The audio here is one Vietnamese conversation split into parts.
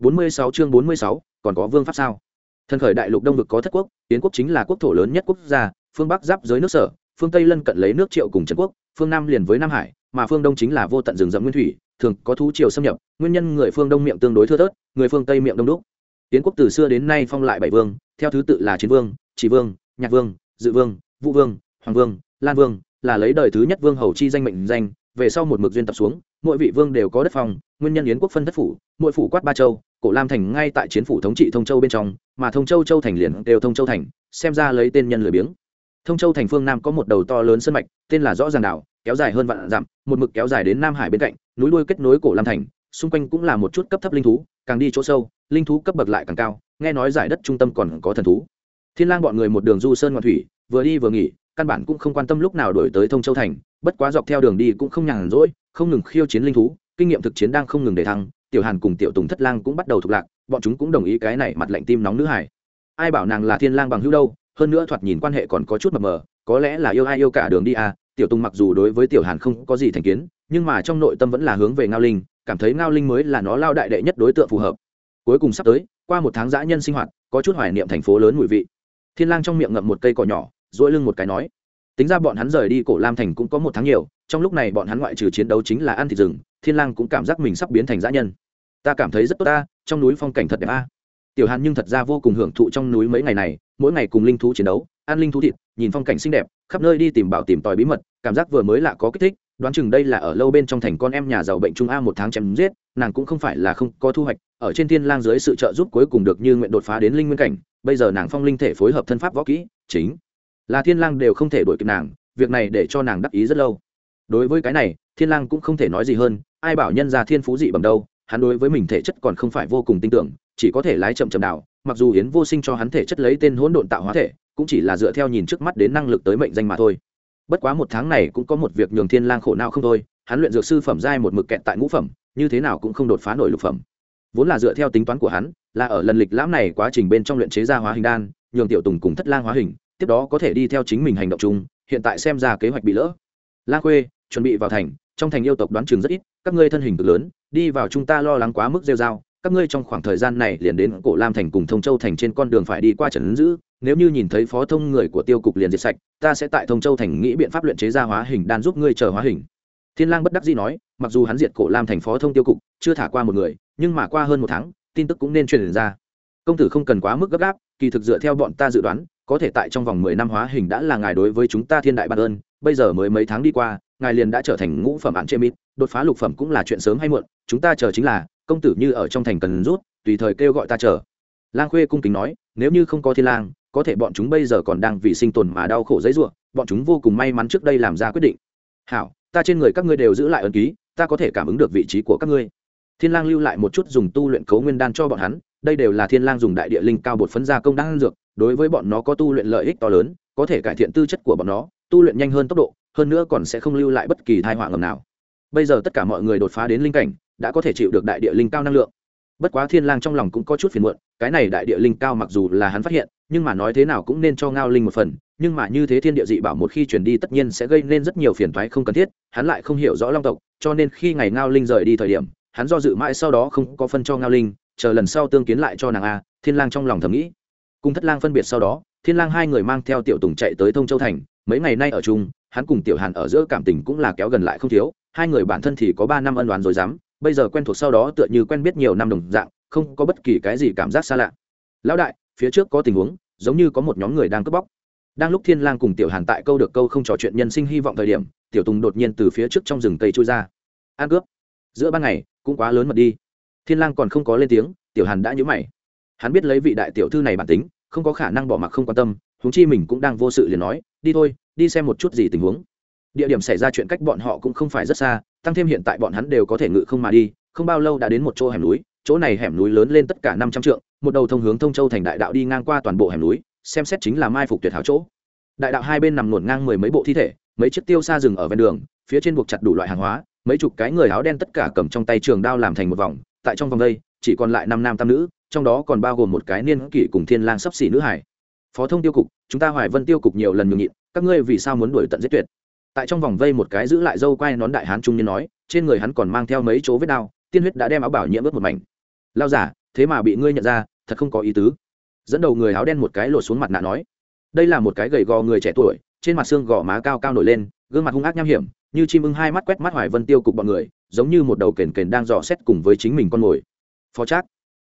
bốn mươi sáu chương bốn mươi sáu, còn có vương pháp sao? Thần khởi đại lục đông vực có thất quốc, tiến quốc chính là quốc thổ lớn nhất quốc gia, phương bắc giáp giới nước sở, phương tây lân cận lấy nước triệu cùng trần quốc, phương nam liền với nam hải, mà phương đông chính là vô tận rừng rậm nguyên thủy, thường có thú triều xâm nhập, nguyên nhân người phương đông miệng tương đối thưa thớt, người phương tây miệng đông đúc. Tiến quốc từ xưa đến nay phong lại bảy vương, theo thứ tự là chiến vương, chỉ vương, nhạc vương, dự vương, vũ vương, hoàng vương, lan vương, là lấy đời thứ nhất vương hầu chi danh mệnh danh, về sau một mực duyên tập xuống, mỗi vị vương đều có đất phong nguyên nhân yến quốc phân thất phủ, mỗi phủ quát ba châu cổ lam thành ngay tại chiến phủ thống trị thông châu bên trong, mà thông châu châu thành liền đều thông châu thành, xem ra lấy tên nhân lười biếng. Thông châu thành phương nam có một đầu to lớn sân mạch, tên là rõ ràng đảo, kéo dài hơn vạn dặm, một mực kéo dài đến nam hải bên cạnh, núi đuôi kết nối cổ lam thành, xung quanh cũng là một chút cấp thấp linh thú, càng đi chỗ sâu, linh thú cấp bậc lại càng cao, nghe nói giải đất trung tâm còn có thần thú. Thiên lang bọn người một đường du sơn ngoạn thủy, vừa đi vừa nghỉ, căn bản cũng không quan tâm lúc nào đổi tới thông châu thành, bất quá dọc theo đường đi cũng không nhàn rỗi, không ngừng khiêu chiến linh thú, kinh nghiệm thực chiến đang không ngừng để thăng tiểu hàn cùng tiểu tùng thất lang cũng bắt đầu thuộc lạc, bọn chúng cũng đồng ý cái này mặt lạnh tim nóng nữ hải. Ai bảo nàng là thiên lang bằng hữu đâu, hơn nữa thoạt nhìn quan hệ còn có chút mập mờ, có lẽ là yêu ai yêu cả đường đi à tiểu tùng mặc dù đối với tiểu hàn không có gì thành kiến, nhưng mà trong nội tâm vẫn là hướng về ngao linh, cảm thấy ngao linh mới là nó lao đại đệ nhất đối tượng phù hợp. Cuối cùng sắp tới, qua một tháng dã nhân sinh hoạt, có chút hoài niệm thành phố lớn mùi vị. Thiên lang trong miệng ngậm một cây cỏ nhỏ, duỗi lưng một cái nói, tính ra bọn hắn rời đi cổ lam thành cũng có một tháng nhiều, trong lúc này bọn hắn ngoại trừ chiến đấu chính là ăn thịt rừng, thiên lang cũng cảm giác mình sắp biến thành dã nhân ta cảm thấy rất tốt ta, trong núi phong cảnh thật đẹp a. Tiểu hàn nhưng thật ra vô cùng hưởng thụ trong núi mấy ngày này, mỗi ngày cùng linh thú chiến đấu, ăn linh thú thịt, nhìn phong cảnh xinh đẹp, khắp nơi đi tìm bảo tìm tòi bí mật, cảm giác vừa mới lạ có kích thích, đoán chừng đây là ở lâu bên trong thành con em nhà giàu bệnh trung a một tháng chém giết, nàng cũng không phải là không có thu hoạch, ở trên thiên lang dưới sự trợ giúp cuối cùng được như nguyện đột phá đến linh nguyên cảnh, bây giờ nàng phong linh thể phối hợp thân pháp võ kỹ, chính là thiên lang đều không thể đuổi kịp nàng, việc này để cho nàng đắc ý rất lâu. Đối với cái này, thiên lang cũng không thể nói gì hơn, ai bảo nhân gia thiên phú dị bẩm đâu hắn đối với mình thể chất còn không phải vô cùng tin tưởng, chỉ có thể lái chậm chậm đảo, mặc dù yến vô sinh cho hắn thể chất lấy tên hỗn độn tạo hóa thể, cũng chỉ là dựa theo nhìn trước mắt đến năng lực tới mệnh danh mà thôi. Bất quá một tháng này cũng có một việc nhường thiên lang khổ não không thôi, hắn luyện dược sư phẩm giai một mực kẹt tại ngũ phẩm, như thế nào cũng không đột phá nổi lục phẩm. Vốn là dựa theo tính toán của hắn, là ở lần lịch lãm này quá trình bên trong luyện chế ra hóa hình đan, nhường tiểu tùng cùng thất lang hóa hình, tiếp đó có thể đi theo chính mình hành động chung, hiện tại xem ra kế hoạch bị lỡ. Lang khuê, chuẩn bị vào thành trong thành yêu tộc đoán chừng rất ít, các ngươi thân hình cực lớn, đi vào chúng ta lo lắng quá mức rêu dao các ngươi trong khoảng thời gian này liền đến cổ lam thành cùng thông châu thành trên con đường phải đi qua trần ứng dữ nếu như nhìn thấy phó thông người của tiêu cục liền diệt sạch, ta sẽ tại thông châu thành nghĩ biện pháp luyện chế ra hóa hình đan giúp ngươi chờ hóa hình. Thiên lang bất đắc dĩ nói, mặc dù hắn diệt cổ lam thành phó thông tiêu cục, chưa thả qua một người, nhưng mà qua hơn một tháng, tin tức cũng nên truyền ra. Công tử không cần quá mức gấp gáp, kỳ thực dựa theo bọn ta dự đoán, có thể tại trong vòng mười năm hóa hình đã là ngài đối với chúng ta thiên đại ban ơn, bây giờ mới mấy tháng đi qua ngài liền đã trở thành ngũ phẩm ạn chê mít, đột phá lục phẩm cũng là chuyện sớm hay muộn, chúng ta chờ chính là, công tử như ở trong thành cần rút, tùy thời kêu gọi ta chờ. Lang khuê cung kính nói, nếu như không có thiên lang, có thể bọn chúng bây giờ còn đang vì sinh tồn mà đau khổ dấy ruộng, bọn chúng vô cùng may mắn trước đây làm ra quyết định. Hảo, ta trên người các ngươi đều giữ lại ấn ký, ta có thể cảm ứng được vị trí của các ngươi. Thiên lang lưu lại một chút dùng tu luyện cấu nguyên đan cho bọn hắn, đây đều là thiên lang dùng đại địa linh cao bột phấn ra công đan dược, đối với bọn nó có tu luyện lợi ích to lớn, có thể cải thiện tư chất của bọn nó, tu luyện nhanh hơn tốc độ hơn nữa còn sẽ không lưu lại bất kỳ tai họa ngầm nào. Bây giờ tất cả mọi người đột phá đến linh cảnh, đã có thể chịu được đại địa linh cao năng lượng. Bất quá thiên lang trong lòng cũng có chút phiền muộn, cái này đại địa linh cao mặc dù là hắn phát hiện, nhưng mà nói thế nào cũng nên cho ngao linh một phần, nhưng mà như thế thiên địa dị bảo một khi truyền đi tất nhiên sẽ gây nên rất nhiều phiền toái không cần thiết, hắn lại không hiểu rõ long tộc, cho nên khi ngày ngao linh rời đi thời điểm, hắn do dự mãi sau đó không có phân cho ngao linh, chờ lần sau tương kiến lại cho nàng a, thiên lang trong lòng thầm nghĩ. Cùng thất lang phân biệt sau đó, thiên lang hai người mang theo tiểu tùng chạy tới thông châu thành, mấy ngày nay ở chung hắn cùng tiểu hàn ở giữa cảm tình cũng là kéo gần lại không thiếu, hai người bản thân thì có ba năm ân đoán rồi dám, bây giờ quen thuộc sau đó tựa như quen biết nhiều năm đồng dạng, không có bất kỳ cái gì cảm giác xa lạ. Lão đại, phía trước có tình huống, giống như có một nhóm người đang cướp bóc. Đang lúc thiên lang cùng tiểu hàn tại câu được câu không trò chuyện nhân sinh hy vọng thời điểm, tiểu tùng đột nhiên từ phía trước trong rừng cây trôi ra. An cướp. Giữa ban ngày, cũng quá lớn mật đi. Thiên lang còn không có lên tiếng, tiểu hàn đã nhíu mày. Hắn biết lấy vị đại tiểu thư này bản tính, không có khả năng bỏ mặc không quan tâm, huống chi mình cũng đang vô sự liền nói đi thôi, đi xem một chút gì tình huống. Địa điểm xảy ra chuyện cách bọn họ cũng không phải rất xa, tăng thêm hiện tại bọn hắn đều có thể ngự không mà đi, không bao lâu đã đến một chỗ hẻm núi, chỗ này hẻm núi lớn lên tất cả năm trăm trượng, một đầu thông hướng thông châu thành đại đạo đi ngang qua toàn bộ hẻm núi, xem xét chính là mai phục tuyệt hảo chỗ. Đại đạo hai bên nằm ngổn ngang mười mấy bộ thi thể, mấy chiếc tiêu xa rừng ở ven đường, phía trên buộc chặt đủ loại hàng hóa, mấy chục cái người áo đen tất cả cầm trong tay trường đao làm thành một vòng, tại trong vòng đây, chỉ còn lại năm nam tam nữ, trong đó còn bao gồm một cái niên kỷ cùng thiên lang sắp xỉ nữ hải phó thông tiêu cục, chúng ta hoài vân tiêu cục nhiều lần nhường nhịn, các ngươi vì sao muốn đuổi tận giết tuyệt? Tại trong vòng vây một cái giữ lại dâu quai nón đại hán trung niên nói, trên người hắn còn mang theo mấy chỗ vết đao, tiên huyết đã đem áo bảo nhiễm ướt một mảnh. Lao giả, thế mà bị ngươi nhận ra, thật không có ý tứ. Dẫn đầu người áo đen một cái lột xuống mặt nạ nói, đây là một cái gầy gò người trẻ tuổi, trên mặt xương gò má cao cao nổi lên, gương mặt hung ác nham hiểm, như chim ưng hai mắt quét mắt hoài vân tiêu cục bọn người, giống như một đầu kền kền đang dò xét cùng với chính mình con mồi. Phó trác,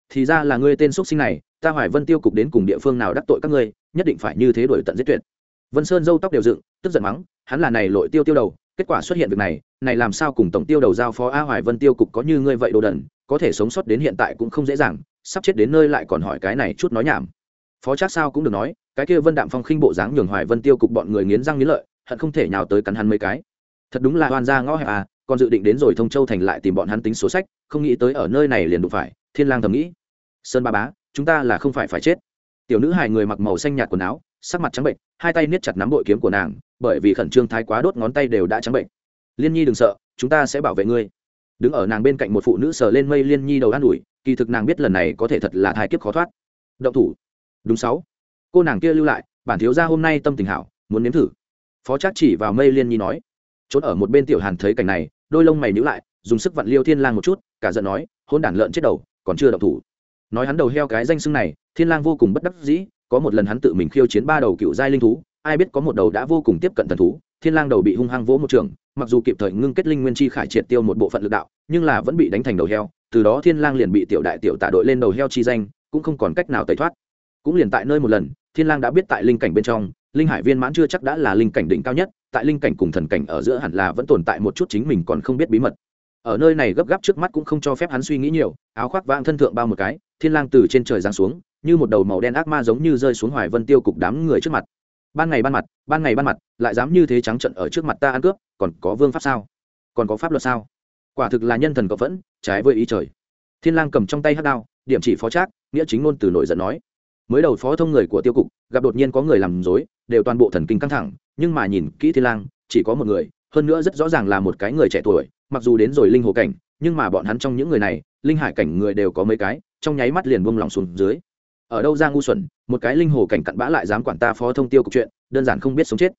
thì ra là ngươi tên x sinh này ta hoài vân tiêu cục đến cùng địa phương nào đắc tội các ngươi, nhất định phải như thế đổi tận giết tuyệt. Vân sơn dâu tóc đều dựng, tức giận mắng, hắn là này lội tiêu tiêu đầu, kết quả xuất hiện việc này này làm sao cùng tổng tiêu đầu giao phó a hoài vân tiêu cục có như ngươi vậy đồ đần, có thể sống sót đến hiện tại cũng không dễ dàng, sắp chết đến nơi lại còn hỏi cái này chút nói nhảm. Phó Trác sao cũng được nói, cái kia vân đạm phong khinh bộ dáng nhường hoài vân tiêu cục bọn người nghiến răng nghiến lợi, hận không thể nhào tới cắn hắn mấy cái. Thật đúng là oan ra ngõ hẹp à còn dự định đến rồi thông châu thành lại tìm bọn hắn tính số sách, không nghĩ tới ở nơi này liền đụng phải, thiên lang thầm nghĩ. Sơn ba bá chúng ta là không phải phải chết. Tiểu nữ hài người mặc màu xanh nhạt quần áo, sắc mặt trắng bệnh, hai tay niết chặt nắm bội kiếm của nàng, bởi vì khẩn trương thái quá đốt ngón tay đều đã trắng bệnh. Liên nhi đừng sợ, chúng ta sẽ bảo vệ ngươi. Đứng ở nàng bên cạnh một phụ nữ sờ lên mây liên nhi đầu an ủi, kỳ thực nàng biết lần này có thể thật là thai kiếp khó thoát. Động thủ. Đúng sáu. Cô nàng kia lưu lại, bản thiếu gia hôm nay tâm tình hảo, muốn nếm thử. Phó trác chỉ vào mây liên nhi nói. Trốn ở một bên tiểu hàn thấy cảnh này, đôi lông mày nhíu lại, dùng sức vặn liêu thiên lang một chút, cả giận nói hôn đản lợn chết đầu, còn chưa động thủ nói hắn đầu heo cái danh xưng này, thiên lang vô cùng bất đắc dĩ, có một lần hắn tự mình khiêu chiến ba đầu cựu giai linh thú, ai biết có một đầu đã vô cùng tiếp cận thần thú, thiên lang đầu bị hung hăng vỗ một trường, mặc dù kịp thời ngưng kết linh nguyên chi khải triệt tiêu một bộ phận lực đạo, nhưng là vẫn bị đánh thành đầu heo, từ đó thiên lang liền bị tiểu đại tiểu tạ đội lên đầu heo chi danh, cũng không còn cách nào tẩy thoát. Cũng liền tại nơi một lần, thiên lang đã biết tại linh cảnh bên trong, linh hải viên mãn chưa chắc đã là linh cảnh đỉnh cao nhất, tại linh cảnh cùng thần cảnh ở giữa hẳn là vẫn tồn tại một chút chính mình còn không biết bí mật ở nơi này gấp gáp trước mắt cũng không cho phép hắn suy nghĩ nhiều, áo khoác vang thân thượng bao một cái, thiên lang từ trên trời giáng xuống, như một đầu màu đen ác ma giống như rơi xuống hoài vân tiêu cục đám người trước mặt. Ban ngày ban mặt, ban ngày ban mặt, lại dám như thế trắng trận ở trước mặt ta ăn cướp, còn có vương pháp sao? Còn có pháp luật sao? Quả thực là nhân thần cộng vẫn, trái với ý trời. Thiên lang cầm trong tay hắc đao, điểm chỉ phó trác, nghĩa chính ngôn từ nổi giận nói. Mới đầu phó thông người của tiêu cục, gặp đột nhiên có người làm dối đều toàn bộ thần kinh căng thẳng, nhưng mà nhìn kỹ thiên lang, chỉ có một người, hơn nữa rất rõ ràng là một cái người trẻ tuổi mặc dù đến rồi linh hồ cảnh, nhưng mà bọn hắn trong những người này, linh hải cảnh người đều có mấy cái, trong nháy mắt liền buông lỏng xuống dưới. Ở đâu ra ngu xuẩn, một cái linh hồ cảnh cặn bã lại dám quản ta phó thông tiêu cục chuyện, đơn giản không biết sống chết.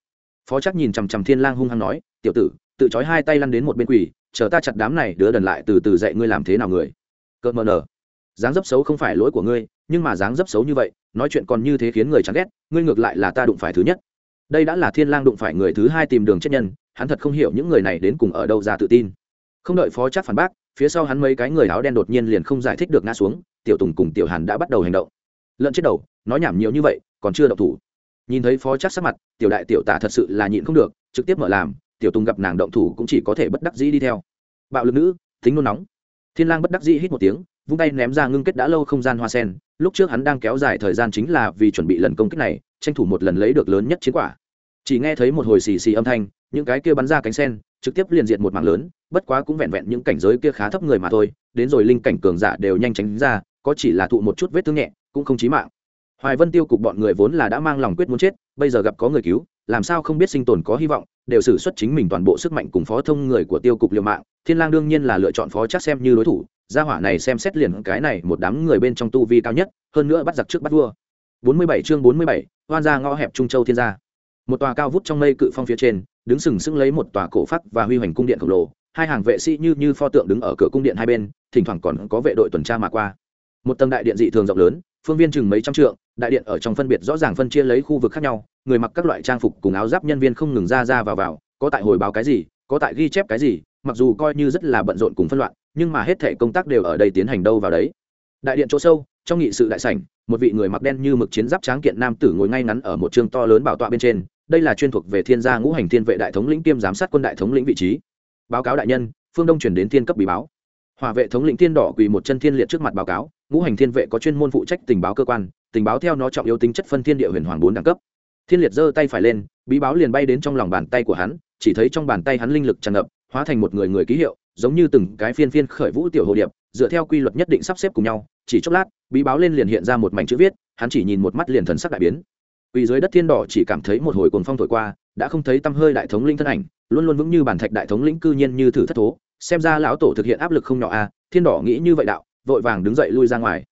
Phó chắc nhìn chằm chằm thiên lang hung hăng nói, tiểu tử, tự chói hai tay lăn đến một bên quỷ chờ ta chặt đám này đứa đần lại từ từ dạy ngươi làm thế nào người. Cợt mờ nở. Dáng dấp xấu không phải lỗi của ngươi, nhưng mà dáng dấp xấu như vậy, nói chuyện còn như thế khiến người chán ghét, ngươi ngược lại là ta đụng phải thứ nhất. Đây đã là thiên lang đụng phải người thứ hai tìm đường chết nhân, hắn thật không hiểu những người này đến cùng ở đâu ra tự tin không đợi phó chắc phản bác, phía sau hắn mấy cái người áo đen đột nhiên liền không giải thích được ngã xuống, tiểu tùng cùng tiểu hàn đã bắt đầu hành động. Lợn chết đầu, nói nhảm nhiều như vậy, còn chưa động thủ. Nhìn thấy phó chắc sắc mặt, tiểu đại tiểu tả thật sự là nhịn không được, trực tiếp mở làm, tiểu tùng gặp nàng động thủ cũng chỉ có thể bất đắc dĩ đi theo. Bạo lực nữ tính nôn nóng. Thiên lang bất đắc dĩ hít một tiếng, vung tay ném ra ngưng kết đã lâu không gian hoa sen, lúc trước hắn đang kéo dài thời gian chính là vì chuẩn bị lần công kích này, tranh thủ một lần lấy được lớn nhất chiến quả. Chỉ nghe thấy một hồi xì xì âm thanh, những cái kia bắn ra cánh sen trực tiếp liền diệt một mảng lớn bất quá cũng vẹn vẹn những cảnh giới kia khá thấp người mà thôi đến rồi linh cảnh cường giả đều nhanh tránh ra có chỉ là thụ một chút vết thương nhẹ cũng không chí mạng. Hoài vân tiêu cục bọn người vốn là đã mang lòng quyết muốn chết bây giờ gặp có người cứu làm sao không biết sinh tồn có hy vọng đều xử xuất chính mình toàn bộ sức mạnh cùng phó thông người của tiêu cục liều mạng thiên lang đương nhiên là lựa chọn phó chắc xem như đối thủ gia hỏa này xem xét liền cái này một đám người bên trong tu vi cao nhất hơn nữa bắt giặc trước bắt vua. 47 chương 47, hoan gia ngõ hẹp trung châu thiên gia. Một tòa cao vút trong mây cự phong phía trên đứng sừng sững lấy một tòa cổ phát và huy hoành cung điện khổng lồ, hai hàng vệ sĩ như như pho tượng đứng ở cửa cung điện hai bên, thỉnh thoảng còn có vệ đội tuần tra mà qua. Một tầng đại điện dị thường rộng lớn, phương viên chừng mấy trăm trượng, đại điện ở trong phân biệt rõ ràng phân chia lấy khu vực khác nhau, người mặc các loại trang phục cùng áo giáp nhân viên không ngừng ra ra vào vào, có tại hồi báo cái gì, có tại ghi chép cái gì, mặc dù coi như rất là bận rộn cùng phân loạn, nhưng mà hết thể công tác đều ở đây tiến hành đâu vào đấy. Đại điện chỗ sâu, trong nghị sự đại sảnh, một vị người mặc đen như mực chiến giáp tráng kiện nam tử ngồi ngay ngắn ở một trường to lớn bảo tọa bên trên đây là chuyên thuộc về thiên gia ngũ hành thiên vệ đại thống lĩnh kiêm giám sát quân đại thống lĩnh vị trí. Báo cáo đại nhân, phương đông chuyển đến thiên cấp bí báo. Hòa vệ thống lĩnh thiên đỏ quỳ một chân thiên liệt trước mặt báo cáo, ngũ hành thiên vệ có chuyên môn phụ trách tình báo cơ quan, tình báo theo nó trọng yếu tính chất phân thiên địa huyền hoàng bốn đẳng cấp. Thiên liệt giơ tay phải lên, bí báo liền bay đến trong lòng bàn tay của hắn, chỉ thấy trong bàn tay hắn linh lực tràn ngập, hóa thành một người người ký hiệu, giống như từng cái phiên phiên khởi vũ tiểu hồ điệp, dựa theo quy luật nhất định sắp xếp cùng nhau, chỉ chốc lát, bí báo lên liền hiện ra một mảnh chữ viết, hắn chỉ nhìn một mắt liền thần sắc đại biến. Quỳ dưới đất thiên đỏ chỉ cảm thấy một hồi cuồng phong thổi qua, đã không thấy tâm hơi đại thống linh thân ảnh, luôn luôn vững như bản thạch đại thống lĩnh cư nhiên như thử thất thố, xem ra lão tổ thực hiện áp lực không nhỏ a, à, thiên đỏ nghĩ như vậy đạo, vội vàng đứng dậy lui ra ngoài.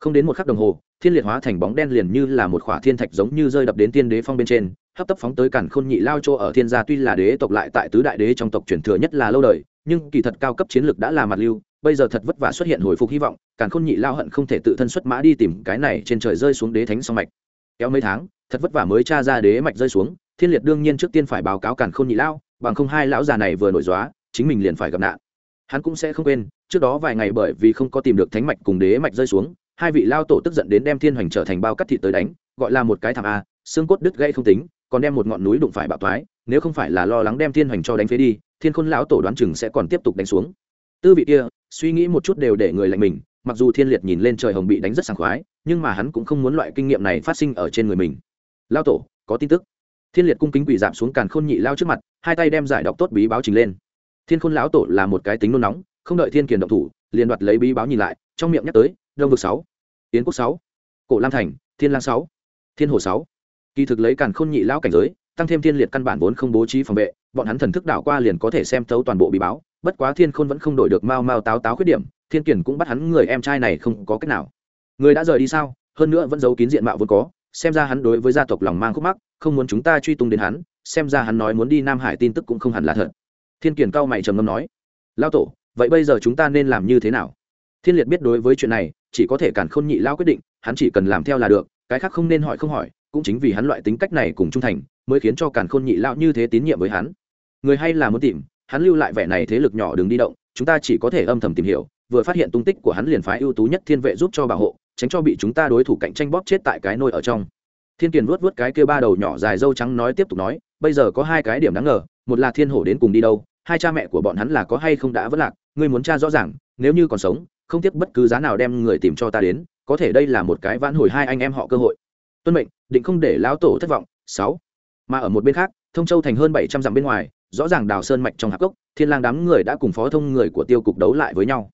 Không đến một khắc đồng hồ, thiên liệt hóa thành bóng đen liền như là một khỏa thiên thạch giống như rơi đập đến tiên đế phong bên trên, hấp tấp phóng tới cản khôn nhị lao chỗ ở thiên gia tuy là đế tộc lại tại tứ đại đế trong tộc truyền thừa nhất là lâu đời, nhưng kỳ thật cao cấp chiến lược đã là mặt lưu, bây giờ thật vất vả xuất hiện hồi phục hy vọng càn khôn nhị lao hận không thể tự thân xuất mã đi tìm cái này trên trời rơi xuống đế thánh song mạch kéo mấy tháng thật vất vả mới tra ra đế mạch rơi xuống, thiên liệt đương nhiên trước tiên phải báo cáo càn khôn nhị lao bằng không hai lão già này vừa nổi dóa chính mình liền phải gặp nạn. Hắn cũng sẽ không quên, trước đó vài ngày bởi vì không có tìm được thánh mạch cùng đế mạch rơi xuống, hai vị lao tổ tức giận đến đem thiên hoành trở thành bao cắt thịt tới đánh, gọi là một cái thảm a, xương cốt đứt gây không tính, còn đem một ngọn núi đụng phải bạo thoái, nếu không phải là lo lắng đem thiên hoành cho đánh phế đi, thiên khôn lão tổ đoán chừng sẽ còn tiếp tục đánh xuống. Tư vị kia, suy nghĩ một chút đều để người lạnh mình, mặc dù thiên liệt nhìn lên trời hồng bị đánh rất sảng khoái, nhưng mà hắn cũng không muốn loại kinh nghiệm này phát sinh ở trên người mình lao tổ, có tin tức. Thiên liệt cung kính quỷ giảm xuống càn khôn nhị lao trước mặt, hai tay đem giải đọc tốt bí báo trình lên. Thiên khôn lão tổ là một cái tính nôn nóng, không đợi thiên kiền động thủ, liền đoạt lấy bí báo nhìn lại, trong miệng nhắc tới, đông vực sáu, yến quốc sáu, cổ lam thành, thiên lang sáu, thiên hồ sáu. Kỳ thực lấy càn khôn nhị lão cảnh giới, tăng thêm thiên liệt căn bản vốn không bố trí phòng vệ, bọn hắn thần thức đảo qua liền có thể xem thấu toàn bộ bí báo, bất quá thiên khôn vẫn không đổi được mao mao táo táo khuyết điểm, thiên kiền cũng bắt hắn người em trai này không có cách nào. Người đã rời đi sao? Hơn nữa vẫn giấu kín diện mạo vốn có xem ra hắn đối với gia tộc lòng mang khúc mắc, không muốn chúng ta truy tung đến hắn, xem ra hắn nói muốn đi nam hải tin tức cũng không hẳn là thật. Thiên kiền cao mày trầm ngâm nói lao tổ, vậy bây giờ chúng ta nên làm như thế nào? Thiên liệt biết đối với chuyện này, chỉ có thể cản khôn nhị lao quyết định, hắn chỉ cần làm theo là được, cái khác không nên hỏi không hỏi, cũng chính vì hắn loại tính cách này cùng trung thành, mới khiến cho cản khôn nhị lao như thế tín nhiệm với hắn. Người hay là muốn tìm, hắn lưu lại vẻ này thế lực nhỏ đừng đi động, chúng ta chỉ có thể âm thầm tìm hiểu, vừa phát hiện tung tích của hắn liền phái ưu tú nhất thiên vệ giúp cho bảo hộ tránh cho bị chúng ta đối thủ cạnh tranh bóp chết tại cái nôi ở trong. Thiên kiền vuốt vuốt cái kia ba đầu nhỏ dài dâu trắng nói tiếp tục nói, bây giờ có hai cái điểm đáng ngờ, một là thiên hổ đến cùng đi đâu, hai cha mẹ của bọn hắn là có hay không đã vất lạc, ngươi muốn tra rõ ràng, nếu như còn sống, không tiếc bất cứ giá nào đem người tìm cho ta đến, có thể đây là một cái vãn hồi hai anh em họ cơ hội. Tuân mệnh, định không để lão tổ thất vọng. Sáu. Mà ở một bên khác, thông châu thành hơn bảy trăm dặm bên ngoài, rõ ràng đào sơn mạch trong hạp cốc, thiên lang đám người đã cùng phó thông người của tiêu cục đấu lại với nhau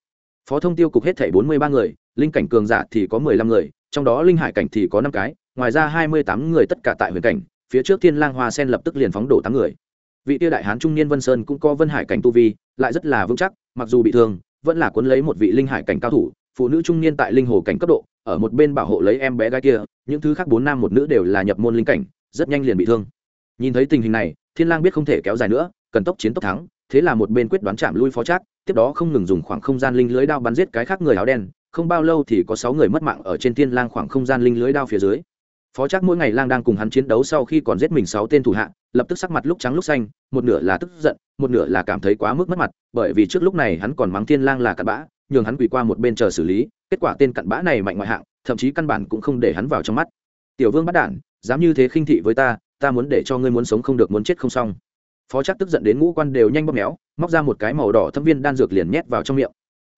phó thông tiêu cục hết thảy bốn mươi ba người, linh cảnh cường giả thì có mười lăm người, trong đó linh hải cảnh thì có năm cái, ngoài ra hai mươi tám người tất cả tại huyền cảnh, phía trước thiên lang hoa sen lập tức liền phóng đổ tám người. Vị tiêu đại hán trung niên vân sơn cũng có vân hải cảnh tu vi, lại rất là vững chắc, mặc dù bị thương, vẫn là cuốn lấy một vị linh hải cảnh cao thủ, phụ nữ trung niên tại linh hồ cảnh cấp độ, ở một bên bảo hộ lấy em bé gái kia, những thứ khác bốn nam một nữ đều là nhập môn linh cảnh, rất nhanh liền bị thương. Nhìn thấy tình hình này, thiên lang biết không thể kéo dài nữa, cần tốc chiến tốc thắng thế là một bên quyết đoán chạm lui phó trác, tiếp đó không ngừng dùng khoảng không gian linh lưới đao bắn giết cái khác người áo đen, không bao lâu thì có sáu người mất mạng ở trên thiên lang khoảng không gian linh lưới đao phía dưới. Phó trác mỗi ngày lang đang cùng hắn chiến đấu sau khi còn giết mình sáu tên thủ hạ, lập tức sắc mặt lúc trắng lúc xanh, một nửa là tức giận, một nửa là cảm thấy quá mức mất mặt, bởi vì trước lúc này hắn còn mắng thiên lang là cặn bã, nhường hắn quỳ qua một bên chờ xử lý, kết quả tên cặn bã này mạnh ngoại hạng, thậm chí căn bản cũng không để hắn vào trong mắt. Tiểu vương bắt đản dám như thế khinh thị với ta ta muốn để cho ngươi muốn sống không được muốn chết không xong phó chắc tức giận đến ngũ quan đều nhanh bóp méo, móc ra một cái màu đỏ thâm viên đan dược liền nhét vào trong miệng.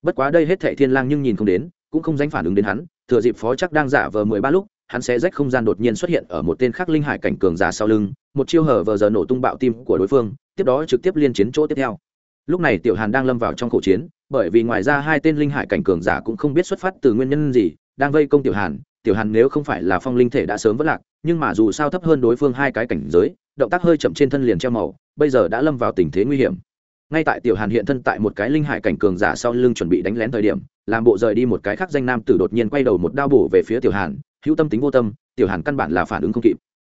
Bất quá đây hết thệ thiên lang nhưng nhìn không đến, cũng không dánh phản ứng đến hắn, thừa dịp phó chắc đang giả vờ mười ba lúc, hắn sẽ rách không gian đột nhiên xuất hiện ở một tên khác linh hải cảnh cường giả sau lưng, một chiêu hở vờ giờ nổ tung bạo tim của đối phương, tiếp đó trực tiếp liên chiến chỗ tiếp theo. Lúc này tiểu hàn đang lâm vào trong khẩu chiến, bởi vì ngoài ra hai tên linh hải cảnh cường giả cũng không biết xuất phát từ nguyên nhân gì, đang vây công tiểu hàn tiểu hàn nếu không phải là phong linh thể đã sớm vất lạc, nhưng mà dù sao thấp hơn đối phương hai cái cảnh giới động tác hơi chậm trên thân liền treo màu, bây giờ đã lâm vào tình thế nguy hiểm. Ngay tại tiểu hàn hiện thân tại một cái linh hải cảnh cường giả sau lưng chuẩn bị đánh lén thời điểm, làm bộ rời đi một cái khác danh nam tử đột nhiên quay đầu một đao bổ về phía tiểu hàn, hữu tâm tính vô tâm, tiểu hàn căn bản là phản ứng không kịp.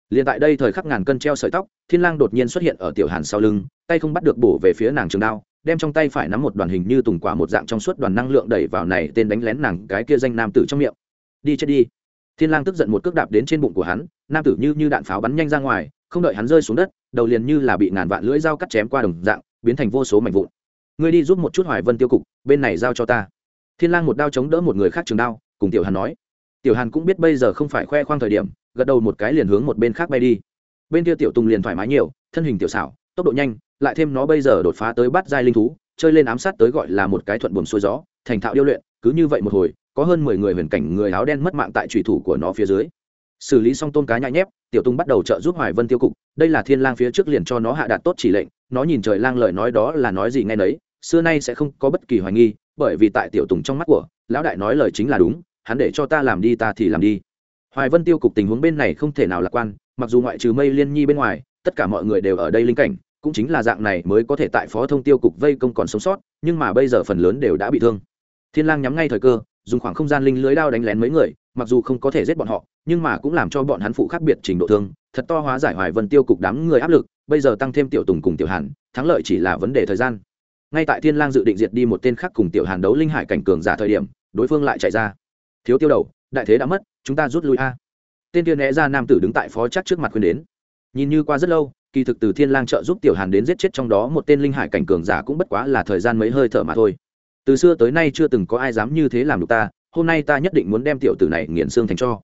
Liền tại đây thời khắc ngàn cân treo sợi tóc, thiên lang đột nhiên xuất hiện ở tiểu hàn sau lưng, tay không bắt được bổ về phía nàng trường đao, đem trong tay phải nắm một đoàn hình như tùng quả một dạng trong suốt đoàn năng lượng đẩy vào này tên đánh lén nàng cái kia danh nam tử trong miệng. Đi chết đi. Thiên lang tức giận một cước đạp đến trên bụng của hắn, nam tử như như đạn pháo bắn nhanh ra ngoài không đợi hắn rơi xuống đất, đầu liền như là bị ngàn vạn lưỡi dao cắt chém qua đồng dạng, biến thành vô số mảnh vụn. Ngươi đi giúp một chút hoài vân tiêu cục, bên này giao cho ta. Thiên lang một đao chống đỡ một người khác trường đao, cùng tiểu hàn nói. Tiểu hàn cũng biết bây giờ không phải khoe khoang thời điểm, gật đầu một cái liền hướng một bên khác bay đi. Bên kia tiểu tùng liền thoải mái nhiều, thân hình tiểu xảo, tốc độ nhanh, lại thêm nó bây giờ đột phá tới bắt giai linh thú, chơi lên ám sát tới gọi là một cái thuận buồm xuôi gió, thành thạo điêu luyện, cứ như vậy một hồi, có hơn mười người huyền cảnh người áo đen mất mạng tại trùy thủ của nó phía dưới xử lý xong tôm cá nhãi nhép, tiểu tung bắt đầu trợ giúp hoài vân tiêu cục. Đây là thiên lang phía trước liền cho nó hạ đạt tốt chỉ lệnh, nó nhìn trời lang lời nói đó là nói gì ngay nấy, xưa nay sẽ không có bất kỳ hoài nghi, bởi vì tại tiểu tùng trong mắt của, lão đại nói lời chính là đúng, hắn để cho ta làm đi ta thì làm đi. Hoài vân tiêu cục tình huống bên này không thể nào lạc quan, mặc dù ngoại trừ mây liên nhi bên ngoài, tất cả mọi người đều ở đây linh cảnh, cũng chính là dạng này mới có thể tại phó thông tiêu cục vây công còn sống sót, nhưng mà bây giờ phần lớn đều đã bị thương. Thiên lang nhắm ngay thời cơ, dùng khoảng không gian linh lưới đao đánh lén mấy người mặc dù không có thể giết bọn họ, nhưng mà cũng làm cho bọn hắn phụ khác biệt trình độ thương, thật to hóa giải hoài vân tiêu cục đám người áp lực, bây giờ tăng thêm tiểu tùng cùng tiểu hàn, thắng lợi chỉ là vấn đề thời gian. Ngay tại thiên lang dự định diệt đi một tên khác cùng tiểu hàn đấu linh hải cảnh cường giả thời điểm, đối phương lại chạy ra. Thiếu tiêu đầu, đại thế đã mất, chúng ta rút lui a. Tên tiên né ra nam tử đứng tại phó chắc trước mặt khuyên đến. Nhìn như qua rất lâu, kỳ thực từ thiên lang trợ giúp tiểu hàn đến giết chết trong đó một tên linh hải cảnh cường giả cũng bất quá là thời gian mấy hơi thở mà thôi. Từ xưa tới nay chưa từng có ai dám như thế làm được ta hôm nay ta nhất định muốn đem tiểu tử này nghiền xương thành cho.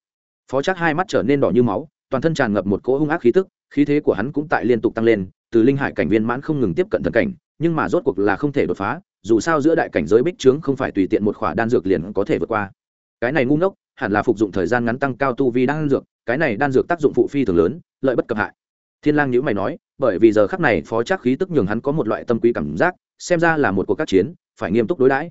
Phó chắc hai mắt trở nên đỏ như máu, toàn thân tràn ngập một cỗ hung ác khí tức, khí thế của hắn cũng tại liên tục tăng lên, từ linh hải cảnh viên mãn không ngừng tiếp cận thần cảnh, nhưng mà rốt cuộc là không thể đột phá, dù sao giữa đại cảnh giới bích trướng không phải tùy tiện một khỏa đan dược liền có thể vượt qua. Cái này ngu ngốc, hẳn là phục dụng thời gian ngắn tăng cao tu vi đan dược, cái này đan dược tác dụng phụ phi thường lớn, lợi bất cập hại. Thiên lang nhữ mày nói, bởi vì giờ khắc này phó chắc khí tức nhường hắn có một loại tâm quý cảm giác, xem ra là một cuộc các chiến, phải nghiêm túc đối đãi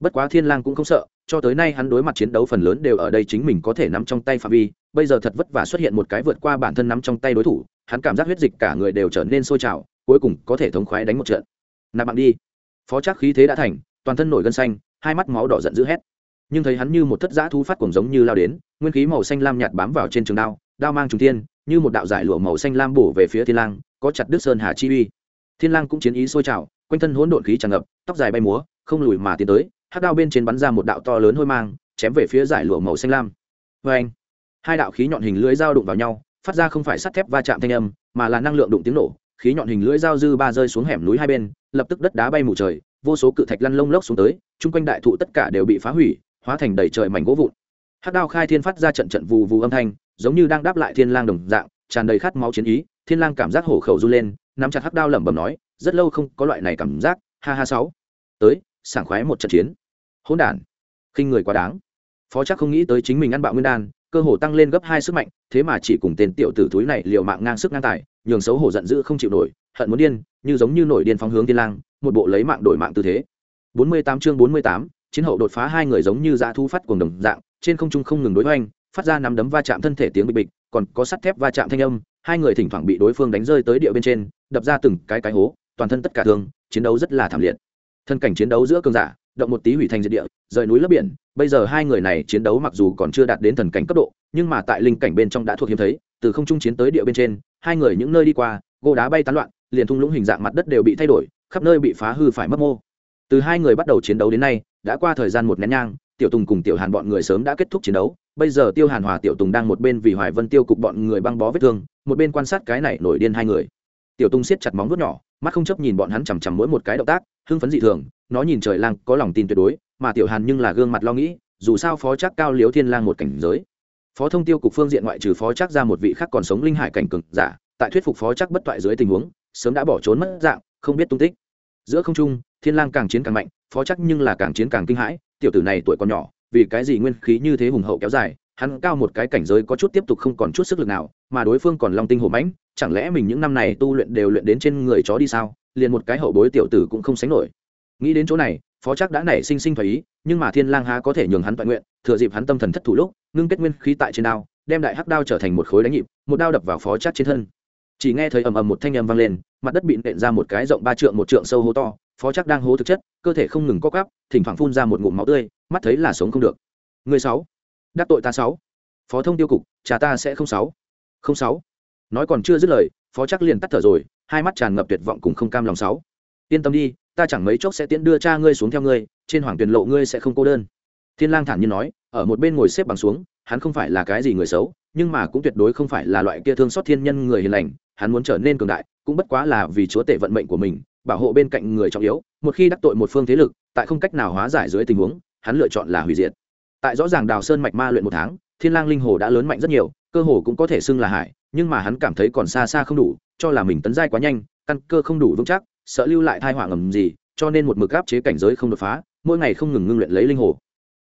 bất quá thiên lang cũng không sợ, cho tới nay hắn đối mặt chiến đấu phần lớn đều ở đây chính mình có thể nắm trong tay phạm vi, bây giờ thật vất vả xuất hiện một cái vượt qua bản thân nắm trong tay đối thủ, hắn cảm giác huyết dịch cả người đều trở nên sôi trào, cuối cùng có thể thống khoái đánh một trận. Nạp bạn đi. Phó Trác khí thế đã thành, toàn thân nổi gân xanh, hai mắt máu đỏ giận dữ hét. Nhưng thấy hắn như một thất giã thú phát cuồng giống như lao đến, nguyên khí màu xanh lam nhạt bám vào trên trường đao đao mang trùng thiên, như một đạo giải lụa màu xanh lam bổ về phía thiên lang, có chặt đứt sơn hà chi uy. Thiên lang cũng chiến ý sôi trào, quanh thân hỗn độn khí tràn ngập, tóc dài bay múa, không lùi mà tiến tới hắc đao bên trên bắn ra một đạo to lớn hôi mang, chém về phía giải lụa màu xanh lam. Với anh, hai đạo khí nhọn hình lưỡi dao đụng vào nhau, phát ra không phải sắt thép va chạm thanh âm, mà là năng lượng đụng tiếng nổ, khí nhọn hình lưỡi dao dư ba rơi xuống hẻm núi hai bên, lập tức đất đá bay mù trời, vô số cự thạch lăn lông lốc xuống tới, chung quanh đại thụ tất cả đều bị phá hủy, hóa thành đầy trời mảnh gỗ vụn. Hắc đao khai thiên phát ra trận trận vù vù âm thanh, giống như đang đáp lại thiên lang đồng dạng, tràn đầy khát máu chiến ý, thiên lang cảm giác hổ khẩu du lên, nắm chặt hắc đao lẩm bẩm nói, rất lâu không có loại này cảm giác, ha ha sáu. Tới sảng khoái một trận chiến. Hỗn đản. Khinh người quá đáng. Phó chắc không nghĩ tới chính mình ăn bạo nguyên đan cơ hồ tăng lên gấp hai sức mạnh thế mà chỉ cùng tên tiểu tử túi này liều mạng ngang sức ngang tài nhường xấu hổ giận dữ không chịu nổi hận muốn điên như giống như nổi điên phóng hướng thiên lang một bộ lấy mạng đổi mạng tư thế. 48 chương 48, chiến hậu đột phá hai người giống như dã thu phát cuồng đồng dạng trên không trung không ngừng đối hoành phát ra nắm đấm va chạm thân thể tiếng bịch bịch còn có sắt thép va chạm thanh âm hai người thỉnh thoảng bị đối phương đánh rơi tới địa bên trên đập ra từng cái cái hố toàn thân tất cả thương chiến đấu rất là thảm liệt thân cảnh chiến đấu giữa cường giả, động một tí hủy thành diệt địa, rời núi lấp biển. Bây giờ hai người này chiến đấu mặc dù còn chưa đạt đến thần cảnh cấp độ, nhưng mà tại linh cảnh bên trong đã thuộc hiếm thấy, từ không trung chiến tới địa bên trên, hai người những nơi đi qua, gỗ đá bay tán loạn, liền thung lũng hình dạng mặt đất đều bị thay đổi, khắp nơi bị phá hư phải mất mô. Từ hai người bắt đầu chiến đấu đến nay, đã qua thời gian một nén nhang, tiểu tùng cùng tiểu hàn bọn người sớm đã kết thúc chiến đấu. Bây giờ tiêu hàn hòa tiểu tùng đang một bên vì hoài vân tiêu cục bọn người băng bó vết thương, một bên quan sát cái này nổi điên hai người. Tiểu tùng siết chặt móng vuốt nhỏ mắt không chấp nhìn bọn hắn chằm chằm mỗi một cái động tác, hưng phấn dị thường, nó nhìn trời lang có lòng tin tuyệt đối, mà tiểu hàn nhưng là gương mặt lo nghĩ, dù sao phó chắc cao liếu thiên lang một cảnh giới. Phó thông tiêu cục phương diện ngoại trừ phó chắc ra một vị khác còn sống linh hải cảnh cực giả, tại thuyết phục phó chắc bất toại dưới tình huống, sớm đã bỏ trốn mất dạng, không biết tung tích. Giữa không trung, thiên lang càng chiến càng mạnh, phó chắc nhưng là càng chiến càng kinh hãi, tiểu tử này tuổi còn nhỏ, vì cái gì nguyên khí như thế hùng hậu kéo dài hắn cao một cái cảnh giới có chút tiếp tục không còn chút sức lực nào, mà đối phương còn long tinh hổ mãnh, chẳng lẽ mình những năm này tu luyện đều luyện đến trên người chó đi sao? Liền một cái hậu bối tiểu tử cũng không sánh nổi. Nghĩ đến chỗ này, phó chắc đã nảy sinh sinh thoái ý, nhưng mà thiên lang há có thể nhường hắn toàn nguyện, thừa dịp hắn tâm thần thất thủ lúc, ngưng kết nguyên khí tại trên đao, đem đại hắc đao trở thành một khối đánh nhịp, một đao đập vào phó chắc trên thân. Chỉ nghe thấy ầm ầm một thanh âm vang lên, mặt đất bị nện ra một cái rộng ba trượng một trượng sâu hố to, phó chắc đang hố thực chất, cơ thể không ngừng co cắp thỉnh thoảng phun ra một ngụm máu tươi, mắt thấy là sống không được. Người sáu đắc tội ta sáu. Phó thông tiêu cục cha ta sẽ không sáu. Không sáu. Nói còn chưa dứt lời, phó chắc liền tắt thở rồi, hai mắt tràn ngập tuyệt vọng cùng không cam lòng sáu. Yên tâm đi, ta chẳng mấy chốc sẽ tiễn đưa cha ngươi xuống theo ngươi, trên hoàng tuyển lộ ngươi sẽ không cô đơn. Thiên lang thản nhiên nói, ở một bên ngồi xếp bằng xuống, hắn không phải là cái gì người xấu, nhưng mà cũng tuyệt đối không phải là loại kia thương xót thiên nhân người hiền lành, hắn muốn trở nên cường đại, cũng bất quá là vì chúa tể vận mệnh của mình, bảo hộ bên cạnh người trọng yếu, một khi đắc tội một phương thế lực, tại không cách nào hóa giải dưới tình huống, hắn lựa chọn là hủy diệt tại rõ ràng đào sơn mạch ma luyện một tháng, thiên lang linh hồ đã lớn mạnh rất nhiều, cơ hồ cũng có thể xưng là hải, nhưng mà hắn cảm thấy còn xa xa không đủ, cho là mình tấn giai quá nhanh, căn cơ không đủ vững chắc, sợ lưu lại thai họa ngầm gì, cho nên một mực áp chế cảnh giới không đột phá, mỗi ngày không ngừng ngưng luyện lấy linh hồ.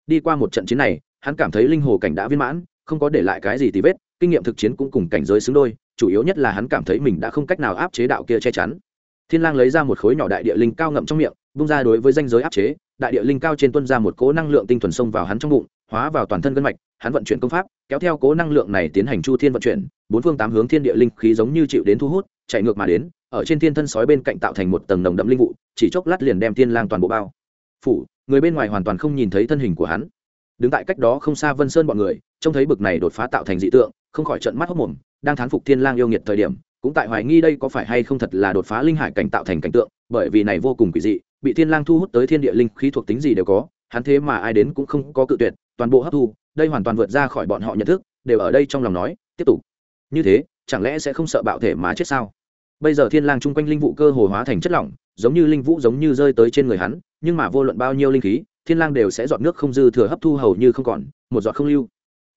Đi qua một trận chiến này, hắn cảm thấy linh hồ cảnh đã viên mãn, không có để lại cái gì tì vết, kinh nghiệm thực chiến cũng cùng cảnh giới xứng đôi, chủ yếu nhất là hắn cảm thấy mình đã không cách nào áp chế đạo kia che chắn. Thiên lang lấy ra một khối nhỏ đại địa linh cao ngậm trong miệng bung ra đối với danh giới áp chế, đại địa linh cao trên tuân ra một cỗ năng lượng tinh thuần xông vào hắn trong bụng, hóa vào toàn thân gân mạch, hắn vận chuyển công pháp, kéo theo cố năng lượng này tiến hành chu thiên vận chuyển, bốn phương tám hướng thiên địa linh khí giống như chịu đến thu hút, chạy ngược mà đến, ở trên thiên thân sói bên cạnh tạo thành một tầng nồng đậm linh vụ, chỉ chốc lát liền đem thiên lang toàn bộ bao phủ, người bên ngoài hoàn toàn không nhìn thấy thân hình của hắn. Đứng tại cách đó không xa vân sơn bọn người, trông thấy bực này đột phá tạo thành dị tượng, không khỏi trận mắt hốc mồm, đang thán phục thiên lang yêu nghiệt thời điểm, cũng tại hoài nghi đây có phải hay không thật là đột phá linh hải cảnh tạo thành cảnh tượng, bởi vì này vô cùng quỷ dị bị thiên lang thu hút tới thiên địa linh khí thuộc tính gì đều có, hắn thế mà ai đến cũng không có cự tuyệt, toàn bộ hấp thu, đây hoàn toàn vượt ra khỏi bọn họ nhận thức, đều ở đây trong lòng nói, tiếp tục. Như thế, chẳng lẽ sẽ không sợ bạo thể mà chết sao? Bây giờ thiên lang chung quanh linh vụ cơ hồ hóa thành chất lỏng, giống như linh vũ giống như rơi tới trên người hắn, nhưng mà vô luận bao nhiêu linh khí, thiên lang đều sẽ dọn nước không dư thừa hấp thu hầu như không còn, một giọt không lưu.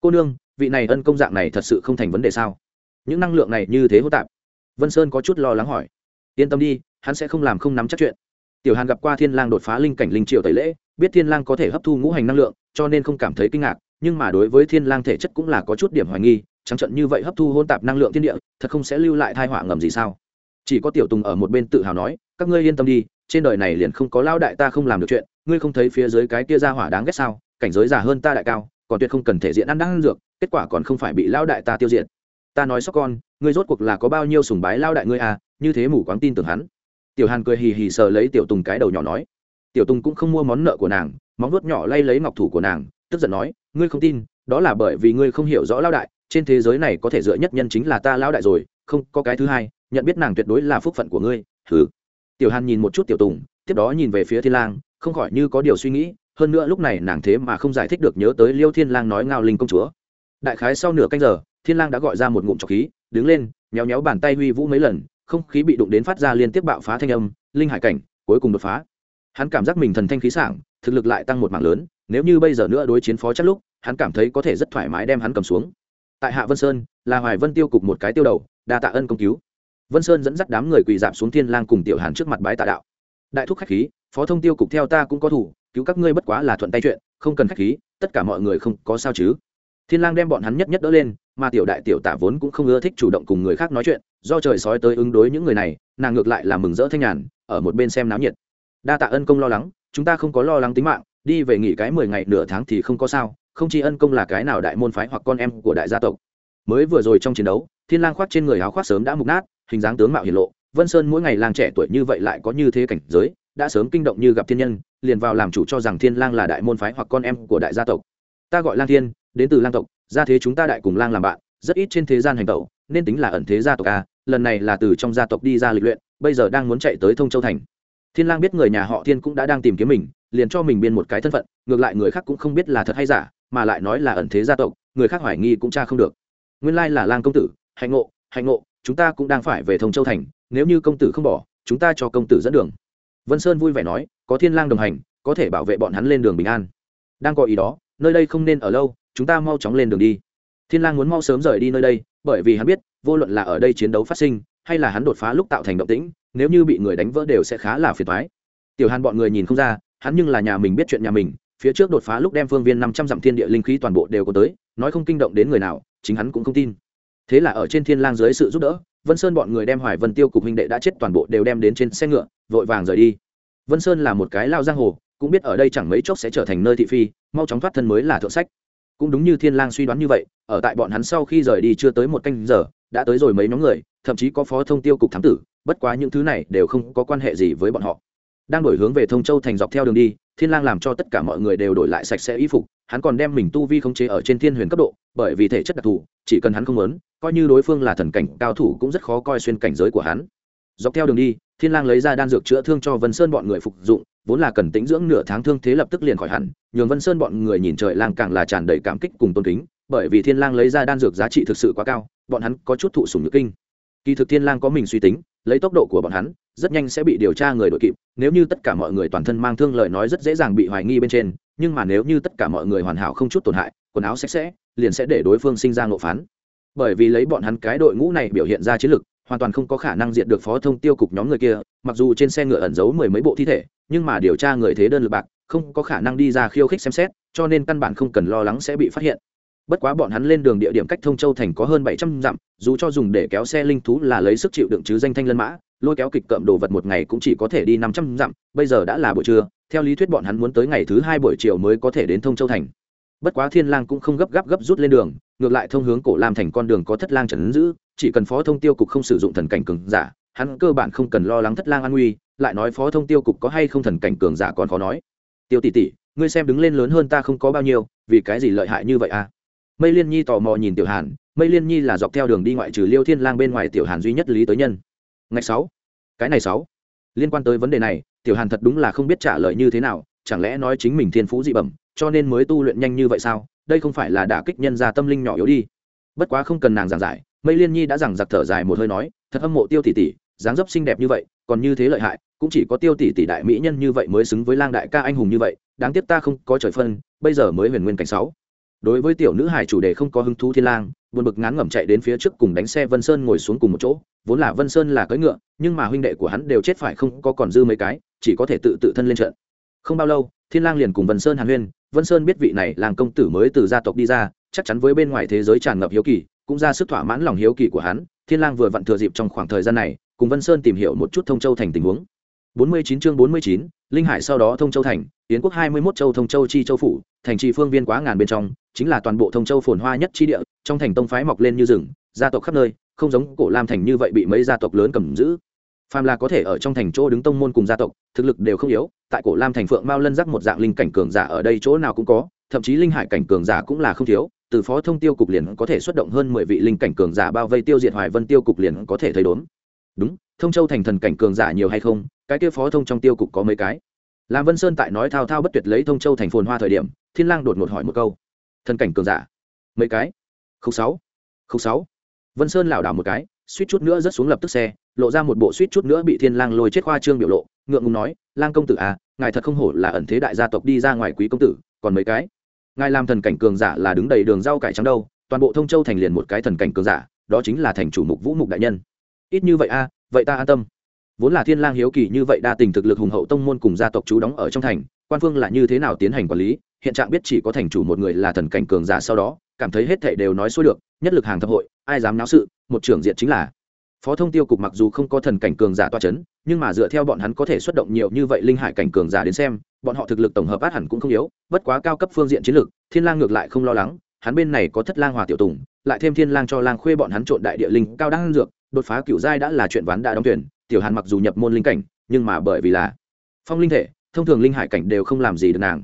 Cô nương, vị này ân công dạng này thật sự không thành vấn đề sao? Những năng lượng này như thế hỗn tạp. Vân sơn có chút lo lắng hỏi. Yên tâm đi, hắn sẽ không làm không nắm chắc chuyện tiểu hàn gặp qua thiên lang đột phá linh cảnh linh Triệu tẩy lễ, biết thiên lang có thể hấp thu ngũ hành năng lượng, cho nên không cảm thấy kinh ngạc, nhưng mà đối với thiên lang thể chất cũng là có chút điểm hoài nghi, trắng trận như vậy hấp thu hỗn tạp năng lượng thiên địa, thật không sẽ lưu lại tai họa ngầm gì sao? Chỉ có tiểu tùng ở một bên tự hào nói, các ngươi yên tâm đi, trên đời này liền không có lao đại ta không làm được chuyện, ngươi không thấy phía dưới cái kia ra hỏa đáng ghét sao? Cảnh giới già hơn ta đại cao, còn tuyệt không cần thể diện ăn đang dược, kết quả còn không phải bị lao đại ta tiêu diệt. Ta nói sóc con, ngươi rốt cuộc là có bao nhiêu sùng bái lao đại ngươi à? Như thế mù quáng tin tưởng hắn tiểu hàn cười hì hì sờ lấy tiểu tùng cái đầu nhỏ nói, tiểu tùng cũng không mua món nợ của nàng, móng nuốt nhỏ lay lấy ngọc thủ của nàng, tức giận nói, ngươi không tin, đó là bởi vì ngươi không hiểu rõ Lão đại, trên thế giới này có thể dựa nhất nhân chính là ta Lão đại rồi, không, có cái thứ hai, nhận biết nàng tuyệt đối là phúc phận của ngươi. Thử tiểu hàn nhìn một chút tiểu tùng, tiếp đó nhìn về phía thiên lang, không khỏi như có điều suy nghĩ, hơn nữa lúc này nàng thế mà không giải thích được nhớ tới liêu thiên lang nói ngao linh công chúa. Đại khái sau nửa canh giờ, thiên lang đã gọi ra một ngụm trọc khí, đứng lên nhéo nhéo bàn tay huy vũ mấy lần không khí bị đụng đến phát ra liên tiếp bạo phá thanh âm, linh hải cảnh, cuối cùng đột phá. Hắn cảm giác mình thần thanh khí sảng, thực lực lại tăng một mảng lớn, nếu như bây giờ nữa đối chiến phó chắc lúc, hắn cảm thấy có thể rất thoải mái đem hắn cầm xuống. Tại hạ vân sơn, là hoài vân tiêu cục một cái tiêu đầu, đa tạ ân công cứu. Vân sơn dẫn dắt đám người quỳ dạp xuống thiên lang cùng tiểu hàn trước mặt bái tạ đạo. Đại thúc khách khí, phó thông tiêu cục theo ta cũng có thủ, cứu các ngươi bất quá là thuận tay chuyện, không cần khách khí, tất cả mọi người không có sao chứ. Thiên lang đem bọn hắn nhất nhất đỡ lên mà tiểu đại tiểu tả vốn cũng không ưa thích chủ động cùng người khác nói chuyện, do trời sói tới ứng đối những người này, nàng ngược lại là mừng rỡ thanh nhàn, ở một bên xem náo nhiệt. Đa tạ ân công lo lắng, chúng ta không có lo lắng tính mạng, đi về nghỉ cái mười ngày nửa tháng thì không có sao, không chỉ ân công là cái nào đại môn phái hoặc con em của đại gia tộc. Mới vừa rồi trong chiến đấu, thiên lang khoác trên người áo khoác sớm đã mục nát, hình dáng tướng mạo hiển lộ, vân sơn mỗi ngày lang trẻ tuổi như vậy lại có như thế cảnh giới, đã sớm kinh động như gặp thiên nhân, liền vào làm chủ cho rằng thiên lang là đại môn phái hoặc con em của đại gia tộc. Ta gọi lang thiên đến từ lang tộc, gia thế chúng ta đại cùng lang làm bạn, rất ít trên thế gian hành tẩu, nên tính là ẩn thế gia tộc a, lần này là từ trong gia tộc đi ra lịch luyện, bây giờ đang muốn chạy tới thông châu thành. Thiên lang biết người nhà họ thiên cũng đã đang tìm kiếm mình, liền cho mình biên một cái thân phận, ngược lại người khác cũng không biết là thật hay giả, mà lại nói là ẩn thế gia tộc, người khác hoài nghi cũng tra không được. Nguyên lai là lang công tử, hạnh ngộ hạnh ngộ, chúng ta cũng đang phải về thông châu thành, nếu như công tử không bỏ, chúng ta cho công tử dẫn đường. Vân sơn vui vẻ nói, có thiên lang đồng hành, có thể bảo vệ bọn hắn lên đường bình an. Đang có ý đó, nơi đây không nên ở lâu chúng ta mau chóng lên đường đi. Thiên lang muốn mau sớm rời đi nơi đây, bởi vì hắn biết, vô luận là ở đây chiến đấu phát sinh, hay là hắn đột phá lúc tạo thành động tĩnh, nếu như bị người đánh vỡ đều sẽ khá là phiền toái. Tiểu hàn bọn người nhìn không ra, hắn nhưng là nhà mình biết chuyện nhà mình, phía trước đột phá lúc đem phương viên năm trăm dặm thiên địa linh khí toàn bộ đều có tới, nói không kinh động đến người nào, chính hắn cũng không tin. Thế là ở trên thiên lang dưới sự giúp đỡ, vân sơn bọn người đem hoài vân tiêu cục huynh đệ đã chết toàn bộ đều đem đến trên xe ngựa, vội vàng rời đi. Vân sơn là một cái lao giang hồ, cũng biết ở đây chẳng mấy chốc sẽ trở thành nơi thị phi, mau chóng thoát thân mới là thượng sách cũng đúng như thiên lang suy đoán như vậy, ở tại bọn hắn sau khi rời đi chưa tới một canh giờ, đã tới rồi mấy nhóm người, thậm chí có phó thông tiêu cục thám tử, bất quá những thứ này đều không có quan hệ gì với bọn họ. Đang đổi hướng về thông châu thành dọc theo đường đi, thiên lang làm cho tất cả mọi người đều đổi lại sạch sẽ y phục, hắn còn đem mình tu vi khống chế ở trên thiên huyền cấp độ, bởi vì thể chất đặc thù, chỉ cần hắn không muốn, coi như đối phương là thần cảnh cao thủ cũng rất khó coi xuyên cảnh giới của hắn. Dọc theo đường đi, thiên lang lấy ra đan dược chữa thương cho vân sơn bọn người phục dụng vốn là cần tĩnh dưỡng nửa tháng thương thế lập tức liền khỏi hẳn, nhường vân sơn bọn người nhìn trời lang càng là tràn đầy cảm kích cùng tôn kính, bởi vì thiên lang lấy ra đan dược giá trị thực sự quá cao, bọn hắn có chút thụ sủng nhược kinh. Kỳ thực thiên lang có mình suy tính, lấy tốc độ của bọn hắn, rất nhanh sẽ bị điều tra người đội kịp, nếu như tất cả mọi người toàn thân mang thương lời nói rất dễ dàng bị hoài nghi bên trên, nhưng mà nếu như tất cả mọi người hoàn hảo không chút tổn hại, quần áo sạch sẽ, liền sẽ để đối phương sinh ra ngộ phán. Bởi vì lấy bọn hắn cái đội ngũ này biểu hiện ra chiến lực hoàn toàn không có khả năng diệt được phó thông tiêu cục nhóm người kia, mặc dù trên xe ngựa ẩn giấu mười mấy bộ thi thể, nhưng mà điều tra người thế đơn lượt bạc, không có khả năng đi ra khiêu khích xem xét, cho nên căn bản không cần lo lắng sẽ bị phát hiện. Bất quá bọn hắn lên đường địa điểm cách thông châu thành có hơn bảy trăm dặm, dù cho dùng để kéo xe linh thú là lấy sức chịu đựng chứ danh thanh lân mã, lôi kéo kịch cậm đồ vật một ngày cũng chỉ có thể đi năm trăm dặm, bây giờ đã là buổi trưa, theo lý thuyết bọn hắn muốn tới ngày thứ hai buổi chiều mới có thể đến thông châu thành. Bất quá thiên lang cũng không gấp gáp gấp rút lên đường, ngược lại thông hướng cổ lam thành con đường có thất lang trần giữ chỉ cần phó thông tiêu cục không sử dụng thần cảnh cường giả, hắn cơ bản không cần lo lắng thất lang an nguy, lại nói phó thông tiêu cục có hay không thần cảnh cường giả còn khó nói. Tiêu tỷ tỷ, ngươi xem đứng lên lớn hơn ta không có bao nhiêu, vì cái gì lợi hại như vậy à? Mây liên nhi tò mò nhìn tiểu hàn, mây liên nhi là dọc theo đường đi ngoại trừ liêu thiên lang bên ngoài tiểu hàn duy nhất lý tới nhân. Ngày sáu, cái này sáu, liên quan tới vấn đề này, tiểu hàn thật đúng là không biết trả lời như thế nào, chẳng lẽ nói chính mình thiên phú dị bẩm, cho nên mới tu luyện nhanh như vậy sao? Đây không phải là đả kích nhân gia tâm linh nhỏ yếu đi. Bất quá không cần nàng giảng giải mây liên nhi đã rằng giặc thở dài một hơi nói, thật hâm mộ tiêu tỷ tỷ, dáng dấp xinh đẹp như vậy, còn như thế lợi hại, cũng chỉ có tiêu tỷ tỷ đại mỹ nhân như vậy mới xứng với lang đại ca anh hùng như vậy, đáng tiếc ta không có trời phân, bây giờ mới huyền nguyên cảnh sáu. Đối với tiểu nữ hải chủ đề không có hứng thú thiên lang, buồn bực ngán ngẩm chạy đến phía trước cùng đánh xe vân sơn ngồi xuống cùng một chỗ, vốn là vân sơn là cưỡi ngựa, nhưng mà huynh đệ của hắn đều chết phải không có còn dư mấy cái, chỉ có thể tự tự thân lên trận. Không bao lâu, thiên lang liền cùng vân sơn hàn huyên, vân sơn biết vị này làng công tử mới từ gia tộc đi ra, chắc chắn với bên ngoài thế giới tràn ngập hiếu kỳ cũng ra sức thỏa mãn lòng hiếu kỳ của hắn thiên lang vừa vặn thừa dịp trong khoảng thời gian này cùng vân sơn tìm hiểu một chút thông châu thành tình huống. 49 chương 49, linh hải sau đó thông châu thành tiến quốc 21 châu thông châu chi châu phủ thành trì phương viên quá ngàn bên trong chính là toàn bộ thông châu phồn hoa nhất chi địa trong thành tông phái mọc lên như rừng gia tộc khắp nơi không giống cổ lam thành như vậy bị mấy gia tộc lớn cầm giữ. Phàm là có thể ở trong thành chỗ đứng tông môn cùng gia tộc thực lực đều không yếu tại cổ lam thành phượng mao lân giác một dạng linh cảnh cường giả ở đây chỗ nào cũng có thậm chí linh hải cảnh cường giả cũng là không thiếu từ phó thông tiêu cục liền có thể xuất động hơn mười vị linh cảnh cường giả bao vây tiêu diệt hoài vân tiêu cục liền có thể thấy đốn. Đúng, thông châu thành thần cảnh cường giả nhiều hay không, cái kia phó thông trong tiêu cục có mấy cái? Làm vân sơn tại nói thao thao bất tuyệt lấy thông châu thành phồn hoa thời điểm, thiên lang đột ngột hỏi một câu. Thần cảnh cường giả, mấy cái? Không sáu không sáu. Vân sơn lảo đảo một cái, suýt chút nữa rớt xuống lập tức xe, lộ ra một bộ suýt chút nữa bị thiên lang lôi chết khoa trương biểu lộ, ngượng ngùng nói, lang công tử à ngài thật không hổ là ẩn thế đại gia tộc đi ra ngoài quý công tử, còn mấy cái? Ngài làm thần cảnh cường giả là đứng đầy đường rau cải trắng đâu toàn bộ thông châu thành liền một cái thần cảnh cường giả đó chính là thành chủ mục vũ mục đại nhân. Ít như vậy a à, vậy ta an tâm. Vốn là thiên lang hiếu kỳ như vậy đa tình thực lực hùng hậu tông môn cùng gia tộc chú đóng ở trong thành quan phương là như thế nào tiến hành quản lý hiện trạng biết chỉ có thành chủ một người là thần cảnh cường giả sau đó cảm thấy hết thảy đều nói xuôi được nhất lực hàng thập hội ai dám náo sự một trưởng diện chính là phó thông tiêu cục mặc dù không có thần cảnh cường giả toa c h ấ n nhưng mà dựa theo bọn hắn có thể xuất động nhiều như vậy linh hải cảnh cường giả đến xem, bọn họ thực lực tổng hợp át hẳn cũng không yếu, bất quá cao cấp phương diện chiến lược, thiên lang ngược lại không lo lắng, hắn bên này có thất lang hòa tiểu tùng, lại thêm thiên lang cho lang khuê bọn hắn trộn đại địa linh cao đang dược, đột phá cựu giai đã là chuyện ván đã đóng tuyển tiểu hàn mặc dù nhập môn linh cảnh, nhưng mà bởi vì là phong linh thể, thông thường linh hải cảnh đều không làm gì được nàng.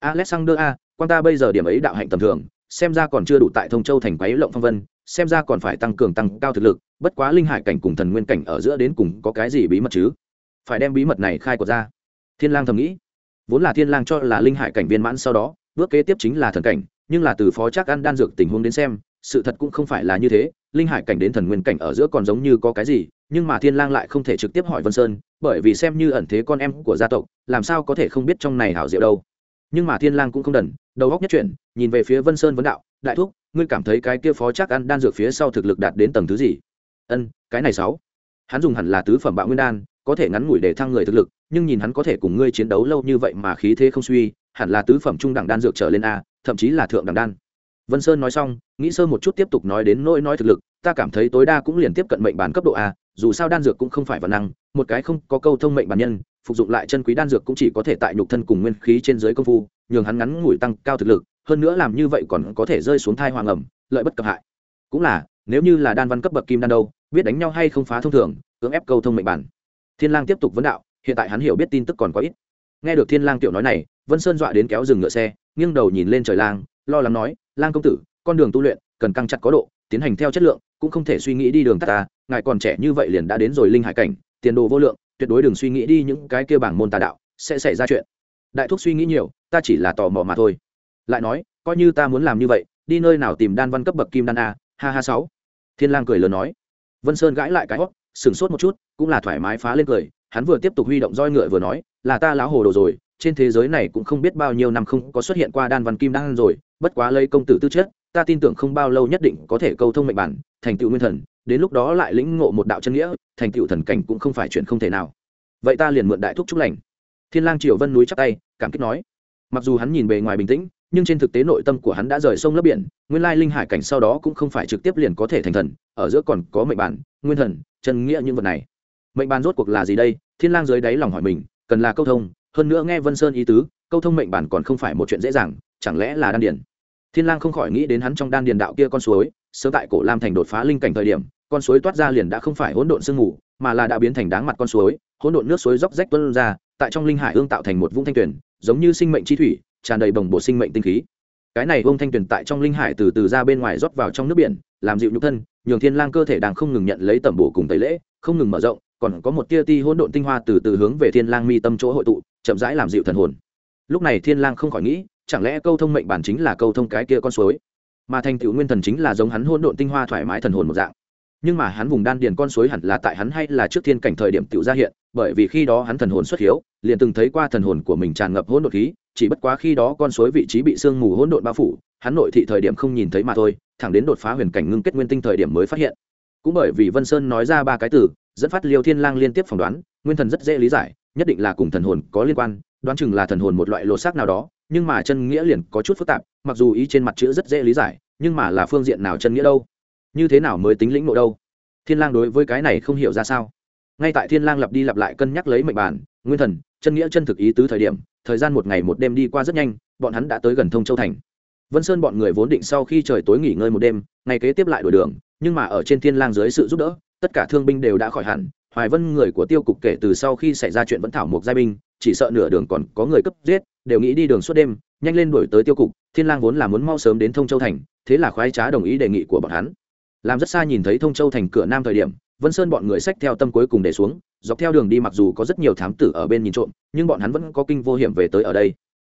Alexander a, quan ta bây giờ điểm ấy đạo hạnh tầm thường, xem ra còn chưa đủ tại thông châu thành quái lộng phong vân xem ra còn phải tăng cường tăng cao thực lực, bất quá linh hải cảnh cùng thần nguyên cảnh ở giữa đến cùng có cái gì bí mật chứ? Phải đem bí mật này khai quật ra. Thiên lang thầm nghĩ. Vốn là thiên lang cho là linh hải cảnh viên mãn sau đó, bước kế tiếp chính là thần cảnh, nhưng là từ phó trác ăn đan dược tình huống đến xem, sự thật cũng không phải là như thế, linh hải cảnh đến thần nguyên cảnh ở giữa còn giống như có cái gì, nhưng mà thiên lang lại không thể trực tiếp hỏi vân sơn, bởi vì xem như ẩn thế con em của gia tộc, làm sao có thể không biết trong này hảo diệu đâu. Nhưng mà thiên lang cũng không đần, đầu góc nhất chuyển, nhìn về phía vân sơn vấn đạo, đại thúc ngươi cảm thấy cái kia phó chắc ăn đan dược phía sau thực lực đạt đến tầng thứ gì? Ân, cái này sáu. Hắn dùng hẳn là tứ phẩm bạo nguyên đan, có thể ngắn ngủi để thăng người thực lực, nhưng nhìn hắn có thể cùng ngươi chiến đấu lâu như vậy mà khí thế không suy, hẳn là tứ phẩm trung đẳng đan dược trở lên a, thậm chí là thượng đẳng đan. Vân sơn nói xong, nghĩ sơ một chút tiếp tục nói đến nỗi nói thực lực, ta cảm thấy tối đa cũng liền tiếp cận mệnh bản cấp độ a, dù sao đan dược cũng không phải vật năng, một cái không có câu thông mệnh bản nhân, phục dụng lại chân quý đan dược cũng chỉ có thể tại nhục thân cùng nguyên khí trên dưới công phu, nhường hắn ngắn ngủi tăng cao thực lực hơn nữa làm như vậy còn có thể rơi xuống thai hoàng ẩm, lợi bất cập hại. Cũng là, nếu như là đan văn cấp bậc kim đan đâu, biết đánh nhau hay không phá thông thường, cưỡng ép câu thông mệnh bản. Thiên lang tiếp tục vấn đạo, hiện tại hắn hiểu biết tin tức còn có ít. Nghe được thiên lang tiểu nói này, vân sơn dọa đến kéo dừng ngựa xe, nghiêng đầu nhìn lên trời lang, lo lắng nói, lang công tử, con đường tu luyện, cần căng chặt có độ, tiến hành theo chất lượng, cũng không thể suy nghĩ đi đường tắt ta, ngài còn trẻ như vậy liền đã đến rồi linh hải cảnh, tiền đồ vô lượng, tuyệt đối đừng suy nghĩ đi những cái kia bảng môn tà đạo, sẽ xảy ra chuyện. Đại thúc suy nghĩ nhiều, ta chỉ là tò mò mà thôi lại nói, coi như ta muốn làm như vậy, đi nơi nào tìm đan văn cấp bậc kim đan a, ha ha sáu. Thiên lang cười lớn nói. Vân sơn gãi lại cái hót sừng sốt một chút, cũng là thoải mái phá lên cười, hắn vừa tiếp tục huy động roi ngựa vừa nói, là ta láo hồ đồ rồi, trên thế giới này cũng không biết bao nhiêu năm không có xuất hiện qua đan văn kim đan rồi, bất quá lấy công tử tư chất, ta tin tưởng không bao lâu nhất định có thể câu thông mệnh bản, thành tựu nguyên thần, đến lúc đó lại lĩnh ngộ một đạo chân nghĩa, thành tựu thần cảnh cũng không phải chuyện không thể nào. Vậy ta liền mượn đại thúc chúc lành. Thiên lang triều vân núi chắp tay, cảm kích nói. Mặc dù hắn nhìn bề ngoài bình tĩnh nhưng trên thực tế nội tâm của hắn đã rời sông lấp biển, nguyên lai linh hải cảnh sau đó cũng không phải trực tiếp liền có thể thành thần, ở giữa còn có mệnh bản, nguyên thần, chân nghĩa những vật này. Mệnh bản rốt cuộc là gì đây? Thiên lang dưới đáy lòng hỏi mình, cần là câu thông, hơn nữa nghe vân sơn ý tứ, câu thông mệnh bản còn không phải một chuyện dễ dàng, chẳng lẽ là đan điền? Thiên lang không khỏi nghĩ đến hắn trong đan điền đạo kia con suối, sớm tại cổ lam thành đột phá linh cảnh thời điểm, con suối toát ra liền đã không phải hỗn độn sương mù, mà là đã biến thành đáng mặt con suối, hỗn độn nước suối róc rách tuôn ra, tại trong linh hải ương tạo thành một vũng thanh tuyển giống như sinh mệnh chi thủy tràn đầy bồng bộ sinh mệnh tinh khí. Cái này vông thanh tuyền tại trong linh hải từ từ ra bên ngoài rót vào trong nước biển, làm dịu nhục thân, nhường thiên lang cơ thể đang không ngừng nhận lấy tẩm bổ cùng tẩy lễ, không ngừng mở rộng, còn có một tia ti hỗn độn tinh hoa từ từ hướng về thiên lang mi tâm chỗ hội tụ, chậm rãi làm dịu thần hồn. Lúc này thiên lang không khỏi nghĩ, chẳng lẽ câu thông mệnh bản chính là câu thông cái kia con suối? Mà thành tựu nguyên thần chính là giống hắn hỗn độn tinh hoa thoải mái thần hồn một dạng. Nhưng mà hắn vùng đan điền con suối hẳn là tại hắn hay là trước thiên cảnh thời điểm tựu ra hiện, bởi vì khi đó hắn thần hồn xuất hiếu, liền từng thấy qua thần hồn của mình tràn ngập hỗn độn khí chỉ bất quá khi đó con suối vị trí bị sương mù hỗn độn bao phủ, hắn nội thị thời điểm không nhìn thấy mà thôi, thẳng đến đột phá huyền cảnh ngưng kết nguyên tinh thời điểm mới phát hiện. Cũng bởi vì vân sơn nói ra ba cái từ, dẫn phát liêu thiên lang liên tiếp phỏng đoán, nguyên thần rất dễ lý giải, nhất định là cùng thần hồn có liên quan, đoán chừng là thần hồn một loại lột xác nào đó, nhưng mà chân nghĩa liền có chút phức tạp, mặc dù ý trên mặt chữ rất dễ lý giải, nhưng mà là phương diện nào chân nghĩa đâu? Như thế nào mới tính lĩnh nộ đâu? Thiên lang đối với cái này không hiểu ra sao. Ngay tại thiên lang lặp đi lặp lại cân nhắc lấy mệnh bản, nguyên thần, chân nghĩa chân thực ý tứ thời điểm thời gian một ngày một đêm đi qua rất nhanh, bọn hắn đã tới gần thông châu thành. Vân sơn bọn người vốn định sau khi trời tối nghỉ ngơi một đêm, ngày kế tiếp lại đổi đường, nhưng mà ở trên thiên lang dưới sự giúp đỡ, tất cả thương binh đều đã khỏi hẳn, hoài vân người của tiêu cục kể từ sau khi xảy ra chuyện vẫn thảo một giai binh, chỉ sợ nửa đường còn có người cấp giết, đều nghĩ đi đường suốt đêm, nhanh lên đuổi tới tiêu cục, thiên lang vốn là muốn mau sớm đến thông châu thành, thế là khoái trá đồng ý đề nghị của bọn hắn. Làm rất xa nhìn thấy thông châu thành cửa nam thời điểm vân sơn bọn người sách theo tâm cuối cùng để xuống, dọc theo đường đi mặc dù có rất nhiều thám tử ở bên nhìn trộm, nhưng bọn hắn vẫn có kinh vô hiểm về tới ở đây.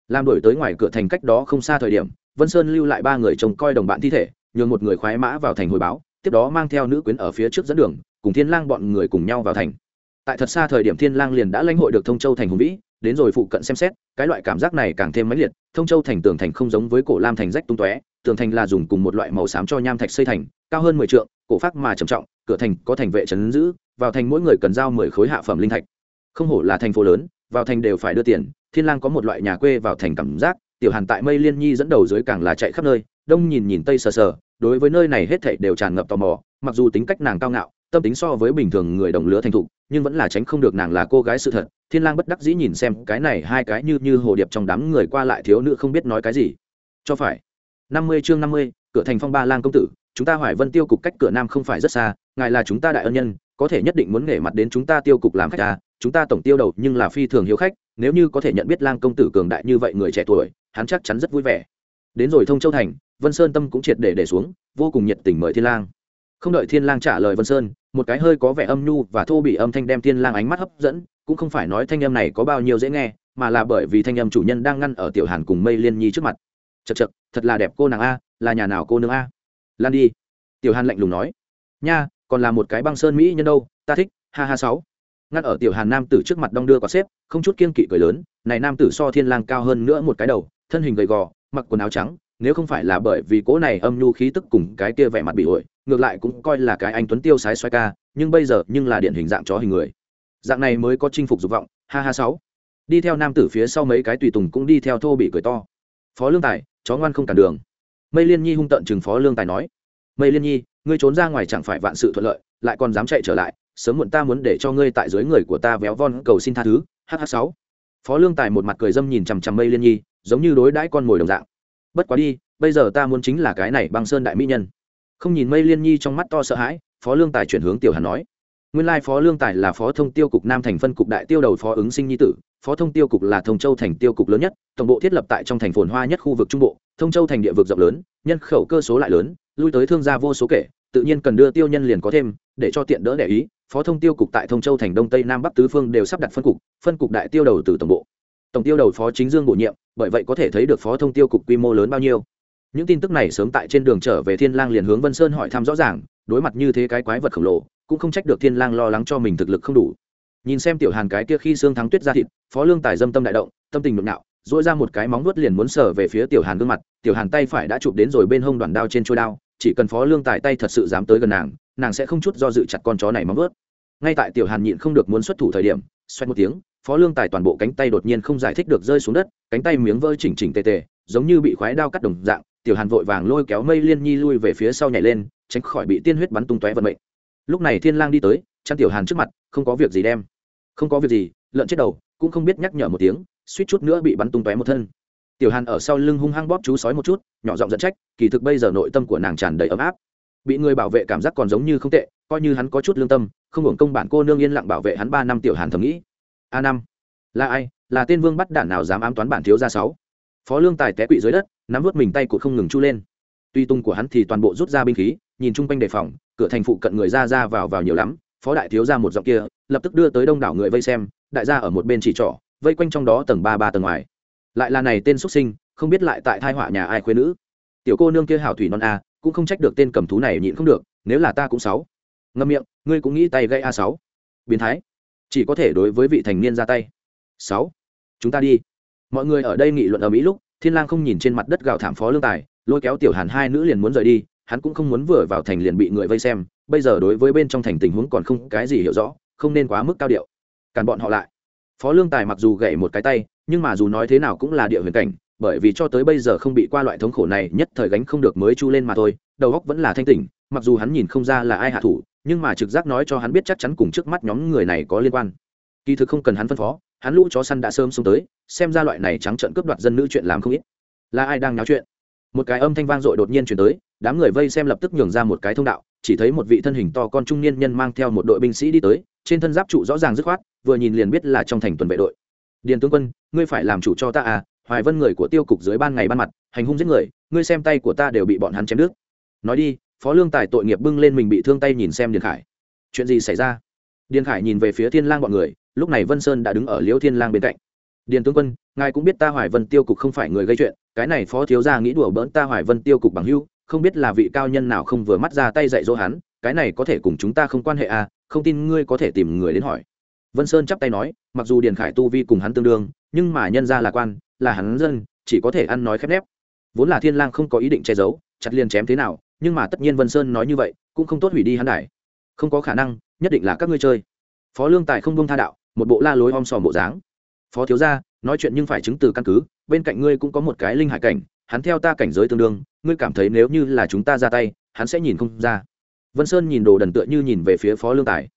Làm đổi tới ngoài cửa thành cách đó không xa thời điểm, vân sơn lưu lại ba người trông coi đồng bạn thi thể, nhường một người khoái mã vào thành hồi báo, tiếp đó mang theo nữ quyến ở phía trước dẫn đường, cùng thiên lang bọn người cùng nhau vào thành. Tại thật xa thời điểm thiên lang liền đã lãnh hội được thông châu thành hùng vĩ đến rồi phụ cận xem xét, cái loại cảm giác này càng thêm mãnh liệt, thông châu thành tường thành không giống với cổ lam thành rách tung tóe, tường thành là dùng cùng một loại màu xám cho nham thạch xây thành, cao hơn mười trượng, cổ pháp mà trầm trọng, cửa thành có thành vệ trấn giữ, vào thành mỗi người cần giao mười khối hạ phẩm linh thạch. Không hổ là thành phố lớn, vào thành đều phải đưa tiền, thiên lang có một loại nhà quê vào thành cảm giác, tiểu hàn tại mây liên nhi dẫn đầu dưới càng là chạy khắp nơi, đông nhìn nhìn tây sờ sờ, đối với nơi này hết thảy đều tràn ngập tò mò, mặc dù tính cách nàng cao ngạo tâm tính so với bình thường người đồng lứa thành thục, nhưng vẫn là tránh không được nàng là cô gái sự thật. Thiên lang bất đắc dĩ nhìn xem cái này hai cái như như hồ điệp trong đám người qua lại thiếu nữ không biết nói cái gì. Cho phải. Năm mươi chương năm mươi, cửa thành phong ba lang công tử, chúng ta hoài vân tiêu cục cách cửa nam không phải rất xa, ngài là chúng ta đại ân nhân, có thể nhất định muốn nể mặt đến chúng ta tiêu cục làm khách ta chúng ta tổng tiêu đầu nhưng là phi thường hiếu khách, nếu như có thể nhận biết lang công tử cường đại như vậy người trẻ tuổi, hắn chắc chắn rất vui vẻ. Đến rồi thông châu thành, vân sơn tâm cũng triệt để để xuống, vô cùng nhiệt tình mời thiên lang. Không đợi thiên lang trả lời vân sơn một cái hơi có vẻ âm nhu và thô bị âm thanh đem thiên lang ánh mắt hấp dẫn, cũng không phải nói thanh âm này có bao nhiêu dễ nghe, mà là bởi vì thanh âm chủ nhân đang ngăn ở tiểu hàn cùng mây liên nhi trước mặt. Chật chật thật là đẹp cô nàng a, là nhà nào cô nương a? Lan đi. Tiểu hàn lạnh lùng nói. Nha, còn là một cái băng sơn mỹ nhân đâu, ta thích, ha ha sáu. Ngăn ở tiểu hàn nam tử trước mặt đong đưa quả xếp, không chút kiên kỵ cười lớn, này nam tử so thiên lang cao hơn nữa một cái đầu, thân hình gầy gò, mặc quần áo trắng, nếu không phải là bởi vì cố này âm nhu khí tức cùng cái kia vẻ mặt bị ổi ngược lại cũng coi là cái anh tuấn tiêu sái xoay ca, nhưng bây giờ nhưng là điển hình dạng chó hình người. Dạng này mới có chinh phục dục vọng, ha ha sáu. Đi theo nam tử phía sau mấy cái tùy tùng cũng đi theo thô bị cười to. Phó lương tài, chó ngoan không cản đường. Mây liên nhi hung tận chừng phó lương tài nói, mây liên nhi, ngươi trốn ra ngoài chẳng phải vạn sự thuận lợi, lại còn dám chạy trở lại, sớm muộn ta muốn để cho ngươi tại dưới người của ta véo von cầu xin tha thứ hh sáu. Phó lương tài một mặt cười dâm nhìn chằm chằm mây liên nhi, giống như đối đãi con mồi đồng dạng. Bất quá đi, bây giờ ta muốn chính là cái này băng sơn đại mỹ nhân không nhìn mây liên nhi trong mắt to sợ hãi, phó lương tài chuyển hướng tiểu hàn nói. Nguyên lai phó lương tài là phó thông tiêu cục nam thành phân cục đại tiêu đầu phó ứng sinh nhi tử, phó thông tiêu cục là thông châu thành tiêu cục lớn nhất, tổng bộ thiết lập tại trong thành phồn hoa nhất khu vực trung bộ, thông châu thành địa vực rộng lớn, nhân khẩu cơ số lại lớn, lui tới thương gia vô số kể, tự nhiên cần đưa tiêu nhân liền có thêm, để cho tiện đỡ để ý, phó thông tiêu cục tại thông châu thành đông tây nam bắc tứ phương đều sắp đặt phân cục phân cục đại tiêu đầu từ tổng bộ. Tổng tiêu đầu phó chính dương bổ nhiệm, bởi vậy có thể thấy được phó thông tiêu cục quy mô lớn bao nhiêu những tin tức này sớm tại trên đường trở về thiên lang liền hướng vân sơn hỏi thăm rõ ràng, đối mặt như thế cái quái vật khổng lồ, cũng không trách được thiên lang lo lắng cho mình thực lực không đủ. Nhìn xem tiểu hàn cái kia khi xương thắng tuyết ra thịt, phó lương tài dâm tâm đại động, tâm tình nhộn nhạo dỗi ra một cái móng vuốt liền muốn sờ về phía tiểu hàn gương mặt, tiểu hàn tay phải đã chụp đến rồi bên hông đoàn đao trên chuôi đao, chỉ cần phó lương tài tay thật sự dám tới gần nàng nàng sẽ không chút do dự chặt con chó này móng vuốt. Ngay tại tiểu hàn nhịn không được muốn xuất thủ thời điểm xoay một tiếng, phó lương tài toàn bộ cánh tay đột nhiên không giải thích được rơi xuống đất, cánh tay miếng vơi chỉnh chỉnh tề tề, giống như bị khoái đao cắt đồng dạng tiểu hàn vội vàng lôi kéo mây liên nhi lui về phía sau nhảy lên, tránh khỏi bị tiên huyết bắn tung tóe vận mệnh. Lúc này thiên lang đi tới, chăn tiểu hàn trước mặt, không có việc gì đem. Không có việc gì, lợn chết đầu, cũng không biết nhắc nhở một tiếng, suýt chút nữa bị bắn tung tóe một thân. Tiểu hàn ở sau lưng hung hăng bóp chú sói một chút, nhỏ giọng giận trách, kỳ thực bây giờ nội tâm của nàng tràn đầy ấm áp. Bị người bảo vệ cảm giác còn giống như không tệ, coi như hắn có chút lương tâm, không hưởng công bản cô nương yên lặng bảo vệ hắn ba năm tiểu hàn thầm nghĩ. A năm, là ai? Là tên vương bắt đạn nào dám ám toán bản thiếu gia sáu? Phó lương tài té quỵ dưới đất nắm vút mình tay cụt không ngừng chu lên. Tuy tung của hắn thì toàn bộ rút ra binh khí, nhìn chung quanh đề phòng, cửa thành phụ cận người ra ra vào vào nhiều lắm, phó đại thiếu ra một giọng kia, lập tức đưa tới đông đảo người vây xem, đại gia ở một bên chỉ trỏ, vây quanh trong đó tầng ba ba tầng ngoài. Lại là này tên xuất sinh, không biết lại tại thai họa nhà ai khuyên nữ. Tiểu cô nương kia hảo thủy non a, cũng không trách được tên cầm thú này nhịn không được, nếu là ta cũng sáu. Ngâm miệng, ngươi cũng nghĩ tay gây a sáu. Biến thái. Chỉ có thể đối với vị thành niên ra tay. Sáu. Chúng ta đi. Mọi người ở đây nghị luận ở mỹ lúc thiên lang không nhìn trên mặt đất gào thảm phó lương tài, lôi kéo tiểu hàn hai nữ liền muốn rời đi, hắn cũng không muốn vừa vào thành liền bị người vây xem, bây giờ đối với bên trong thành tình huống còn không cái gì hiểu rõ, không nên quá mức cao điệu. Cản bọn họ lại. Phó lương tài mặc dù gãy một cái tay, nhưng mà dù nói thế nào cũng là địa huyền cảnh, bởi vì cho tới bây giờ không bị qua loại thống khổ này, nhất thời gánh không được mới chu lên mà thôi, đầu óc vẫn là thanh tỉnh, mặc dù hắn nhìn không ra là ai hạ thủ, nhưng mà trực giác nói cho hắn biết chắc chắn cùng trước mắt nhóm người này có liên quan. Kỳ thực không cần hắn phân phó hắn lũ chó săn đã sớm xuống tới, xem ra loại này trắng trợn cướp đoạt dân nữ chuyện làm không ít. Là ai đang náo chuyện? Một cái âm thanh vang dội đột nhiên chuyển tới, đám người vây xem lập tức nhường ra một cái thông đạo, chỉ thấy một vị thân hình to con trung niên nhân mang theo một đội binh sĩ đi tới, trên thân giáp trụ rõ ràng dứt khoát, vừa nhìn liền biết là trong thành tuần vệ đội. Điền tướng quân, ngươi phải làm chủ cho ta à hoài vân người của tiêu cục dưới ban ngày ban mặt, hành hung giết người, ngươi xem tay của ta đều bị bọn hắn chém đứt. Nói đi, phó lương tài tội nghiệp bưng lên mình bị thương tay nhìn xem điền khải. Chuyện gì xảy ra? Điền khải nhìn về phía thiên lang bọn người lúc này vân sơn đã đứng ở liễu thiên lang bên cạnh điền tướng quân ngài cũng biết ta hoài vân tiêu cục không phải người gây chuyện cái này phó thiếu gia nghĩ đùa bỡn ta hoài vân tiêu cục bằng hưu không biết là vị cao nhân nào không vừa mắt ra tay dạy dỗ hắn cái này có thể cùng chúng ta không quan hệ à không tin ngươi có thể tìm người đến hỏi. Vân sơn chắp tay nói, mặc dù điền khải tu vi cùng hắn tương đương, nhưng mà nhân ra là quan, là hắn dân, chỉ có thể ăn nói khép nép. Vốn là thiên lang không có ý định che giấu, chặt liền chém thế nào, nhưng mà tất nhiên vân sơn nói như vậy, cũng không tốt hủy đi hắn đài. Không có khả năng, nhất định là các ngươi chơi. Phó lương tài không bông tha đạo một bộ la lối om sòm bộ dáng. Phó thiếu gia, nói chuyện nhưng phải chứng từ căn cứ, bên cạnh ngươi cũng có một cái linh hải cảnh, hắn theo ta cảnh giới tương đương, ngươi cảm thấy nếu như là chúng ta ra tay, hắn sẽ nhìn không ra. Vân sơn nhìn đồ đần tựa như nhìn về phía phó lương tài.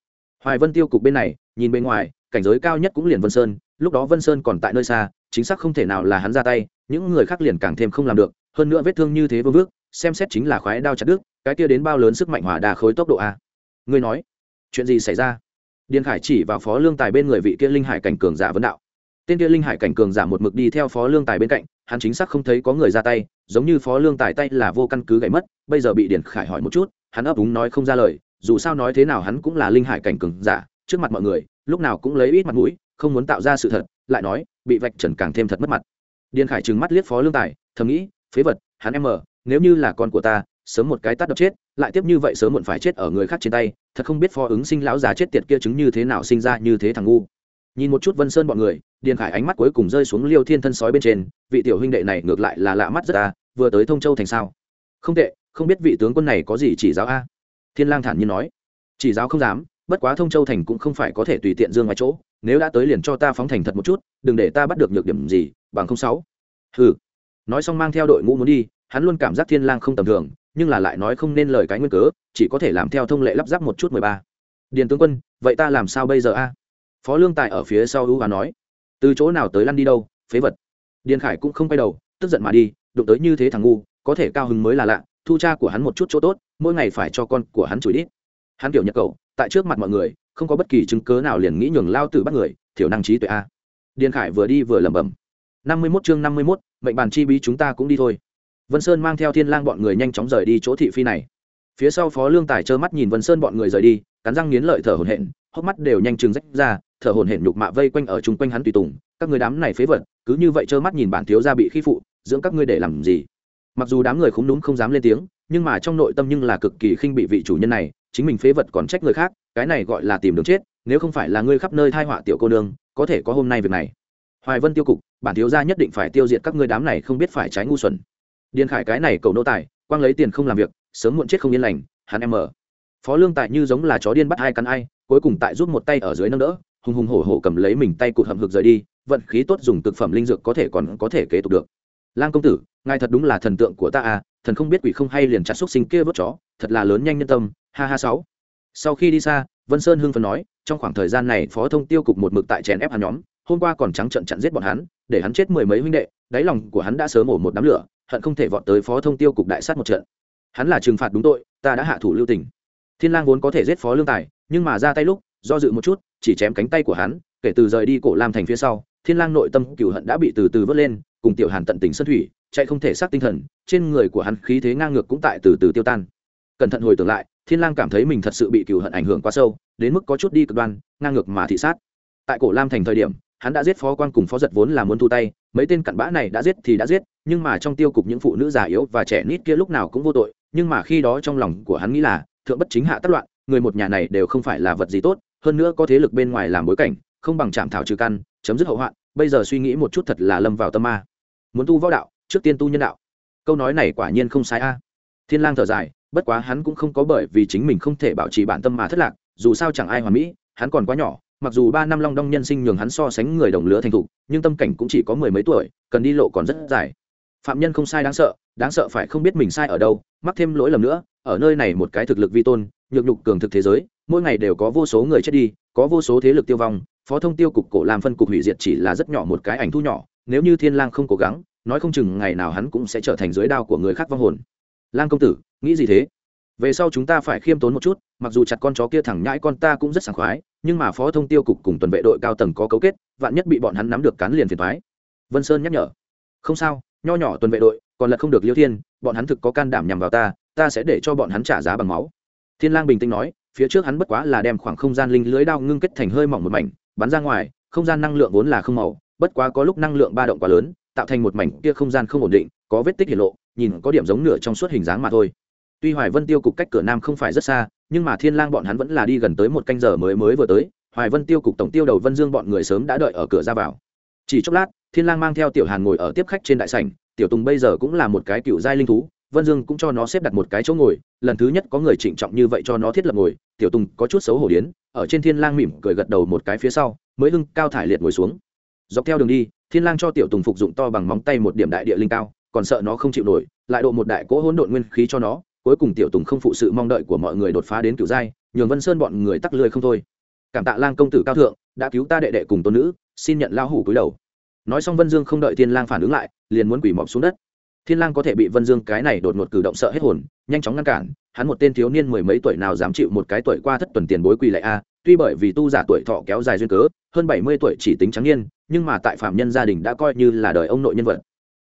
Hoài vân tiêu cục bên này, nhìn bên ngoài, cảnh giới cao nhất cũng liền vân sơn, lúc đó vân sơn còn tại nơi xa, chính xác không thể nào là hắn ra tay, những người khác liền càng thêm không làm được, hơn nữa vết thương như thế vương vước, xem xét chính là khoái đao chặt đứt, cái kia đến bao lớn sức mạnh hỏa đà khối tốc độ a? Ngươi nói, chuyện gì xảy ra? Điền khải chỉ vào phó lương tài bên người vị kia linh hải cảnh cường giả vấn đạo. Tên kia linh hải cảnh cường giả một mực đi theo phó lương tài bên cạnh, hắn chính xác không thấy có người ra tay, giống như phó lương tài tay là vô căn cứ gãy mất, bây giờ bị điền khải hỏi một chút, hắn ấp úng nói không ra lời, dù sao nói thế nào hắn cũng là linh hải cảnh cường giả, trước mặt mọi người, lúc nào cũng lấy ít mặt mũi, không muốn tạo ra sự thật, lại nói, bị vạch trần càng thêm thật mất mặt. Điền khải trừng mắt liếc phó lương tài, thầm nghĩ, phế vật, hắn em mờ, nếu như là con của ta sớm một cái tát đập chết, lại tiếp như vậy sớm muộn phải chết ở người khác trên tay, thật không biết phó ứng sinh lão già chết tiệt kia chứng như thế nào sinh ra như thế thằng ngu. Nhìn một chút vân sơn bọn người, điền khải ánh mắt cuối cùng rơi xuống liêu thiên thân sói bên trên, vị tiểu huynh đệ này ngược lại là lạ mắt rất ta vừa tới thông châu thành sao? Không tệ, không biết vị tướng quân này có gì chỉ giáo a? Thiên lang thản nhiên nói. Chỉ giáo không dám, bất quá thông châu thành cũng không phải có thể tùy tiện dương ngoài chỗ, nếu đã tới liền cho ta phóng thành thật một chút, đừng để ta bắt được nhược điểm gì, bằng không sáu. Hừ. Nói xong mang theo đội ngũ muốn đi, hắn luôn cảm giác thiên lang không tầm thường nhưng là lại nói không nên lời cái nguyên cớ, chỉ có thể làm theo thông lệ lắp ráp một chút mười ba. Điền tướng quân, vậy ta làm sao bây giờ a? Phó lương tài ở phía sau ưu và nói. Từ chỗ nào tới lăn đi đâu, phế vật. Điền khải cũng không quay đầu, tức giận mà đi, đụng tới như thế thằng ngu, có thể cao hứng mới là lạ, thu cha của hắn một chút chỗ tốt, mỗi ngày phải cho con của hắn chửi đít. Hắn kiểu nhật cậu, tại trước mặt mọi người, không có bất kỳ chứng cớ nào liền nghĩ nhường lao tử bắt người, thiểu năng trí tuệ a. Điền khải vừa đi vừa lẩm bẩm. Năm mươi mốt chương năm mươi mốt, mệnh bàn chi bí chúng ta cũng đi thôi vân sơn mang theo thiên lang bọn người nhanh chóng rời đi chỗ thị phi này. Phía sau phó lương tài trơ mắt nhìn vân sơn bọn người rời đi, cắn răng nghiến lợi thở hổn hển, hốc mắt đều nhanh chừng rách ra, thở hổn hển nhục mạ vây quanh ở chung quanh hắn tùy tùng, các người đám này phế vật, cứ như vậy trơ mắt nhìn bản thiếu gia bị khi phụ, dưỡng các ngươi để làm gì? Mặc dù đám người khúng núm không dám lên tiếng, nhưng mà trong nội tâm nhưng là cực kỳ khinh bị vị chủ nhân này, chính mình phế vật còn trách người khác, cái này gọi là tìm đường chết, nếu không phải là ngươi khắp nơi thai họa tiểu cô nương, có thể có hôm nay việc này. Hoài vân tiêu cục, bản thiếu gia nhất định phải tiêu diệt các ngươi đám này không biết phải trái ngu xuẩn điền khải cái này cầu nô tài, quang lấy tiền không làm việc, sớm muộn chết không yên lành, hắn em mở phó lương tài như giống là chó điên bắt hai cắn ai, cuối cùng tại rút một tay ở dưới nâng đỡ, hùng hùng hổ hổ cầm lấy mình tay cụt hầm hực rời đi, vận khí tốt dùng thực phẩm linh dược có thể còn có thể kế tục được. Lang công tử, ngài thật đúng là thần tượng của ta à thần không biết quỷ không hay liền chặt xúc sinh kia vớt chó, thật là lớn nhanh nhân tâm, ha ha sáu. Sau khi đi xa, vân sơn hưng phấn nói, trong khoảng thời gian này phó thông tiêu cục một mực tại chèn ép hắn nhóm, hôm qua còn trắng trận chặn giết bọn hắn, để hắn chết mười mấy huynh đệ, đáy lòng của hắn đã sớm ổ một đám lửa hận không thể vọt tới phó thông tiêu cục đại sát một trận. Hắn là trừng phạt đúng tội, ta đã hạ thủ lưu tình. Thiên lang vốn có thể giết phó lương tài, nhưng mà ra tay lúc, do dự một chút, chỉ chém cánh tay của hắn, kể từ rời đi cổ lam thành phía sau, thiên lang nội tâm cửu hận đã bị từ từ vớt lên, cùng tiểu hàn tận tình sân thủy, chạy không thể xác tinh thần, trên người của hắn khí thế ngang ngược cũng tại từ từ tiêu tan. Cẩn thận hồi tưởng lại, thiên lang cảm thấy mình thật sự bị cửu hận ảnh hưởng quá sâu, đến mức có chút đi cực đoan, ngang ngược mà thị sát. Tại cổ lam thành thời điểm hắn đã giết phó quan cùng phó giật vốn là muốn thu tay, mấy tên cặn bã này đã giết thì đã giết, nhưng mà trong tiêu cục những phụ nữ già yếu và trẻ nít kia lúc nào cũng vô tội, nhưng mà khi đó trong lòng của hắn nghĩ là, thượng bất chính hạ tất loạn, người một nhà này đều không phải là vật gì tốt, hơn nữa có thế lực bên ngoài làm bối cảnh, không bằng chạm thảo trừ căn, chấm dứt hậu hoạn, bây giờ suy nghĩ một chút thật là lâm vào tâm ma. Muốn tu võ đạo, trước tiên tu nhân đạo. Câu nói này quả nhiên không sai a. Thiên lang thở dài, bất quá hắn cũng không có bởi vì chính mình không thể bảo trì bản tâm mà thất lạc, dù sao chẳng ai hoàn mỹ, hắn còn quá nhỏ mặc dù ba năm long đong nhân sinh nhường hắn so sánh người đồng lứa thành thục, nhưng tâm cảnh cũng chỉ có mười mấy tuổi, cần đi lộ còn rất dài. Phạm nhân không sai đáng sợ đáng sợ phải không biết mình sai ở đâu, mắc thêm lỗi lầm nữa, ở nơi này một cái thực lực vi tôn, nhược nhục cường thực thế giới, mỗi ngày đều có vô số người chết đi, có vô số thế lực tiêu vong, phó thông tiêu cục cổ làm phân cục hủy diệt chỉ là rất nhỏ một cái ảnh thu nhỏ, nếu như thiên lang không cố gắng, nói không chừng ngày nào hắn cũng sẽ trở thành dưới đao của người khác vong hồn. Lang công tử, nghĩ gì thế? Về sau chúng ta phải khiêm tốn một chút, mặc dù chặt con chó kia thẳng nhãi con ta cũng rất sảng khoái nhưng mà phó thông tiêu cục cùng tuần vệ đội cao tầng có cấu kết, vạn nhất bị bọn hắn nắm được cán liền phiền thoái vân sơn nhắc nhở. Không sao, nho nhỏ tuần vệ đội, còn là không được liêu thiên, bọn hắn thực có can đảm nhằm vào ta ta sẽ để cho bọn hắn trả giá bằng máu. Thiên lang bình tĩnh nói, phía trước hắn bất quá là đem khoảng không gian linh lưới đao ngưng kết thành hơi mỏng một mảnh, bắn ra ngoài, không gian năng lượng vốn là không màu, bất quá có lúc năng lượng ba động quá lớn, tạo thành một mảnh kia không gian không ổn định, có vết tích hiển lộ, nhìn có điểm giống nửa trong suốt hình dáng mà thôi. Tuy hoài vân tiêu cục cách cửa nam không phải rất xa nhưng mà thiên lang bọn hắn vẫn là đi gần tới một canh giờ mới mới vừa tới, hoài vân tiêu cục tổng tiêu đầu vân dương bọn người sớm đã đợi ở cửa ra vào. Chỉ chốc lát, thiên lang mang theo tiểu hàn ngồi ở tiếp khách trên đại sảnh, tiểu tùng bây giờ cũng là một cái cựu giai linh thú, vân dương cũng cho nó xếp đặt một cái chỗ ngồi, lần thứ nhất có người trịnh trọng như vậy cho nó thiết lập ngồi, tiểu tùng có chút xấu hổ điến, ở trên thiên lang mỉm cười gật đầu một cái phía sau, mới hưng cao thải liệt ngồi xuống. Dọc theo đường đi, thiên lang cho tiểu tùng phục dụng to bằng móng tay một điểm đại địa linh cao, còn sợ nó không chịu nổi, lại độ một đại cỗ hỗn độn nguyên khí cho nó cuối cùng tiểu tùng không phụ sự mong đợi của mọi người đột phá đến cửu giai, nhường vân sơn bọn người tắc lười không thôi. Cảm tạ lang công tử cao thượng, đã cứu ta đệ đệ cùng tôn nữ, xin nhận lao hủ cúi đầu. Nói xong vân dương không đợi thiên lang phản ứng lại, liền muốn quỳ mọp xuống đất. Thiên lang có thể bị vân dương cái này đột ngột cử động sợ hết hồn, nhanh chóng ngăn cản, hắn một tên thiếu niên mười mấy tuổi nào dám chịu một cái tuổi qua thất tuần tiền bối quỳ lại a, tuy bởi vì tu giả tuổi thọ kéo dài duyên cớ, hơn bảy mươi tuổi chỉ tính trắng niên, nhưng mà tại phạm nhân gia đình đã coi như là đời ông nội nhân vật.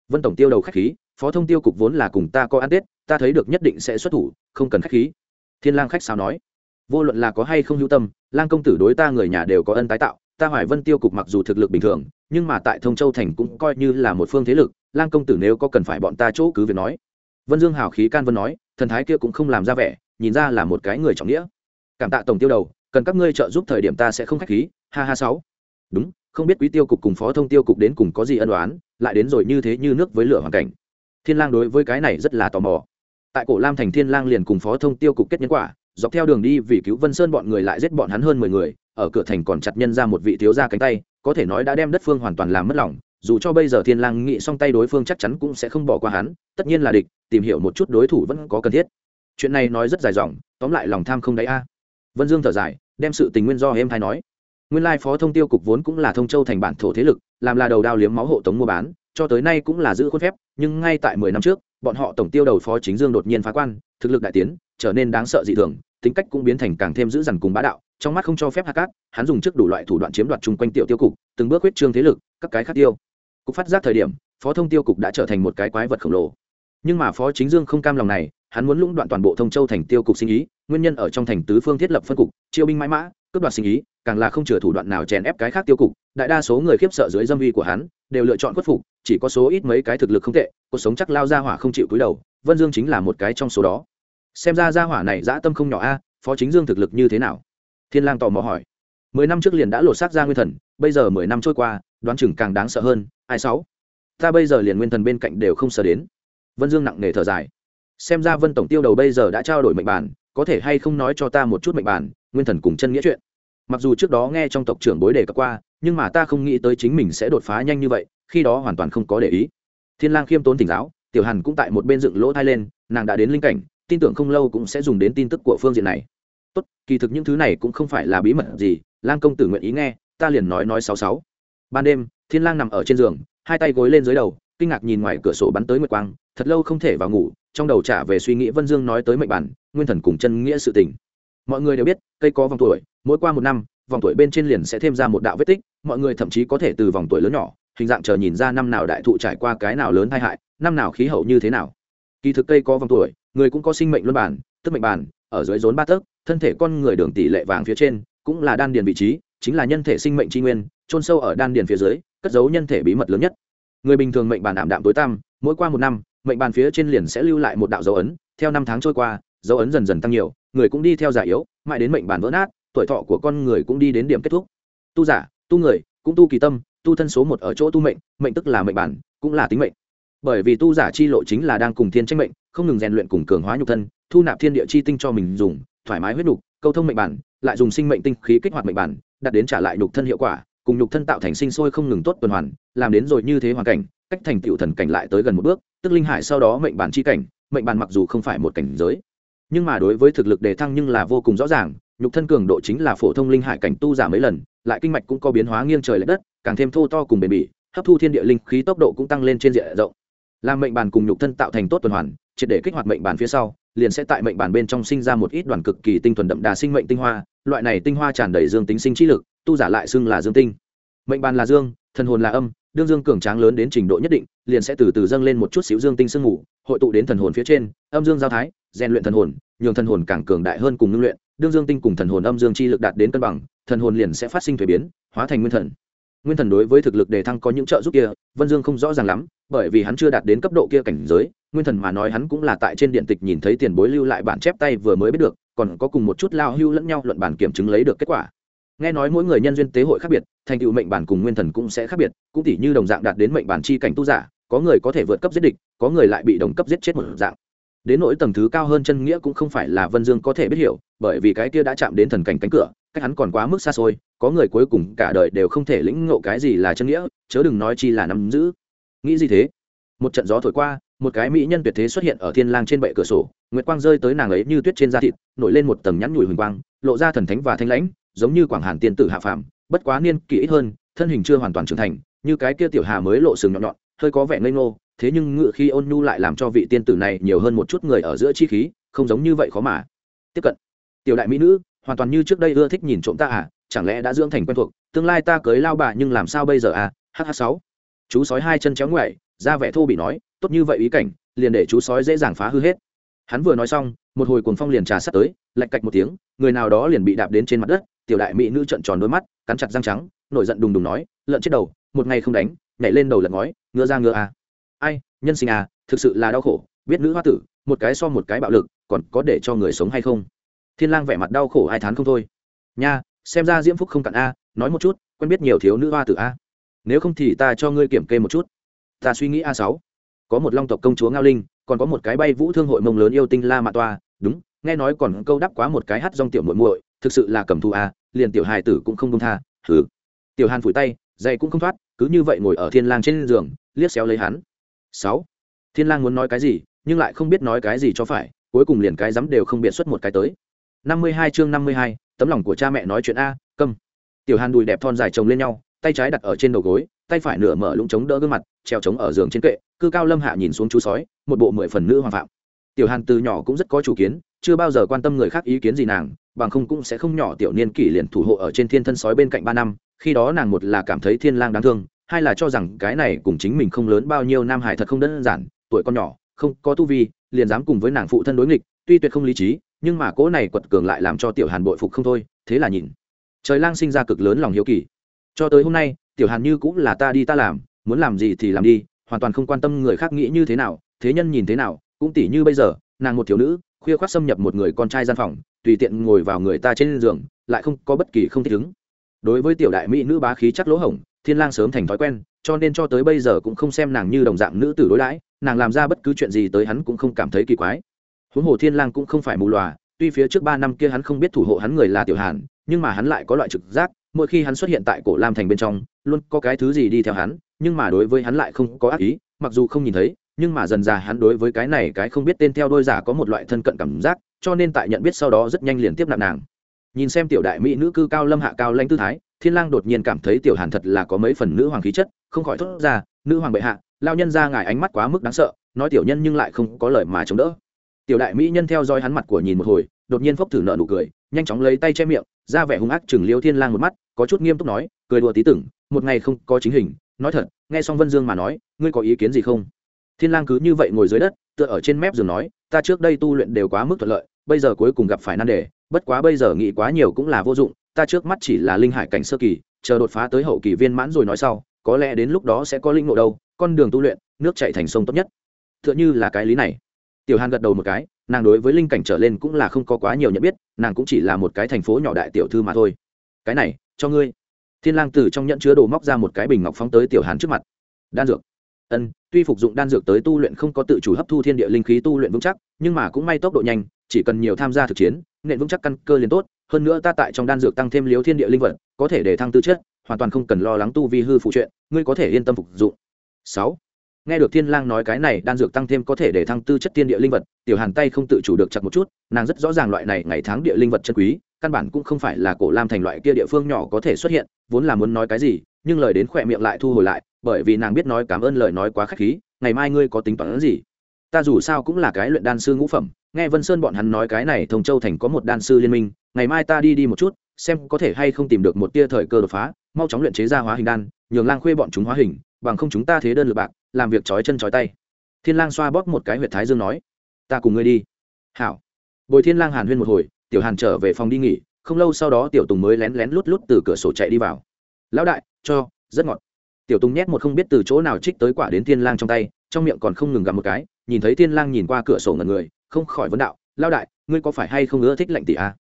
Vân tổng tiêu đầu khách khí phó thông tiêu cục vốn là cùng ta có ăn tết, ta thấy được nhất định sẽ xuất thủ, không cần khách khí. Thiên lang khách sao nói. Vô luận là có hay không hữu tâm, lang công tử đối ta người nhà đều có ân tái tạo, ta hoài vân tiêu cục mặc dù thực lực bình thường, nhưng mà tại thông châu thành cũng coi như là một phương thế lực, lang công tử nếu có cần phải bọn ta chỗ cứ việc nói. Vân dương hào khí can vân nói, thần thái kia cũng không làm ra vẻ, nhìn ra là một cái người trọng nghĩa. Cảm tạ tổng tiêu đầu, cần các ngươi trợ giúp thời điểm ta sẽ không khách khí, ha ha sáu. Đúng, không biết quý tiêu cục cùng phó thông tiêu cục đến cùng có gì ân oán, lại đến rồi như thế như nước với lửa hoàn cảnh thiên lang đối với cái này rất là tò mò. Tại cổ lam thành thiên lang liền cùng phó thông tiêu cục kết nhân quả, dọc theo đường đi vì cứu vân sơn bọn người lại giết bọn hắn hơn mười người, ở cửa thành còn chặt nhân ra một vị thiếu gia cánh tay, có thể nói đã đem đất phương hoàn toàn làm mất lòng, dù cho bây giờ thiên lang nghĩ xong tay đối phương chắc chắn cũng sẽ không bỏ qua hắn, tất nhiên là địch, tìm hiểu một chút đối thủ vẫn có cần thiết. Chuyện này nói rất dài dòng, tóm lại lòng tham không đáy a. Vân dương thở dài, đem sự tình nguyên do em thay nói. Nguyên lai phó thông tiêu cục vốn cũng là thông châu thành bản thổ thế lực, làm là đầu đao liếm máu hộ tống mua bán cho tới nay cũng là giữ khuôn phép, nhưng ngay tại mười năm trước, bọn họ tổng tiêu đầu phó chính dương đột nhiên phá quan, thực lực đại tiến, trở nên đáng sợ dị thường, tính cách cũng biến thành càng thêm dữ dằn cùng bá đạo, trong mắt không cho phép hạ cát, hắn dùng trước đủ loại thủ đoạn chiếm đoạt chung quanh tiểu tiêu cục, từng bước huyết trương thế lực, các cái khác tiêu. Cục phát giác thời điểm, phó thông tiêu cục đã trở thành một cái quái vật khổng lồ. Nhưng mà phó chính dương không cam lòng này, hắn muốn lũng đoạn toàn bộ thông châu thành tiêu cục sinh ý, nguyên nhân ở trong thành tứ phương thiết lập phân cục, chiêu binh mãi mã cướp đoạt sinh ý, càng là không chừa thủ đoạn nào chèn ép cái khác tiêu cục, đại đa số người khiếp sợ dưới dâm uy của hắn, đều lựa chọn khuất phục, chỉ có số ít mấy cái thực lực không tệ, cuộc sống chắc lao ra hỏa không chịu cúi đầu, vân dương chính là một cái trong số đó. Xem ra ra hỏa này dã tâm không nhỏ a, phó chính dương thực lực như thế nào? Thiên lang tò mò hỏi. Mười năm trước liền đã lột xác ra nguyên thần, bây giờ mười năm trôi qua, đoán chừng càng đáng sợ hơn, ai sáu? Ta bây giờ liền nguyên thần bên cạnh đều không sợ đến. Vân dương nặng nề thở dài. Xem ra vân tổng tiêu đầu bây giờ đã trao đổi mệnh bản, có thể hay không nói cho ta một chút mệnh bản nguyên thần cùng chân nghĩa chuyện. Mặc dù trước đó nghe trong tộc trưởng bối đề cập qua, nhưng mà ta không nghĩ tới chính mình sẽ đột phá nhanh như vậy, khi đó hoàn toàn không có để ý. Thiên lang khiêm tốn tỉnh giáo, tiểu hàn cũng tại một bên dựng lỗ thai lên, nàng đã đến linh cảnh, tin tưởng không lâu cũng sẽ dùng đến tin tức của phương diện này. Tốt, kỳ thực những thứ này cũng không phải là bí mật gì, lang công tử nguyện ý nghe, ta liền nói nói sáu sáu. Ban đêm, thiên lang nằm ở trên giường, hai tay gối lên dưới đầu, kinh ngạc nhìn ngoài cửa sổ bắn tới nguyệt quang, thật lâu không thể vào ngủ, trong đầu trả về suy nghĩ vân dương nói tới mệnh bản, nguyên thần cùng chân nghĩa sự tình mọi người đều biết, cây có vòng tuổi, mỗi qua một năm, vòng tuổi bên trên liền sẽ thêm ra một đạo vết tích. Mọi người thậm chí có thể từ vòng tuổi lớn nhỏ, hình dạng chờ nhìn ra năm nào đại thụ trải qua cái nào lớn tai hại, năm nào khí hậu như thế nào. Kỳ thực cây có vòng tuổi, người cũng có sinh mệnh luân bản, tức mệnh bản, ở dưới rốn ba tấc, thân thể con người đường tỷ lệ vàng phía trên, cũng là đan điền vị trí, chính là nhân thể sinh mệnh tri nguyên trôn sâu ở đan điền phía dưới, cất giấu nhân thể bí mật lớn nhất. Người bình thường mệnh bàn ảm đạm tối tăm, mỗi qua một năm, mệnh bàn phía trên liền sẽ lưu lại một đạo dấu ấn, theo năm tháng trôi qua, dấu ấn dần dần tăng nhiều người cũng đi theo giả yếu mãi đến mệnh bản vỡ nát tuổi thọ của con người cũng đi đến điểm kết thúc. Tu giả tu người cũng tu kỳ tâm tu thân số một ở chỗ tu mệnh mệnh tức là mệnh bản cũng là tính mệnh. Bởi vì tu giả chi lộ chính là đang cùng thiên tranh mệnh không ngừng rèn luyện cùng cường hóa nhục thân thu nạp thiên địa chi tinh cho mình dùng thoải mái huyết đục, câu thông mệnh bản lại dùng sinh mệnh tinh khí kích hoạt mệnh bản đặt đến trả lại nhục thân hiệu quả cùng nhục thân tạo thành sinh sôi không ngừng tốt tuần hoàn làm đến rồi như thế hoàn cảnh cách thành tựu thần cảnh lại tới gần một bước tức linh hải sau đó mệnh bản chi cảnh mệnh bản mặc dù không phải một cảnh giới nhưng mà đối với thực lực đề thăng nhưng là vô cùng rõ ràng, nhục thân cường độ chính là phổ thông linh hải cảnh tu giả mấy lần, lại kinh mạch cũng có biến hóa nghiêng trời l ệ đất, càng thêm thô to cùng bền bỉ, hấp thu thiên địa linh khí tốc độ cũng tăng lên trên diện rộng. Làm mệnh bàn cùng nhục thân tạo thành tốt tuần hoàn, triệt để kích hoạt mệnh bàn phía sau, liền sẽ tại mệnh bàn bên trong sinh ra một ít đoàn cực kỳ tinh thuần đậm đà sinh mệnh tinh hoa, loại này tinh hoa tràn đầy dương tính sinh trí lực, tu giả lại xưng là dương tinh. Mệnh bàn là dương, thần hồn là âm, đương dương cường tráng lớn đến trình độ nhất định, liền sẽ từ từ dâng lên một chút xíu dương tinh sương ngủ hội tụ đến thần hồn phía trên, âm dương giao thái rèn luyện thần hồn, nhường thần hồn càng cường đại hơn cùng ngưng luyện, đương dương tinh cùng thần hồn âm dương chi lực đạt đến cân bằng, thần hồn liền sẽ phát sinh thuế biến, hóa thành nguyên thần. Nguyên thần đối với thực lực đề thăng có những trợ giúp kia, vân dương không rõ ràng lắm, bởi vì hắn chưa đạt đến cấp độ kia cảnh giới, nguyên thần mà nói hắn cũng là tại trên điện tịch nhìn thấy tiền bối lưu lại bản chép tay vừa mới biết được, còn có cùng một chút lao hưu lẫn nhau luận bản kiểm chứng lấy được kết quả. Nghe nói mỗi người nhân duyên tế hội khác biệt, thành tựu mệnh bản cùng nguyên thần cũng sẽ khác biệt, cũng tỉ như đồng dạng đạt đến mệnh bản chi cảnh tu giả, có người có thể vượt cấp giết địch, có người lại bị đồng cấp giết chết một dạng đến nỗi tầng thứ cao hơn chân nghĩa cũng không phải là vân dương có thể biết hiểu, bởi vì cái kia đã chạm đến thần cảnh cánh cửa, cách hắn còn quá mức xa xôi, có người cuối cùng cả đời đều không thể lĩnh ngộ cái gì là chân nghĩa, chớ đừng nói chi là nắm giữ. Nghĩ gì thế? Một trận gió thổi qua, một cái mỹ nhân tuyệt thế xuất hiện ở thiên lang trên bệ cửa sổ, nguyệt quang rơi tới nàng ấy như tuyết trên da thịt, nổi lên một tầng nhắn nhủi huỳnh quang, lộ ra thần thánh và thanh lãnh, giống như quảng hàn tiên tử hạ phàm, bất quá niên kỷ ít hơn, thân hình chưa hoàn toàn trưởng thành, như cái kia tiểu hà mới lộ sừng nhọn nhọn hơi có vẻ ngây ngô, thế nhưng ngự khi ôn nhu lại làm cho vị tiên tử này nhiều hơn một chút người ở giữa chi khí, không giống như vậy khó mà. Tiếp cận. Tiểu đại mỹ nữ, hoàn toàn như trước đây ưa thích nhìn trộm ta à chẳng lẽ đã dưỡng thành quen thuộc, tương lai ta cưới lao bà nhưng làm sao bây giờ à? Hh sáu. Chú sói hai chân chéo ngoại ra vẻ thô bị nói, tốt như vậy ý cảnh, liền để chú sói dễ dàng phá hư hết. Hắn vừa nói xong, một hồi cuồng phong liền trà sát tới, lạch cạch một tiếng, người nào đó liền bị đạp đến trên mặt đất, tiểu đại mỹ nữ trợn tròn đôi mắt, cắn chặt răng trắng, nổi giận đùng đùng nói, lợn chết đầu, một ngày không đánh nhảy lên đầu lật ngói, ngựa ra ngựa à. Ai, nhân sinh à thực sự là đau khổ, biết nữ hoa tử, một cái so một cái bạo lực, còn có để cho người sống hay không? Thiên lang vẻ mặt đau khổ ai thán không thôi. Nha, xem ra diễm phúc không cạn a, nói một chút, quen biết nhiều thiếu nữ hoa tử a. Nếu không thì ta cho ngươi kiểm kê một chút. Ta suy nghĩ a sáu. Có một long tộc công chúa ngao linh, còn có một cái bay vũ thương hội mông lớn yêu tinh la mạ toa. Đúng, nghe nói còn câu đáp quá một cái hát dòng tiểu muội muội, thực sự là cầm thu a, liền tiểu hài tử cũng không đông tha. Thử tiểu hàn phủi tay dày cũng không thoát cứ như vậy ngồi ở thiên lang trên giường, liếc xéo lấy hắn. Sáu. Thiên lang muốn nói cái gì, nhưng lại không biết nói cái gì cho phải, cuối cùng liền cái dám đều không biện xuất một cái tới. Năm mươi hai chương năm mươi hai, tấm lòng của cha mẹ nói chuyện a, câm. Tiểu hàn đùi đẹp thon dài chồng lên nhau, tay trái đặt ở trên đầu gối, tay phải nửa mở lũng chống đỡ gương mặt, treo chống ở giường trên kệ, cư cao lâm hạ nhìn xuống chú sói, một bộ mười phần nữ hoàng phạm. Tiểu hàn từ nhỏ cũng rất có chủ kiến, chưa bao giờ quan tâm người khác ý kiến gì nàng, bằng không cũng sẽ không nhỏ tiểu niên kỷ liền thủ hộ ở trên thiên thân sói bên cạnh ba năm, khi đó nàng một là cảm thấy thiên lang đáng thương hai là cho rằng cái này cùng chính mình không lớn bao nhiêu nam hải thật không đơn giản, tuổi con nhỏ, không có tu vi, liền dám cùng với nàng phụ thân đối nghịch, tuy tuyệt không lý trí, nhưng mà cỗ này quật cường lại làm cho tiểu hàn bội phục không thôi, thế là nhìn. Trời lang sinh ra cực lớn lòng hiếu kỳ. Cho tới hôm nay, tiểu hàn như cũng là ta đi ta làm, muốn làm gì thì làm đi, hoàn toàn không quan tâm người khác nghĩ như thế nào, thế nhân nhìn thế nào, cũng tỉ như bây giờ, nàng một thiếu nữ, khuya khoác xâm nhập một người con trai gian phòng, tùy tiện ngồi vào người ta trên giường, lại không có bất kỳ không thích ứng. Đối với tiểu đại mỹ nữ bá khí chắc lỗ hổng thiên lang sớm thành thói quen, cho nên cho tới bây giờ cũng không xem nàng như đồng dạng nữ tử đối đãi, nàng làm ra bất cứ chuyện gì tới hắn cũng không cảm thấy kỳ quái. Huống hồ thiên lang cũng không phải mù lòa, tuy phía trước ba năm kia hắn không biết thủ hộ hắn người là tiểu hàn, nhưng mà hắn lại có loại trực giác, mỗi khi hắn xuất hiện tại cổ lam thành bên trong, luôn có cái thứ gì đi theo hắn, nhưng mà đối với hắn lại không có ác ý, mặc dù không nhìn thấy, nhưng mà dần dà hắn đối với cái này cái không biết tên theo đôi giả có một loại thân cận cảm giác, cho nên tại nhận biết sau đó rất nhanh liền tiếp nạp nàng. Nhìn xem tiểu đại mỹ nữ cư cao lâm hạ cao lanh tư thái thiên lang đột nhiên cảm thấy tiểu hàn thật là có mấy phần nữ hoàng khí chất, không khỏi thốt ra, nữ hoàng bệ hạ lao nhân ra ngài ánh mắt quá mức đáng sợ, nói tiểu nhân nhưng lại không có lời mà chống đỡ. Tiểu đại mỹ nhân theo dõi hắn mặt của nhìn một hồi, đột nhiên phốc thử nợ nụ cười, nhanh chóng lấy tay che miệng, ra vẻ hung ác chừng liêu thiên lang một mắt, có chút nghiêm túc nói, cười đùa tí tưởng, một ngày không có chính hình, nói thật, nghe xong vân dương mà nói, ngươi có ý kiến gì không? Thiên lang cứ như vậy ngồi dưới đất, tựa ở trên mép giường nói, ta trước đây tu luyện đều quá mức thuận lợi, bây giờ cuối cùng gặp phải nan đề, bất quá bây giờ nghĩ quá nhiều cũng là vô dụng ta trước mắt chỉ là linh hải cảnh sơ kỳ, chờ đột phá tới hậu kỳ viên mãn rồi nói sau, có lẽ đến lúc đó sẽ có linh ngộ đâu, con đường tu luyện, nước chạy thành sông tốt nhất. T h ư ợ n h ư là cái lý này. Tiểu hàn gật đầu một cái, nàng đối với linh cảnh trở lên cũng là không có quá nhiều nhận biết, nàng cũng chỉ là một cái thành phố nhỏ đại tiểu thư mà thôi. Cái này, cho ngươi. Thiên lang từ trong nhận chứa đồ móc ra một cái bình ngọc phóng tới tiểu hàn trước mặt. Đan dược. Ân, tuy phục dụng đan dược tới tu luyện không có tự chủ hấp thu thiên địa linh khí tu luyện vững chắc, nhưng mà cũng may tốc độ nhanh, chỉ cần nhiều tham gia thực chiến, nện vững chắc căn cơ liền tốt hơn nữa ta tại trong đan dược tăng thêm liếu thiên địa linh vật, có thể để thăng tư chất, hoàn toàn không cần lo lắng tu vi hư phụ chuyện, ngươi có thể yên tâm phục dụng. Sáu. Nghe được thiên lang nói cái này, đan dược tăng thêm có thể để thăng tư chất tiên địa linh vật, tiểu hàn tay không tự chủ được chặt một chút, nàng rất rõ ràng loại này ngày tháng địa linh vật chân quý, căn bản cũng không phải là cổ lam thành loại kia địa phương nhỏ có thể xuất hiện, vốn là muốn nói cái gì, nhưng lời đến khỏe miệng lại thu hồi lại, bởi vì nàng biết nói cảm ơn lời nói quá khách khí, ngày mai ngươi có tính toán gì? Ta dù sao cũng là cái luyện đan sư ngũ phẩm, nghe vân sơn bọn hắn nói cái này thông châu thành có một đan sư liên minh, ngày mai ta đi đi một chút, xem có thể hay không tìm được một tia thời cơ đột phá, mau chóng luyện chế ra hóa hình đan, nhường lang khuê bọn chúng hóa hình, bằng không chúng ta thế đơn lượt bạc, làm việc trói chân trói tay. Thiên lang xoa bóp một cái huyệt thái dương nói, ta cùng ngươi đi. Hảo. Bồi thiên lang hàn huyên một hồi, tiểu hàn trở về phòng đi nghỉ, không lâu sau đó tiểu tùng mới lén lén lút lút từ cửa sổ chạy đi vào. Lão đại, cho, rất ngọt. Tiểu tùng nhét một không biết từ chỗ nào trích tới quả đến thiên lang trong tay, trong miệng còn không ngừng gặm một cái nhìn thấy thiên lang nhìn qua cửa sổ ngẩn người, không khỏi vấn đạo lao đại, ngươi có phải hay không ưa thích lạnh tỷ a? À?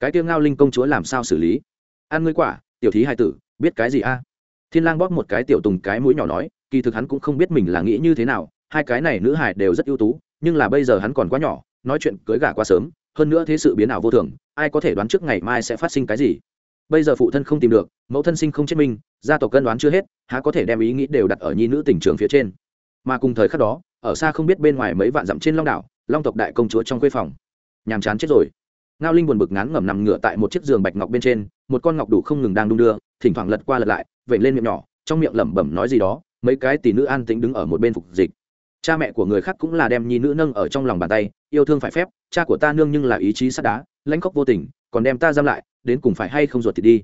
cái tiêu ngao linh công chúa làm sao xử lý? Ăn ngươi quả, tiểu thí hai tử, biết cái gì a? Thiên lang bóp một cái tiểu tùng cái mũi nhỏ nói, kỳ thực hắn cũng không biết mình là nghĩ như thế nào, hai cái này nữ hài đều rất ưu tú, nhưng là bây giờ hắn còn quá nhỏ, nói chuyện cưới gả quá sớm, hơn nữa thế sự biến ảo vô thường, ai có thể đoán trước ngày mai sẽ phát sinh cái gì? Bây giờ phụ thân không tìm được, mẫu thân sinh không chết minh gia tộc cân đoán chưa hết, há có thể đem ý nghĩ đều đặt ở nhi nữ tình trường phía trên. Mà cùng thời khắc đó ở xa không biết bên ngoài mấy vạn dặm trên long đảo, long tộc đại công chúa trong quê phòng. Nhàm chán chết rồi. Ngao linh buồn bực ngán ngẩm nằm ngửa tại một chiếc giường bạch ngọc bên trên, một con ngọc đủ không ngừng đang đung đưa, thỉnh thoảng lật qua lật lại vẩy lên miệng nhỏ, trong miệng lẩm bẩm nói gì đó, mấy cái tỷ nữ an tĩnh đứng ở một bên phục dịch. Cha mẹ của người khác cũng là đem nhi nữ nâng ở trong lòng bàn tay, yêu thương phải phép, cha của ta nương nhưng là ý chí sắt đá, lãnh khóc vô tình, còn đem ta giam lại, đến cùng phải hay không ruột thịt đi.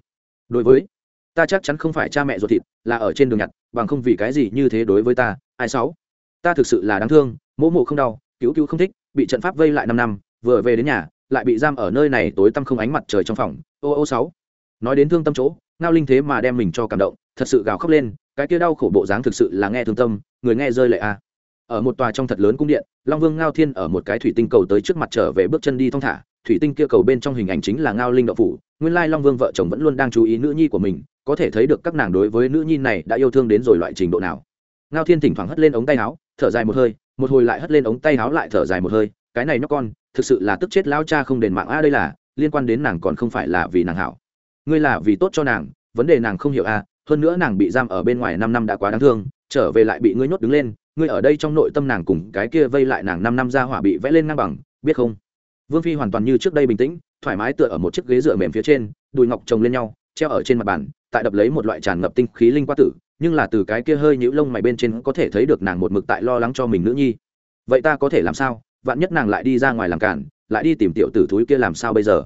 Đối với, ta chắc chắn không phải cha mẹ ruột thịt, là ở trên đường nhặt, bằng không vì cái gì như thế đối với ta, ai sáu? Ta thực sự là đáng thương, mỗ mộ không đau, cứu cứu không thích, bị trận pháp vây lại năm năm, vừa về đến nhà, lại bị giam ở nơi này tối tăm không ánh mặt trời trong phòng. Ô ô sáu. Nói đến thương tâm chỗ, ngao linh thế mà đem mình cho cảm động, thật sự gào khóc lên, cái kia đau khổ bộ dáng thực sự là nghe thương tâm, người nghe rơi lệ a ở một tòa trong thật lớn cung điện, long vương ngao thiên ở một cái thủy tinh cầu tới trước mặt trở về bước chân đi thong thả. Thủy tinh kia cầu bên trong hình ảnh chính là ngao linh đậu phủ, nguyên lai long vương vợ chồng vẫn luôn đang chú ý nữ nhi của mình, có thể thấy được các nàng đối với nữ nhi này đã yêu thương đến rồi loại trình độ nào. Ngao thiên thỉnh thoảng hất lên ống tay áo thở dài một hơi, một hồi lại hất lên ống tay áo lại thở dài một hơi, cái này nhóc con, thực sự là tức chết lao cha không đền mạng a, đây là, liên quan đến nàng còn không phải là vì nàng hảo. Ngươi là vì tốt cho nàng, vấn đề nàng không hiểu a, hơn nữa nàng bị giam ở bên ngoài năm năm đã quá đáng thương, trở về lại bị ngươi nhốt đứng lên, ngươi ở đây trong nội tâm nàng cùng cái kia vây lại nàng năm năm ra hỏa bị vẽ lên ngang bằng, biết không? Vương phi hoàn toàn như trước đây bình tĩnh, thoải mái tựa ở một chiếc ghế dựa mềm phía trên, đùi ngọc chồng lên nhau, treo ở trên mặt bàn, tại đập lấy một loại tràn ngập tinh khí linh qua tử nhưng là từ cái kia hơi nhũ lông mày bên trên có thể thấy được nàng một mực tại lo lắng cho mình nữ nhi. Vậy ta có thể làm sao? Vạn nhất nàng lại đi ra ngoài làm cản, lại đi tìm tiểu tử thúi kia làm sao bây giờ?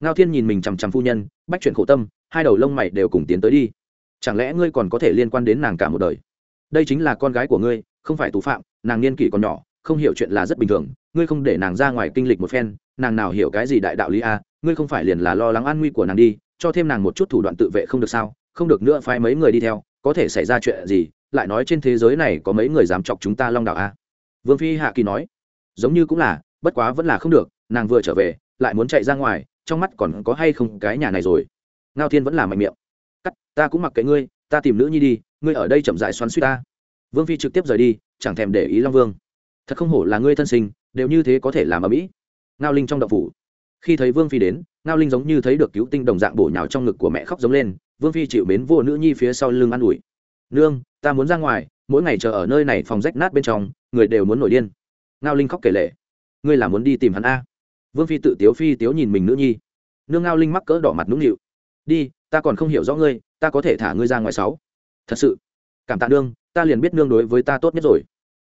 Ngao thiên nhìn mình chằm chằm phu nhân, bách chuyện khổ tâm, hai đầu lông mày đều cùng tiến tới đi. Chẳng lẽ ngươi còn có thể liên quan đến nàng cả một đời? Đây chính là con gái của ngươi, không phải tù phạm, nàng niên kỷ còn nhỏ, không hiểu chuyện là rất bình thường, ngươi không để nàng ra ngoài kinh lịch một phen, nàng nào hiểu cái gì đại đạo lý a? Ngươi không phải liền là lo lắng an nguy của nàng đi, cho thêm nàng một chút thủ đoạn tự vệ không được sao? Không được nữa, phái mấy người đi theo có thể xảy ra chuyện gì, lại nói trên thế giới này có mấy người dám chọc chúng ta long đảo a. Vương phi hạ kỳ nói, giống như cũng là, bất quá vẫn là không được, nàng vừa trở về, lại muốn chạy ra ngoài, trong mắt còn có hay không cái nhà này rồi. Ngao thiên vẫn là mạnh miệng. Cắt, ta cũng mặc kệ ngươi, ta tìm nữ nhi đi, ngươi ở đây chậm dại xoắn suy ta. Vương phi trực tiếp rời đi, chẳng thèm để ý long vương. Thật không hổ là ngươi thân sinh, đều như thế có thể làm ở mỹ. Ngao linh trong đậu phủ. Khi thấy vương phi đến, ngao linh giống như thấy được cứu tinh đồng dạng bổ nhào trong ngực của mẹ khóc giống lên vương phi chịu mến vô nữ nhi phía sau lưng an ủi. Nương, ta muốn ra ngoài, mỗi ngày chờ ở nơi này phòng rách nát bên trong, người đều muốn nổi điên. Ngao linh khóc kể lệ ngươi là muốn đi tìm hắn a? Vương phi tự tiếu phi tiếu nhìn mình nữ nhi. Nương ngao linh mắc cỡ đỏ mặt nũng nịu. Đi, ta còn không hiểu rõ ngươi, ta có thể thả ngươi ra ngoài sáu. Thật sự? Cảm tạ nương, ta liền biết nương đối với ta tốt nhất rồi.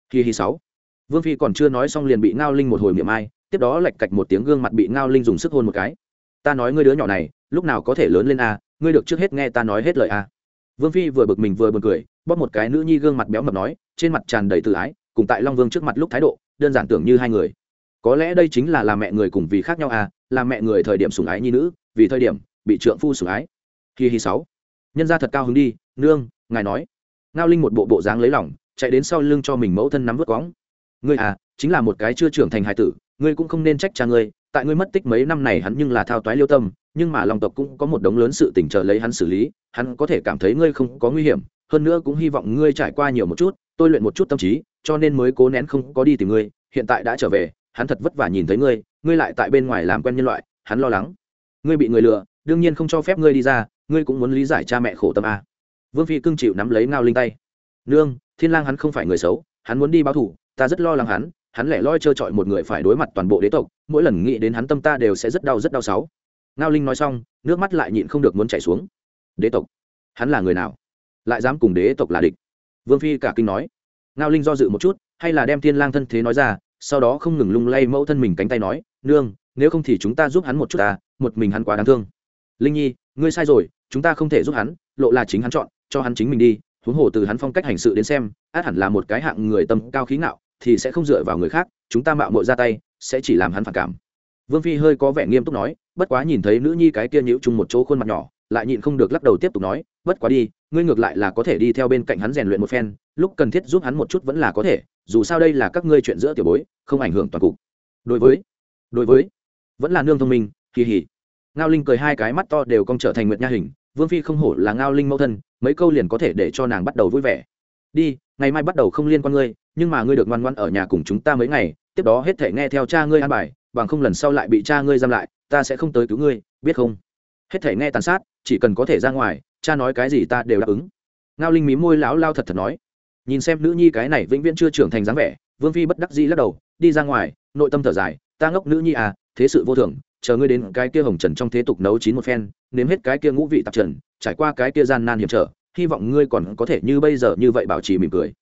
Kỳ hi sáu. Vương phi còn chưa nói xong liền bị ngao linh một hồi miệng ai, tiếp đó lạch cạch một tiếng gương mặt bị ngao linh dùng sức hôn một cái. Ta nói ngươi đứa nhỏ này, lúc nào có thể lớn lên a ngươi được trước hết nghe ta nói hết lời a vương phi vừa bực mình vừa buồn cười, bóp một cái nữ nhi gương mặt béo mập nói, trên mặt tràn đầy tự ái, cùng tại long vương trước mặt lúc thái độ, đơn giản tưởng như hai người. Có lẽ đây chính là làm mẹ người cùng vì khác nhau à làm mẹ người thời điểm sủng ái nhi nữ, vì thời điểm bị trượng phu sủng ái. Kỳ hi sáu. Nhân ra thật cao hứng đi, nương, ngài nói. Ngao linh một bộ bộ dáng lấy lỏng chạy đến sau lưng cho mình mẫu thân nắm vớt cóng ngươi à chính là một cái chưa trưởng thành hài tử, ngươi cũng không nên trách cha ngươi tại ngươi mất tích mấy năm này hắn nhưng là thao toái liêu tâm, nhưng mà lòng tộc cũng có một đống lớn sự tình chờ lấy hắn xử lý, hắn có thể cảm thấy ngươi không có nguy hiểm, hơn nữa cũng hy vọng ngươi trải qua nhiều một chút, tôi luyện một chút tâm trí, cho nên mới cố nén không có đi tìm ngươi, hiện tại đã trở về, hắn thật vất vả nhìn thấy ngươi ngươi lại tại bên ngoài làm quen nhân loại, hắn lo lắng ngươi bị người lừa, đương nhiên không cho phép ngươi đi ra, ngươi cũng muốn lý giải cha mẹ khổ tâm à? vương phi cưng chịu nắm lấy ngao linh tay nương, thiên lang hắn không phải người xấu, hắn muốn đi báo thủ ta rất lo lắng hắn hắn lẻ loi trơ trọi một người phải đối mặt toàn bộ đế tộc, mỗi lần nghĩ đến hắn tâm ta đều sẽ rất đau rất đau sáu. Ngao linh nói xong, nước mắt lại nhịn không được muốn chảy xuống. Đế tộc? Hắn là người nào? Lại dám cùng đế tộc là địch? Vương phi cả kinh nói. Ngao linh do dự một chút, hay là đem thiên lang thân thế nói ra, sau đó không ngừng lung lay mẫu thân mình cánh tay nói, nương, nếu không thì chúng ta giúp hắn một chút ta, một mình hắn quá đáng thương. Linh nhi, ngươi sai rồi, chúng ta không thể giúp hắn, lộ là chính hắn chọn, cho hắn chính mình đi, huống hồ từ hắn phong cách hành sự đến xem, át hẳn là một cái hạng người tâm cao khí ngạo thì sẽ không dựa vào người khác, chúng ta mạo mội ra tay, sẽ chỉ làm hắn phản cảm. Vương phi hơi có vẻ nghiêm túc nói, bất quá nhìn thấy nữ nhi cái kia nhữ chung một chỗ khuôn mặt nhỏ, lại nhịn không được lắc đầu tiếp tục nói, bất quá đi, ngươi ngược lại là có thể đi theo bên cạnh hắn rèn luyện một phen, lúc cần thiết giúp hắn một chút vẫn là có thể, dù sao đây là các ngươi chuyện giữa tiểu bối, không ảnh hưởng toàn cục. Đối với đối với, vẫn là nương thông minh, kỳ hỉ. Ngao linh cười hai cái mắt to đều cong trở thành nguyệt nha hình, vương phi không hổ là ngao linh mẫu thân, mấy câu liền có thể để cho nàng bắt đầu vui vẻ đi, ngày mai bắt đầu không liên quan ngươi, nhưng mà ngươi được ngoan ngoan ở nhà cùng chúng ta mấy ngày, tiếp đó hết thể nghe theo cha ngươi an bài, bằng không lần sau lại bị cha ngươi giam lại, ta sẽ không tới cứu ngươi, biết không? Hết thể nghe tàn sát, chỉ cần có thể ra ngoài, cha nói cái gì ta đều đáp ứng. Ngao linh mí môi lão lao thật thật nói. Nhìn xem nữ nhi cái này vĩnh viễn chưa trưởng thành dáng vẻ, vương phi bất đắc dĩ lắc đầu, đi ra ngoài, nội tâm thở dài, ta ngốc nữ nhi à thế sự vô thường, chờ ngươi đến cái kia hồng trần trong thế tục nấu chín một phen, nếm hết cái kia ngũ vị tạp trần, trải qua cái kia gian nan hiểm trở hy vọng ngươi còn có thể như bây giờ như vậy bảo trì mỉm cười.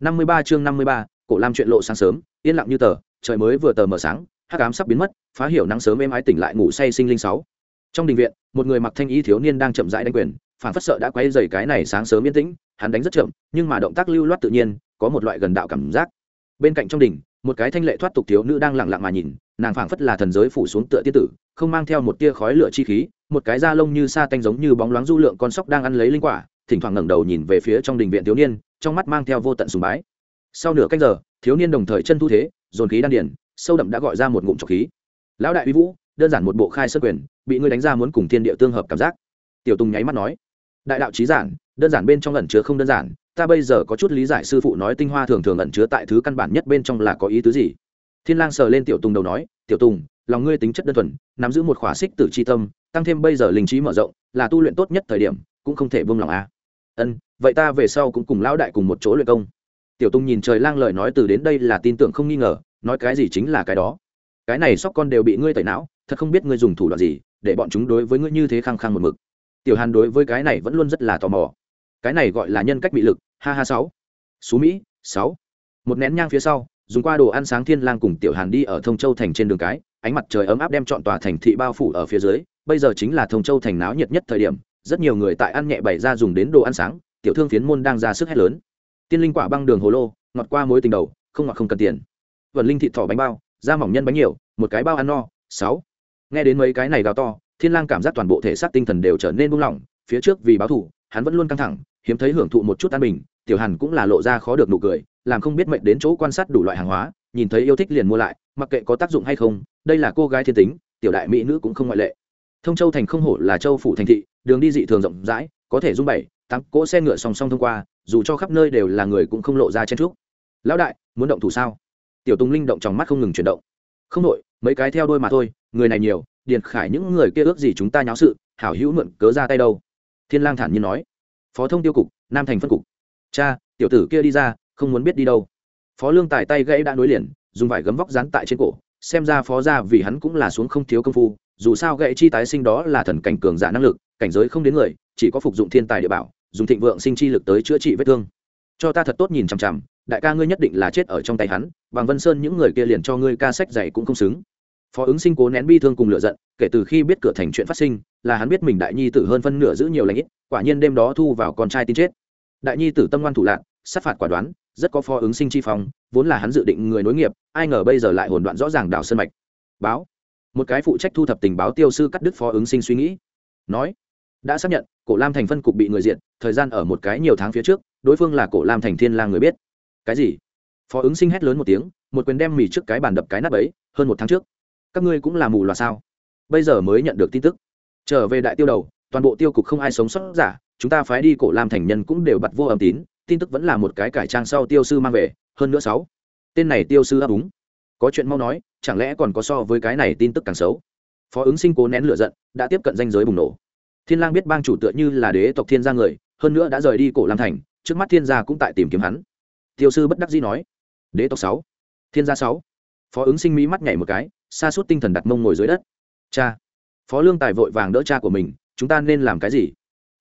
Năm mươi ba chương năm mươi ba, cổ lam chuyện lộ sáng sớm, yên lặng như tờ, trời mới vừa tờ mờ sáng, hắc ám sắp biến mất, phá hiểu nắng sớm êm ái tỉnh lại ngủ say sinh linh sáu. Trong đình viện, một người mặc thanh y thiếu niên đang chậm rãi đánh quyền, phản phất sợ đã quay dày cái này sáng sớm yên tĩnh, hắn đánh rất chậm, nhưng mà động tác lưu loát tự nhiên, có một loại gần đạo cảm giác. Bên cạnh trong đình, một cái thanh lệ thoát tục thiếu nữ đang lặng lặng mà nhìn, nàng phảng phất là thần giới phủ xuống tựa tiên tử, không mang theo một tia khói lửa chi khí, một cái da lông như sa tanh giống như bóng loáng du lượng con sóc đang ăn lấy linh quả thỉnh thoảng ngẩng đầu nhìn về phía trong đình viện thiếu niên, trong mắt mang theo vô tận sùng bái. Sau nửa cách giờ, thiếu niên đồng thời chân thu thế, dồn khí đan điển sâu đậm đã gọi ra một ngụm trọc khí. Lão đại uy vũ, đơn giản một bộ khai sơ quyền, bị ngươi đánh ra muốn cùng thiên địa tương hợp cảm giác. Tiểu tùng nháy mắt nói. Đại đạo trí giản, đơn giản bên trong ẩn chứa không đơn giản, ta bây giờ có chút lý giải sư phụ nói tinh hoa thường thường ẩn chứa tại thứ căn bản nhất bên trong là có ý tứ gì? Thiên lang sờ lên tiểu tùng đầu nói, tiểu tùng, lòng ngươi tính chất đơn thuần, nắm giữ một khỏa xích tử chi tâm, tăng thêm bây giờ linh trí mở rộng, là tu luyện tốt nhất thời điểm, cũng không thể buông lòng a ân, vậy ta về sau cũng cùng lão đại cùng một chỗ luyện công. Tiểu Tung nhìn trời lang lời nói từ đến đây là tin tưởng không nghi ngờ, nói cái gì chính là cái đó. Cái này sóc con đều bị ngươi tẩy não, thật không biết ngươi dùng thủ đoạn gì, để bọn chúng đối với ngươi như thế khăng khăng một mực. Tiểu hàn đối với cái này vẫn luôn rất là tò mò. Cái này gọi là nhân cách bị lực, ha ha sáu. Xú mỹ, sáu. Một nén nhang phía sau, dùng qua đồ ăn sáng thiên lang cùng tiểu hàn đi ở thông châu thành trên đường cái, ánh mặt trời ấm áp đem chọn tòa thành thị bao phủ ở phía dưới, bây giờ chính là thông châu thành náo nhiệt nhất thời điểm rất nhiều người tại ăn nhẹ bày ra dùng đến đồ ăn sáng, tiểu thương phiến môn đang ra sức hét lớn. Tiên linh quả băng đường hồ lô, ngọt qua mối tình đầu, không ngọt không cần tiền. Vần linh thị thỏ bánh bao, da mỏng nhân bánh nhiều, một cái bao ăn no, sáu. Nghe đến mấy cái này gào to, thiên lang cảm giác toàn bộ thể xác tinh thần đều trở nên buông lỏng, phía trước vì báo thù, hắn vẫn luôn căng thẳng, hiếm thấy hưởng thụ một chút an bình, tiểu hàn cũng là lộ ra khó được nụ cười, làm không biết mệnh đến chỗ quan sát đủ loại hàng hóa, nhìn thấy yêu thích liền mua lại, mặc kệ có tác dụng hay không, đây là cô gái thiên tính, tiểu đại mỹ nữ cũng không ngoại lệ thông châu thành không hổ là châu phủ thành thị, đường đi dị thường rộng rãi, có thể dung bảy, tám cỗ xe ngựa song song thông qua, dù cho khắp nơi đều là người cũng không lộ ra chen trúc lão đại, muốn động thủ sao? Tiểu tùng linh động trong mắt không ngừng chuyển động. Không đội mấy cái theo đôi mà thôi, người này nhiều, điền khải những người kia ước gì chúng ta nháo sự, hảo hữu mượn cớ ra tay đâu? Thiên lang thản nhiên nói. Phó thông tiêu cục, nam thành phân cục. Cha, tiểu tử kia đi ra, không muốn biết đi đâu. Phó lương tài tay gãy đã nối liền, dùng vải gấm vóc dán tại trên cổ, xem ra phó gia vì hắn cũng là xuống không thiếu công phu dù sao gậy chi tái sinh đó là thần cảnh cường giả năng lực, cảnh giới không đến người, chỉ có phục dụng thiên tài địa bảo, dùng thịnh vượng sinh chi lực tới chữa trị vết thương. Cho ta thật tốt nhìn chằm chằm, đại ca ngươi nhất định là chết ở trong tay hắn, bằng vân sơn những người kia liền cho ngươi ca sách dạy cũng không xứng. Phó ứng sinh cố nén bi thương cùng lựa giận, kể từ khi biết cửa thành chuyện phát sinh, là hắn biết mình đại nhi tử hơn phân nửa giữ nhiều lãnh ít, quả nhiên đêm đó thu vào con trai tin chết. Đại nhi tử tâm ngoan thủ lạc sát phạt quả đoán, rất có phó ứng sinh chi phong, vốn là hắn dự định người nối nghiệp, ai ngờ bây giờ lại hồn đoạn rõ ràng đào sân mạch. Báo một cái phụ trách thu thập tình báo tiêu sư cắt đứt phó ứng sinh suy nghĩ. Nói, đã xác nhận, cổ lam thành phân cục bị người diện thời gian ở một cái nhiều tháng phía trước, đối phương là cổ lam thành thiên lang người biết. Cái gì? Phó ứng sinh hét lớn một tiếng, một quyền đem mì trước cái bàn đập cái nắp ấy, hơn một tháng trước, các ngươi cũng là mù loà sao? Bây giờ mới nhận được tin tức. Trở về đại tiêu đầu, toàn bộ tiêu cục không ai sống sót giả, chúng ta phái đi cổ lam thành nhân cũng đều bật vô âm tín, tin tức vẫn là một cái cải trang sau tiêu sư mang về, hơn nữa sáu. Tên này tiêu sư ấp úng có chuyện mau nói, chẳng lẽ còn có so với cái này tin tức càng xấu? Phó ứng sinh cố nén lửa giận, đã tiếp cận danh giới bùng nổ. Thiên lang biết bang chủ tựa như là đế tộc thiên gia người, hơn nữa đã rời đi cổ lam thành, trước mắt thiên gia cũng tại tìm kiếm hắn. Tiêu sư bất đắc dĩ nói, đế tộc sáu, thiên gia sáu. Phó ứng sinh mỹ mắt nhảy một cái xa suốt tinh thần đặt mông ngồi dưới đất. Cha, phó lương tài vội vàng đỡ cha của mình, chúng ta nên làm cái gì?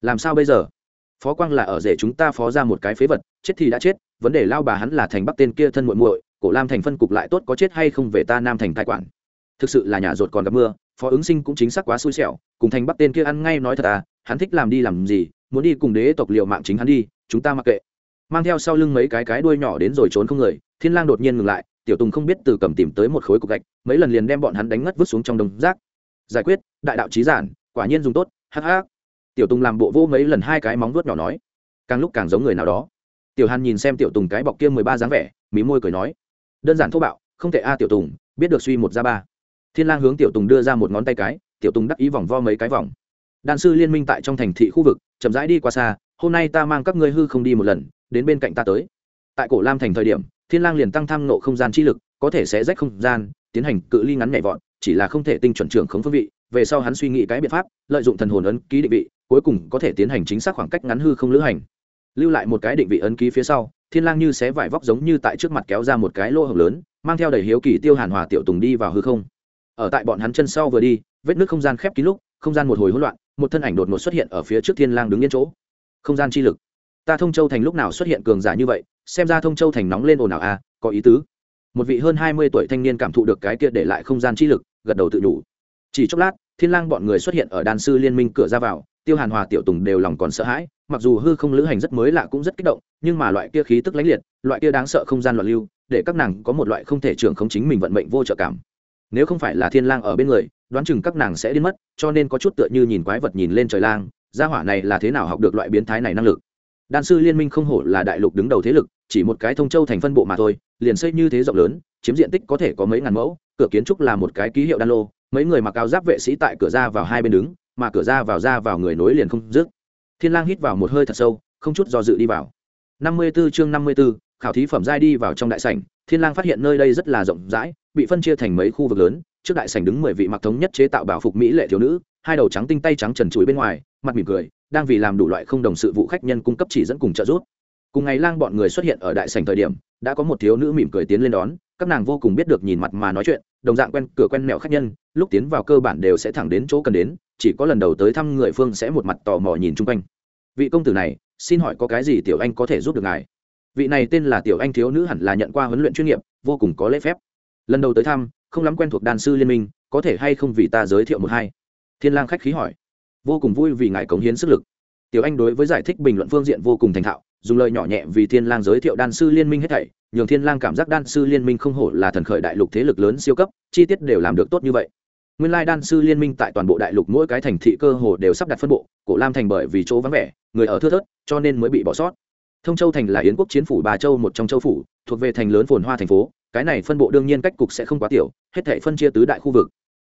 Làm sao bây giờ? Phó quang là ở rể chúng ta phó ra một cái phế vật, chết thì đã chết, vấn đề lao bà hắn là thành bắc tên kia thân muội muội cổ lam thành phân cục lại tốt có chết hay không về ta nam thành tài quản. Thực sự là nhà rột còn gặp mưa, phó ứng sinh cũng chính xác quá xui xẻo, cùng thành bắc tên kia ăn ngay nói thật à hắn thích làm đi làm gì, muốn đi cùng đế tộc liệu mạng chính hắn đi, chúng ta mặc kệ. Mang theo sau lưng mấy cái cái đuôi nhỏ đến rồi trốn không người, thiên lang đột nhiên ngừng lại, tiểu tùng không biết từ cầm tìm tới một khối cục gạch, mấy lần liền đem bọn hắn đánh ngất vứt xuống trong đồng rác. Giải quyết, đại đạo trí giản, quả nhiên dùng tốt, hắc hắc. Tiểu tùng làm bộ vô mấy lần hai cái móng vuốt nhỏ nói, càng lúc càng giống người nào đó. Tiểu hàn nhìn xem tiểu tùng cái bọc kia mười ba dáng vẻ, mí môi cười nói đơn giản thô bạo, không thể a tiểu tùng, biết được suy một ra ba. Thiên lang hướng tiểu tùng đưa ra một ngón tay cái, tiểu tùng đắc ý vòng vo mấy cái vòng. Đan sư liên minh tại trong thành thị khu vực, chậm rãi đi qua xa, hôm nay ta mang các ngươi hư không đi một lần, đến bên cạnh ta tới. Tại cổ lam thành thời điểm, thiên lang liền tăng tham nộ không gian chi lực, có thể sẽ rách không gian, tiến hành cự ly ngắn nhảy vọt, chỉ là không thể tinh chuẩn trưởng khống phương vị, về sau hắn suy nghĩ cái biện pháp, lợi dụng thần hồn ấn ký định vị, cuối cùng có thể tiến hành chính xác khoảng cách ngắn hư không lữ hành. Lưu lại một cái định vị ấn ký phía sau thiên lang như xé vải vóc giống như tại trước mặt kéo ra một cái lỗ hổng lớn, mang theo đầy hiếu kỳ tiêu hàn hòa tiểu tùng đi vào hư không. Ở tại bọn hắn chân sau vừa đi, vết nước không gian khép kín lúc, không gian một hồi hỗn loạn, một thân ảnh đột ngột xuất hiện ở phía trước thiên lang đứng yên chỗ. Không gian chi lực. Ta thông châu thành lúc nào xuất hiện cường giả như vậy, xem ra thông châu thành nóng lên ồn ào à có ý tứ. Một vị hơn hai mươi tuổi thanh niên cảm thụ được cái kia để lại không gian chi lực, gật đầu tự đủ. Chỉ chốc lát thiên lang bọn người xuất hiện ở đan sư liên minh cửa ra vào, tiêu hàn hòa, tiểu tùng đều lòng còn sợ hãi, mặc dù hư không lữ hành rất mới lạ cũng rất kích động, nhưng mà loại kia khí tức lãnh liệt, loại kia đáng sợ không gian loạn lưu, để các nàng có một loại không thể trưởng không chính mình vận mệnh vô trợ cảm. Nếu không phải là thiên lang ở bên người, đoán chừng các nàng sẽ đi mất, cho nên có chút tựa như nhìn quái vật nhìn lên trời lang, gia hỏa này là thế nào học được loại biến thái này năng lực? Đan sư liên minh không hổ là đại lục đứng đầu thế lực, chỉ một cái thông châu thành phân bộ mà thôi, liền xây như thế rộng lớn, chiếm diện tích có thể có mấy ngàn mẫu, cửa kiến trúc là một cái ký hiệu đan lô mấy người mặc áo giáp vệ sĩ tại cửa ra vào hai bên đứng mà cửa ra vào ra vào người nối liền không dứt. Thiên lang hít vào một hơi thật sâu không chút do dự đi vào. Năm mươi 54 chương năm mươi 54, khảo thí phẩm giai đi vào trong đại sảnh thiên lang phát hiện nơi đây rất là rộng rãi bị phân chia thành mấy khu vực lớn trước đại sảnh đứng mười vị mặc thống nhất chế tạo bảo phục mỹ lệ thiếu nữ hai đầu trắng tinh tay trắng trần chuối bên ngoài mặt mỉm cười đang vì làm đủ loại không đồng sự vụ khách nhân cung cấp chỉ dẫn cùng trợ giúp. Cùng ngày lang bọn người xuất hiện ở đại sảnh thời điểm đã có một thiếu nữ mỉm cười tiến lên đón, các nàng vô cùng biết được nhìn mặt mà nói chuyện, đồng dạng quen cửa quen mẹo khách nhân, lúc tiến vào cơ bản đều sẽ thẳng đến chỗ cần đến, chỉ có lần đầu tới thăm người phương sẽ một mặt tò mò nhìn chung quanh. Vị công tử này, xin hỏi có cái gì tiểu anh có thể giúp được ngài? Vị này tên là tiểu anh thiếu nữ hẳn là nhận qua huấn luyện chuyên nghiệp, vô cùng có lễ phép. Lần đầu tới thăm, không lắm quen thuộc đàn sư liên minh, có thể hay không vì ta giới thiệu một hai? Thiên lang khách khí hỏi. Vô cùng vui vì ngài cống hiến sức lực. Tiểu anh đối với giải thích bình luận phương diện vô cùng thành thạo dùng lời nhỏ nhẹ vì thiên lang giới thiệu đan sư liên minh hết thảy, nhường thiên lang cảm giác đan sư liên minh không hổ là thần khởi đại lục thế lực lớn siêu cấp, chi tiết đều làm được tốt như vậy. Nguyên lai đan sư liên minh tại toàn bộ đại lục mỗi cái thành thị cơ hồ đều sắp đặt phân bộ, cổ lam thành bởi vì chỗ vắng vẻ, người ở thưa thớt, cho nên mới bị bỏ sót. Thông châu thành là yến quốc chiến phủ bà châu một trong châu phủ, thuộc về thành lớn phồn hoa thành phố, cái này phân bộ đương nhiên cách cục sẽ không quá tiểu, hết thảy phân chia tứ đại khu vực.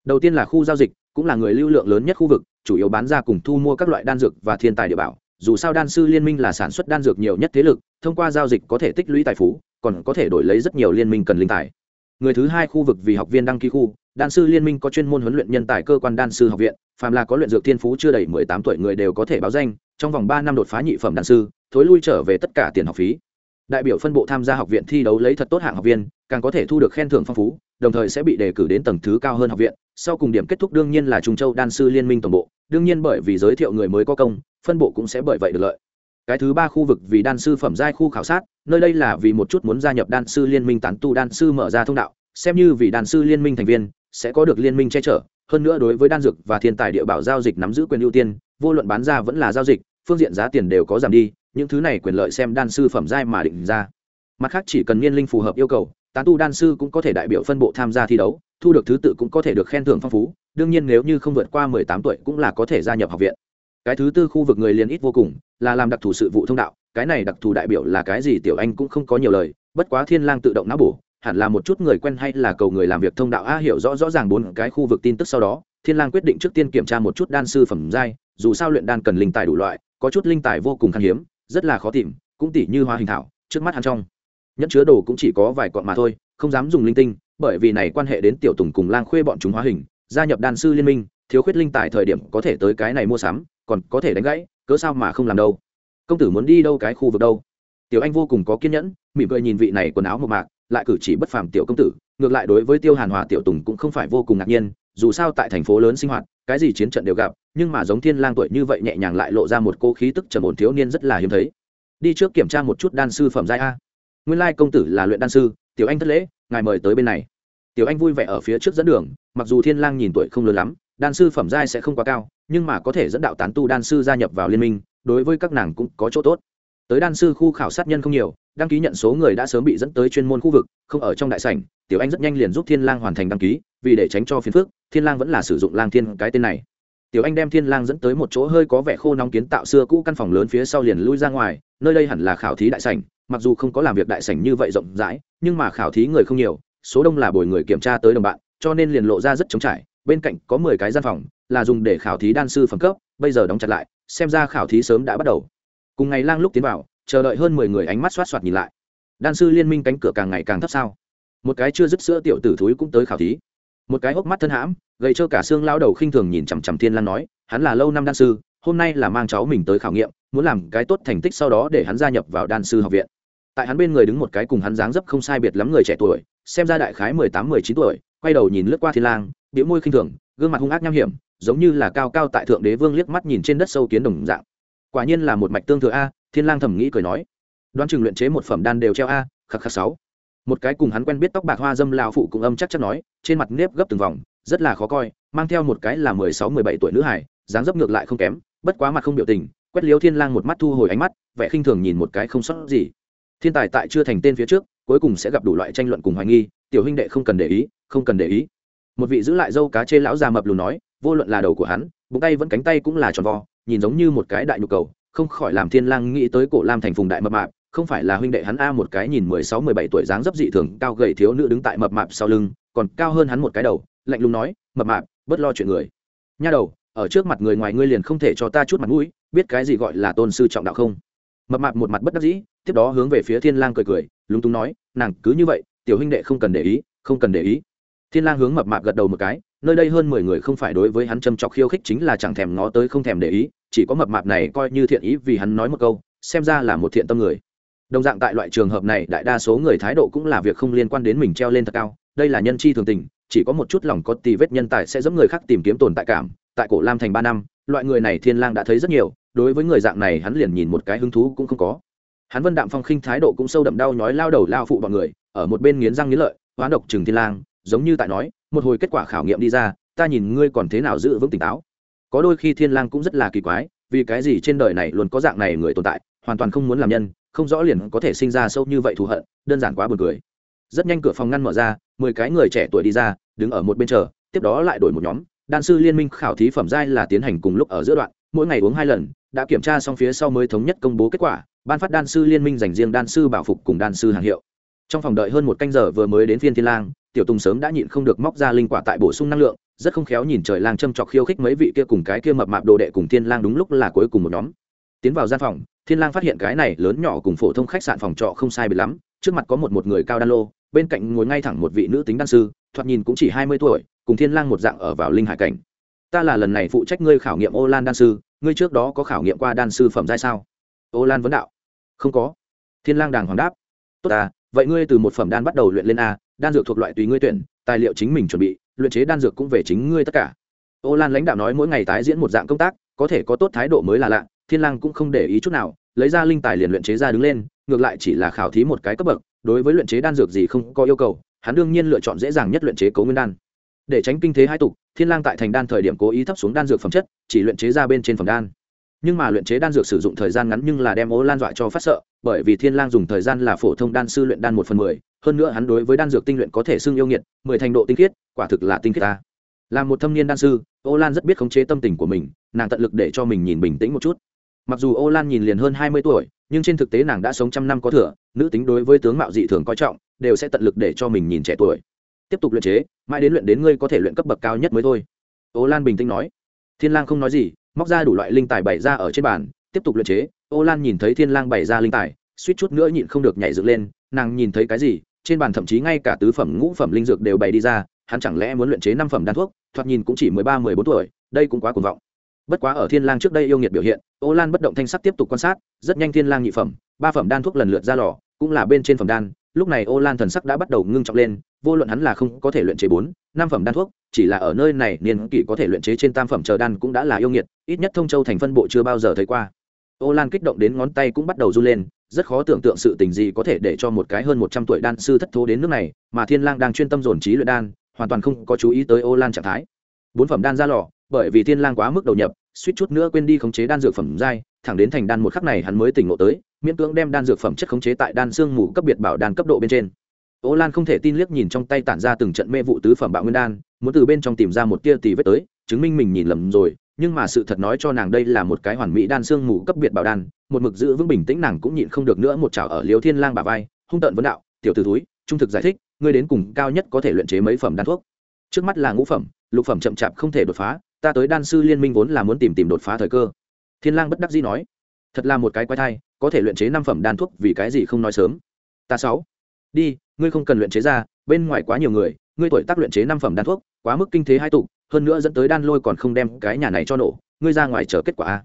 Đầu tiên là khu giao dịch, cũng là người lưu lượng lớn nhất khu vực, chủ yếu bán ra cùng thu mua các loại đan dược và thiên tài địa bảo dù sao đan sư liên minh là sản xuất đan dược nhiều nhất thế lực, thông qua giao dịch có thể tích lũy tài phú, còn có thể đổi lấy rất nhiều liên minh cần linh tài. Người thứ hai khu vực vì học viên đăng ký khu, đan sư liên minh có chuyên môn huấn luyện nhân tài cơ quan đan sư học viện, phàm là có luyện dược thiên phú chưa đầy mười tám tuổi người đều có thể báo danh, trong vòng ba năm đột phá nhị phẩm đan sư, thối lui trở về tất cả tiền học phí. Đại biểu phân bộ tham gia học viện thi đấu lấy thật tốt hạng học viên, càng có thể thu được khen thưởng phong phú, đồng thời sẽ bị đề cử đến tầng thứ cao hơn học viện. Sau cùng điểm kết thúc đương nhiên là trung châu đan sư liên minh tổng bộ. Đương nhiên bởi vì giới thiệu người mới có công phân bộ cũng sẽ bởi vậy được lợi. Cái thứ ba khu vực vì đan sư phẩm giai khu khảo sát, nơi đây là vì một chút muốn gia nhập đan sư liên minh tán tu đan sư mở ra thông đạo, xem như vì đan sư liên minh thành viên, sẽ có được liên minh che chở. Hơn nữa đối với đan dược và thiên tài địa bảo giao dịch nắm giữ quyền ưu tiên, vô luận bán ra vẫn là giao dịch, phương diện giá tiền đều có giảm đi, những thứ này quyền lợi xem đan sư phẩm giai mà định ra. Mặt khác chỉ cần niên linh phù hợp yêu cầu, tán tu đan sư cũng có thể đại biểu phân bộ tham gia thi đấu, thu được thứ tự cũng có thể được khen thưởng phong phú, đương nhiên nếu như không vượt qua mười tám tuổi cũng là có thể gia nhập học viện cái thứ tư khu vực người liền ít vô cùng, là làm đặc thù sự vụ thông đạo, cái này đặc thù đại biểu là cái gì tiểu anh cũng không có nhiều lời, bất quá thiên lang tự động não bổ, hẳn là một chút người quen hay là cầu người làm việc thông đạo, a, hiểu rõ rõ ràng bốn cái khu vực tin tức sau đó, thiên lang quyết định trước tiên kiểm tra một chút đan sư phẩm giai, dù sao luyện đan cần linh tài đủ loại, có chút linh tài vô cùng khan hiếm, rất là khó tìm, cũng tỉ như hoa hình thảo, trước mắt hắn trong nhẫn chứa đồ cũng chỉ có vài cọng mà thôi, không dám dùng linh tinh, bởi vì này quan hệ đến tiểu tùng cùng lang khuê bọn chúng hóa hình, gia nhập đan sư liên minh, thiếu khuyết linh tài thời điểm có thể tới cái này mua sắm còn có thể đánh gãy, cớ sao mà không làm đâu? Công tử muốn đi đâu cái khu vực đâu? Tiểu anh vô cùng có kiên nhẫn, mỉm cười nhìn vị này quần áo một mạc, lại cử chỉ bất phàm tiểu công tử, ngược lại đối với tiêu hàn hòa tiểu tùng cũng không phải vô cùng ngạc nhiên, dù sao tại thành phố lớn sinh hoạt, cái gì chiến trận đều gặp, nhưng mà giống thiên lang tuổi như vậy nhẹ nhàng lại lộ ra một cô khí tức trầm ổn thiếu niên rất là hiếm thấy. Đi trước kiểm tra một chút đan sư phẩm giai a. Nguyên lai công tử là luyện đan sư, tiểu anh thất lễ, ngài mời tới bên này. Tiểu anh vui vẻ ở phía trước dẫn đường, mặc dù thiên lang nhìn tuổi không lớn lắm, đan sư phẩm giai sẽ không quá cao nhưng mà có thể dẫn đạo tán tu đan sư gia nhập vào liên minh, đối với các nàng cũng có chỗ tốt. Tới đan sư khu khảo sát nhân không nhiều, đăng ký nhận số người đã sớm bị dẫn tới chuyên môn khu vực, không ở trong đại sảnh, tiểu anh rất nhanh liền giúp thiên lang hoàn thành đăng ký, vì để tránh cho phiền phức, thiên lang vẫn là sử dụng lang thiên cái tên này. Tiểu anh đem thiên lang dẫn tới một chỗ hơi có vẻ khô nóng kiến tạo xưa cũ căn phòng lớn phía sau liền lui ra ngoài, nơi đây hẳn là khảo thí đại sảnh, mặc dù không có làm việc đại sảnh như vậy rộng rãi, nhưng mà khảo thí người không nhiều, số đông là bồi người kiểm tra tới đồng bạn, cho nên liền lộ ra rất trống trải bên cạnh có mười cái gian phòng, là dùng để khảo thí đan sư phẩm cấp, bây giờ đóng chặt lại, xem ra khảo thí sớm đã bắt đầu. Cùng ngày lang lúc tiến vào, chờ đợi hơn mười người ánh mắt xoát xoát nhìn lại. Đan sư liên minh cánh cửa càng ngày càng thấp sao? Một cái chưa dứt sữa tiểu tử thúi cũng tới khảo thí. Một cái hốc mắt thân hãm, gầy cho cả xương lao đầu khinh thường nhìn chằm chằm thiên lan nói, hắn là lâu năm đan sư, hôm nay là mang cháu mình tới khảo nghiệm, muốn làm cái tốt thành tích sau đó để hắn gia nhập vào đan sư học viện. Tại hắn bên người đứng một cái cùng hắn dáng dấp không sai biệt lắm người trẻ tuổi, xem ra đại khái mười tám, mười chín tuổi, quay đầu nhìn lướt qua thiên lang biểu môi khinh thường, gương mặt hung ác nham hiểm, giống như là cao cao tại thượng đế vương liếc mắt nhìn trên đất sâu kiến đồng dạng. Quả nhiên là một mạch tương thừa a, thiên lang thầm nghĩ cười nói. Đoán chừng luyện chế một phẩm đan đều treo a, khắc khắc sáu. Một cái cùng hắn quen biết tóc bạc hoa dâm lão phụ cũng âm chắc chắc nói, trên mặt nếp gấp từng vòng, rất là khó coi, mang theo một cái là mười sáu, mười bảy tuổi nữ hải dáng dấp ngược lại không kém, bất quá mặt không biểu tình, quét liếu thiên lang một mắt thu hồi ánh mắt, vẻ khinh thường nhìn một cái không sót gì. Thiên tài tại chưa thành tên phía trước, cuối cùng sẽ gặp đủ loại tranh luận cùng hoài nghi, tiểu huynh đệ không cần để ý, không cần để ý một vị giữ lại dâu cá chê lão già mập lùn nói, vô luận là đầu của hắn, bụng tay vẫn cánh tay cũng là tròn vo, nhìn giống như một cái đại nhu cầu, không khỏi làm thiên lang nghĩ tới cổ lam thành phùng đại mập mạp, không phải là huynh đệ hắn a, một cái nhìn mười sáu, mười bảy tuổi dáng dấp dị thường, cao gầy thiếu nữ đứng tại mập mạp sau lưng, còn cao hơn hắn một cái đầu, lạnh lùng nói, mập mạp, bớt lo chuyện người. Nha đầu, ở trước mặt người ngoài ngươi liền không thể cho ta chút mặt mũi, biết cái gì gọi là tôn sư trọng đạo không? Mập mạp một mặt bất đắc dĩ, tiếp đó hướng về phía thiên lang cười cười, lúng túng nói, nàng cứ như vậy, tiểu huynh đệ không cần để ý, không cần để ý thiên lang hướng mập mạp gật đầu một cái, nơi đây hơn mười người không phải đối với hắn châm chọc khiêu khích chính là chẳng thèm ngó tới không thèm để ý, chỉ có mập mạp này coi như thiện ý vì hắn nói một câu, xem ra là một thiện tâm người. Đồng dạng tại loại trường hợp này, đại đa số người thái độ cũng là việc không liên quan đến mình treo lên thật cao, đây là nhân chi thường tình, chỉ có một chút lòng có tì vết nhân tài sẽ giẫm người khác tìm kiếm tồn tại cảm. Tại cổ lam thành ba năm, loại người này thiên lang đã thấy rất nhiều, đối với người dạng này hắn liền nhìn một cái hứng thú cũng không có. Hắn vân đạm phong khinh thái độ cũng sâu đậm đau nhói lao đầu lao phụ bọn người, ở một bên nghiến răng nghiến lợi, hoán độc trừng thiên lang giống như tại nói, một hồi kết quả khảo nghiệm đi ra, ta nhìn ngươi còn thế nào giữ vững tỉnh táo. Có đôi khi thiên lang cũng rất là kỳ quái, vì cái gì trên đời này luôn có dạng này người tồn tại, hoàn toàn không muốn làm nhân, không rõ liền có thể sinh ra sâu như vậy thù hận, đơn giản quá buồn cười. Rất nhanh cửa phòng ngăn mở ra, mười cái người trẻ tuổi đi ra, đứng ở một bên chờ, tiếp đó lại đổi một nhóm. Đan sư liên minh khảo thí phẩm giai là tiến hành cùng lúc ở giữa đoạn, mỗi ngày uống hai lần, đã kiểm tra xong phía sau mới thống nhất công bố kết quả, ban phát đan sư liên minh dành riêng đan sư bảo phục cùng đan sư hàng hiệu. Trong phòng đợi hơn một canh giờ vừa mới đến phiên thiên lang tiểu tùng sớm đã nhịn không được móc ra linh quả tại bổ sung năng lượng, rất không khéo nhìn trời lang châm chọc khiêu khích mấy vị kia cùng cái kia mập mạp đồ đệ cùng thiên lang đúng lúc là cuối cùng một nhóm. Tiến vào gian phòng, thiên lang phát hiện cái này lớn nhỏ cùng phổ thông khách sạn phòng trọ không sai biệt lắm, trước mặt có một một người cao đan lô, bên cạnh ngồi ngay thẳng một vị nữ tính đan sư, thoạt nhìn cũng chỉ hai mươi tuổi, cùng thiên lang một dạng ở vào linh hải cảnh. Ta là lần này phụ trách ngươi khảo nghiệm ô lan đan sư, ngươi trước đó có khảo nghiệm qua đan sư phẩm giai sao? Ô lan vấn đạo. Không có. Thiên lang đàng hoàng đáp. Tốt à vậy ngươi từ một phẩm đan bắt đầu luyện lên a đan dược thuộc loại tùy ngươi tuyển, tài liệu chính mình chuẩn bị, luyện chế đan dược cũng về chính ngươi tất cả. Ô lan lãnh đạo nói mỗi ngày tái diễn một dạng công tác, có thể có tốt thái độ mới là lạ, thiên lang cũng không để ý chút nào, lấy ra linh tài liền luyện chế ra đứng lên, ngược lại chỉ là khảo thí một cái cấp bậc, đối với luyện chế đan dược gì không có yêu cầu, hắn đương nhiên lựa chọn dễ dàng nhất luyện chế cấu nguyên đan. Để tránh kinh thế hai tục, thiên lang tại thành đan thời điểm cố ý thấp xuống đan dược phẩm chất, chỉ luyện chế ra bên trên phẩm đan nhưng mà luyện chế đan dược sử dụng thời gian ngắn nhưng là đem ô lan dọa cho phát sợ, bởi vì thiên lang dùng thời gian là phổ thông đan sư luyện đan một phần mười, hơn nữa hắn đối với đan dược tinh luyện có thể xưng yêu nghiệt, mười thành độ tinh khiết, quả thực là tinh khiết ta. Là một thâm niên đan sư, ô lan rất biết khống chế tâm tình của mình, nàng tận lực để cho mình nhìn bình tĩnh một chút. Mặc dù ô lan nhìn liền hơn hai mươi tuổi, nhưng trên thực tế nàng đã sống trăm năm có thừa, nữ tính đối với tướng mạo dị thường coi trọng, đều sẽ tận lực để cho mình nhìn trẻ tuổi. Tiếp tục luyện chế, mãi đến luyện đến ngươi có thể luyện cấp bậc cao nhất mới thôi. Ô lan bình tĩnh nói. Thiên lang không nói gì móc ra đủ loại linh tài bày ra ở trên bàn, tiếp tục luyện chế. Ô lan nhìn thấy thiên lang bày ra linh tài, suýt chút nữa nhịn không được nhảy dựng lên, nàng nhìn thấy cái gì, trên bàn thậm chí ngay cả tứ phẩm ngũ phẩm linh dược đều bày đi ra, hắn chẳng lẽ muốn luyện chế năm phẩm đan thuốc, thoạt nhìn cũng chỉ mười ba, mười bốn tuổi, đây cũng quá cuồng vọng. Bất quá ở thiên lang trước đây yêu nghiệt biểu hiện, ô lan bất động thanh sắc tiếp tục quan sát, rất nhanh thiên lang nhị phẩm, ba phẩm đan thuốc lần lượt ra lò, cũng là bên trên phẩm đan. Lúc này ô lan thần sắc đã bắt đầu ngưng trọng lên, vô luận hắn là không có thể luyện chế bốn năm phẩm đan thuốc, chỉ là ở nơi này niên kỷ có thể luyện chế trên tam phẩm chờ đan cũng đã là yêu nghiệt, ít nhất thông châu thành phân bộ chưa bao giờ thấy qua. Ô lan kích động đến ngón tay cũng bắt đầu run lên, rất khó tưởng tượng sự tình gì có thể để cho một cái hơn một trăm tuổi đan sư thất thố đến nước này, mà thiên lang đang chuyên tâm dồn trí luyện đan, hoàn toàn không có chú ý tới ô lan trạng thái. Bốn phẩm đan ra lò, bởi vì thiên lang quá mức đầu nhập, suýt chút nữa quên đi khống chế đan dược phẩm giai, thẳng đến thành đan một khắc này hắn mới tỉnh ngộ tới, miễn cưỡng đem đan dược phẩm chất khống chế tại đan xương mù cấp biệt bảo đan cấp độ bên trên ô lan không thể tin liếc nhìn trong tay tản ra từng trận mê vụ tứ phẩm bạo nguyên đan, muốn từ bên trong tìm ra một tia tì vết tới, chứng minh mình nhìn lầm rồi, nhưng mà sự thật nói cho nàng đây là một cái hoàn mỹ đan xương mù cấp biệt bảo đan, một mực giữ vững bình tĩnh nàng cũng nhịn không được nữa một chảo ở liều thiên lang bà vai, hung tợn vấn đạo, tiểu tử túi trung thực giải thích, ngươi đến cùng cao nhất có thể luyện chế mấy phẩm đan thuốc? Trước mắt là ngũ phẩm, lục phẩm chậm chạp không thể đột phá, ta tới đan sư liên minh vốn là muốn tìm tìm đột phá thời cơ. Thiên lang bất đắc dĩ nói, thật là một cái quái thai, có thể luyện chế năm phẩm đan thuốc vì cái gì không nói sớm? Ta sáu. Đi ngươi không cần luyện chế ra bên ngoài quá nhiều người ngươi tuổi tác luyện chế năm phẩm đan thuốc quá mức kinh thế hai tụ hơn nữa dẫn tới đan lôi còn không đem cái nhà này cho nổ ngươi ra ngoài chờ kết quả a.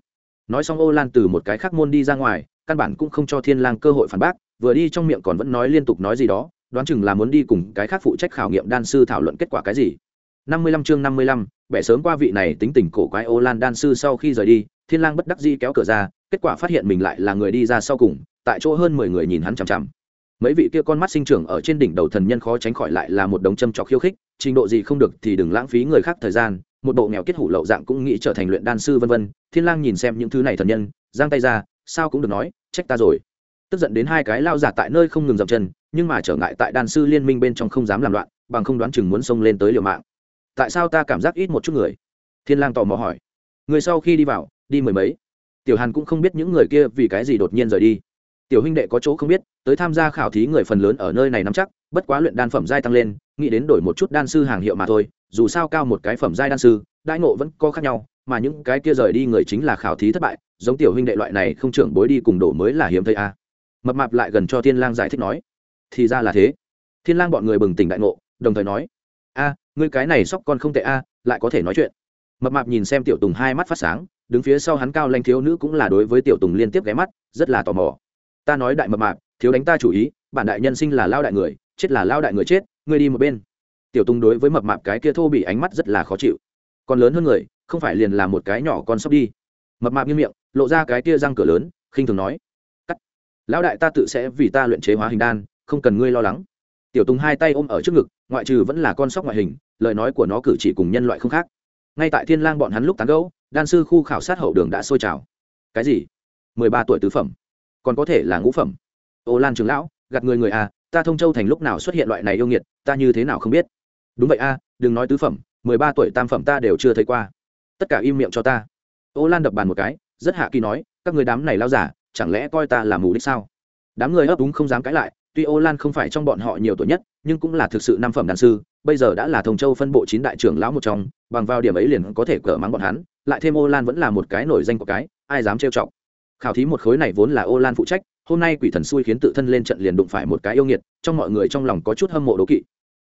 Nói xong ô lan từ một cái khác môn đi ra ngoài căn bản cũng không cho thiên lang cơ hội phản bác vừa đi trong miệng còn vẫn nói liên tục nói gì đó đoán chừng là muốn đi cùng cái khác phụ trách khảo nghiệm đan sư thảo luận kết quả cái gì. 55 chương 55, bẻ sớm qua vị này tính tình cổ quái ô lan đan sư sau khi rời đi thiên lang bất đắc dĩ kéo cửa ra kết quả phát hiện mình lại là người đi ra sau cùng tại chỗ hơn mười người nhìn hắn chằm chằm mấy vị kia con mắt sinh trưởng ở trên đỉnh đầu thần nhân khó tránh khỏi lại là một đống châm trọc khiêu khích, trình độ gì không được thì đừng lãng phí người khác thời gian, một bộ nghèo kết hủ lậu dạng cũng nghĩ trở thành luyện đan sư vân vân. Thiên lang nhìn xem những thứ này thần nhân, giang tay ra, sao cũng được nói, trách ta rồi. Tức giận đến hai cái lao giả tại nơi không ngừng dậm chân, nhưng mà trở ngại tại đan sư liên minh bên trong không dám làm loạn, bằng không đoán chừng muốn xông lên tới liều mạng. Tại sao ta cảm giác ít một chút người? Thiên lang tò mò hỏi. Người sau khi đi vào, đi mười mấy. Tiểu hàn cũng không biết những người kia vì cái gì đột nhiên rời đi tiểu huynh đệ có chỗ không biết, tới tham gia khảo thí người phần lớn ở nơi này nắm chắc, bất quá luyện đan phẩm giai tăng lên, nghĩ đến đổi một chút đan sư hàng hiệu mà thôi, dù sao cao một cái phẩm giai đan sư, đãi ngộ vẫn có khác nhau, mà những cái kia rời đi người chính là khảo thí thất bại, giống tiểu huynh đệ loại này không trưởng bối đi cùng đổ mới là hiếm thấy a. Mập mạp lại gần cho thiên lang giải thích nói. Thì ra là thế. Thiên lang bọn người bừng tỉnh đại ngộ, đồng thời nói, a, ngươi cái này sóc con không tệ a, lại có thể nói chuyện. Mập mạp nhìn xem tiểu tùng hai mắt phát sáng, đứng phía sau hắn cao lanh thiếu nữ cũng là đối với tiểu tùng liên tiếp ghé mắt, rất là tò mò ta nói đại mập mạp, thiếu đánh ta chủ ý, bản đại nhân sinh là lao đại người, chết là lao đại người chết, ngươi đi một bên. Tiểu tùng đối với mập mạp cái kia thô bị ánh mắt rất là khó chịu. Còn lớn hơn người, không phải liền là một cái nhỏ con sóc đi. Mập mạp như miệng, lộ ra cái kia răng cửa lớn, khinh thường nói, cắt. Lão đại ta tự sẽ vì ta luyện chế hóa hình đan, không cần ngươi lo lắng. Tiểu tùng hai tay ôm ở trước ngực, ngoại trừ vẫn là con sóc ngoại hình, lời nói của nó cử chỉ cùng nhân loại không khác. Ngay tại thiên lang bọn hắn lúc tán gẫu, đan sư khu khảo sát hậu đường đã sôi trào. Cái gì? Mười ba tuổi tứ phẩm còn có thể là ngũ phẩm. Ô lan trường lão gạt người người à ta thông châu thành lúc nào xuất hiện loại này yêu nghiệt ta như thế nào không biết? Đúng vậy a à, đừng nói tứ phẩm mười ba tuổi tam phẩm ta đều chưa thấy qua. Tất cả im miệng cho ta. Ô lan đập bàn một cái rất hạ kỳ nói các người đám này lao giả chẳng lẽ coi ta là mù đích sao? Đám người ấp úng không dám cãi lại tuy ô lan không phải trong bọn họ nhiều tuổi nhất nhưng cũng là thực sự năm phẩm đàn sư bây giờ đã là thông châu phân bộ chín đại trưởng lão một trong bằng vào điểm ấy liền có thể cỡ mắng bọn hắn lại thêm ô lan vẫn là một cái nổi danh của cái ai dám trêu chọc khảo thí một khối này vốn là ô lan phụ trách, hôm nay quỷ thần xui khiến tự thân lên trận liền đụng phải một cái yêu nghiệt, trong mọi người trong lòng có chút hâm mộ đố kỵ.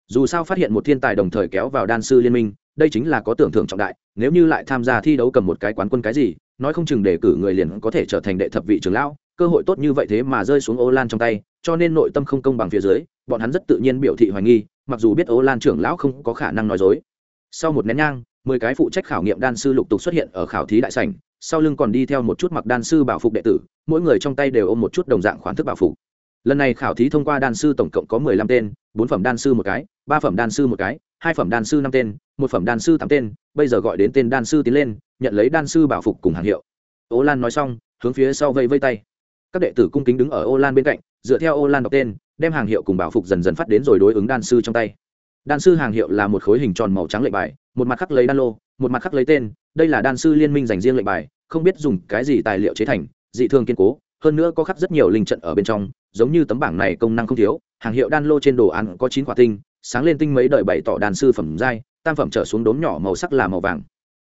Dù sao phát hiện một thiên tài đồng thời kéo vào đan sư liên minh, đây chính là có tưởng thưởng trọng đại, nếu như lại tham gia thi đấu cầm một cái quán quân cái gì, nói không chừng đề cử người liền có thể trở thành đệ thập vị trưởng lão, cơ hội tốt như vậy thế mà rơi xuống ô lan trong tay, cho nên nội tâm không công bằng phía dưới, bọn hắn rất tự nhiên biểu thị hoài nghi, mặc dù biết ô lan trưởng lão không có khả năng nói dối. Sau một nén nhang, mười cái phụ trách khảo nghiệm đan sư lục tục xuất hiện ở khảo thí đại sảnh sau lưng còn đi theo một chút mặc đan sư bảo phục đệ tử, mỗi người trong tay đều ôm một chút đồng dạng khoản thức bảo phục. Lần này khảo thí thông qua đan sư tổng cộng có mười lăm tên, bốn phẩm đan sư một cái, ba phẩm đan sư một cái, hai phẩm đan sư năm tên, một phẩm đan sư tám tên, bây giờ gọi đến tên đan sư tiến lên, nhận lấy đan sư bảo phục cùng hàng hiệu. Ô lan nói xong, hướng phía sau vây vây tay. Các đệ tử cung kính đứng ở ô lan bên cạnh, dựa theo ô lan đọc tên, đem hàng hiệu cùng bảo phục dần dần phát đến rồi đối ứng đan sư trong tay đan sư hàng hiệu là một khối hình tròn màu trắng lệnh bài, một mặt khắc lấy đan lô, một mặt khắc lấy tên, đây là đan sư liên minh dành riêng lệnh bài, không biết dùng cái gì tài liệu chế thành, dị thường kiên cố, hơn nữa có khắc rất nhiều linh trận ở bên trong, giống như tấm bảng này công năng không thiếu, hàng hiệu đan lô trên đồ ăn có chín quả tinh, sáng lên tinh mấy đợi bày tỏ đàn sư phẩm giai, tam phẩm trở xuống đốm nhỏ màu sắc là màu vàng.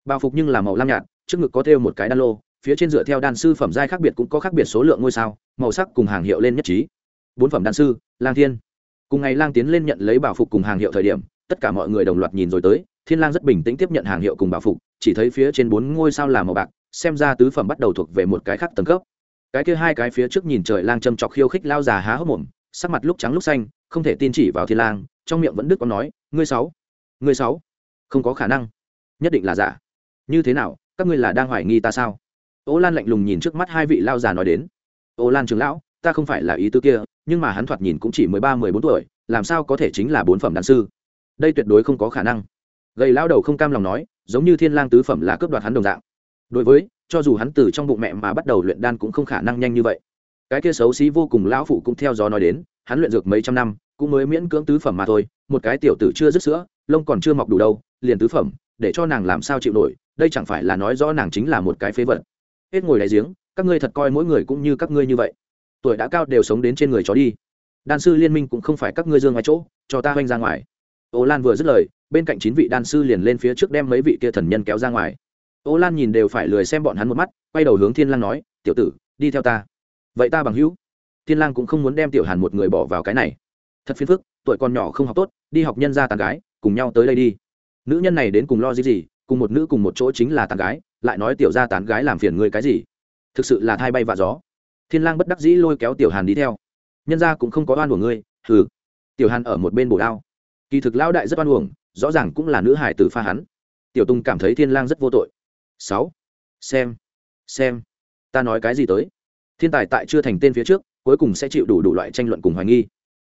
Bao phục nhưng là màu lam nhạt, trước ngực có thêu một cái đan lô, phía trên dựa theo đan sư phẩm giai khác biệt cũng có khác biệt số lượng ngôi sao, màu sắc cùng hàng hiệu lên nhất trí. Bốn phẩm đan sư, lang thiên cùng ngày lang tiến lên nhận lấy bảo phục cùng hàng hiệu thời điểm, tất cả mọi người đồng loạt nhìn rồi tới. Thiên lang rất bình tĩnh tiếp nhận hàng hiệu cùng bảo phục, chỉ thấy phía trên bốn ngôi sao là màu bạc, xem ra tứ phẩm bắt đầu thuộc về một cái khác tầng cấp. Cái kia hai cái phía trước nhìn trời lang châm chọc khiêu khích lao già há hốc mồm, sắc mặt lúc trắng lúc xanh, không thể tin chỉ vào thiên lang, trong miệng vẫn đứt có nói, ngươi sáu ngươi sáu, không có khả năng, nhất định là giả. Như thế nào, các ngươi là đang hoài nghi ta sao? Ô lan lạnh lùng nhìn trước mắt hai vị lao già nói đến. Ô lan trưởng lão, ta không phải là ý tứ kia nhưng mà hắn thoạt nhìn cũng chỉ mười ba, mười bốn tuổi, làm sao có thể chính là bốn phẩm đan sư? Đây tuyệt đối không có khả năng. Gầy lao đầu không cam lòng nói, giống như thiên lang tứ phẩm là cướp đoạt hắn đồng dạng. Đối với, cho dù hắn từ trong bụng mẹ mà bắt đầu luyện đan cũng không khả năng nhanh như vậy. Cái kia xấu xí vô cùng lão phụ cũng theo gió nói đến, hắn luyện dược mấy trăm năm, cũng mới miễn cưỡng tứ phẩm mà thôi, một cái tiểu tử chưa dứt sữa, lông còn chưa mọc đủ đâu, liền tứ phẩm, để cho nàng làm sao chịu nổi, đây chẳng phải là nói rõ nàng chính là một cái phế vật. Hết ngồi đáy giếng, các ngươi thật coi mỗi người cũng như các ngươi như vậy tuổi đã cao đều sống đến trên người chó đi. Đan sư liên minh cũng không phải các ngươi dương ngoài chỗ, cho ta hoanh ra ngoài. Ô lan vừa dứt lời, bên cạnh chín vị đan sư liền lên phía trước đem mấy vị kia thần nhân kéo ra ngoài. Ô lan nhìn đều phải lười xem bọn hắn một mắt, quay đầu hướng thiên lang nói, tiểu tử, đi theo ta. Vậy ta bằng hữu. Thiên lang cũng không muốn đem tiểu hàn một người bỏ vào cái này. Thật phiền phức, tuổi còn nhỏ không học tốt, đi học nhân gia tàn gái, cùng nhau tới đây đi. Nữ nhân này đến cùng lo gì gì, cùng một nữ cùng một chỗ chính là tàn gái, lại nói tiểu gia tán gái làm phiền ngươi cái gì? Thực sự là thai bay vạ gió thiên lang bất đắc dĩ lôi kéo tiểu hàn đi theo. Nhân gia cũng không có oan của ngươi, hừ. Tiểu hàn ở một bên bổ đao. Kỳ thực lão đại rất oan uổng, rõ ràng cũng là nữ hải tử pha hắn. Tiểu tung cảm thấy thiên lang rất vô tội. Sáu. Xem. Xem. Ta nói cái gì tới? Thiên tài tại chưa thành tên phía trước, cuối cùng sẽ chịu đủ đủ loại tranh luận cùng hoài nghi.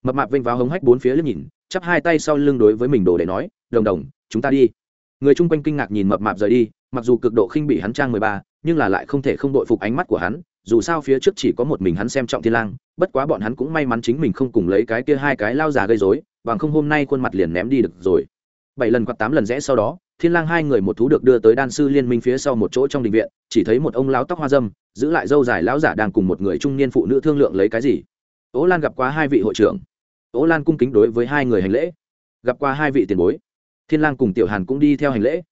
Mập mạp vênh vào hống hách bốn phía liếc nhìn, chắp hai tay sau lưng đối với mình đồ để nói, đồng đồng, chúng ta đi. Người chung quanh kinh ngạc nhìn mập mạp rời đi, mặc dù cực độ khinh bị hắn trang mười ba, nhưng là lại không thể không đội phục ánh mắt của hắn dù sao phía trước chỉ có một mình hắn xem trọng thiên lang, bất quá bọn hắn cũng may mắn chính mình không cùng lấy cái kia hai cái lao già gây rối, bằng không hôm nay khuôn mặt liền ném đi được rồi. Bảy lần quạt tám lần rẽ sau đó, thiên lang hai người một thú được đưa tới đan sư liên minh phía sau một chỗ trong đình viện, chỉ thấy một ông lão tóc hoa dâm, giữ lại dâu dài lão giả đang cùng một người trung niên phụ nữ thương lượng lấy cái gì. Ố lan gặp qua hai vị hội trưởng. Ố lan cung kính đối với hai người hành lễ. Gặp qua hai vị tiền bối. Thiên lang cùng tiểu hàn cũng đi theo hành lễ.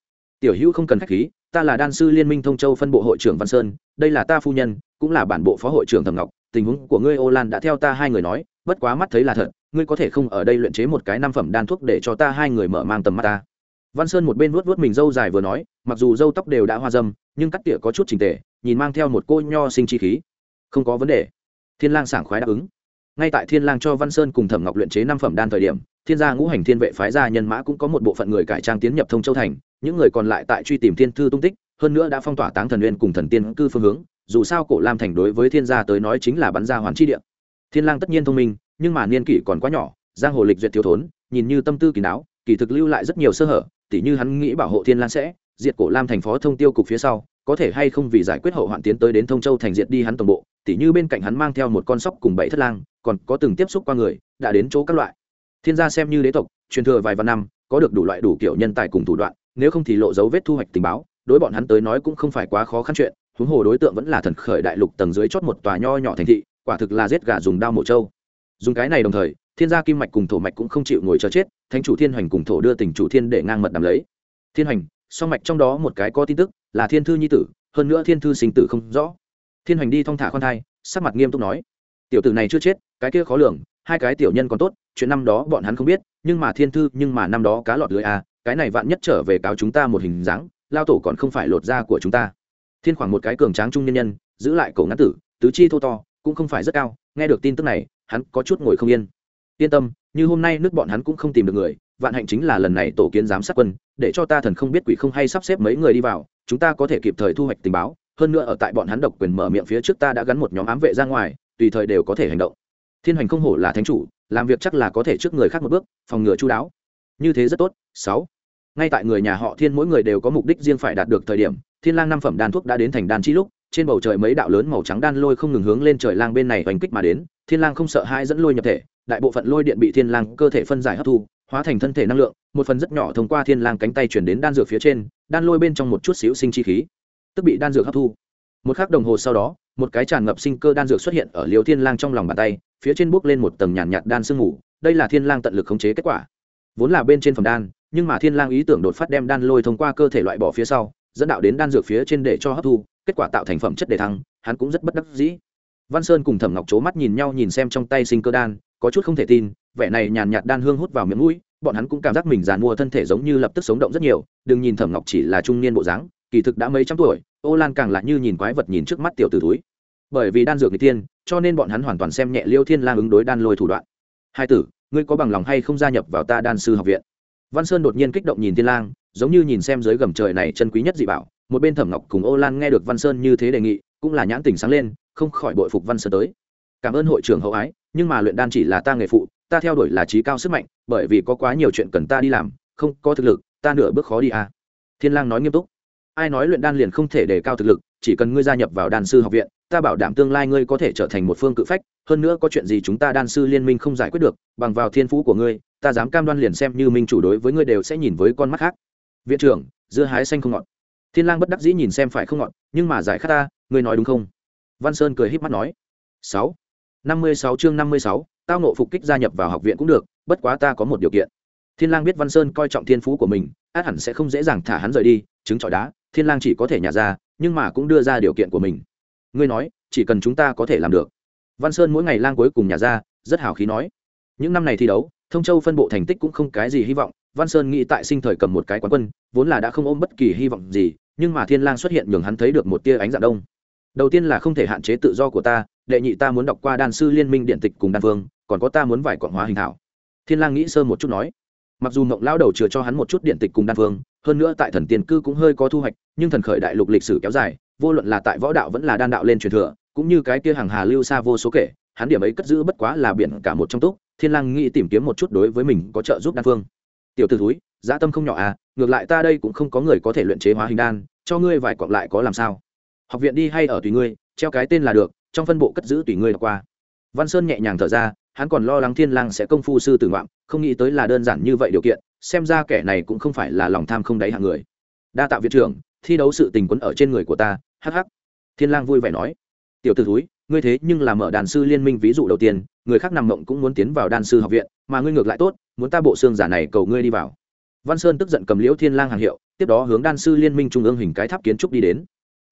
Tiểu hữu không cần khách khí, ta là đan sư liên minh thông châu phân bộ hội trưởng văn sơn, đây là ta phu nhân cũng là bản bộ phó hội trưởng thẩm ngọc, tình huống của ngươi, ô lan, đã theo ta hai người nói, bất quá mắt thấy là thật, ngươi có thể không ở đây luyện chế một cái năm phẩm đan thuốc để cho ta hai người mở mang tầm mắt ta. Văn sơn một bên vuốt vuốt mình râu dài vừa nói, mặc dù râu tóc đều đã hoa dâm, nhưng cắt tỉa có chút trình tề, nhìn mang theo một cô nho sinh chi khí. Không có vấn đề. Thiên lang sảng khoái đáp ứng. Ngay tại thiên lang cho văn sơn cùng thẩm ngọc luyện chế năm phẩm đan thời điểm, thiên gia ngũ hành thiên vệ phái gia nhân mã cũng có một bộ phận người cải trang tiến nhập thông châu thành, những người còn lại tại truy tìm thiên thư tung tích, hơn nữa đã phong tỏa táng thần uyên cùng thần tiên cư phương hướng dù sao cổ lam thành đối với thiên gia tới nói chính là bắn ra hoàn chi địa. Thiên lang tất nhiên thông minh, nhưng mà niên kỷ còn quá nhỏ, giang hồ lịch duyệt thiếu thốn, nhìn như tâm tư kỳ đáo, kỳ thực lưu lại rất nhiều sơ hở, tỉ như hắn nghĩ bảo hộ thiên lang sẽ diệt cổ lam thành phó thông tiêu cục phía sau, có thể hay không vì giải quyết hậu hoạn tiến tới đến thông châu thành diệt đi hắn toàn bộ, tỉ như bên cạnh hắn mang theo một con sóc cùng bảy thất lang, còn có từng tiếp xúc qua người, đã đến chỗ các loại. Thiên gia xem như đế tộc, truyền thừa vài vạn năm, có được đủ loại đủ kiểu nhân tài cùng thủ đoạn, nếu không thì lộ dấu vết thu hoạch tình báo, đối bọn hắn tới nói cũng không phải quá khó khăn chuyện huống hồ đối tượng vẫn là thần khởi đại lục tầng dưới chót một tòa nho nhỏ thành thị, quả thực là giết gà dùng đao mổ trâu. Dùng cái này đồng thời, thiên gia kim mạch cùng thổ mạch cũng không chịu ngồi chờ chết, thánh chủ thiên hoành cùng thổ đưa tình chủ thiên để ngang mật đàm lấy. Thiên hoành, song mạch trong đó một cái có tin tức, là thiên thư nhi tử, hơn nữa thiên thư sinh tử không rõ. Thiên hoành đi thong thả con thai, sắc mặt nghiêm túc nói, tiểu tử này chưa chết, cái kia khó lường, hai cái tiểu nhân còn tốt, chuyện năm đó bọn hắn không biết, nhưng mà thiên thư, nhưng mà năm đó cá lọt lưới à cái này vạn nhất trở về cáo chúng ta một hình dáng, lao tổ còn không phải lột da của chúng ta thiên khoảng một cái cường tráng trung nhân nhân, giữ lại cổ ngắn tử, tứ chi thô to, cũng không phải rất cao, nghe được tin tức này, hắn có chút ngồi không yên. Yên tâm, như hôm nay nước bọn hắn cũng không tìm được người, vạn hạnh chính là lần này tổ kiến giám sát quân, để cho ta thần không biết quỷ không hay sắp xếp mấy người đi vào, chúng ta có thể kịp thời thu hoạch tình báo, hơn nữa ở tại bọn hắn độc quyền mở miệng phía trước ta đã gắn một nhóm ám vệ ra ngoài, tùy thời đều có thể hành động. Thiên hoành không hổ là thánh chủ, làm việc chắc là có thể trước người khác một bước, phòng ngừa chú đáo. Như thế rất tốt, sáu. Ngay tại người nhà họ thiên mỗi người đều có mục đích riêng phải đạt được thời điểm thiên lang năm phẩm đan thuốc đã đến thành đan chi lúc trên bầu trời mấy đạo lớn màu trắng đan lôi không ngừng hướng lên trời lang bên này oanh kích mà đến thiên lang không sợ hai dẫn lôi nhập thể đại bộ phận lôi điện bị thiên lang cơ thể phân giải hấp thu hóa thành thân thể năng lượng một phần rất nhỏ thông qua thiên lang cánh tay chuyển đến đan dược phía trên đan lôi bên trong một chút xíu sinh chi khí tức bị đan dược hấp thu. Một khắc đồng hồ sau đó một cái tràn ngập sinh cơ đan dược xuất hiện ở liều thiên lang trong lòng bàn tay phía trên bước lên một tầng nhàn nhạt, nhạt đan sương ngủ đây là thiên lang tận lực khống chế kết quả. Vốn là bên trên phẩm đan nhưng mà thiên lang ý tưởng đột phát đem đan lôi thông qua cơ thể loại bỏ phía sau dẫn đạo đến đan dược phía trên để cho hấp thu, kết quả tạo thành phẩm chất đề thăng, hắn cũng rất bất đắc dĩ. Văn sơn cùng thẩm ngọc c mắt nhìn nhau nhìn xem trong tay sinh cơ đan, có chút không thể tin, vẻ này nhàn nhạt đan hương hút vào miệng mũi, bọn hắn cũng cảm giác mình giàn mua thân thể giống như lập tức sống động rất nhiều, đừng nhìn thẩm ngọc chỉ là trung niên bộ dáng, kỳ thực đã mấy trăm tuổi, ô lan càng lại như nhìn quái vật nhìn trước mắt tiểu t túi bởi vì đan dược người tiên cho nên bọn hắn hoàn toàn xem nhẹ liêu thiên lang ứng đối đan lôi thủ đoạn. Hai tử, ngươi có bằng lòng hay không gia nhập vào ta đan sư học viện? Văn sơn đột nhiên kích động nhìn thiên lang, giống như nhìn xem dưới gầm trời này chân quý nhất dị bảo. Một bên thẩm ngọc cùng ô lan nghe được văn sơn như thế đề nghị, cũng là nhãn tình sáng lên, không khỏi bội phục văn sơn tới. Cảm ơn hội trưởng hậu ái, nhưng mà luyện đan chỉ là ta nghề phụ, ta theo đuổi là trí cao sức mạnh, bởi vì có quá nhiều chuyện cần ta đi làm, không có thực lực, ta nửa bước khó đi à. thiên lang nói nghiêm túc. Ai nói luyện đan liền không thể đề cao thực lực, chỉ cần ngươi gia nhập vào đan sư học viện, ta bảo đảm tương lai ngươi có thể trở thành một phương cự phách, hơn nữa có chuyện gì chúng ta đan sư liên minh không giải quyết được, bằng vào thiên phú của ngươi ta dám cam đoan liền xem như minh chủ đối với ngươi đều sẽ nhìn với con mắt khác. Viện trưởng, dưa hái xanh không ngọt. Thiên lang bất đắc dĩ nhìn xem phải không ngọt, nhưng mà giải khát ta, ngươi nói đúng không? Văn sơn cười híp mắt nói. Sáu. Năm mươi sáu chương năm mươi sáu, tao nộ phục kích gia nhập vào học viện cũng được, bất quá ta có một điều kiện. Thiên lang biết văn sơn coi trọng thiên phú của mình, át hẳn sẽ không dễ dàng thả hắn rời đi chứng chọi đá, thiên lang chỉ có thể nhả ra, nhưng mà cũng đưa ra điều kiện của mình. Ngươi nói, chỉ cần chúng ta có thể làm được. Văn sơn mỗi ngày lang cuối cùng nhả ra, rất hào khí nói những năm này thi đấu thông châu phân bộ thành tích cũng không cái gì hy vọng văn sơn nghĩ tại sinh thời cầm một cái quán quân vốn là đã không ôm bất kỳ hy vọng gì nhưng mà thiên lang xuất hiện nhường hắn thấy được một tia ánh dạng đông. Đầu tiên là không thể hạn chế tự do của ta đệ nhị ta muốn đọc qua đan sư liên minh điện tịch cùng đan vương, còn có ta muốn vải quảng hóa hình thảo. Thiên lang nghĩ sơ một chút nói. Mặc dù mộng lão đầu chừa cho hắn một chút điện tịch cùng đan vương, hơn nữa tại thần tiền cư cũng hơi có thu hoạch nhưng thần khởi đại lục lịch sử kéo dài vô luận là tại võ đạo vẫn là đan đạo lên truyền thừa cũng như cái kia hàng hà lưu xa vô số kể hắn điểm ấy cất giữ bất quá là biển cả một trong túc thiên lang nghĩ tìm kiếm một chút đối với mình có trợ giúp đan phương. Tiểu tử thúi, dã tâm không nhỏ à ngược lại ta đây cũng không có người có thể luyện chế hóa hình đan, cho ngươi vài quặng lại có làm sao? Học viện đi hay ở tùy ngươi, treo cái tên là được, trong phân bộ cất giữ tùy ngươi đọc qua. Văn sơn nhẹ nhàng thở ra, hắn còn lo lắng thiên lang sẽ công phu sư tử ngoạm, không nghĩ tới là đơn giản như vậy điều kiện, xem ra kẻ này cũng không phải là lòng tham không đáy hạng người. Đa tạo viện trưởng, thi đấu sự tình quấn ở trên người của ta, hắc hắc. Thiên lang vui vẻ nói. Tiểu tử thúi ngươi thế nhưng là mở đàn sư liên minh ví dụ đầu tiên, người khác nằm mộng cũng muốn tiến vào đan sư học viện, mà ngươi ngược lại tốt, muốn ta bộ xương giả này cầu ngươi đi vào. Văn sơn tức giận cầm liễu thiên lang hàng hiệu, tiếp đó hướng đan sư liên minh trung ương hình cái tháp kiến trúc đi đến.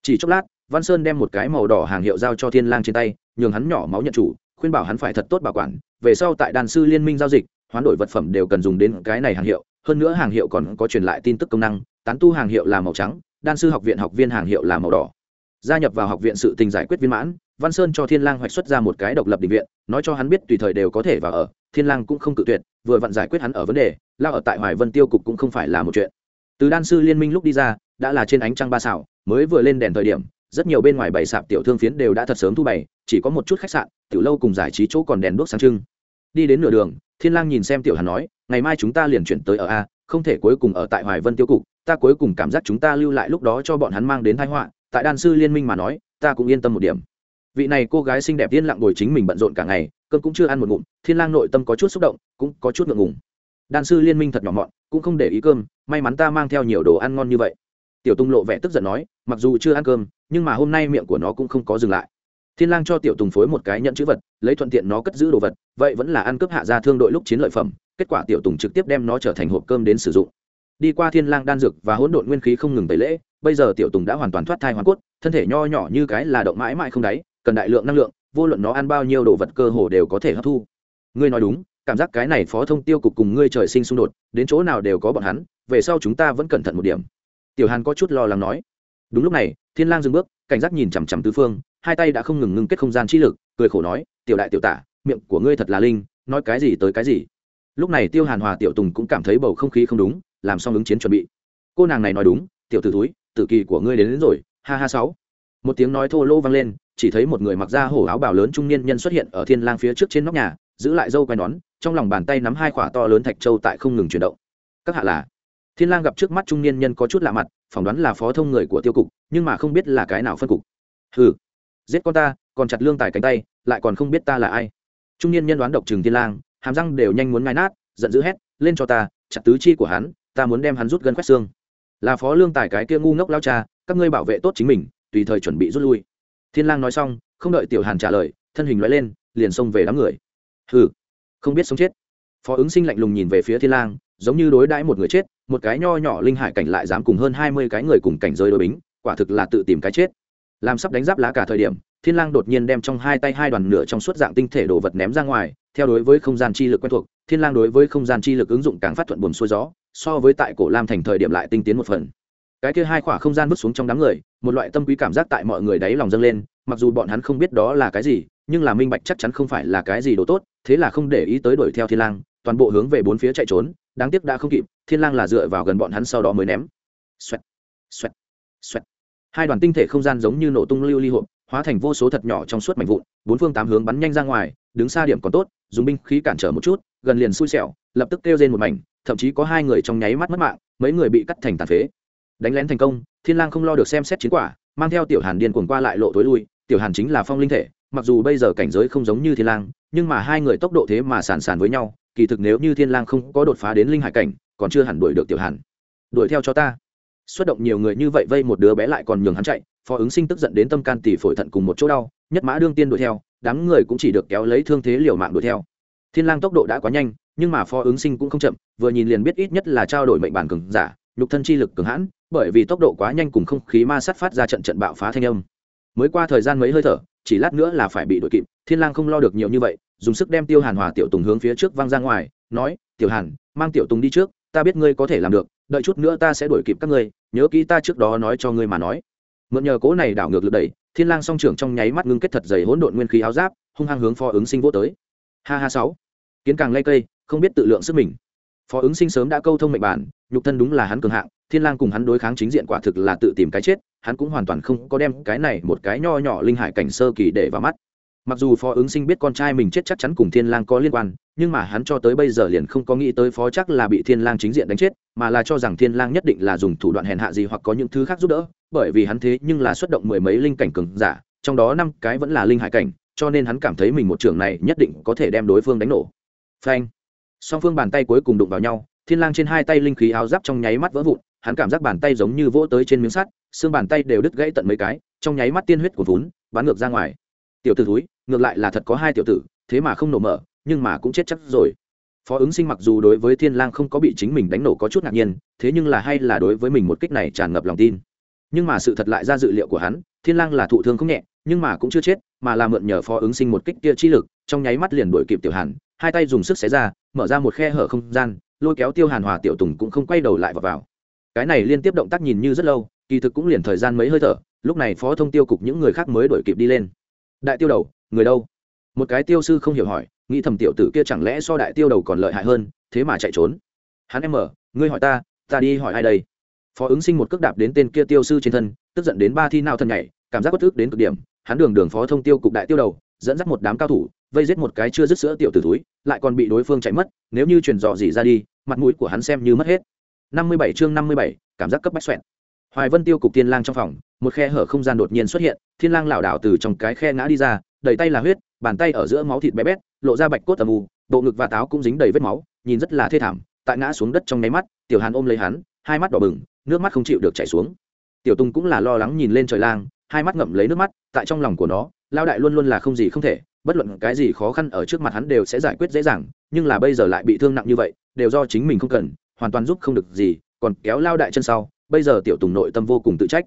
Chỉ chốc lát, văn sơn đem một cái màu đỏ hàng hiệu giao cho thiên lang trên tay, nhường hắn nhỏ máu nhận chủ, khuyên bảo hắn phải thật tốt bảo quản. Về sau tại đan sư liên minh giao dịch, hoán đổi vật phẩm đều cần dùng đến cái này hàng hiệu, hơn nữa hàng hiệu còn có truyền lại tin tức công năng, tán tu hàng hiệu là màu trắng đan sư học viện học viên hàng hiệu là màu đỏ gia nhập vào học viện sự tình giải quyết viên mãn, văn sơn cho thiên lang hoạch xuất ra một cái độc lập định viện, nói cho hắn biết tùy thời đều có thể vào ở, thiên lang cũng không cự tuyệt, vừa vặn giải quyết hắn ở vấn đề, lao ở tại hoài vân tiêu cục cũng không phải là một chuyện. Từ đan sư liên minh lúc đi ra, đã là trên ánh trăng ba xảo, mới vừa lên đèn thời điểm, rất nhiều bên ngoài bảy sạp tiểu thương phiến đều đã thật sớm thu bày, chỉ có một chút khách sạn, tiểu lâu cùng giải trí chỗ còn đèn đuốc sáng trưng. Đi đến nửa đường, thiên lang nhìn xem tiểu hàn nói, ngày mai chúng ta liền chuyển tới ở a, không thể cuối cùng ở tại hoài vân tiêu cục, ta cuối cùng cảm giác chúng ta lưu lại lúc đó cho bọn hắn mang đến tai họa tại đan sư liên minh mà nói, ta cũng yên tâm một điểm. Vị này cô gái xinh đẹp yên lặng ngồi chính mình bận rộn cả ngày, cơm cũng chưa ăn một ngụm, thiên lang nội tâm có chút xúc động, cũng có chút ngượng ngùng. Đan sư liên minh thật nhỏ mọn, cũng không để ý cơm, may mắn ta mang theo nhiều đồ ăn ngon như vậy. Tiểu Tùng lộ vẻ tức giận nói, mặc dù chưa ăn cơm, nhưng mà hôm nay miệng của nó cũng không có dừng lại. Thiên lang cho tiểu tùng phối một cái nhận chữ vật, lấy thuận tiện nó cất giữ đồ vật, vậy vẫn là ăn cướp hạ gia thương đội lúc chiến lợi phẩm, kết quả tiểu tùng trực tiếp đem nó trở thành hộp cơm đến sử dụng đi qua thiên lang đan dược và hỗn độn nguyên khí không ngừng tẩy lễ, bây giờ tiểu tùng đã hoàn toàn thoát thai hoàn cốt, thân thể nho nhỏ như cái là động mãi mãi không đáy, cần đại lượng năng lượng, vô luận nó ăn bao nhiêu đồ vật cơ hồ đều có thể hấp thu. Ngươi nói đúng, cảm giác cái này phó thông tiêu cục cùng ngươi trời sinh xung đột, đến chỗ nào đều có bọn hắn, về sau chúng ta vẫn cẩn thận một điểm. Tiểu hàn có chút lo lắng nói. Đúng lúc này, thiên lang dừng bước, cảnh giác nhìn chằm chằm tứ phương, hai tay đã không ngừng ngưng kết không gian chi lực, cười khổ nói, tiểu đại tiểu tả, miệng của ngươi thật là linh, nói cái gì tới cái gì? Lúc này tiêu hàn hòa tiểu tùng cũng cảm thấy bầu không khí không đúng làm xong ứng chiến chuẩn bị. Cô nàng này nói đúng tiểu t ử túi tử kỳ của ngươi đến, đến rồi ha ha sáu. Một tiếng nói thô lỗ vang lên chỉ thấy một người mặc da hổ áo bào lớn trung niên nhân xuất hiện ở thiên lang phía trước trên nóc nhà giữ lại dâu quai nón trong lòng bàn tay nắm hai khỏa to lớn thạch châu tại không ngừng chuyển động. Các hạ là? Thiên lang gặp trước mắt trung niên nhân có chút lạ mặt phỏng đoán là phó thông người của tiêu cục nhưng mà không biết là cái nào phân cục. Hừ giết con ta còn chặt lương tài cánh tay lại còn không biết ta là ai. Trung niên nhân đoán độc trừng thiên lang hàm răng đều nhanh muốn ngai nát giận dữ hét lên cho ta chặt tứ chi của hắn ta muốn đem hắn rút gân quét xương. Là phó lương tài cái kia ngu ngốc lao cha, các ngươi bảo vệ tốt chính mình, tùy thời chuẩn bị rút lui. Thiên lang nói xong, không đợi tiểu hàn trả lời, thân hình loại lên, liền xông về đám người. Hừ, không biết sống chết. Phó ứng sinh lạnh lùng nhìn về phía thiên lang, giống như đối đãi một người chết, một cái nho nhỏ linh hải cảnh lại dám cùng hơn hai mươi cái người cùng cảnh giới đối bính, quả thực là tự tìm cái chết. Làm sắp đánh giáp lá cả thời điểm, thiên lang đột nhiên đem trong hai tay hai đoàn nửa trong suốt dạng tinh thể đồ vật ném ra ngoài, theo đối với không gian chi lực quen thuộc, thiên lang đối với không gian chi lực ứng dụng càng phát thuận buồm xuôi gió so với tại cổ lam thành thời điểm lại tinh tiến một phần cái kia hai khỏa không gian vứt xuống trong đám người một loại tâm quý cảm giác tại mọi người đáy lòng dâng lên mặc dù bọn hắn không biết đó là cái gì nhưng là minh bạch chắc chắn không phải là cái gì đồ tốt thế là không để ý tới đuổi theo thiên lang toàn bộ hướng về bốn phía chạy trốn đáng tiếc đã không kịp thiên lang là dựa vào gần bọn hắn sau đó mới ném xoẹt, xoẹt, xoẹt. hai đoàn tinh thể không gian giống như nổ tung lưu ly hộp hóa thành vô số thật nhỏ trong suốt mảnh vụn bốn phương tám hướng bắn nhanh ra ngoài đứng xa điểm còn tốt dùng binh khí cản trở một chút gần liền xui xẻo lập tức kêu lên một mảnh thậm chí có hai người trong nháy mắt mất mạng, mấy người bị cắt thành tàn phế. Đánh lén thành công, thiên lang không lo được xem xét chiến quả, mang theo tiểu hàn điên cuồng qua lại lộ tối lui, tiểu hàn chính là phong linh thể, mặc dù bây giờ cảnh giới không giống như thiên lang, nhưng mà hai người tốc độ thế mà sàn sàn với nhau, kỳ thực nếu như thiên lang không có đột phá đến linh hải cảnh, còn chưa hẳn đuổi được tiểu hàn. Đuổi theo cho ta. Xuất động nhiều người như vậy vây một đứa bé lại còn nhường hắn chạy, phó ứng sinh tức giận đến tâm can tỷ phổi thận cùng một chỗ đau, nhất mã đương tiên đuổi theo, đám người cũng chỉ được kéo lấy thương thế liều mạng đuổi theo. Thiên lang tốc độ đã quá nhanh nhưng mà phó ứng sinh cũng không chậm, vừa nhìn liền biết ít nhất là trao đổi mệnh bản cường giả, nhục thân chi lực cường hãn, bởi vì tốc độ quá nhanh cùng không khí ma sát phát ra trận trận bạo phá thanh âm. Mới qua thời gian mấy hơi thở, chỉ lát nữa là phải bị đuổi kịp, thiên lang không lo được nhiều như vậy, dùng sức đem tiêu hàn hòa tiểu tùng hướng phía trước văng ra ngoài, nói, tiểu hàn, mang tiểu tùng đi trước, ta biết ngươi có thể làm được, đợi chút nữa ta sẽ đuổi kịp các ngươi, nhớ kỹ ta trước đó nói cho ngươi mà nói. Mượn nhờ cố này đảo ngược lực đẩy, thiên lang song trưởng trong nháy mắt ngưng kết thật dày hỗn độn nguyên khí áo giáp, hung hăng hướng phó ứng sinh vô tới. Ha ha sáu. Kiến càng lây cây không biết tự lượng sức mình. Phó ứng sinh sớm đã câu thông mệnh bản, nhục thân đúng là hắn cường hạng, thiên lang cùng hắn đối kháng chính diện quả thực là tự tìm cái chết, hắn cũng hoàn toàn không có đem cái này một cái nho nhỏ linh hải cảnh sơ kỳ để vào mắt. Mặc dù phó ứng sinh biết con trai mình chết chắc chắn cùng thiên lang có liên quan, nhưng mà hắn cho tới bây giờ liền không có nghĩ tới phó chắc là bị thiên lang chính diện đánh chết, mà là cho rằng thiên lang nhất định là dùng thủ đoạn hèn hạ gì hoặc có những thứ khác giúp đỡ, bởi vì hắn thế nhưng là xuất động mười mấy linh cảnh cường giả, trong đó năm cái vẫn là linh hải cảnh, cho nên hắn cảm thấy mình một trưởng này nhất định có thể đem đối phương đánh nổ. Phanh song phương bàn tay cuối cùng đụng vào nhau, thiên lang trên hai tay linh khí áo giáp trong nháy mắt vỡ vụn, hắn cảm giác bàn tay giống như vỗ tới trên miếng sắt, xương bàn tay đều đứt gãy tận mấy cái, trong nháy mắt tiên huyết của vốn bắn ngược ra ngoài. Tiểu tử thúi, ngược lại là thật có hai tiểu tử, thế mà không nổ mở, nhưng mà cũng chết chắc rồi. Phó ứng sinh mặc dù đối với thiên lang không có bị chính mình đánh nổ có chút ngạc nhiên, thế nhưng là hay là đối với mình một kích này tràn ngập lòng tin. Nhưng mà sự thật lại ra dự liệu của hắn, thiên lang là thụ thương không nhẹ, nhưng mà cũng chưa chết, mà là mượn nhờ phó ứng sinh một kích kia chi lực, trong nháy mắt liền đuổi kịp tiểu hàn, hai tay dùng sức xé ra mở ra một khe hở không gian lôi kéo tiêu hàn hòa tiểu tùng cũng không quay đầu lại vào, vào. cái này liên tiếp động tác nhìn như rất lâu kỳ thực cũng liền thời gian mấy hơi thở lúc này phó thông tiêu cục những người khác mới đuổi kịp đi lên. Đại tiêu đầu người đâu? Một cái tiêu sư không hiểu hỏi nghĩ thầm tiểu tử kia chẳng lẽ so đại tiêu đầu còn lợi hại hơn thế mà chạy trốn. Hắn em mở ngươi hỏi ta ta đi hỏi ai đây? Phó ứng sinh một cước đạp đến tên kia tiêu sư trên thân tức giận đến ba thi nào thân nhảy cảm giác bất thức đến cực điểm. Hắn đường đường phó thông tiêu cục đại tiêu đầu dẫn dắt một đám cao thủ, vây giết một cái chưa dứt sữa tiểu tử túi lại còn bị đối phương chạy mất, nếu như truyền dò gì ra đi, mặt mũi của hắn xem như mất hết. Năm mươi bảy chương năm mươi bảy, cảm giác cấp bách xoẹn hoài vân tiêu cục tiên lang trong phòng, một khe hở không gian đột nhiên xuất hiện, thiên lang lảo đảo từ trong cái khe ngã đi ra, đầy tay là huyết, bàn tay ở giữa máu thịt bé bét, lộ ra bạch cốt tầm u, bộ ngực và táo cũng dính đầy vết máu, nhìn rất là thê thảm, tại ngã xuống đất trong nháy mắt, tiểu hàn ôm lấy hắn, hai mắt đỏ bừng, nước mắt không chịu được chảy xuống. Tiểu tùng cũng là lo lắng nhìn lên trời lang, hai mắt ngậm lấy nước mắt, tại trong lòng của nó lao đại luôn luôn là không gì không thể, bất luận cái gì khó khăn ở trước mặt hắn đều sẽ giải quyết dễ dàng, nhưng là bây giờ lại bị thương nặng như vậy, đều do chính mình không cần, hoàn toàn giúp không được gì, còn kéo lao đại chân sau, bây giờ tiểu tùng nội tâm vô cùng tự trách.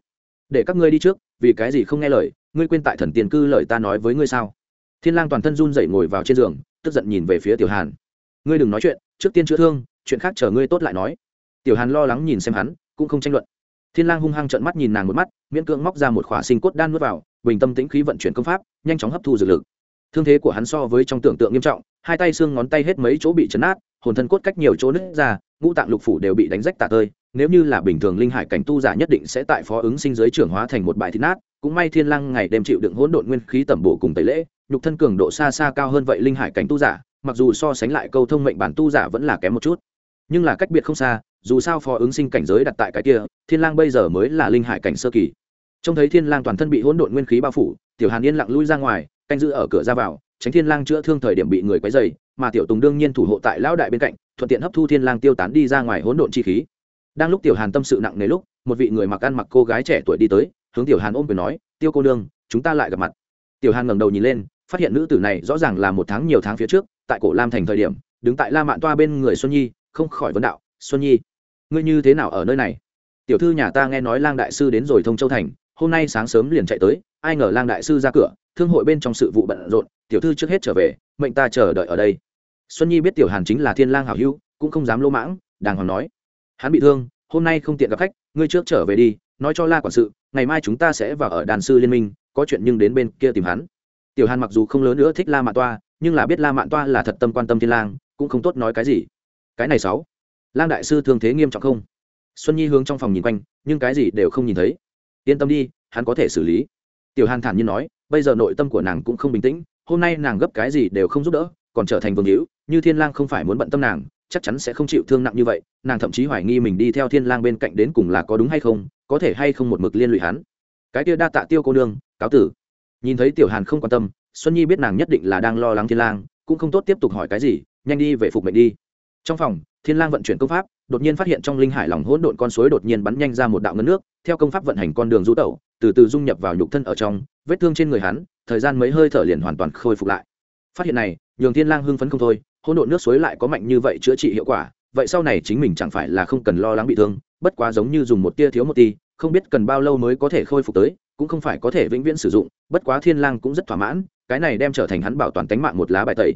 Để các ngươi đi trước, vì cái gì không nghe lời, ngươi quên tại thần tiền cư lời ta nói với ngươi sao? Thiên lang toàn thân run rẩy ngồi vào trên giường, tức giận nhìn về phía tiểu hàn. Ngươi đừng nói chuyện, trước tiên chữa thương, chuyện khác chờ ngươi tốt lại nói. Tiểu hàn lo lắng nhìn xem hắn, cũng không tranh luận. Thiên lang hung hăng trợn mắt nhìn nàng một mắt, miễn cưỡng móc ra một khỏa sinh cốt đan nuốt vào bình tâm tĩnh khí vận chuyển công pháp, nhanh chóng hấp thu dược lực. Thương thế của hắn so với trong tưởng tượng nghiêm trọng, hai tay xương ngón tay hết mấy chỗ bị chấn nát hồn thân cốt cách nhiều chỗ nứt ra, ngũ tạng lục phủ đều bị đánh rách tả tơi. Nếu như là bình thường linh hải cảnh tu giả nhất định sẽ tại phó ứng sinh giới trưởng hóa thành một bãi thịt nát, cũng may thiên lăng ngày đêm chịu đựng hỗn độn nguyên khí tẩm bổ cùng tẩy lễ, nhục thân cường độ xa xa cao hơn vậy linh hải cảnh tu giả, mặc dù so sánh lại câu thông mệnh bản tu giả vẫn là kém một chút. Nhưng là cách biệt không xa, dù sao phó ứng sinh cảnh giới đặt tại cái kia, thiên lang bây giờ mới là linh hải cảnh sơ kỳ trông thấy thiên lang toàn thân bị hỗn độn nguyên khí bao phủ, tiểu hàn yên lặng lui ra ngoài, canh giữ ở cửa ra vào, tránh thiên lang chữa thương thời điểm bị người quấy dày mà tiểu tùng đương nhiên thủ hộ tại lão đại bên cạnh, thuận tiện hấp thu thiên lang tiêu tán đi ra ngoài hỗn độn chi khí. Đang lúc tiểu hàn tâm sự nặng nề lúc, một vị người mặc ăn mặc cô gái trẻ tuổi đi tới, hướng tiểu hàn ôm quyền nói, tiêu cô đương chúng ta lại gặp mặt. Tiểu hàn ngẩng đầu nhìn lên, phát hiện nữ tử này rõ ràng là một tháng nhiều tháng phía trước, tại cổ lam thành thời điểm, đứng tại la mạn toa bên người xuân nhi, không khỏi vấn đạo, xuân nhi, ngươi như thế nào ở nơi này? Tiểu thư nhà ta nghe nói lang đại sư đến rồi thông châu thành hôm nay sáng sớm liền chạy tới, ai ngờ lang đại sư ra cửa, thương hội bên trong sự vụ bận rộn, tiểu thư trước hết trở về, mệnh ta chờ đợi ở đây. Xuân nhi biết tiểu hàn chính là thiên lang hảo hữu, cũng không dám lỗ mãng, đàng hoàng nói. Hắn bị thương, hôm nay không tiện gặp khách, ngươi trước trở về đi, nói cho la quản sự, ngày mai chúng ta sẽ vào ở đàn sư liên minh, có chuyện nhưng đến bên kia tìm hắn. Tiểu hàn mặc dù không lớn nữa thích la mạn toa, nhưng là biết la mạn toa là thật tâm quan tâm thiên lang, cũng không tốt nói cái gì. Cái này sáu, lang đại sư thương thế nghiêm trọng không? Xuân nhi hướng trong phòng nhìn quanh, nhưng cái gì đều không nhìn thấy yên tâm đi, hắn có thể xử lý. Tiểu hàn thản nhiên nói, bây giờ nội tâm của nàng cũng không bình tĩnh, hôm nay nàng gấp cái gì đều không giúp đỡ, còn trở thành vương hữu, như thiên lang không phải muốn bận tâm nàng, chắc chắn sẽ không chịu thương nặng như vậy, nàng thậm chí hoài nghi mình đi theo thiên lang bên cạnh đến cùng là có đúng hay không, có thể hay không một mực liên lụy hắn. Cái kia đa tạ tiêu cô nương, cáo tử. Nhìn thấy tiểu hàn không quan tâm, xuân nhi biết nàng nhất định là đang lo lắng thiên lang, cũng không tốt tiếp tục hỏi cái gì, nhanh đi về phục mệnh đi. Trong phòng, thiên lang vận chuyển công pháp đột nhiên phát hiện trong linh hải lòng hỗn độn con suối đột nhiên bắn nhanh ra một đạo ngân nước, theo công pháp vận hành con đường du tẩu, từ từ dung nhập vào nhục thân ở trong, vết thương trên người hắn, thời gian mấy hơi thở liền hoàn toàn khôi phục lại. Phát hiện này, nhường thiên lang hưng phấn không thôi, hỗn độn nước suối lại có mạnh như vậy chữa trị hiệu quả, vậy sau này chính mình chẳng phải là không cần lo lắng bị thương, bất quá giống như dùng một tia thiếu một tí không biết cần bao lâu mới có thể khôi phục tới, cũng không phải có thể vĩnh viễn sử dụng, bất quá thiên lang cũng rất thỏa mãn, cái này đem trở thành hắn bảo toàn tính mạng một lá bài tẩy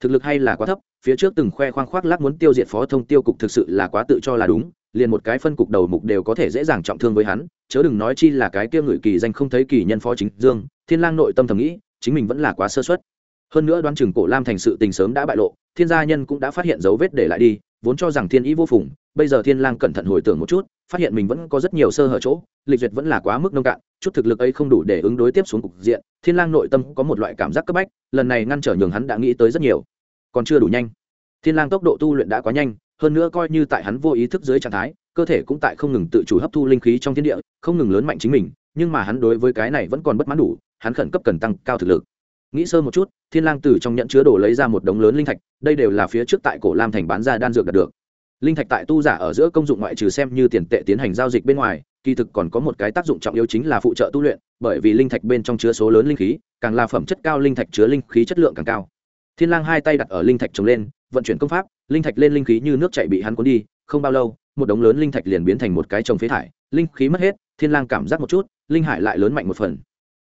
thực lực hay là quá thấp, phía trước từng khoe khoang khoác lác muốn tiêu diệt phó thông tiêu cục thực sự là quá tự cho là đúng, liền một cái phân cục đầu mục đều có thể dễ dàng trọng thương với hắn, chớ đừng nói chi là cái kia ngự kỳ danh không thấy kỳ nhân phó chính dương, thiên lang nội tâm thầm nghĩ, chính mình vẫn là quá sơ suất. Hơn nữa đoán chừng cổ lam thành sự tình sớm đã bại lộ, thiên gia nhân cũng đã phát hiện dấu vết để lại đi, vốn cho rằng thiên ý vô phùng, bây giờ thiên lang cẩn thận hồi tưởng một chút phát hiện mình vẫn có rất nhiều sơ hở chỗ, lịch duyệt vẫn là quá mức nông cạn, chút thực lực ấy không đủ để ứng đối tiếp xuống cục diện, thiên lang nội tâm có một loại cảm giác cấp bách, lần này ngăn trở nhường hắn đã nghĩ tới rất nhiều. Còn chưa đủ nhanh. Thiên lang tốc độ tu luyện đã quá nhanh, hơn nữa coi như tại hắn vô ý thức dưới trạng thái, cơ thể cũng tại không ngừng tự chủ hấp thu linh khí trong thiên địa, không ngừng lớn mạnh chính mình, nhưng mà hắn đối với cái này vẫn còn bất mãn đủ, hắn khẩn cấp cần tăng cao thực lực. Nghĩ sơ một chút, thiên lang từ trong nhận chứa đồ lấy ra một đống lớn linh thạch, đây đều là phía trước tại cổ lam thành bán ra đan dược đạt được linh thạch tại tu giả ở giữa công dụng ngoại trừ xem như tiền tệ tiến hành giao dịch bên ngoài, kỳ thực còn có một cái tác dụng trọng yếu chính là phụ trợ tu luyện, bởi vì linh thạch bên trong chứa số lớn linh khí, càng là phẩm chất cao linh thạch chứa linh khí chất lượng càng cao. Thiên lang hai tay đặt ở linh thạch trồng lên, vận chuyển công pháp, linh thạch lên linh khí như nước chảy bị hắn cuốn đi, không bao lâu, một đống lớn linh thạch liền biến thành một cái trồng phế thải, linh khí mất hết, thiên lang cảm giác một chút, linh hải lại lớn mạnh một phần.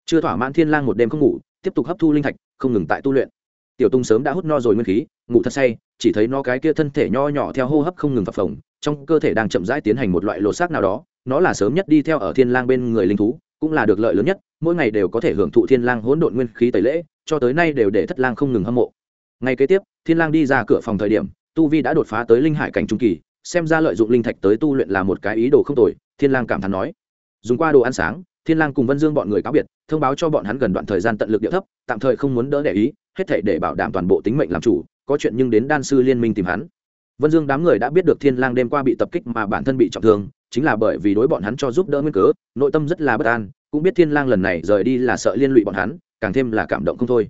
Chưa thỏa mãn thiên lang một đêm không ngủ, tiếp tục hấp thu linh thạch, không ngừng tại tu luyện. Tiểu tung sớm đã hút no rồi nguyên khí ngủ thật say, chỉ thấy nó cái kia thân thể nho nhỏ theo hô hấp không ngừng phập phồng, trong cơ thể đang chậm rãi tiến hành một loại lột xác nào đó, nó là sớm nhất đi theo ở thiên lang bên người linh thú, cũng là được lợi lớn nhất, mỗi ngày đều có thể hưởng thụ thiên lang hỗn độn nguyên khí tẩy lễ, cho tới nay đều để thất lang không ngừng hâm mộ. Ngay kế tiếp, thiên lang đi ra cửa phòng thời điểm, tu vi đã đột phá tới linh hải cảnh trung kỳ, xem ra lợi dụng linh thạch tới tu luyện là một cái ý đồ không tồi, thiên lang cảm thán nói. Dùng qua đồ ăn sáng, thiên lang cùng vân dương bọn người cáo biệt, thông báo cho bọn hắn gần đoạn thời gian tận lực địa thấp, tạm thời không muốn đỡ để ý, hết thảy để bảo đảm toàn bộ tính mệnh làm chủ có chuyện nhưng đến đan sư liên minh tìm hắn. Vân dương đám người đã biết được thiên lang đêm qua bị tập kích mà bản thân bị trọng thương, chính là bởi vì đối bọn hắn cho giúp đỡ nguyên cớ, nội tâm rất là bất an, cũng biết thiên lang lần này rời đi là sợ liên lụy bọn hắn, càng thêm là cảm động không thôi.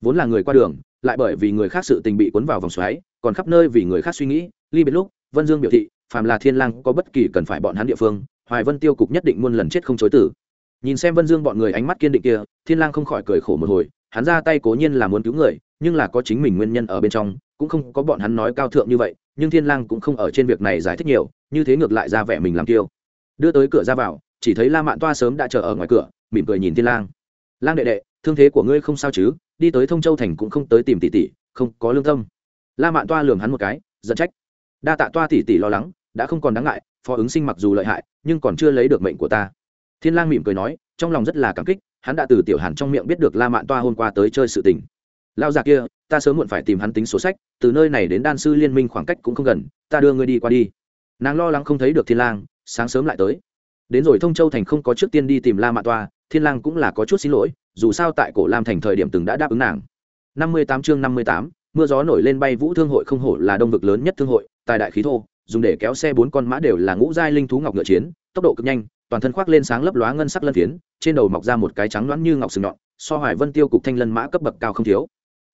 Vốn là người qua đường, lại bởi vì người khác sự tình bị cuốn vào vòng xoáy, còn khắp nơi vì người khác suy nghĩ, ly biệt lúc, vân dương biểu thị, phàm là thiên lang có bất kỳ cần phải bọn hắn địa phương, hoài vân tiêu cục nhất định muôn lần chết không chối tử nhìn xem vân dương bọn người ánh mắt kiên định kia, thiên lang không khỏi cười khổ một hồi, hắn ra tay cố nhiên là muốn cứu người nhưng là có chính mình nguyên nhân ở bên trong, cũng không có bọn hắn nói cao thượng như vậy, nhưng thiên lang cũng không ở trên việc này giải thích nhiều, như thế ngược lại ra vẻ mình làm kiêu. Đưa tới cửa ra vào, chỉ thấy la mạn toa sớm đã chờ ở ngoài cửa, mỉm cười nhìn thiên lang. Lang đệ đệ, thương thế của ngươi không sao chứ? Đi tới thông châu thành cũng không tới tìm tỷ tỷ, không có lương tâm. La mạn toa lườm hắn một cái, giận trách. Đa tạ toa tỷ tỷ lo lắng, đã không còn đáng ngại, phó ứng sinh mặc dù lợi hại, nhưng còn chưa lấy được mệnh của ta. Thiên lang mỉm cười nói, trong lòng rất là cảm kích, hắn đã từ tiểu hàn trong miệng biết được la mạn toa hôm qua tới chơi sự tình lao già kia, ta sớm muộn phải tìm hắn tính số sách, từ nơi này đến đan sư liên minh khoảng cách cũng không gần, ta đưa ngươi đi qua đi. Nàng lo lắng không thấy được thiên lang, sáng sớm lại tới. Đến rồi thông châu thành không có trước tiên đi tìm la mạn toa, thiên lang cũng là có chút xin lỗi, dù sao tại cổ lam thành thời điểm từng đã đáp ứng nàng. Năm mươi tám chương năm mươi tám, mưa gió nổi lên bay vũ thương hội không hổ là đông vực lớn nhất thương hội, tài đại khí thô, dùng để kéo xe bốn con mã đều là ngũ giai linh thú ngọc ngựa chiến, tốc độ cực nhanh, toàn thân khoác lên sáng lấp lóa ngân sắc lân phiến, trên đầu mọc ra một cái trắng loãng như ngọc sừng nhọn, so hoài vân tiêu cục thanh lân mã cấp bậc cao không thiếu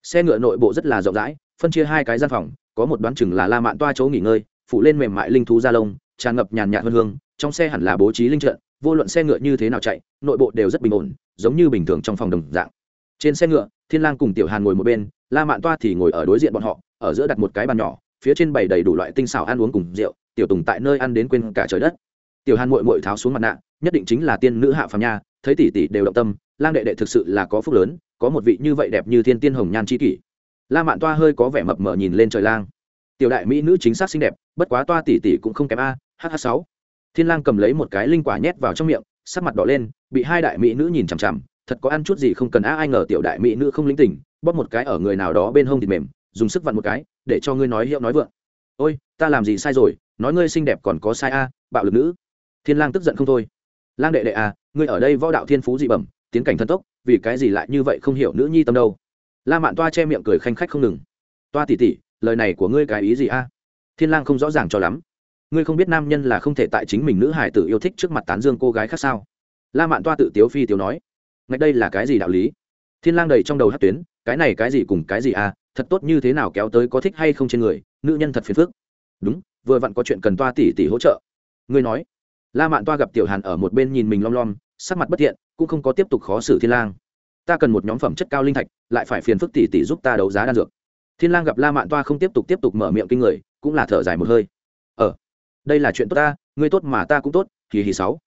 xe ngựa nội bộ rất là rộng rãi, phân chia hai cái gian phòng, có một đoán chừng là la mạn toa chỗ nghỉ ngơi, phủ lên mềm mại linh thú da lông, tràn ngập nhàn nhạt hơn hương, trong xe hẳn là bố trí linh trận, vô luận xe ngựa như thế nào chạy, nội bộ đều rất bình ổn, giống như bình thường trong phòng đồng dạng. Trên xe ngựa, thiên lang cùng tiểu hàn ngồi một bên, la mạn toa thì ngồi ở đối diện bọn họ, ở giữa đặt một cái bàn nhỏ, phía trên bày đầy đủ loại tinh xảo ăn uống cùng rượu, tiểu tùng tại nơi ăn đến quên cả trời đất. Tiểu hàn muội muội tháo xuống mặt nạ, nhất định chính là tiên nữ hạ phàm nha, thấy tỷ tỷ đều động tâm, lang đệ đệ thực sự là có phúc lớn có một vị như vậy đẹp như thiên tiên hồng nhan chi kỷ. La mạn toa hơi có vẻ mập mờ nhìn lên trời lang. Tiểu đại mỹ nữ chính xác xinh đẹp, bất quá toa tỷ tỷ cũng không kém a hh sáu. Thiên lang cầm lấy một cái linh quả nhét vào trong miệng, sắc mặt đỏ lên, bị hai đại mỹ nữ nhìn chằm chằm, thật có ăn chút gì không cần a, ai ngờ tiểu đại mỹ nữ không linh tỉnh, bóp một cái ở người nào đó bên hông thịt mềm, dùng sức vặn một cái, để cho ngươi nói hiệu nói vượng. Ôi, ta làm gì sai rồi, nói ngươi xinh đẹp còn có sai a, bạo lực nữ. Thiên lang tức giận không thôi. Lang đệ đệ à ngươi ở đây võ đạo thiên phú dị bẩm tiến cảnh thần tốc, vì cái gì lại như vậy không hiểu nữ nhi tâm đâu. La mạn toa che miệng cười khanh khách không ngừng. Toa tỉ tỉ lời này của ngươi cái ý gì a? Thiên lang không rõ ràng cho lắm. Ngươi không biết nam nhân là không thể tại chính mình nữ hài tử yêu thích trước mặt tán dương cô gái khác sao? La mạn toa tự tiếu phi tiếu nói. Ngay đây là cái gì đạo lý? Thiên lang đầy trong đầu hát tuyến, cái này cái gì cùng cái gì a? thật tốt như thế nào kéo tới có thích hay không trên người, nữ nhân thật phiền phức. Đúng, vừa vặn có chuyện cần toa tỷ tỷ hỗ trợ. Ngươi nói. La mạn toa gặp tiểu hàn ở một bên nhìn mình lom lom, sắc mặt bất thiện cũng không có tiếp tục khó xử thiên lang. Ta cần một nhóm phẩm chất cao linh thạch, lại phải phiền phức tỷ tỷ giúp ta đấu giá đan dược. Thiên lang gặp la mạn toa không tiếp tục tiếp tục mở miệng kinh người, cũng là thở dài một hơi. Ờ đây là chuyện tốt ta, ngươi tốt mà ta cũng tốt kỳ hì sáu.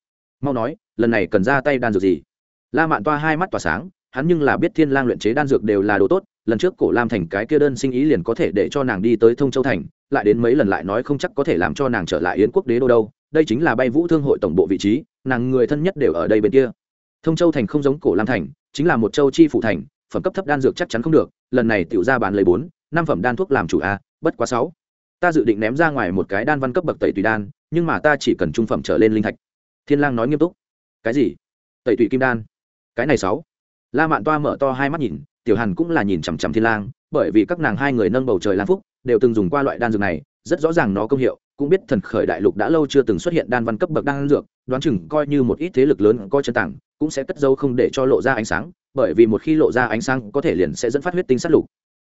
Mau nói, lần này cần ra tay đan dược gì? La mạn toa hai mắt tỏa sáng, hắn nhưng là biết thiên lang luyện chế đan dược đều là đồ tốt, lần trước cổ lam thành cái kia đơn sinh ý liền có thể để cho nàng đi tới thông châu thành, lại đến mấy lần lại nói không chắc có thể làm cho nàng trở lại yến quốc đế đô đâu, đây chính là bay vũ thương hội tổng bộ vị trí, nàng người thân nhất đều ở đây bên kia thông châu thành không giống cổ lam thành, chính là một châu chi phụ thành, phẩm cấp thấp đan dược chắc chắn không được, lần này tiểu ra bán lấy bốn, năm phẩm đan thuốc làm chủ a, bất quá sáu. Ta dự định ném ra ngoài một cái đan văn cấp bậc tẩy tùy đan, nhưng mà ta chỉ cần trung phẩm trở lên linh thạch. Thiên lang nói nghiêm túc. Cái gì? Tẩy tùy kim đan. Cái này sáu. La mạn toa mở to hai mắt nhìn, tiểu hàn cũng là nhìn chằm chằm thiên lang, bởi vì các nàng hai người nâng bầu trời lang phúc, đều từng dùng qua loại đan dược này, rất rõ ràng nó công hiệu, cũng biết thần khởi đại lục đã lâu chưa từng xuất hiện đan văn cấp bậc đan dược, đoán chừng coi như một ít thế lực lớn coi chân tảng cũng sẽ cất dấu không để cho lộ ra ánh sáng, bởi vì một khi lộ ra ánh sáng có thể liền sẽ dẫn phát huyết tinh sát lục.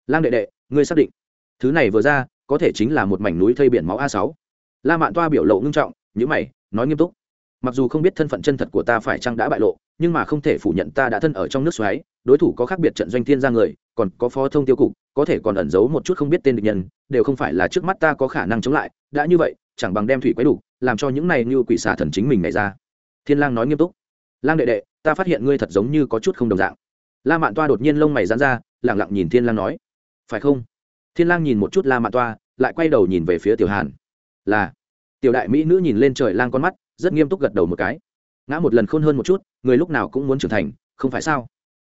Lang đệ đệ, ngươi xác định. Thứ này vừa ra, có thể chính là một mảnh núi thây biển máu a sáu. La mạn toa biểu lộ ngưng trọng nhữ mày, nói nghiêm túc. Mặc dù không biết thân phận chân thật của ta phải chăng đã bại lộ, nhưng mà không thể phủ nhận ta đã thân ở trong nước xoáy, đối thủ có khác biệt trận doanh thiên ra người, còn có phó thông tiêu cục, có thể còn ẩn giấu một chút không biết tên địch nhân, đều không phải là trước mắt ta có khả năng chống lại, đã như vậy, chẳng bằng đem thủy quấy đủ, làm cho những này như quỷ xà thần chính mình nảy ra. Thiên lang nói nghiêm túc lang đệ đệ, ta phát hiện ngươi thật giống như có chút không đồng dạng. La mạn toa đột nhiên lông mày giãn ra, lặng lặng nhìn thiên lang nói. Phải không? Thiên lang nhìn một chút la mạn toa, lại quay đầu nhìn về phía tiểu hàn. Là. Tiểu đại mỹ nữ nhìn lên trời lang con mắt, rất nghiêm túc gật đầu một cái. Ngã một lần khôn hơn một chút, người lúc nào cũng muốn trưởng thành, không phải sao?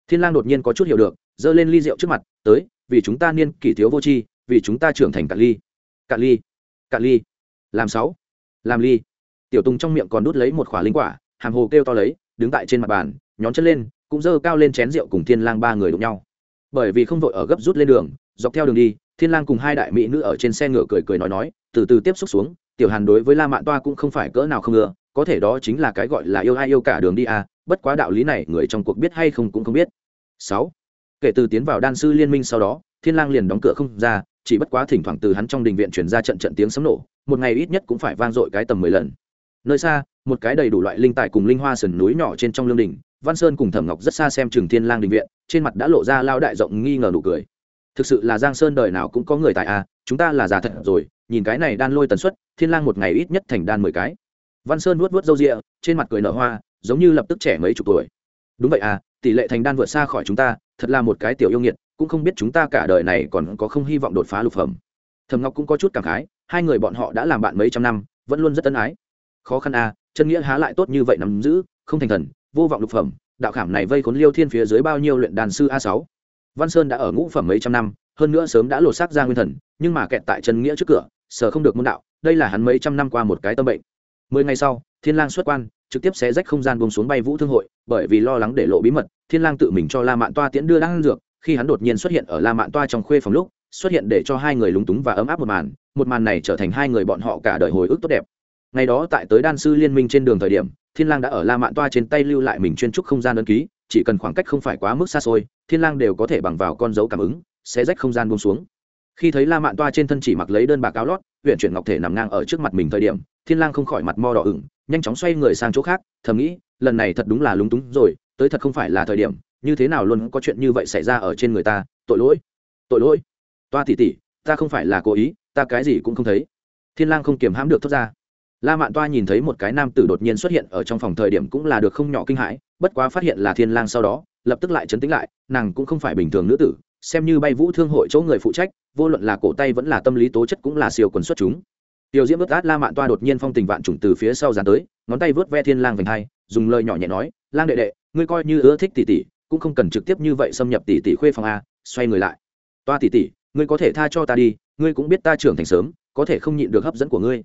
Thiên lang đột nhiên có chút hiểu được dơ lên ly rượu trước mặt, tới, vì chúng ta niên kỷ thiếu vô tri, vì chúng ta trưởng thành cạn ly. Cạn ly. Cạn ly. Làm sáu. Làm ly. Tiểu tùng trong miệng còn đút lấy một khỏa linh quả, hàm hồ kêu to lấy đứng tại trên mặt bàn, nhón chân lên, cũng dơ cao lên chén rượu cùng thiên lang ba người đụng nhau. Bởi vì không vội ở gấp rút lên đường, dọc theo đường đi, thiên lang cùng hai đại mỹ nữ ở trên xe ngựa cười cười nói nói, từ từ tiếp xúc xuống, tiểu hàn đối với la mạn toa cũng không phải cỡ nào không ưa, có thể đó chính là cái gọi là yêu ai yêu cả đường đi à bất quá đạo lý này người trong cuộc biết hay không cũng không biết. Sáu, kể từ tiến vào đan sư liên minh sau đó, thiên lang liền đóng cửa không ra, chỉ bất quá thỉnh thoảng từ hắn trong đình viện truyền ra trận trận tiếng sấm nổ, một ngày ít nhất cũng phải vang dội cái tầm mười lần nơi xa, một cái đầy đủ loại linh tài cùng linh hoa sườn núi nhỏ trên trong lương đình, văn sơn cùng thẩm ngọc rất xa xem trường thiên lang đình viện, trên mặt đã lộ ra lao đại rộng nghi ngờ nụ cười. Thực sự là giang sơn đời nào cũng có người tài à chúng ta là già thật rồi, nhìn cái này đan lôi tần suất, thiên lang một ngày ít nhất thành đan mười cái. Văn sơn nuốt nuốt râu ria, trên mặt cười nở hoa, giống như lập tức trẻ mấy chục tuổi. Đúng vậy à tỷ lệ thành đan vượt xa khỏi chúng ta, thật là một cái tiểu yêu nghiệt, cũng không biết chúng ta cả đời này còn có không hy vọng đột phá lục phẩm. Thầm ngọc cũng có chút cảm khái, hai người bọn họ đã làm bạn mấy trăm năm, vẫn luôn rất tân ái khó khăn à chân nghĩa há lại tốt như vậy nắm giữ, không thành thần, vô vọng lục phẩm, đạo khảm này vây khốn liêu thiên phía dưới bao nhiêu luyện đàn sư a sáu. Văn sơn đã ở ngũ phẩm mấy trăm năm, hơn nữa sớm đã lột xác ra nguyên thần, nhưng mà kẹt tại chân nghĩa trước cửa sở không được môn đạo, đây là hắn mấy trăm năm qua một cái tâm bệnh. Mười ngày sau, thiên lang xuất quan, trực tiếp xé rách không gian buông xuống bay vũ thương hội, bởi vì lo lắng để lộ bí mật, thiên lang tự mình cho la mạn toa tiễn đưa đang dược, khi hắn đột nhiên xuất hiện ở la mạn toa trong khuê phòng lúc, xuất hiện để cho hai người lúng túng và ấm áp một màn một màn này trở thành hai người bọn họ cả đời hồi ức tốt đẹp ngày đó tại tới đan sư liên minh trên đường thời điểm, thiên lang đã ở la mạn toa trên tay lưu lại mình chuyên trúc không gian ấn ký, chỉ cần khoảng cách không phải quá mức xa xôi, thiên lang đều có thể bằng vào con dấu cảm ứng, sẽ rách không gian buông xuống. Khi thấy la mạn toa trên thân chỉ mặc lấy đơn bạc áo lót huyện chuyển ngọc thể nằm ngang ở trước mặt mình thời điểm, thiên lang không khỏi mặt mo đỏ ửng, nhanh chóng xoay người sang chỗ khác, thầm nghĩ, lần này thật đúng là lúng túng rồi, tới thật không phải là thời điểm, như thế nào luôn có chuyện như vậy xảy ra ở trên người ta, tội lỗi tội lỗi. Toa tỷ tỷ, ta không phải là cố ý, ta cái gì cũng không thấy. Thiên lang không kiềm hãm được thoát ra la mạn toa nhìn thấy một cái nam tử đột nhiên xuất hiện ở trong phòng thời điểm cũng là được không nhỏ kinh hãi, bất quá phát hiện là thiên lang sau đó, lập tức lại chấn tĩnh lại, nàng cũng không phải bình thường nữ tử, xem như bay vũ thương hội chỗ người phụ trách, vô luận là cổ tay vẫn là tâm lý tố chất cũng là siêu quần xuất chúng. Tiểu diễm ướt át la mạn toa đột nhiên phong tình vạn trùng từ phía sau dán tới, ngón tay vớt ve thiên lang vành hai, dùng lời nhỏ nhẹ nói, lang đệ đệ, ngươi coi như ưa thích tỷ tỷ, cũng không cần trực tiếp như vậy xâm nhập tỷ tỷ khuê phòng a, xoay người lại. Toa tỷ tỷ, ngươi có thể tha cho ta đi, ngươi cũng biết ta trưởng thành sớm, có thể không nhịn được hấp dẫn của ngươi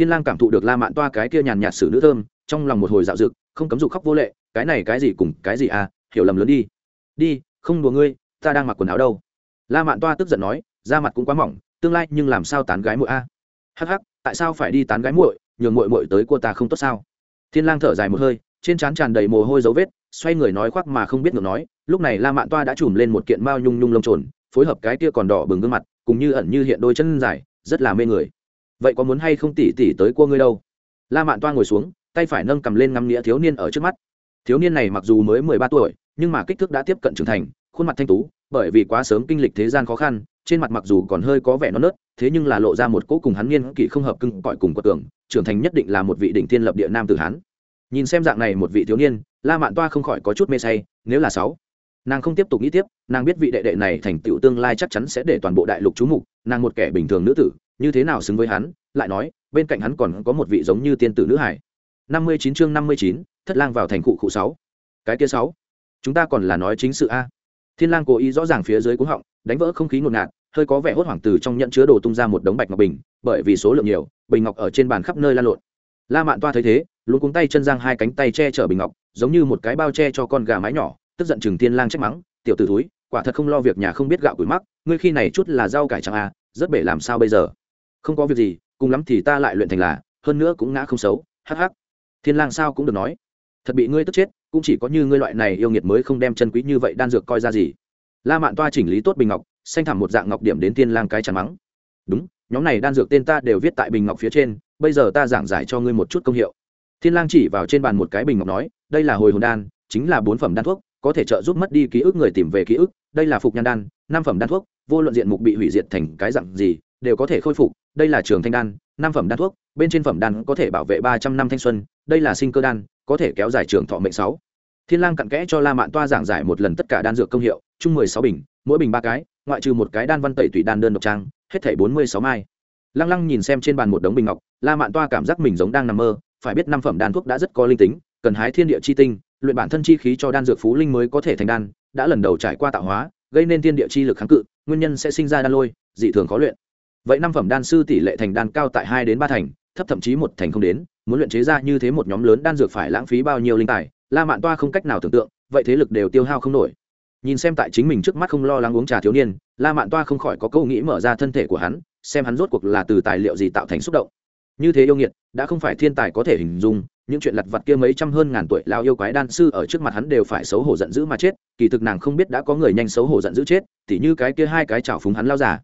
thiên lang cảm thụ được la mạn toa cái kia nhàn nhạt xử nữ thơm, trong lòng một hồi dạo dực không cấm dục khóc vô lệ, cái này cái gì cùng cái gì à hiểu lầm lớn đi. Đi, không đùa ngươi, ta đang mặc quần áo đâu. La mạn toa tức giận nói, da mặt cũng quá mỏng, tương lai nhưng làm sao tán gái muội a? Hắc hắc, tại sao phải đi tán gái muội, nhường muội muội tới cô ta không tốt sao? Thiên lang thở dài một hơi, trên trán tràn đầy mồ hôi dấu vết, xoay người nói khoác mà không biết ngược nói, lúc này la mạn toa đã chùm lên một kiện mao nhung nhung lông trồn, phối hợp cái kia còn đỏ bừng gương mặt, cùng như ẩn như hiện đôi chân dài, rất là mê người vậy có muốn hay không tỉ tỉ tới cua ngươi đâu? La mạn toa ngồi xuống, tay phải nâng cầm lên ngắm nghĩa thiếu niên ở trước mắt. Thiếu niên này mặc dù mới mười ba tuổi, nhưng mà kích thước đã tiếp cận trưởng thành, khuôn mặt thanh tú, bởi vì quá sớm kinh lịch thế gian khó khăn, trên mặt mặc dù còn hơi có vẻ non nớt, thế nhưng là lộ ra một cỗ cùng hắn niên kỷ không hợp cưng cõi cùng quật tưởng trưởng thành nhất định là một vị đỉnh thiên lập địa nam tử hán. Nhìn xem dạng này một vị thiếu niên, la mạn toa không khỏi có chút mê say, nếu là sáu, nàng không tiếp tục nghĩ tiếp, nàng biết vị đệ đệ này thành tựu tương lai chắc chắn sẽ để toàn bộ đại lục chú mục, nàng một kẻ bình thường nữ tử như thế nào xứng với hắn, lại nói, bên cạnh hắn còn có một vị giống như tiên tử nữ hải. Năm mươi chín chương năm mươi chín, thất lang vào thành cụ cụ sáu. Cái kia sáu. Chúng ta còn là nói chính sự a. Thiên lang cố ý rõ ràng phía dưới cuống họng, đánh vỡ không khí ngột ngạt, hơi có vẻ hốt hoảng từ trong nhận chứa đồ tung ra một đống bạch ngọc bình, bởi vì số lượng nhiều, bình ngọc ở trên bàn khắp nơi lan lộn. La mạn toa thấy thế, luôn cuống tay chân giang hai cánh tay che chở bình ngọc, giống như một cái bao che cho con gà mái nhỏ, tức giận chừng thiên lang trách mắng, tiểu tử túi quả thật không lo việc nhà không biết gạo củi mắc, ngươi khi này chút là rau cải chẳng a rất bể làm sao bây giờ? Không có việc gì, cùng lắm thì ta lại luyện thành là, hơn nữa cũng ngã không xấu, hắc hắc. Thiên lang sao cũng được nói. Thật bị ngươi tức chết, cũng chỉ có như ngươi loại này yêu nghiệt mới không đem chân quý như vậy đan dược coi ra gì. La mạn toa chỉnh lý tốt bình ngọc, xanh thẳm một dạng ngọc điểm đến thiên lang cái chắn mắng. Đúng, nhóm này đan dược tên ta đều viết tại bình ngọc phía trên, bây giờ ta giảng giải cho ngươi một chút công hiệu. Thiên lang chỉ vào trên bàn một cái bình ngọc nói, đây là hồi hồn đan, chính là bốn phẩm đan thuốc, có thể trợ giúp mất đi ký ức người tìm về ký ức, đây là phục nhan đan, năm phẩm đan thuốc, vô luận diện mục bị hủy diệt thành cái dạng gì đều có thể khôi phục. Đây là trường thanh đan, năm phẩm đan thuốc, bên trên phẩm đan có thể bảo vệ ba trăm năm thanh xuân, đây là sinh cơ đan, có thể kéo dài trường thọ mệnh sáu. Thiên lang cặn kẽ cho la mạn toa giảng giải một lần tất cả đan dược công hiệu, chung mười sáu bình, mỗi bình ba cái, ngoại trừ một cái đan văn tẩy tủy đan đơn độc trang, hết thảy bốn mươi sáu mai. Lăng lăng nhìn xem trên bàn một đống bình ngọc, la mạn toa cảm giác mình giống đang nằm mơ, phải biết năm phẩm đan thuốc đã rất có linh tính, cần hái thiên địa chi tinh, luyện bản thân chi khí cho đan dược phú linh mới có thể thành đan, đã lần đầu trải qua tạo hóa, gây nên thiên địa chi lực kháng cự, nguyên nhân sẽ sinh ra đan lôi, dị thường khó luyện vậy năm phẩm đan sư tỷ lệ thành đan cao tại hai đến ba thành, thấp thậm chí một thành không đến, muốn luyện chế ra như thế một nhóm lớn đan dược phải lãng phí bao nhiêu linh tài, la mạn toa không cách nào tưởng tượng, vậy thế lực đều tiêu hao không nổi. Nhìn xem tại chính mình trước mắt không lo lắng uống trà thiếu niên, la mạn toa không khỏi có câu nghĩ mở ra thân thể của hắn, xem hắn rốt cuộc là từ tài liệu gì tạo thành xúc động. Như thế yêu nghiệt, đã không phải thiên tài có thể hình dung, những chuyện lặt vặt kia mấy trăm hơn ngàn tuổi lao yêu quái đan sư ở trước mặt hắn đều phải xấu hổ giận dữ mà chết, kỳ thực nàng không biết đã có người nhanh xấu hổ giận dữ chết, tỉ như cái kia hai cái chảo phúng hắn lao giả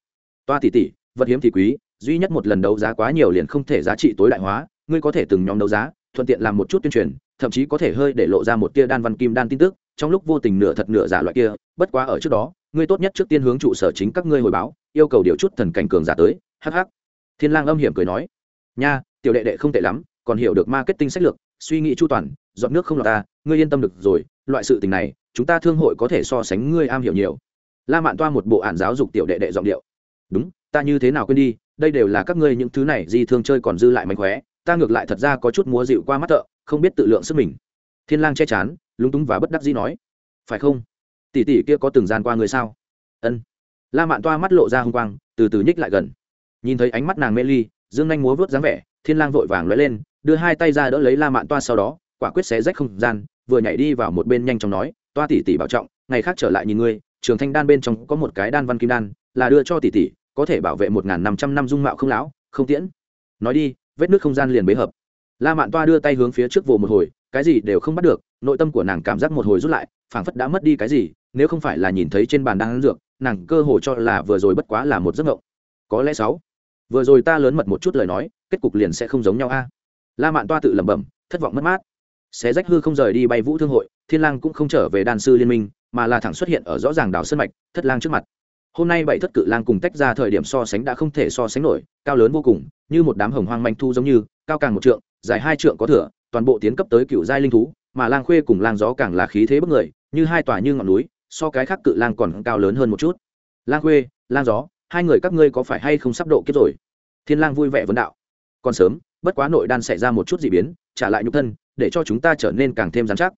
toa tỉ tỉ vật hiếm thì quý, duy nhất một lần đấu giá quá nhiều liền không thể giá trị tối đại hóa, ngươi có thể từng nhóm đấu giá, thuận tiện làm một chút tuyên truyền, thậm chí có thể hơi để lộ ra một tia đan văn kim đan tin tức, trong lúc vô tình nửa thật nửa giả loại kia, bất quá ở trước đó, ngươi tốt nhất trước tiên hướng trụ sở chính các ngươi hồi báo, yêu cầu điều chút thần cảnh cường giả tới hh thiên lang âm hiểm cười nói, nha, tiểu đệ đệ không tệ lắm, còn hiểu được marketing sách lược, suy nghĩ chu toàn dọn nước không lọt ta, ngươi yên tâm được rồi, loại sự tình này, chúng ta thương hội có thể so sánh ngươi am hiểu nhiều. La mạn toa một bộ ản giáo dục tiểu đệ đệ giọng điệu. Đúng ta như thế nào quên đi, đây đều là các ngươi những thứ này di thương chơi còn dư lại mánh khóe, ta ngược lại thật ra có chút múa dịu qua mắt thợ, không biết tự lượng sức mình. Thiên lang che chán, lúng túng và bất đắc dĩ nói. Phải không? Tỷ tỷ kia có từng gian qua người sao? Ân. La mạn toa mắt lộ ra hung quang, từ từ nhích lại gần. Nhìn thấy ánh mắt nàng mê ly, dương nhanh múa vớt dáng vẻ, thiên lang vội vàng lóe lên, đưa hai tay ra đỡ lấy la mạn toa sau đó, quả quyết xé rách không gian, vừa nhảy đi vào một bên nhanh chóng nói, toa tỷ tỷ bảo trọng, ngày khác trở lại nhìn ngươi, trường thanh đan bên trong có một cái đan văn kim đan, là đưa cho tỷ tỷ có thể bảo vệ một năm trăm năm dung mạo không lão, không tiễn. Nói đi, vết nước không gian liền bế hợp. La mạn toa đưa tay hướng phía trước vồ một hồi, cái gì đều không bắt được, nội tâm của nàng cảm giác một hồi rút lại, phảng phất đã mất đi cái gì, nếu không phải là nhìn thấy trên bàn đang ăn dược, nàng cơ hồ cho là vừa rồi bất quá là một giấc mộng. Có lẽ sáu. Vừa rồi ta lớn mật một chút lời nói, kết cục liền sẽ không giống nhau a. La mạn toa tự lẩm bẩm, thất vọng mất mát. Xé rách hư không rời đi bay vũ thương hội, thiên lang cũng không trở về đàn sư liên minh, mà là thẳng xuất hiện ở rõ ràng đảo sơn mạch, thất lang trước mặt hôm nay bảy thất cự lang cùng tách ra thời điểm so sánh đã không thể so sánh nổi, cao lớn vô cùng, như một đám hồng hoang manh thu giống như, cao càng một trượng, dài hai trượng có thừa, toàn bộ tiến cấp tới cựu giai linh thú, mà lang khuê cùng lang gió càng là khí thế bức người, như hai tòa như ngọn núi, so cái khác cự lang còn cao lớn hơn một chút. Lang khuê, lang gió, hai người các ngươi có phải hay không sắp độ kiếp rồi? Thiên lang vui vẻ vấn đạo. Còn sớm, bất quá nội đan xảy ra một chút dị biến, trả lại nhục thân, để cho chúng ta trở nên càng thêm rắn chắc.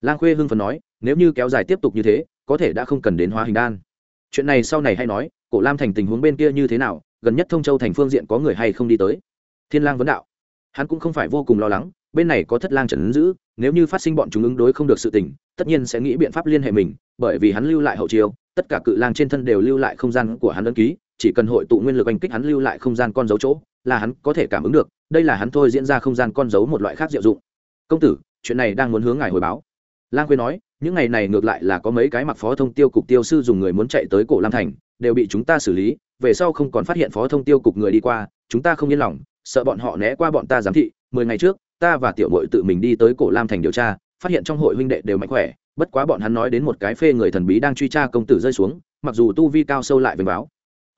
Lang khuê hưng phấn nói, nếu như kéo dài tiếp tục như thế, có thể đã không cần đến hóa hình đan chuyện này sau này hay nói, cổ lam thành tình huống bên kia như thế nào, gần nhất thông châu thành phương diện có người hay không đi tới? Thiên lang vấn đạo. Hắn cũng không phải vô cùng lo lắng, bên này có thất lang trần ứng giữ, nếu như phát sinh bọn chúng ứng đối không được sự tình, tất nhiên sẽ nghĩ biện pháp liên hệ mình, bởi vì hắn lưu lại hậu chiêu, tất cả cự lang trên thân đều lưu lại không gian của hắn ấn ký, chỉ cần hội tụ nguyên lực anh kích hắn lưu lại không gian con dấu chỗ, là hắn có thể cảm ứng được, đây là hắn thôi diễn ra không gian con dấu một loại khác diệu dụng. Công tử, chuyện này đang muốn hướng ngài hồi báo. Lang quê nói những ngày này ngược lại là có mấy cái mặc phó thông tiêu cục tiêu sư dùng người muốn chạy tới cổ lam thành, đều bị chúng ta xử lý, về sau không còn phát hiện phó thông tiêu cục người đi qua, chúng ta không yên lòng, sợ bọn họ né qua bọn ta giám thị, mười ngày trước, ta và tiểu mội tự mình đi tới cổ lam thành điều tra, phát hiện trong hội huynh đệ đều mạnh khỏe, bất quá bọn hắn nói đến một cái phê người thần bí đang truy tra công tử rơi xuống, mặc dù tu vi cao sâu lại vênh báo.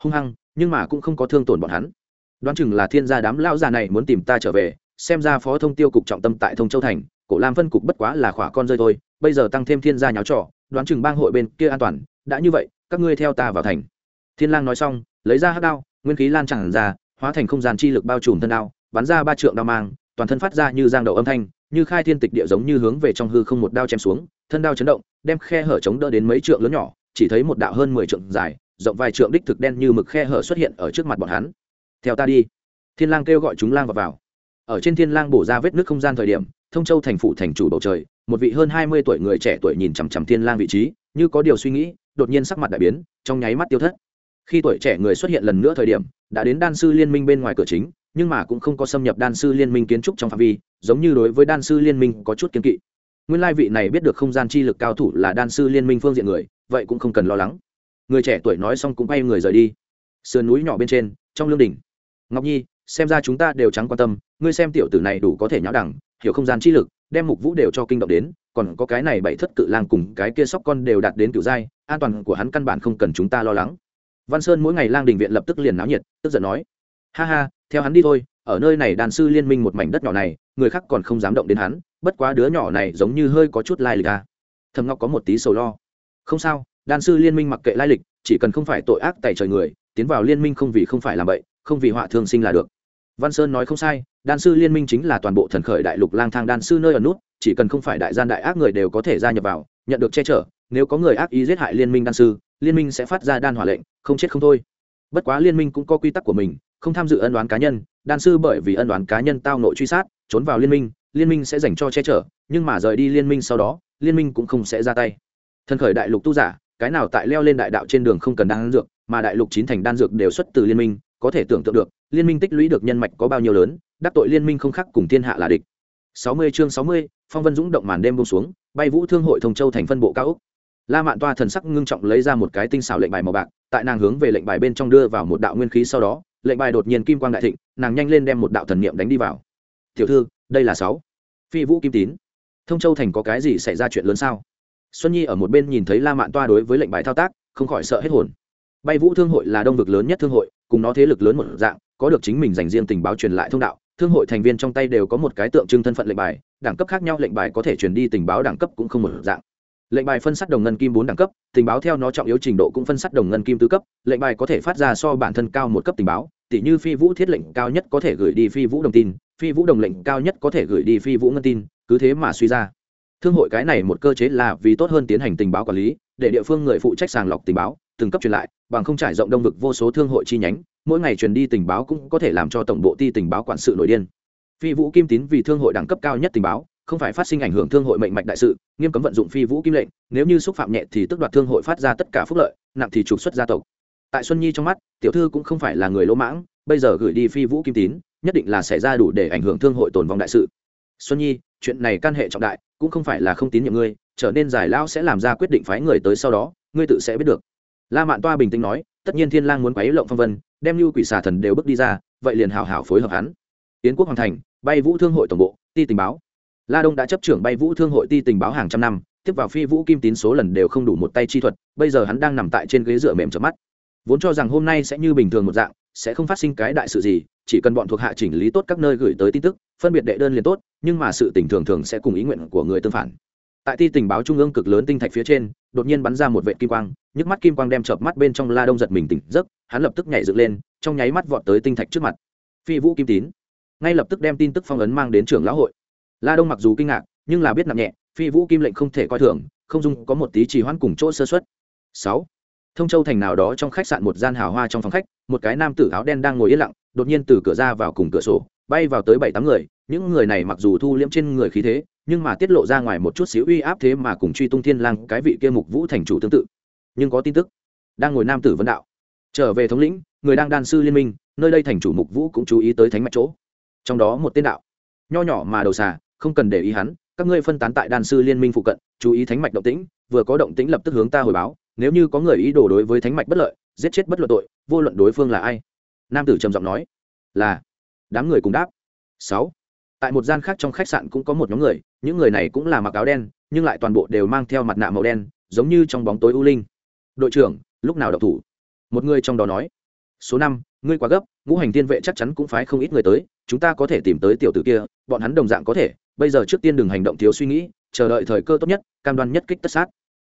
Hung hăng, nhưng mà cũng không có thương tổn bọn hắn. Đoán chừng là thiên gia đám lão già này muốn tìm ta trở về, xem ra phó thông tiêu cục trọng tâm tại thông châu thành cổ lam phân cục bất quá là khỏa con rơi thôi bây giờ tăng thêm thiên gia nháo trọ đoán chừng bang hội bên kia an toàn đã như vậy các ngươi theo ta vào thành. Thiên lang nói xong lấy ra hắc đao nguyên khí lan tràn ra hóa thành không gian chi lực bao trùm thân đao bắn ra ba trượng đao mang toàn thân phát ra như giang đầu âm thanh như khai thiên tịch địa giống như hướng về trong hư không một đao chém xuống thân đao chấn động đem khe hở chống đỡ đến mấy trượng lớn nhỏ chỉ thấy một đạo hơn mười trượng dài rộng vài trượng đích thực đen như mực khe hở xuất hiện ở trước mặt bọn hắn. Theo ta đi. Thiên lang kêu gọi chúng lang vào, vào. ở trên thiên lang bổ ra vết nước không gian thời điểm thông châu thành phủ thành chủ bầu trời một vị hơn hai mươi tuổi người trẻ tuổi nhìn chằm chằm thiên lang vị trí như có điều suy nghĩ đột nhiên sắc mặt đại biến trong nháy mắt tiêu thất. Khi tuổi trẻ người xuất hiện lần nữa thời điểm đã đến đan sư liên minh bên ngoài cửa chính nhưng mà cũng không có xâm nhập đan sư liên minh kiến trúc trong phạm vi giống như đối với đan sư liên minh có chút kiên kỵ. Nguyên lai vị này biết được không gian chi lực cao thủ là đan sư liên minh phương diện người vậy cũng không cần lo lắng. Người trẻ tuổi nói xong cũng bay người rời đi. Sườn núi nhỏ bên trên trong lương đỉnh, ngọc nhi xem ra chúng ta đều trắng quan tâm ngươi xem tiểu tử này đủ có thể nháo đẳng hiểu không gian chi lực, đem mục vũ đều cho kinh động đến, còn có cái này bảy thất cự lang cùng cái kia sóc con đều đạt đến cựu giai, an toàn của hắn căn bản không cần chúng ta lo lắng văn sơn mỗi ngày lang đình viện lập tức liền náo nhiệt, tức giận nói, ha ha, theo hắn đi thôi, ở nơi này đàn sư liên minh một mảnh đất nhỏ này, người khác còn không dám động đến hắn, bất quá đứa nhỏ này giống như hơi có chút lai lịch à. thầm ngọc có một tí sầu lo, không sao, đàn sư liên minh mặc kệ lai lịch, chỉ cần không phải tội ác tại trời người, tiến vào liên minh không vì không phải làm vậy không vì họa thương sinh là được văn sơn nói không sai đan sư liên minh chính là toàn bộ thần khởi đại lục lang thang đan sư nơi ở nút, chỉ cần không phải đại gian đại ác người đều có thể gia nhập vào, nhận được che chở, nếu có người ác ý giết hại liên minh đan sư, liên minh sẽ phát ra đan hỏa lệnh, không chết không thôi. Bất quá liên minh cũng có quy tắc của mình, không tham dự ân đoán cá nhân, đan sư bởi vì ân đoán cá nhân tao nội truy sát, trốn vào liên minh liên minh sẽ dành cho che chở, nhưng mà rời đi liên minh sau đó, liên minh cũng không sẽ ra tay. Thần khởi đại lục tu giả, cái nào tại leo lên đại đạo trên đường không cần đan dược, mà đại lục chín thành đan dược đều xuất từ liên minh, có thể tưởng tượng được, liên minh tích lũy được nhân mạch có bao nhiêu lớn đắc tội liên minh không khác cùng thiên hạ là địch. Sáu mươi chương sáu mươi, phong vân dũng động màn đêm buông xuống bay vũ thương hội thông châu thành phân bộ cao ốc. la mạn toa thần sắc ngưng trọng lấy ra một cái tinh xảo lệnh bài màu bạc tại nàng hướng về lệnh bài bên trong đưa vào một đạo nguyên khí sau đó lệnh bài đột nhiên kim quang đại thịnh nàng nhanh lên đem một đạo thần niệm đánh đi vào. Tiểu thư đây là sáu. Phi vũ kim tín. Thông châu thành có cái gì xảy ra chuyện lớn sao? Xuân nhi ở một bên nhìn thấy la mạn toa đối với lệnh bài thao tác không khỏi sợ hết hồn. Bay vũ thương hội là đông vực lớn nhất thương hội cùng nó thế lực lớn một dạng có được chính mình dành riêng tình báo truyền lại thông đạo thương hội thành viên trong tay đều có một cái tượng trưng thân phận lệnh bài, đẳng cấp khác nhau lệnh bài có thể truyền đi tình báo đẳng cấp cũng không một dạng. Lệnh bài phân sắt đồng ngân kim bốn đẳng cấp, tình báo theo nó trọng yếu trình độ cũng phân sắt đồng ngân kim tứ cấp, lệnh bài có thể phát ra so bản thân cao một cấp tình báo tỷ như phi vũ thiết lệnh cao nhất có thể gửi đi phi vũ đồng tin, phi vũ đồng lệnh cao nhất có thể gửi đi phi vũ ngân tin, cứ thế mà suy ra. Thương hội cái này một cơ chế là vì tốt hơn tiến hành tình báo quản lý, để địa phương người phụ trách sàng lọc tình báo, từng cấp truyền lại, bằng không trải rộng đông vực vô số thương hội chi nhánh mỗi ngày truyền đi tình báo cũng có thể làm cho tổng bộ ti tình báo quản sự nổi điên. Phi vũ kim tín vì thương hội đẳng cấp cao nhất tình báo, không phải phát sinh ảnh hưởng thương hội mệnh mạch đại sự, nghiêm cấm vận dụng phi vũ kim lệnh, nếu như xúc phạm nhẹ thì tức đoạt thương hội phát ra tất cả phúc lợi, nặng thì trục xuất gia tộc. Tại xuân nhi trong mắt, tiểu thư cũng không phải là người lỗ mãng, bây giờ gửi đi phi vũ kim tín, nhất định là xảy ra đủ để ảnh hưởng thương hội tồn vong đại sự. Xuân nhi, chuyện này can hệ trọng đại, cũng không phải là không tín nhiệm ngươi, trở nên giải lao sẽ làm ra quyết định phái người tới sau đó, ngươi tự sẽ biết được. La mạn toa bình tĩnh nói, tất nhiên thiên lang muốn quấy lộng phong vân đem lưu quỷ xà thần đều bước đi ra, vậy liền hảo hảo phối hợp hắn. Tiến quốc hoàng thành, bay vũ thương hội tổng bộ, ti tình báo. La đông đã chấp trưởng bay vũ thương hội ti tình báo hàng trăm năm, tiếp vào phi vũ kim tín số lần đều không đủ một tay chi thuật, bây giờ hắn đang nằm tại trên ghế dựa mềm chớp mắt. Vốn cho rằng hôm nay sẽ như bình thường một dạng, sẽ không phát sinh cái đại sự gì, chỉ cần bọn thuộc hạ chỉnh lý tốt các nơi gửi tới tin tức, phân biệt đệ đơn liền tốt, nhưng mà sự tình thường thường sẽ cùng ý nguyện của người tương phản tại ti tình báo trung ương cực lớn tinh thạch phía trên, đột nhiên bắn ra một vệ kim quang, nhức mắt kim quang đem chợp mắt bên trong la đông giật mình tỉnh giấc, hắn lập tức nhảy dựng lên, trong nháy mắt vọt tới tinh thạch trước mặt. Phi vũ kim tín. Ngay lập tức đem tin tức phong ấn mang đến trưởng lão hội. La đông mặc dù kinh ngạc, nhưng là biết nặng nhẹ, phi vũ kim lệnh không thể coi thường, không dung có một tí trì hoãn cùng chỗ sơ xuất sáu. Thông châu thành nào đó trong khách sạn một gian hào hoa trong phòng khách, một cái nam tử áo đen đang ngồi yên lặng, đột nhiên từ cửa ra vào cùng cửa sổ, bay vào tới bảy tám người, những người này mặc dù thu liễm trên người khí thế nhưng mà tiết lộ ra ngoài một chút xíu uy áp thế mà cùng truy tung thiên lang, cái vị kia mục vũ thành chủ tương tự. Nhưng có tin tức. Đang ngồi nam tử vấn đạo. Trở về thống lĩnh, người đang đan sư liên minh, nơi đây thành chủ mục vũ cũng chú ý tới thánh mạch chỗ. Trong đó một tên đạo. Nho nhỏ mà đầu xà, không cần để ý hắn, các ngươi phân tán tại đan sư liên minh phụ cận, chú ý thánh mạch động tĩnh, vừa có động tĩnh lập tức hướng ta hồi báo, nếu như có người ý đồ đối với thánh mạch bất lợi, giết chết bất luận tội, vô luận đối phương là ai? Nam tử trầm giọng nói. Là. Đám người cùng đáp. Sáu tại một gian khác trong khách sạn cũng có một nhóm người, những người này cũng là mặc áo đen, nhưng lại toàn bộ đều mang theo mặt nạ màu đen, giống như trong bóng tối u linh. Đội trưởng, lúc nào độc thủ? Một người trong đó nói. Số năm, ngươi quá gấp, ngũ hành tiên vệ chắc chắn cũng phái không ít người tới, chúng ta có thể tìm tới tiểu tử kia, bọn hắn đồng dạng có thể, bây giờ trước tiên đừng hành động thiếu suy nghĩ, chờ đợi thời cơ tốt nhất, cam đoan nhất kích tất sát.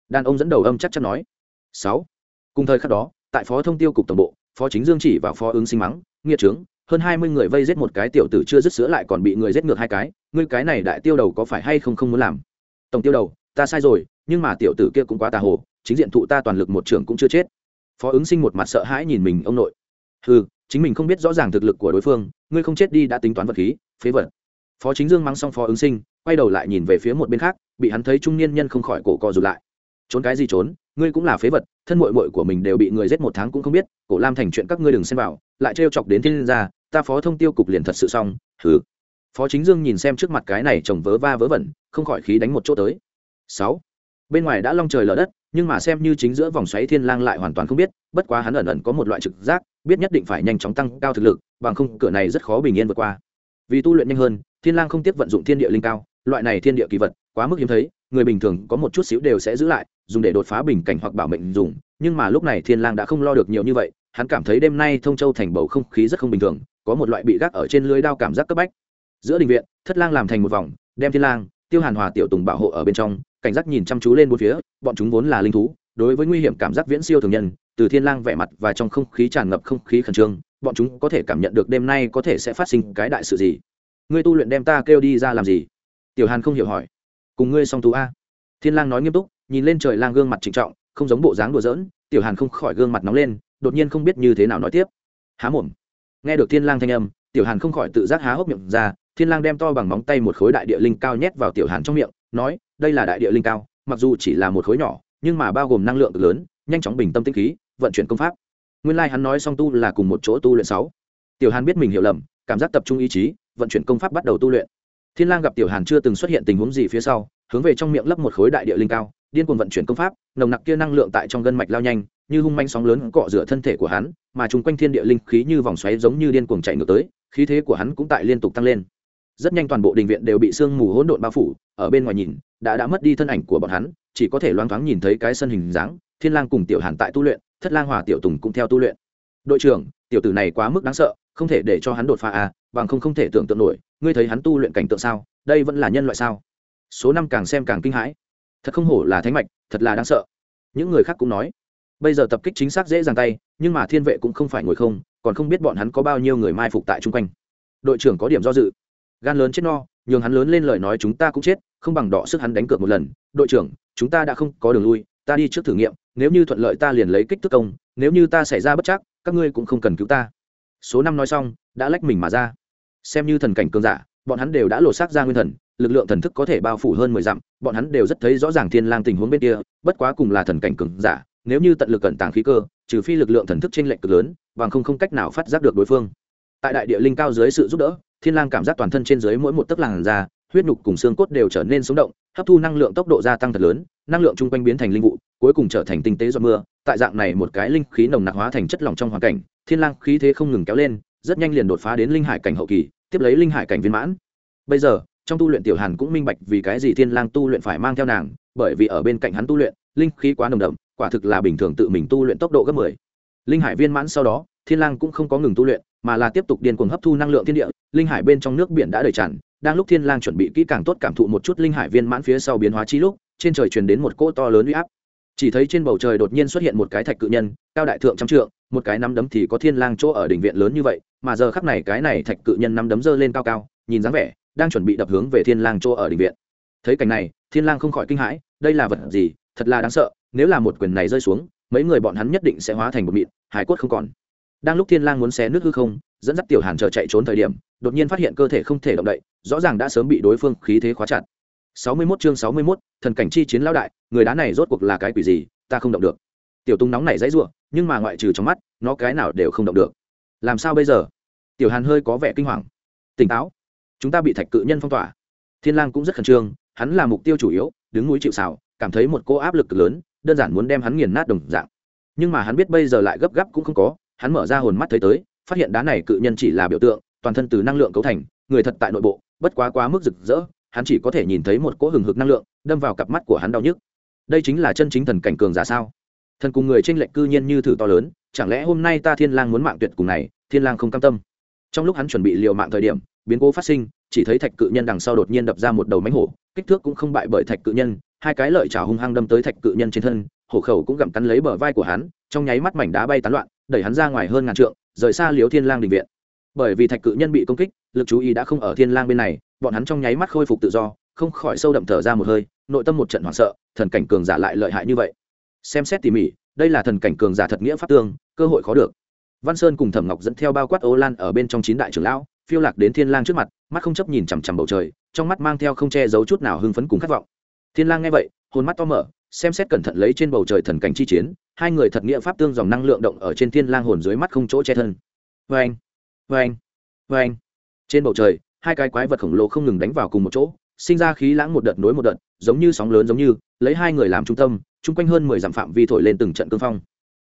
Đàn ông dẫn đầu âm chắc chắn nói. Sáu. Cùng thời khắc đó, tại phó thông tiêu cục tổng bộ, phó chính dương chỉ vào phó ứng sinh mắng nghĩa trướng hơn hai mươi người vây giết một cái tiểu tử chưa dứt sữa lại còn bị người giết ngược hai cái, ngươi cái này đại tiêu đầu có phải hay không không muốn làm? Tổng tiêu đầu, ta sai rồi, nhưng mà tiểu tử kia cũng quá tà hồ, chính diện thụ ta toàn lực một trường cũng chưa chết. Phó ứng sinh một mặt sợ hãi nhìn mình, ông nội. Ừ chính mình không biết rõ ràng thực lực của đối phương, ngươi không chết đi đã tính toán vật khí, phế vật. Phó chính dương mắng xong phó ứng sinh, quay đầu lại nhìn về phía một bên khác, bị hắn thấy trung niên nhân không khỏi cổ co rụt lại. Trốn cái gì trốn, ngươi cũng là phế vật, thân mội mội của mình đều bị người giết một tháng cũng không biết, cổ lam thành chuyện các ngươi đừng xem vào, lại trêu chọc đến thiên gia ta phó thông tiêu cục liền thật sự xong thứ. phó chính dương nhìn xem trước mặt cái này chồng vớ va vớ vẩn, không khỏi khí đánh một chỗ tới. Sáu. Bên ngoài đã long trời lở đất, nhưng mà xem như chính giữa vòng xoáy thiên lang lại hoàn toàn không biết, bất quá hắn ẩn ẩn có một loại trực giác, biết nhất định phải nhanh chóng tăng cao thực lực, bằng không cửa này rất khó bình yên vượt qua. Vì tu luyện nhanh hơn, thiên lang không tiếc vận dụng thiên địa linh cao, loại này thiên địa kỳ vật, quá mức hiếm thấy, người bình thường có một chút xíu đều sẽ giữ lại, dùng để đột phá bình cảnh hoặc bảo mệnh dùng, nhưng mà lúc này thiên lang đã không lo được nhiều như vậy, hắn cảm thấy đêm nay thông châu thành bầu không khí rất không bình thường có một loại bị gác ở trên lưới đao cảm giác cấp bách. Giữa đình viện, thất lang làm thành một vòng, đem thiên lang, tiêu hàn hòa tiểu tùng bảo hộ ở bên trong, cảnh giác nhìn chăm chú lên bốn phía, bọn chúng vốn là linh thú, đối với nguy hiểm cảm giác viễn siêu thường nhân, từ thiên lang vẻ mặt và trong không khí tràn ngập không khí khẩn trương, bọn chúng có thể cảm nhận được đêm nay có thể sẽ phát sinh cái đại sự gì. Ngươi tu luyện đem ta kêu đi ra làm gì? Tiểu hàn không hiểu hỏi. Cùng ngươi song tú a. Thiên lang nói nghiêm túc, nhìn lên trời lang gương mặt trịnh trọng, không giống bộ dáng đùa giỡn, tiểu hàn không khỏi gương mặt nóng lên, đột nhiên không biết như thế nào nói tiếp. Há mồm nghe được thiên lang thanh âm, tiểu hàn không khỏi tự giác há hốc miệng ra, thiên lang đem to bằng móng tay một khối đại địa linh cao nhét vào tiểu hàn trong miệng, nói, đây là đại địa linh cao, mặc dù chỉ là một khối nhỏ, nhưng mà bao gồm năng lượng lớn, nhanh chóng bình tâm tinh khí, vận chuyển công pháp. Nguyên lai like hắn nói song tu là cùng một chỗ tu luyện sáu. Tiểu hàn biết mình hiểu lầm, cảm giác tập trung ý chí, vận chuyển công pháp bắt đầu tu luyện. Thiên lang gặp tiểu hàn chưa từng xuất hiện tình huống gì phía sau, hướng về trong miệng lấp một khối đại địa linh cao, điên cuồng vận chuyển công pháp, nồng nặc kia năng lượng tại trong gân mạch lao nhanh như hung manh sóng lớn cọ rửa thân thể của hắn, mà chung quanh thiên địa linh khí như vòng xoáy giống như điên cuồng chạy ngược tới, khí thế của hắn cũng tại liên tục tăng lên. Rất nhanh toàn bộ đình viện đều bị sương mù hỗn độn bao phủ, ở bên ngoài nhìn, đã đã mất đi thân ảnh của bọn hắn, chỉ có thể loáng thoáng nhìn thấy cái sân hình dáng, thiên lang cùng tiểu hàn tại tu luyện, thất lang hòa tiểu tùng cũng theo tu luyện. Đội trưởng, tiểu tử này quá mức đáng sợ, không thể để cho hắn đột phá à bằng không không thể tưởng tượng nổi, ngươi thấy hắn tu luyện cảnh tượng sao, đây vẫn là nhân loại sao? Số năm càng xem càng kinh hãi. Thật không hổ là thánh mạch, thật là đáng sợ. Những người khác cũng nói bây giờ tập kích chính xác dễ dàng tay, nhưng mà thiên vệ cũng không phải ngồi không, còn không biết bọn hắn có bao nhiêu người mai phục tại chung quanh. Đội trưởng có điểm do dự. Gan lớn chết no, nhường hắn lớn lên lời nói chúng ta cũng chết, không bằng đỏ sức hắn đánh cược một lần. Đội trưởng, chúng ta đã không có đường lui, ta đi trước thử nghiệm, nếu như thuận lợi ta liền lấy kích thước công, nếu như ta xảy ra bất chắc, các ngươi cũng không cần cứu ta. Số năm nói xong, đã lách mình mà ra. Xem như thần cảnh cường giả, bọn hắn đều đã lột xác ra nguyên thần, lực lượng thần thức có thể bao phủ hơn mười dặm, bọn hắn đều rất thấy rõ ràng thiên lang tình huống bên kia, bất quá cùng là thần cảnh cường giả nếu như tận lực cẩn tàng khí cơ, trừ phi lực lượng thần thức trên lệnh cực lớn, bằng không không cách nào phát giác được đối phương. Tại đại địa linh cao dưới sự giúp đỡ, thiên lang cảm giác toàn thân trên dưới mỗi một tấc làn da, huyết nhục cùng xương cốt đều trở nên sống động, hấp thu năng lượng tốc độ gia tăng thật lớn, năng lượng chung quanh biến thành linh vụ, cuối cùng trở thành tinh tế giọt mưa. Tại dạng này một cái linh khí nồng nặc hóa thành chất lỏng trong hoàn cảnh, thiên lang khí thế không ngừng kéo lên, rất nhanh liền đột phá đến linh hải cảnh hậu kỳ, tiếp lấy linh hải cảnh viên mãn. Bây giờ, trong tu luyện tiểu hàn cũng minh bạch vì cái gì thiên lang tu luyện phải mang theo nàng, bởi vì ở bên cạnh hắn tu luyện, linh khí quá nồng đậm quả thực là bình thường tự mình tu luyện tốc độ gấp 10. linh hải viên mãn sau đó, thiên lang cũng không có ngừng tu luyện, mà là tiếp tục điên cuồng hấp thu năng lượng thiên địa, linh hải bên trong nước biển đã đầy tràn, đang lúc thiên lang chuẩn bị kỹ càng tốt cảm thụ một chút linh hải viên mãn phía sau biến hóa chi lúc, trên trời truyền đến một cỗ to lớn uy áp chỉ thấy trên bầu trời đột nhiên xuất hiện một cái thạch cự nhân, cao đại thượng trăm trượng, một cái nắm đấm thì có thiên lang chỗ ở đỉnh viện lớn như vậy, mà giờ khắc này cái này thạch cự nhân nắm đấm giơ lên cao cao, nhìn dáng vẻ, đang chuẩn bị đập hướng về thiên lang chỗ ở đỉnh viện thấy cảnh này, thiên lang không khỏi kinh hãi, đây là vật gì, thật là đáng sợ nếu là một quyền này rơi xuống mấy người bọn hắn nhất định sẽ hóa thành một mịn hải cốt không còn. Đang lúc thiên lang muốn xé nước hư không dẫn dắt tiểu hàn chờ chạy trốn thời điểm đột nhiên phát hiện cơ thể không thể động đậy rõ ràng đã sớm bị đối phương khí thế khóa chặt. 61 chương 61, thần cảnh chi chiến lão đại người đá này rốt cuộc là cái quỷ gì ta không động được. Tiểu tung nóng này dãy rủa nhưng mà ngoại trừ trong mắt nó cái nào đều không động được. Làm sao bây giờ? Tiểu hàn hơi có vẻ kinh hoàng. Tỉnh táo. Chúng ta bị thạch cự nhân phong tỏa. Thiên lang cũng rất khẩn trương hắn là mục tiêu chủ yếu đứng núi chịu sào cảm thấy một cô áp lực lớn đơn giản muốn đem hắn nghiền nát đồng dạng. Nhưng mà hắn biết bây giờ lại gấp gáp cũng không có, hắn mở ra hồn mắt thấy tới, phát hiện đá này cự nhân chỉ là biểu tượng, toàn thân từ năng lượng cấu thành, người thật tại nội bộ, bất quá quá mức rực rỡ, hắn chỉ có thể nhìn thấy một cỗ hừng hực năng lượng, đâm vào cặp mắt của hắn đau nhức. Đây chính là chân chính thần cảnh cường giả sao? Thần cùng người tranh lệch cư nhiên như thử to lớn, chẳng lẽ hôm nay ta thiên lang muốn mạng tuyệt cùng này, thiên lang không cam tâm? Trong lúc hắn chuẩn bị liều mạng thời điểm, biến cố phát sinh, chỉ thấy thạch cự nhân đằng sau đột nhiên đập ra một đầu mánh hổ, kích thước cũng không bại bởi thạch cự nhân hai cái lợi chảo hung hăng đâm tới thạch cự nhân trên thân, hổ khẩu cũng gặm cắn lấy bờ vai của hắn, trong nháy mắt mảnh đá bay tán loạn, đẩy hắn ra ngoài hơn ngàn trượng, rời xa liếu thiên lang đình viện. Bởi vì thạch cự nhân bị công kích, lực chú ý đã không ở thiên lang bên này, bọn hắn trong nháy mắt khôi phục tự do, không khỏi sâu đậm thở ra một hơi, nội tâm một trận hoảng sợ, thần cảnh cường giả lại lợi hại như vậy. Xem xét tỉ mỉ, đây là thần cảnh cường giả thật nghĩa pháp tương, cơ hội khó được. Văn sơn cùng thẩm ngọc dẫn theo bao quát ô lan ở bên trong chín đại trưởng lão, phiêu lạc đến thiên lang trước mặt, mắt không chấp nhìn chằm chằm bầu trời, trong mắt mang theo không che giấu chút nào hưng phấn cùng khát vọng thiên lang nghe vậy, hồn mắt to mở, xem xét cẩn thận lấy trên bầu trời thần cảnh chi chiến, hai người thật nghĩa pháp tương dòng năng lượng động ở trên thiên lang hồn dưới mắt không chỗ che thân. Vang vang anh trên bầu trời, hai cái quái vật khổng lồ không ngừng đánh vào cùng một chỗ, sinh ra khí lãng một đợt nối một đợt, giống như sóng lớn giống như, lấy hai người làm trung tâm, chung quanh hơn mười dặm phạm vi thổi lên từng trận cương phong.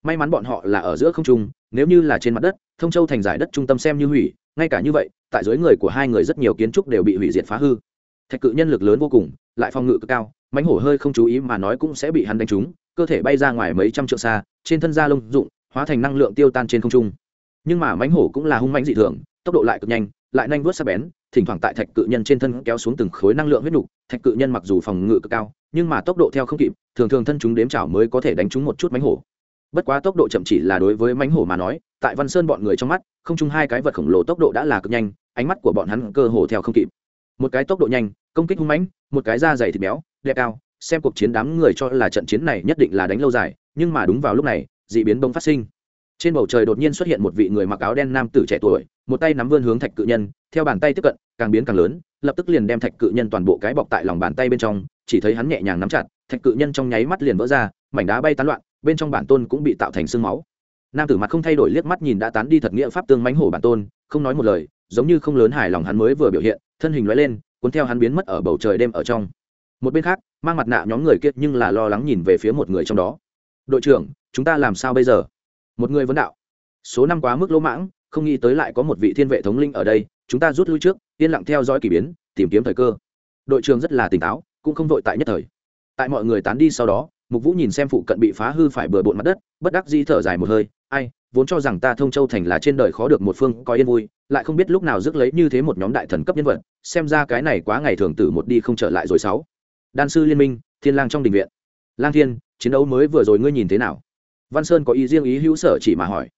May mắn bọn họ là ở giữa không trung, nếu như là trên mặt đất, thông châu thành giải đất trung tâm xem như hủy, ngay cả như vậy, tại dưới người của hai người rất nhiều kiến trúc đều bị hủy diệt phá hư. Thạch cự nhân lực lớn vô cùng, lại phong ngự cực cao mánh hổ hơi không chú ý mà nói cũng sẽ bị hắn đánh trúng, cơ thể bay ra ngoài mấy trăm trượng xa, trên thân da lông dụng hóa thành năng lượng tiêu tan trên không trung. Nhưng mà mánh hổ cũng là hung mãnh dị thường, tốc độ lại cực nhanh, lại nhanh vuốt sắc bén, thỉnh thoảng tại thạch cự nhân trên thân kéo xuống từng khối năng lượng huyết nục, thạch cự nhân mặc dù phòng ngự cực cao, nhưng mà tốc độ theo không kịp, thường thường thân chúng đếm chảo mới có thể đánh trúng một chút mánh hổ. Bất quá tốc độ chậm chỉ là đối với mánh hổ mà nói, tại văn sơn bọn người trong mắt, không chung hai cái vật khổng lồ tốc độ đã là cực nhanh, ánh mắt của bọn hắn cơ hồ theo không kịp. Một cái tốc độ nhanh, công kích hung mãnh, một cái da dày thịt béo đẹp cao, xem cuộc chiến đám người cho là trận chiến này nhất định là đánh lâu dài, nhưng mà đúng vào lúc này d ị biến bông phát sinh. Trên bầu trời đột nhiên xuất hiện một vị người mặc áo đen nam tử trẻ tuổi, một tay nắm vươn hướng thạch cự nhân, theo bàn tay tiếp cận, càng biến càng lớn, lập tức liền đem thạch cự nhân toàn bộ cái bọc tại lòng bàn tay bên trong, chỉ thấy hắn nhẹ nhàng nắm chặt, thạch cự nhân trong nháy mắt liền vỡ ra, mảnh đá bay tán loạn, bên trong bản tôn cũng bị tạo thành sương máu. Nam tử mặt không thay đổi liếc mắt nhìn đã tán đi thật nghĩa pháp tương mánh hổ bản tôn, không nói một lời, giống như không lớn hài lòng hắn mới vừa biểu hiện, thân hình lóe lên, cuốn theo hắn biến mất ở bầu trời đêm ở trong một bên khác, mang mặt nạ nhóm người kia nhưng là lo lắng nhìn về phía một người trong đó. Đội trưởng, chúng ta làm sao bây giờ? Một người vấn đạo. Số năm quá mức lỗ mãng, không nghĩ tới lại có một vị thiên vệ thống linh ở đây, chúng ta rút lui trước, yên lặng theo dõi k ỳ biến, tìm kiếm thời cơ. Đội trưởng rất là tỉnh táo, cũng không vội tại nhất thời. Tại mọi người tán đi sau đó, mục vũ nhìn xem phụ cận bị phá hư phải bừa bộn mặt đất, bất đắc di thở dài một hơi, ai, vốn cho rằng ta thông châu thành là trên đời khó được một phương, coi yên vui, lại không biết lúc nào rước lấy như thế một nhóm đại thần cấp nhân vật, xem ra cái này quá ngày thường tử một đi không trở lại rồi sáu đan sư liên minh, thiên lang trong đình viện. Lang thiên, chiến đấu mới vừa rồi ngươi nhìn thế nào? Văn sơn có ý riêng ý hữu sở chỉ mà hỏi.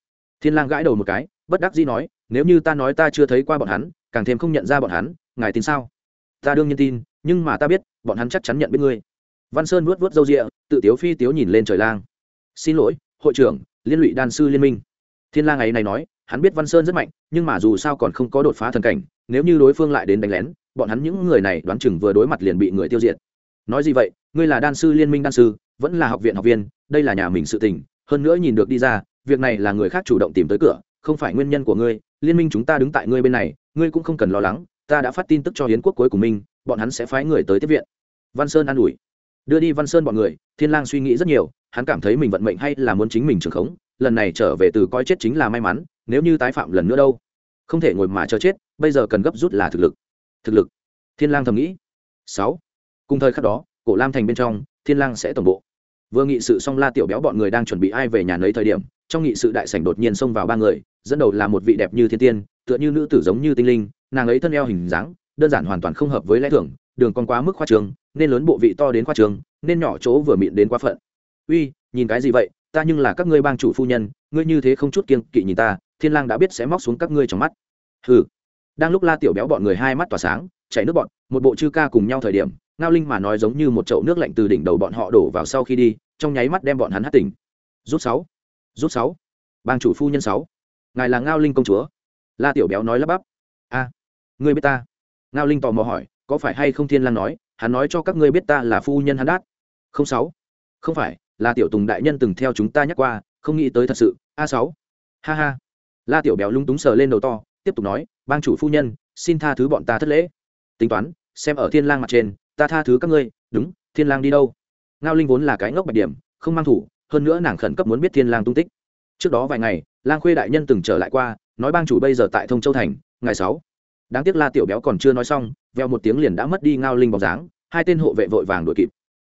Thiên lang gãi đầu một cái, bất đắc dĩ nói, nếu như ta nói ta chưa thấy qua bọn hắn, càng thêm không nhận ra bọn hắn, ngài tin sao? Ta đương nhiên tin, nhưng mà ta biết, bọn hắn chắc chắn nhận biết ngươi. Văn sơn vuốt vuốt râu rịa tự tiếu phi tiếu nhìn lên trời lang. Xin lỗi, hội trưởng, liên lụy đan sư liên minh. Thiên lang ngày này nói, hắn biết văn sơn rất mạnh, nhưng mà dù sao còn không có đột phá thần cảnh, nếu như đối phương lại đến đánh lén, bọn hắn những người này đoán chừng vừa đối mặt liền bị người tiêu diệt nói gì vậy, ngươi là đan sư liên minh đan sư, vẫn là học viện học viên, đây là nhà mình sự tình, hơn nữa nhìn được đi ra, việc này là người khác chủ động tìm tới cửa, không phải nguyên nhân của ngươi, liên minh chúng ta đứng tại ngươi bên này, ngươi cũng không cần lo lắng, ta đã phát tin tức cho hiến quốc cuối của mình, bọn hắn sẽ phái người tới tiếp viện. Văn sơn an ủi. Đưa đi văn sơn bọn người, thiên lang suy nghĩ rất nhiều, hắn cảm thấy mình vận mệnh hay là muốn chính mình trưởng khống, lần này trở về từ coi chết chính là may mắn, nếu như tái phạm lần nữa đâu. Không thể ngồi mà chờ chết, bây giờ cần gấp rút là thực lực. Thực lực. Thiên lang thầm nghĩ. Sáu cùng thời khắc đó, cổ lam thành bên trong, thiên lang sẽ tổng bộ. Vừa nghị sự xong la tiểu béo bọn người đang chuẩn bị ai về nhà nấy thời điểm, trong nghị sự đại sảnh đột nhiên xông vào ba người, dẫn đầu là một vị đẹp như thiên tiên, tựa như nữ tử giống như tinh linh, nàng ấy thân eo hình dáng, đơn giản hoàn toàn không hợp với lẽ thường, đường còn quá mức khoa trường nên lớn bộ vị to đến khoa trường nên nhỏ chỗ vừa mịn đến quá phận. Uy, nhìn cái gì vậy? Ta nhưng là các ngươi bang chủ phu nhân, ngươi như thế không chút kiêng kỵ nhìn ta, thiên lang đã biết sẽ móc xuống các ngươi trong mắt. Hừ. Đang lúc la tiểu béo bọn người hai mắt tỏa sáng, chảy nước bọn một bộ chư ca cùng nhau thời điểm ngao linh mà nói giống như một chậu nước lạnh từ đỉnh đầu bọn họ đổ vào sau khi đi, trong nháy mắt đem bọn hắn hát tỉnh. Rút sáu rút sáu. Bang chủ phu nhân sáu. Ngài là ngao linh công chúa. La tiểu béo nói lắp bắp. A, ngươi biết ta? Ngao linh tò mò hỏi, có phải hay không thiên lang nói, hắn nói cho các ngươi biết ta là phu nhân hắn đát. Không sáu. Không phải là tiểu tùng đại nhân từng theo chúng ta nhắc qua, không nghĩ tới thật sự. A sáu. Ha ha. La tiểu béo lung túng sờ lên đầu to, tiếp tục nói, bang chủ phu nhân, xin tha thứ bọn ta thất lễ. Tính toán, xem ở thiên lang mặt trên ta tha thứ các ngươi, đúng, thiên lang đi đâu? Ngao linh vốn là cái ngốc bạch điểm, không mang thủ, hơn nữa nàng khẩn cấp muốn biết thiên lang tung tích. Trước đó vài ngày, lang khuê đại nhân từng trở lại qua, nói bang chủ bây giờ tại thông châu thành, ngày sáu. Đáng tiếc la tiểu béo còn chưa nói xong, veo một tiếng liền đã mất đi ngao linh bóng dáng, hai tên hộ vệ vội vàng đuổi kịp.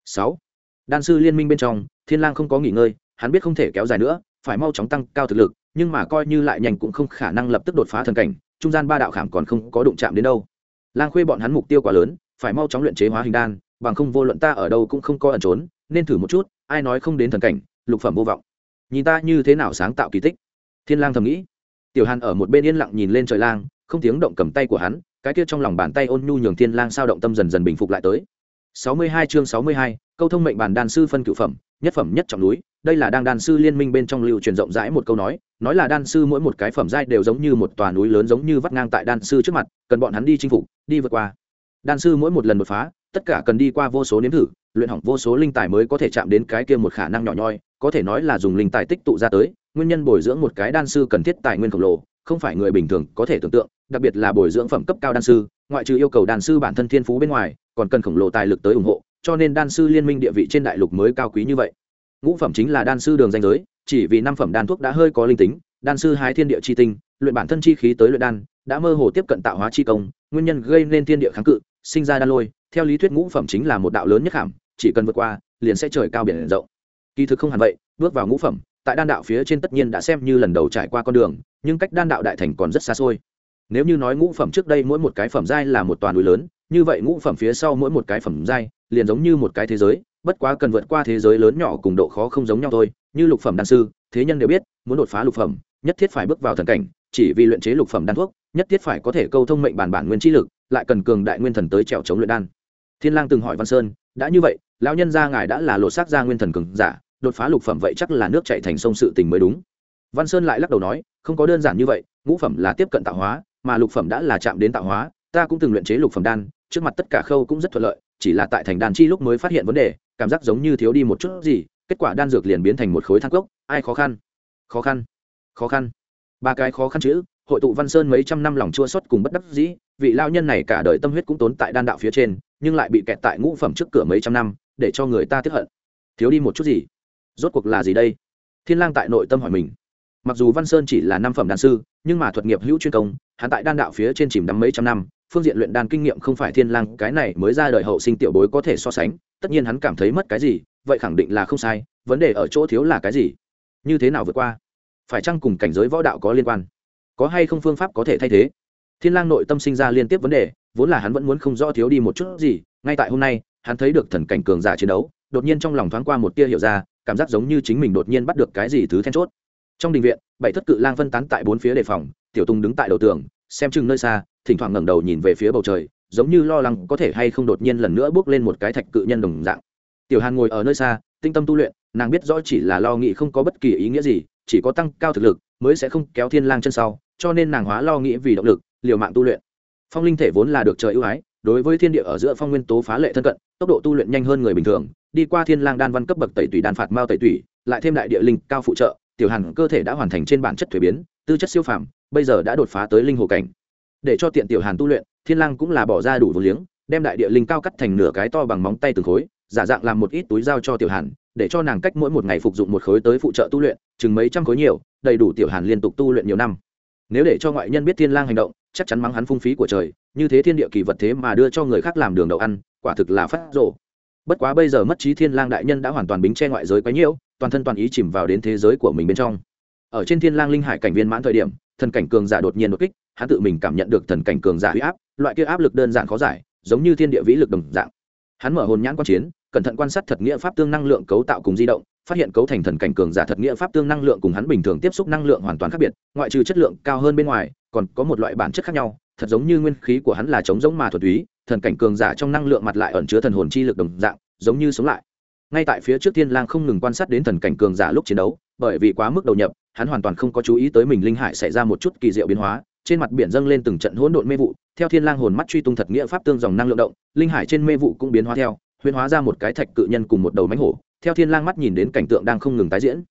Sáu. Đan sư liên minh bên trong, thiên lang không có nghỉ ngơi, hắn biết không thể kéo dài nữa, phải mau chóng tăng cao thực lực, nhưng mà coi như lại nhanh cũng không khả năng lập tức đột phá thần cảnh, trung gian ba đạo khảm còn không có đụng chạm đến đâu. Lang khuê bọn hắn mục tiêu quá lớn phải mau chóng luyện chế hóa hình đan bằng không vô luận ta ở đâu cũng không có ẩn trốn nên thử một chút ai nói không đến thần cảnh lục phẩm vô vọng. Nhìn ta như thế nào sáng tạo kỳ tích. Thiên lang thầm nghĩ. Tiểu hàn ở một bên yên lặng nhìn lên trời lang không tiếng động cầm tay của hắn cái kia trong lòng bàn tay ôn nhu nhường thiên lang sao động tâm dần dần bình phục lại tới. 62 chương 62, câu thông mệnh bản đan sư phân cửu phẩm nhất phẩm nhất trọng núi đây là đang đan sư liên minh bên trong lưu truyền rộng rãi một câu nói nói là đan sư mỗi một cái phẩm giai đều giống như một tòa núi lớn giống như vắt ngang tại đan sư trước mặt cần bọn hắn đi chinh phục đi vượt qua đan sư mỗi một lần đột phá, tất cả cần đi qua vô số nếm thử, luyện hỏng vô số linh tài mới có thể chạm đến cái kia một khả năng nhỏ nhoi, có thể nói là dùng linh tài tích tụ ra tới, nguyên nhân bồi dưỡng một cái đan sư cần thiết tài nguyên khổng lồ, không phải người bình thường có thể tưởng tượng, đặc biệt là bồi dưỡng phẩm cấp cao đan sư, ngoại trừ yêu cầu đan sư bản thân thiên phú bên ngoài, còn cần khổng lồ tài lực tới ủng hộ, cho nên đan sư liên minh địa vị trên đại lục mới cao quý như vậy. Ngũ phẩm chính là đan sư đường danh giới, chỉ vì năm phẩm đan thuốc đã hơi có linh tính, đan sư hái thiên địa chi tinh, luyện bản thân chi khí tới luyện đan, đã mơ hồ tiếp cận tạo hóa chi công, nguyên nhân gây nên thiên địa kháng cự sinh ra đan lôi, theo lý thuyết ngũ phẩm chính là một đạo lớn nhất hàm, chỉ cần vượt qua, liền sẽ trời cao biển rộng. Kỳ thực không hẳn vậy, bước vào ngũ phẩm, tại đan đạo phía trên tất nhiên đã xem như lần đầu trải qua con đường, nhưng cách đan đạo đại thành còn rất xa xôi. Nếu như nói ngũ phẩm trước đây mỗi một cái phẩm giai là một toàn núi lớn, như vậy ngũ phẩm phía sau mỗi một cái phẩm giai, liền giống như một cái thế giới, bất quá cần vượt qua thế giới lớn nhỏ cùng độ khó không giống nhau thôi. Như lục phẩm đan sư, thế nhân đều biết, muốn đột phá lục phẩm, nhất thiết phải bước vào thần cảnh, chỉ vì luyện chế lục phẩm đan thuốc, nhất thiết phải có thể câu thông mệnh bản bản nguyên trí lực lại cần cường đại nguyên thần tới trèo chống luyện đan. Thiên lang từng hỏi văn sơn, đã như vậy, lão nhân gia ngài đã là lột xác ra nguyên thần cường giả, đột phá lục phẩm vậy chắc là nước chảy thành sông sự tình mới đúng. Văn sơn lại lắc đầu nói, không có đơn giản như vậy, ngũ phẩm là tiếp cận tạo hóa, mà lục phẩm đã là chạm đến tạo hóa, ta cũng từng luyện chế lục phẩm đan, trước mặt tất cả khâu cũng rất thuận lợi, chỉ là tại thành đan chi lúc mới phát hiện vấn đề, cảm giác giống như thiếu đi một chút gì, kết quả đan dược liền biến thành một khối thang cốc, ai khó khăn? Khó khăn khó khăn. Ba cái khó khăn chữ hội tụ văn sơn mấy trăm năm lòng chua xót cùng bất đắc dĩ, vị lao nhân này cả đời tâm huyết cũng tốn tại đan đạo phía trên, nhưng lại bị kẹt tại ngũ phẩm trước cửa mấy trăm năm, để cho người ta tiếp hận. Thiếu đi một chút gì? Rốt cuộc là gì đây? Thiên lang tại nội tâm hỏi mình. Mặc dù văn sơn chỉ là năm phẩm đan sư, nhưng mà thuật nghiệp hữu chuyên công, hắn tại đan đạo phía trên chìm đắm mấy trăm năm, phương diện luyện đan kinh nghiệm không phải thiên lang, cái này mới ra đời hậu sinh tiểu bối có thể so sánh, tất nhiên hắn cảm thấy mất cái gì, vậy khẳng định là không sai, vấn đề ở chỗ thiếu là cái gì? Như thế nào vượt qua? Phải chăng cùng cảnh giới võ đạo có liên quan? Có hay không phương pháp có thể thay thế? Thiên lang nội tâm sinh ra liên tiếp vấn đề, vốn là hắn vẫn muốn không rõ thiếu đi một chút gì, ngay tại hôm nay, hắn thấy được thần cảnh cường giả chiến đấu, đột nhiên trong lòng thoáng qua một tia hiểu ra, cảm giác giống như chính mình đột nhiên bắt được cái gì thứ then chốt. Trong đình viện, bảy thất cự lang phân tán tại bốn phía đề phòng, tiểu tùng đứng tại đầu tường, xem chừng nơi xa, thỉnh thoảng ngẩng đầu nhìn về phía bầu trời, giống như lo lắng có thể hay không đột nhiên lần nữa bước lên một cái thạch cự nhân đồng dạng. Tiểu hàn ngồi ở nơi xa, tinh tâm tu luyện, nàng biết rõ chỉ là lo nghĩ không có bất kỳ ý nghĩa gì, chỉ có tăng cao thực lực mới sẽ không kéo thiên lang chân sau, cho nên nàng hóa lo nghĩ vì động lực, liều mạng tu luyện. Phong linh thể vốn là được trời ưu ái, đối với thiên địa ở giữa phong nguyên tố phá lệ thân cận, tốc độ tu luyện nhanh hơn người bình thường, đi qua thiên lang đan văn cấp bậc tẩy tủy đan phạt mao tẩy tủy, lại thêm đại địa linh cao phụ trợ, tiểu hàn cơ thể đã hoàn thành trên bản chất thuế biến, tư chất siêu phàm, bây giờ đã đột phá tới linh hồ cảnh. Để cho tiện tiểu hàn tu luyện, thiên lang cũng là bỏ ra đủ vốn liếng, đem đại địa linh cao cắt thành nửa cái to bằng móng tay từng khối, giả dạng làm một ít túi giao cho tiểu hàn để cho nàng cách mỗi một ngày phục dụng một khối tới phụ trợ tu luyện, chừng mấy trăm khối nhiều, đầy đủ tiểu hàn liên tục tu luyện nhiều năm. Nếu để cho ngoại nhân biết thiên lang hành động, chắc chắn mắng hắn phung phí của trời, như thế thiên địa kỳ vật thế mà đưa cho người khác làm đường đầu ăn, quả thực là phát rộ bất quá bây giờ mất trí thiên lang đại nhân đã hoàn toàn bính che ngoại giới quấy nhiễu toàn thân toàn ý chìm vào đến thế giới của mình bên trong. Ở trên thiên lang linh hải cảnh viên mãn thời điểm, thần cảnh cường giả đột nhiên đột kích, hắn tự mình cảm nhận được thần cảnh cường giả uy áp, loại kia áp lực đơn giản khó giải, giống như thiên địa vĩ lực đồng dạng. Hắn mở hồn nhãn quan chiến cẩn thận quan sát thật nghĩa pháp tương năng lượng cấu tạo cùng di động, phát hiện cấu thành thần cảnh cường giả thật nghĩa pháp tương năng lượng cùng hắn bình thường tiếp xúc năng lượng hoàn toàn khác biệt, ngoại trừ chất lượng cao hơn bên ngoài, còn có một loại bản chất khác nhau, thật giống như nguyên khí của hắn là chống giống mà thuật túy, thần cảnh cường giả trong năng lượng mặt lại ẩn chứa thần hồn chi lực đồng dạng, giống như sống lại. Ngay tại phía trước thiên lang không ngừng quan sát đến thần cảnh cường giả lúc chiến đấu, bởi vì quá mức đầu nhập, hắn hoàn toàn không có chú ý tới mình linh hải xảy ra một chút kỳ diệu biến hóa, trên mặt biển dâng lên từng trận hỗn độn mê vụ, theo thiên lang hồn mắt truy tung thật nghĩa pháp tương dòng năng lượng động, linh hải trên mê vụ cũng biến hóa theo huyễn hóa ra một cái thạch cự nhân cùng một đầu mánh hổ, theo thiên lang mắt nhìn đến cảnh tượng đang không ngừng tái diễn.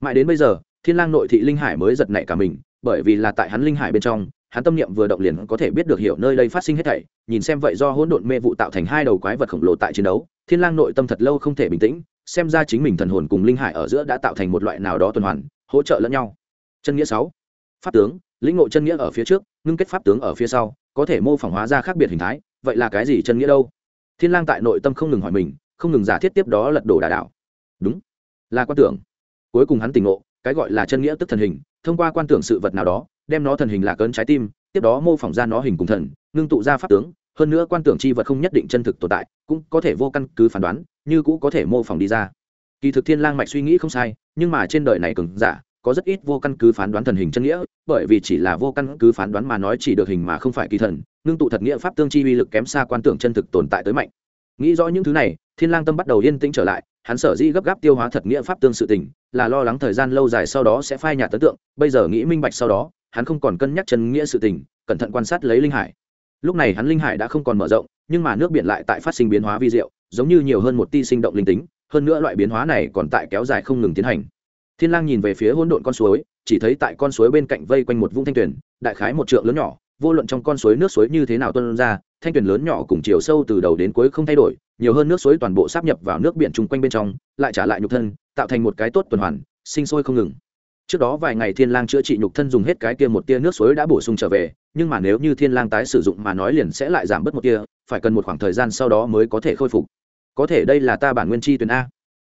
Mãi đến bây giờ, thiên lang nội thị linh hải mới giật nảy cả mình, bởi vì là tại hắn linh hải bên trong, hắn tâm niệm vừa động liền có thể biết được hiểu nơi đây phát sinh hết thảy, nhìn xem vậy do hỗn độn mê vụ tạo thành hai đầu quái vật khổng lồ tại chiến đấu, thiên lang nội tâm thật lâu không thể bình tĩnh, xem ra chính mình thần hồn cùng linh hải ở giữa đã tạo thành một loại nào đó tuần hoàn, hỗ trợ lẫn nhau. Chân nghĩa sáu. Pháp tướng, lĩnh ngộ chân nghĩa ở phía trước, ngưng kết pháp tướng ở phía sau, có thể mô phỏng hóa ra khác biệt hình thái, vậy là cái gì chân nghĩa đâu? Thiên lang tại nội tâm không ngừng hỏi mình, không ngừng giả thiết tiếp đó lật đổ đà đảo đúng, là quan tưởng. Cuối cùng hắn tỉnh ngộ, cái gọi là chân nghĩa tức thần hình, thông qua quan tưởng sự vật nào đó, đem nó thần hình là cơn trái tim, tiếp đó mô phỏng ra nó hình cùng thần, ngưng tụ ra pháp tướng. Hơn nữa quan tưởng chi vật không nhất định chân thực tồn tại, cũng có thể vô căn cứ phán đoán, như cũ có thể mô phỏng đi ra. Kỳ thực thiên lang mạch suy nghĩ không sai, nhưng mà trên đời này cường giả có rất ít vô căn cứ phán đoán thần hình chân nghĩa, bởi vì chỉ là vô căn cứ phán đoán mà nói chỉ được hình mà không phải kỳ thần, ngưng tụ thật nghĩa pháp tương chi uy lực kém xa quan tưởng chân thực tồn tại tới mạnh. Nghĩ rõ những thứ này, thiên lang tâm bắt đầu yên tĩnh trở lại, hắn sở dĩ gấp gáp tiêu hóa thật nghĩa pháp tương sự tình, là lo lắng thời gian lâu dài sau đó sẽ phai nhạt ấn tượng, bây giờ nghĩ minh bạch sau đó, hắn không còn cân nhắc chân nghĩa sự tình, cẩn thận quan sát lấy linh hải. Lúc này hắn linh hải đã không còn mở rộng, nhưng mà nước biển lại tại phát sinh biến hóa vi diệu, giống như nhiều hơn một ti sinh động linh tính, hơn nữa loại biến hóa này còn tại kéo dài không ngừng tiến hành thiên lang nhìn về phía hỗn độn con suối, chỉ thấy tại con suối bên cạnh vây quanh một vũng thanh tuyển đại khái một trượng lớn nhỏ, vô luận trong con suối nước suối như thế nào tuôn ra, thanh tuyển lớn nhỏ cùng chiều sâu từ đầu đến cuối không thay đổi, nhiều hơn nước suối toàn bộ sáp nhập vào nước biển chung quanh bên trong, lại trả lại nhục thân, tạo thành một cái tốt tuần hoàn, sinh sôi không ngừng. Trước đó vài ngày thiên lang chữa trị nhục thân dùng hết cái kia một tia nước suối đã bổ sung trở về, nhưng mà nếu như thiên lang tái sử dụng mà nói liền sẽ lại giảm bớt một tia, phải cần một khoảng thời gian sau đó mới có thể khôi phục. Có thể đây là ta bản nguyên chi tuyển a.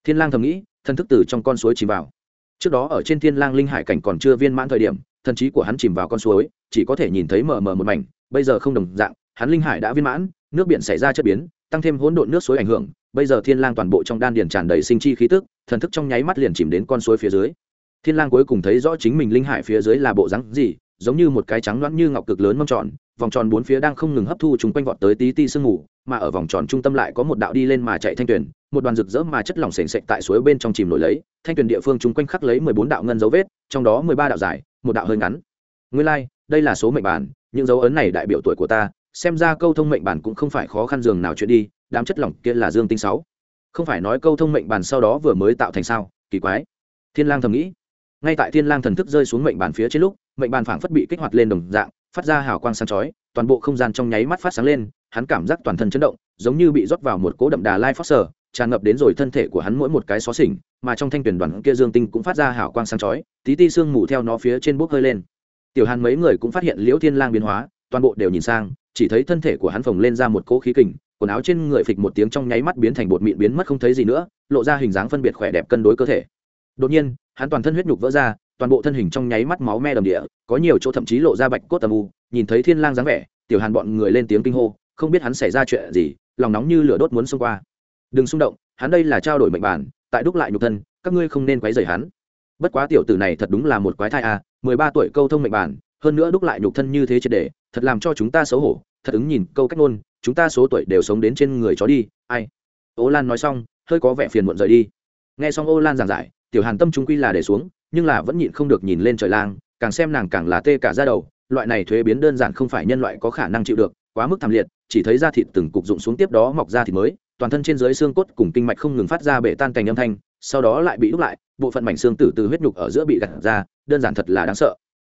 Thiên lang thầm nghĩ, thân thức từ trong con suối chìm vào trước đó ở trên thiên lang linh hải cảnh còn chưa viên mãn thời điểm, thần trí của hắn chìm vào con suối, chỉ có thể nhìn thấy mờ mờ một mảnh, bây giờ không đồng dạng, hắn linh hải đã viên mãn, nước biển xảy ra chất biến, tăng thêm hỗn độn nước suối ảnh hưởng, bây giờ thiên lang toàn bộ trong đan điền tràn đầy sinh chi khí tức, thần thức trong nháy mắt liền chìm đến con suối phía dưới. Thiên lang cuối cùng thấy rõ chính mình linh hải phía dưới là bộ dáng gì, giống như một cái trắng loãng như ngọc cực lớn mâm tròn vòng tròn bốn phía đang không ngừng hấp thu chúng quanh vọt tới tí ti sương mù mà ở vòng tròn trung tâm lại có một đạo đi lên mà chạy thanh tuyển một đoàn rực rỡ mà chất lỏng sền sệt tại suối bên trong chìm nổi lấy thanh tuyển địa phương chúng quanh khắc lấy mười bốn đạo ngân dấu vết trong đó mười ba đạo dài một đạo hơi ngắn. Nguyên lai like, đây là số mệnh bản những dấu ấn này đại biểu tuổi của ta xem ra câu thông mệnh bản cũng không phải khó khăn dường nào chuyện đi đám chất lỏng kia là dương tinh sáu. Không phải nói câu thông mệnh bản sau đó vừa mới tạo thành sao kỳ quái. Thiên lang thầm nghĩ. Ngay tại thiên lang thần thức rơi xuống mệnh bản phía trên lúc mệnh bản phảng phất bị kích hoạt lên đồng dạng phát ra hào quang sáng chói toàn bộ không gian trong nháy mắt phát sáng lên hắn cảm giác toàn thân chấn động giống như bị rót vào một cỗ đậm đà lai force, sở tràn ngập đến rồi thân thể của hắn mỗi một cái xó xỉnh mà trong thanh tuyển đoàn kia dương tinh cũng phát ra hào quang sáng chói tí ti xương mù theo nó phía trên bốc hơi lên. Tiểu hàn mấy người cũng phát hiện liễu thiên lang biến hóa toàn bộ đều nhìn sang chỉ thấy thân thể của hắn phồng lên ra một cỗ khí kình quần áo trên người phịch một tiếng trong nháy mắt biến thành bột mịn biến mất không thấy gì nữa lộ ra hình dáng phân biệt khỏe đẹp cân đối cơ thể. Đột nhiên hắn toàn thân huyết nhục vỡ ra toàn bộ thân hình trong nháy mắt máu me đầm địa, có nhiều chỗ thậm chí lộ ra bạch cốt tầm u, nhìn thấy thiên lang dáng vẻ, tiểu hàn bọn người lên tiếng kinh hô, không biết hắn xảy ra chuyện gì, lòng nóng như lửa đốt muốn xông qua. Đừng xung động, hắn đây là trao đổi mệnh bản, tại đúc lại nhục thân, các ngươi không nên quấy rầy hắn. Bất quá tiểu tử này thật đúng là một quái thai à mười ba tuổi câu thông mệnh bản, hơn nữa đúc lại nhục thân như thế triệt để, thật làm cho chúng ta xấu hổ, thật ứng nhìn câu cách ngôn, chúng ta số tuổi đều sống đến trên người chó đi, ai? Ô lan nói xong, hơi có vẻ phiền muộn rời đi. Nghe xong ô lan giảng giải, tiểu hàn tâm trung quy là để xuống nhưng là vẫn nhịn không được nhìn lên trời lang, càng xem nàng càng là tê cả ra đầu, loại này thuế biến đơn giản không phải nhân loại có khả năng chịu được, quá mức thảm liệt, chỉ thấy da thịt từng cục dụng xuống tiếp đó mọc ra thịt mới, toàn thân trên dưới xương cốt cùng kinh mạch không ngừng phát ra bể tan cành âm thanh, sau đó lại bị đúc lại, bộ phận mảnh xương tử từ huyết nhục ở giữa bị gặt ra, đơn giản thật là đáng sợ.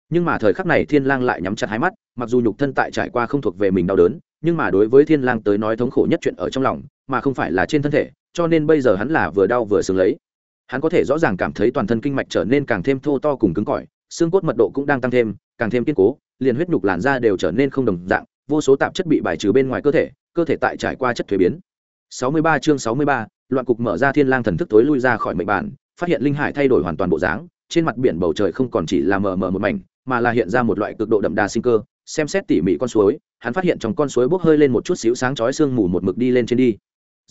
Nhưng mà thời khắc này thiên lang lại nhắm chặt hai mắt, mặc dù nhục thân tại trải qua không thuộc về mình đau đớn, nhưng mà đối với thiên lang tới nói thống khổ nhất chuyện ở trong lòng, mà không phải là trên thân thể, cho nên bây giờ hắn là vừa đau vừa sướng lấy hắn có thể rõ ràng cảm thấy toàn thân kinh mạch trở nên càng thêm thô to cùng cứng cỏi xương cốt mật độ cũng đang tăng thêm càng thêm kiên cố liền huyết nhục làn da đều trở nên không đồng dạng vô số tạp chất bị bài trừ bên ngoài cơ thể cơ thể tại trải qua chất thuế biến. 63 chương 63, loạn cục mở ra thiên lang thần thức tối lui ra khỏi mệnh bản phát hiện linh hải thay đổi hoàn toàn bộ dáng trên mặt biển bầu trời không còn chỉ là mờ mờ một mảnh mà là hiện ra một loại cực độ đậm đà sinh cơ xem xét tỉ mỉ con suối hắn phát hiện trong con suối bốc hơi lên một chút xíu sáng chói sương mù một mực đi lên trên đi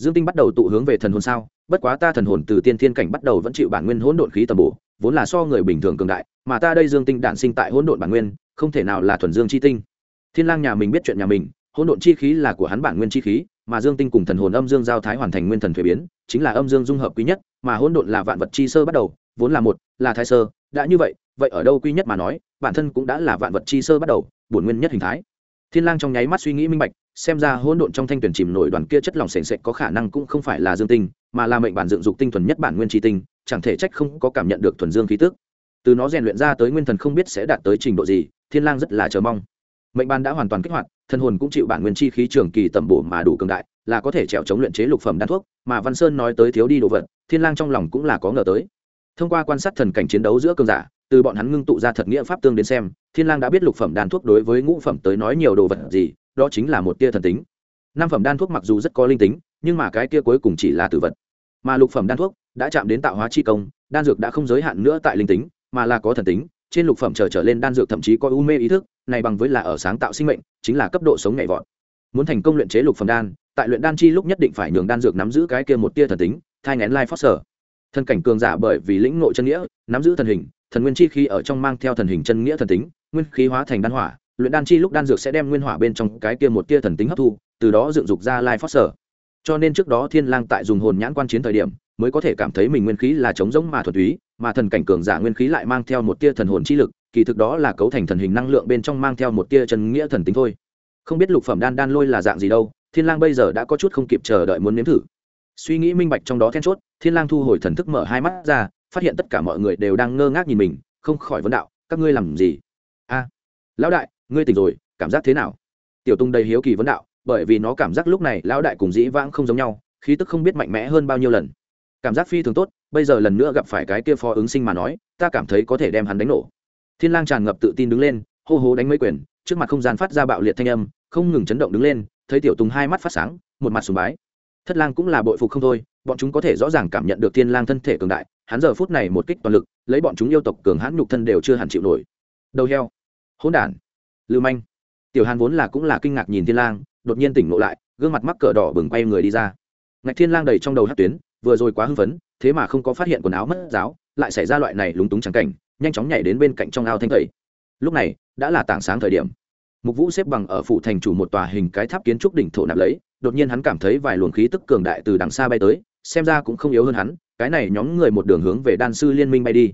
dương tinh bắt đầu tụ hướng về thần hồn sao, bất quá ta thần hồn từ tiên thiên cảnh bắt đầu vẫn chịu bản nguyên hỗn độn khí tầm bổ, vốn là so người bình thường cường đại, mà ta đây dương tinh đản sinh tại hỗn độn bản nguyên, không thể nào là thuần dương chi tinh. Thiên lang nhà mình biết chuyện nhà mình, hỗn độn chi khí là của hắn bản nguyên chi khí, mà dương tinh cùng thần hồn âm dương giao thái hoàn thành nguyên thần thuế biến, chính là âm dương dung hợp quý nhất, mà hỗn độn là vạn vật chi sơ bắt đầu, vốn là một, là thái sơ, đã như vậy vậy ở đâu quý nhất mà nói, bản thân cũng đã là vạn vật chi sơ bắt đầu, bổn nguyên nhất hình thái. Thiên lang trong nháy mắt suy nghĩ minh bạch xem ra hỗn độn trong thanh tuyển chìm nổi đoàn kia chất lỏng sền sệt có khả năng cũng không phải là dương tinh, mà là mệnh bản dựng dục tinh thuần nhất bản nguyên chi tinh, chẳng thể trách không có cảm nhận được thuần dương khí tức. Từ nó rèn luyện ra tới nguyên thần không biết sẽ đạt tới trình độ gì, thiên lang rất là chờ mong. Mệnh bản đã hoàn toàn kích hoạt, thân hồn cũng chịu bản nguyên chi khí trường kỳ tầm bổ mà đủ cường đại, là có thể trèo chống luyện chế lục phẩm đan thuốc, mà văn sơn nói tới thiếu đi đồ vật, thiên lang trong lòng cũng là có ngờ tới. Thông qua quan sát thần cảnh chiến đấu giữa cường giả, từ bọn hắn ngưng tụ ra thật nghĩa pháp tương đến xem, thiên lang đã biết lục phẩm đan thuốc đối với ngũ phẩm tới nói nhiều đồ vật gì đó chính là một tia thần tính. Năm phẩm đan thuốc mặc dù rất có linh tính, nhưng mà cái tia cuối cùng chỉ là tử vật. Mà lục phẩm đan thuốc đã chạm đến tạo hóa chi công, đan dược đã không giới hạn nữa tại linh tính, mà là có thần tính. Trên lục phẩm trở trở lên đan dược thậm chí có u mê ý thức, này bằng với là ở sáng tạo sinh mệnh, chính là cấp độ sống nhảy vọt. Muốn thành công luyện chế lục phẩm đan, tại luyện đan chi lúc nhất định phải nhường đan dược nắm giữ cái kia một tia thần tính, thai ngén lai phát sở cảnh cường giả bởi vì lĩnh ngộ chân nghĩa, nắm giữ thần hình, thần nguyên chi khí ở trong mang theo thần hình chân nghĩa thần tính, nguyên khí hóa thành đan hỏa luyện đan chi lúc đan dược sẽ đem nguyên hỏa bên trong cái kia một tia thần tính hấp thu, từ đó dựng dục ra lai phát sở cho nên trước đó thiên lang tại dùng hồn nhãn quan chiến thời điểm, mới có thể cảm thấy mình nguyên khí là chống giống mà thuần túy, mà thần cảnh cường giả nguyên khí lại mang theo một tia thần hồn chi lực, kỳ thực đó là cấu thành thần hình năng lượng bên trong mang theo một tia chân nghĩa thần tính thôi. Không biết lục phẩm đan đan lôi là dạng gì đâu, thiên lang bây giờ đã có chút không kịp chờ đợi muốn nếm thử. Suy nghĩ minh bạch trong đó then chốt, thiên lang thu hồi thần thức mở hai mắt ra, phát hiện tất cả mọi người đều đang ngơ ngác nhìn mình, không khỏi vấn đạo, các ngươi làm gì? A, lão đại ngươi tỉnh rồi, cảm giác thế nào? Tiểu tung đầy hiếu kỳ vấn đạo, bởi vì nó cảm giác lúc này lão đại cùng dĩ vãng không giống nhau, khí tức không biết mạnh mẽ hơn bao nhiêu lần. Cảm giác phi thường tốt, bây giờ lần nữa gặp phải cái kia phó ứng sinh mà nói, ta cảm thấy có thể đem hắn đánh nổ. Thiên lang tràn ngập tự tin đứng lên, hô hố đánh mấy quyền, trước mặt không gian phát ra bạo liệt thanh âm, không ngừng chấn động đứng lên, thấy tiểu tùng hai mắt phát sáng, một mặt sùng bái. Thất lang cũng là bội phục không thôi, bọn chúng có thể rõ ràng cảm nhận được thiên lang thân thể cường đại, hắn giờ phút này một kích toàn lực, lấy bọn chúng yêu tộc cường hãn nhục thân đều chưa hẳn chịu nổi. Đầu heo. Hỗn đản lưu manh. Tiểu hàn vốn là cũng là kinh ngạc nhìn thiên lang, đột nhiên tỉnh ngộ lại, gương mặt mắc cỡ đỏ bừng quay người đi ra. Ngạch thiên lang đầy trong đầu hát tuyến, vừa rồi quá hưng phấn, thế mà không có phát hiện quần áo mất giáo, lại xảy ra loại này lúng túng chẳng cảnh, nhanh chóng nhảy đến bên cạnh trong ao thanh thầy lúc này, đã là tảng sáng thời điểm. Mục vũ xếp bằng ở phủ thành chủ một tòa hình cái tháp kiến trúc đỉnh thổ nạp lấy, đột nhiên hắn cảm thấy vài luồng khí tức cường đại từ đằng xa bay tới, xem ra cũng không yếu hơn hắn, cái này nhóm người một đường hướng về đan sư liên minh bay đi.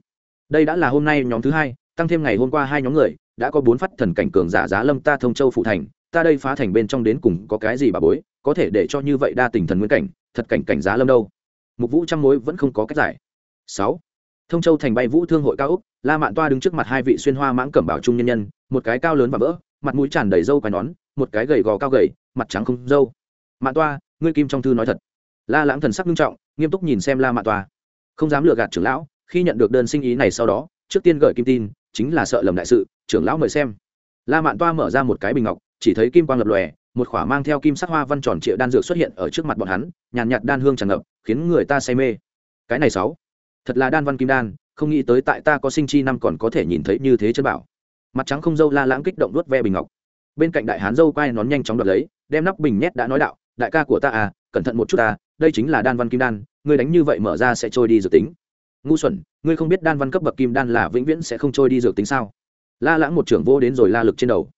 Đây đã là hôm nay nhóm thứ hai tăng thêm ngày hôm qua hai nhóm người, đã có bốn phát thần cảnh cường giả giá lâm ta thông châu phụ thành, ta đây phá thành bên trong đến cùng có cái gì bà bối, có thể để cho như vậy đa tình thần nguyên cảnh, thật cảnh cảnh giá lâm đâu. Mục vũ trăm mối vẫn không có cách giải. Sáu, thông châu thành bay vũ thương hội cao úc la mạn toa đứng trước mặt hai vị xuyên hoa mãng cẩm bảo trung nhân nhân, một cái cao lớn và vỡ, mặt mũi tràn đầy râu quai nón, một cái gầy gò cao gầy, mặt trắng không râu. Mạn toa, ngươi kim trong thư nói thật. La lãng thần sắc nghiêm trọng, nghiêm túc nhìn xem la mạn toa. Không dám lừa gạt trưởng lão, khi nhận được đơn sinh ý này sau đó, trước tiên gửi kim tin chính là sợ lầm đại sự, trưởng lão mời xem. La mạn toa mở ra một cái bình ngọc, chỉ thấy kim quang lập lòe, một khỏa mang theo kim sắc hoa văn tròn trịa đan dược xuất hiện ở trước mặt bọn hắn, nhàn nhạt đan hương tràn ngập, khiến người ta say mê. Cái này sáu, thật là đan văn kim đan, không nghĩ tới tại ta có sinh chi năm còn có thể nhìn thấy như thế chân bảo. Mặt trắng không dâu la lãng kích động đuốt ve bình ngọc. Bên cạnh đại hán dâu quay nón nhanh chóng đoạt lấy, đem nắp bình nhét đã nói đạo, đại ca của ta à cẩn thận một chút ta, đây chính là đan văn kim đan, ngươi đánh như vậy mở ra sẽ trôi đi dự tính ngu xuẩn, ngươi không biết đan văn cấp bậc kim đan là vĩnh viễn sẽ không trôi đi dược tính sao? La lãng một trưởng vô đến rồi la lực trên đầu.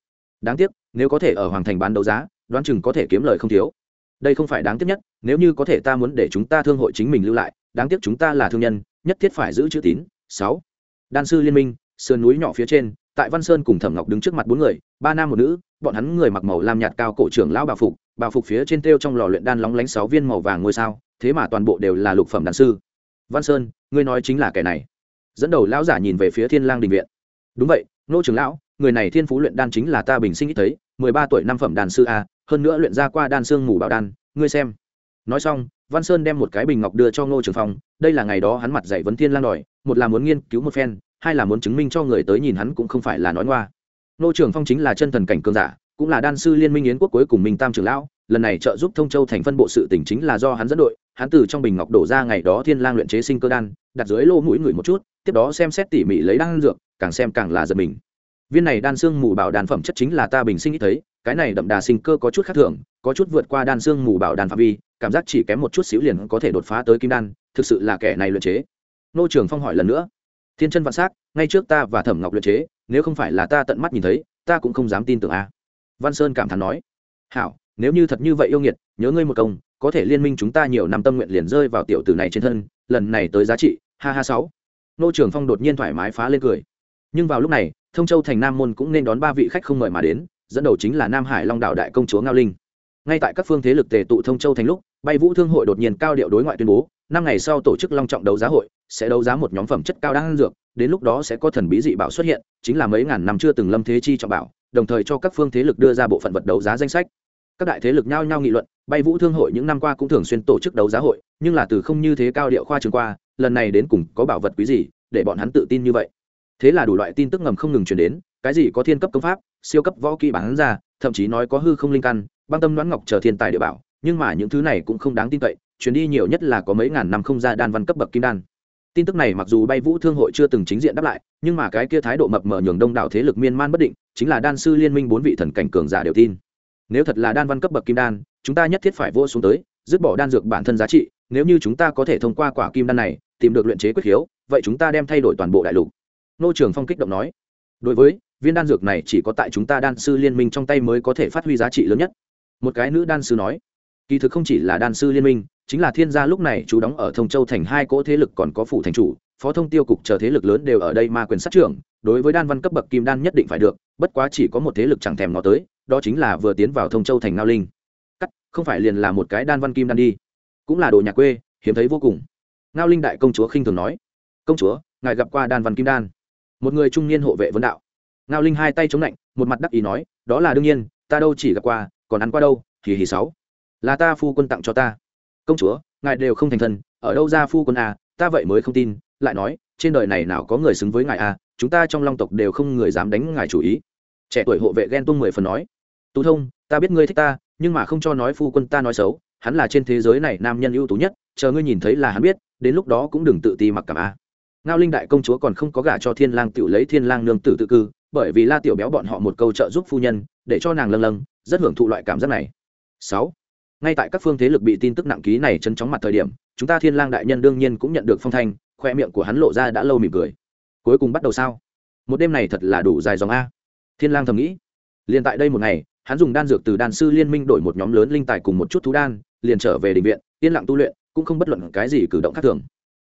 Đáng tiếc, nếu có thể ở hoàng thành bán đấu giá, đoán chừng có thể kiếm lời không thiếu. Đây không phải đáng tiếc nhất, nếu như có thể ta muốn để chúng ta thương hội chính mình lưu lại, đáng tiếc chúng ta là thương nhân, nhất thiết phải giữ chữ tín. Sáu. Đan sư liên minh, sườn núi nhỏ phía trên, tại văn sơn cùng thẩm ngọc đứng trước mặt bốn người, ba nam một nữ, bọn hắn người mặc màu lam nhạt cao cổ trưởng lão bà phục bà phục phía trên tiêu trong lò luyện đan lóng lánh sáu viên màu vàng ngôi sao, thế mà toàn bộ đều là lục phẩm đan sư văn sơn, ngươi nói chính là kẻ này. Dẫn đầu lão giả nhìn về phía thiên lang đình viện. Đúng vậy, nô trưởng lão, người này thiên phú luyện đan chính là ta bình sinh ít thấy, mười ba tuổi năm phẩm đàn sư a, hơn nữa luyện ra qua đan xương mù bảo đan, ngươi xem. Nói xong, văn sơn đem một cái bình ngọc đưa cho ngô trường phong đây là ngày đó hắn mặt dạy vấn thiên Lang đòi, một là muốn nghiên cứu một phen, hai là muốn chứng minh cho người tới nhìn hắn cũng không phải là nói ngoa. Ngô trường phong chính là chân thần cảnh cường giả, cũng là đan sư liên minh yến quốc cuối cùng minh tam trưởng lão, lần này trợ giúp thông châu thành phân bộ sự tỉnh chính là do hắn dẫn đội hắn từ trong bình ngọc đổ ra ngày đó thiên lang luyện chế sinh cơ đan, đặt dưới lô mũi người một chút, tiếp đó xem xét tỉ mỉ lấy đan dược, càng xem càng là giật mình. Viên này đan xương mù bảo đan phẩm chất chính là ta bình sinh ít thấy, cái này đậm đà sinh cơ có chút khác thường, có chút vượt qua đan xương mù bảo đan phạm vi, cảm giác chỉ kém một chút xíu liền có thể đột phá tới kim đan, thực sự là kẻ này luyện chế. Nô trường phong hỏi lần nữa. Thiên chân vạn s á c ngay trước ta và thẩm ngọc luyện chế, nếu không phải là ta tận mắt nhìn thấy, ta cũng không dám tin tưởng a. Văn sơn cảm thán nói. Hảo, nếu như thật như vậy yêu nghiệt, nhớ ngươi một công có thể liên minh chúng ta nhiều năm tâm nguyện liền rơi vào tiểu tử này trên thân, lần này tới giá trị, ha ha sáu. Nô trường phong đột nhiên thoải mái phá lên cười. Nhưng vào lúc này, thông châu thành nam môn cũng nên đón ba vị khách không mời mà đến, dẫn đầu chính là nam hải long đạo đại công chúa ngao linh. Ngay tại các phương thế lực tề tụ thông châu thành lúc, bay vũ thương hội đột nhiên cao điệu đối ngoại tuyên bố, năm ngày sau tổ chức long trọng đấu giá hội, sẽ đấu giá một nhóm phẩm chất cao đang dược, đến lúc đó sẽ có thần bí dị bảo xuất hiện, chính là mấy ngàn năm chưa từng lâm thế chi trọng bảo, đồng thời cho các phương thế lực đưa ra bộ phận vật đấu giá danh sách các đại thế lực nhao nhao nghị luận, bay vũ thương hội những năm qua cũng thường xuyên tổ chức đấu giá hội, nhưng là từ không như thế cao điệu khoa trường qua, lần này đến cùng có bảo vật quý gì, để bọn hắn tự tin như vậy. Thế là đủ loại tin tức ngầm không ngừng chuyển đến, cái gì có thiên cấp công pháp, siêu cấp võ kỹ bán ra, thậm chí nói có hư không linh căn, băng tâm đoán ngọc chờ thiên tài địa bảo, nhưng mà những thứ này cũng không đáng tin cậy chuyến đi nhiều nhất là có mấy ngàn năm không ra đan văn cấp bậc kim đan. Tin tức này mặc dù bay vũ thương hội chưa từng chính diện đáp lại, nhưng mà cái kia thái độ mập mờ nhường đông đảo thế lực miên man bất định, chính là đan sư liên minh bốn vị thần cảnh cường giả đều tin nếu thật là đan văn cấp bậc kim đan, chúng ta nhất thiết phải vô xuống tới, dứt bỏ đan dược bản thân giá trị. Nếu như chúng ta có thể thông qua quả kim đan này, tìm được luyện chế quyết khiếu, vậy chúng ta đem thay đổi toàn bộ đại lục. Nô trường phong kích động nói. Đối với, viên đan dược này chỉ có tại chúng ta đan sư liên minh trong tay mới có thể phát huy giá trị lớn nhất. Một cái nữ đan sư nói. Kỳ thực không chỉ là đan sư liên minh, chính là thiên gia lúc này chú đóng ở thông châu thành hai cỗ thế lực còn có phủ thành chủ, phó thông tiêu cục chờ thế lực lớn đều ở đây mà quyền sát trưởng, đối với đan văn cấp bậc kim đan nhất định phải được, bất quá chỉ có một thế lực chẳng thèm nó tới đó chính là vừa tiến vào thông châu thành ngao linh cắt không phải liền là một cái đan văn kim đan đi cũng là đồ nhà quê hiếm thấy vô cùng ngao linh đại công chúa khinh thường nói công chúa ngài gặp qua đan văn kim đan một người trung niên hộ vệ vấn đạo ngao linh hai tay chống lạnh một mặt đắc ý nói đó là đương nhiên ta đâu chỉ gặp qua còn ăn qua đâu thì hì sáu là ta phu quân tặng cho ta công chúa ngài đều không thành thân ở đâu ra phu quân à, ta vậy mới không tin lại nói trên đời này nào có người xứng với ngài à, chúng ta trong long tộc đều không người dám đánh ngài chủ ý. Trẻ tuổi hộ vệ ghen tuông mười phần nói tú thông, ta biết ngươi thích ta, nhưng mà không cho nói phu quân ta nói xấu, hắn là trên thế giới này nam nhân ưu tú nhất, chờ ngươi nhìn thấy là hắn biết, đến lúc đó cũng đừng tự ti mặc cảm a. À. ngao linh đại công chúa còn không có gả cho thiên lang Tiểu lấy thiên lang nương tử tự cư, bởi vì la tiểu béo bọn họ một câu trợ giúp phu nhân, để cho nàng lâng lâng, rất hưởng thụ loại cảm giác này. Sáu, ngay tại các phương thế lực bị tin tức nặng ký này chấn chóng mặt thời điểm, chúng ta thiên lang đại nhân đương nhiên cũng nhận được phong thanh, khoe miệng của hắn lộ ra đã lâu mỉm cười. Cuối cùng bắt đầu sao? Một đêm này thật là đủ dài dòng a. Thiên lang thầm nghĩ, liền tại đây một ngày hắn dùng đan dược từ đan sư liên minh đổi một nhóm lớn linh tài cùng một chút thú đan liền trở về định viện yên lặng tu luyện cũng không bất luận cái gì cử động khác thường.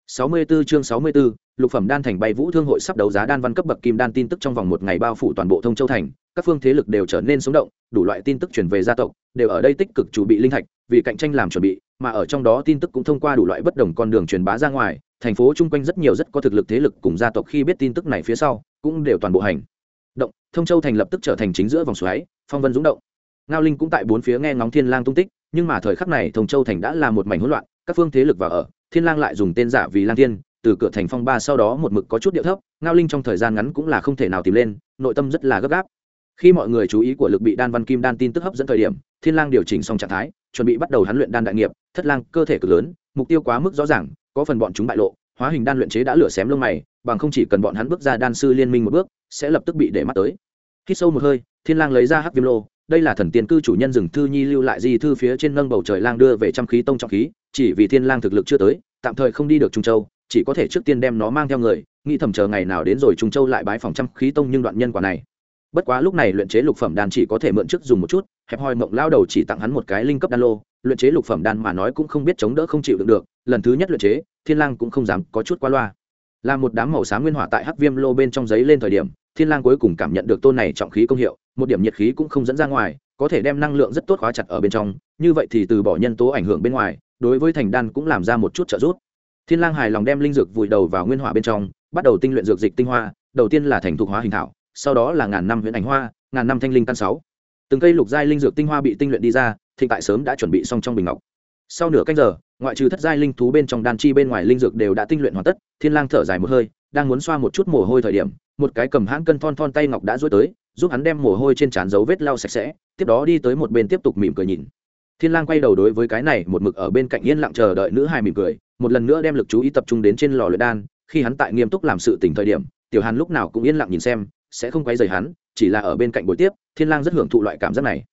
64 chương 64, lục phẩm đan thành bay vũ thương hội sắp đấu giá đan văn cấp bậc kim đan tin tức trong vòng một ngày bao phủ toàn bộ thông châu thành các phương thế lực đều trở nên sống động đủ loại tin tức truyền về gia tộc đều ở đây tích cực chuẩn bị linh thạch vì cạnh tranh làm chuẩn bị mà ở trong đó tin tức cũng thông qua đủ loại bất đồng con đường truyền bá ra ngoài thành phố chung quanh rất nhiều rất có thực lực thế lực cùng gia tộc khi biết tin tức này phía sau cũng đều toàn bộ hành động. Thông châu thành lập tức trở thành chính giữa vòng xoáy phong vân dũng động. Ngao linh cũng tại bốn phía nghe ngóng thiên lang tung tích, nhưng mà thời khắc này thông châu thành đã là một mảnh hỗn loạn, các phương thế lực vào ở, thiên lang lại dùng tên giả vì lang thiên, từ cửa thành phong ba sau đó một mực có chút điệu thấp, ngao linh trong thời gian ngắn cũng là không thể nào tìm lên, nội tâm rất là gấp gáp. Khi mọi người chú ý của lực bị đan văn kim đan tin tức hấp dẫn thời điểm, thiên lang điều chỉnh xong trạng thái, chuẩn bị bắt đầu hắn luyện đan đại nghiệp, thất lang cơ thể cực lớn, mục tiêu quá mức rõ ràng, có phần bọn chúng bại lộ, hóa hình đan luyện chế đã lửa xém lông mày, bằng không chỉ cần bọn hắn bước ra đan sư liên minh một bước, sẽ lập tức bị để mắt tới hít sâu một hơi, thiên lang lấy ra hắc viêm lô, đây là thần tiên cư chủ nhân rừng thư nhi lưu lại di thư phía trên nâng bầu trời lang đưa về trăm khí tông trọng khí, chỉ vì thiên lang thực lực chưa tới, tạm thời không đi được trung châu, chỉ có thể trước tiên đem nó mang theo người, nghĩ thầm chờ ngày nào đến rồi trung châu lại bái phòng trăm khí tông nhưng đoạn nhân quả này. Bất quá lúc này luyện chế lục phẩm đan chỉ có thể mượn trước dùng một chút, hẹp hòi mộng lao đầu chỉ tặng hắn một cái linh cấp đan lô, luyện chế lục phẩm đan mà nói cũng không biết chống đỡ không chịu được được, lần thứ nhất luyện chế, thiên lang cũng không dám có chút qua loa. Là một đám màu xám nguyên hỏa tại hắc viêm lô bên trong giấy lên thời điểm thiên lang cuối cùng cảm nhận được tôn này trọng khí công hiệu, một điểm nhiệt khí cũng không dẫn ra ngoài, có thể đem năng lượng rất tốt khóa chặt ở bên trong, như vậy thì từ bỏ nhân tố ảnh hưởng bên ngoài, đối với thành đan cũng làm ra một chút trợ giúp. Thiên lang hài lòng đem linh dược vùi đầu vào nguyên hỏa bên trong, bắt đầu tinh luyện dược dịch tinh hoa, đầu tiên là thành thục hóa hình thảo, sau đó là ngàn năm huyễn ảnh hoa, ngàn năm thanh linh căn sáu. Từng cây lục giai linh dược tinh hoa bị tinh luyện đi ra thịnh tại sớm đã chuẩn bị xong trong bình ngọc. Sau nửa canh giờ, ngoại trừ thất giai linh thú bên trong đan chi bên ngoài linh dược đều đã tinh luyện hoàn tất, thiên lang thở dài một hơi, đang muốn xoa một chút mồ hôi thời điểm một cái cầm hãn cân thon thon tay ngọc đã duỗi tới, giúp hắn đem mồ hôi trên trán dấu vết lau sạch sẽ, tiếp đó đi tới một bên tiếp tục mỉm cười nhìn. Thiên lang quay đầu đối với cái này một mực ở bên cạnh yên lặng chờ đợi nữ hài mỉm cười, một lần nữa đem lực chú ý tập trung đến trên lò luyện đan, khi hắn tại nghiêm túc làm sự tình thời điểm, tiểu hàn lúc nào cũng yên lặng nhìn xem, sẽ không quấy rầy hắn, chỉ là ở bên cạnh buổi tiếp, thiên lang rất hưởng thụ loại cảm giác này.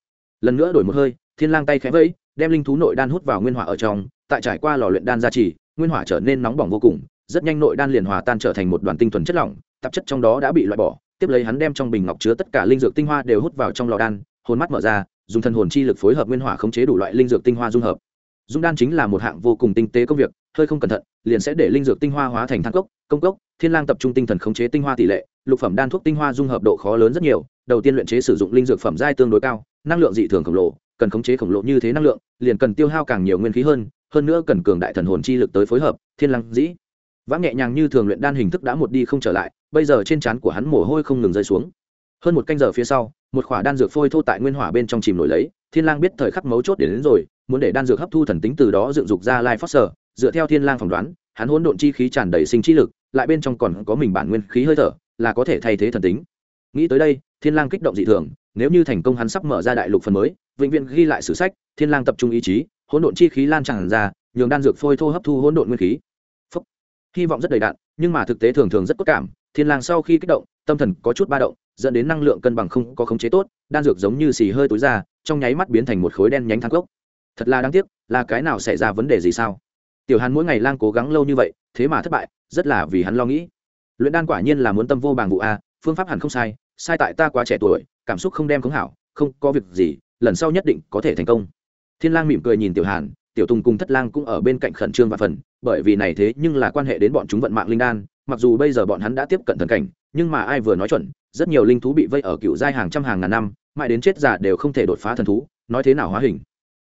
Lần nữa đổi một hơi, thiên lang tay khẽ vẫy, đem linh thú nội đan hút vào nguyên hỏa ở trong, tại trải qua lò luyện đan gia trì, nguyên hỏa trở nên nóng bỏng vô cùng rất nhanh nội đan liền hòa tan trở thành một đoàn tinh thuần chất lỏng, tạp chất trong đó đã bị loại bỏ, tiếp lấy hắn đem trong bình ngọc chứa tất cả linh dược tinh hoa đều hút vào trong lò đan, hồn mắt mở ra, dùng thần hồn chi lực phối hợp nguyên hỏa khống chế đủ loại linh dược tinh hoa dung hợp. Dung đan chính là một hạng vô cùng tinh tế công việc, hơi không cẩn thận, liền sẽ để linh dược tinh hoa hóa thành thang cốc, công cốc, thiên lang tập trung tinh thần khống chế tinh hoa tỷ lệ, lục phẩm đan thuốc tinh hoa dung hợp độ khó lớn rất nhiều, đầu tiên luyện chế sử dụng linh dược phẩm giai tương đối cao, năng lượng dị thường khổng lồ, cần khống chế khổng lồ như thế năng lượng, liền cần tiêu hao càng nhiều nguyên khí hơn hơn nữa cần cường đại thần hồn chi lực tới phối hợp, thiên lang dĩ vã nhẹ nhàng như thường luyện đan hình thức đã một đi không trở lại bây giờ trên trán của hắn mồ hôi không ngừng rơi xuống. Hơn một canh giờ phía sau một khỏa đan dược phôi thô tại nguyên hỏa bên trong chìm nổi lấy thiên lang biết thời khắc mấu chốt đến, đến rồi muốn để đan dược hấp thu thần tính từ đó dựng dục ra lai phát sở dựa theo thiên lang phỏng đoán hắn hỗn độn chi khí tràn đầy sinh chi lực lại bên trong còn có mình bản nguyên khí hơi thở là có thể thay thế thần tính. Nghĩ tới đây thiên lang kích động dị thường nếu như thành công hắn sắp mở ra đại lục phần mới vĩnh viễn ghi lại sử sách thiên lang tập trung ý chí hỗn độn chi khí lan tràn ra nhường đan dược phôi thô hấp thu hỗn độn nguyên khí hy vọng rất đầy đạn, nhưng mà thực tế thường thường rất cốt cảm, thiên lang sau khi kích động, tâm thần có chút ba động, dẫn đến năng lượng cân bằng không có khống chế tốt, đan dược giống như xì hơi tối ra, trong nháy mắt biến thành một khối đen nhánh thang cốc. Thật là đáng tiếc, là cái nào xảy ra vấn đề gì sao? Tiểu hàn mỗi ngày lang cố gắng lâu như vậy, thế mà thất bại, rất là vì hắn lo nghĩ. Luyện đan quả nhiên là muốn tâm vô bàng vụ a, phương pháp hẳn không sai sai tại ta quá trẻ tuổi, cảm xúc không đem khống hảo, không có việc gì, lần sau nhất định có thể thành công. Thiên lang mỉm cười nhìn tiểu hàn tiểu tùng cùng thất lang cũng ở bên cạnh khẩn trương và phần, bởi vì này thế nhưng là quan hệ đến bọn chúng vận mạng linh đan, mặc dù bây giờ bọn hắn đã tiếp cận thần cảnh, nhưng mà ai vừa nói chuẩn, rất nhiều linh thú bị vây ở cựu giai hàng trăm hàng ngàn năm, mãi đến chết già đều không thể đột phá thần thú, nói thế nào hóa hình.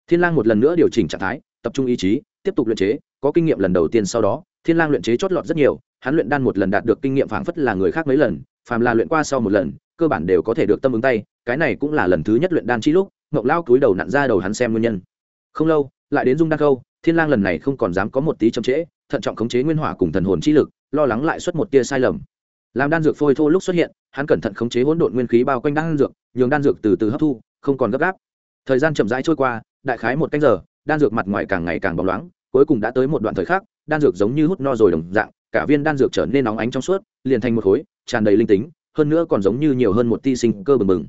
Thiên lang một lần nữa điều chỉnh trạng thái, tập trung ý chí, tiếp tục luyện chế, có kinh nghiệm lần đầu tiên sau đó, thiên lang luyện chế chót lọt rất nhiều, hắn luyện đan một lần đạt được kinh nghiệm phảng phất là người khác mấy lần, phàm là luyện qua sau một lần, cơ bản đều có thể được tâm ứng tay, cái này cũng là lần thứ nhất luyện đan chi lúc, ngọc lao cúi đầu nặn ra đầu hắn xem nguyên nhân. Không lâu lại đến dung đan câu thiên lang lần này không còn dám có một tí chậm trễ, thận trọng khống chế nguyên hỏa cùng thần hồn chi lực, lo lắng lại xuất một tia sai lầm. Làm đan dược phôi thô lúc xuất hiện, hắn cẩn thận khống chế hỗn độn nguyên khí bao quanh đan dược, nhường đan dược từ từ hấp thu, không còn gấp gáp. Thời gian chậm rãi trôi qua, đại khái một canh giờ, đan dược mặt ngoài càng ngày càng bóng loáng, cuối cùng đã tới một đoạn thời khắc, đan dược giống như hút no rồi đồng dạng, cả viên đan dược trở nên nóng ánh trong suốt, liền thành một khối, tràn đầy linh tính, hơn nữa còn giống như nhiều hơn một ti sinh cơ bừng bừng.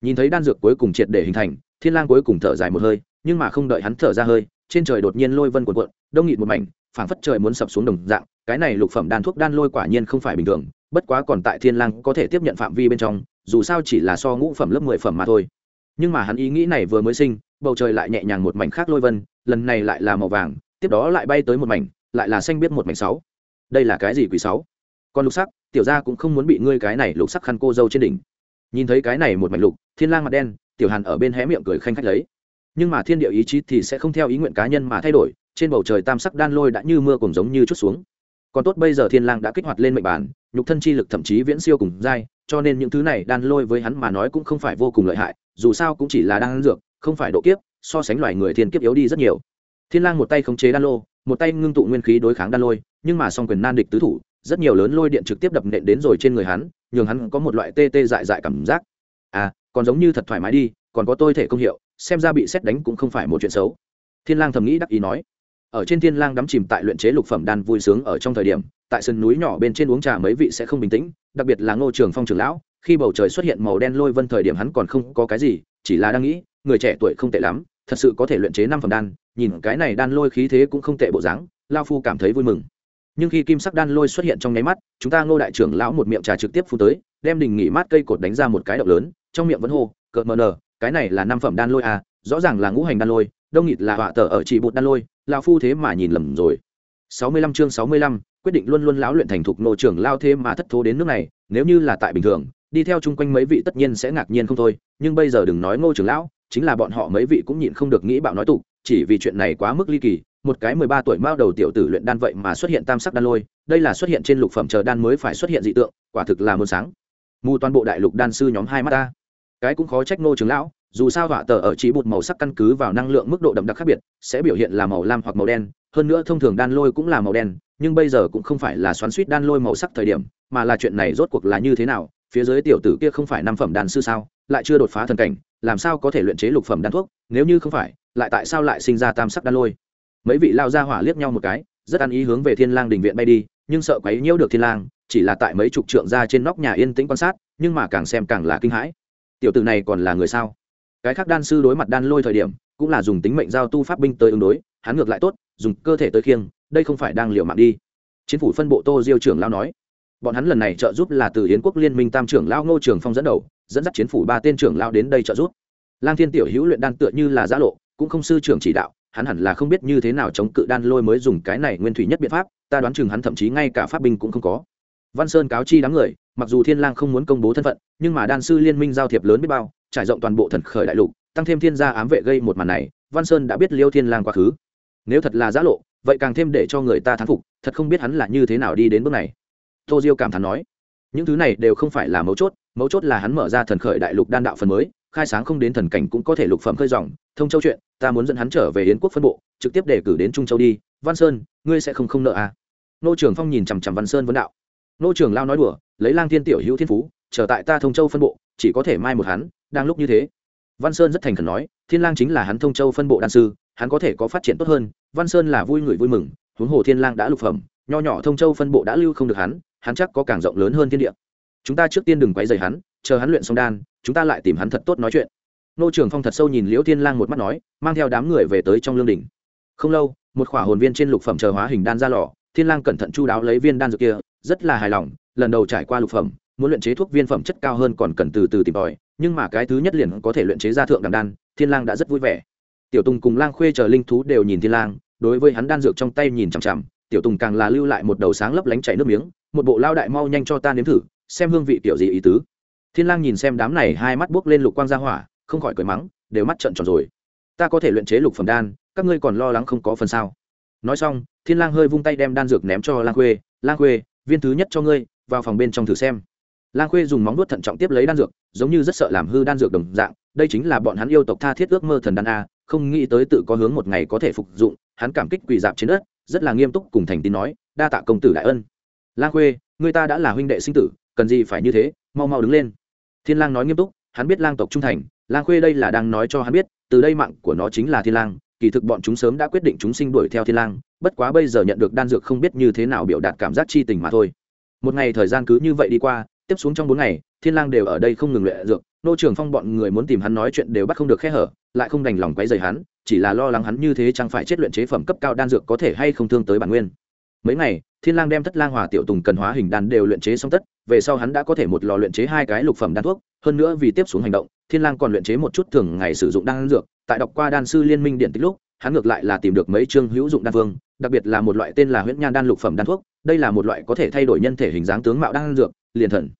Nhìn thấy đan dược cuối cùng triệt để hình thành thiên lang cuối cùng thở dài một hơi, nhưng mà không đợi hắn thở ra hơi, trên trời đột nhiên lôi vân cuộn cuộn, đông nghịt một mảnh, phảng phất trời muốn sập xuống đồng dạng, cái này lục phẩm đan thuốc đan lôi quả nhiên không phải bình thường, bất quá còn tại thiên lang có thể tiếp nhận phạm vi bên trong, dù sao chỉ là so ngũ phẩm lớp mười phẩm mà thôi. Nhưng mà hắn ý nghĩ này vừa mới sinh, bầu trời lại nhẹ nhàng một mảnh khác lôi vân, lần này lại là màu vàng, tiếp đó lại bay tới một mảnh, lại là xanh biết một mảnh sáu. Đây là cái gì quỷ sáu? Còn lục sắc, tiểu gia cũng không muốn bị ngươi cái này lục sắc khăn cô dâu trên đỉnh. Nhìn thấy cái này một mảnh lục, thiên lang mặt đen tiểu hàn ở bên hé miệng cười khanh khách lấy. Nhưng mà thiên địa ý chí thì sẽ không theo ý nguyện cá nhân mà thay đổi, trên bầu trời tam sắc đan lôi đã như mưa cùng giống như chút xuống. Còn tốt bây giờ thiên lang đã kích hoạt lên mệnh bản, nhục thân chi lực thậm chí viễn siêu cùng dai cho nên những thứ này đan lôi với hắn mà nói cũng không phải vô cùng lợi hại, dù sao cũng chỉ là đan dược, không phải độ kiếp, so sánh loài người thiên kiếp yếu đi rất nhiều. Thiên lang một tay khống chế đan lô, một tay ngưng tụ nguyên khí đối kháng đan lôi, nhưng mà song quyền nan địch tứ thủ, rất nhiều lớn lôi điện trực tiếp đập nện đến rồi trên người hắn, nhường hắn có một loại tê tê dại dại cảm giác. À còn giống như thật thoải mái đi, còn có tôi thể công hiệu, xem ra bị xét đánh cũng không phải một chuyện xấu. Thiên lang thầm nghĩ đắc ý nói. Ở trên thiên lang đắm chìm tại luyện chế lục phẩm đan vui sướng ở trong thời điểm, tại sân núi nhỏ bên trên uống trà mấy vị sẽ không bình tĩnh, đặc biệt là ngô trường phong trưởng lão, khi bầu trời xuất hiện màu đen lôi vân thời điểm hắn còn không có cái gì, chỉ là đang nghĩ, người trẻ tuổi không tệ lắm, thật sự có thể luyện chế năm phẩm đan, nhìn cái này đan lôi khí thế cũng không tệ bộ dáng lao phu cảm thấy vui mừng. Nhưng khi kim sắc đan lôi xuất hiện trong nháy mắt, chúng ta ngô đại trưởng lão một miệng trà trực tiếp phu tới, đem đình nghỉ mát cây cột đánh ra một cái động lớn trong miệng vẫn hô cợt mờ nở cái này là năm phẩm đan lôi à rõ ràng là ngũ hành đan lôi, đông nghịt là họa tờ ở chỉ bột đan lôi lao phu thế mà nhìn lầm rồi. Sáu mươi lăm chương sáu mươi lăm, quyết định luôn luôn lão luyện thành thục nô trưởng lao thế mà thất thố đến nước này, nếu như là tại bình thường, đi theo chung quanh mấy vị tất nhiên sẽ ngạc nhiên không thôi, nhưng bây giờ đừng nói ngô trưởng lão, chính là bọn họ mấy vị cũng nhịn không được nghĩ bạo nói tục, chỉ vì chuyện này quá mức ly kỳ, một cái mười ba tuổi mao đầu tiểu tử luyện đan vậy mà xuất hiện tam sắc đan lôi, đây là xuất hiện trên lục phẩm chờ đan mới phải xuất hiện dị tượng, quả thực là muôn sáng. Mù toàn bộ đại lục đan sư nhóm hai mắt ta cái cũng khó trách nô trưởng lão, dù sao họa tờ ở chỉ bụt màu sắc căn cứ vào năng lượng mức độ đậm đặc khác biệt, sẽ biểu hiện là màu lam hoặc màu đen, hơn nữa thông thường đan lôi cũng là màu đen, nhưng bây giờ cũng không phải là xoắn suýt đan lôi màu sắc thời điểm, mà là chuyện này rốt cuộc là như thế nào, phía dưới tiểu tử kia không phải năm phẩm đan sư sao, lại chưa đột phá thần cảnh, làm sao có thể luyện chế lục phẩm đan thuốc, nếu như không phải, lại tại sao lại sinh ra tam sắc đan lôi? Mấy vị lao ra hỏa liếc nhau một cái, rất ăn ý hướng về thiên lang đình viện bay đi, nhưng sợ quấy nhiễu được thiên lang, chỉ là tại mấy chục trượng ra trên nóc nhà yên tĩnh quan sát, nhưng mà càng xem càng là kinh hãi tiểu tử này còn là người sao? Cái khác đan sư đối mặt đan lôi thời điểm, cũng là dùng tính mệnh giao tu pháp binh tới ứng đối, hắn ngược lại tốt, dùng cơ thể tới khiêng, đây không phải đang liều mạng đi. Chính phủ phân bộ tô diêu trưởng lao nói, bọn hắn lần này trợ giúp là từ yến quốc liên minh tam trưởng lao ngô trường phong dẫn đầu, dẫn dắt chiến phủ ba tên trưởng lao đến đây trợ giúp. Lang thiên tiểu hữu luyện đan tựa như là giã lộ, cũng không sư trưởng chỉ đạo, hắn hẳn là không biết như thế nào chống cự đan lôi mới dùng cái này nguyên thủy nhất biện pháp, ta đoán chừng hắn thậm chí ngay cả pháp binh cũng không có. Văn sơn cáo chi đám người mặc dù thiên lang không muốn công bố thân phận, nhưng mà đan sư liên minh giao thiệp lớn biết bao, trải rộng toàn bộ thần khởi đại lục, tăng thêm thiên gia ám vệ gây một màn này, văn sơn đã biết liêu thiên lang quá khứ. Nếu thật là giã lộ, vậy càng thêm để cho người ta thán phục, thật không biết hắn là như thế nào đi đến bước này. Tô diêu cảm thán nói, những thứ này đều không phải là mấu chốt mấu chốt là hắn mở ra thần khởi đại lục đan đạo phần mới, khai sáng không đến thần cảnh cũng có thể lục phẩm khơi dòng. Thông châu chuyện, ta muốn dẫn hắn trở về yến quốc phân bộ, trực tiếp đề cử đến trung châu đi. Văn sơn, ngươi sẽ không không nợ à? Nô trưởng phong nhìn chằm chằm văn sơn vấn đạo nô Trường lao nói đùa, lấy lang thiên tiểu hữu thiên phú trở tại ta thông châu phân bộ, chỉ có thể mai một hắn, đang lúc như thế. Văn sơn rất thành khẩn nói, thiên lang chính là hắn thông châu phân bộ đan sư, hắn có thể có phát triển tốt hơn. Văn sơn là vui người vui mừng, huống hồ thiên lang đã lục phẩm, nho nhỏ thông châu phân bộ đã lưu không được hắn hắn chắc có càng rộng lớn hơn thiên địa. Chúng ta trước tiên đừng quấy rầy hắn, chờ hắn luyện xong đan, chúng ta lại tìm hắn thật tốt nói chuyện. Nô Trường phong thật sâu nhìn liễu thiên lang một mắt nói, mang theo đám người về tới trong lương đỉnh. Không lâu, một khỏa hồn viên trên lục phẩm chờ hóa hình đan ra lò, thiên lang cẩn thận chu đáo lấy viên đan dược kia rất là hài lòng, lần đầu trải qua lục phẩm, muốn luyện chế thuốc viên phẩm chất cao hơn còn cần từ từ tìm tòi, nhưng mà cái thứ nhất liền có thể luyện chế ra thượng đẳng đan, thiên lang đã rất vui vẻ. Tiểu tùng cùng lang khuê chờ linh thú đều nhìn thiên lang, đối với hắn đan dược trong tay nhìn chằm chằm, tiểu tùng càng là lưu lại một đầu sáng lấp lánh chảy nước miếng, một bộ lao đại mau nhanh cho ta nếm thử, xem hương vị tiểu gì ý tứ. Thiên lang nhìn xem đám này hai mắt buốc lên lục quang ra hỏa, không khỏi cười mắng, đều mắt trợn tròn rồi. Ta có thể luyện chế lục phẩm đan, các ngươi còn lo lắng không có phần sao. Nói xong, thiên lang hơi vung tay đem đan dược ném cho lang khuê lang khuê viên thứ nhất cho ngươi, vào phòng bên trong thử xem. Lang khuê dùng móng vuốt thận trọng tiếp lấy đan dược, giống như rất sợ làm hư đan dược đồng dạng, đây chính là bọn hắn yêu tộc tha thiết ước mơ thần đan a, không nghĩ tới tự có hướng một ngày có thể phục dụng, hắn cảm kích quỳ dạp trên đất, rất là nghiêm túc cùng thành tín nói, đa tạ công tử đại ân. Lang khuê, người ta đã là huynh đệ sinh tử, cần gì phải như thế, mau mau đứng lên. Thiên lang nói nghiêm túc, hắn biết lang tộc trung thành, lang khuê đây là đang nói cho hắn biết, từ đây mạng của nó chính là thiên lang kỳ thực bọn chúng sớm đã quyết định chúng sinh đuổi theo thiên lang, bất quá bây giờ nhận được đan dược không biết như thế nào biểu đạt cảm giác chi tình mà thôi. Một ngày thời gian cứ như vậy đi qua, tiếp xuống trong bốn ngày, thiên lang đều ở đây không ngừng luyện dược, nô trường phong bọn người muốn tìm hắn nói chuyện đều bắt không được khe hở, lại không đành lòng quấy rầy hắn, chỉ là lo lắng hắn như thế chẳng phải chết luyện chế phẩm cấp cao đan dược có thể hay không thương tới bản nguyên. Mấy ngày, thiên lang đem thất lang hòa tiểu tùng cần hóa hình đan đều luyện chế xong tất, về sau hắn đã có thể một lò luyện chế hai cái lục phẩm đan thuốc, hơn nữa vì tiếp xuống hành động, thiên lang còn luyện chế một chút thường ngày sử dụng đan dược tại đọc qua đan sư liên minh điện tích lúc, hắn ngược lại là tìm được mấy chương hữu dụng đan vương, đặc biệt là một loại tên là huyễn nhan đan lục phẩm đan thuốc, đây là một loại có thể thay đổi nhân thể hình dáng tướng mạo đan dược, liền thần.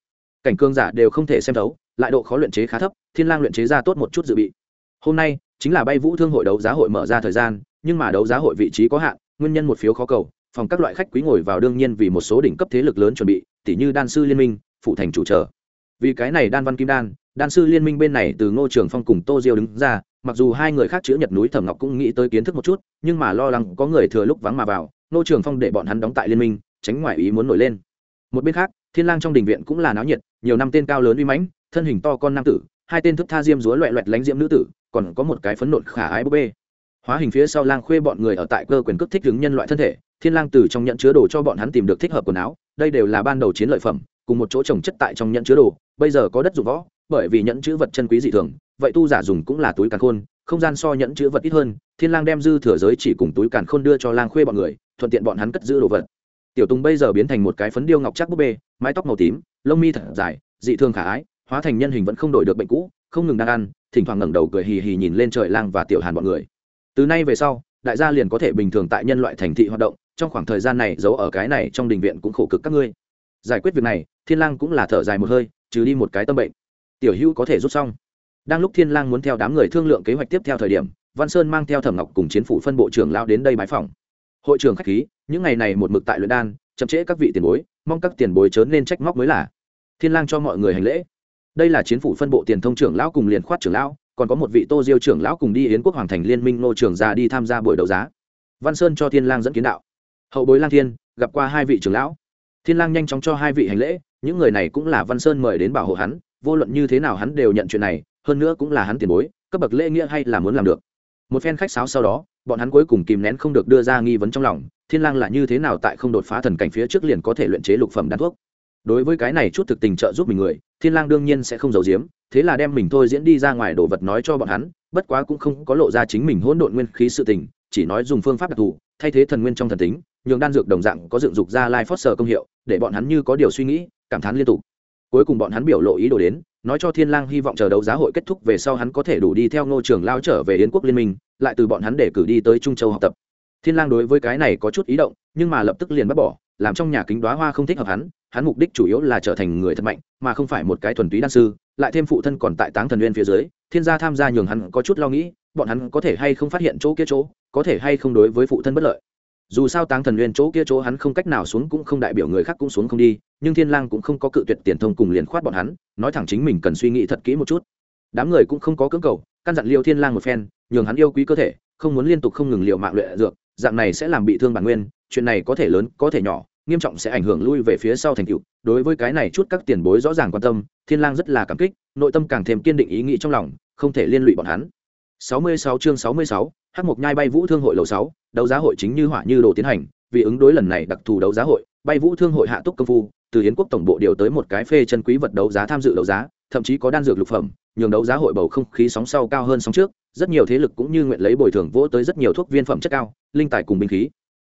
Cảnh cương giả đều không thể xem thấu, lại độ khó luyện chế khá thấp, thiên lang luyện chế ra tốt một chút dự bị. Hôm nay, chính là bay vũ thương hội đấu giá hội mở ra thời gian, nhưng mà đấu giá hội vị trí có hạn, nguyên nhân một phiếu khó cầu, phòng các loại khách quý ngồi vào đương nhiên vì một số đỉnh cấp thế lực lớn chuẩn bị tỷ như đan sư liên minh phụ thành chủ trở vì cái này đan văn kim đan đan sư liên minh bên này từ ngô trường phong cùng tô diêu đứng ra mặc dù hai người khác chữ nhật núi thẩm ngọc cũng nghĩ tới kiến thức một chút, nhưng mà lo lắng có người thừa lúc vắng mà vào, nô trường phong để bọn hắn đóng tại liên minh, tránh ngoại ý muốn nổi lên. Một bên khác, thiên lang trong đình viện cũng là náo nhiệt, nhiều năm tên cao lớn uy mãnh, thân hình to con nam tử, hai tên thức tha diêm rúa loẹ loẹt lánh diễm nữ tử, còn có một cái phấn nộn khả ái búp bê. Hóa hình phía sau lang khuê bọn người ở tại cơ quyền cước thích ứng nhân loại thân thể, thiên lang từ trong nhận chứa đồ cho bọn hắn tìm được thích hợp quần áo, đây đều là ban đầu chiến lợi phẩm, cùng một chỗ trồng chất tại trong nhận chứa đồ, bây giờ có đất dụng võ, bởi vì nhận chứa vật chân quý dị thường vậy tu giả dùng cũng là túi càn khôn, không gian so nhẫn chứa vật ít hơn, thiên lang đem dư thừa giới chỉ cùng túi càn khôn đưa cho lang khuê bọn người, thuận tiện bọn hắn cất giữ đồ vật. Tiểu tùng bây giờ biến thành một cái phấn điêu ngọc chắc búp bê, mái tóc màu tím, lông mi thật dài, dị thường khả ái, hóa thành nhân hình vẫn không đổi được bệnh cũ, không ngừng đang ăn, thỉnh thoảng ngẩng đầu cười hì hì nhìn lên trời lang và tiểu hàn bọn người. Từ nay về sau, đại gia liền có thể bình thường tại nhân loại thành thị hoạt động, trong khoảng thời gian này giấu ở cái này trong đình viện cũng khổ cực các ngươi. Giải quyết việc này, thiên lang cũng là thở dài một hơi, trừ đi một cái tâm bệnh. Tiểu hữu có thể rút xong đang lúc thiên lang muốn theo đám người thương lượng kế hoạch tiếp theo thời điểm, văn sơn mang theo thẩm ngọc cùng chiến phủ phân bộ trưởng lao đến đây bái phòng. Hội trưởng khách khí, những ngày này một mực tại luyện đan, chậm trễ các vị tiền bối, mong các tiền bối chớ nên trách móc mới là. Thiên lang cho mọi người hành lễ. Đây là chiến phủ phân bộ tiền thông trưởng lão cùng liền khoát trưởng lão, còn có một vị tô diêu trưởng lão cùng đi yến quốc hoàng thành liên minh nô trưởng già đi tham gia buổi đấu giá. Văn sơn cho thiên lang dẫn kiến đạo. Hậu bối lang thiên, gặp qua hai vị trưởng lão. Thiên lang nhanh chóng cho hai vị hành lễ, những người này cũng là văn sơn mời đến bảo hộ hắn, vô luận như thế nào hắn đều nhận chuyện này hơn nữa cũng là hắn tiền bối, cấp bậc lễ nghĩa hay là muốn làm được. Một phen khách sáo sau đó, bọn hắn cuối cùng kìm nén không được đưa ra nghi vấn trong lòng, thiên lang là như thế nào tại không đột phá thần cảnh phía trước liền có thể luyện chế lục phẩm đan thuốc. Đối với cái này chút thực tình trợ giúp mình người, thiên lang đương nhiên sẽ không giấu giếm, thế là đem mình thôi diễn đi ra ngoài đồ vật nói cho bọn hắn, bất quá cũng không có lộ ra chính mình hỗn độn nguyên khí sự tình, chỉ nói dùng phương pháp đặc thù, thay thế thần nguyên trong thần tính, nhường đan dược đồng dạng có dựng dục ra lai phót sở công hiệu, để bọn hắn như có điều suy nghĩ, cảm thán liên tục. Cuối cùng bọn hắn biểu lộ ý đồ đến nói cho thiên lang hy vọng chờ đấu giá hội kết thúc về sau hắn có thể đủ đi theo ngô trường lao trở về yến quốc liên minh, lại từ bọn hắn để cử đi tới trung châu học tập. Thiên lang đối với cái này có chút ý động, nhưng mà lập tức liền bắt bỏ, làm trong nhà kính đóa hoa không thích hợp hắn hắn mục đích chủ yếu là trở thành người thật mạnh, mà không phải một cái thuần túy đan sư, lại thêm phụ thân còn tại táng thần nguyên phía dưới, thiên gia tham gia nhường hắn có chút lo nghĩ, bọn hắn có thể hay không phát hiện chỗ kia chỗ, có thể hay không đối với phụ thân bất lợi. Dù sao táng thần nguyên chỗ kia chỗ hắn không cách nào xuống cũng không đại biểu người khác cũng xuống không đi nhưng thiên lang cũng không có cự tuyệt tiền thông cùng liền khoát bọn hắn nói thẳng chính mình cần suy nghĩ thật kỹ một chút. Đám người cũng không có cưỡng cầu căn dặn liêu thiên lang một phen nhường hắn yêu quý cơ thể không muốn liên tục không ngừng liều mạng luyện dược dạng này sẽ làm bị thương bản nguyên chuyện này có thể lớn có thể nhỏ nghiêm trọng sẽ ảnh hưởng lui về phía sau thành tựu. Đối với cái này chút các tiền bối rõ ràng quan tâm thiên lang rất là cảm kích nội tâm càng thêm kiên định ý nghĩ trong lòng không thể liên lụy bọn hắn. 66 chương 66, hắc mục nhai bay vũ thương hội lầu 6, đấu giá hội chính như hỏa như đồ tiến hành vì ứng đối lần này đặc thù đấu giá hội, bay vũ thương hội hạ túc công phu, từ hiến quốc tổng bộ điều tới một cái phê chân quý vật đấu giá tham dự đấu giá, thậm chí có đan dược lục phẩm, nhường đấu giá hội bầu không khí sóng sau cao hơn sóng trước, rất nhiều thế lực cũng như nguyện lấy bồi thường vỗ tới rất nhiều thuốc viên phẩm chất cao, linh tài cùng binh khí.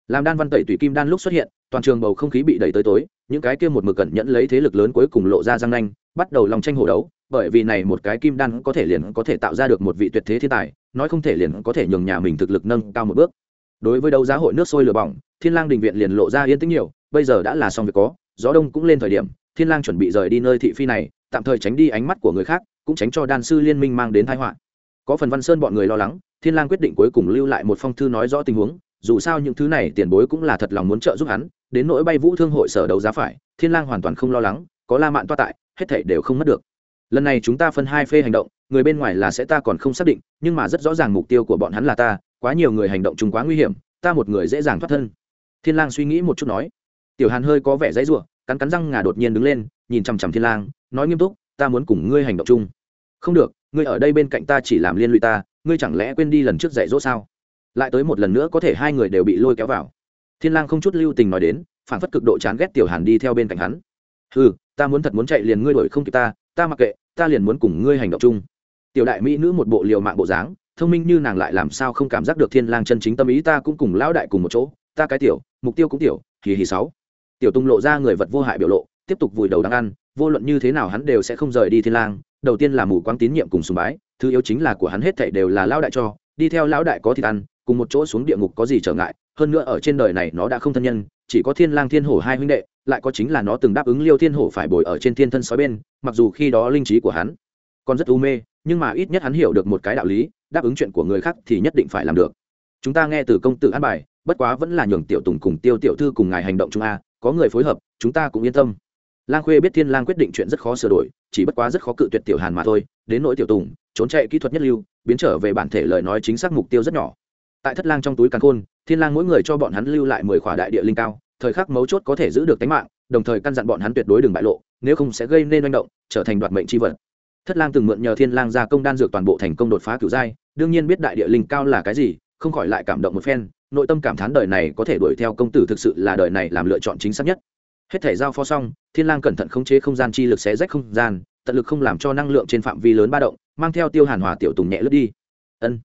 Làm đan văn tẩy tùy kim đan lúc xuất hiện, toàn trường bầu không khí bị đẩy tới tối, những cái kia một mực cẩn nhẫn lấy thế lực lớn cuối cùng lộ ra răng nanh, bắt đầu lòng tranh hồ đấu, bởi vì này một cái kim đan có thể liền có thể tạo ra được một vị tuyệt thế thiên tài, nói không thể liền có thể nhường nhà mình thực lực nâng cao một bước. Đối với đấu giá hội nước sôi lửa bỏng thiên lang đình viện liền lộ ra yên tĩnh nhiều, bây giờ đã là xong việc có, gió đông cũng lên thời điểm, thiên lang chuẩn bị rời đi nơi thị phi này, tạm thời tránh đi ánh mắt của người khác, cũng tránh cho đan sư liên minh mang đến tai họa. Có phần văn sơn bọn người lo lắng, thiên lang quyết định cuối cùng lưu lại một phong thư nói rõ tình huống, dù sao những thứ này tiền bối cũng là thật lòng muốn trợ giúp hắn, đến nỗi bay vũ thương hội sở đấu giá phải, thiên lang hoàn toàn không lo lắng, có la mạn toa tại, hết thảy đều không mất được. Lần này chúng ta phân hai phê hành động, người bên ngoài là sẽ ta còn không xác định, nhưng mà rất rõ ràng mục tiêu của bọn hắn là ta, quá nhiều người hành động chung quá nguy hiểm, ta một người dễ dàng thoát thân thiên lang suy nghĩ một chút nói. Tiểu hàn hơi có vẻ dãy rủa, cắn cắn răng ngà đột nhiên đứng lên, nhìn chằm chằm thiên lang, nói nghiêm túc, ta muốn cùng ngươi hành động chung. Không được, ngươi ở đây bên cạnh ta chỉ làm liên lụy ta, ngươi chẳng lẽ quên đi lần trước dạy dỗ sao? Lại tới một lần nữa có thể hai người đều bị lôi kéo vào. Thiên lang không chút lưu tình nói đến, phản phất cực độ chán ghét tiểu hàn đi theo bên cạnh hắn. Hừ, ta muốn thật muốn chạy liền ngươi đuổi không kịp ta ta mặc kệ, ta liền muốn cùng ngươi hành động chung. Tiểu đại mỹ nữ một bộ liều mạng bộ dáng, thông minh như nàng lại làm sao không cảm giác được thiên lang chân chính tâm ý, ta cũng cùng lão đại cùng một chỗ, ta cái tiểu mục tiêu cũng tiểu kỳ hì sáu. Tiểu tung lộ ra người vật vô hại biểu lộ, tiếp tục vùi đầu đang ăn, vô luận như thế nào hắn đều sẽ không rời đi thiên lang, đầu tiên là mù quáng tín nhiệm cùng sùng bái, thứ yếu chính là của hắn hết thảy đều là lão đại cho, đi theo lão đại có thịt ăn, cùng một chỗ xuống địa ngục có gì trở ngại, hơn nữa ở trên đời này nó đã không thân nhân, chỉ có thiên lang thiên hổ hai huynh đệ, lại có chính là nó từng đáp ứng liêu thiên hổ phải bồi ở trên thiên thân sói bên, mặc dù khi đó linh trí của hắn còn rất u mê, nhưng mà ít nhất hắn hiểu được một cái đạo lý, đáp ứng chuyện của người khác thì nhất định phải làm được. Chúng ta nghe từ công tử an bài bất quá vẫn là nhường tiểu tùng cùng tiêu tiểu thư cùng ngài hành động chung a, có người phối hợp, chúng ta cũng yên tâm. Lang khuê biết thiên lang quyết định chuyện rất khó sửa đổi, chỉ bất quá rất khó cự tuyệt tiểu hàn mà thôi, đến nỗi tiểu tùng, trốn chạy kỹ thuật nhất lưu, biến trở về bản thể lời nói chính xác mục tiêu rất nhỏ. Tại thất lang trong túi càn khôn, thiên lang mỗi người cho bọn hắn lưu lại mười khỏa đại địa linh cao, thời khắc mấu chốt có thể giữ được tính mạng, đồng thời căn dặn bọn hắn tuyệt đối đừng bại lộ, nếu không sẽ gây nên manh động, trở thành đoạt mệnh chi vật. Thất lang từng mượn nhờ thiên lang gia công đan dược toàn bộ thành công đột phá cửu giai, đương nhiên biết đại địa linh cao là cái gì, không khỏi lại cảm động một phen nội tâm cảm thán đời này có thể đuổi theo công tử thực sự là đời này làm lựa chọn chính xác nhất. Hết thể giao phó xong, thiên lang cẩn thận khống chế không gian chi lực xé rách không gian, tận lực không làm cho năng lượng trên phạm vi lớn ba động, mang theo tiêu hàn hòa tiểu tùng nhẹ lướt đi. Ân.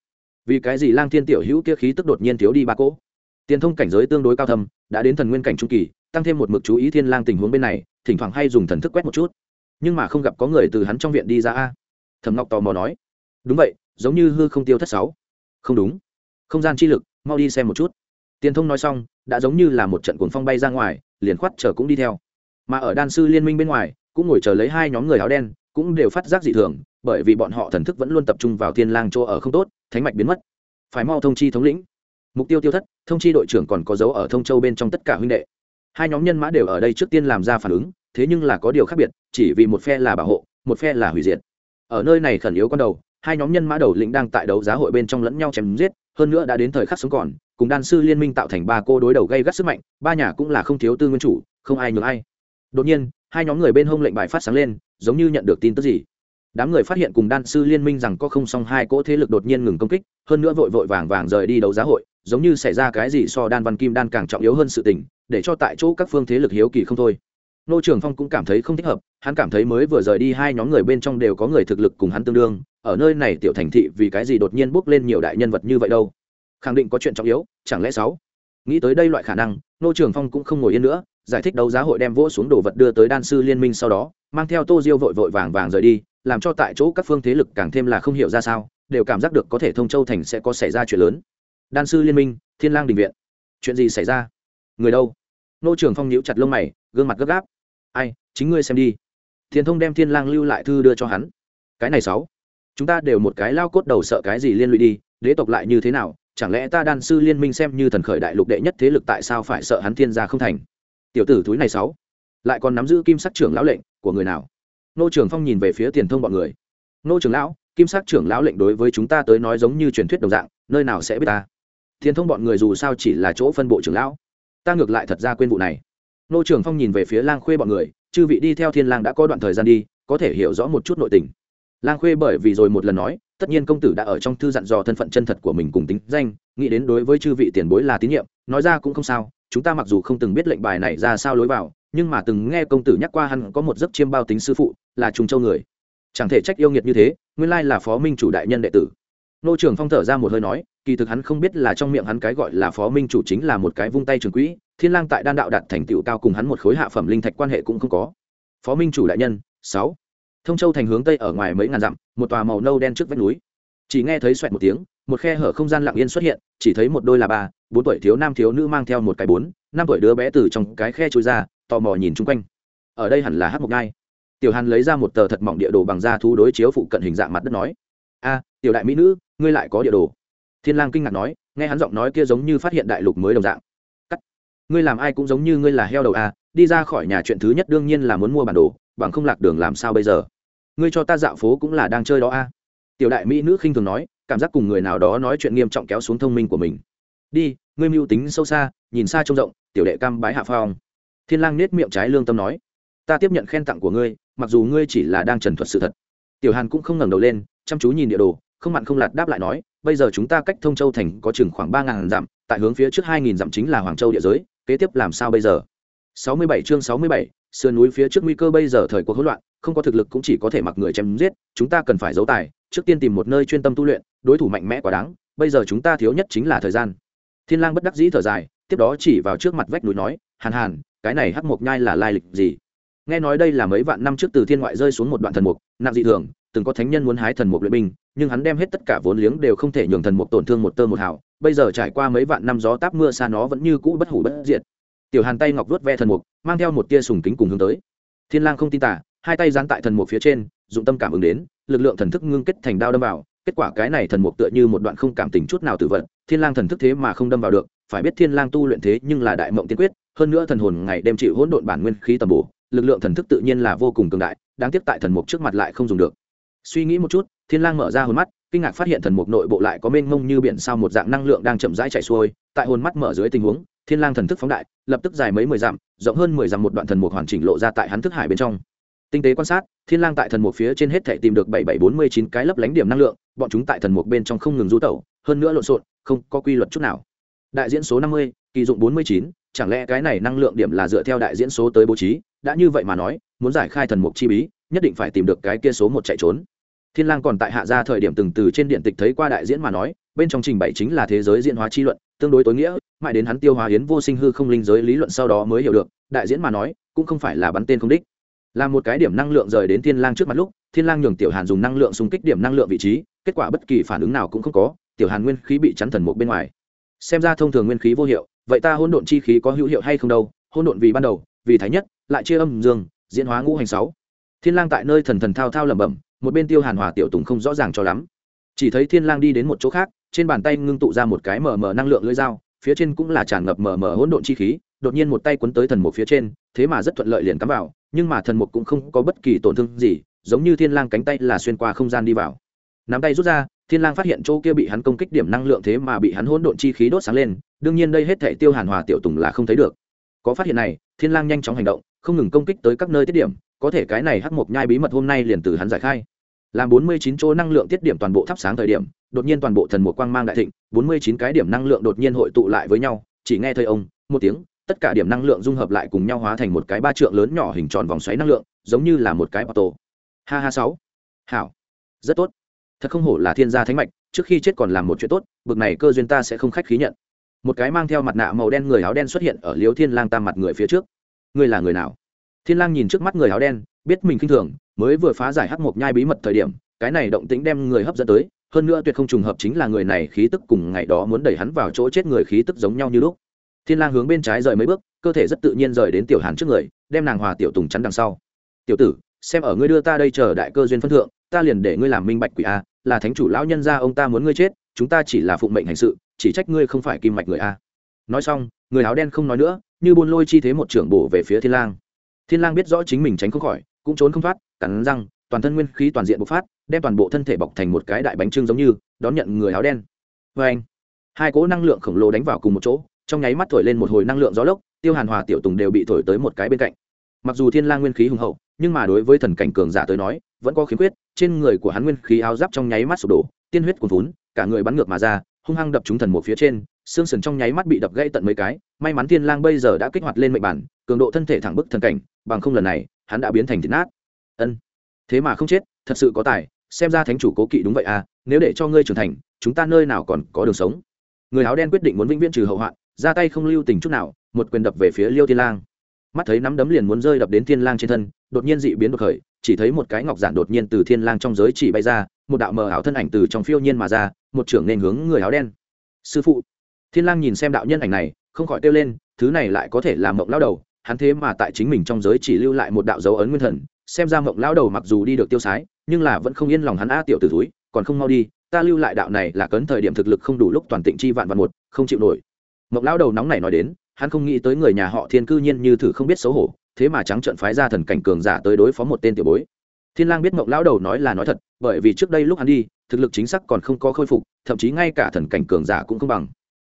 Vì cái gì lang thiên tiểu hữu kia khí tức đột nhiên thiếu đi ba cỗ? Tiền thông cảnh giới tương đối cao thâm, đã đến thần nguyên cảnh trung kỳ, tăng thêm một mực chú ý thiên lang tình huống bên này, thỉnh thoảng hay dùng thần thức quét một chút. Nhưng mà không gặp có người từ hắn trong viện đi ra a. Thẩm ngọc tò mò nói. Đúng vậy, giống như hư không tiêu thất sáu. Không đúng. Không gian chi lực mau đi xem một chút. Tiền thông nói xong, đã giống như là một trận cuồng phong bay ra ngoài, liền khoát chờ cũng đi theo. Mà ở đan sư liên minh bên ngoài, cũng ngồi chờ lấy hai nhóm người áo đen, cũng đều phát giác dị thường, bởi vì bọn họ thần thức vẫn luôn tập trung vào thiên lang chỗ ở không tốt, thánh mạch biến mất. Phải mau thông chi thống lĩnh. Mục tiêu tiêu thất, thông chi đội trưởng còn có dấu ở thông châu bên trong tất cả huynh đệ. Hai nhóm nhân mã đều ở đây trước tiên làm ra phản ứng, thế nhưng là có điều khác biệt, chỉ vì một phe là bảo hộ, một phe là hủy diệt. Ở nơi này khẩn yếu con đầu, hai nhóm nhân mã đầu lĩnh đang tại đấu giá hội bên trong lẫn nhau chém giết hơn nữa đã đến thời khắc sống còn, cùng đan sư liên minh tạo thành ba cô đối đầu gây gắt sức mạnh, ba nhà cũng là không thiếu tư nguyên chủ, không ai nhường ai. Đột nhiên, hai nhóm người bên hông lệnh bài phát sáng lên, giống như nhận được tin tức gì. Đám người phát hiện cùng đan sư liên minh rằng có không song hai cỗ thế lực đột nhiên ngừng công kích, hơn nữa vội vội vàng vàng rời đi đấu giá hội, giống như xảy ra cái gì so đan văn kim đan càng trọng yếu hơn sự tình, để cho tại chỗ các phương thế lực hiếu kỳ không thôi nô trường phong cũng cảm thấy không thích hợp, hắn cảm thấy mới vừa rời đi hai nhóm người bên trong đều có người thực lực cùng hắn tương đương, ở nơi này tiểu thành thị vì cái gì đột nhiên bước lên nhiều đại nhân vật như vậy đâu? Khẳng định có chuyện trọng yếu, chẳng lẽ sáu? Nghĩ tới đây loại khả năng, nô trường phong cũng không ngồi yên nữa, giải thích đấu giá hội đem vỗ xuống đồ vật đưa tới đan sư liên minh sau đó, mang theo tô diêu vội vội vàng vàng rời đi, làm cho tại chỗ các phương thế lực càng thêm là không hiểu ra sao, đều cảm giác được có thể thông châu thành sẽ có xảy ra chuyện lớn. Đan sư liên minh, thiên lang đình viện. Chuyện gì xảy ra? Người đâu? Nô trường phong nhíu chặt lông mày, gương mặt gấp gáp ai, chính ngươi xem đi. Thiên thông đem thiên lang lưu lại thư đưa cho hắn. Cái này sáu, chúng ta đều một cái lao cốt đầu sợ cái gì liên lụy đi, đế tộc lại như thế nào, chẳng lẽ ta đan sư liên minh xem như thần khởi đại lục đệ nhất thế lực tại sao phải sợ hắn thiên gia không thành? Tiểu tử túi này sáu, lại còn nắm giữ kim sắc trưởng lão lệnh của người nào? Nô trường phong nhìn về phía tiền thông bọn người. Nô trưởng lão, kim sắc trưởng lão lệnh đối với chúng ta tới nói giống như truyền thuyết đồng dạng, nơi nào sẽ biết ta? Tiền thông bọn người dù sao chỉ là chỗ phân bộ trưởng lão, ta ngược lại thật ra quên vụ này nô trường phong nhìn về phía lang khuê bọn người, chư vị đi theo thiên lang đã có đoạn thời gian đi, có thể hiểu rõ một chút nội tình. Lang khuê bởi vì rồi một lần nói, tất nhiên công tử đã ở trong thư dặn dò thân phận chân thật của mình cùng tính danh, nghĩ đến đối với chư vị tiền bối là tín nhiệm, nói ra cũng không sao, chúng ta mặc dù không từng biết lệnh bài này ra sao lối vào, nhưng mà từng nghe công tử nhắc qua hắn có một giấc chiêm bao tính sư phụ, là trùng châu người. Chẳng thể trách yêu nghiệt như thế, nguyên lai là phó minh chủ đại nhân đệ tử. Nô trường phong thở ra một hơi nói kỳ thực hắn không biết là trong miệng hắn cái gọi là phó minh chủ chính là một cái vung tay trường quỹ, thiên lang tại đan đạo đạt thành tựu cao cùng hắn một khối hạ phẩm linh thạch quan hệ cũng không có. Phó minh chủ đại nhân, sáu. Thông châu thành hướng tây ở ngoài mấy ngàn dặm, một tòa màu nâu đen trước vách núi. Chỉ nghe thấy xoẹt một tiếng, một khe hở không gian lặng yên xuất hiện, chỉ thấy một đôi là ba, bốn tuổi thiếu nam thiếu nữ mang theo một cái bốn, năm tuổi đứa bé từ trong cái khe trôi ra, tò mò nhìn chung quanh. Ở đây hẳn là hát mộc ngai tiểu hàn lấy ra một tờ thật mỏng địa đồ bằng da thu đối chiếu phụ cận hình dạng mặt đất nói, a, tiểu đại mỹ nữ, ngươi lại có địa đồ thiên lang kinh ngạc nói, nghe hắn giọng nói kia giống như phát hiện đại lục mới đồng dạng. Cắt. Ngươi làm ai cũng giống như ngươi là heo đầu a đi ra khỏi nhà chuyện thứ nhất đương nhiên là muốn mua bản đồ, bằng không lạc đường làm sao bây giờ? Ngươi cho ta dạo phố cũng là đang chơi đó a tiểu đại mỹ nữ khinh thường nói, cảm giác cùng người nào đó nói chuyện nghiêm trọng kéo xuống thông minh của mình. Đi, ngươi mưu tính sâu xa, nhìn xa trông rộng, tiểu đệ cam bái hạ phong. Thiên lang nết miệng trái lương tâm nói, ta tiếp nhận khen tặng của ngươi, mặc dù ngươi chỉ là đang trần thuật sự thật. Tiểu hàn cũng không ngẩng đầu lên, chăm chú nhìn địa đồ, không mặn không lạt đáp lại nói bây giờ chúng ta cách thông châu thành có chừng khoảng ba ngàn dặm, tại hướng phía trước hai nghìn dặm chính là hoàng châu địa giới, kế tiếp làm sao bây giờ? Sáu mươi bảy chương sáu mươi bảy, sườn núi phía trước nguy cơ bây giờ thời cuộc hỗn loạn, không có thực lực cũng chỉ có thể mặc người chém giết, chúng ta cần phải giấu tài, trước tiên tìm một nơi chuyên tâm tu luyện, đối thủ mạnh mẽ quá đáng, bây giờ chúng ta thiếu nhất chính là thời gian. Thiên lang bất đắc dĩ thở dài, tiếp đó chỉ vào trước mặt vách núi nói, hàn hàn, cái này hắc mộc nhai là lai lịch gì? Nghe nói đây là mấy vạn năm trước từ thiên ngoại rơi xuống một đoạn thần mục nặng dị thường, từng có thánh nhân muốn hái thần mục luyện binh nhưng hắn đem hết tất cả vốn liếng đều không thể nhường thần mục tổn thương một tơ một hào, bây giờ trải qua mấy vạn năm gió táp mưa xa nó vẫn như cũ bất hủ bất diệt. Tiểu hàn tay ngọc vuốt ve thần mục, mang theo một tia sùng kính cùng hướng tới. Thiên lang không tin tả hai tay dán tại thần mục phía trên, dụng tâm cảm ứng đến, lực lượng thần thức ngưng kết thành đao đâm vào, kết quả cái này thần mục tựa như một đoạn không cảm tình chút nào tự vận, thiên lang thần thức thế mà không đâm vào được, phải biết thiên lang tu luyện thế nhưng là đại mộng tiên quyết, hơn nữa thần hồn ngày đêm chịu hỗn độn bản nguyên khí tầm bổ, lực lượng thần thức tự nhiên là vô cùng cường đại, đáng tiếc tại thần mục trước mặt lại không dùng được. Suy nghĩ một chút thiên lang mở ra hồn mắt, kinh ngạc phát hiện thần mục nội bộ lại có mênh mông như biển sao một dạng năng lượng đang chậm rãi chảy xuôi. Tại hồn mắt mở dưới tình huống, thiên lang thần thức phóng đại, lập tức dài mấy mười dặm, rộng hơn mười dặm một đoạn thần mục hoàn chỉnh lộ ra tại hắn thức hải bên trong. Tinh tế quan sát, thiên lang tại thần mục phía trên hết thể tìm được bảy bảy bốn mươi chín cái lấp lánh điểm năng lượng, bọn chúng tại thần mục bên trong không ngừng du tẩu, hơn nữa lộn xộn, không có quy luật chút nào. Đại diễn số năm mươi, kỳ dụng bốn mươi chín, chẳng lẽ cái này năng lượng điểm là dựa theo đại diễn số tới bố trí? Đã như vậy mà nói, muốn giải khai thần mục chi bí, nhất định phải tìm được cái kia số một chạy trốn thiên lang còn tại hạ gia thời điểm từng từ trên điện tịch thấy qua đại diễn mà nói, bên trong trình bày chính là thế giới diễn hóa chi luận, tương đối tối nghĩa, mãi đến hắn tiêu hóa hiến vô sinh hư không linh giới lý luận sau đó mới hiểu được, đại diễn mà nói, cũng không phải là bắn tên không đích. Là một cái điểm năng lượng rời đến thiên lang trước mặt lúc, thiên lang nhường tiểu hàn dùng năng lượng xung kích điểm năng lượng vị trí, kết quả bất kỳ phản ứng nào cũng không có, tiểu hàn nguyên khí bị chắn thần một bên ngoài. Xem ra thông thường nguyên khí vô hiệu, vậy ta hỗn độn chi khí có hữu hiệu hay không đâu, hỗn độn vì ban đầu, vì thái nhất, lại chia âm dương, diễn hóa ngũ hành sáu. Thiên lang tại nơi thần thần thao thao lẩm bẩm một bên tiêu hàn hòa tiểu tùng không rõ ràng cho lắm. Chỉ thấy thiên lang đi đến một chỗ khác, trên bàn tay ngưng tụ ra một cái mờ mờ năng lượng lưỡi dao, phía trên cũng là tràn ngập mờ mờ hỗn độn chi khí, đột nhiên một tay quấn tới thần mục phía trên, thế mà rất thuận lợi liền cắm vào, nhưng mà thần mục cũng không có bất kỳ tổn thương gì, giống như thiên lang cánh tay là xuyên qua không gian đi vào. Nắm tay rút ra, thiên lang phát hiện chỗ kia bị hắn công kích điểm năng lượng thế mà bị hắn hỗn độn chi khí đốt sáng lên, đương nhiên đây hết thảy tiêu hàn hòa tiểu tùng là không thấy được. Có phát hiện này, thiên lang nhanh chóng hành động, không ngừng công kích tới các nơi tiết điểm, có thể cái này hắc mộc nhai bí mật hôm nay liền từ hắn giải khai làm 49 chỗ năng lượng tiết điểm toàn bộ thắp sáng thời điểm, đột nhiên toàn bộ thần mục quang mang đại thịnh 49 cái điểm năng lượng đột nhiên hội tụ lại với nhau, chỉ nghe thấy ông, một tiếng, tất cả điểm năng lượng dung hợp lại cùng nhau hóa thành một cái ba trượng lớn nhỏ hình tròn vòng xoáy năng lượng, giống như là một cái ô tổ ha ha sáu. Hảo. Rất tốt. Thật không hổ là thiên gia thánh mạch, trước khi chết còn làm một chuyện tốt, bực này cơ duyên ta sẽ không khách khí nhận. Một cái mang theo mặt nạ màu đen người áo đen xuất hiện ở liếu thiên lang tam mặt người phía trước. Ngươi là người nào? Thiên lang nhìn trước mắt người áo đen biết mình kinh thường, mới vừa phá giải hắc mộc nhai bí mật thời điểm, cái này động tĩnh đem người hấp dẫn tới, hơn nữa tuyệt không trùng hợp chính là người này khí tức cùng ngày đó muốn đẩy hắn vào chỗ chết người khí tức giống nhau như lúc. Thiên lang hướng bên trái rời mấy bước, cơ thể rất tự nhiên rời đến tiểu hàn trước người, đem nàng hòa tiểu tùng chắn đằng sau. Tiểu tử, xem ở ngươi đưa ta đây chờ đại cơ duyên phân thượng, ta liền để ngươi làm minh bạch quỷ a, là thánh chủ lão nhân gia ông ta muốn ngươi chết, chúng ta chỉ là phụng mệnh hành sự, chỉ trách ngươi không phải kim mạch người a. Nói xong, người áo đen không nói nữa, như buôn lôi chi thế một trưởng bổ về phía thiên lang. Thiên lang biết rõ chính mình tránh không khỏi cũng trốn không thoát, cắn răng, toàn thân nguyên khí toàn diện bộc phát, đem toàn bộ thân thể bọc thành một cái đại bánh trưng giống như, đón nhận người áo đen. Với anh, hai cỗ năng lượng khổng lồ đánh vào cùng một chỗ, trong nháy mắt thổi lên một hồi năng lượng gió lốc, tiêu hàn hòa tiểu tùng đều bị thổi tới một cái bên cạnh. Mặc dù thiên lang nguyên khí hùng hậu, nhưng mà đối với thần cảnh cường giả tới nói, vẫn có khiếm khuyết, trên người của hắn nguyên khí áo giáp trong nháy mắt sụp đổ, tiên huyết cuồn vốn cả người bắn ngược mà ra, hung hăng đập trúng thần một phía trên, xương sườn trong nháy mắt bị đập gãy tận mấy cái. May mắn thiên lang bây giờ đã kích hoạt lên mệnh bản, cường độ thân thể thẳng bức thần cảnh, bằng không lần này hắn đã biến thành thịt nát. Ân, thế mà không chết, thật sự có tài, xem ra thánh chủ cố kỵ đúng vậy à nếu để cho ngươi trưởng thành, chúng ta nơi nào còn có đường sống? Người áo đen quyết định muốn vĩnh viễn trừ hậu hoạn, ra tay không lưu tình chút nào, một quyền đập về phía liêu thiên lang. Mắt thấy nắm đấm liền muốn rơi đập đến thiên lang trên thân, đột nhiên dị biến đột khởi, chỉ thấy một cái ngọc giản đột nhiên từ thiên lang trong giới chỉ bay ra, một đạo mờ ảo thân ảnh từ trong phiêu nhiên mà ra, một trưởng nên hướng người áo đen. Sư phụ. Thiên lang nhìn xem đạo nhân ảnh này, không khỏi kêu lên, thứ này lại có thể làm mộng lao đầu hắn thế mà tại chính mình trong giới chỉ lưu lại một đạo dấu ấn nguyên thần, xem ra mộng lao đầu mặc dù đi được tiêu sái, nhưng là vẫn không yên lòng hắn a tiểu tử túi còn không mau đi, ta lưu lại đạo này là cấn thời điểm thực lực không đủ lúc toàn tịnh chi vạn vạn một, không chịu nổi. Mộng lao đầu nóng này nói đến, hắn không nghĩ tới người nhà họ thiên cư nhiên như thử không biết xấu hổ, thế mà trắng trợn phái ra thần cảnh cường giả tới đối phó một tên tiểu bối. Thiên lang biết mộng lão đầu nói là nói thật, bởi vì trước đây lúc hắn đi, thực lực chính xác còn không có khôi phục, thậm chí ngay cả thần cảnh cường giả cũng không bằng.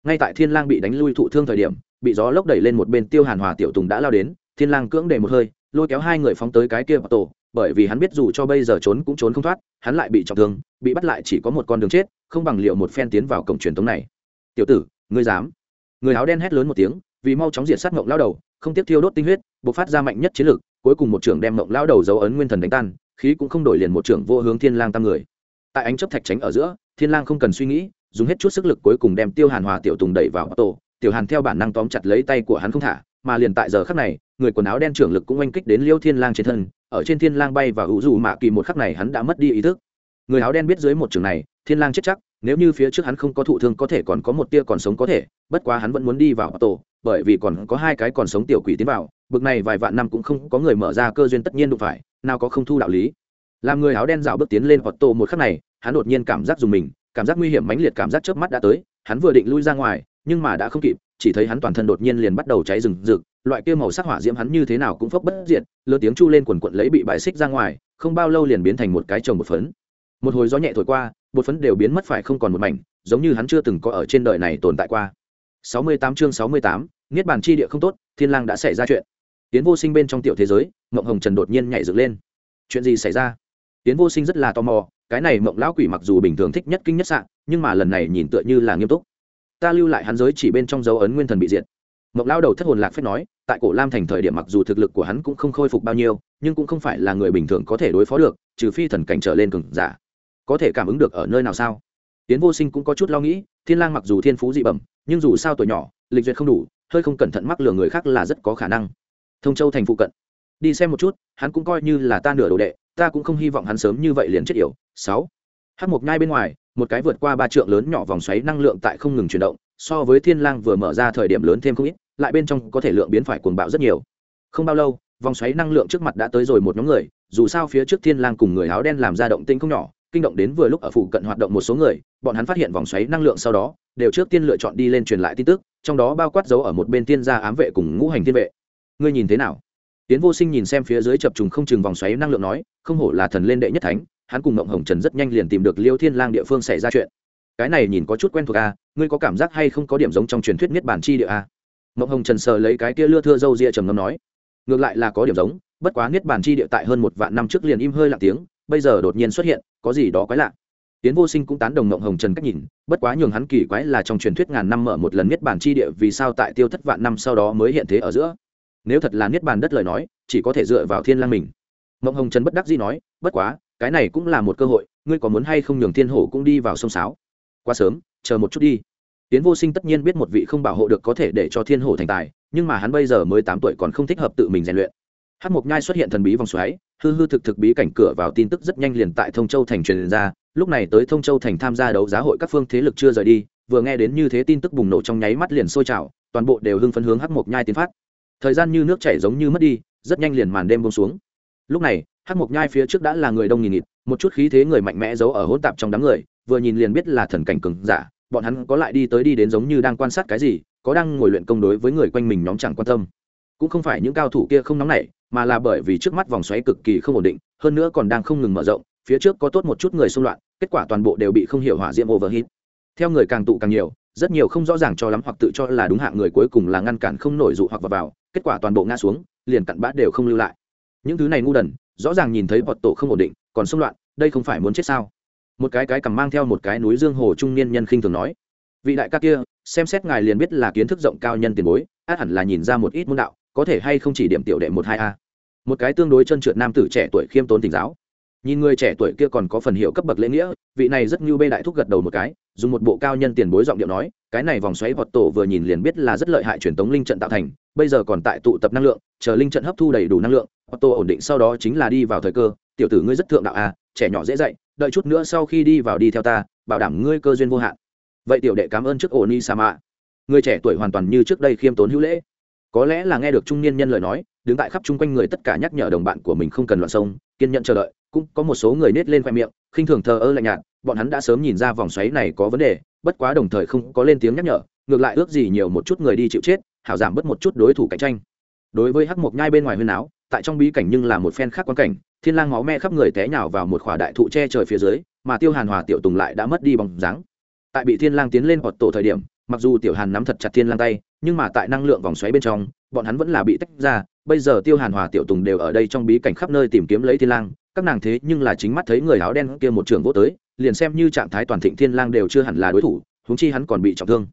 Ngay tại thiên lang bị đánh lui thụ thương thời điểm bị gió lốc đẩy lên một bên tiêu hàn hòa tiểu tùng đã lao đến, thiên lang cưỡng để một hơi, lôi kéo hai người phóng tới cái kia vào tổ, bởi vì hắn biết dù cho bây giờ trốn cũng trốn không thoát, hắn lại bị trọng thương, bị bắt lại chỉ có một con đường chết, không bằng liệu một phen tiến vào cổng truyền thống này. Tiểu tử, ngươi dám? Người áo đen hét lớn một tiếng, vì mau chóng diệt sát ngộng lao đầu, không tiếp thiêu đốt tinh huyết, bộc phát ra mạnh nhất chiến lực, cuối cùng một trưởng đem ngộng lao đầu dấu ấn nguyên thần đánh tan, khí cũng không đổi liền một trưởng vô hướng thiên lang tam người. Tại ánh chấp thạch tránh ở giữa, thiên lang không cần suy nghĩ, dùng hết chút sức lực cuối cùng đem tiêu hàn hòa tiểu tùng đẩy vào tổ tiểu hàn theo bản năng tóm chặt lấy tay của hắn không thả, mà liền tại giờ khắc này, người quần áo đen trưởng lực cũng oanh kích đến liêu thiên lang trên thân, ở trên thiên lang bay và hữu dù mạ kỳ một khắc này hắn đã mất đi ý thức. Người áo đen biết dưới một trường này, thiên lang chết chắc, nếu như phía trước hắn không có thụ thương có thể còn có một tia còn sống có thể, bất quá hắn vẫn muốn đi vào tổ, bởi vì còn có hai cái còn sống tiểu quỷ tiến vào, bực này vài vạn năm cũng không có người mở ra cơ duyên tất nhiên đụng phải, nào có không thu đạo lý. Làm người áo đen dạo bước tiến lên hoặc tổ một khắc này, hắn đột nhiên cảm giác dùng mình, cảm giác nguy hiểm mãnh liệt cảm giác trước mắt đã tới, hắn vừa định lui ra ngoài nhưng mà đã không kịp chỉ thấy hắn toàn thân đột nhiên liền bắt đầu cháy rừng rực loại kia màu sắc hỏa diễm hắn như thế nào cũng phốc bất diệt lơ tiếng chu lên quần quận lấy bị bại xích ra ngoài không bao lâu liền biến thành một cái chồng một phấn. Một hồi gió nhẹ thổi qua bột phấn đều biến mất phải không còn một mảnh giống như hắn chưa từng có ở trên đời này tồn tại qua. 68 chương 68, niết bàn chi địa không tốt thiên lang đã xảy ra chuyện. Tiến vô sinh bên trong tiểu thế giới mộng hồng trần đột nhiên nhảy dựng lên. Chuyện gì xảy ra? Tiến vô sinh rất là tò mò cái này mộng lão quỷ mặc dù bình thường thích nhất kinh nhất sạn nhưng mà lần này nhìn tựa như là nghiêm túc ta lưu lại hắn giới chỉ bên trong dấu ấn nguyên thần bị diệt. Mộc lao đầu thất hồn lạc phép nói, tại cổ lam thành thời điểm mặc dù thực lực của hắn cũng không khôi phục bao nhiêu, nhưng cũng không phải là người bình thường có thể đối phó được, trừ phi thần cảnh trở lên cường giả. Có thể cảm ứng được ở nơi nào sao? Tiến vô sinh cũng có chút lo nghĩ, thiên lang mặc dù thiên phú dị bẩm, nhưng dù sao tuổi nhỏ, lịch duyệt không đủ, hơi không cẩn thận mắc lừa người khác là rất có khả năng. Thông châu thành phụ cận. Đi xem một chút, hắn cũng coi như là ta nửa đồ đệ, ta cũng không hy vọng hắn sớm như vậy liền chết yểu. Sáu. Hát mộc nhai bên ngoài một cái vượt qua ba trượng lớn nhỏ vòng xoáy năng lượng tại không ngừng chuyển động, so với thiên lang vừa mở ra thời điểm lớn thêm không ít, lại bên trong có thể lượng biến phải cuồng bạo rất nhiều. Không bao lâu, vòng xoáy năng lượng trước mặt đã tới rồi một nhóm người, dù sao phía trước thiên lang cùng người áo đen làm ra động tĩnh không nhỏ, kinh động đến vừa lúc ở phụ cận hoạt động một số người, bọn hắn phát hiện vòng xoáy năng lượng sau đó, đều trước tiên lựa chọn đi lên truyền lại tin tức, trong đó bao quát dấu ở một bên tiên gia ám vệ cùng ngũ hành thiên vệ. Ngươi nhìn thế nào? Tiến vô sinh nhìn xem phía dưới chập trùng không chừng vòng xoáy năng lượng nói, không hổ là thần lên đệ nhất thánh hắn cùng ngộng hồng trần rất nhanh liền tìm được liêu thiên lang địa phương xảy ra chuyện. Cái này nhìn có chút quen thuộc a ngươi có cảm giác hay không có điểm giống trong truyền thuyết niết bản chi địa a ngộng hồng trần sờ lấy cái kia lưa thưa dâu ria trầm ngâm nói, ngược lại là có điểm giống, bất quá niết bản chi địa tại hơn một vạn năm trước liền im hơi lặng tiếng, bây giờ đột nhiên xuất hiện, có gì đó quái lạ. Tiến vô sinh cũng tán đồng ngộng hồng trần cách nhìn, bất quá nhường hắn kỳ quái là trong truyền thuyết ngàn năm mở một lần niết bản chi địa vì sao tại tiêu thất vạn năm sau đó mới hiện thế ở giữa? Nếu thật là niết bàn đất lời nói, chỉ có thể dựa vào thiên lang mình. Mộng hồng trần bất đắc dĩ nói, bất quá cái này cũng là một cơ hội, ngươi có muốn hay không nhường thiên hổ cũng đi vào sông sáo? Quá sớm, chờ một chút đi. Tiến vô sinh tất nhiên biết một vị không bảo hộ được có thể để cho thiên hổ thành tài, nhưng mà hắn bây giờ mới tám tuổi còn không thích hợp tự mình rèn luyện. Hát mộc nhai xuất hiện thần bí vòng xoáy, hư hư thực thực bí cảnh cửa vào tin tức rất nhanh liền tại thông châu thành truyền ra, lúc này tới thông châu thành tham gia đấu giá hội các phương thế lực chưa rời đi, vừa nghe đến như thế tin tức bùng nổ trong nháy mắt liền sôi trào, toàn bộ đều hưng phấn hướng hát mộc nhai tiến phát. Thời gian như nước chảy giống như mất đi, rất nhanh liền màn đêm bông xuống. Lúc này Hắc mộc nhai phía trước đã là người đông nghìn nghịt một chút khí thế người mạnh mẽ giấu ở hỗn tạp trong đám người vừa nhìn liền biết là thần cảnh cường giả bọn hắn có lại đi tới đi đến giống như đang quan sát cái gì có đang ngồi luyện công đối với người quanh mình nhóm chẳng quan tâm. Cũng không phải những cao thủ kia không nóng nảy mà là bởi vì trước mắt vòng xoáy cực kỳ không ổn định hơn nữa còn đang không ngừng mở rộng phía trước có tốt một chút người xung loạn kết quả toàn bộ đều bị không hiểu hỏa diễm overheat. Theo người càng tụ càng nhiều rất nhiều không rõ ràng cho lắm hoặc tự cho là đúng hạng người cuối cùng là ngăn cản không nổi dụ hoặc vào, vào kết quả toàn bộ ngã xuống liền cặn bát đều không lưu lại. Những thứ này ngu đần rõ ràng nhìn thấy bọt tổ không ổn định, còn xung loạn, đây không phải muốn chết sao? Một cái cái cầm mang theo một cái núi dương hồ trung niên nhân khinh thường nói, vị đại ca kia, xem xét ngài liền biết là kiến thức rộng cao nhân tiền bối, át hẳn là nhìn ra một ít môn đạo, có thể hay không chỉ điểm tiểu đệ một hai a? Một cái tương đối chân trượt nam tử trẻ tuổi khiêm tốn tỉnh giáo. Nhìn người trẻ tuổi kia còn có phần hiệu cấp bậc lễ nghĩa, vị này rất như bê đại thúc gật đầu một cái, dùng một bộ cao nhân tiền bối giọng điệu nói cái này vòng xoáy vọt tổ vừa nhìn liền biết là rất lợi hại truyền tống linh trận tạo thành, bây giờ còn tại tụ tập năng lượng, chờ linh trận hấp thu đầy đủ năng lượng vọt tổ ổn định sau đó chính là đi vào thời cơ. Tiểu tử ngươi rất thượng đạo à trẻ nhỏ dễ dạy, đợi chút nữa sau khi đi vào đi theo ta, bảo đảm ngươi cơ duyên vô hạn. Vậy tiểu đệ cảm ơn trước ổ ni sa mạ người trẻ tuổi hoàn toàn như trước đây khiêm tốn hữu lễ. Có lẽ là nghe được trung niên nhân lời nói, đứng tại khắp chung quanh người tất cả nhắc nhở đồng bạn của mình không cần loạn sông, kiên nhận chờ đợi, cũng có một số người nết lên khoe miệng, khinh thường thờ ơ lạnh nhạt, bọn hắn đã sớm nhìn ra vòng xoáy này có vấn đề bất quá đồng thời không có lên tiếng nhắc nhở, ngược lại ước gì nhiều một chút người đi chịu chết, hảo giảm bớt một chút đối thủ cạnh tranh. Đối với hắc mộc nhai bên ngoài huyên áo tại trong bí cảnh nhưng là một phen khác quan cảnh, thiên lang máu me khắp người té nhào vào một khỏa đại thụ che trời phía dưới, mà tiêu hàn hòa tiểu tùng lại đã mất đi bóng dáng. Tại bị thiên lang tiến lên hoặc tổ thời điểm, mặc dù tiểu hàn nắm thật chặt thiên lang tay, nhưng mà tại năng lượng vòng xoáy bên trong, bọn hắn vẫn là bị tách ra, bây giờ tiêu hàn hòa tiểu tùng đều ở đây trong bí cảnh khắp nơi tìm kiếm lấy thiên lang, các nàng thế nhưng là chính mắt thấy người áo đen kia một trường vô tới liền xem như trạng thái toàn thịnh thiên lang đều chưa hẳn là đối thủ, huống chi hắn còn bị trọng thương.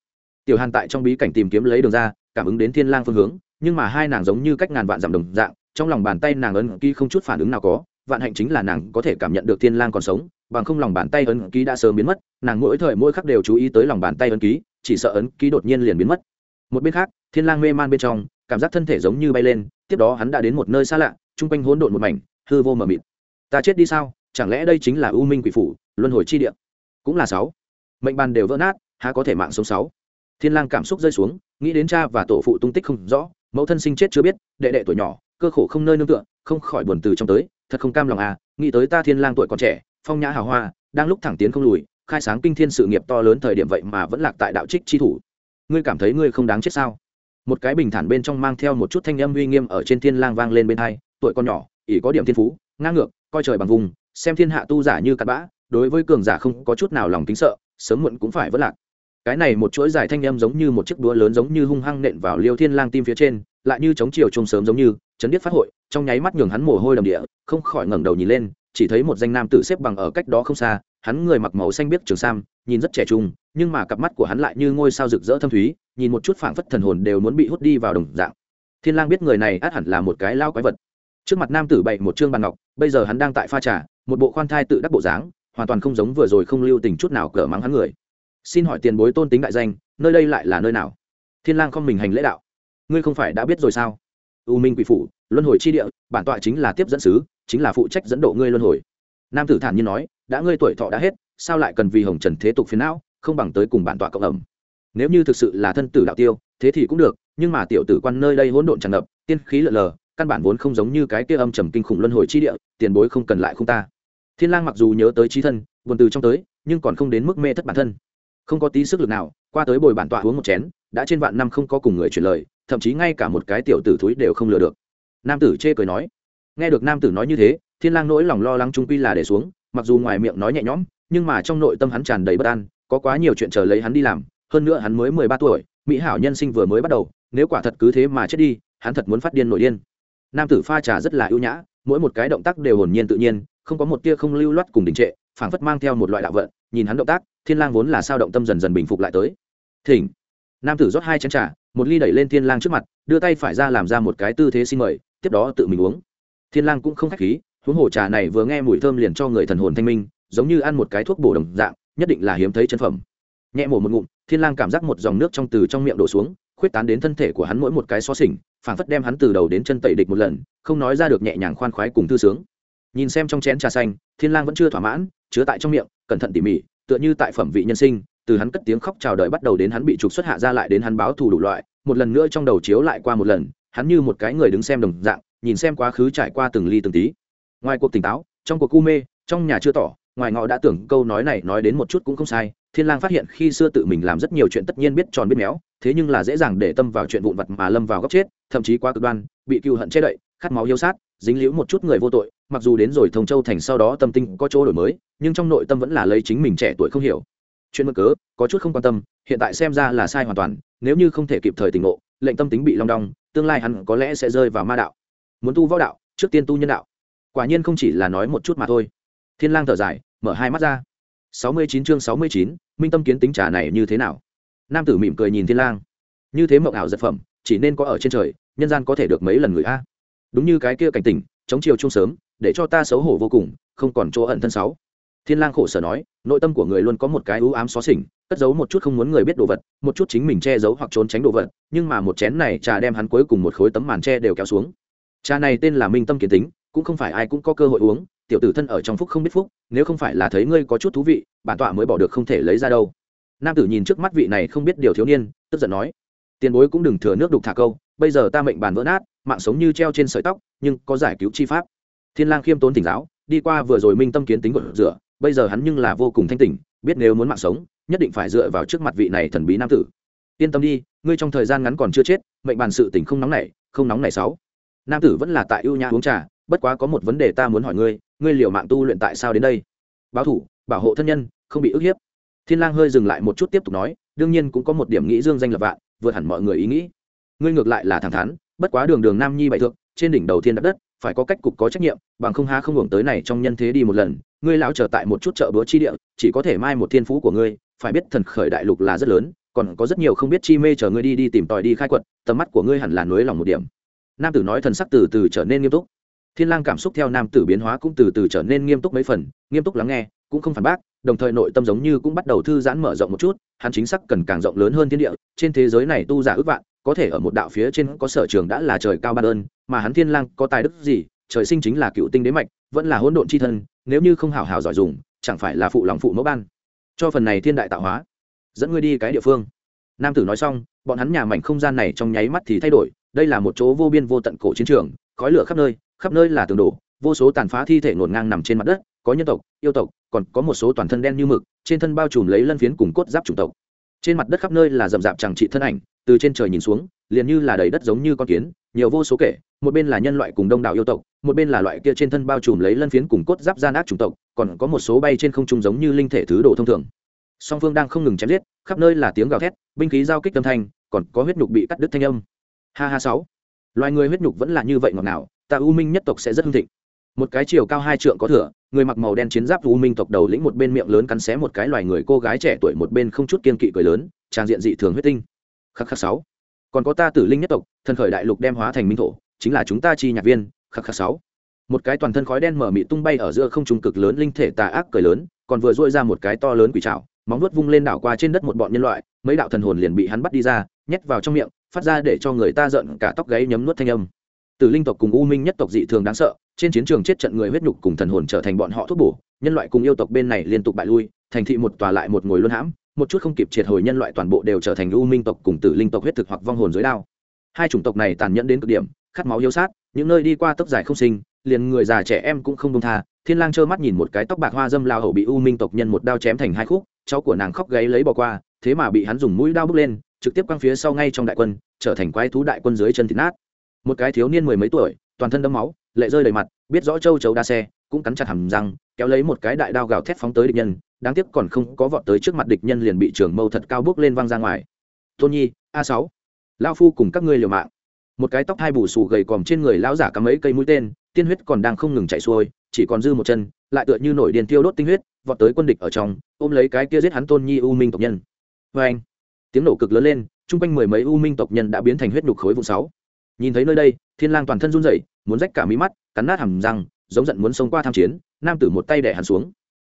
Tiểu hàn tại trong bí cảnh tìm kiếm lấy đường ra, cảm ứng đến thiên lang phương hướng, nhưng mà hai nàng giống như cách ngàn vạn dặm đồng dạng, trong lòng bàn tay nàng ấn ký không chút phản ứng nào có, vạn hạnh chính là nàng có thể cảm nhận được thiên lang còn sống, bằng không lòng bàn tay ấn ký đã sớm biến mất, nàng mỗi thời mỗi khắc đều chú ý tới lòng bàn tay ấn ký, chỉ sợ ấn ký đột nhiên liền biến mất. Một bên khác, thiên lang mê man bên trong, cảm giác thân thể giống như bay lên, tiếp đó hắn đã đến một nơi xa lạ trung quanh hỗn độn một mảnh, hư vô mờ mịt. Ta chết đi sao? Chẳng lẽ đây chính là u minh quỷ phủ? Luân hồi chi địa. Cũng là sáu. Mệnh bàn đều vỡ nát, há có thể mạng sống sáu. Thiên lang cảm xúc rơi xuống, nghĩ đến cha và tổ phụ tung tích không rõ, mẫu thân sinh chết chưa biết, đệ đệ tuổi nhỏ, cơ khổ không nơi nương tựa, không khỏi buồn từ trong tới, thật không cam lòng à nghĩ tới ta thiên lang tuổi còn trẻ, phong nhã hào hoa, đang lúc thẳng tiến không lùi, khai sáng kinh thiên sự nghiệp to lớn thời điểm vậy mà vẫn lạc tại đạo trích chi thủ. Ngươi cảm thấy ngươi không đáng chết sao? Một cái bình thản bên trong mang theo một chút thanh âm uy nghiêm ở trên thiên lang vang lên bên hai, tuổi con nhỏ, ỷ có điểm thiên phú, ngang ngược, coi trời bằng vùng, xem thiên hạ tu giả như cặn bã đối với cường giả không có chút nào lòng kính sợ, sớm muộn cũng phải vất lạc. Cái này một chuỗi dài thanh âm giống như một chiếc đũa lớn giống như hung hăng nện vào liêu thiên lang tim phía trên, lại như chống chiều trông sớm giống như, chấn điếc phát hội, trong nháy mắt nhường hắn mồ hôi đầm địa, không khỏi ngẩng đầu nhìn lên, chỉ thấy một danh nam tử xếp bằng ở cách đó không xa, hắn người mặc màu xanh biếc trường sam, nhìn rất trẻ trung, nhưng mà cặp mắt của hắn lại như ngôi sao rực rỡ thâm thúy, nhìn một chút phảng phất thần hồn đều muốn bị hút đi vào đồng dạng. Thiên lang biết người này át hẳn là một cái lao quái vật. Trước mặt nam tử bày một trương bàn ngọc, bây giờ hắn đang tại pha trà, một bộ khoan thai tự đắc bộ dáng hoàn toàn không giống vừa rồi không lưu tình chút nào cờ mắng hắn người. Xin hỏi tiền bối tôn tính đại danh, nơi đây lại là nơi nào? Thiên lang không mình hành lễ đạo. Ngươi không phải đã biết rồi sao? U minh quỷ phủ, luân hồi chi địa, bản tọa chính là tiếp dẫn sứ, chính là phụ trách dẫn độ ngươi luân hồi. Nam tử thản nhiên nói, đã ngươi tuổi thọ đã hết, sao lại cần vì hồng trần thế tục phiền não, không bằng tới cùng bản tọa cộng ẩm? Nếu như thực sự là thân tử đạo tiêu, thế thì cũng được, nhưng mà tiểu tử quan nơi đây hỗn độn tràn ngập, tiên khí lờ lờ, căn bản vốn không giống như cái kia âm trầm kinh khủng luân hồi chi địa, tiền bối không cần lại không ta thiên lang mặc dù nhớ tới trí thân, buồn từ trong tới, nhưng còn không đến mức mê thất bản thân. Không có tí sức lực nào, qua tới bồi bản tọa uống một chén, đã trên vạn năm không có cùng người truyền lời, thậm chí ngay cả một cái tiểu tử thúi đều không lừa được. Nam tử chê cười nói. Nghe được nam tử nói như thế, thiên lang nỗi lòng lo lắng trung quy là để xuống, mặc dù ngoài miệng nói nhẹ nhõm, nhưng mà trong nội tâm hắn tràn đầy bất an, có quá nhiều chuyện chờ lấy hắn đi làm, hơn nữa hắn mới mười ba tuổi, mỹ hảo nhân sinh vừa mới bắt đầu, nếu quả thật cứ thế mà chết đi, hắn thật muốn phát điên nổi điên. Nam tử pha trà rất là ưu nhã, mỗi một cái động tác đều hồn nhiên tự nhiên không có một tia không lưu loát cùng đình trệ, phảng phất mang theo một loại đạo vận, nhìn hắn động tác, thiên lang vốn là sao động tâm dần dần bình phục lại tới. Thỉnh. Nam tử rót hai chén trà, một ly đẩy lên thiên lang trước mặt, đưa tay phải ra làm ra một cái tư thế xin mời, tiếp đó tự mình uống. Thiên lang cũng không khách khí, huống hồ trà này vừa nghe mùi thơm liền cho người thần hồn thanh minh, giống như ăn một cái thuốc bổ đồng dạng, nhất định là hiếm thấy chân phẩm. Nhẹ mổ một ngụm, thiên lang cảm giác một dòng nước trong từ trong miệng đổ xuống, khuyết tán đến thân thể của hắn mỗi một cái xó xỉnh, phảng phất đem hắn từ đầu đến chân tẩy địch một lần, không nói ra được nhẹ nhàng khoan khoái cùng thư sướng nhìn xem trong chén trà xanh, thiên lang vẫn chưa thỏa mãn, chứa tại trong miệng, cẩn thận tỉ mỉ, tựa như tại phẩm vị nhân sinh, từ hắn cất tiếng khóc chào đời bắt đầu đến hắn bị trục xuất hạ ra lại đến hắn báo thù đủ loại, một lần nữa trong đầu chiếu lại qua một lần, hắn như một cái người đứng xem đồng dạng, nhìn xem quá khứ trải qua từng ly từng tí. Ngoài cuộc tỉnh táo, trong cuộc cu mê, trong nhà chưa tỏ, ngoài ngọ đã tưởng câu nói này nói đến một chút cũng không sai, thiên lang phát hiện khi xưa tự mình làm rất nhiều chuyện tất nhiên biết tròn biết méo, thế nhưng là dễ dàng để tâm vào chuyện vụn vặt mà lâm vào góc chết, thậm chí quá cực đoan, bị cựu hận che đậy, khát máu yêu sát dính liễu một chút người vô tội, mặc dù đến rồi thông châu thành sau đó tâm tinh có chỗ đổi mới, nhưng trong nội tâm vẫn là lấy chính mình trẻ tuổi không hiểu. Chuyện mơ cớ, có chút không quan tâm, hiện tại xem ra là sai hoàn toàn, nếu như không thể kịp thời tỉnh ngộ, lệnh tâm tính bị long đong, tương lai hắn có lẽ sẽ rơi vào ma đạo. Muốn tu võ đạo, trước tiên tu nhân đạo. Quả nhiên không chỉ là nói một chút mà thôi. Thiên lang thở dài, mở hai mắt ra. Sáu mươi chín chương sáu mươi chín, minh tâm kiến tính trà này như thế nào? Nam tử mỉm cười nhìn thiên lang. Như thế mộng ảo giật phẩm, chỉ nên có ở trên trời, nhân gian có thể được mấy lần người a? Đúng như cái kia cảnh tỉnh, chống chiều chung sớm, để cho ta xấu hổ vô cùng, không còn chỗ ẩn thân sáu. Thiên lang khổ sở nói, nội tâm của người luôn có một cái ưu ám xóa xỉnh, cất giấu một chút không muốn người biết đồ vật, một chút chính mình che giấu hoặc trốn tránh đồ vật, nhưng mà một chén này trà đem hắn cuối cùng một khối tấm màn che đều kéo xuống. Trà này tên là minh tâm kiến tính, cũng không phải ai cũng có cơ hội uống, tiểu tử thân ở trong phúc không biết phúc, nếu không phải là thấy ngươi có chút thú vị, bản tọa mới bỏ được không thể lấy ra đâu. Nam tử nhìn trước mắt vị này không biết điều thiếu niên, tức giận nói, tiền bối cũng đừng thừa nước đục thả câu, bây giờ ta mệnh bàn vỡ nát mạng sống như treo trên sợi tóc, nhưng có giải cứu chi pháp. Thiên lang khiêm tốn tỉnh giáo, đi qua vừa rồi minh tâm kiến tính của rửa, bây giờ hắn nhưng là vô cùng thanh tỉnh, biết nếu muốn mạng sống, nhất định phải dựa vào trước mặt vị này thần bí nam tử. Yên tâm đi, ngươi trong thời gian ngắn còn chưa chết, mệnh bàn sự tỉnh không nóng nảy, không nóng nảy sáu. Nam tử vẫn là tại ưu nhã uống trà, bất quá có một vấn đề ta muốn hỏi ngươi ngươi liều mạng tu luyện tại sao đến đây? Báo thủ, bảo hộ thân nhân, không bị ức hiếp. Thiên lang hơi dừng lại một chút tiếp tục nói, đương nhiên cũng có một điểm nghĩ dương danh lập vạn, vượt hẳn mọi người ý nghĩ. Ngươi ngược lại là thẳng thắn bất quá đường đường nam nhi bại thượng trên đỉnh đầu thiên đất đất, phải có cách cục có trách nhiệm, bằng không há không hưởng tới này trong nhân thế đi một lần. Ngươi lão trở tại một chút chợ búa chi địa, chỉ có thể mai một thiên phú của ngươi, phải biết thần khởi đại lục là rất lớn, còn có rất nhiều không biết chi mê chờ ngươi đi đi tìm tòi đi khai quật, tầm mắt của ngươi hẳn là nối lòng một điểm. Nam tử nói thần sắc từ từ trở nên nghiêm túc. Thiên lang cảm xúc theo nam tử biến hóa cũng từ từ trở nên nghiêm túc mấy phần, nghiêm túc lắng nghe, cũng không phản bác, đồng thời nội tâm giống như cũng bắt đầu thư giãn mở rộng một chút, hắn chính xác cần càng rộng lớn hơn thiên địa, trên thế giới này tu giả ước vạn có thể ở một đạo phía trên có sở trường đã là trời cao ban ơn mà hắn thiên lang có tài đức gì, trời sinh chính là cựu tinh đế mạch, vẫn là hỗn độn chi thân, nếu như không hảo hảo giỏi dùng, chẳng phải là phụ lòng phụ mẫu ban. Cho phần này thiên đại tạo hóa, dẫn ngươi đi cái địa phương. Nam tử nói xong, bọn hắn nhà mảnh không gian này trong nháy mắt thì thay đổi, đây là một chỗ vô biên vô tận cổ chiến trường, khói lửa khắp nơi khắp nơi là tường đổ, vô số tàn phá thi thể ngổn ngang nằm trên mặt đất, có nhân tộc, yêu tộc, còn có một số toàn thân đen như mực, trên thân bao trùm lấy lân phiến cùng cốt giáp chủng tộc trên mặt đất khắp nơi là rậm rạp chẳng trị thân ảnh, từ trên trời nhìn xuống, liền như là đầy đất giống như con kiến, nhiều vô số kể, một bên là nhân loại cùng đông đảo yêu tộc, một bên là loại kia trên thân bao trùm lấy lân phiến cùng cốt giáp gian ác chủng tộc, còn có một số bay trên không trung giống như linh thể thứ đồ thông thường. Song phương đang không ngừng chém giết, khắp nơi là tiếng gào thét, binh khí giao kích âm thanh, còn có huyết nhục bị cắt đứt thanh âm. Ha ha sáu. Loài người huyết nhục vẫn là như vậy ngọt nào ta u minh nhất tộc sẽ rất hưng thịnh. Một cái chiều cao hai trượng có thửa người mặc màu đen chiến giáp u minh tộc đầu lĩnh một bên miệng lớn cắn xé một cái loài người cô gái trẻ tuổi, một bên không chút kiên kỵ cười lớn, trang diện dị thường huyết tinh. Khắc khắc sáu. Còn có ta tử linh nhất tộc, thần khởi đại lục đem hóa thành minh thổ, chính là chúng ta chi nhạc viên, khắc khắc sáu. Một cái toàn thân khói đen mở mị tung bay ở giữa không trung cực lớn linh thể tà ác cười lớn, còn vừa dội ra một cái to lớn quỷ trào móng nuốt vung lên đảo qua trên đất một bọn nhân loại, mấy đạo thần hồn liền bị hắn bắt đi ra, nhét vào trong miệng, phát ra để cho người ta giận cả tóc gáy nhấm nuốt thanh âm. Tử linh tộc cùng u minh nhất tộc dị thường đáng sợ, trên chiến trường chết trận người huyết nhục cùng thần hồn trở thành bọn họ thuốc bổ, nhân loại cùng yêu tộc bên này liên tục bại lui, thành thị một tòa lại một ngồi luân hãm, một chút không kịp triệt hồi nhân loại toàn bộ đều trở thành u minh tộc cùng tử linh tộc huyết thực hoặc vong hồn dưới đao. Hai chủng tộc này tàn nhẫn đến cực điểm, khát máu yêu sát, những nơi đi qua tốc dài không sinh, liền người già trẻ em cũng không buông tha, thiên lang trơ mắt nhìn một cái tóc bạc hoa dâm lao hổ bị u minh tộc nhân một đao chém thành hai khúc, cháu của nàng khóc gáy lấy bỏ qua, thế mà bị hắn dùng mũi đao bức lên, trực tiếp quăng phía sau ngay trong đại quân, trở thành quái thú đại quân dưới chân thịt nát một cái thiếu niên mười mấy tuổi, toàn thân đẫm máu, lệ rơi đầy mặt, biết rõ châu chấu đa xe, cũng cắn chặt hầm răng, kéo lấy một cái đại đao gào thét phóng tới địch nhân, đáng tiếc còn không có vọt tới trước mặt địch nhân liền bị trường mâu thật cao bước lên văng ra ngoài. Tôn nhi, a sáu. Lao phu cùng các ngươi liều mạng. Một cái tóc hai bù xù gầy còm trên người lão giả cắm mấy cây mũi tên, tiên huyết còn đang không ngừng chạy xuôi, chỉ còn dư một chân, lại tựa như nổi điền tiêu đốt tinh huyết, vọt tới quân địch ở trong, ôm lấy cái kia giết hắn tôn nhi u minh tộc nhân. Vê anh tiếng nổ cực lớn lên, chung quanh mười mấy u minh tộc nhân đã biến thành huyết nhục khối vùng sáu nhìn thấy nơi đây thiên lang toàn thân run rẩy muốn rách cả mí mắt cắn nát hàm răng giống giận muốn xông qua tham chiến nam tử một tay đè hắn xuống.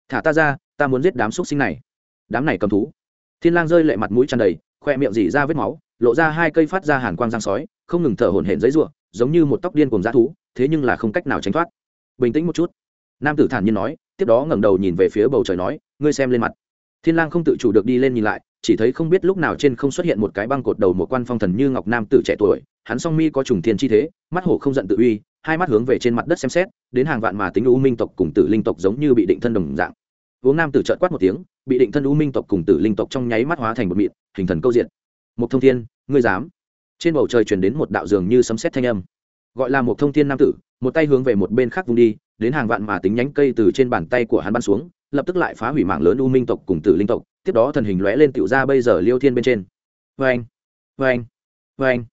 Thả ta ra ta muốn giết đám xuất sinh này. Đám này cầm thú. Thiên lang rơi lệ mặt mũi tràn đầy khoe miệng dỉ ra vết máu lộ ra hai cây phát ra hàn quang răng sói không ngừng thở hổn hển giấy rủa, giống như một tóc điên cuồng dã thú thế nhưng là không cách nào tránh thoát. Bình tĩnh một chút. Nam tử thản nhiên nói tiếp đó ngẩng đầu nhìn về phía bầu trời nói ngươi xem lên mặt. Thiên lang không tự chủ được đi lên nhìn lại chỉ thấy không biết lúc nào trên không xuất hiện một cái băng cột đầu một quan phong thần như ngọc nam tử trẻ tuổi, hắn song mi có trùng thiên chi thế, mắt hổ không giận tự uy, hai mắt hướng về trên mặt đất xem xét, đến hàng vạn mà tính u minh tộc cùng tử linh tộc giống như bị định thân đồng dạng. Uống nam tử trợn quát một tiếng, bị định thân u minh tộc cùng tử linh tộc trong nháy mắt hóa thành một mịn, hình thần câu diện một thông thiên, ngươi dám? Trên bầu trời truyền đến một đạo dường như sấm sét thanh âm. Gọi là một thông thiên nam tử, một tay hướng về một bên khác vùng đi, đến hàng vạn mà tính nhánh cây từ trên bàn tay của hắn bắn xuống, lập tức lại phá hủy mạng lớn u minh tộc cùng tử linh tộc tiếp đó thần hình lóe lên tiểu ra bây giờ liêu thiên bên trên. Vê anh vê anh vê anh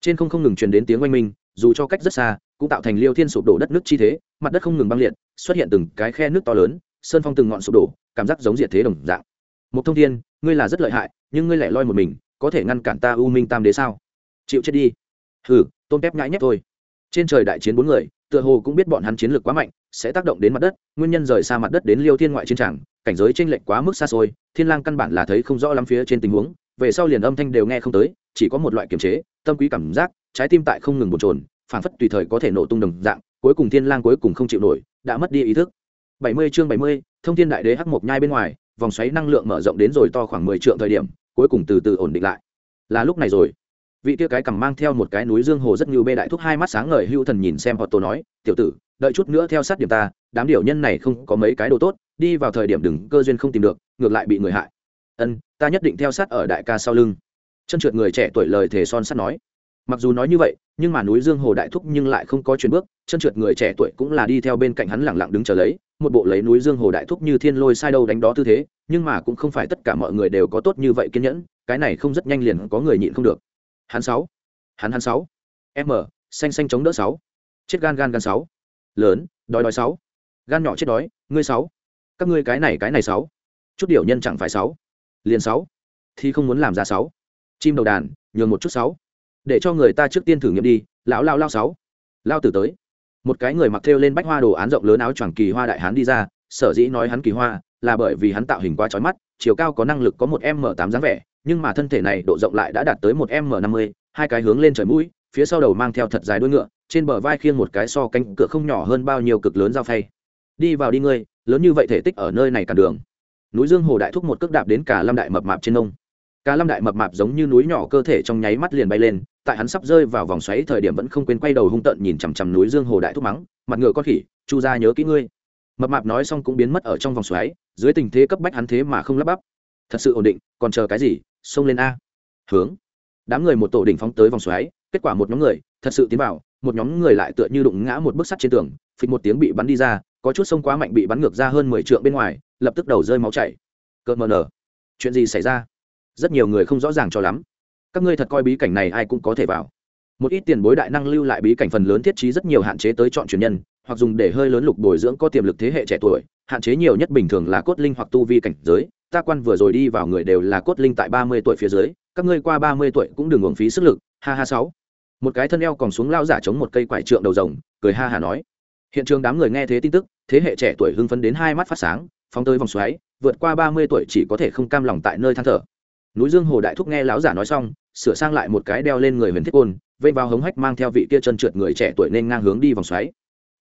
trên không không ngừng truyền đến tiếng oanh minh, dù cho cách rất xa, cũng tạo thành liêu thiên sụp đổ đất nước chi thế, mặt đất không ngừng băng liệt, xuất hiện từng cái khe nước to lớn, sơn phong từng ngọn sụp đổ, cảm giác giống diệt thế đồng dạng. Một thông thiên, ngươi là rất lợi hại, nhưng ngươi lại loi một mình, có thể ngăn cản ta u minh tam đế sao? Chịu chết đi. Hừ, tôn kép ngãi nhép thôi. Trên trời đại chiến bốn người, tựa hồ cũng biết bọn hắn chiến lược quá mạnh, sẽ tác động đến mặt đất, nguyên nhân rời xa mặt đất đến liêu thiên ngoại chiến tràng cảnh giới chênh lệch quá mức xa xôi thiên lang căn bản là thấy không rõ lắm phía trên tình huống về sau liền âm thanh đều nghe không tới chỉ có một loại kiềm chế tâm quý cảm giác trái tim tại không ngừng bồn trồn phản phất tùy thời có thể nổ tung đồng dạng cuối cùng thiên lang cuối cùng không chịu nổi đã mất đi ý thức. 70 chương 70, thông thiên đại đế hắc mộc nhai bên ngoài vòng xoáy năng lượng mở rộng đến rồi to khoảng 10 trượng thời điểm cuối cùng từ từ ổn định lại. Là lúc này rồi. Vị kia cái cầm mang theo một cái núi dương hồ rất như bê đại thúc hai mắt sáng ngời hưu thần nhìn xem họ tổ nói tiểu tử đợi chút nữa theo sát điểm ta đám điều nhân này không có mấy cái đồ tốt đi vào thời điểm đừng cơ duyên không tìm được, ngược lại bị người hại. Ân, ta nhất định theo sát ở đại ca sau lưng. Chân trượt người trẻ tuổi lời thề son sắt nói. Mặc dù nói như vậy, nhưng mà núi dương hồ đại thúc nhưng lại không có chuyển bước, chân trượt người trẻ tuổi cũng là đi theo bên cạnh hắn lẳng lặng đứng chờ lấy, một bộ lấy núi dương hồ đại thúc như thiên lôi sai đâu đánh đó tư thế, nhưng mà cũng không phải tất cả mọi người đều có tốt như vậy kiên nhẫn, cái này không rất nhanh liền có người nhịn không được. Hắn sáu, hắn hắn sáu, m, xanh xanh chống đỡ sáu, chết gan gan gan sáu, lớn, đói đói sáu, gan nhỏ chết đói, ngươi sáu các ngươi cái này cái này sáu. Chút điều nhân chẳng phải sáu. Liền sáu. Thì không muốn làm ra sáu. Chim đầu đàn, nhường một chút sáu. Để cho người ta trước tiên thử nghiệm đi, lão lao lao sáu. Lao tử tới. Một cái người mặc thêu lên bách hoa đồ án rộng lớn áo choàng kỳ hoa đại hán đi ra, sở dĩ nói hắn kỳ hoa là bởi vì hắn tạo hình quá trói mắt, chiều cao có năng lực có một m tám dáng vẻ, nhưng mà thân thể này độ rộng lại đã đạt tới một m năm mươi, hai cái hướng lên trời mũi, phía sau đầu mang theo thật dài đuôi ngựa, trên bờ vai khiêng một cái so cánh cửa không nhỏ hơn bao nhiêu cực lớn dao phay. Đi vào đi ngươi lớn như vậy thể tích ở nơi này cả đường. Núi dương hồ đại thúc một cước đạp đến cả lâm đại mập mạp trên nông cả lâm đại mập mạp giống như núi nhỏ cơ thể trong nháy mắt liền bay lên, tại hắn sắp rơi vào vòng xoáy thời điểm vẫn không quên quay đầu hung tợn nhìn chằm chằm núi dương hồ đại thúc mắng, mặt ngựa con khỉ, chu ra nhớ kỹ ngươi. Mập mạp nói xong cũng biến mất ở trong vòng xoáy, dưới tình thế cấp bách hắn thế mà không lắp bắp. Thật sự ổn định, còn chờ cái gì, xông lên a. Hướng. Đám người một tổ đỉnh phóng tới vòng xoáy, kết quả một nhóm người thật sự tiến vào, một nhóm người lại tựa như đụng ngã một bức sắt trên tường, phịch một tiếng bị bắn đi ra có chút sông quá mạnh bị bắn ngược ra hơn mười trượng bên ngoài, lập tức đầu rơi máu chảy. Cợt mờ nở chuyện gì xảy ra? Rất nhiều người không rõ ràng cho lắm. Các ngươi thật coi bí cảnh này ai cũng có thể vào. Một ít tiền bối đại năng lưu lại bí cảnh phần lớn thiết trí rất nhiều hạn chế tới chọn truyền nhân, hoặc dùng để hơi lớn lục bồi dưỡng có tiềm lực thế hệ trẻ tuổi, hạn chế nhiều nhất bình thường là cốt linh hoặc tu vi cảnh giới. Ta quan vừa rồi đi vào người đều là cốt linh tại ba mươi tuổi phía dưới, các ngươi qua ba mươi tuổi cũng đừng uổng phí sức lực. Ha ha sáu. Một cái thân eo còn xuống lao giả chống một cây quải trượng đầu rồng, cười ha hà nói. Hiện trường đám người nghe thế tin tức thế hệ trẻ tuổi hưng phấn đến hai mắt phát sáng, phóng tới vòng xoáy, vượt qua ba mươi tuổi chỉ có thể không cam lòng tại nơi than thở. Núi dương hồ đại thúc nghe lão giả nói xong, sửa sang lại một cái đeo lên người huyền thiết côn vây vào hống hách mang theo vị kia chân trượt người trẻ tuổi nên ngang hướng đi vòng xoáy.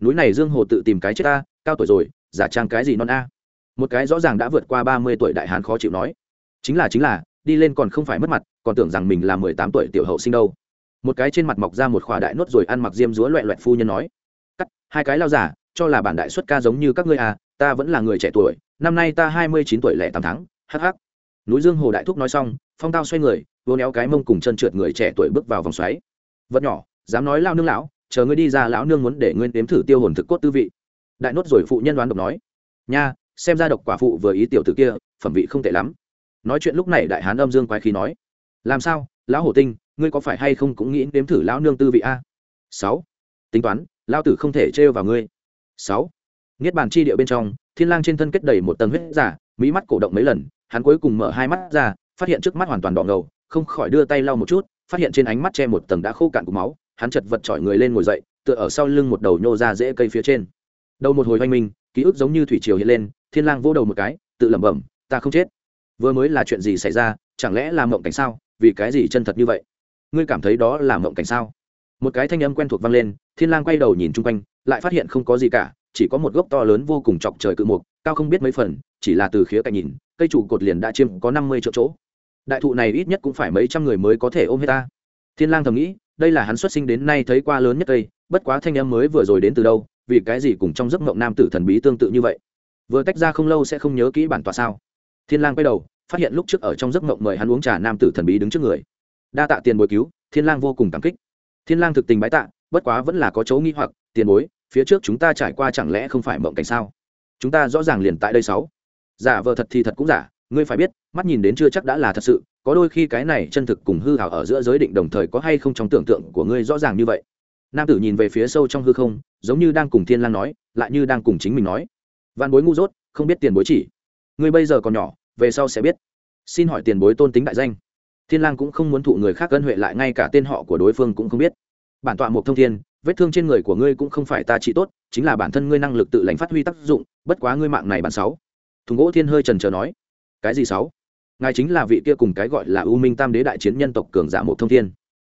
Núi này dương hồ tự tìm cái chết ta, cao tuổi rồi, giả trang cái gì non a? Một cái rõ ràng đã vượt qua ba mươi tuổi đại hán khó chịu nói. Chính là chính là, đi lên còn không phải mất mặt, còn tưởng rằng mình là mười tám tuổi tiểu hậu sinh đâu. Một cái trên mặt mọc ra một khỏa đại nốt rồi ăn mặc diêm dúa loẹ loẹt phu nhân nói. Cắt, hai cái lao giả cho là bản đại xuất ca giống như các ngươi à ta vẫn là người trẻ tuổi, năm nay ta hai mươi chín tuổi lẻ tám tháng hh núi dương hồ đại thúc nói xong, phong tao xoay người, vô néo cái mông cùng chân trượt người trẻ tuổi bước vào vòng xoáy. Vật nhỏ, dám nói lao nương lão, chờ ngươi đi ra lão nương muốn để ngươi nếm thử tiêu hồn thực cốt tư vị. Đại nốt rồi phụ nhân đoán độc nói, nha, xem ra độc quả phụ vừa ý tiểu tử kia, phẩm vị không tệ lắm. Nói chuyện lúc này đại hán âm dương quái khí nói, làm sao, lão hổ tinh, ngươi có phải hay không cũng nghĩ nếm thử lão nương tư vị a? Sáu, tính toán, lão tử không thể trêu vào ngươi sáu. Niết bàn chi địa bên trong, thiên lang trên thân kết đầy một tầng huyết giả, mỹ mắt cổ động mấy lần, hắn cuối cùng mở hai mắt ra, phát hiện trước mắt hoàn toàn đỏ ngầu, không khỏi đưa tay lau một chút, phát hiện trên ánh mắt che một tầng đã khô cạn của máu, hắn chật vật chọi người lên ngồi dậy, tựa ở sau lưng một đầu nhô ra dễ cây phía trên. Đầu một hồi hoanh minh, ký ức giống như thủy triều hiện lên, thiên lang vô đầu một cái, tự lẩm bẩm, ta không chết. Vừa mới là chuyện gì xảy ra, chẳng lẽ là mộng cảnh sao? Vì cái gì chân thật như vậy? Ngươi cảm thấy đó là mộng cảnh sao? Một cái thanh âm quen thuộc vang lên, thiên lang quay đầu nhìn chung quanh, lại phát hiện không có gì cả, chỉ có một gốc to lớn vô cùng chọc trời cự mục, cao không biết mấy phần, chỉ là từ khía cạnh nhìn, cây trụ cột liền đã chiếm có năm mươi triệu chỗ. Đại thụ này ít nhất cũng phải mấy trăm người mới có thể ôm hết ta. Thiên lang thầm nghĩ, đây là hắn xuất sinh đến nay thấy qua lớn nhất cây, bất quá thanh âm mới vừa rồi đến từ đâu, vì cái gì cùng trong giấc mộng nam tử thần bí tương tự như vậy? Vừa tách ra không lâu sẽ không nhớ kỹ bản tòa sao? Thiên lang quay đầu, phát hiện lúc trước ở trong giấc mộng mời hắn uống trà nam tử thần bí đứng trước người. Đa tạ tiền bồi cứu, thiên lang vô cùng cảm kích thiên lang thực tình bái tạ, bất quá vẫn là có chỗ nghi hoặc, tiền bối, phía trước chúng ta trải qua chẳng lẽ không phải mộng cảnh sao? Chúng ta rõ ràng liền tại đây sáu. Giả vờ thật thì thật cũng giả, ngươi phải biết, mắt nhìn đến chưa chắc đã là thật sự, có đôi khi cái này chân thực cùng hư hảo ở giữa giới định đồng thời có hay không trong tưởng tượng của ngươi rõ ràng như vậy? Nam tử nhìn về phía sâu trong hư không, giống như đang cùng thiên lang nói, lại như đang cùng chính mình nói. Văn bối ngu dốt, không biết tiền bối chỉ. Ngươi bây giờ còn nhỏ, về sau sẽ biết. Xin hỏi tiền bối tôn tính đại danh thiên lang cũng không muốn thụ người khác cân huệ lại, ngay cả tên họ của đối phương cũng không biết. Bản tọa một thông thiên, vết thương trên người của ngươi cũng không phải ta trị tốt, chính là bản thân ngươi năng lực tự lãnh phát huy tác dụng, bất quá ngươi mạng này bản sáu. Thùng gỗ thiên hơi trần trờ nói, cái gì sáu? Ngài chính là vị kia cùng cái gọi là u minh tam đế đại chiến nhân tộc cường giả một thông thiên.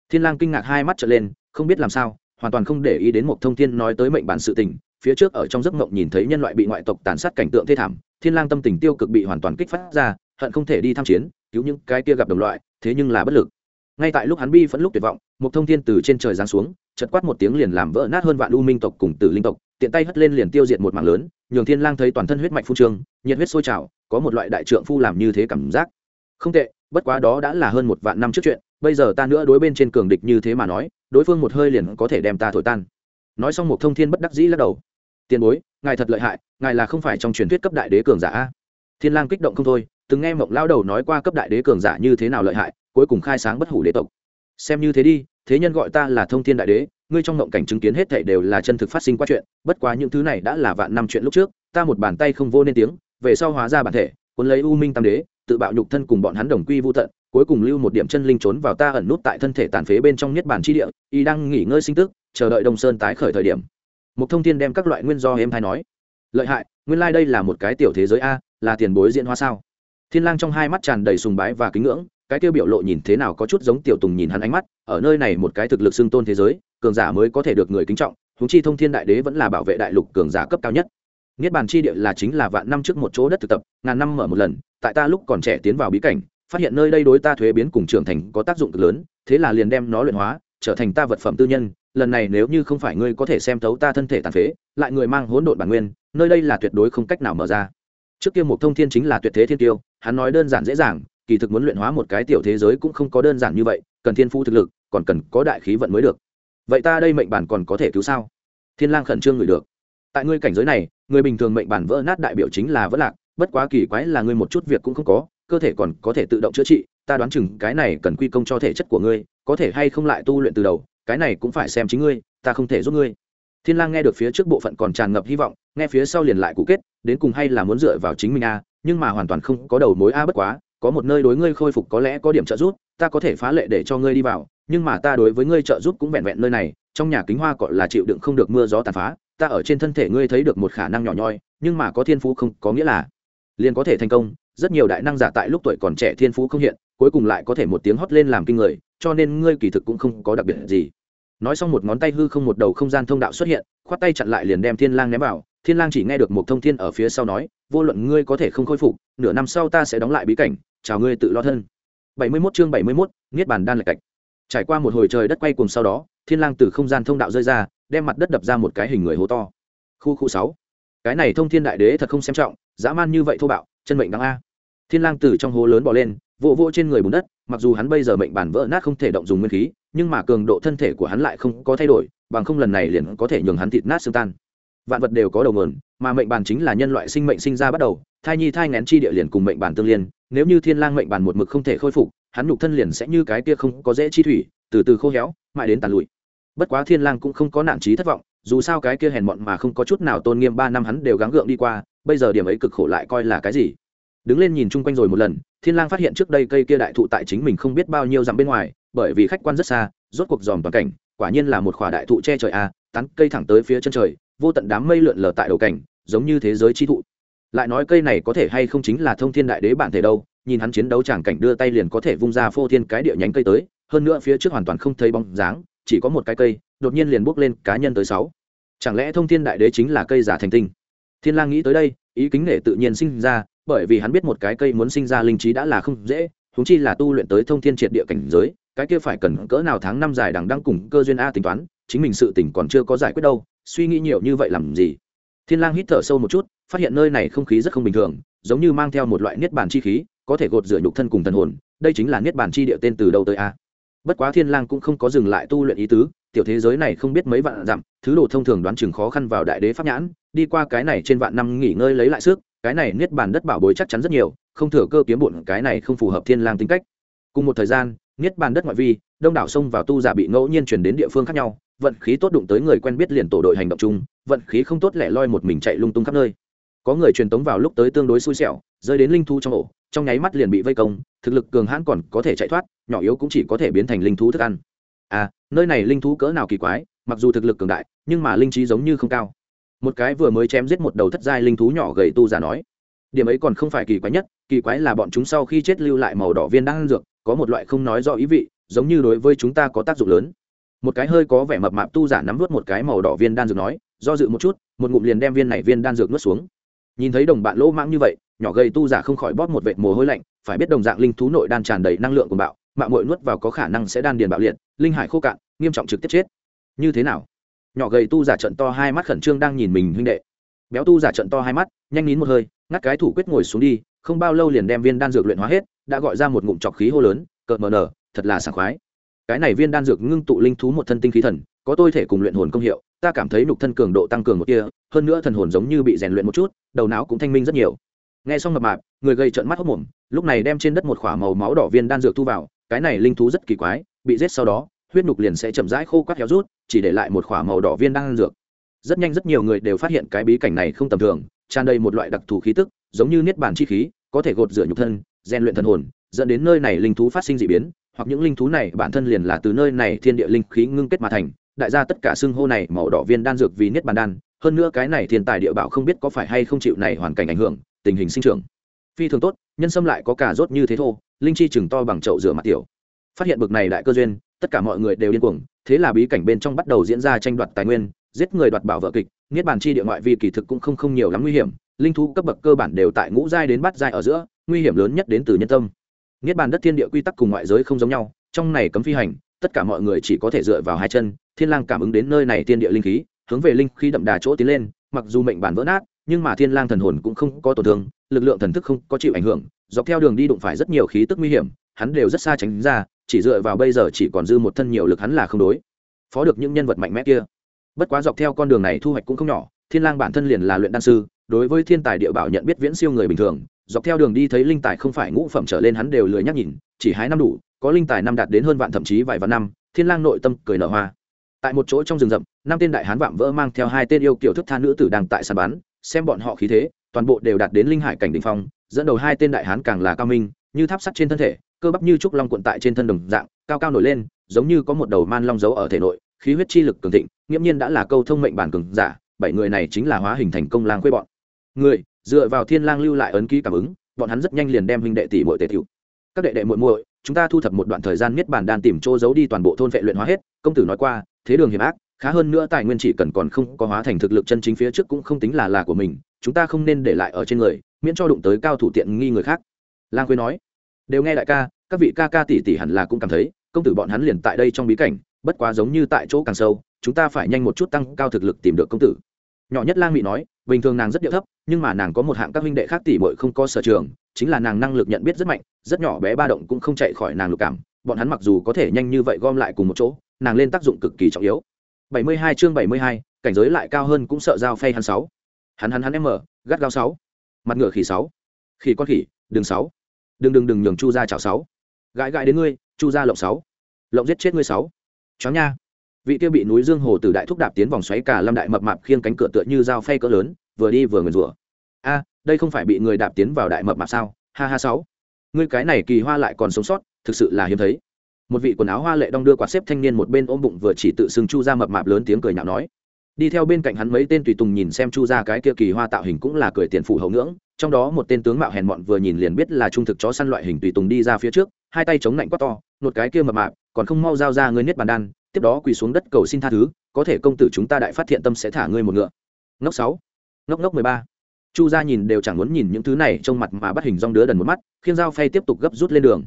Thiên lang kinh ngạc hai mắt trợn lên, không biết làm sao, hoàn toàn không để ý đến một thông thiên nói tới mệnh bản sự tình. Phía trước ở trong giấc mộng nhìn thấy nhân loại bị ngoại tộc tàn sát cảnh tượng thê thảm, thiên lang tâm tình tiêu cực bị hoàn toàn kích phát ra, hận không thể đi tham chiến, cứu những cái kia gặp đồng loại thế nhưng là bất lực. Ngay tại lúc hắn bi phẫn lúc tuyệt vọng, một thông thiên từ trên trời giáng xuống chật quát một tiếng liền làm vỡ nát hơn vạn u minh tộc cùng tử linh tộc, tiện tay hất lên liền tiêu diệt một mảng lớn, nhường thiên lang thấy toàn thân huyết mạch phun trương, nhiệt huyết sôi trào, có một loại đại trượng phu làm như thế cảm giác. Không tệ, bất quá đó đã là hơn một vạn năm trước chuyện, bây giờ ta nữa đối bên trên cường địch như thế mà nói, đối phương một hơi liền có thể đem ta thổi tan. Nói xong một thông thiên bất đắc dĩ lắc đầu. Tiền bối, ngài thật lợi hại, ngài là không phải trong truyền thuyết cấp đại đế cường giả a. Thiên lang kích động không thôi từng nghe mộng lao đầu nói qua cấp đại đế cường giả như thế nào lợi hại, cuối cùng khai sáng bất hủ đế tộc. Xem như thế đi, thế nhân gọi ta là thông thiên đại đế, ngươi trong mộng cảnh chứng kiến hết thảy đều là chân thực phát sinh qua chuyện, bất quá những thứ này đã là vạn năm chuyện lúc trước, ta một bàn tay không vô nên tiếng, về sau hóa ra bản thể, cuốn lấy u minh tam đế, tự bạo nhục thân cùng bọn hắn đồng quy vô tận, cuối cùng lưu một điểm chân linh trốn vào ta ẩn nút tại thân thể tàn phế bên trong niết bàn chi địa, y đang nghỉ ngơi sinh tức, chờ đợi đông sơn tái khởi thời điểm. Một thông thiên đem các loại nguyên do em hay nói. Lợi hại, nguyên lai đây là một cái tiểu thế giới a, là tiền bối diễn hóa sao? Thiên lang trong hai mắt tràn đầy sùng bái và kính ngưỡng, cái tiêu biểu lộ nhìn thế nào có chút giống tiểu tùng nhìn hắn ánh mắt, ở nơi này một cái thực lực xưng tôn thế giới, cường giả mới có thể được người kính trọng húng chi thông thiên đại đế vẫn là bảo vệ đại lục cường giả cấp cao nhất. Niết bàn chi địa là chính là vạn năm trước một chỗ đất thực tập, ngàn năm mở một lần, tại ta lúc còn trẻ tiến vào bí cảnh, phát hiện nơi đây đối ta thuế biến cùng trưởng thành có tác dụng cực lớn, thế là liền đem nó luyện hóa, trở thành ta vật phẩm tư nhân, lần này nếu như không phải ngươi có thể xem thấu ta thân thể tàn phế, lại người mang hỗn độn bản nguyên, nơi đây là tuyệt đối không cách nào mở ra. Trước kia một thông thiên chính là tuyệt thế thiên tiêu hắn nói đơn giản dễ dàng kỳ thực muốn luyện hóa một cái tiểu thế giới cũng không có đơn giản như vậy cần thiên phu thực lực còn cần có đại khí vận mới được. Vậy ta đây mệnh bản còn có thể cứu sao? Thiên lang khẩn trương người được. Tại ngươi cảnh giới này người bình thường mệnh bản vỡ nát đại biểu chính là vỡ lạc bất quá kỳ quái là ngươi một chút việc cũng không có cơ thể còn có thể tự động chữa trị ta đoán chừng cái này cần quy công cho thể chất của ngươi có thể hay không lại tu luyện từ đầu cái này cũng phải xem chính ngươi ta không thể giúp ngươi. Thiên lang nghe được phía trước bộ phận còn tràn ngập hy vọng nghe phía sau liền lại cụ kết đến cùng hay là muốn dựa vào chính mình a à, nhưng mà hoàn toàn không có đầu mối. A, bất quá, có một nơi đối ngươi khôi phục có lẽ có điểm trợ giúp, ta có thể phá lệ để cho ngươi đi vào, nhưng mà ta đối với ngươi trợ giúp cũng vẹn vẹn nơi này, trong nhà kính hoa gọi là chịu đựng không được mưa gió tàn phá, ta ở trên thân thể ngươi thấy được một khả năng nhỏ nhoi, nhưng mà có thiên phú không, có nghĩa là liền có thể thành công. Rất nhiều đại năng giả tại lúc tuổi còn trẻ thiên phú không hiện, cuối cùng lại có thể một tiếng hót lên làm kinh người, cho nên ngươi kỳ thực cũng không có đặc biệt gì. Nói xong một ngón tay hư không một đầu không gian thông đạo xuất hiện, khoát tay chặn lại liền đem thiên lang ném vào thiên lang chỉ nghe được một thông thiên ở phía sau nói vô luận ngươi có thể không khôi phục nửa năm sau ta sẽ đóng lại bí cảnh chào ngươi tự lo thân. 71 chương 71, niết bàn đan lệch cạch. Trải qua một hồi trời đất quay cùng sau đó thiên lang từ không gian thông đạo rơi ra đem mặt đất đập ra một cái hình người hố to. Khu khu sáu. Cái này thông thiên đại đế thật không xem trọng dã man như vậy thô bạo chân mệnh đáng a. Thiên lang từ trong hố lớn bò lên vỗ vỗ trên người bùn đất mặc dù hắn bây giờ mệnh bản vỡ nát không thể động dùng nguyên khí nhưng mà cường độ thân thể của hắn lại không có thay đổi bằng không lần này liền có thể nhường hắn thịt nát xương tan vạn vật đều có đầu nguồn, mà mệnh bàn chính là nhân loại sinh mệnh sinh ra bắt đầu, thai nhi thai ngén chi địa liền cùng mệnh bàn tương liên, nếu như thiên lang mệnh bàn một mực không thể khôi phục, hắn nhục thân liền sẽ như cái kia không có dễ chi thủy, từ từ khô héo, mãi đến tàn lụi. Bất quá thiên lang cũng không có nản trí thất vọng, dù sao cái kia hèn mọn mà không có chút nào tôn nghiêm ba năm hắn đều gắng gượng đi qua, bây giờ điểm ấy cực khổ lại coi là cái gì? Đứng lên nhìn chung quanh rồi một lần, thiên lang phát hiện trước đây cây kia đại thụ tại chính mình không biết bao nhiêu dặm bên ngoài, bởi vì khách quan rất xa, rốt cuộc dòm toàn cảnh, quả nhiên là một khỏa đại thụ che trời a, tán cây thẳng tới phía chân trời vô tận đám mây lượn lờ tại đầu cảnh, giống như thế giới chi thụ. Lại nói cây này có thể hay không chính là thông thiên đại đế bản thể đâu, nhìn hắn chiến đấu chẳng cảnh đưa tay liền có thể vung ra phô thiên cái địa nhánh cây tới, hơn nữa phía trước hoàn toàn không thấy bóng dáng, chỉ có một cái cây, đột nhiên liền bước lên cá nhân tới sáu. Chẳng lẽ thông thiên đại đế chính là cây giả thành tinh? Thiên lang nghĩ tới đây, ý kính nể tự nhiên sinh ra, bởi vì hắn biết một cái cây muốn sinh ra linh trí đã là không dễ chúng chi là tu luyện tới thông thiên triệt địa cảnh giới, cái kia phải cần cỡ nào tháng năm dài đằng đang cùng cơ duyên a tính toán, chính mình sự tình còn chưa có giải quyết đâu suy nghĩ nhiều như vậy làm gì? Thiên lang hít thở sâu một chút, phát hiện nơi này không khí rất không bình thường, giống như mang theo một loại niết bàn chi khí, có thể gột rửa nhục thân cùng thần hồn, đây chính là niết bàn chi địa tên từ đâu tới a? Bất quá thiên lang cũng không có dừng lại tu luyện ý tứ, tiểu thế giới này không biết mấy vạn dặm, thứ đồ thông thường đoán chừng khó khăn vào đại đế pháp nhãn, đi qua cái này trên vạn năm nghỉ ngơi lấy lại sức, cái này niết bàn đất bảo bối chắc chắn rất nhiều, không thừa cơ kiếm bụn cái này không phù hợp thiên lang tính cách. Cùng một thời gian, niết bàn đất ngoại vi, đông đảo sông vào tu giả bị ngẫu nhiên chuyển đến địa phương khác nhau vận khí tốt đụng tới người quen biết liền tổ đội hành động chung, vận khí không tốt lẻ loi một mình chạy lung tung khắp nơi. Có người truyền tống vào lúc tới tương đối xui xẻo, rơi đến linh thú trong ổ, trong nháy mắt liền bị vây công, thực lực cường hãn còn có thể chạy thoát, nhỏ yếu cũng chỉ có thể biến thành linh thú thức ăn. À nơi này linh thú cỡ nào kỳ quái, mặc dù thực lực cường đại, nhưng mà linh trí giống như không cao. Một cái vừa mới chém giết một đầu thất giai linh thú nhỏ gầy tu giả nói, điểm ấy còn không phải kỳ quái nhất, kỳ quái là bọn chúng sau khi chết lưu lại màu đỏ viên đang ăn dược, có một loại không nói rõ ý vị, giống như đối với chúng ta có tác dụng lớn một cái hơi có vẻ mập mạp tu giả nắm vớt một cái màu đỏ viên đan dược nói, do dự một chút, một ngụm liền đem viên này viên đan dược nuốt xuống. Nhìn thấy đồng bạn lỗ mãng như vậy, nhỏ gầy tu giả không khỏi bóp một vệt mồ hôi lạnh, phải biết đồng dạng linh thú nội đan tràn đầy năng lượng của bạo mạ mội nuốt vào có khả năng sẽ đan điền bạo liệt, linh hải khô cạn, nghiêm trọng trực tiếp chết. Như thế nào? Nhỏ gầy tu giả trận to hai mắt khẩn trương đang nhìn mình huynh đệ. Béo tu giả trận to hai mắt, nhanh nín một hơi, ngắt cái thủ quyết ngồi xuống đi, không bao lâu liền đem viên đan dược luyện hóa hết, đã gọi ra một ngụm trọc khí hô lớn, cợt mờ nở, thật là sảng khoái cái này viên đan dược ngưng tụ linh thú một thân tinh khí thần, có tôi thể cùng luyện hồn công hiệu, ta cảm thấy nhục thân cường độ tăng cường một kia hơn nữa thần hồn giống như bị rèn luyện một chút, đầu não cũng thanh minh rất nhiều. Nghe xong mập mạp, người gây trợn mắt hốc mồm, lúc này đem trên đất một k h ỏ a màu máu đỏ viên đan dược thu vào, cái này linh thú rất kỳ quái, bị rết sau đó, huyết nhục liền sẽ chậm rãi khô quát héo rút, chỉ để lại một k h ỏ a màu đỏ viên đan dược. Rất nhanh rất nhiều người đều phát hiện cái bí cảnh này không tầm thường, tràn đầy một loại đặc thù khí tức, giống như niết bản chi khí, có thể gột rửa nhục thân, rèn luyện thần hồn, dẫn đến nơi này linh thú phát sinh d ị biến hoặc những linh thú này bản thân liền là từ nơi này thiên địa linh khí ngưng kết mà thành, đại gia tất cả xưng hô này màu đỏ viên đan dược vì niết bàn đan, hơn nữa cái này thiên tài địa bảo không biết có phải hay không chịu này hoàn cảnh ảnh hưởng, tình hình sinh trưởng. Phi thường tốt, nhân sâm lại có cả rốt như thế thô, linh chi chừng to bằng chậu rửa mặt tiểu. Phát hiện bực này đại cơ duyên, tất cả mọi người đều điên cuồng, thế là bí cảnh bên trong bắt đầu diễn ra tranh đoạt tài nguyên, giết người đoạt bảo vợ kịch, niết bàn chi địa ngoại vi kỳ thực cũng không không nhiều lắm nguy hiểm, linh thú cấp bậc cơ bản đều tại ngũ giai đến bát giai ở giữa, nguy hiểm lớn nhất đến từ nhân tâm niết bàn đất thiên địa quy tắc cùng ngoại giới không giống nhau, trong này cấm phi hành, tất cả mọi người chỉ có thể dựa vào hai chân, thiên lang cảm ứng đến nơi này thiên địa linh khí, hướng về linh khí đậm đà chỗ tiến lên, mặc dù mệnh bản vỡ nát, nhưng mà thiên lang thần hồn cũng không có tổn thương, lực lượng thần thức không có chịu ảnh hưởng, dọc theo đường đi đụng phải rất nhiều khí tức nguy hiểm, hắn đều rất xa tránh ra, chỉ dựa vào bây giờ chỉ còn dư một thân nhiều lực hắn là không đối. Phó được những nhân vật mạnh mẽ kia. Bất quá dọc theo con đường này thu hoạch cũng không nhỏ, thiên lang bản thân liền là luyện đan sư, đối với thiên tài địa bảo nhận biết viễn siêu người bình thường dọc theo đường đi thấy linh tài không phải ngũ phẩm trở lên hắn đều lười nhắc nhìn, chỉ hái năm đủ, có linh tài năm đạt đến hơn vạn thậm chí vài vạn năm, thiên lang nội tâm cười nở hoa. Tại một chỗ trong rừng rậm, năm tên đại hán vạm vỡ mang theo hai tên yêu kiểu thức tha nữ tử đang tại sàn bán xem bọn họ khí thế, toàn bộ đều đạt đến linh hải cảnh đỉnh phong, dẫn đầu hai tên đại hán càng là cao minh, như tháp sắt trên thân thể, cơ bắp như trúc long cuộn tại trên thân đồng dạng, cao cao nổi lên, giống như có một đầu man long giấu ở thể nội, khí huyết chi lực cường thịnh, nghiễm nhiên đã là câu thông mệnh bản cường giả, bảy người này chính là hóa hình thành công lang quê bọn. Người dựa vào thiên lang lưu lại ấn ký cảm ứng, bọn hắn rất nhanh liền đem huynh đệ tỷ muội tề tiểu. Các đệ đệ muội muội, chúng ta thu thập một đoạn thời gian miết bản đan tìm chỗ giấu đi toàn bộ thôn vệ luyện hóa hết, công tử nói qua, thế đường hiểm ác, khá hơn nữa tài nguyên chỉ cần còn không có hóa thành thực lực chân chính phía trước cũng không tính là là của mình, chúng ta không nên để lại ở trên người, miễn cho đụng tới cao thủ tiện nghi người khác. Lang quế nói. Đều nghe đại ca, các vị ca ca tỷ tỷ hẳn là cũng cảm thấy, công tử bọn hắn liền tại đây trong bí cảnh, bất quá giống như tại chỗ càng sâu, chúng ta phải nhanh một chút tăng cao thực lực tìm được công tử nhỏ nhất lang mỹ nói, bình thường nàng rất điệu thấp, nhưng mà nàng có một hạng các huynh đệ khác tỉ bội không có sở trường, chính là nàng năng lực nhận biết rất mạnh, rất nhỏ bé ba động cũng không chạy khỏi nàng lục cảm. Bọn hắn mặc dù có thể nhanh như vậy gom lại cùng một chỗ, nàng lên tác dụng cực kỳ trọng yếu. Bảy mươi hai chương bảy mươi hai, cảnh giới lại cao hơn cũng sợ dao phay hắn sáu. Hắn hắn hắn em mở gắt gao sáu. Mặt ngựa khỉ sáu. Khỉ con khỉ đường sáu. Đừng đừng đừng nhường chu ra chảo sáu. Gãi gãi đến ngươi, chu ra lộng sáu. Lộng giết chết ngươi sáu. Chó nha vị kia bị núi dương hồ từ đại thúc đạp tiến vòng xoáy cả lâm đại mập mạp khiêng cánh cửa tựa như dao phay cỡ lớn, vừa đi vừa nguyền rủa. A, đây không phải bị người đạp tiến vào đại mập mạp sao? Ha ha sáu. Ngươi cái này kỳ hoa lại còn sống sót, thực sự là hiếm thấy. Một vị quần áo hoa lệ đong đưa quạt xếp thanh niên một bên ôm bụng vừa chỉ tự xưng chu ra mập mạp lớn tiếng cười nhạo nói. Đi theo bên cạnh hắn mấy tên tùy tùng nhìn xem chu ra cái kia kỳ hoa tạo hình cũng là cười tiền phủ hậu ngưỡng, trong đó một tên tướng mạo hèn mọn vừa nhìn liền biết là trung thực chó săn loại hình tùy tùng đi ra phía trước, hai tay chống lạnh quát to một cái kia mập mạp, còn không mau giao ra ngươi niết bàn đan tiếp đó quỳ xuống đất cầu xin tha thứ, có thể công tử chúng ta đại phát thiện tâm sẽ thả ngươi một ngựa. Ngốc sáu, ngốc ngốc mười ba. Chu gia nhìn đều chẳng muốn nhìn những thứ này trong mặt mà bắt hình rong đứa đần một mắt, khiêng dao phay tiếp tục gấp rút lên đường.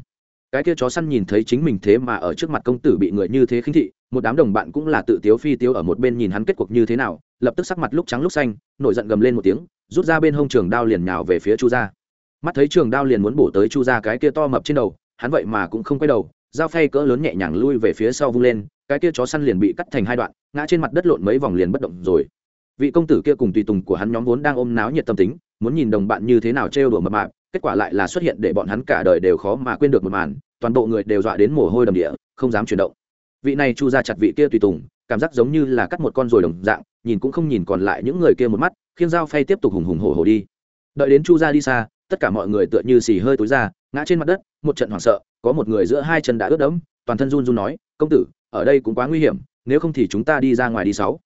Cái kia chó săn nhìn thấy chính mình thế mà ở trước mặt công tử bị người như thế khinh thị, một đám đồng bạn cũng là tự tiếu phi tiếu ở một bên nhìn hắn kết cuộc như thế nào, lập tức sắc mặt lúc trắng lúc xanh, nổi giận gầm lên một tiếng, rút ra bên hông trường đao liền nhào về phía chu gia. Mắt thấy trường đao liền muốn bổ tới chu gia cái kia to mập trên đầu, hắn vậy mà cũng không quay đầu, dao phay cỡ lớn nhẹ nhàng lui về phía sau vung lên cái kia chó săn liền bị cắt thành hai đoạn, ngã trên mặt đất lộn mấy vòng liền bất động rồi. Vị công tử kia cùng tùy tùng của hắn nhóm vốn đang ôm náo nhiệt tâm tính, muốn nhìn đồng bạn như thế nào trêu đùa mập mạp, kết quả lại là xuất hiện để bọn hắn cả đời đều khó mà quên được một màn, toàn bộ người đều dọa đến mồ hôi đầm địa, không dám chuyển động. Vị này chu ra chặt vị kia tùy tùng, cảm giác giống như là cắt một con rồi đồng dạng, nhìn cũng không nhìn còn lại những người kia một mắt khiến dao phay tiếp tục hùng hùng hổ hổ đi. Đợi đến chu ra đi xa, tất cả mọi người tựa như xì hơi túi ra, ngã trên mặt đất, một trận hoảng sợ, có một người giữa hai chân đã ướt đẫm, toàn thân run run nói, công tử ở đây cũng quá nguy hiểm, nếu không thì chúng ta đi ra ngoài đi sáu.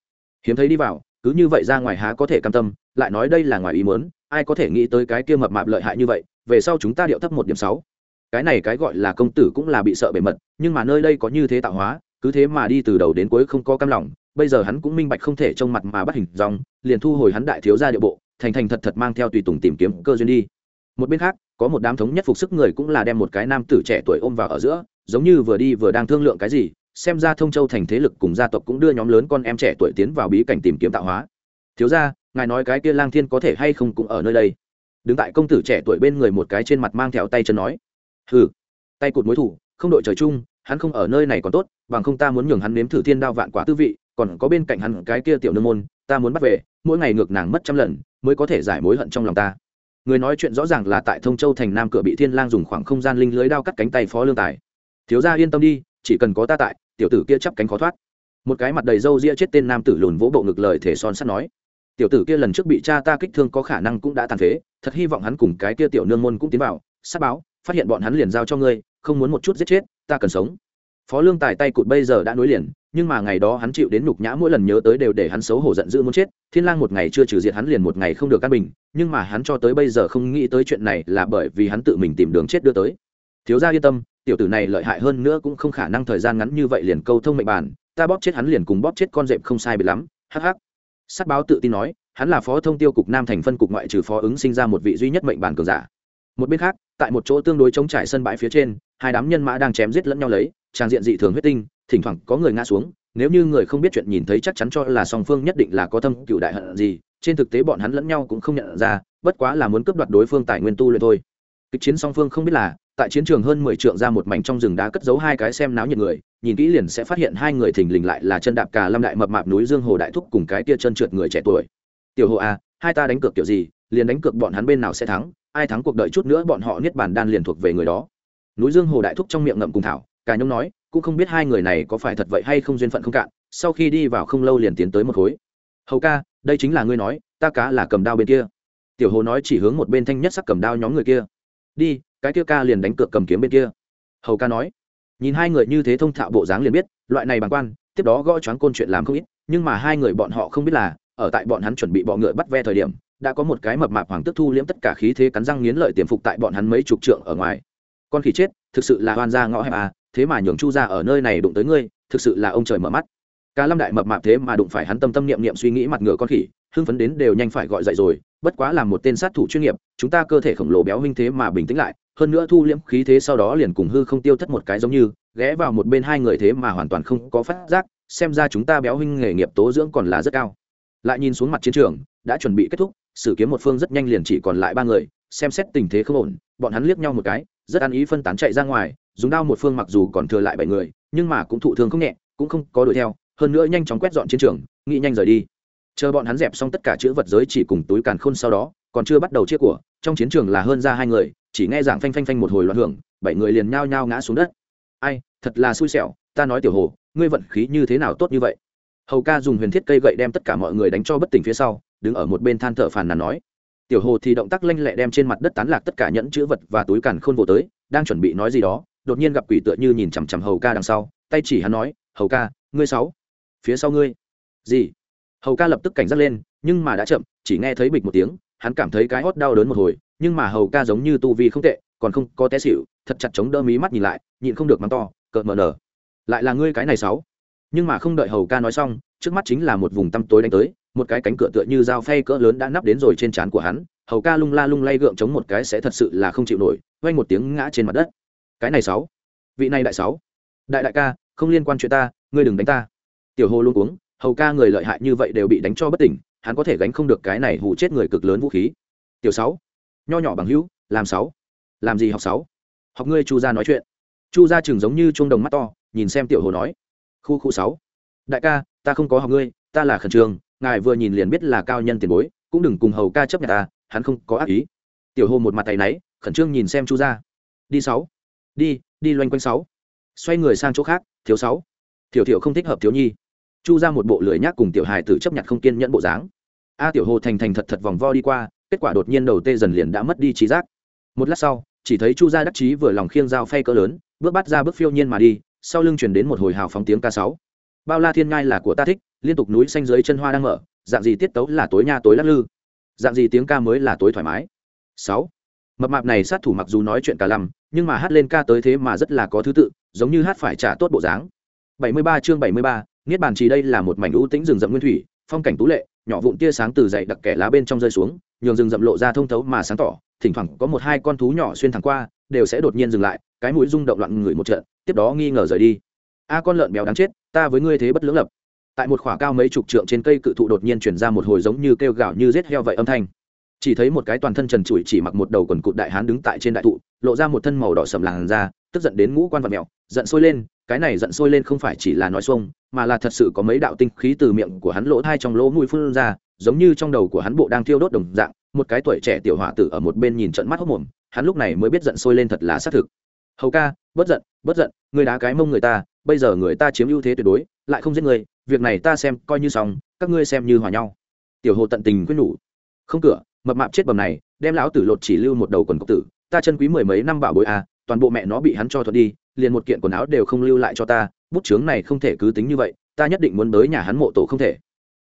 Hiếm thấy đi vào, cứ như vậy ra ngoài há có thể cam tâm, lại nói đây là ngoài ý muốn, ai có thể nghĩ tới cái kia mập mạp lợi hại như vậy, về sau chúng ta điệu thấp một điểm sáu. Cái này cái gọi là công tử cũng là bị sợ bề mật, nhưng mà nơi đây có như thế tạo hóa, cứ thế mà đi từ đầu đến cuối không có cam lòng, bây giờ hắn cũng minh bạch không thể trông mặt mà bắt hình dòng liền thu hồi hắn đại thiếu ra địa bộ, thành thành thật thật mang theo tùy tùng tìm kiếm cơ duyên đi. Một bên khác, có một đám thống nhất phục sức người cũng là đem một cái nam tử trẻ tuổi ôm vào ở giữa, giống như vừa đi vừa đang thương lượng cái gì xem ra thông châu thành thế lực cùng gia tộc cũng đưa nhóm lớn con em trẻ tuổi tiến vào bí cảnh tìm kiếm tạo hóa. Thiếu ra ngài nói cái kia lang thiên có thể hay không cũng ở nơi đây? Đứng tại công tử trẻ tuổi bên người một cái trên mặt mang theo tay chân nói. Hừ, tay cụt mối thủ, không đội trời chung, hắn không ở nơi này còn tốt, bằng không ta muốn nhường hắn nếm thử thiên đao vạn quả tư vị, còn có bên cạnh hắn cái kia tiểu nương môn, ta muốn bắt về, mỗi ngày ngược nàng mất trăm lần, mới có thể giải mối hận trong lòng ta. Người nói chuyện rõ ràng là tại thông châu thành nam cửa bị thiên lang dùng khoảng không gian linh lưới đao cắt cánh tay phó lương tài. Thiếu gia yên tâm đi chỉ cần có ta tại, tiểu tử kia chắp cánh khó thoát. Một cái mặt đầy râu ria chết tên nam tử lùn vỗ bộ ngực lời thể son sắt nói. Tiểu tử kia lần trước bị cha ta kích thương có khả năng cũng đã tàn phế, thật hy vọng hắn cùng cái kia tiểu nương môn cũng tiến vào, sát báo, phát hiện bọn hắn liền giao cho ngươi, không muốn một chút giết chết, ta cần sống. Phó lương tài tay cụt bây giờ đã nối liền, nhưng mà ngày đó hắn chịu đến nhục nhã mỗi lần nhớ tới đều để hắn xấu hổ giận dữ muốn chết, thiên lang một ngày chưa trừ diệt hắn liền một ngày không được căn bình, nhưng mà hắn cho tới bây giờ không nghĩ tới chuyện này là bởi vì hắn tự mình tìm đường chết đưa tới thiếu gia yên tâm, tiểu tử này lợi hại hơn nữa cũng không khả năng thời gian ngắn như vậy liền câu thông mệnh bản. ta bóp chết hắn liền cùng bóp chết con dẹp không sai biệt lắm, hắc hắc sát báo tự tin nói, hắn là phó thông tiêu cục nam thành phân cục ngoại trừ phó ứng sinh ra một vị duy nhất mệnh bản cường giả một bên khác, tại một chỗ tương đối chống trải sân bãi phía trên, hai đám nhân mã đang chém giết lẫn nhau lấy, trang diện dị thường huyết tinh, thỉnh thoảng có người ngã xuống, nếu như người không biết chuyện nhìn thấy chắc chắn cho là song phương nhất định là có thâm cựu đại hận gì, trên thực tế bọn hắn lẫn nhau cũng không nhận ra, bất quá là muốn cướp đoạt đối phương tài nguyên tu luyện thôi kịch chiến song phương không biết là tại chiến trường hơn mười trượng ra một mảnh trong rừng đá cất giấu hai cái xem náo nhiệt người nhìn kỹ liền sẽ phát hiện hai người thình lình lại là chân đạp cà lâm đại mập mạp núi dương hồ đại thúc cùng cái tia chân trượt người trẻ tuổi. Tiểu hồ a à, hai ta đánh cược kiểu gì liền đánh cược bọn hắn bên nào sẽ thắng ai thắng cuộc đợi chút nữa bọn họ niết bàn đan liền thuộc về người đó. Núi dương hồ đại thúc trong miệng ngậm cùng thảo cả nhông nói cũng không biết hai người này có phải thật vậy hay không duyên phận không cạn sau khi đi vào không lâu liền tiến tới một khối. Hầu ca đây chính là ngươi nói ta cá là cầm đao bên kia. Tiểu hồ nói chỉ hướng một bên thanh nhất sắc cầm đao nhóm người kia. Đi cái kia ca liền đánh cược cầm kiếm bên kia. Hầu ca nói, nhìn hai người như thế thông thạo bộ dáng liền biết, loại này bằng quan, tiếp đó gõ choáng côn chuyện làm không ít, nhưng mà hai người bọn họ không biết là, ở tại bọn hắn chuẩn bị bọ ngựa bắt ve thời điểm, đã có một cái mập mạp hoàng tức thu liễm tất cả khí thế cắn răng nghiến lợi tiềm phục tại bọn hắn mấy chục trượng ở ngoài. Con khỉ chết, thực sự là hoan ra ngõ hẹp à thế mà nhường chu ra ở nơi này đụng tới ngươi, thực sự là ông trời mở mắt. Ca lâm đại mập mạp thế mà đụng phải hắn tâm tâm niệm niệm suy nghĩ mặt ngựa con khỉ, hưng phấn đến đều nhanh phải gọi dậy rồi, bất quá là một tên sát thủ chuyên nghiệp, chúng ta cơ thể khổng lồ béo huynh thế mà bình tĩnh lại hơn nữa thu liễm khí thế sau đó liền cùng hư không tiêu thất một cái giống như, ghé vào một bên hai người thế mà hoàn toàn không có phát giác, xem ra chúng ta béo huynh nghề nghiệp tố dưỡng còn là rất cao. Lại nhìn xuống mặt chiến trường, đã chuẩn bị kết thúc, sử kiếm một phương rất nhanh liền chỉ còn lại ba người, xem xét tình thế không ổn, bọn hắn liếc nhau một cái, rất ăn ý phân tán chạy ra ngoài, dùng đao một phương mặc dù còn thừa lại bảy người, nhưng mà cũng thụ thương không nhẹ, cũng không có đuổi theo, hơn nữa nhanh chóng quét dọn chiến trường, nghĩ nhanh rời đi. Chờ bọn hắn dẹp xong tất cả chữ vật giới chỉ cùng túi càn khôn sau đó, còn chưa bắt đầu chia của, trong chiến trường là hơn ra hai người chỉ nghe giảng phanh phanh phanh một hồi loạn hưởng, bảy người liền nhao nhao ngã xuống đất. Ai, thật là xui xẻo, ta nói tiểu hồ, ngươi vận khí như thế nào tốt như vậy? Hầu ca dùng huyền thiết cây gậy đem tất cả mọi người đánh cho bất tỉnh phía sau, đứng ở một bên than thở phàn nàn nói. Tiểu hồ thì động tác lanh lẹ đem trên mặt đất tán lạc tất cả nhẫn chữ vật và túi càn khôn vô tới, đang chuẩn bị nói gì đó, đột nhiên gặp quỷ tựa như nhìn chằm chằm hầu ca đằng sau, tay chỉ hắn nói, hầu ca, ngươi sáu, phía sau ngươi. Gì? Hầu ca lập tức cảnh giác lên, nhưng mà đã chậm, chỉ nghe thấy bịch một tiếng, hắn cảm thấy cái hót đau đớn một hồi nhưng mà hầu ca giống như tu vi không tệ, còn không có té xịu thật chặt chống đỡ mí mắt nhìn lại, nhịn không được mắng to, cợt mờ nở. Lại là ngươi cái này sáu. Nhưng mà không đợi hầu ca nói xong, trước mắt chính là một vùng tăm tối đánh tới, một cái cánh cửa tựa như dao phay cỡ lớn đã nắp đến rồi trên trán của hắn, hầu ca lung la lung lay gượng chống một cái sẽ thật sự là không chịu nổi vay một tiếng ngã trên mặt đất. Cái này sáu. Vị này đại sáu. Đại đại ca, không liên quan chuyện ta, ngươi đừng đánh ta. Tiểu hồ luôn uống hầu ca người lợi hại như vậy đều bị đánh cho bất tỉnh, hắn có thể gánh không được cái này hù chết người cực lớn vũ khí. Tiểu sáu nho nhỏ bằng hữu, làm sáu. Làm gì học sáu? Học ngươi chu gia nói chuyện. Chu gia chừng giống như chuông đồng mắt to, nhìn xem tiểu hồ nói. Khu khu sáu. Đại ca, ta không có học ngươi, ta là khẩn trương, ngài vừa nhìn liền biết là cao nhân tiền bối, cũng đừng cùng hầu ca chấp nhận ta, hắn không có ác ý. Tiểu hồ một mặt tay náy, khẩn trương nhìn xem chu gia. Đi sáu. Đi đi loanh quanh sáu. Xoay người sang chỗ khác, thiếu sáu. Tiểu tiểu không thích hợp thiếu nhi. Chu ra một bộ lưỡi nhác cùng tiểu hài tử chấp nhận không kiên nhẫn bộ dáng. A tiểu hồ thành thành thật thật vòng vo đi qua kết quả đột nhiên đầu tê dần liền đã mất đi trí giác. Một lát sau chỉ thấy chu gia đắc chí vừa lòng khiêng dao phay cỡ lớn bước bắt ra bước phiêu nhiên mà đi sau lưng chuyển đến một hồi hào phóng tiếng ca sáu. Bao la thiên ngai là của ta thích liên tục núi xanh dưới chân hoa đang mở dạng gì tiết tấu là tối nha tối lắc lư. Dạng gì tiếng ca mới là tối thoải mái. Sáu. Mập mạp này sát thủ mặc dù nói chuyện cả lầm nhưng mà hát lên ca tới thế mà rất là có thứ tự giống như hát phải trả tốt bộ dáng. 73 chương 73, niết bàn trì đây là một mảnh ưu tĩnh rừng rậm nguyên thủy phong cảnh tú lệ nhỏ vụn tia sáng từ dậy đặc kẻ lá bên trong rơi xuống nhường rừng rậm lộ ra thông thấu mà sáng tỏ thỉnh thoảng có một hai con thú nhỏ xuyên thẳng qua đều sẽ đột nhiên dừng lại cái mũi rung động loạn người một trận tiếp đó nghi ngờ rời đi. A con lợn béo đáng chết ta với ngươi thế bất lưỡng lập. Tại một khỏa cao mấy chục trượng trên cây cự thụ đột nhiên chuyển ra một hồi giống như kêu gạo như rết heo vậy âm thanh. Chỉ thấy một cái toàn thân trần trụi chỉ mặc một đầu quần cụt đại hán đứng tại trên đại thụ lộ ra một thân màu đỏ sầm làn ra, tức giận đến ngũ quan vật mèo giận sôi lên cái này giận sôi lên không phải chỉ là nói xuông mà là thật sự có mấy đạo tinh khí từ miệng của hắn lỗ thai trong lỗ mũi phun ra giống như trong đầu của hắn bộ đang thiêu đốt đồng dạng, một cái tuổi trẻ tiểu họa tử ở một bên nhìn trận mắt hốc mồm, hắn lúc này mới biết giận sôi lên thật là xác thực. Hầu ca bất giận bất giận người đá cái mông người ta, bây giờ người ta chiếm ưu thế tuyệt đối, lại không giết người việc này ta xem coi như xong, các ngươi xem như hòa nhau. Tiểu hồ tận tình quyết nhủ. Không cửa, mập mạp chết bầm này, đem lão tử lột chỉ lưu một đầu quần cốc tử, ta chân quý mười mấy năm bảo bối à toàn bộ mẹ nó bị hắn cho thuật đi, liền một kiện quần áo đều không lưu lại cho ta, bút chướng này không thể cứ tính như vậy, ta nhất định muốn tới nhà hắn mộ tổ không thể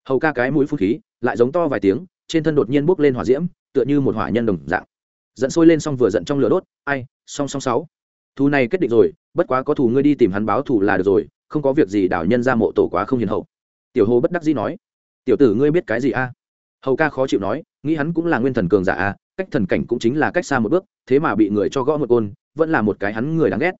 hầu ca cái mũi phun khí, lại giống to vài tiếng, trên thân đột nhiên bốc lên hỏa diễm, tựa như một hỏa nhân đồng dạng. Giận sôi lên xong vừa giận trong lửa đốt, ai, song song sáu. Thù này kết định rồi, bất quá có thù ngươi đi tìm hắn báo thù là được rồi, không có việc gì đảo nhân ra mộ tổ quá không hiền hậu. Tiểu hồ bất đắc dĩ nói, tiểu tử ngươi biết cái gì a? Hầu ca khó chịu nói, nghĩ hắn cũng là nguyên thần cường giả a, cách thần cảnh cũng chính là cách xa một bước, thế mà bị người cho gõ một côn, vẫn là một cái hắn người đáng ghét.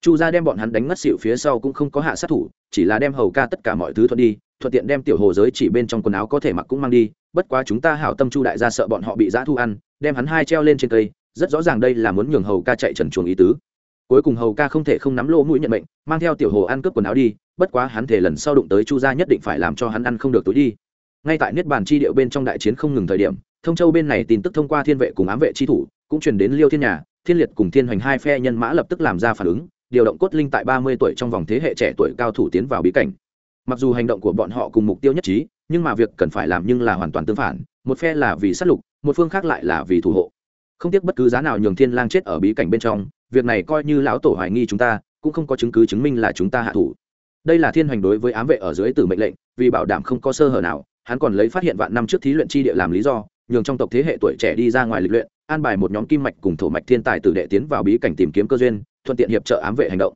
Chu gia đem bọn hắn đánh ngất xỉu phía sau cũng không có hạ sát thủ, chỉ là đem hầu ca tất cả mọi thứ thuận đi thuận tiện đem tiểu hồ giới chỉ bên trong quần áo có thể mặc cũng mang đi bất quá chúng ta hảo tâm chu đại gia sợ bọn họ bị giã thu ăn đem hắn hai treo lên trên cây rất rõ ràng đây là muốn nhường hầu ca chạy trần chuồng ý tứ. Cuối cùng hầu ca không thể không nắm lỗ mũi nhận bệnh, mang theo tiểu hồ ăn cướp quần áo đi bất quá hắn thể lần sau đụng tới chu gia nhất định phải làm cho hắn ăn không được túi đi. Ngay tại niết bàn chi điệu bên trong đại chiến không ngừng thời điểm thông châu bên này tin tức thông qua thiên vệ cùng ám vệ chi thủ cũng truyền đến liêu thiên nhà thiên liệt cùng thiên hoành hai phe nhân mã lập tức làm ra phản ứng điều động cốt linh tại ba mươi tuổi trong vòng thế hệ trẻ tuổi cao thủ tiến vào bí cảnh mặc dù hành động của bọn họ cùng mục tiêu nhất trí, nhưng mà việc cần phải làm nhưng là hoàn toàn tương phản, một phe là vì sát lục, một phương khác lại là vì thủ hộ. Không tiếc bất cứ giá nào nhường thiên lang chết ở bí cảnh bên trong, việc này coi như lão tổ hoài nghi chúng ta, cũng không có chứng cứ chứng minh là chúng ta hạ thủ. Đây là thiên hoành đối với ám vệ ở dưới tử mệnh lệnh, vì bảo đảm không có sơ hở nào, hắn còn lấy phát hiện vạn năm trước thí luyện chi địa làm lý do, nhường trong tộc thế hệ tuổi trẻ đi ra ngoài lịch luyện, an bài một nhóm kim mạch cùng thổ mạch thiên tài tử đệ tiến vào bí cảnh tìm kiếm cơ duyên, thuận tiện hiệp trợ ám vệ hành động.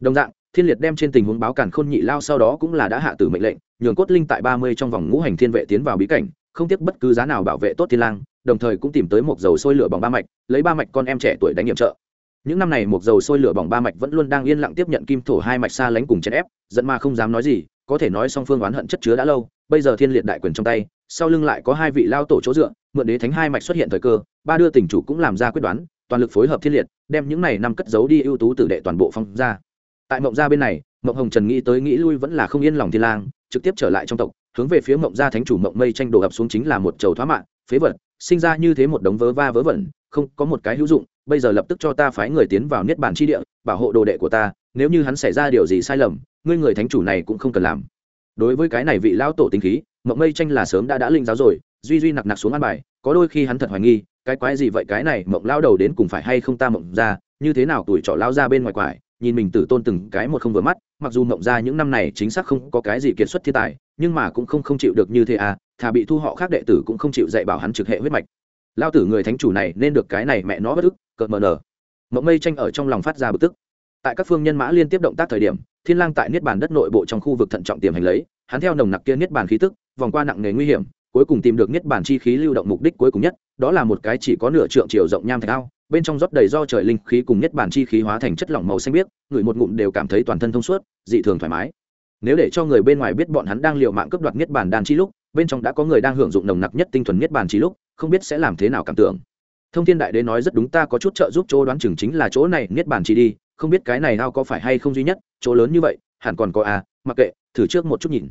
Đồng dạng thiên liệt đem trên tình huống báo cản khôn nhị lao sau đó cũng là đã hạ tử mệnh lệnh, nhường cốt linh tại ba mươi trong vòng ngũ hành thiên vệ tiến vào bí cảnh, không tiếc bất cứ giá nào bảo vệ tốt thiên lang, đồng thời cũng tìm tới một dầu sôi lửa bằng ba mạch, lấy ba mạch con em trẻ tuổi đánh nhiệm trợ. Những năm này một dầu sôi lửa bỏng ba mạch vẫn luôn đang yên lặng tiếp nhận kim thổ hai mạch xa lánh cùng chèn ép dẫn mà không dám nói gì, có thể nói song phương oán hận chất chứa đã lâu, bây giờ thiên liệt đại quyền trong tay, sau lưng lại có hai vị lao tổ chỗ dựa, mượn đế thánh hai mạch xuất hiện thời cơ, ba đưa tỉnh chủ cũng làm ra quyết đoán, toàn lực phối hợp thiên liệt, đem những này năm cất giấu đi ưu tú tử đệ toàn bộ phong ra tại mộng gia bên này, mộng hồng trần nghĩ tới nghĩ lui vẫn là không yên lòng thiên lang, trực tiếp trở lại trong tộc, hướng về phía mộng gia thánh chủ mộng mây tranh đổ ập xuống chính là một chầu thoá mạng, phế vật, sinh ra như thế một đống vớ va vớ vẩn, không có một cái hữu dụng, bây giờ lập tức cho ta phái người tiến vào niết bàn chi địa, bảo hộ đồ đệ của ta, nếu như hắn xảy ra điều gì sai lầm, ngươi người thánh chủ này cũng không cần làm. Đối với cái này vị lão tổ tinh khí, mộng mây tranh là sớm đã đã linh giáo rồi, duy duy nặc nặc xuống ăn bài, có đôi khi hắn thật hoài nghi, cái quái gì vậy, cái này mộng lao đầu đến cùng phải hay không ta mộng ra như thế nào tuổi trọ lao ra bên ngoài quải nhìn mình tử tôn từng cái một không vừa mắt, mặc dù mộng ra những năm này chính xác không có cái gì kiệt xuất thiên tài, nhưng mà cũng không không chịu được như thế à thà bị thu họ khác đệ tử cũng không chịu dạy bảo hắn trực hệ huyết mạch. Lao tử người thánh chủ này nên được cái này mẹ nó bất ức, cợt mờ nở. Mộng mây tranh ở trong lòng phát ra bực tức. Tại các phương nhân mã liên tiếp động tác thời điểm, thiên lang tại niết bàn đất nội bộ trong khu vực thận trọng tiềm hành lấy, hắn theo nồng nặc kia niết bàn khí tức, vòng qua nặng nề nguy hiểm, cuối cùng tìm được niết bàn chi khí lưu động mục đích cuối cùng nhất, đó là một cái chỉ có nửa trượng chiều rộng nham thạch ao bên trong rót đầy do trời linh khí cùng nhất bản chi khí hóa thành chất lỏng màu xanh biếc người một ngụm đều cảm thấy toàn thân thông suốt, dị thường thoải mái. Nếu để cho người bên ngoài biết bọn hắn đang liều mạng cướp đoạt nhất bản đan chi lúc, bên trong đã có người đang hưởng dụng nồng nặc nhất tinh thuần nhất bản chi lúc, không biết sẽ làm thế nào cảm tưởng. Thông thiên đại đế nói rất đúng, ta có chút trợ giúp chỗ đoán chừng chính là chỗ này nhất bản chi đi, không biết cái này ao có phải hay không duy nhất, chỗ lớn như vậy, hẳn còn có à mặc kệ, thử trước một chút nhìn.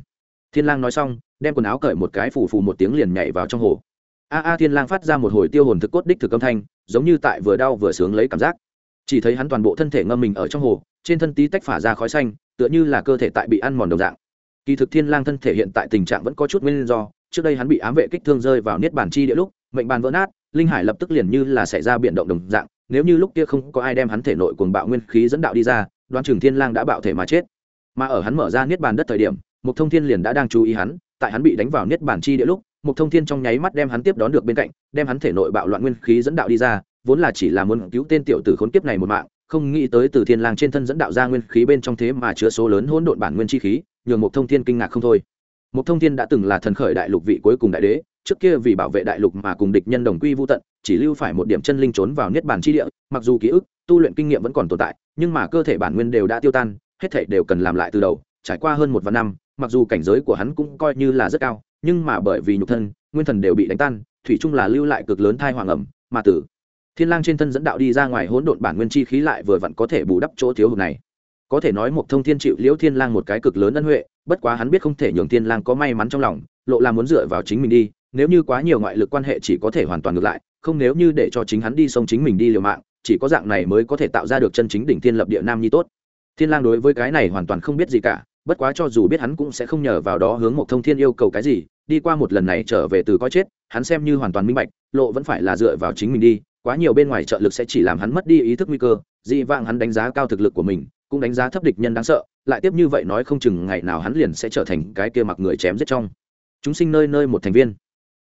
Thiên lang nói xong, đem quần áo cởi một cái phù phù một tiếng liền nhảy vào trong hồ a a thiên lang phát ra một hồi tiêu hồn thực cốt đích thực âm thanh, giống như tại vừa đau vừa sướng lấy cảm giác. Chỉ thấy hắn toàn bộ thân thể ngâm mình ở trong hồ, trên thân tí tách phả ra khói xanh, tựa như là cơ thể tại bị ăn mòn đồng dạng. Kỳ thực thiên lang thân thể hiện tại tình trạng vẫn có chút nguyên do, trước đây hắn bị ám vệ kích thương rơi vào niết bàn chi địa lúc, mệnh bàn vỡ nát, linh hải lập tức liền như là xảy ra biến động đồng dạng, nếu như lúc kia không có ai đem hắn thể nội cuồng bạo nguyên khí dẫn đạo đi ra, đoán chừng thiên lang đã bạo thể mà chết. Mà ở hắn mở ra niết bàn đất thời điểm một thông thiên liền đã đang chú ý hắn, tại hắn bị đánh vào niết bàn chi địa lúc một thông thiên trong nháy mắt đem hắn tiếp đón được bên cạnh, đem hắn thể nội bạo loạn nguyên khí dẫn đạo đi ra, vốn là chỉ là muốn cứu tên tiểu tử khốn kiếp này một mạng, không nghĩ tới từ thiên lang trên thân dẫn đạo ra nguyên khí bên trong thế mà chứa số lớn hỗn độn bản nguyên chi khí, nhường một thông thiên kinh ngạc không thôi. Một thông thiên đã từng là thần khởi đại lục vị cuối cùng đại đế, trước kia vì bảo vệ đại lục mà cùng địch nhân đồng quy vô tận, chỉ lưu phải một điểm chân linh trốn vào niết bàn chi địa, mặc dù ký ức, tu luyện kinh nghiệm vẫn còn tồn tại, nhưng mà cơ thể bản nguyên đều đã tiêu tan, hết thảy đều cần làm lại từ đầu, trải qua hơn một vạn năm, mặc dù cảnh giới của hắn cũng coi như là rất cao nhưng mà bởi vì nhục thân, nguyên thần đều bị đánh tan, thủy chung là lưu lại cực lớn thai hoàng ẩm, mà tử. Thiên lang trên thân dẫn đạo đi ra ngoài hỗn độn bản nguyên chi khí lại vừa vặn có thể bù đắp chỗ thiếu hụt này. Có thể nói một thông thiên chịu liễu thiên lang một cái cực lớn ân huệ, bất quá hắn biết không thể nhường thiên lang có may mắn trong lòng, lộ là muốn dựa vào chính mình đi, nếu như quá nhiều ngoại lực quan hệ chỉ có thể hoàn toàn ngược lại, không nếu như để cho chính hắn đi sông chính mình đi liều mạng, chỉ có dạng này mới có thể tạo ra được chân chính đỉnh thiên lập địa nam nhi tốt. Thiên lang đối với cái này hoàn toàn không biết gì cả, bất quá cho dù biết hắn cũng sẽ không nhờ vào đó hướng một thông thiên yêu cầu cái gì đi qua một lần này trở về từ coi chết, hắn xem như hoàn toàn minh bạch, lộ vẫn phải là dựa vào chính mình đi, quá nhiều bên ngoài trợ lực sẽ chỉ làm hắn mất đi ý thức nguy cơ, dị vãng hắn đánh giá cao thực lực của mình, cũng đánh giá thấp địch nhân đáng sợ, lại tiếp như vậy nói không chừng ngày nào hắn liền sẽ trở thành cái kia mặc người chém giết trong. Chúng sinh nơi nơi một thành viên.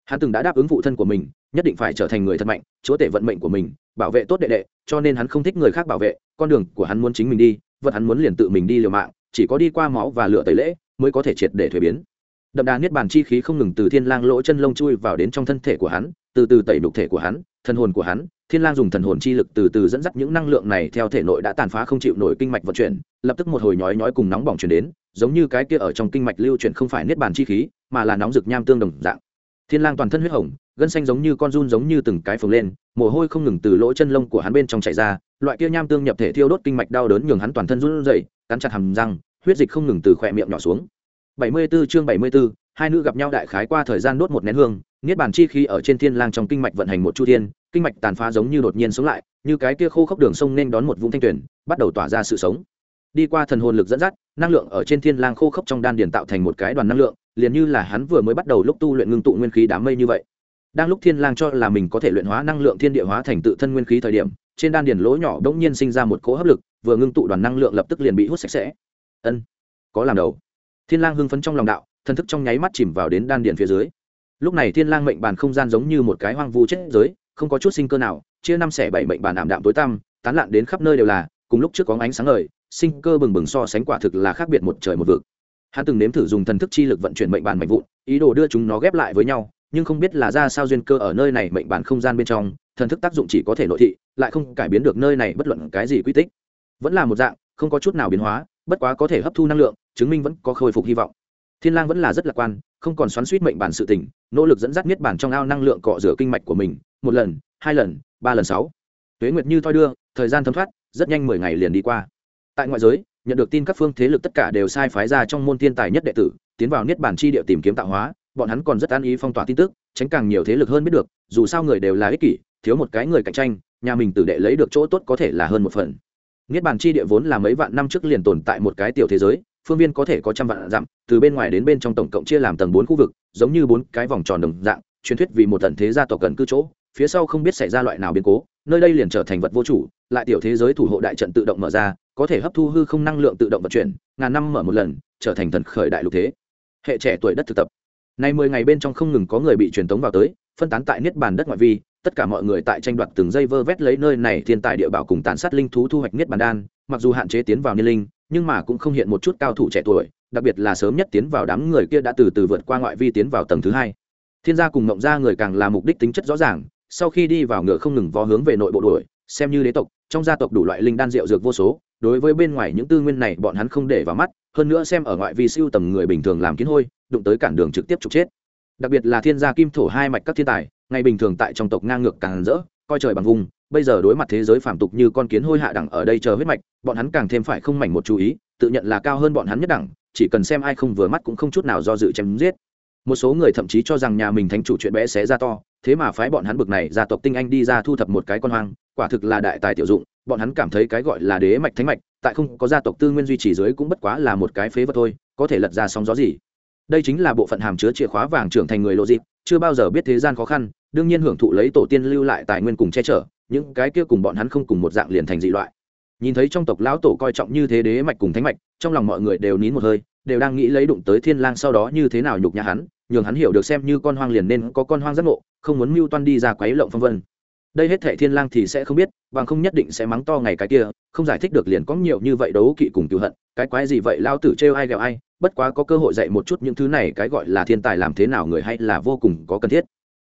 Hắn từng đã đáp ứng phụ thân của mình, nhất định phải trở thành người thật mạnh, chúa tể vận mệnh của mình, bảo vệ tốt đệ đệ, cho nên hắn không thích người khác bảo vệ, con đường của hắn muốn chính mình đi, vật hắn muốn liền tự mình đi liều mạng, chỉ có đi qua máu và lửa tẩy lễ, mới có thể triệt để thuế biến đậm đà niết bàn chi khí không ngừng từ thiên lang lỗ chân lông chui vào đến trong thân thể của hắn, từ từ tẩy đục thể của hắn, thần hồn của hắn, thiên lang dùng thần hồn chi lực từ từ dẫn dắt những năng lượng này theo thể nội đã tàn phá không chịu nổi kinh mạch vận chuyển, lập tức một hồi nhói nhói cùng nóng bỏng chuyển đến, giống như cái kia ở trong kinh mạch lưu chuyển không phải niết bàn chi khí, mà là nóng rực nham tương đồng dạng. Thiên lang toàn thân huyết hồng, gân xanh giống như con run giống như từng cái phồng lên, mồ hôi không ngừng từ lỗ chân lông của hắn bên trong chảy ra, loại kia nham tương nhập thể thiêu đốt kinh mạch đau đớn nhường hắn toàn thân run rẩy, cắn chặt hàm răng, huyết dịch không ngừng từ khỏe miệng nhỏ xuống. 74 chương 74, hai nữ gặp nhau đại khái qua thời gian đốt một nén hương niết bàn chi khí ở trên thiên lang trong kinh mạch vận hành một chu thiên kinh mạch tàn phá giống như đột nhiên sống lại như cái kia khô khốc đường sông nên đón một vũng thanh tuyển bắt đầu tỏa ra sự sống. Đi qua thần hồn lực dẫn dắt năng lượng ở trên thiên lang khô khốc trong đan điền tạo thành một cái đoàn năng lượng liền như là hắn vừa mới bắt đầu lúc tu luyện ngưng tụ nguyên khí đám mây như vậy. Đang lúc thiên lang cho là mình có thể luyện hóa năng lượng thiên địa hóa thành tự thân nguyên khí thời điểm trên đan điền lỗ nhỏ đống nhiên sinh ra một cỗ hấp lực vừa ngưng tụ đoàn năng lượng lập tức liền bị hút sạch sẽ. Ân có làm đầu thiên lang hưng phấn trong lòng đạo, thần thức trong nháy mắt chìm vào đến đan điền phía dưới. Lúc này thiên lang mệnh bàn không gian giống như một cái hoang vu chết giới, không có chút sinh cơ nào, chia năm xẻ bảy mệnh bàn ảm đạm tối tăm, tán loạn đến khắp nơi đều là, cùng lúc trước có ánh sáng ngời, sinh cơ bừng bừng so sánh quả thực là khác biệt một trời một vực. Hắn từng nếm thử dùng thần thức chi lực vận chuyển mệnh bàn mệnh vụn, ý đồ đưa chúng nó ghép lại với nhau, nhưng không biết là ra sao duyên cơ ở nơi này mệnh bàn không gian bên trong, thần thức tác dụng chỉ có thể nội thị, lại không cải biến được nơi này bất luận cái gì quy tích. Vẫn là một dạng, không có chút nào biến hóa bất quá có thể hấp thu năng lượng, chứng minh vẫn có khôi phục hy vọng. Thiên lang vẫn là rất lạc quan, không còn xoắn suýt mệnh bản sự tình, nỗ lực dẫn dắt niết bản trong ao năng lượng cọ rửa kinh mạch của mình, một lần, hai lần, ba lần sáu. Tuế nguyệt như thoi đưa, thời gian thấm thoát, rất nhanh mười ngày liền đi qua. Tại ngoại giới, nhận được tin các phương thế lực tất cả đều sai phái ra trong môn thiên tài nhất đệ tử, tiến vào niết bản chi địa tìm kiếm tạo hóa, bọn hắn còn rất an ý phong tỏa tin tức, tránh càng nhiều thế lực hơn biết được, dù sao người đều là ích kỷ, thiếu một cái người cạnh tranh, nhà mình tử đệ lấy được chỗ tốt có thể là hơn một phần niết bàn chi địa vốn là mấy vạn năm trước liền tồn tại một cái tiểu thế giới, phương viên có thể có trăm vạn dặm, từ bên ngoài đến bên trong tổng cộng chia làm tầng bốn khu vực, giống như bốn cái vòng tròn đồng dạng, truyền thuyết vì một tận thế gia tộc cần cư chỗ, phía sau không biết xảy ra loại nào biến cố, nơi đây liền trở thành vật vô chủ, lại tiểu thế giới thủ hộ đại trận tự động mở ra, có thể hấp thu hư không năng lượng tự động vận chuyển, ngàn năm mở một lần, trở thành thần khởi đại lục thế. Hệ trẻ tuổi đất thực tập. Nay mười ngày bên trong không ngừng có người bị truyền tống vào tới, phân tán tại niết bàn đất ngoại vi tất cả mọi người tại tranh đoạt từng giây vơ vét lấy nơi này thiên tài địa bảo cùng tàn sát linh thú thu hoạch niết bàn đan, mặc dù hạn chế tiến vào niên linh, nhưng mà cũng không hiện một chút cao thủ trẻ tuổi, đặc biệt là sớm nhất tiến vào đám người kia đã từ từ vượt qua ngoại vi tiến vào tầng thứ hai. Thiên gia cùng mộng gia người càng là mục đích tính chất rõ ràng, sau khi đi vào ngựa không ngừng vó hướng về nội bộ đuổi, xem như đế tộc, trong gia tộc đủ loại linh đan rượu dược vô số, đối với bên ngoài những tư nguyên này bọn hắn không để vào mắt, hơn nữa xem ở ngoại vi siêu tầm người bình thường làm kiến hôi, đụng tới cản đường trực tiếp trục chết. Đặc biệt là thiên gia kim thổ hai mạch các thiên tài ngày bình thường tại trong tộc ngang ngược càng rỡ, coi trời bằng vùng, bây giờ đối mặt thế giới phản tục như con kiến hôi hạ đẳng ở đây chờ huyết mạch, bọn hắn càng thêm phải không mảnh một chú ý, tự nhận là cao hơn bọn hắn nhất đẳng, chỉ cần xem ai không vừa mắt cũng không chút nào do dự chém giết. Một số người thậm chí cho rằng nhà mình thánh chủ chuyện bé xé ra to, thế mà phái bọn hắn bực này gia tộc tinh anh đi ra thu thập một cái con hoang, quả thực là đại tài tiểu dụng, bọn hắn cảm thấy cái gọi là đế mạch thánh mạch, tại không có gia tộc tư nguyên duy trì dưới cũng bất quá là một cái phế vật thôi, có thể lật ra sóng gió gì đây chính là bộ phận hàm chứa chìa khóa vàng trưởng thành người lộ dịp chưa bao giờ biết thế gian khó khăn, đương nhiên hưởng thụ lấy tổ tiên lưu lại tài nguyên cùng che chở, những cái kia cùng bọn hắn không cùng một dạng liền thành dị loại. Nhìn thấy trong tộc lão tổ coi trọng như thế đế mạch cùng thánh mạch, trong lòng mọi người đều nín một hơi, đều đang nghĩ lấy đụng tới thiên lang sau đó như thế nào nhục nhã hắn, nhường hắn hiểu được xem như con hoang liền nên có con hoang giác ngộ, không muốn mưu toan đi ra quấy lộng phong vân đây hết thệ thiên lang thì sẽ không biết, bằng không nhất định sẽ mắng to ngày cái kia, không giải thích được liền có nhiều như vậy đấu kỵ cùng cựu hận, cái quái gì vậy, lao tử trêu ai ghẹo ai, bất quá có cơ hội dạy một chút những thứ này, cái gọi là thiên tài làm thế nào người hay là vô cùng có cần thiết.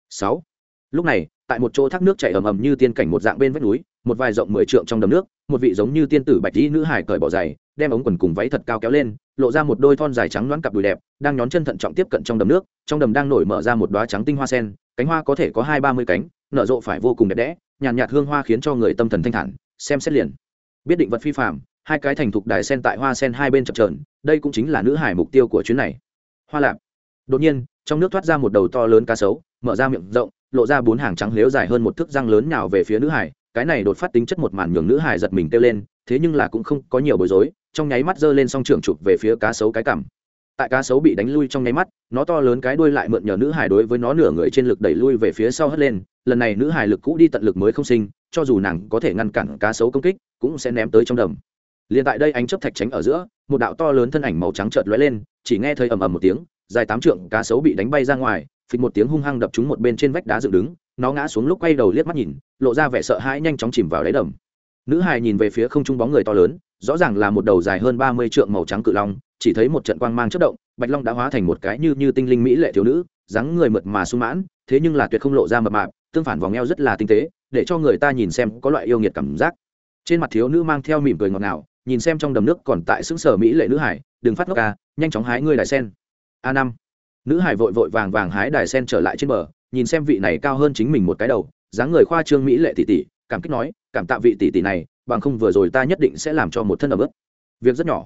Sáu. Lúc này, tại một chỗ thác nước chảy ầm ầm như tiên cảnh một dạng bên vách núi, một vài rộng mười trượng trong đầm nước, một vị giống như tiên tử bạch y nữ hải cởi bỏ giày, đem ống quần cùng váy thật cao kéo lên, lộ ra một đôi thon dài trắng loáng cặp đùi đẹp, đang nhón chân thận trọng tiếp cận trong đầm nước, trong đầm đang nổi mở ra một đóa trắng tinh hoa sen, cánh hoa có thể có hai ba mươi cánh nở rộ phải vô cùng đẹp đẽ nhàn nhạt, hương hoa khiến cho người tâm thần thanh thản xem xét liền. Biết định vật phi phạm hai cái thành thục đài sen tại hoa sen hai bên chập trờn đây cũng chính là nữ hải mục tiêu của chuyến này. Hoa lạp. Đột nhiên trong nước thoát ra một đầu to lớn cá sấu mở ra miệng rộng lộ ra bốn hàng trắng lếu dài hơn một thước răng lớn nhào về phía nữ hải cái này đột phát tính chất một màn nhường nữ hải giật mình kêu lên thế nhưng là cũng không có nhiều bối rối trong nháy mắt giơ lên song trưởng chụp về phía cá sấu cái cằm tại cá sấu bị đánh lui trong nháy mắt, nó to lớn cái đuôi lại mượn nhờ nữ hải đối với nó nửa người trên lực đẩy lui về phía sau hất lên, lần này nữ hải lực cũ đi tận lực mới không sinh, cho dù nàng có thể ngăn cản cá sấu công kích, cũng sẽ ném tới trong đầm. Liền tại đây ánh chấp thạch tránh ở giữa, một đạo to lớn thân ảnh màu trắng chợt lóe lên, chỉ nghe thấy ầm ầm một tiếng, dài tám trượng cá sấu bị đánh bay ra ngoài, phịch một tiếng hung hăng đập trúng một bên trên vách đá dựng đứng, nó ngã xuống lúc quay đầu liếc mắt nhìn, lộ ra vẻ sợ hãi nhanh chóng chìm vào đáy đầm. Nữ hài nhìn về phía không trung bóng người to lớn, rõ ràng là một đầu dài hơn ba mươi trượng màu trắng cự long chỉ thấy một trận quang mang chất động, bạch long đã hóa thành một cái như như tinh linh mỹ lệ thiếu nữ, dáng người mượt mà sung mãn, thế nhưng là tuyệt không lộ ra mập mạp, tương phản vòng eo rất là tinh tế, để cho người ta nhìn xem có loại yêu nghiệt cảm giác. Trên mặt thiếu nữ mang theo mỉm cười ngọt ngào, nhìn xem trong đầm nước còn tại xứng sở mỹ lệ nữ hải, đừng phát ngốc ca nhanh chóng hái ngươi đài sen. A năm. Nữ hải vội vội vàng vàng hái đài sen trở lại trên bờ, nhìn xem vị này cao hơn chính mình một cái đầu, dáng người khoa trương mỹ lệ tỷ tỷ cảm kích nói, cảm tạ vị tỷ tỷ này, bằng không vừa rồi ta nhất định sẽ làm cho một thân ở bước việc rất nhỏ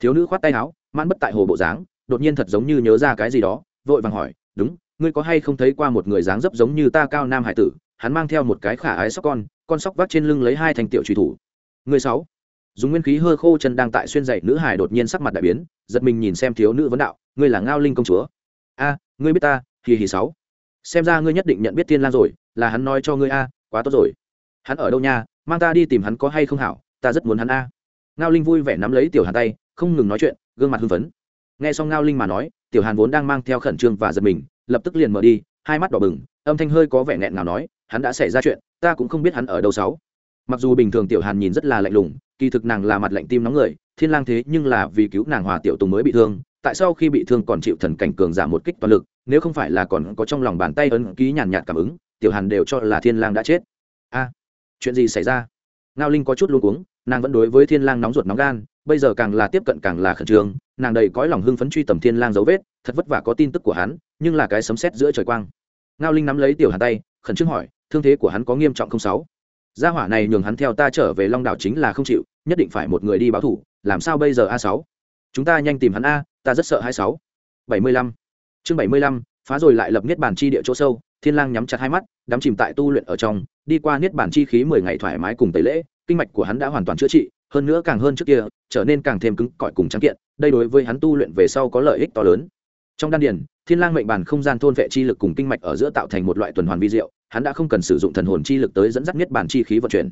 thiếu nữ khoát tay áo, mãn bất tại hồ bộ dáng, đột nhiên thật giống như nhớ ra cái gì đó, vội vàng hỏi, đúng, ngươi có hay không thấy qua một người dáng dấp giống như ta cao nam hải tử, hắn mang theo một cái khả ái sóc con con sóc vác trên lưng lấy hai thành tiểu truy thủ. Người sáu. Dùng nguyên khí hơ khô chân đang tại xuyên dậy nữ hải đột nhiên sắc mặt đại biến, giật mình nhìn xem thiếu nữ vấn đạo, ngươi là ngao linh công chúa? A, ngươi biết ta, hì hì sáu. Xem ra ngươi nhất định nhận biết thiên lan rồi, là hắn nói cho ngươi a, quá tốt rồi. Hắn ở đâu nha? Mang ta đi tìm hắn có hay không hảo, ta rất muốn hắn a. Ngao linh vui vẻ nắm lấy tiểu hàn tay không ngừng nói chuyện, gương mặt hưng phấn. Nghe xong ngao linh mà nói, tiểu hàn vốn đang mang theo khẩn trương và giật mình, lập tức liền mở đi, hai mắt đỏ bừng, âm thanh hơi có vẻ nghẹn nào nói, hắn đã xảy ra chuyện, ta cũng không biết hắn ở đâu sáu. Mặc dù bình thường tiểu hàn nhìn rất là lạnh lùng, kỳ thực nàng là mặt lạnh tim nóng người, thiên lang thế nhưng là vì cứu nàng hòa tiểu tùng mới bị thương, tại sao khi bị thương còn chịu thần cảnh cường giảm một kích toàn lực, nếu không phải là còn có trong lòng bàn tay ấn ký nhàn nhạt cảm ứng, tiểu hàn đều cho là thiên lang đã chết. A, chuyện gì xảy ra? Ngao linh có chút luống cuống, nàng vẫn đối với thiên lang nóng ruột nóng gan bây giờ càng là tiếp cận càng là khẩn trương, nàng đầy cõi lòng hưng phấn truy tầm thiên lang dấu vết, thật vất vả có tin tức của hắn, nhưng là cái sấm sét giữa trời quang. Ngao linh nắm lấy tiểu hàn tay, khẩn trương hỏi, thương thế của hắn có nghiêm trọng không sáu? Gia hỏa này nhường hắn theo ta trở về long đảo chính là không chịu, nhất định phải một người đi báo thủ, làm sao bây giờ a sáu? Chúng ta nhanh tìm hắn a, ta rất sợ hai sáu. Bảy mươi lăm. Chương bảy mươi lăm, phá rồi lại lập niết bàn chi địa chỗ sâu, thiên lang nhắm chặt hai mắt, đắm chìm tại tu luyện ở trong, đi qua niết bàn chi khí mười ngày thoải mái cùng tẩy lễ, kinh mạch của hắn đã hoàn toàn chữa trị hơn nữa càng hơn trước kia, trở nên càng thêm cứng cỏi cùng trắng kiện, đây đối với hắn tu luyện về sau có lợi ích to lớn. Trong đan điền, thiên lang mệnh bàn không gian thôn vệ chi lực cùng kinh mạch ở giữa tạo thành một loại tuần hoàn vi diệu, hắn đã không cần sử dụng thần hồn chi lực tới dẫn dắt nhất bản chi khí vận chuyển.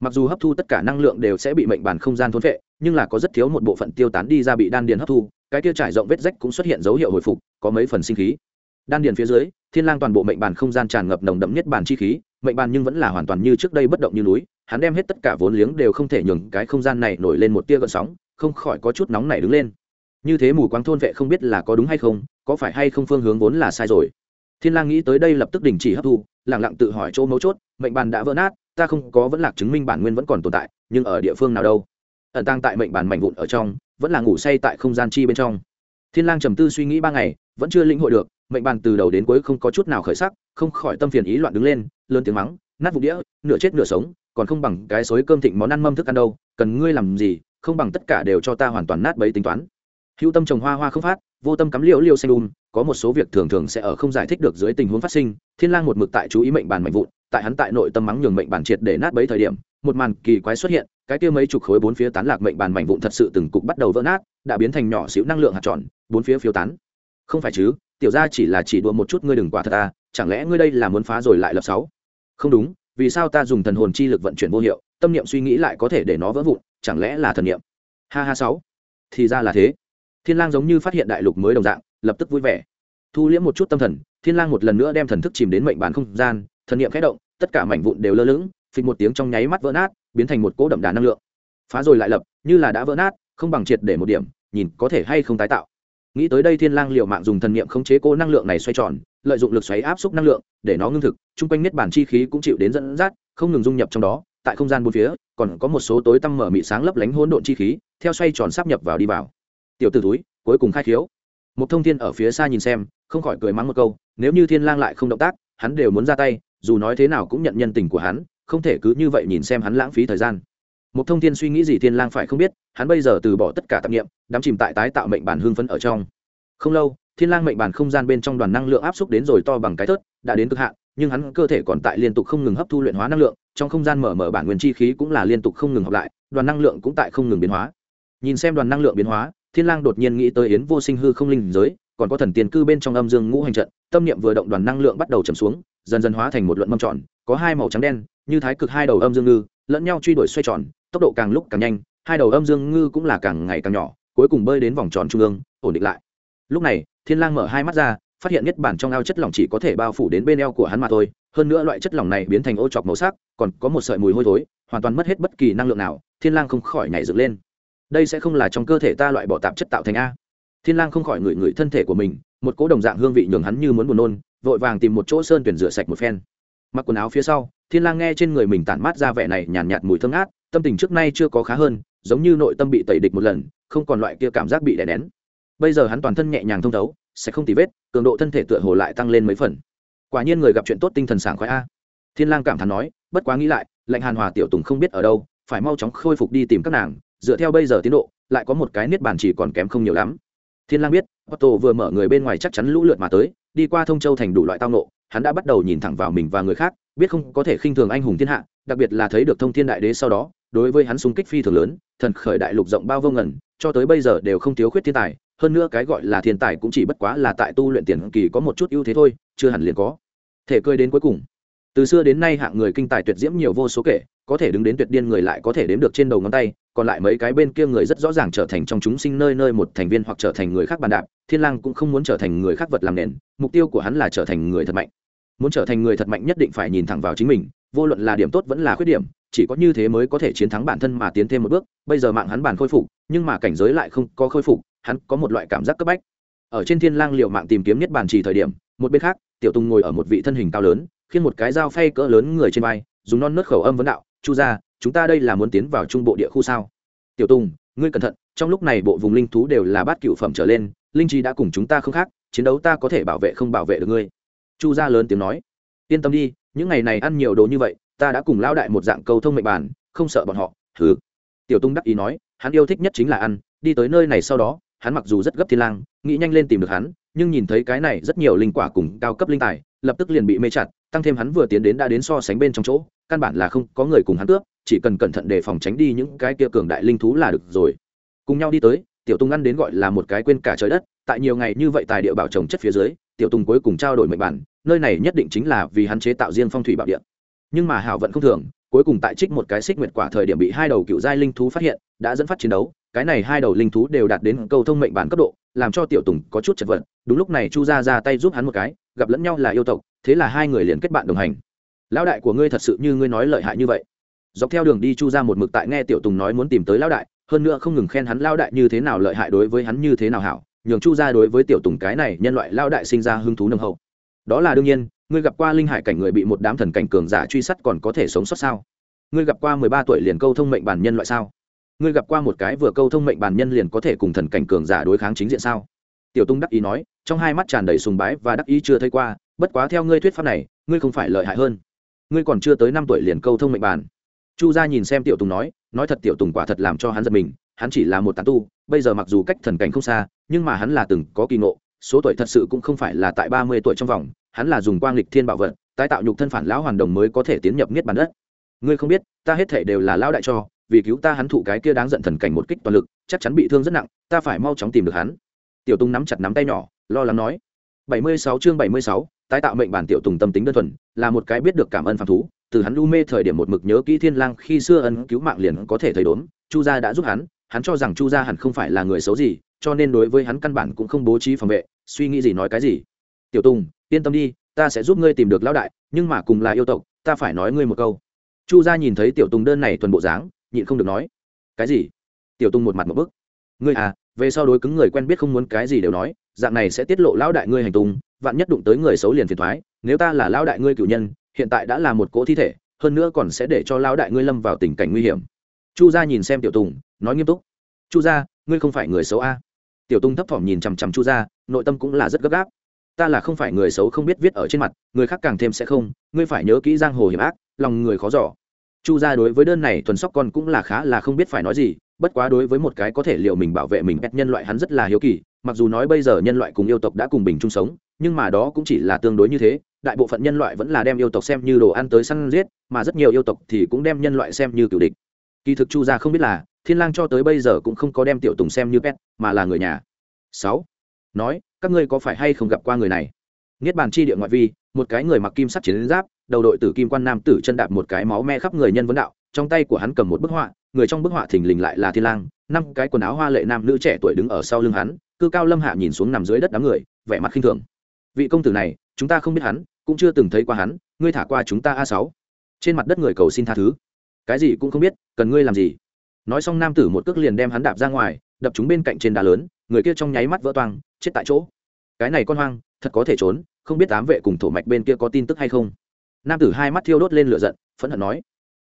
Mặc dù hấp thu tất cả năng lượng đều sẽ bị mệnh bàn không gian thôn vệ, nhưng là có rất thiếu một bộ phận tiêu tán đi ra bị đan điền hấp thu, cái kia trải rộng vết rách cũng xuất hiện dấu hiệu hồi phục, có mấy phần sinh khí. Đan điền phía dưới, thiên lang toàn bộ mệnh bàn không gian tràn ngập nồng đậm nhất bản chi khí mệnh bàn nhưng vẫn là hoàn toàn như trước đây bất động như núi, hắn đem hết tất cả vốn liếng đều không thể nhường cái không gian này nổi lên một tia gợn sóng, không khỏi có chút nóng nảy đứng lên. Như thế mù quáng thôn vệ không biết là có đúng hay không, có phải hay không phương hướng vốn là sai rồi. Thiên lang nghĩ tới đây lập tức đình chỉ hấp thu, lặng lặng tự hỏi chỗ mấu chốt, mệnh bàn đã vỡ nát, ta không có vẫn lạc chứng minh bản nguyên vẫn còn tồn tại, nhưng ở địa phương nào đâu. Ẩn tang tại mệnh bàn mảnh vụn ở trong, vẫn là ngủ say tại không gian chi bên trong. Thiên lang trầm tư suy nghĩ ba ngày, vẫn chưa lĩnh hội được, mệnh bàn từ đầu đến cuối không có chút nào khởi sắc, không khỏi tâm phiền ý loạn đứng lên lớn tiếng mắng, nát vụ đĩa, nửa chết nửa sống, còn không bằng cái xối cơm thịnh món ăn mâm thức ăn đâu, cần ngươi làm gì, không bằng tất cả đều cho ta hoàn toàn nát bấy tính toán. Hữu tâm trồng hoa hoa không phát, vô tâm cắm liễu liêu xanh đun có một số việc thường thường sẽ ở không giải thích được dưới tình huống phát sinh, thiên lang một mực tại chú ý mệnh bàn mệnh vụn, tại hắn tại nội tâm mắng nhường mệnh bàn triệt để nát bấy thời điểm, một màn kỳ quái xuất hiện, cái kia mấy chục khối bốn phía tán lạc mệnh bàn mảnh vụn thật sự từng cục bắt đầu vỡ nát, đã biến thành nhỏ xíu năng lượng hạt tròn, bốn phía phiếu tán. Không phải chứ, tiểu gia chỉ là chỉ đùa một chút ngươi đừng quả thật ta chẳng lẽ ngươi đây là muốn phá rồi lại lập sáu? Không đúng, vì sao ta dùng thần hồn chi lực vận chuyển vô hiệu, tâm niệm suy nghĩ lại có thể để nó vỡ vụn, chẳng lẽ là thần niệm? Ha ha sáu. Thì ra là thế. Thiên lang giống như phát hiện đại lục mới đồng dạng, lập tức vui vẻ. Thu liễm một chút tâm thần, thiên lang một lần nữa đem thần thức chìm đến mệnh bản không gian, thần niệm khẽ động, tất cả mảnh vụn đều lơ lửng, phịch một tiếng trong nháy mắt vỡ nát, biến thành một cỗ đậm đà năng lượng. Phá rồi lại lập, như là đã vỡ nát, không bằng triệt để một điểm, nhìn có thể hay không tái tạo. Nghĩ tới đây thiên lang liều mạng dùng thần niệm khống chế cô năng lượng này xoay tròn lợi dụng lực xoáy áp xúc năng lượng để nó ngưng thực trung quanh niết bản chi khí cũng chịu đến dẫn dắt, không ngừng dung nhập trong đó, tại không gian bốn phía, còn có một số tối tăm mở mị sáng lấp lánh hỗn độn chi khí, theo xoay tròn sắp nhập vào đi vào. Tiểu tử túi, cuối cùng khai khiếu. Một thông thiên ở phía xa nhìn xem, không khỏi cười mắng một câu, nếu như thiên lang lại không động tác, hắn đều muốn ra tay, dù nói thế nào cũng nhận nhân tình của hắn, không thể cứ như vậy nhìn xem hắn lãng phí thời gian. Một thông thiên suy nghĩ gì thiên lang phải không biết, hắn bây giờ từ bỏ tất cả tạp niệm, đắm chìm tại tái tạo mệnh bản hương phấn ở trong không lâu, thiên lang mệnh bản không gian bên trong đoàn năng lượng áp xúc đến rồi to bằng cái thớt, đã đến cực hạn, nhưng hắn cơ thể còn tại liên tục không ngừng hấp thu luyện hóa năng lượng, trong không gian mở mở bản nguyên chi khí cũng là liên tục không ngừng học lại, đoàn năng lượng cũng tại không ngừng biến hóa. Nhìn xem đoàn năng lượng biến hóa, thiên lang đột nhiên nghĩ tới yến vô sinh hư không linh giới, còn có thần tiền cư bên trong âm dương ngũ hành trận, tâm niệm vừa động đoàn năng lượng bắt đầu chầm xuống, dần dần hóa thành một luận mâm tròn, có hai màu trắng đen, như thái cực hai đầu âm dương ngư, lẫn nhau truy đuổi xoay tròn, tốc độ càng lúc càng nhanh, hai đầu âm dương ngư cũng là càng ngày càng nhỏ, cuối cùng bơi đến vòng tròn trung ương, ổn định lại lúc này thiên lang mở hai mắt ra phát hiện nhất bản trong ao chất lỏng chỉ có thể bao phủ đến bên eo của hắn mà thôi hơn nữa loại chất lỏng này biến thành ô chọc màu sắc còn có một sợi mùi hôi thối hoàn toàn mất hết bất kỳ năng lượng nào thiên lang không khỏi nhảy dựng lên. Đây sẽ không là trong cơ thể ta loại bỏ tạp chất tạo thành a. Thiên lang không khỏi ngửi ngửi thân thể của mình một cỗ đồng dạng hương vị nhường hắn như muốn buồn nôn vội vàng tìm một chỗ sơn tuyển rửa sạch một phen. Mặc quần áo phía sau thiên lang nghe trên người mình tản mát ra vẻ này nhàn nhạt, nhạt mùi thơm ngát tâm tình trước nay chưa có khá hơn giống như nội tâm bị tẩy địch một lần không còn loại kia cảm giác bị đè nén bây giờ hắn toàn thân nhẹ nhàng thông thấu, sẽ không tì vết, cường độ thân thể tựa hồ lại tăng lên mấy phần. Quả nhiên người gặp chuyện tốt tinh thần sảng khoái a. Thiên lang cảm thán nói, bất quá nghĩ lại, lệnh hàn hòa tiểu tùng không biết ở đâu, phải mau chóng khôi phục đi tìm các nàng, dựa theo bây giờ tiến độ, lại có một cái niết bàn chỉ còn kém không nhiều lắm. Thiên lang biết, otto vừa mở người bên ngoài chắc chắn lũ lượt mà tới, đi qua thông châu thành đủ loại tao nộ hắn đã bắt đầu nhìn thẳng vào mình và người khác, biết không có thể khinh thường anh hùng thiên hạ, đặc biệt là thấy được thông thiên đại đế sau đó, đối với hắn sung kích phi thường lớn, thần khởi đại lục rộng bao vô ngần, cho tới bây giờ đều không thiếu khuyết thiên tài hơn nữa cái gọi là thiên tài cũng chỉ bất quá là tại tu luyện tiền kỳ có một chút ưu thế thôi, chưa hẳn liền có. Thể cười đến cuối cùng. Từ xưa đến nay hạng người kinh tài tuyệt diễm nhiều vô số kể, có thể đứng đến tuyệt điên người lại có thể đếm được trên đầu ngón tay, còn lại mấy cái bên kia người rất rõ ràng trở thành trong chúng sinh nơi nơi một thành viên hoặc trở thành người khác bàn đạp, thiên lang cũng không muốn trở thành người khác vật làm nền, mục tiêu của hắn là trở thành người thật mạnh. Muốn trở thành người thật mạnh nhất định phải nhìn thẳng vào chính mình, vô luận là điểm tốt vẫn là khuyết điểm, chỉ có như thế mới có thể chiến thắng bản thân mà tiến thêm một bước, bây giờ mạng hắn bản khôi phục, nhưng mà cảnh giới lại không có khôi phục hắn có một loại cảm giác cấp bách. Ở trên thiên lang liệu mạng tìm kiếm nhất bản chỉ thời điểm một bên khác tiểu tùng ngồi ở một vị thân hình cao lớn khiến một cái dao phay cỡ lớn người trên vai dùng non nớt khẩu âm vấn đạo chu gia chúng ta đây là muốn tiến vào trung bộ địa khu sao? Tiểu tùng ngươi cẩn thận trong lúc này bộ vùng linh thú đều là bát cựu phẩm trở lên linh trí đã cùng chúng ta không khác chiến đấu ta có thể bảo vệ không bảo vệ được ngươi. Chu gia lớn tiếng nói. Yên tâm đi những ngày này ăn nhiều đồ như vậy ta đã cùng lão đại một dạng câu thông mệnh bản, không sợ bọn họ. Thử tiểu tung đắc ý nói hắn yêu thích nhất chính là ăn đi tới nơi này sau đó hắn mặc dù rất gấp thiên lang, nghĩ nhanh lên tìm được hắn, nhưng nhìn thấy cái này rất nhiều linh quả cùng cao cấp linh tài, lập tức liền bị mê chặt, tăng thêm hắn vừa tiến đến đã đến so sánh bên trong chỗ, căn bản là không có người cùng hắn cướp, chỉ cần cẩn thận để phòng tránh đi những cái kia cường đại linh thú là được rồi. Cùng nhau đi tới, tiểu tùng ăn đến gọi là một cái quên cả trời đất, tại nhiều ngày như vậy tài địa bảo trồng chất phía dưới, tiểu tùng cuối cùng trao đổi mệnh bản, nơi này nhất định chính là vì hắn chế tạo riêng phong thủy bảo địa. Nhưng mà hảo vận không thường, cuối cùng tại trích một cái xích nguyệt quả thời điểm bị hai đầu cựu giai linh thú phát hiện, đã dẫn phát chiến đấu cái này hai đầu linh thú đều đạt đến câu thông mệnh bản cấp độ, làm cho tiểu tùng có chút chật vật. Đúng lúc này chu Gia ra tay giúp hắn một cái, gặp lẫn nhau là yêu tộc, thế là hai người liền kết bạn đồng hành. Lão đại của ngươi thật sự như ngươi nói lợi hại như vậy. Dọc theo đường đi chu ra một mực tại nghe tiểu tùng nói muốn tìm tới lão đại, hơn nữa không ngừng khen hắn lão đại như thế nào lợi hại đối với hắn như thế nào hảo, nhường chu ra đối với tiểu tùng cái này nhân loại lão đại sinh ra hứng thú nâng hậu. Đó là đương nhiên, ngươi gặp qua linh hải cảnh người bị một đám thần cảnh cường giả truy sát còn có thể sống sót sao? Ngươi gặp qua mười ba tuổi liền câu thông mệnh bản nhân loại sao? Ngươi gặp qua một cái vừa câu thông mệnh bản nhân liền có thể cùng thần cảnh cường giả đối kháng chính diện sao? Tiểu tung đắc ý nói, trong hai mắt tràn đầy sùng bái và đắc ý chưa thấy qua, bất quá theo ngươi thuyết pháp này, ngươi không phải lợi hại hơn. Ngươi còn chưa tới năm tuổi liền câu thông mệnh bản. Chu gia nhìn xem tiểu tùng nói nói thật tiểu tùng quả thật làm cho hắn giật mình, hắn chỉ là một tán tu, bây giờ mặc dù cách thần cảnh không xa, nhưng mà hắn là từng có kỳ ngộ, số tuổi thật sự cũng không phải là tại ba mươi tuổi trong vòng, hắn là dùng quang lịch thiên bảo vật, tái tạo nhục thân phản lão hoàn đồng mới có thể tiến nhập niết bàn đất. Ngươi không biết, ta hết thể đều là lão đại cho vì cứu ta hắn thụ cái kia đáng giận thần cảnh một kích toàn lực, chắc chắn bị thương rất nặng, ta phải mau chóng tìm được hắn. Tiểu tùng nắm chặt nắm tay nhỏ, lo lắng nói. Bảy mươi sáu chương bảy mươi sáu, tái tạo mệnh bản tiểu tùng tâm tính đơn thuần, là một cái biết được cảm ơn phàm thú, từ hắn u mê thời điểm một mực nhớ kỹ thiên lang khi xưa ân cứu mạng liền có thể thấy đốn, chu gia đã giúp hắn hắn cho rằng chu gia hẳn không phải là người xấu gì, cho nên đối với hắn căn bản cũng không bố trí phòng vệ, suy nghĩ gì nói cái gì. Tiểu tùng, yên tâm đi, ta sẽ giúp ngươi tìm được lão đại, nhưng mà cùng là yêu tộc, ta phải nói ngươi một câu. Chu gia nhìn thấy tiểu tùng đơn này thuần bộ dáng nhịn không được nói. Cái gì? Tiểu Tung một mặt một bức. Ngươi à về sau đối cứng người quen biết không muốn cái gì đều nói, dạng này sẽ tiết lộ lão đại ngươi hành tung, vạn nhất đụng tới người xấu liền phiền thoái, nếu ta là lão đại ngươi cựu nhân, hiện tại đã là một cỗ thi thể, hơn nữa còn sẽ để cho lão đại ngươi lâm vào tình cảnh nguy hiểm. Chu gia nhìn xem tiểu tùng, nói nghiêm túc. Chu gia, ngươi không phải người xấu a. Tiểu tùng thấp thỏm nhìn chằm chằm chu gia, nội tâm cũng là rất gấp gáp. Ta là không phải người xấu không biết viết ở trên mặt, người khác càng thêm sẽ không, ngươi phải nhớ kỹ giang hồ hiểm ác, lòng người khó giỏ chu gia đối với đơn này thuần sóc con cũng là khá là không biết phải nói gì, bất quá đối với một cái có thể liệu mình bảo vệ mình pet nhân loại hắn rất là hiếu kỳ, mặc dù nói bây giờ nhân loại cùng yêu tộc đã cùng bình chung sống, nhưng mà đó cũng chỉ là tương đối như thế, đại bộ phận nhân loại vẫn là đem yêu tộc xem như đồ ăn tới săn giết, mà rất nhiều yêu tộc thì cũng đem nhân loại xem như cựu địch. Kỳ thực chu gia không biết là, thiên lang cho tới bây giờ cũng không có đem tiểu tùng xem như pet, mà là người nhà. Sáu, nói, các ngươi có phải hay không gặp qua người này? Niết bàn chi địa ngoại vi, một cái người mặc kim sắt chiến giáp đầu đội tử kim quan nam tử chân đạp một cái máu me khắp người nhân vấn đạo, trong tay của hắn cầm một bức họa, người trong bức họa thình lình lại là thiên lang, năm cái quần áo hoa lệ nam nữ trẻ tuổi đứng ở sau lưng hắn, cư cao lâm hạ nhìn xuống nằm dưới đất đám người, vẻ mặt khinh thường. Vị công tử này, chúng ta không biết hắn, cũng chưa từng thấy qua hắn, ngươi thả qua chúng ta a sáu. Trên mặt đất người cầu xin tha thứ. Cái gì cũng không biết, cần ngươi làm gì. Nói xong nam tử một cước liền đem hắn đạp ra ngoài, đập chúng bên cạnh trên đá lớn, người kia trong nháy mắt vỡ toang, chết tại chỗ. Cái này con hoang, thật có thể trốn, không biết ám vệ cùng thổ mạch bên kia có tin tức hay không nam tử hai mắt thiêu đốt lên lửa giận, phẫn hận nói,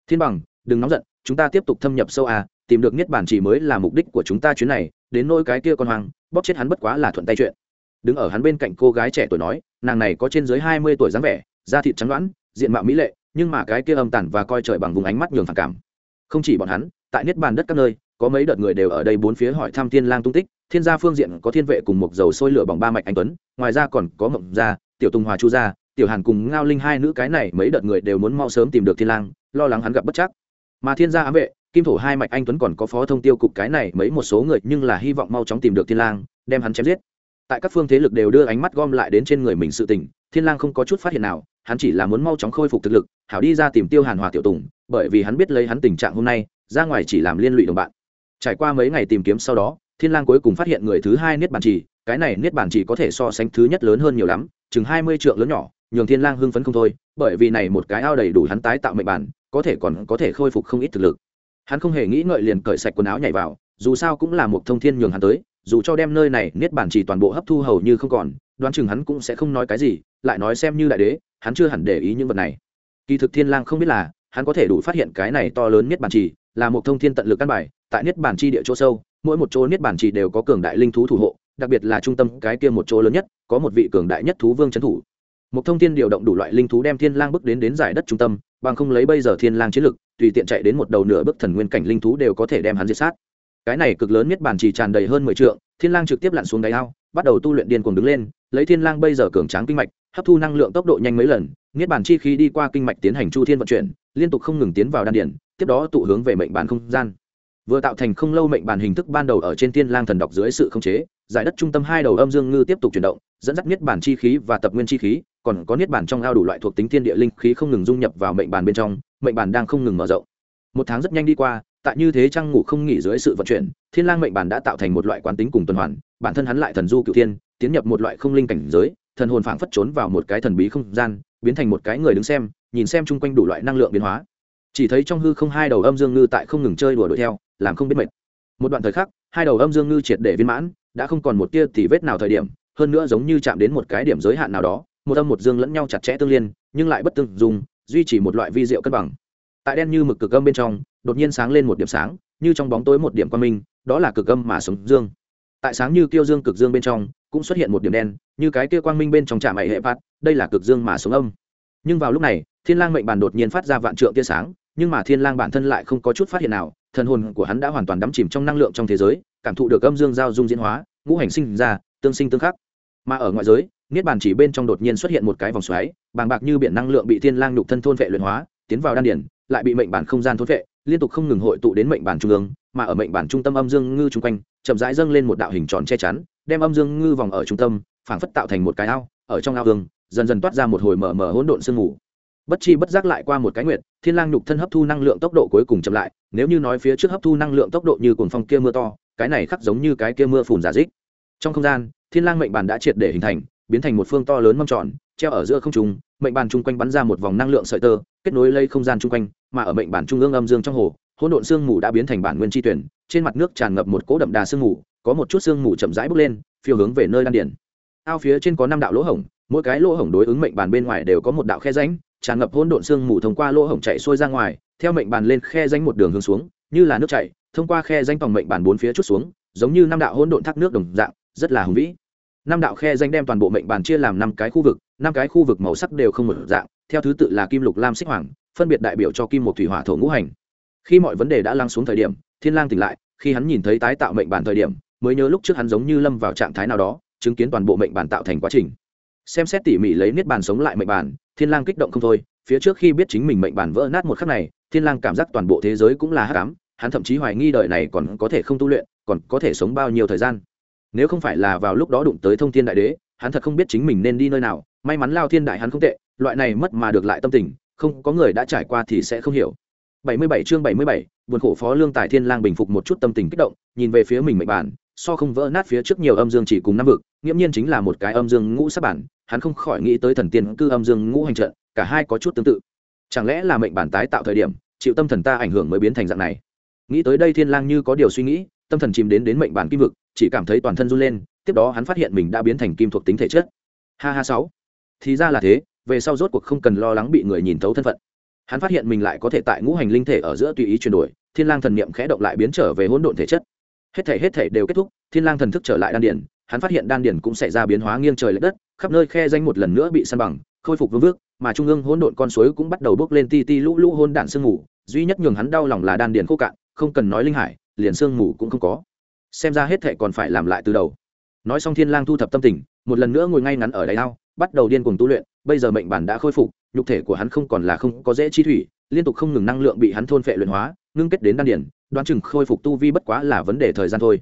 thiên bằng, đừng nóng giận, chúng ta tiếp tục thâm nhập sâu à tìm được niết bản chỉ mới là mục đích của chúng ta chuyến này, đến nỗi cái kia con hoang, bóp chết hắn bất quá là thuận tay chuyện. Đứng ở hắn bên cạnh cô gái trẻ tuổi nói, nàng này có trên dưới hai mươi tuổi dáng vẻ, da thịt trắng đoán diện mạo mỹ lệ, nhưng mà cái kia âm tản và coi trời bằng vùng ánh mắt nhường phản cảm. Không chỉ bọn hắn, tại niết bàn đất các nơi, có mấy đợt người đều ở đây bốn phía hỏi thăm thiên lang tung tích, thiên gia phương diện có thiên vệ cùng một dầu sôi lửa bằng ba mạch anh tuấn, ngoài ra còn có mộng gia, tiểu tùng hòa chu gia tiểu hàn cùng ngao linh hai nữ cái này mấy đợt người đều muốn mau sớm tìm được thiên lang, lo lắng hắn gặp bất chắc. Mà thiên gia ám vệ, kim thổ hai mạch anh tuấn còn có phó thông tiêu cục cái này mấy một số người nhưng là hy vọng mau chóng tìm được thiên lang, đem hắn chém giết. Tại các phương thế lực đều đưa ánh mắt gom lại đến trên người mình sự tình, thiên lang không có chút phát hiện nào, hắn chỉ là muốn mau chóng khôi phục thực lực, hảo đi ra tìm tiêu hàn hòa tiểu tùng, bởi vì hắn biết lấy hắn tình trạng hôm nay, ra ngoài chỉ làm liên lụy đồng bạn. Trải qua mấy ngày tìm kiếm sau đó, thiên lang cuối cùng phát hiện người thứ hai niết bàn chỉ cái này niết bàn chỉ có thể so sánh thứ nhất lớn hơn nhiều lắm, chừng hai mươi trượng lớn nhỏ nhường thiên lang hưng phấn không thôi, bởi vì này một cái ao đầy đủ hắn tái tạo mệnh bản, có thể còn có thể khôi phục không ít thực lực. Hắn không hề nghĩ ngợi liền cởi sạch quần áo nhảy vào, dù sao cũng là một thông thiên nhường hắn tới, dù cho đem nơi này niết bản chỉ toàn bộ hấp thu hầu như không còn, đoán chừng hắn cũng sẽ không nói cái gì, lại nói xem như đại đế, hắn chưa hẳn để ý những vật này. Kỳ thực thiên lang không biết là, hắn có thể đủ phát hiện cái này to lớn niết bản chỉ, là một thông thiên tận lực căn bài, tại niết bản chi địa chỗ sâu, mỗi một chỗ niết bản chỉ đều có cường đại linh thú thủ hộ, đặc biệt là trung tâm cái kia một chỗ lớn nhất, có một vị cường đại nhất thú vương trấn thủ một thông thiên điều động đủ loại linh thú đem thiên lang bước đến đến giải đất trung tâm, bằng không lấy bây giờ thiên lang chiến lực, tùy tiện chạy đến một đầu nửa bước thần nguyên cảnh linh thú đều có thể đem hắn diệt sát. Cái này cực lớn nhất bản chỉ tràn đầy hơn mười trượng, thiên lang trực tiếp lặn xuống đáy ao, bắt đầu tu luyện điên cuồng đứng lên, lấy thiên lang bây giờ cường tráng kinh mạch, hấp thu năng lượng tốc độ nhanh mấy lần niết bản chi khí đi qua kinh mạch tiến hành chu thiên vận chuyển, liên tục không ngừng tiến vào đan điển tiếp đó tụ hướng về mệnh bản không gian. Vừa tạo thành không lâu mệnh bản hình thức ban đầu ở trên thiên lang thần độc dưới sự khống chế, giải đất trung tâm hai đầu âm dương ngư tiếp tục chuyển động, dẫn dắt niết bản chi khí và tập nguyên chi khí còn có niết bàn trong ao đủ loại thuộc tính thiên địa linh khí không ngừng dung nhập vào mệnh bàn bên trong, mệnh bàn đang không ngừng mở rộng. Một tháng rất nhanh đi qua, tại như thế trăng ngủ không nghỉ dưới sự vận chuyển, thiên lang mệnh bàn đã tạo thành một loại quán tính cùng tuần hoàn, bản thân hắn lại thần du cựu thiên, tiến nhập một loại không linh cảnh giới, thần hồn phảng phất trốn vào một cái thần bí không gian, biến thành một cái người đứng xem, nhìn xem chung quanh đủ loại năng lượng biến hóa. Chỉ thấy trong hư không hai đầu âm dương ngư tại không ngừng chơi đùa đuổi theo, làm không biết mệt. Một đoạn thời khắc, hai đầu âm dương ngư triệt để viên mãn, đã không còn một tia thì vết nào thời điểm, hơn nữa giống như chạm đến một cái điểm giới hạn nào đó một âm một dương lẫn nhau chặt chẽ tương liên, nhưng lại bất tương dùng duy trì một loại vi diệu cân bằng. Tại đen như mực cực âm bên trong, đột nhiên sáng lên một điểm sáng, như trong bóng tối một điểm quang minh, đó là cực âm mà sống dương. Tại sáng như kiêu dương cực dương bên trong, cũng xuất hiện một điểm đen, như cái kia quang minh bên trong trạm mày hệ phát, đây là cực dương mà sống âm. Nhưng vào lúc này, thiên lang mệnh bàn đột nhiên phát ra vạn trượng tia sáng, nhưng mà thiên lang bản thân lại không có chút phát hiện nào, thần hồn của hắn đã hoàn toàn đắm chìm trong năng lượng trong thế giới, cảm thụ được âm dương giao dung diễn hóa, ngũ hành sinh ra, tương sinh tương khắc. Mà ở ngoại giới niết bàn chỉ bên trong đột nhiên xuất hiện một cái vòng xoáy, bàng bạc như biển năng lượng bị thiên lang nhục thân thôn vệ luyện hóa, tiến vào đan điển lại bị mệnh bản không gian thôn vệ, liên tục không ngừng hội tụ đến mệnh bản trung ương, mà ở mệnh bản trung tâm âm dương ngư chung quanh, chậm rãi dâng lên một đạo hình tròn che chắn, đem âm dương ngư vòng ở trung tâm, phảng phất tạo thành một cái ao, ở trong ao hương, dần dần toát ra một hồi mở mở hỗn độn sương mù. Bất chi bất giác lại qua một cái nguyệt, thiên lang nhục thân hấp thu năng lượng tốc độ cuối cùng chậm lại, nếu như nói phía trước hấp thu năng lượng tốc độ như cuồng phong kia mưa to, cái này khắc giống như cái kia mưa phùn giả dích. Trong không gian, thiên lang mệnh bản đã triệt để hình thành biến thành một phương to lớn mâm tròn, treo ở giữa không trung, mệnh bàn trung quanh bắn ra một vòng năng lượng sợi tơ, kết nối lấy không gian trung quanh, mà ở mệnh bản trung ương âm dương trong hồ, hỗn độn sương mù đã biến thành bản nguyên chi tuyển, trên mặt nước tràn ngập một cỗ đậm đà sương mù, có một chút sương mù chậm rãi bốc lên, phiêu hướng về nơi đan điển ao phía trên có năm đạo lỗ hổng, mỗi cái lỗ hổng đối ứng mệnh bàn bên ngoài đều có một đạo khe rãnh, tràn ngập hỗn độn sương mù thông qua lỗ hổng chạy xuôi ra ngoài, theo mệnh bàn lên khe rãnh một đường hướng xuống, như là nước chảy, thông qua khe rãnh tòng mệnh bàn bốn phía chút xuống, giống như năm đạo hỗn độn thác nước đồng dạng, rất là hùng vĩ năm đạo khe danh đem toàn bộ mệnh bàn chia làm năm cái khu vực, năm cái khu vực màu sắc đều không một dạng, theo thứ tự là kim lục lam xích hoàng, phân biệt đại biểu cho kim một thủy hỏa thổ ngũ hành. Khi mọi vấn đề đã lăng xuống thời điểm, thiên lang tỉnh lại, khi hắn nhìn thấy tái tạo mệnh bản thời điểm, mới nhớ lúc trước hắn giống như lâm vào trạng thái nào đó, chứng kiến toàn bộ mệnh bản tạo thành quá trình. Xem xét tỉ mỉ lấy niết bàn sống lại mệnh bản thiên lang kích động không thôi, phía trước khi biết chính mình mệnh bản vỡ nát một khắc này, thiên lang cảm giác toàn bộ thế giới cũng là hắc ám, hắn thậm chí hoài nghi đời này còn có thể không tu luyện, còn có thể sống bao nhiêu thời gian nếu không phải là vào lúc đó đụng tới thông thiên đại đế hắn thật không biết chính mình nên đi nơi nào. May mắn lao thiên đại hắn không tệ loại này mất mà được lại tâm tình không có người đã trải qua thì sẽ không hiểu. 77 chương 77, buồn khổ phó lương tài thiên lang bình phục một chút tâm tình kích động nhìn về phía mình mệnh bản so không vỡ nát phía trước nhiều âm dương chỉ cùng năm vực nghiễm nhiên chính là một cái âm dương ngũ sắc bản hắn không khỏi nghĩ tới thần tiên cư âm dương ngũ hành trận cả hai có chút tương tự. Chẳng lẽ là mệnh bản tái tạo thời điểm chịu tâm thần ta ảnh hưởng mới biến thành dạng này? Nghĩ tới đây thiên lang như có điều suy nghĩ tâm thần chìm đến đến mệnh bản kim vực, chỉ cảm thấy toàn thân run lên, tiếp đó hắn phát hiện mình đã biến thành kim thuộc tính thể chất. Ha ha sáu. Thì ra là thế, về sau rốt cuộc không cần lo lắng bị người nhìn thấu thân phận. Hắn phát hiện mình lại có thể tại ngũ hành linh thể ở giữa tùy ý chuyển đổi, thiên lang thần niệm khẽ động lại biến trở về hỗn độn thể chất. Hết thể hết thể đều kết thúc, thiên lang thần thức trở lại đan điển hắn phát hiện đan điển cũng xảy ra biến hóa nghiêng trời lệch đất, khắp nơi khe danh một lần nữa bị san bằng, khôi phục vương vước, mà trung ương hỗn độn con suối cũng bắt đầu bốc lên ti ti lũ lũ hôn đạn sương mù, duy nhất nhường hắn đau lòng là đan điển khô cạn, không cần nói linh hải liền sương mù cũng không có. Xem ra hết thệ còn phải làm lại từ đầu. Nói xong thiên lang thu thập tâm tình, một lần nữa ngồi ngay ngắn ở đáy ao, bắt đầu điên cuồng tu luyện, bây giờ mệnh bản đã khôi phục, nhục thể của hắn không còn là không có dễ chi thủy, liên tục không ngừng năng lượng bị hắn thôn phệ luyện hóa, ngưng kết đến đan điển đoán chừng khôi phục tu vi bất quá là vấn đề thời gian thôi.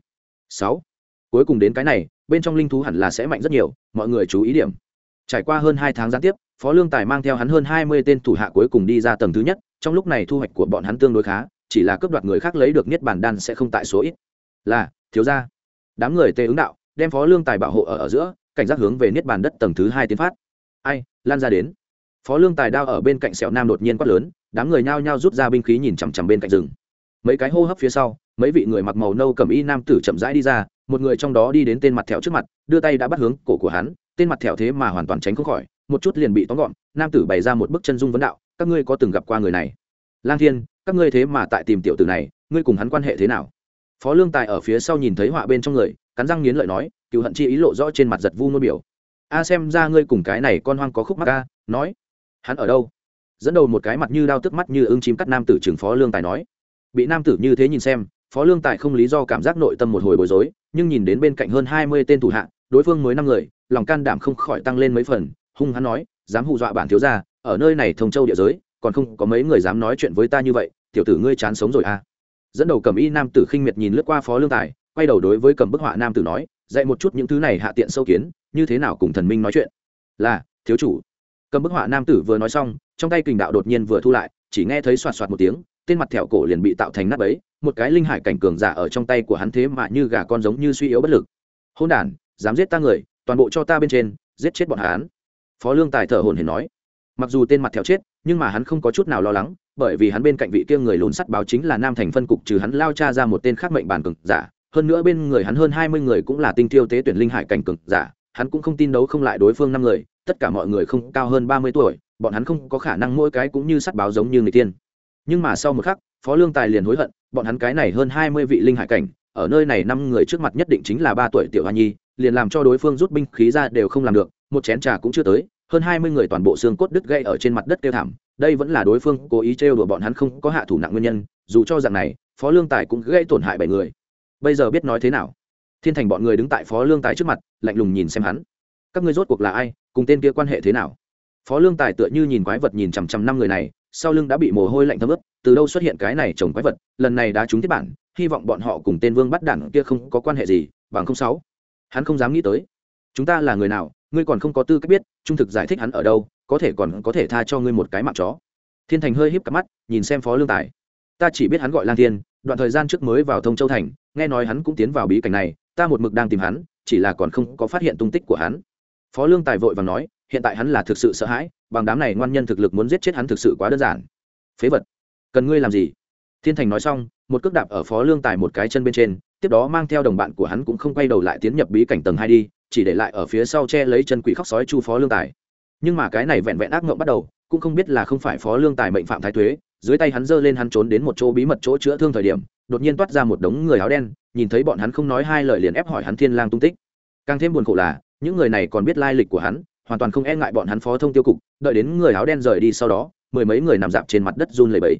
Sáu. Cuối cùng đến cái này, bên trong linh thú hẳn là sẽ mạnh rất nhiều, mọi người chú ý điểm. Trải qua hơn hai tháng gián tiếp, phó lương tài mang theo hắn hơn hai mươi tên thủ hạ cuối cùng đi ra tầng thứ nhất, trong lúc này thu hoạch của bọn hắn tương đối khá chỉ là cướp đoạt người khác lấy được niết bàn đan sẽ không tại số ít. Là, thiếu gia. Đám người tê ứng đạo, đem phó lương tài bảo hộ ở ở giữa, cảnh giác hướng về niết bàn đất tầng thứ hai tiến phát. Ai, lan ra đến. Phó lương tài đao ở bên cạnh sẹo nam đột nhiên quát lớn, đám người nhao nhao rút ra binh khí nhìn chằm chằm bên cạnh rừng. Mấy cái hô hấp phía sau, mấy vị người mặc màu nâu cầm y nam tử chậm rãi đi ra, một người trong đó đi đến tên mặt thẹo trước mặt, đưa tay đã bắt hướng cổ của hắn, tên mặt thẹo thế mà hoàn toàn tránh không khỏi, một chút liền bị tóm gọn, nam tử bày ra một bức chân dung vấn đạo, các ngươi có từng gặp qua người này? Lang thiên các ngươi thế mà tại tìm tiểu tử này, ngươi cùng hắn quan hệ thế nào? Phó lương tài ở phía sau nhìn thấy họa bên trong người, cắn răng nghiến lợi nói, cựu hận chi ý lộ rõ trên mặt giật vu ngôi biểu. A, xem ra ngươi cùng cái này con hoang có khúc mắc a, nói, hắn ở đâu? Dẫn đầu một cái mặt như đao tức mắt như ưng chim cắt nam tử trường phó lương tài nói. Bị nam tử như thế nhìn xem, phó lương tài không lý do cảm giác nội tâm một hồi bối rối, nhưng nhìn đến bên cạnh hơn hai mươi tên thủ hạ, đối phương mới năm người, lòng can đảm không khỏi tăng lên mấy phần, hung hắn nói, dám hù dọa bản thiếu gia, ở nơi này thông châu địa giới còn không có mấy người dám nói chuyện với ta như vậy, tiểu tử ngươi chán sống rồi à. Dẫn đầu cầm y nam tử khinh miệt nhìn lướt qua phó lương tài, quay đầu đối với cầm bức họa nam tử nói, dạy một chút những thứ này hạ tiện sâu kiến, như thế nào cùng thần minh nói chuyện. Là, thiếu chủ. Cầm bức họa nam tử vừa nói xong, trong tay kình đạo đột nhiên vừa thu lại, chỉ nghe thấy soạt soạt một tiếng, tên mặt thẹo cổ liền bị tạo thành nắp ấy một cái linh hải cảnh cường giả ở trong tay của hắn thế mà như gà con giống như suy yếu bất lực. Hôn đản, dám giết ta người, toàn bộ cho ta bên trên, giết chết bọn hắn. Phó lương tài thở hồn hển nói mặc dù tên mặt thẹo chết, nhưng mà hắn không có chút nào lo lắng, bởi vì hắn bên cạnh vị kia người lùn sắt báo chính là nam thành phân cục trừ hắn lao cha ra một tên khác mệnh bản cường giả, hơn nữa bên người hắn hơn hai mươi người cũng là tinh tiêu tế tuyển linh hải cảnh cường giả, hắn cũng không tin đấu không lại đối phương năm người, tất cả mọi người không cao hơn ba mươi tuổi, bọn hắn không có khả năng mỗi cái cũng như sắt báo giống như người tiên. Nhưng mà sau một khắc, phó lương tài liền hối hận, bọn hắn cái này hơn hai mươi vị linh hải cảnh, ở nơi này năm người trước mặt nhất định chính là ba tuổi tiểu hoa nhi, liền làm cho đối phương rút binh khí ra đều không làm được, một chén trà cũng chưa tới hơn hai mươi người toàn bộ xương cốt đứt gãy ở trên mặt đất kêu thảm, đây vẫn là đối phương cố ý trêu đùa bọn hắn không có hạ thủ nặng nguyên nhân, dù cho dạng này, phó lương tài cũng gây tổn hại bảy người. Bây giờ biết nói thế nào? Thiên thành bọn người đứng tại phó lương tài trước mặt, lạnh lùng nhìn xem hắn. Các ngươi rốt cuộc là ai, cùng tên kia quan hệ thế nào? Phó lương tài tựa như nhìn quái vật nhìn chằm chằm năm người này, sau lưng đã bị mồ hôi lạnh thấm ướt, từ đâu xuất hiện cái này trồng quái vật, lần này đã trúng thiết bản, hy vọng bọn họ cùng tên vương bắt đản kia không có quan hệ gì, bằng không sáu. Hắn không dám nghĩ tới. Chúng ta là người nào ngươi còn không có tư cách biết, trung thực giải thích hắn ở đâu, có thể còn có thể tha cho ngươi một cái mạng chó. Thiên thành hơi híp cặp mắt, nhìn xem phó lương tài. Ta chỉ biết hắn gọi Lan thiên, đoạn thời gian trước mới vào thông châu thành, nghe nói hắn cũng tiến vào bí cảnh này, ta một mực đang tìm hắn, chỉ là còn không có phát hiện tung tích của hắn. Phó lương tài vội và nói, hiện tại hắn là thực sự sợ hãi, bằng đám này ngoan nhân thực lực muốn giết chết hắn thực sự quá đơn giản. Phế vật. Cần ngươi làm gì? Thiên thành nói xong, một cước đạp ở phó lương tài một cái chân bên trên tiếp đó mang theo đồng bạn của hắn cũng không quay đầu lại tiến nhập bí cảnh tầng hai đi, chỉ để lại ở phía sau che lấy chân quỷ khóc sói chu phó lương tài. Nhưng mà cái này vẹn vẹn ác mộng bắt đầu, cũng không biết là không phải phó lương tài mệnh phạm thái thuế, dưới tay hắn giơ lên hắn trốn đến một chỗ bí mật chỗ chữa thương thời điểm, đột nhiên toát ra một đống người áo đen, nhìn thấy bọn hắn không nói hai lời liền ép hỏi hắn thiên lang tung tích. Càng thêm buồn khổ là, những người này còn biết lai lịch của hắn, hoàn toàn không e ngại bọn hắn phó thông tiêu cục, đợi đến người áo đen rời đi sau đó, mười mấy người nằm dạp trên mặt đất run lẩy bẩy.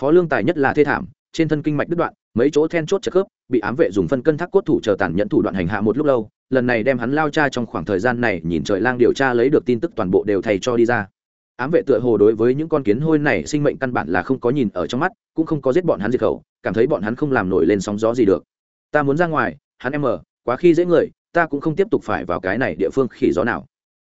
Phó lương tài nhất là thê thảm, trên thân kinh mạch đứt đoạn mấy chỗ then chốt chật khớp, bị ám vệ dùng phân cân thác cốt thủ chờ tàn nhẫn thủ đoạn hành hạ một lúc lâu, lần này đem hắn lao cha trong khoảng thời gian này nhìn trời lang điều tra lấy được tin tức toàn bộ đều thầy cho đi ra. Ám vệ tựa hồ đối với những con kiến hôi này sinh mệnh căn bản là không có nhìn ở trong mắt, cũng không có giết bọn hắn diệt khẩu, cảm thấy bọn hắn không làm nổi lên sóng gió gì được. Ta muốn ra ngoài, hắn em mờ quá khi dễ người, ta cũng không tiếp tục phải vào cái này địa phương khỉ gió nào.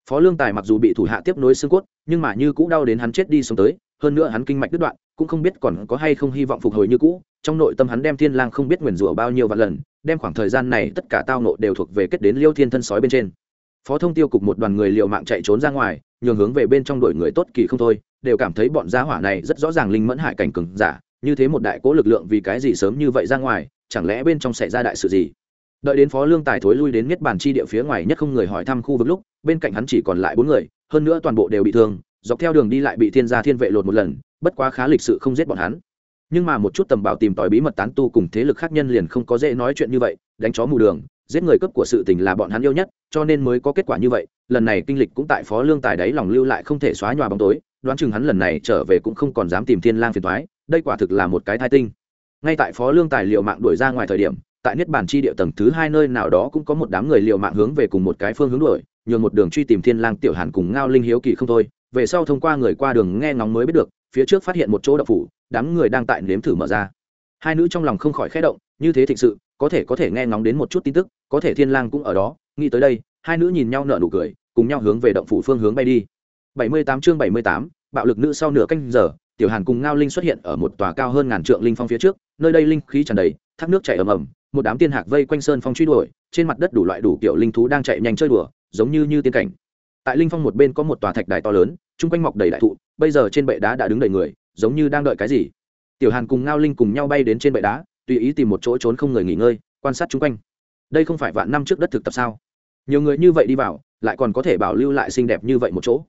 Phó lương tài mặc dù bị thủ hạ tiếp nối xương cốt, nhưng mà như cũ đau đến hắn chết đi sống tới, hơn nữa hắn kinh mạch đứt đoạn, cũng không biết còn có hay không hy vọng phục hồi như cũ trong nội tâm hắn đem thiên lang không biết nguyền rủa bao nhiêu vạn lần, đem khoảng thời gian này tất cả tao nộ đều thuộc về kết đến liêu thiên thân sói bên trên. Phó thông tiêu cục một đoàn người liều mạng chạy trốn ra ngoài, nhường hướng về bên trong đội người tốt kỳ không thôi, đều cảm thấy bọn gia hỏa này rất rõ ràng linh mẫn hại cảnh cường giả, như thế một đại cố lực lượng vì cái gì sớm như vậy ra ngoài, chẳng lẽ bên trong xảy ra đại sự gì? Đợi đến phó lương tài thối lui đến miết bàn chi địa phía ngoài nhất không người hỏi thăm khu vực lúc, bên cạnh hắn chỉ còn lại bốn người, hơn nữa toàn bộ đều bị thương, dọc theo đường đi lại bị thiên gia thiên vệ lột một lần, bất quá khá lịch sự không giết bọn hắn nhưng mà một chút tầm bảo tìm tòi bí mật tán tu cùng thế lực khác nhân liền không có dễ nói chuyện như vậy, đánh chó mù đường, giết người cấp của sự tình là bọn hắn yêu nhất, cho nên mới có kết quả như vậy. Lần này kinh lịch cũng tại phó lương tài đấy lòng lưu lại không thể xóa nhòa bóng tối, đoán chừng hắn lần này trở về cũng không còn dám tìm thiên lang phiền toái, đây quả thực là một cái thai tinh. Ngay tại phó lương tài liệu mạng đuổi ra ngoài thời điểm, tại niết bàn chi địa tầng thứ hai nơi nào đó cũng có một đám người liệu mạng hướng về cùng một cái phương hướng đuổi, nhường một đường truy tìm thiên lang tiểu hàn cùng ngao linh hiếu kỳ không thôi. Về sau thông qua người qua đường nghe ngóng mới biết được, phía trước phát hiện một chỗ đậu phủ đám người đang tại nếm thử mở ra. Hai nữ trong lòng không khỏi khẽ động như thế thực sự có thể có thể nghe ngóng đến một chút tin tức có thể thiên lang cũng ở đó. Nghĩ tới đây hai nữ nhìn nhau nở nụ cười cùng nhau hướng về động phủ phương hướng bay đi. 78 chương 78, bạo lực nữ sau nửa canh giờ tiểu hàn cùng ngao linh xuất hiện ở một tòa cao hơn ngàn trượng linh phong phía trước nơi đây linh khí tràn đầy thác nước chảy ầm ầm một đám tiên hạc vây quanh sơn phong truy đuổi trên mặt đất đủ loại đủ kiểu linh thú đang chạy nhanh chơi đùa giống như như tiên cảnh. Tại linh phong một bên có một tòa thạch đài to lớn chung quanh mọc đầy đại thụ bây giờ trên bệ đá đã đứng đầy người giống như đang đợi cái gì. Tiểu hàn cùng ngao linh cùng nhau bay đến trên bệ đá, tùy ý tìm một chỗ trốn không người nghỉ ngơi, quan sát chung quanh. Đây không phải vạn năm trước đất thực tập sao? Nhiều người như vậy đi vào, lại còn có thể bảo lưu lại xinh đẹp như vậy một chỗ.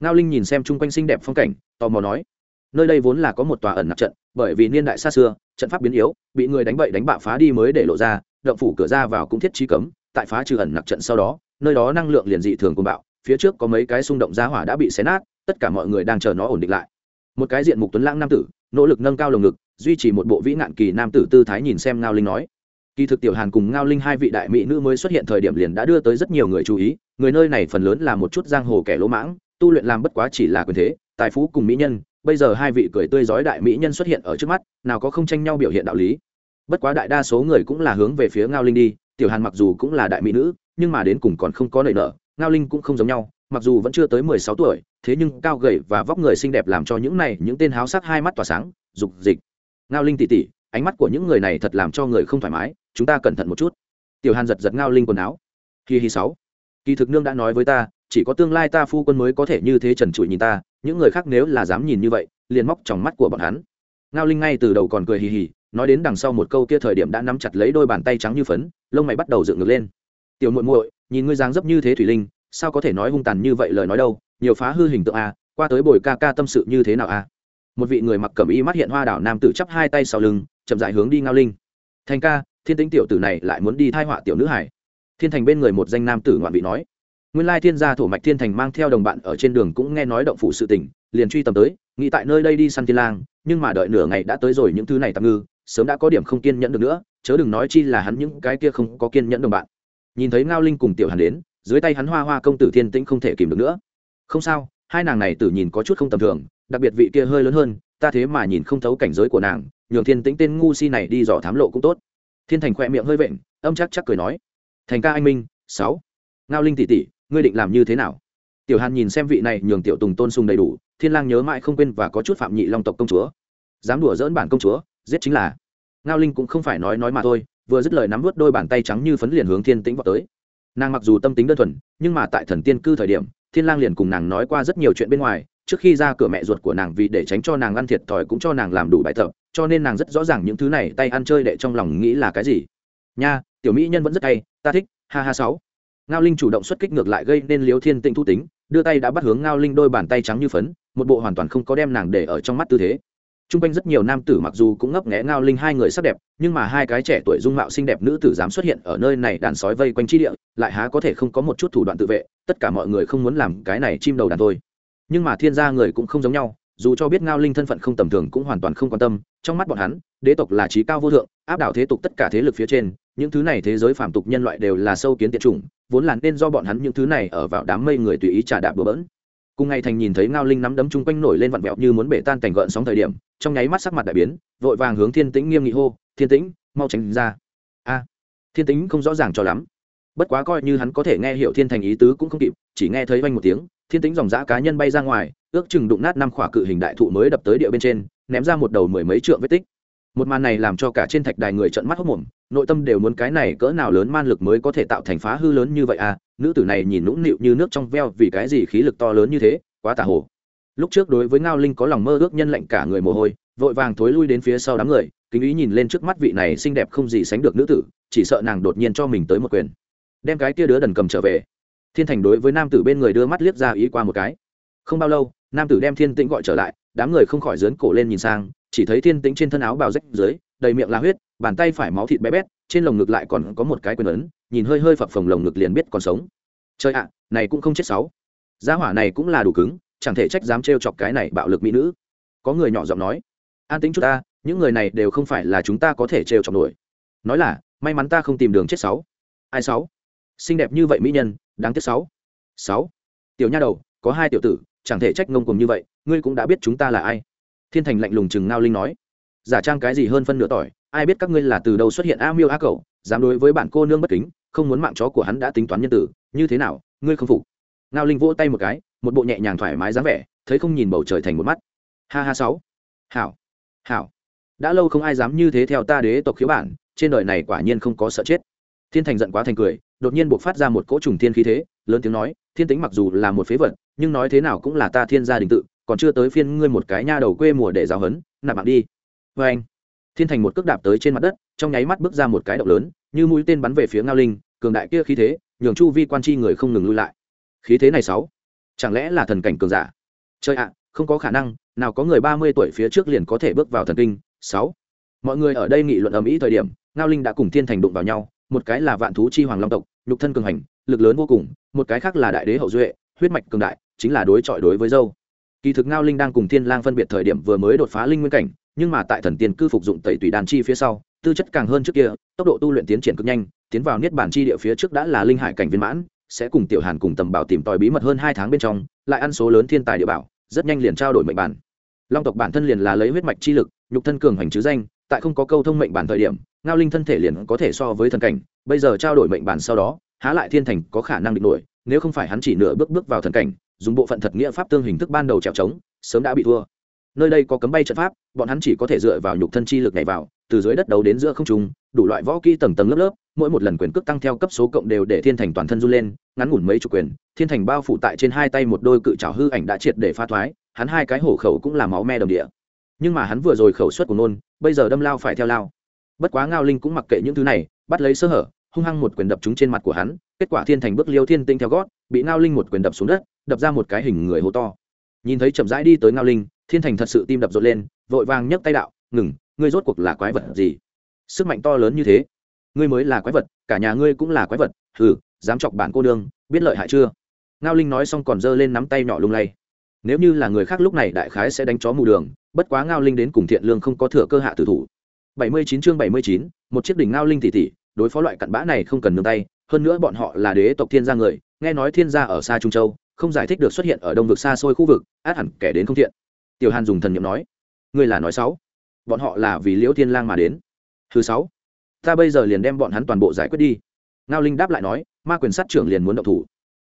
Ngao linh nhìn xem chung quanh xinh đẹp phong cảnh, tò mò nói, nơi đây vốn là có một tòa ẩn nạp trận, bởi vì niên đại xa xưa, trận pháp biến yếu, bị người đánh bậy đánh bạ phá đi mới để lộ ra, động phủ cửa ra vào cũng thiết trí cấm, tại phá trừ ẩn nặc trận sau đó, nơi đó năng lượng liền dị thường cùng bạo, phía trước có mấy cái xung động giá hỏa đã bị xé nát, tất cả mọi người đang chờ nó ổn định lại một cái diện mục tuấn lãng nam tử, nỗ lực nâng cao lồng ngực, duy trì một bộ vĩ nạn kỳ nam tử tư thái nhìn xem ngao linh nói. Kỳ thực tiểu hàn cùng ngao linh hai vị đại mỹ nữ mới xuất hiện thời điểm liền đã đưa tới rất nhiều người chú ý, người nơi này phần lớn là một chút giang hồ kẻ lỗ mãng, tu luyện làm bất quá chỉ là quyền thế, tài phú cùng mỹ nhân, bây giờ hai vị cười tươi giói đại mỹ nhân xuất hiện ở trước mắt, nào có không tranh nhau biểu hiện đạo lý. Bất quá đại đa số người cũng là hướng về phía ngao linh đi, tiểu hàn mặc dù cũng là đại mỹ nữ, nhưng mà đến cùng còn không có nợ nở, ngao linh cũng không giống nhau, mặc dù vẫn chưa tới mười sáu tuổi thế nhưng cao gầy và vóc người xinh đẹp làm cho những này, những tên háo sắc hai mắt tỏa sáng, dục dịch. Ngao linh tỉ tỉ, ánh mắt của những người này thật làm cho người không thoải mái, chúng ta cẩn thận một chút. Tiểu hàn giật giật ngao linh quần áo. Hi hi sáu. Kỳ thực nương đã nói với ta, chỉ có tương lai ta phu quân mới có thể như thế trần trụi nhìn ta, những người khác nếu là dám nhìn như vậy, liền móc trong mắt của bọn hắn. Ngao linh ngay từ đầu còn cười hì hì, nói đến đằng sau một câu kia thời điểm đã nắm chặt lấy đôi bàn tay trắng như phấn, lông mày bắt đầu dựng ngược lên. Tiểu muội muội, nhìn ngươi dáng dấp như thế thủy linh sao có thể nói hung tàn như vậy lời nói đâu, nhiều phá hư hình tượng a qua tới bồi ca ca tâm sự như thế nào a một vị người mặc cẩm y mắt hiện hoa đảo nam tử chắp hai tay sau lưng, chậm dại hướng đi ngao linh. Thành ca, thiên tính tiểu tử này lại muốn đi thai họa tiểu nữ hải. Thiên thành bên người một danh nam tử ngoạn vị nói. Nguyên lai thiên gia thổ mạch thiên thành mang theo đồng bạn ở trên đường cũng nghe nói động phủ sự tình, liền truy tầm tới, nghĩ tại nơi đây đi săn thiên lang, nhưng mà đợi nửa ngày đã tới rồi những thứ này tạm ngư, sớm đã có điểm không kiên nhẫn được nữa, chớ đừng nói chi là hắn những cái kia không có kiên nhẫn đồng bạn. Nhìn thấy ngao linh cùng tiểu hàn đến dưới tay hắn hoa hoa công tử thiên tĩnh không thể kìm được nữa. Không sao, hai nàng này tử nhìn có chút không tầm thường, đặc biệt vị kia hơi lớn hơn, ta thế mà nhìn không thấu cảnh giới của nàng, nhường thiên tĩnh tên ngu si này đi dò thám lộ cũng tốt. Thiên thành khỏe miệng hơi vện, âm chắc chắc cười nói. Thành ca anh minh, sáu. Ngao linh tỷ tỷ, ngươi định làm như thế nào? Tiểu hàn nhìn xem vị này nhường tiểu tùng tôn sùng đầy đủ, thiên lang nhớ mãi không quên và có chút phạm nhị long tộc công chúa. Dám đùa dỡn bản công chúa, giết chính là. Ngao linh cũng không phải nói nói mà thôi, vừa dứt lời nắm vớt đôi bàn tay trắng như phấn liền hướng thiên tĩnh vào tới nàng mặc dù tâm tính đơn thuần, nhưng mà tại thần tiên cư thời điểm, thiên lang liền cùng nàng nói qua rất nhiều chuyện bên ngoài, trước khi ra cửa mẹ ruột của nàng vì để tránh cho nàng ăn thiệt thòi cũng cho nàng làm đủ bài tập, cho nên nàng rất rõ ràng những thứ này tay ăn chơi đệ trong lòng nghĩ là cái gì. Nha, tiểu mỹ nhân vẫn rất hay, ta thích, ha ha sáu. Ngao linh chủ động xuất kích ngược lại gây nên liếu thiên tinh thu tính, đưa tay đã bắt hướng ngao linh đôi bàn tay trắng như phấn, một bộ hoàn toàn không có đem nàng để ở trong mắt tư thế t r u n g quanh rất nhiều nam tử mặc dù cũng ngấp nghẽ ngao linh hai người sắc đẹp, nhưng mà hai cái trẻ tuổi dung mạo xinh đẹp nữ tử dám xuất hiện ở nơi này đàn sói vây quanh chi địa, lại há có thể không có một chút thủ đoạn tự vệ, tất cả mọi người không muốn làm cái này chim đầu đàn thôi. Nhưng mà thiên gia người cũng không giống nhau, dù cho biết ngao linh thân phận không tầm thường cũng hoàn toàn không quan tâm, trong mắt bọn hắn, đế tộc là trí cao vô thượng, áp đảo thế tục tất cả thế lực phía trên, những thứ này thế giới phàm tục nhân loại đều là sâu kiến tiệt chủng, vốn là nên do bọn hắn những thứ này ở vào đám mây người tùy ý trả đạp bừa bỡn. Cùng ngày thành nhìn thấy ngao linh nắm đấm chung quanh nổi lên vặn vẹo như muốn bể tan cảnh gợn sóng thời điểm trong nháy mắt sắc mặt đại biến, vội vàng hướng thiên tĩnh nghiêm nghị hô, thiên tĩnh, mau tránh ra. A, thiên tĩnh không rõ ràng cho lắm. Bất quá coi như hắn có thể nghe hiểu thiên thành ý tứ cũng không kịp, chỉ nghe thấy vanh một tiếng, thiên tĩnh dòng dã cá nhân bay ra ngoài, ước chừng đụng nát năm khỏa cự hình đại thụ mới đập tới địa bên trên, ném ra một đầu mười mấy trượng vết tích. Một màn này làm cho cả trên thạch đài người trận mắt hốc mồm, nội tâm đều muốn cái này cỡ nào lớn man lực mới có thể tạo thành phá hư lớn như vậy à? Nữ tử này nhìn nũng nịu như nước trong veo vì cái gì khí lực to lớn như thế, quá tà hồ lúc trước đối với ngao linh có lòng mơ ước nhân lệnh cả người mồ hôi, vội vàng thối lui đến phía sau đám người, kính ý nhìn lên trước mắt vị này xinh đẹp không gì sánh được nữ tử, chỉ sợ nàng đột nhiên cho mình tới một quyền. Đem cái tia đứa đần cầm trở về. Thiên thành đối với nam tử bên người đưa mắt liếc ra ý qua một cái. Không bao lâu, nam tử đem thiên tĩnh gọi trở lại, đám người không khỏi dớn cổ lên nhìn sang, chỉ thấy thiên tĩnh trên thân áo bào rách dưới, đầy miệng là huyết, bàn tay phải máu thịt bé bét, trên lồng ngực lại còn có một cái quyền ấn, nhìn hơi hơi phập phồng lồng ngực liền biết còn sống. Trời ạ, này cũng không chết sáu. Gia hỏa này cũng là đủ cứng chẳng thể trách dám trêu chọc cái này bạo lực mỹ nữ. Có người nhỏ giọng nói, an tính chút ta, những người này đều không phải là chúng ta có thể trêu chọc nổi. Nói là, may mắn ta không tìm đường chết sáu. Ai sáu? Xinh đẹp như vậy mỹ nhân, đáng tiếc sáu. Sáu. Tiểu nha đầu, có hai tiểu tử, chẳng thể trách ngông cùng như vậy, ngươi cũng đã biết chúng ta là ai. Thiên thành lạnh lùng chừng ngao linh nói, giả trang cái gì hơn phân nửa tỏi, ai biết các ngươi là từ đâu xuất hiện a miêu a cậu dám đối với bạn cô nương bất kính, không muốn mạng chó của hắn đã tính toán nhân tử, như thế nào, ngươi không phục ngao linh vỗ tay một cái, một bộ nhẹ nhàng thoải mái dáng vẻ, thấy không nhìn bầu trời thành một mắt. Ha ha sáu. Hảo. Hảo. Đã lâu không ai dám như thế theo ta đế tộc khiếu bản, trên đời này quả nhiên không có sợ chết. Thiên thành giận quá thành cười, đột nhiên buộc phát ra một cỗ trùng thiên khí thế, lớn tiếng nói, thiên tính mặc dù là một phế vật, nhưng nói thế nào cũng là ta thiên gia đình tự, còn chưa tới phiên ngươi một cái nha đầu quê mùa để giáo hấn nạp mạng đi. Vê anh, thiên thành một cước đạp tới trên mặt đất, trong nháy mắt bước ra một cái động lớn, như mũi tên bắn về phía ngao linh, cường đại kia khí thế, nhường chu vi quan chi người không ngừng lui lại khí thế này sáu, chẳng lẽ là thần cảnh cường giả? Chơi ạ, không có khả năng, nào có người ba mươi tuổi phía trước liền có thể bước vào thần kinh, sáu. Mọi người ở đây nghị luận ầm ĩ thời điểm, ngao linh đã cùng thiên thành đụng vào nhau, một cái là vạn thú chi hoàng long tộc, nhục thân cường hành, lực lớn vô cùng, một cái khác là đại đế hậu duệ, huyết mạch cường đại, chính là đối chọi đối với dâu. Kỳ thực ngao linh đang cùng thiên lang phân biệt thời điểm vừa mới đột phá linh nguyên cảnh, nhưng mà tại thần tiên cư phục dụng tẩy tùy đàn chi phía sau, tư chất càng hơn trước kia, tốc độ tu luyện tiến triển cực nhanh, tiến vào niết bản chi địa phía trước đã là linh hải cảnh viên mãn sẽ cùng tiểu hàn cùng tầm bảo tìm tòi bí mật hơn hai tháng bên trong, lại ăn số lớn thiên tài địa bảo, rất nhanh liền trao đổi mệnh bản. Long tộc bản thân liền là lấy huyết mạch chi lực, nhục thân cường hành chứ danh, tại không có câu thông mệnh bản thời điểm, ngao linh thân thể liền có thể so với thần cảnh, bây giờ trao đổi mệnh bản sau đó, há lại thiên thành có khả năng địch nổi, nếu không phải hắn chỉ nửa bước bước vào thần cảnh, dùng bộ phận thật nghĩa pháp tương hình thức ban đầu trèo trống, sớm đã bị thua. Nơi đây có cấm bay trận pháp, bọn hắn chỉ có thể dựa vào nhục thân chi lực này vào, từ dưới đất đấu đến giữa không trung, đủ loại võ kỹ tầng tầng lớp lớp mỗi một lần quyền cước tăng theo cấp số cộng đều để thiên thành toàn thân run lên, ngắn ngủn mấy chục quyền, thiên thành bao phủ tại trên hai tay một đôi cự trào hư ảnh đã triệt để pha thoái, hắn hai cái hổ khẩu cũng là máu me đồng địa. Nhưng mà hắn vừa rồi khẩu suất của nôn, bây giờ đâm lao phải theo lao. Bất quá ngao linh cũng mặc kệ những thứ này, bắt lấy sơ hở, hung hăng một quyền đập trúng trên mặt của hắn, kết quả thiên thành bước liêu thiên tinh theo gót, bị ngao linh một quyền đập xuống đất, đập ra một cái hình người hô to. Nhìn thấy chậm rãi đi tới ngao linh, thiên thành thật sự tim đập rộn lên, vội vàng nhấc tay đạo, ngừng, ngươi rốt cuộc là quái vật gì? Sức mạnh to lớn như thế ngươi mới là quái vật, cả nhà ngươi cũng là quái vật, hừ, dám chọc bản cô đương biết lợi hại chưa? Ngao linh nói xong còn giơ lên nắm tay nhỏ lung lay. Nếu như là người khác lúc này đại khái sẽ đánh chó mù đường, bất quá ngao linh đến cùng thiện lương không có thừa cơ hạ tử thủ. Bảy mươi chín chương bảy mươi chín, một chiếc đỉnh ngao linh tỷ tỷ đối phó loại cặn bã này không cần nương tay, hơn nữa bọn họ là đế tộc thiên gia người, nghe nói thiên gia ở xa trung châu, không giải thích được xuất hiện ở đông vực xa xôi khu vực, át hẳn kẻ đến không thiện. Tiểu hàn dùng thần nhiệm nói, ngươi là nói sáu bọn họ là vì liễu thiên lang mà đến. Thứ sáu ta bây giờ liền đem bọn hắn toàn bộ giải quyết đi. Ngao linh đáp lại nói, ma quyền sát trưởng liền muốn động thủ.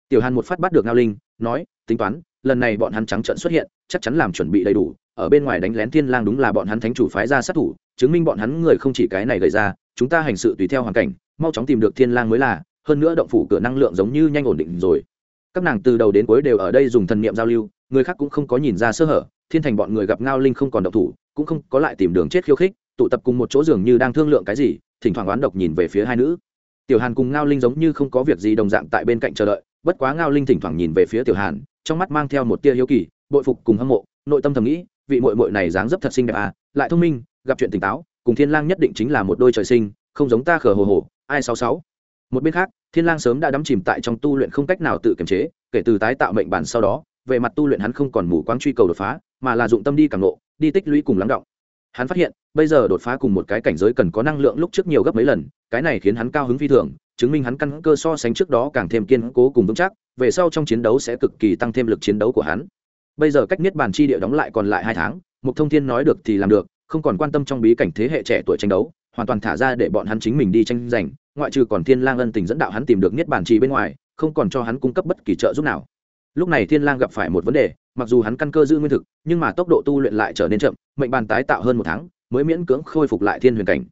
Tiểu hàn một phát bắt được ngao linh, nói, tính toán, lần này bọn hắn trắng trận xuất hiện, chắc chắn làm chuẩn bị đầy đủ, ở bên ngoài đánh lén thiên lang đúng là bọn hắn thánh chủ phái ra sát thủ, chứng minh bọn hắn người không chỉ cái này gây ra, chúng ta hành sự tùy theo hoàn cảnh, mau chóng tìm được thiên lang mới là, hơn nữa động phủ cửa năng lượng giống như nhanh ổn định rồi. Các nàng từ đầu đến cuối đều ở đây dùng thần niệm giao lưu, người khác cũng không có nhìn ra sơ hở, thiên thành bọn người gặp ngao linh không còn động thủ, cũng không có lại tìm đường chết khiêu khích, tụ tập cùng một chỗ giường như đang thương lượng cái gì thỉnh thoảng oán độc nhìn về phía hai nữ. Tiểu hàn cùng ngao linh giống như không có việc gì đồng dạng tại bên cạnh chờ đợi, bất quá ngao linh thỉnh thoảng nhìn về phía tiểu hàn, trong mắt mang theo một tia hiếu kỳ, bội phục cùng hâm mộ, nội tâm thầm nghĩ, vị mội mội này dáng dấp thật xinh đẹp à lại thông minh, gặp chuyện tỉnh táo, cùng thiên lang nhất định chính là một đôi trời sinh, không giống ta khờ hồ hồ, ai sáu sáu. Một bên khác, thiên lang sớm đã đắm chìm tại trong tu luyện không cách nào tự kiềm chế, kể từ tái tạo mệnh bản sau đó, về mặt tu luyện hắn không còn mù quáng truy cầu đột phá, mà là dụng tâm đi càng nộ đi tích lũy cùng lắng động hắn phát hiện, bây giờ đột phá cùng một cái cảnh giới cần có năng lượng lúc trước nhiều gấp mấy lần, cái này khiến hắn cao hứng phi thường, chứng minh hắn căn cơ so sánh trước đó càng thêm kiên cố cùng vững chắc, về sau trong chiến đấu sẽ cực kỳ tăng thêm lực chiến đấu của hắn. Bây giờ cách niết bàn chi địa đóng lại còn lại hai tháng, mục thông thiên nói được thì làm được, không còn quan tâm trong bí cảnh thế hệ trẻ tuổi tranh đấu, hoàn toàn thả ra để bọn hắn chính mình đi tranh giành, ngoại trừ còn thiên lang ân tình dẫn đạo hắn tìm được niết bàn trì bên ngoài, không còn cho hắn cung cấp bất kỳ trợ giúp nào lúc này thiên lang gặp phải một vấn đề, mặc dù hắn căn cơ giữ nguyên thực, nhưng mà tốc độ tu luyện lại trở nên chậm, mệnh bàn tái tạo hơn một tháng, mới miễn cưỡng khôi phục lại thiên huyền cảnh.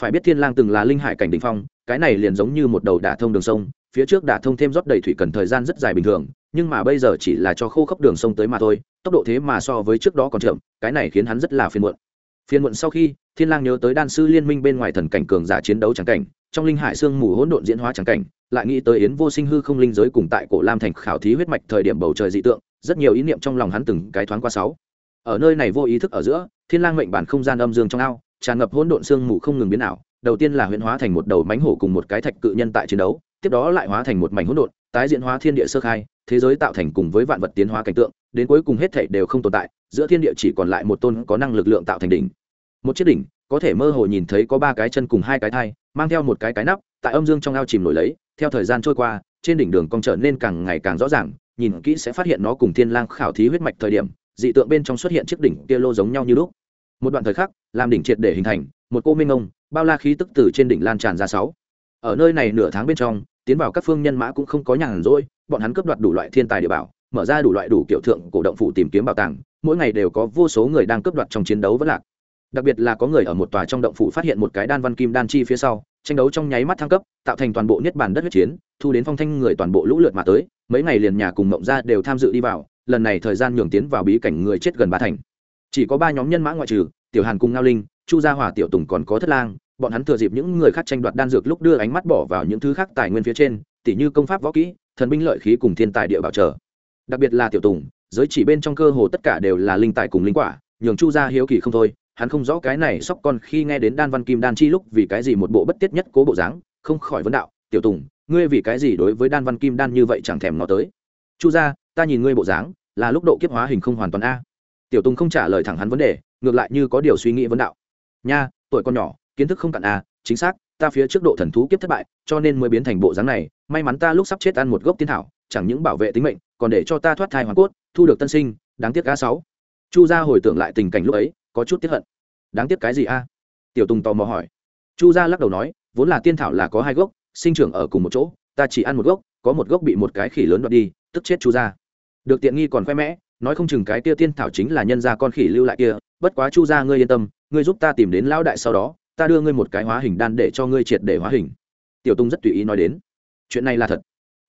Phải biết thiên lang từng là linh hải cảnh đỉnh phong, cái này liền giống như một đầu đả thông đường sông, phía trước đả thông thêm rót đầy thủy cần thời gian rất dài bình thường, nhưng mà bây giờ chỉ là cho khô khốc đường sông tới mà thôi, tốc độ thế mà so với trước đó còn chậm, cái này khiến hắn rất là phiền muộn. Phiền muộn sau khi, thiên lang nhớ tới đan sư liên minh bên ngoài thần cảnh cường giả chiến đấu chẳng cảnh, trong linh hải xương mù hỗn độn diễn hóa chẳng cảnh lại nghĩ tới yến vô sinh hư không linh giới cùng tại cổ lam thành khảo thí huyết mạch thời điểm bầu trời dị tượng, rất nhiều ý niệm trong lòng hắn từng cái thoáng qua sáu. Ở nơi này vô ý thức ở giữa, thiên lang mệnh bản không gian âm dương trong ao, tràn ngập hỗn độn xương mù không ngừng biến ảo, đầu tiên là huyễn hóa thành một đầu mánh hổ cùng một cái thạch cự nhân tại chiến đấu, tiếp đó lại hóa thành một mảnh hỗn độn, tái diễn hóa thiên địa sơ khai, thế giới tạo thành cùng với vạn vật tiến hóa cảnh tượng, đến cuối cùng hết thảy đều không tồn tại, giữa thiên địa chỉ còn lại một tôn có năng lực lượng tạo thành đỉnh. Một chiếc đỉnh, có thể mơ hồ nhìn thấy có ba cái chân cùng hai cái thai, mang theo một cái cái nắp, tại âm dương trong ao chìm nổi lấy theo thời gian trôi qua, trên đỉnh đường cong trở nên càng ngày càng rõ ràng, nhìn kỹ sẽ phát hiện nó cùng thiên lang khảo thí huyết mạch thời điểm, dị tượng bên trong xuất hiện chiếc đỉnh kia lô giống nhau như lúc. Một đoạn thời khắc, làm đỉnh triệt để hình thành, một cô minh ông, bao la khí tức từ trên đỉnh lan tràn ra sáu. Ở nơi này nửa tháng bên trong, tiến vào các phương nhân mã cũng không có nhàn rỗi, bọn hắn cướp đoạt đủ loại thiên tài địa bảo, mở ra đủ loại đủ kiểu thượng cổ động phủ tìm kiếm bảo tàng, mỗi ngày đều có vô số người đang cướp đoạt trong chiến đấu vẫn lạc. Đặc biệt là có người ở một tòa trong động phủ phát hiện một cái đan văn kim đan chi phía sau tranh đấu trong nháy mắt thăng cấp, tạo thành toàn bộ niết bàn đất huyết chiến, thu đến phong thanh người toàn bộ lũ lượt mà tới, mấy ngày liền nhà cùng mộng ra đều tham dự đi vào, lần này thời gian nhường tiến vào bí cảnh người chết gần ba thành. Chỉ có ba nhóm nhân mã ngoại trừ, tiểu hàn cùng ngao linh, chu gia hòa tiểu tùng còn có thất lang, bọn hắn thừa dịp những người khác tranh đoạt đan dược lúc đưa ánh mắt bỏ vào những thứ khác tài nguyên phía trên, tỉ như công pháp võ kỹ, thần binh lợi khí cùng thiên tài địa bảo trợ. Đặc biệt là tiểu tùng, giới chỉ bên trong cơ hồ tất cả đều là linh tài cùng linh quả, nhường chu gia hiếu kỳ không thôi hắn không rõ cái này sóc con khi nghe đến đan văn kim đan chi lúc vì cái gì một bộ bất tiết nhất cố bộ dáng không khỏi vấn đạo tiểu tùng ngươi vì cái gì đối với đan văn kim đan như vậy chẳng thèm nó tới? Chu gia ta nhìn ngươi bộ dáng là lúc độ kiếp hóa hình không hoàn toàn a. Tiểu tùng không trả lời thẳng hắn vấn đề ngược lại như có điều suy nghĩ vấn đạo nha tuổi con nhỏ kiến thức không cạn a, chính xác ta phía trước độ thần thú kiếp thất bại cho nên mới biến thành bộ dáng này may mắn ta lúc sắp chết ăn một gốc tiên thảo chẳng những bảo vệ tính mệnh còn để cho ta thoát thai hoàn cốt thu được tân sinh đáng tiếc a sáu. Chu gia hồi tưởng lại tình cảnh lúc ấy có chút tiếc hận. Đáng tiếc cái gì a? Tiểu tùng tò mò hỏi. Chu gia lắc đầu nói, vốn là tiên thảo là có hai gốc, sinh trưởng ở cùng một chỗ, ta chỉ ăn một gốc, có một gốc bị một cái khỉ lớn đoạt đi, tức chết chu gia. Được tiện nghi còn khoe mẽ, nói không chừng cái kia tiên thảo chính là nhân gia con khỉ lưu lại kia, bất quá chu gia ngươi yên tâm, ngươi giúp ta tìm đến lão đại sau đó, ta đưa ngươi một cái hóa hình đan để cho ngươi triệt để hóa hình. Tiểu tùng rất tùy ý nói đến. Chuyện này là thật.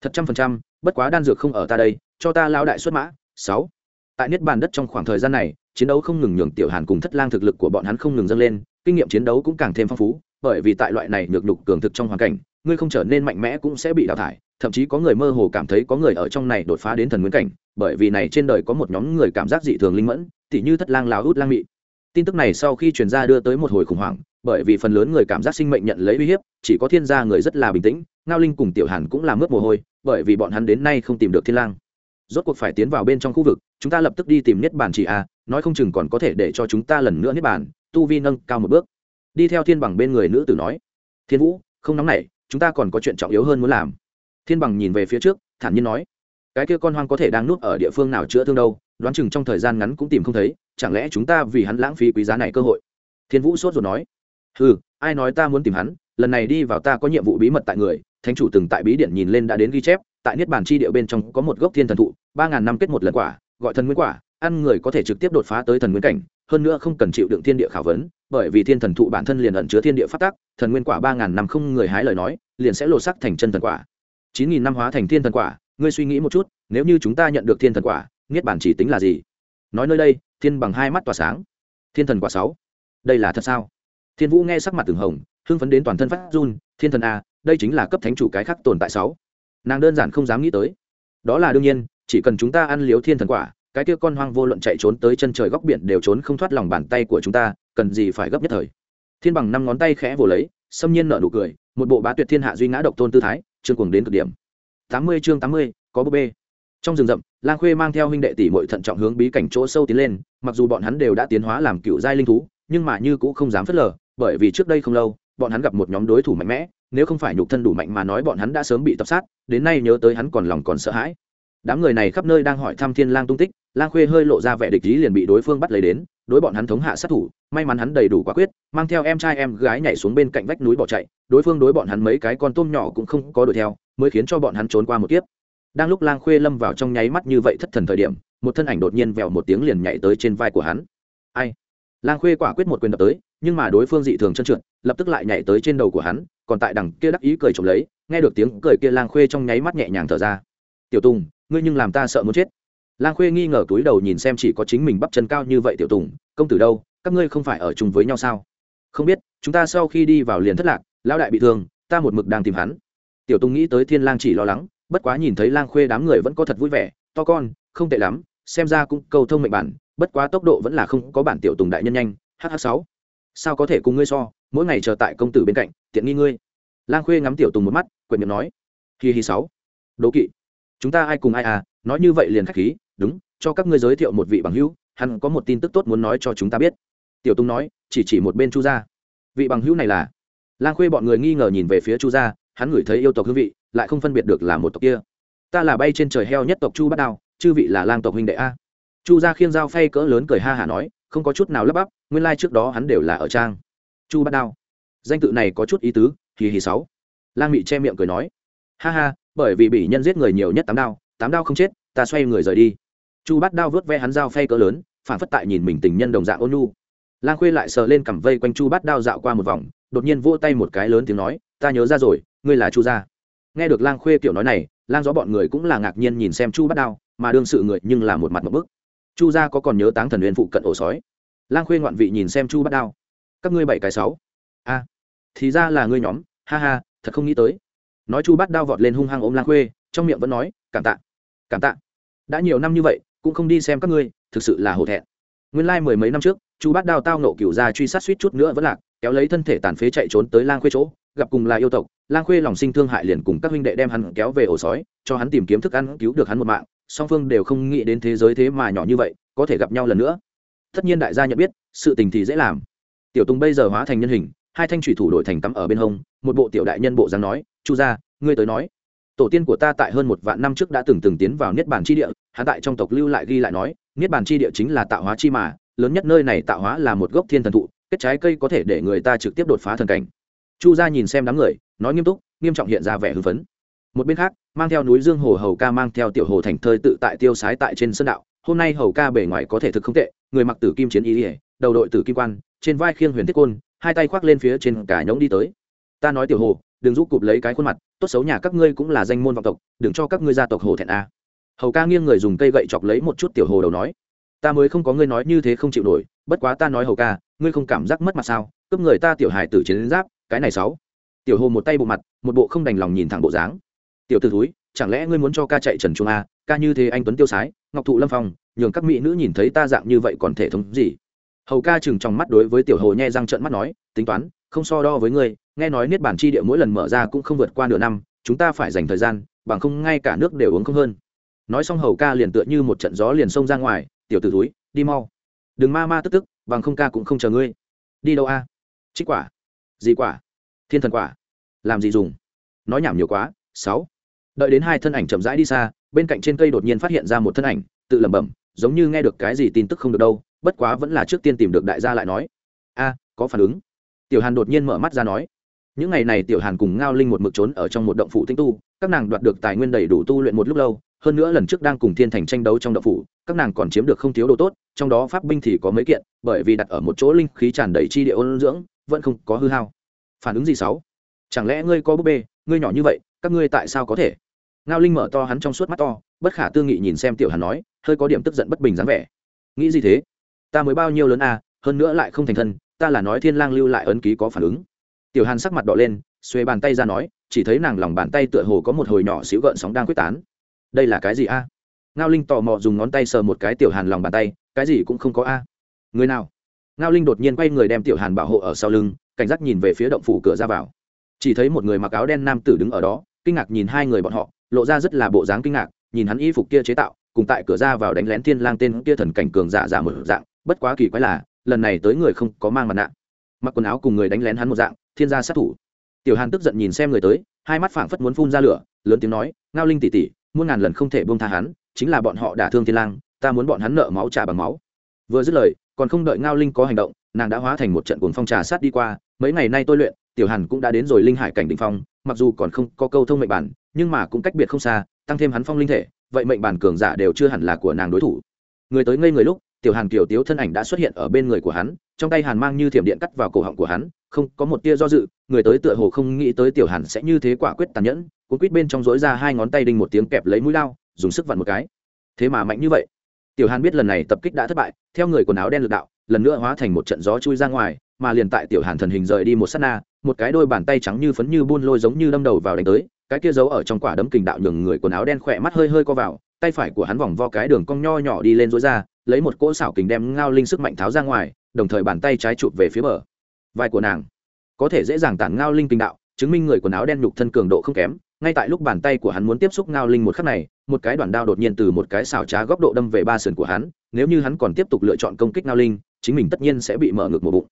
Thật trăm phần trăm, bất quá đan dược không ở ta đây, cho ta lão đại xuất mã. Sáu tại niết bàn đất trong khoảng thời gian này, chiến đấu không ngừng nhường tiểu hàn cùng thất lang thực lực của bọn hắn không ngừng dâng lên, kinh nghiệm chiến đấu cũng càng thêm phong phú, bởi vì tại loại này nhược nhục cường thực trong hoàn cảnh, ngươi không trở nên mạnh mẽ cũng sẽ bị đào thải, thậm chí có người mơ hồ cảm thấy có người ở trong này đột phá đến thần nguyên cảnh, bởi vì này trên đời có một nhóm người cảm giác dị thường linh mẫn, tỉ như thất lang lào út, lang mị. Tin tức này sau khi truyền ra đưa tới một hồi khủng hoảng, bởi vì phần lớn người cảm giác sinh mệnh nhận lấy uy hiếp, chỉ có thiên gia người rất là bình tĩnh, ngao linh cùng tiểu hàn cũng làm mướt mồ hôi, bởi vì bọn hắn đến nay không tìm được thiên lang rốt cuộc phải tiến vào bên trong khu vực, chúng ta lập tức đi tìm niết bàn chỉ a, nói không chừng còn có thể để cho chúng ta lần nữa niết bàn, tu vi nâng cao một bước. Đi theo thiên bằng bên người nữ tử nói, thiên vũ, không nóng nảy, chúng ta còn có chuyện trọng yếu hơn muốn làm. Thiên bằng nhìn về phía trước, thản nhiên nói, cái kia con hoang có thể đang nuốt ở địa phương nào chữa thương đâu, đoán chừng trong thời gian ngắn cũng tìm không thấy, chẳng lẽ chúng ta vì hắn lãng phí quý giá này cơ hội? Thiên vũ sốt rồi nói ừ ai nói ta muốn tìm hắn, lần này đi vào ta có nhiệm vụ bí mật tại người, thánh chủ từng tại bí điện nhìn lên đã đến ghi chép tại niết bàn chi địa bên trong có một gốc thiên thần thụ, ba ngàn năm kết một lần quả, gọi thần nguyên quả, ăn người có thể trực tiếp đột phá tới thần nguyên cảnh, hơn nữa không cần chịu đựng thiên địa khảo vấn, bởi vì thiên thần thụ bản thân liền ẩn chứa thiên địa phát tác thần nguyên quả ba ngàn năm không người hái lời nói, liền sẽ lột sắc thành chân thần quả. Chín nghìn năm hóa thành thiên thần quả, ngươi suy nghĩ một chút, nếu như chúng ta nhận được thiên thần quả, niết bản chỉ tính là gì? Nói nơi đây, thiên bằng hai mắt tỏa sáng. Thiên thần quả sáu, đây là thật sao? Thiên vũ nghe sắc mặt từng hồng, hưng phấn đến toàn thân phát run, thiên thần a, đây chính là cấp thánh chủ cái khác tồn tại sáu nàng đơn giản không dám nghĩ tới. Đó là đương nhiên, chỉ cần chúng ta ăn liếu thiên thần quả, cái kia con hoang vô luận chạy trốn tới chân trời góc biển đều trốn không thoát lòng bàn tay của chúng ta, cần gì phải gấp nhất thời. Thiên bằng năm ngón tay khẽ vồ lấy, xâm nhiên nở nụ cười, một bộ bá tuyệt thiên hạ duy ngã độc tôn tư thái chương cuồng đến cực điểm. Tám mươi chương tám mươi, có búp bê. Trong rừng rậm, lang khuê mang theo huynh đệ tỷ muội thận trọng hướng bí cảnh chỗ sâu tiến lên, mặc dù bọn hắn đều đã tiến hóa làm cựu giai linh thú, nhưng mà như cũng không dám phớt lờ, bởi vì trước đây không lâu, bọn hắn gặp một nhóm đối thủ mạnh mẽ nếu không phải nhục thân đủ mạnh mà nói bọn hắn đã sớm bị tập sát, đến nay nhớ tới hắn còn lòng còn sợ hãi. Đám người này khắp nơi đang hỏi thăm thiên lang tung tích, lang khuê hơi lộ ra vẻ địch ý liền bị đối phương bắt lấy đến, đối bọn hắn thống hạ sát thủ, may mắn hắn đầy đủ quả quyết, mang theo em trai em gái nhảy xuống bên cạnh vách núi bỏ chạy, đối phương đối bọn hắn mấy cái con tôm nhỏ cũng không có đuổi theo, mới khiến cho bọn hắn trốn qua một kiếp. Đang lúc lang khuê lâm vào trong nháy mắt như vậy thất thần thời điểm, một thân ảnh đột nhiên vèo một tiếng liền nhảy tới trên vai của hắn. Ai? Lang khuê quả quyết một quyền đập tới, nhưng mà đối phương dị thường chân trượt, lập tức lại nhảy tới trên đầu của hắn còn tại đằng kia đắc ý cười trộm lấy, nghe được tiếng cười kia lang khuê trong nháy mắt nhẹ nhàng thở ra. Tiểu tùng, ngươi nhưng làm ta sợ muốn chết. Lang khuê nghi ngờ túi đầu nhìn xem chỉ có chính mình bắp chân cao như vậy tiểu tùng, công tử đâu, các ngươi không phải ở chung với nhau sao? Không biết, chúng ta sau khi đi vào liền thất lạc, lão đại bị thương, ta một mực đang tìm hắn. Tiểu tùng nghĩ tới thiên lang chỉ lo lắng, bất quá nhìn thấy lang khuê đám người vẫn có thật vui vẻ, to con, không tệ lắm, xem ra cũng cầu thông mệnh bản, bất quá tốc độ vẫn là không có bản tiểu tùng đại nhân nhanh hh sáu, sao có thể cùng ngươi so? Mỗi ngày chờ tại công tử bên cạnh, tiện nghi ngươi. Lang khuê ngắm tiểu tùng một mắt quyệt miệng nói, hi hi sáu đố kỵ, chúng ta ai cùng ai à? Nói như vậy liền khách khí, đúng, cho các ngươi giới thiệu một vị bằng hữu, hắn có một tin tức tốt muốn nói cho chúng ta biết. Tiểu tùng nói, chỉ chỉ một bên chu gia. Vị bằng hữu này là? Lang khuê bọn người nghi ngờ nhìn về phía chu gia, hắn ngửi thấy yêu tộc hương vị, lại không phân biệt được là một tộc kia. Ta là bay trên trời heo nhất tộc chu bắt đào chư vị là lang tộc huynh đệ a. Chu gia khiêng dao phay cỡ lớn cười ha hả nói, không có chút nào lấp bắp, nguyên lai、like、trước đó hắn đều là ở trang chu Bát đao. Danh tự này có chút ý tứ, hì hì sáu. Lang mị che miệng cười nói. Ha ha, bởi vì bị nhân giết người nhiều nhất tám đao tám đao không chết, ta xoay người rời đi. Chu Bát đao vớt ve hắn dao phay cỡ lớn, phản phất tại nhìn mình tình nhân đồng dạng ôn nhu. Lang khuê lại sờ lên cằm vây quanh chu Bát đao dạo qua một vòng, đột nhiên vỗ tay một cái lớn tiếng nói, ta nhớ ra rồi, ngươi là chu gia. Nghe được lang khuê kiểu nói này, lang gió bọn người cũng là ngạc nhiên nhìn xem chu Bát đao, mà đương sự người nhưng là một mặt một bức. Chu gia có còn nhớ táng thần Nguyên phụ cận ổ sói? Lang khuê ngoạn vị nhìn xem chu Bát đao các ngươi bảy cái sáu. A, thì ra là ngươi nhóm. Ha ha, thật không nghĩ tới. Nói chu bắt đao vọt lên hung hăng ôm lang khuê, trong miệng vẫn nói, cảm tạ cảm tạ. Đã nhiều năm như vậy, cũng không đi xem các ngươi, thực sự là hổ thẹn. Nguyên lai mười mấy năm trước, chu bắt đao tao nộ cửu ra truy sát suýt chút nữa vẫn lạc, kéo lấy thân thể tàn phế chạy trốn tới lang khuê chỗ, gặp cùng là yêu tộc, lang khuê lòng sinh thương hại liền cùng các huynh đệ đem hắn kéo về ổ sói, cho hắn tìm kiếm thức ăn, cứu được hắn một mạng. Song phương đều không nghĩ đến thế giới thế mà nhỏ như vậy, có thể gặp nhau lần nữa. Tất nhiên đại gia nhận biết, sự tình thì dễ làm tiểu tùng bây giờ hóa thành nhân hình, hai thanh thủy thủ đổi thành cắm ở bên hông, một bộ tiểu đại nhân bộ dáng nói, chu gia, ngươi tới nói. Tổ tiên của ta tại hơn một vạn năm trước đã từng từng tiến vào niết bàn chi địa, hắn tại trong tộc lưu lại ghi lại nói, niết bàn chi địa chính là tạo hóa chi mà, lớn nhất nơi này tạo hóa là một gốc thiên thần thụ, kết trái cây có thể để người ta trực tiếp đột phá thần cảnh. Chu gia nhìn xem đám người, nói nghiêm túc, nghiêm trọng hiện ra vẻ hưng phấn. Một bên khác, mang theo núi dương hồ hầu ca mang theo tiểu hồ thành thơi tự tại tiêu sái tại trên sân đạo, hôm nay hầu ca bề ngoài có thể thực không tệ, người mặc tử kim chiến y ỉa đầu đội tử kim quan trên vai khiêng huyền thiết côn, hai tay khoác lên phía trên cả nhống đi tới. Ta nói tiểu hồ, đừng giúp cụp lấy cái khuôn mặt, tốt xấu nhà các ngươi cũng là danh môn vọng tộc, đừng cho các ngươi gia tộc hồ thẹn a. Hầu ca nghiêng người dùng cây gậy chọc lấy một chút tiểu hồ đầu nói. Ta mới không có ngươi nói như thế không chịu nổi, bất quá ta nói hầu ca, ngươi không cảm giác mất mặt sao? Cướp người ta tiểu hài tử chiến giáp, cái này sáu. Tiểu hồ một tay bộ mặt, một bộ không đành lòng nhìn thẳng bộ dáng. Tiểu t túi thúi, chẳng lẽ ngươi muốn cho ca chạy trần trung a? Ca như thế anh tuấn tiêu sái, ngọc thụ lâm phong, nhường các mỹ nữ nhìn thấy ta dạng như vậy còn thể thống gì? Hầu ca chừng trong mắt đối với tiểu hồ nhẹ răng trợn mắt nói, tính toán, không so đo với ngươi, nghe nói niết bản chi địa mỗi lần mở ra cũng không vượt qua nửa năm, chúng ta phải dành thời gian, bằng không ngay cả nước đều uống không hơn. Nói xong hầu ca liền tựa như một trận gió liền xông ra ngoài, tiểu t ử túi đi mau. Đừng ma ma tức tức, bằng không ca cũng không chờ ngươi. Đi đâu a? Trích quả. Dị quả? Thiên thần quả. Làm gì dùng? Nói nhảm nhiều quá, sáu. Đợi đến hai thân ảnh chậm rãi đi xa, bên cạnh trên cây đột nhiên phát hiện ra một thân ảnh, tự lẩm bẩm, giống như nghe được cái gì tin tức không được đâu bất quá vẫn là trước tiên tìm được đại gia lại nói. A, có phản ứng. Tiểu hàn đột nhiên mở mắt ra nói. Những ngày này tiểu hàn cùng ngao linh một mực trốn ở trong một động phủ tinh tu, các nàng đoạt được tài nguyên đầy đủ tu luyện một lúc lâu, hơn nữa lần trước đang cùng thiên thành tranh đấu trong động phủ, các nàng còn chiếm được không thiếu đồ tốt, trong đó pháp binh thì có mấy kiện, bởi vì đặt ở một chỗ linh khí tràn đầy chi địa ôn dưỡng, vẫn không có hư hao. Phản ứng gì sáu? Chẳng lẽ ngươi có búp bê, ngươi nhỏ như vậy, các ngươi tại sao có thể? Ngao linh mở to hắn trong suốt mắt to, bất khả tư nghị nhìn xem tiểu hàn nói, hơi có điểm tức giận bất bình dáng vẻ. Nghĩ gì thế? Ta mới bao nhiêu lớn à hơn nữa lại không thành thân, ta là nói thiên lang lưu lại ấn ký có phản ứng. Tiểu hàn sắc mặt đỏ lên, xuê bàn tay ra nói, chỉ thấy nàng lòng bàn tay tựa hồ có một hồi nhỏ xíu gợn sóng đang quyết tán. Đây là cái gì a? Ngao linh tò mò dùng ngón tay sờ một cái tiểu hàn lòng bàn tay, cái gì cũng không có a. Người nào? Ngao linh đột nhiên quay người đem tiểu hàn bảo hộ ở sau lưng, cảnh giác nhìn về phía động phủ cửa ra vào. Chỉ thấy một người mặc áo đen nam tử đứng ở đó, kinh ngạc nhìn hai người bọn họ, lộ ra rất là bộ dáng kinh ngạc, nhìn hắn y phục kia chế tạo, cùng tại cửa ra vào đánh lén thiên lang tên kia thần cảnh cường giả giả một dạng bất quá kỳ quái là, lần này tới người không có mang mặt nạ. Mặc quần áo cùng người đánh lén hắn một dạng, thiên gia sát thủ. Tiểu hàn tức giận nhìn xem người tới, hai mắt phảng phất muốn phun ra lửa, lớn tiếng nói, ngao linh tỷ tỷ, muôn ngàn lần không thể buông tha hắn, chính là bọn họ đả thương thiên lang, ta muốn bọn hắn nợ máu trả bằng máu. Vừa dứt lời, còn không đợi ngao linh có hành động, nàng đã hóa thành một trận cuồng phong trà sát đi qua, mấy ngày nay tôi luyện, tiểu hàn cũng đã đến rồi linh hải cảnh đỉnh phong, mặc dù còn không có câu thông mệnh bản, nhưng mà cũng cách biệt không xa, tăng thêm hắn phong linh thể, vậy mệnh bản cường giả đều chưa hẳn là của nàng đối thủ. Người tới ngây người lúc tiểu hàn kiều tiếu thân ảnh đã xuất hiện ở bên người của hắn, trong tay hàn mang như thiểm điện cắt vào cổ họng của hắn, không có một tia do dự, người tới tựa hồ không nghĩ tới tiểu hàn sẽ như thế quả quyết tàn nhẫn, cuốn quýt bên trong dối ra hai ngón tay đinh một tiếng kẹp lấy mũi lao, dùng sức vặn một cái. Thế mà mạnh như vậy. Tiểu hàn biết lần này tập kích đã thất bại, theo người quần áo đen lực đạo, lần nữa hóa thành một trận gió chui ra ngoài, mà liền tại tiểu hàn thần hình rời đi một sát na, một cái đôi bàn tay trắng như phấn như buôn lôi giống như đâm đầu vào đánh tới, cái kia giấu ở trong quả đấm kình đạo nhường người quần áo đen khỏe mắt hơi hơi co vào tay phải của hắn vòng vo cái đường cong nho nhỏ đi lên dối ra lấy một cỗ xảo kình đem ngao linh sức mạnh tháo ra ngoài đồng thời bàn tay trái chụp về phía bờ. Vai của nàng có thể dễ dàng tản ngao linh kinh đạo chứng minh người quần áo đen nhục thân cường độ không kém. Ngay tại lúc bàn tay của hắn muốn tiếp xúc ngao linh một khắc này một cái đoạn đao đột nhiên từ một cái xảo trá góc độ đâm về ba sườn của hắn. Nếu như hắn còn tiếp tục lựa chọn công kích ngao linh chính mình tất nhiên sẽ bị mở ngược một bụng.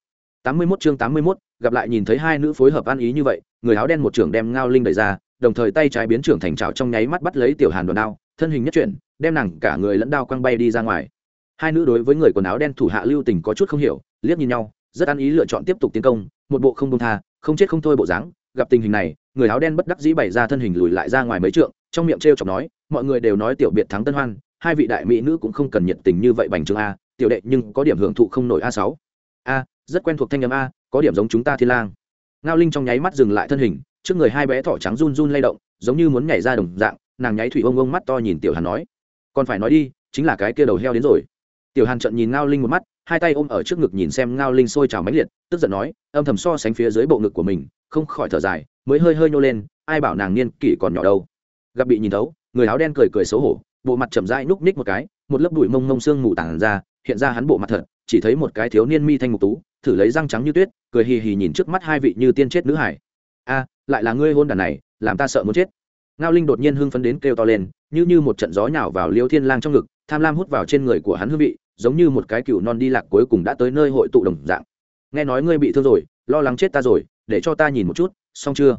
81 chương 81, gặp lại nhìn thấy hai nữ phối hợp ăn ý như vậy người áo đen một trưởng đem ngao linh đẩy ra đồng thời tay trái biến trưởng thành trào trong nháy mắt bắt lấy tiểu hàn đoạn đao thân hình nhất chuyển, đem nàng cả người lẫn đao quăng bay đi ra ngoài. Hai nữ đối với người quần áo đen thủ hạ lưu tình có chút không hiểu, liếc nhìn nhau, rất ăn ý lựa chọn tiếp tục tiến công, một bộ không đông tha, không chết không thôi bộ dáng. Gặp tình hình này, người áo đen bất đắc dĩ bày ra thân hình lùi lại ra ngoài mấy trượng, trong miệng t r e o chọc nói, mọi người đều nói tiểu biệt thắng tân hoan, hai vị đại mỹ nữ cũng không cần nhiệt tình như vậy bành trướng a, tiểu đệ nhưng có điểm hưởng thụ không nổi a sáu. A, rất quen thuộc thanh âm a, có điểm giống chúng ta thiên lang. Ngao linh trong nháy mắt dừng lại thân hình, trước người hai bé thỏ trắng run run lay động, giống như muốn nhảy ra đồng dạng nàng nháy thủy ông ông mắt to nhìn tiểu hàn nói, còn phải nói đi, chính là cái kia đầu heo đến rồi. Tiểu hàn trận nhìn ngao linh một mắt, hai tay ôm ở trước ngực nhìn xem ngao linh sôi trào mãnh liệt, tức giận nói, âm thầm so sánh phía dưới bộ ngực của mình, không khỏi thở dài, mới hơi hơi nhô lên, ai bảo nàng niên kỷ còn nhỏ đâu. Gặp bị nhìn thấu, người áo đen cười cười xấu hổ, bộ mặt chậm rãi núc ních một cái, một lớp bụi mông mông xương mù tản ra, hiện ra hắn bộ mặt thật, chỉ thấy một cái thiếu niên mi thanh mục tú, thử lấy răng trắng như tuyết, cười hì hì nhìn trước mắt hai vị như tiên chết nữ hải. A, lại là ngươi hôn đàn này, làm ta sợ muốn chết ngao linh đột nhiên hưng phấn đến kêu to lên, như như một trận gió nhào vào liêu thiên lang trong ngực, tham lam hút vào trên người của hắn hương vị, giống như một cái cựu non đi lạc cuối cùng đã tới nơi hội tụ đồng dạng. Nghe nói ngươi bị thương rồi, lo lắng chết ta rồi, để cho ta nhìn một chút, xong chưa?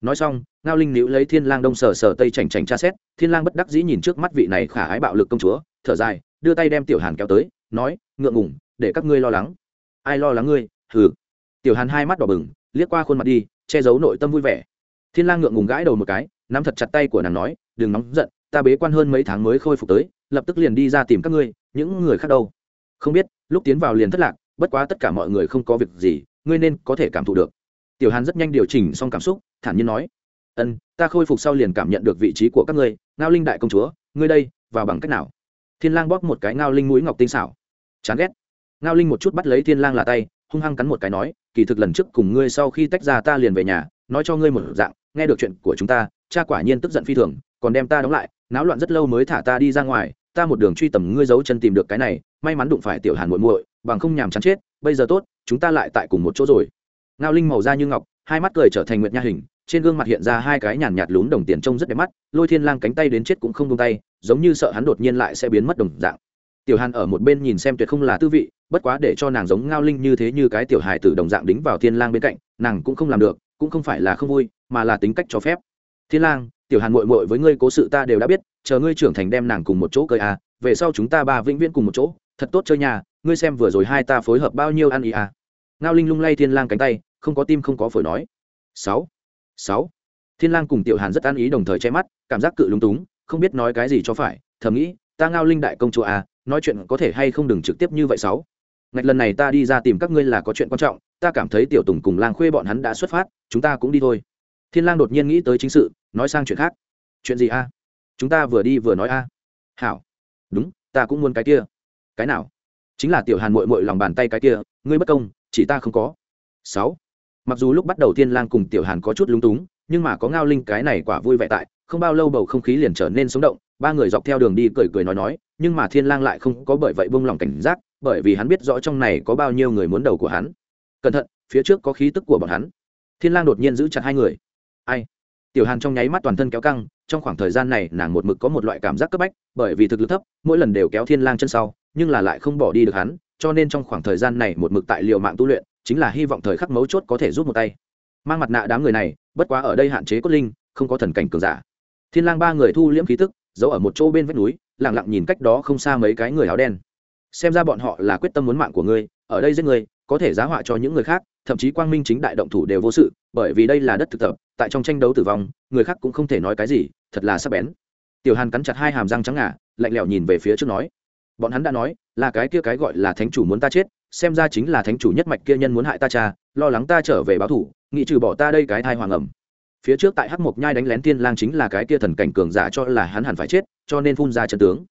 Nói xong, ngao linh níu lấy thiên lang đông sờ sờ tây chảnh chảnh tra xét, thiên lang bất đắc dĩ nhìn trước mắt vị này khả ái bạo lực công chúa, thở dài, đưa tay đem tiểu hàn kéo tới, nói, ngượng ngùng, để các ngươi lo lắng. Ai lo lắng ngươi? Hừ. Tiểu hàn hai mắt đỏ bừng, liếc qua khuôn mặt đi, che giấu nội tâm vui vẻ. Thiên lang ngượng ngùng gãi đầu một cái nắm thật chặt tay của nàng nói, đừng nóng giận, ta bế quan hơn mấy tháng mới khôi phục tới, lập tức liền đi ra tìm các ngươi, những người khác đâu? Không biết. Lúc tiến vào liền thất lạc, bất quá tất cả mọi người không có việc gì, ngươi nên có thể cảm thụ được. Tiểu hàn rất nhanh điều chỉnh xong cảm xúc, thản nhiên nói, ân, ta khôi phục sau liền cảm nhận được vị trí của các ngươi, ngao linh đại công chúa, ngươi đây, vào bằng cách nào? Thiên lang bóp một cái ngao linh mũi ngọc tinh xảo. Chán ghét. Ngao linh một chút bắt lấy thiên lang là tay, hung hăng cắn một cái nói, kỳ thực lần trước cùng ngươi sau khi tách ra ta liền về nhà, nói cho ngươi một dạng nghe được chuyện của chúng ta, cha quả nhiên tức giận phi thường, còn đem ta đóng lại, náo loạn rất lâu mới thả ta đi ra ngoài, ta một đường truy tầm ngươi giấu chân tìm được cái này, may mắn đụng phải tiểu hàn muội muội, bằng không nhàm chán chết, bây giờ tốt, chúng ta lại tại cùng một chỗ rồi. Ngao linh màu da như ngọc, hai mắt cười trở thành nguyệt nha hình, trên gương mặt hiện ra hai cái nhàn nhạt lún đồng tiền trông rất đẹp mắt, lôi thiên lang cánh tay đến chết cũng không buông tay, giống như sợ hắn đột nhiên lại sẽ biến mất đồng dạng tiểu hàn ở một bên nhìn xem tuyệt không là tư vị, bất quá để cho nàng giống ngao linh như thế như cái tiểu hài tử đồng dạng đính vào thiên lang bên cạnh, nàng cũng không làm được, cũng không phải là không vui, mà là tính cách cho phép. Thiên lang, tiểu hàn muội muội với ngươi cố sự ta đều đã biết, chờ ngươi trưởng thành đem nàng cùng một chỗ cơi à về sau chúng ta ba vĩnh viễn cùng một chỗ, thật tốt chơi nhà, ngươi xem vừa rồi hai ta phối hợp bao nhiêu ăn ý à. Ngao linh lung lay thiên lang cánh tay, không có tim không có phổi nói. Sáu sáu. Thiên lang cùng tiểu hàn rất ăn ý đồng thời che mắt, cảm giác cự lung túng, không biết nói cái gì cho phải, thầm nghĩ, ta ngao linh đại công chúa à nói chuyện có thể hay không đừng trực tiếp như vậy sáu. Ngạch lần này ta đi ra tìm các ngươi là có chuyện quan trọng, ta cảm thấy tiểu tùng cùng lang khuê bọn hắn đã xuất phát, chúng ta cũng đi thôi. Thiên lang đột nhiên nghĩ tới chính sự, nói sang chuyện khác. Chuyện gì a? Chúng ta vừa đi vừa nói a. Hảo. Đúng, ta cũng muốn cái kia. Cái nào? Chính là tiểu hàn muội muội lòng bàn tay cái kia, ngươi bất công, chỉ ta không có. Sáu. Mặc dù lúc bắt đầu thiên lang cùng tiểu hàn có chút lung túng nhưng mà có ngao linh cái này quả vui vẻ tại, không bao lâu bầu không khí liền trở nên sống động, ba người dọc theo đường đi cười cười nói nói, nhưng mà thiên lang lại không có bởi vậy buông lòng cảnh giác, bởi vì hắn biết rõ trong này có bao nhiêu người muốn đầu của hắn. Cẩn thận, phía trước có khí tức của bọn hắn. Thiên lang đột nhiên giữ chặt hai người. Ai? Tiểu hàn trong nháy mắt toàn thân kéo căng, trong khoảng thời gian này nàng một mực có một loại cảm giác cấp bách, bởi vì thực lực thấp, mỗi lần đều kéo thiên lang chân sau, nhưng là lại không bỏ đi được hắn, cho nên trong khoảng thời gian này một mực tại liều mạng tu luyện, chính là hy vọng thời khắc mấu chốt có thể giúp một tay. Mang mặt nạ đám người này bất quá ở đây hạn chế cốt linh không có thần cảnh cường giả. Thiên lang ba người thu liễm khí tức giấu ở một chỗ bên vách núi lặng lặng nhìn cách đó không xa mấy cái người áo đen. Xem ra bọn họ là quyết tâm muốn mạng của ngươi ở đây giết ngươi, có thể giá họa cho những người khác thậm chí quang minh chính đại động thủ đều vô sự bởi vì đây là đất thực tập tại trong tranh đấu tử vong người khác cũng không thể nói cái gì thật là sắc bén. Tiểu hàn cắn chặt hai hàm răng trắng ngà lạnh lẽo nhìn về phía trước nói. Bọn hắn đã nói là cái kia cái gọi là thánh chủ muốn ta chết xem ra chính là thánh chủ nhất mạch kia nhân muốn hại ta cha lo lắng ta trở về báo thủ nghị trừ bỏ ta đây cái thai hoàng ẩm. Phía trước tại hắc mộc nhai đánh lén tiên lang chính là cái kia thần cảnh cường giả cho là hắn hẳn phải chết, cho nên phun ra chân tướng.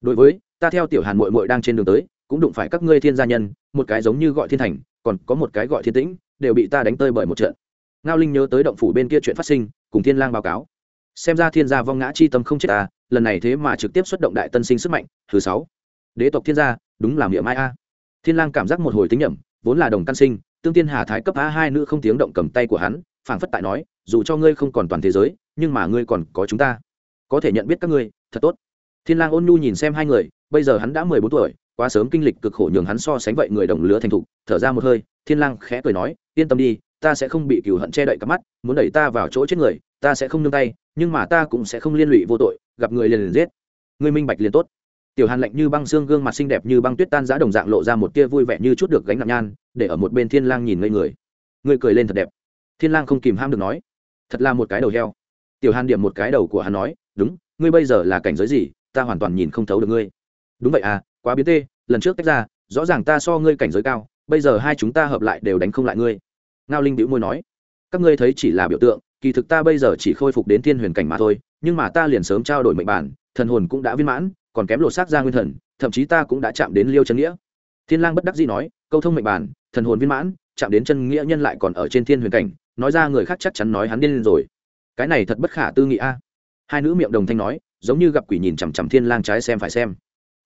Đối với, ta theo tiểu hàn muội muội đang trên đường tới, cũng đụng phải các ngươi thiên gia nhân, một cái giống như gọi thiên thành, còn có một cái gọi thiên tĩnh, đều bị ta đánh tơi bởi một trận. Ngao linh nhớ tới động phủ bên kia chuyện phát sinh, cùng thiên lang báo cáo. Xem ra thiên gia vong ngã chi tâm không chết ta, lần này thế mà trực tiếp xuất động đại tân sinh sức mạnh, thứ sáu. Đế tộc thiên gia, đúng là miệng mai a. Thiên lang cảm giác một hồi tính nhẩm, vốn là đồng căn sinh tương tiên hà thái cấp a hai nữ không tiếng động cầm tay của hắn, phảng phất tại nói, dù cho ngươi không còn toàn thế giới, nhưng mà ngươi còn có chúng ta. Có thể nhận biết các ngươi, thật tốt. Thiên lang ôn nhu nhìn xem hai người, bây giờ hắn đã mười bốn tuổi, quá sớm kinh lịch cực khổ nhường hắn so sánh vậy người đồng lứa thành thục, thở ra một hơi, thiên lang khẽ cười nói, yên tâm đi, ta sẽ không bị cừu hận che đậy cặp mắt, muốn đẩy ta vào chỗ chết người, ta sẽ không nương tay, nhưng mà ta cũng sẽ không liên lụy vô tội, gặp người liền liền giết. Ngươi minh bạch liền tốt tiểu hàn lạnh như băng xương gương mặt xinh đẹp như băng tuyết tan giá đồng dạng lộ ra một tia vui vẻ như chút được gánh nặng nhan, để ở một bên thiên lang nhìn ngây người. Ngươi cười lên thật đẹp. Thiên lang không kìm ham được nói, thật là một cái đầu heo. Tiểu hàn điểm một cái đầu của hắn nói, đúng, ngươi bây giờ là cảnh giới gì, ta hoàn toàn nhìn không thấu được ngươi. Đúng vậy à quá biến tê, lần trước tách ra, rõ ràng ta so ngươi cảnh giới cao, bây giờ hai chúng ta hợp lại đều đánh không lại ngươi. Ngao linh bĩu môi nói, các ngươi thấy chỉ là biểu tượng, kỳ thực ta bây giờ chỉ khôi phục đến thiên huyền cảnh mà thôi, nhưng mà ta liền sớm trao đổi mệnh bản, thần hồn cũng đã viên mãn còn kém lột xác ra nguyên thần, thậm chí ta cũng đã chạm đến liêu chân nghĩa. Thiên lang bất đắc dĩ nói, câu thông mệnh bản, thần hồn viên mãn, chạm đến chân nghĩa nhân lại còn ở trên thiên huyền cảnh, nói ra người khác chắc chắn nói hắn điên lên rồi. Cái này thật bất khả tư nghị a. Hai nữ miệng đồng thanh nói, giống như gặp quỷ nhìn chằm chằm thiên lang trái xem phải xem.